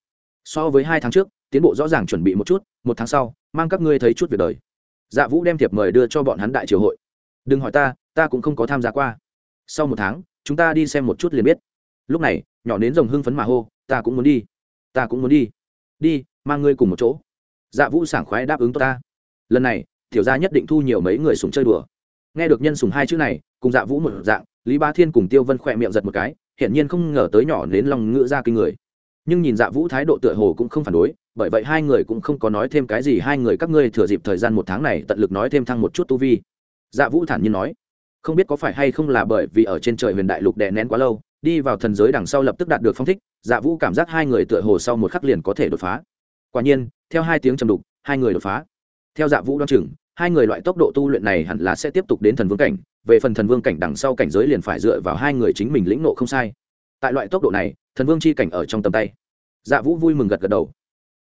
so với hai tháng trước, tiến bộ rõ ràng chuẩn bị một chút, một tháng sau, mang các ngươi thấy chút việc đời. Dạ vũ đem thiệp mời đưa cho bọn hắn đại triều hội. Đừng hỏi ta ta cũng không có tham gia qua. Sau một tháng, chúng ta đi xem một chút liền biết. Lúc này, nhỏ nến rồng hưng phấn mà hô, ta cũng muốn đi. Ta cũng muốn đi. Đi, mang ngươi cùng một chỗ. Dạ vũ sảng khoái đáp ứng ta. Lần này, tiểu gia nhất định thu nhiều mấy người sùng chơi đùa. Nghe được nhân sùng hai chữ này, cùng dạ vũ một dạng, lý ba thiên cùng tiêu vân khỏe miệng giật một cái, hiển nhiên không ngờ tới nhỏ nến lòng ngựa ra kinh người nhưng nhìn dạ vũ thái độ tựa hồ cũng không phản đối, bởi vậy hai người cũng không có nói thêm cái gì, hai người các ngươi thừa dịp thời gian một tháng này tận lực nói thêm thăng một chút tu vi. Dạ vũ thản nhiên nói, không biết có phải hay không là bởi vì ở trên trời huyền đại lục đè nén quá lâu, đi vào thần giới đằng sau lập tức đạt được phong thích dạ vũ cảm giác hai người tựa hồ sau một khắc liền có thể đột phá. Quả nhiên, theo hai tiếng trầm đục, hai người đột phá. Theo dạ vũ đoan chừng, hai người loại tốc độ tu luyện này hẳn là sẽ tiếp tục đến thần vương cảnh, về phần thần vương cảnh đằng sau cảnh giới liền phải dựa vào hai người chính mình lĩnh nộ không sai tại loại tốc độ này, thần vương c h i cảnh ở trong tầm tay. Dạ vũ vui mừng gật gật đầu.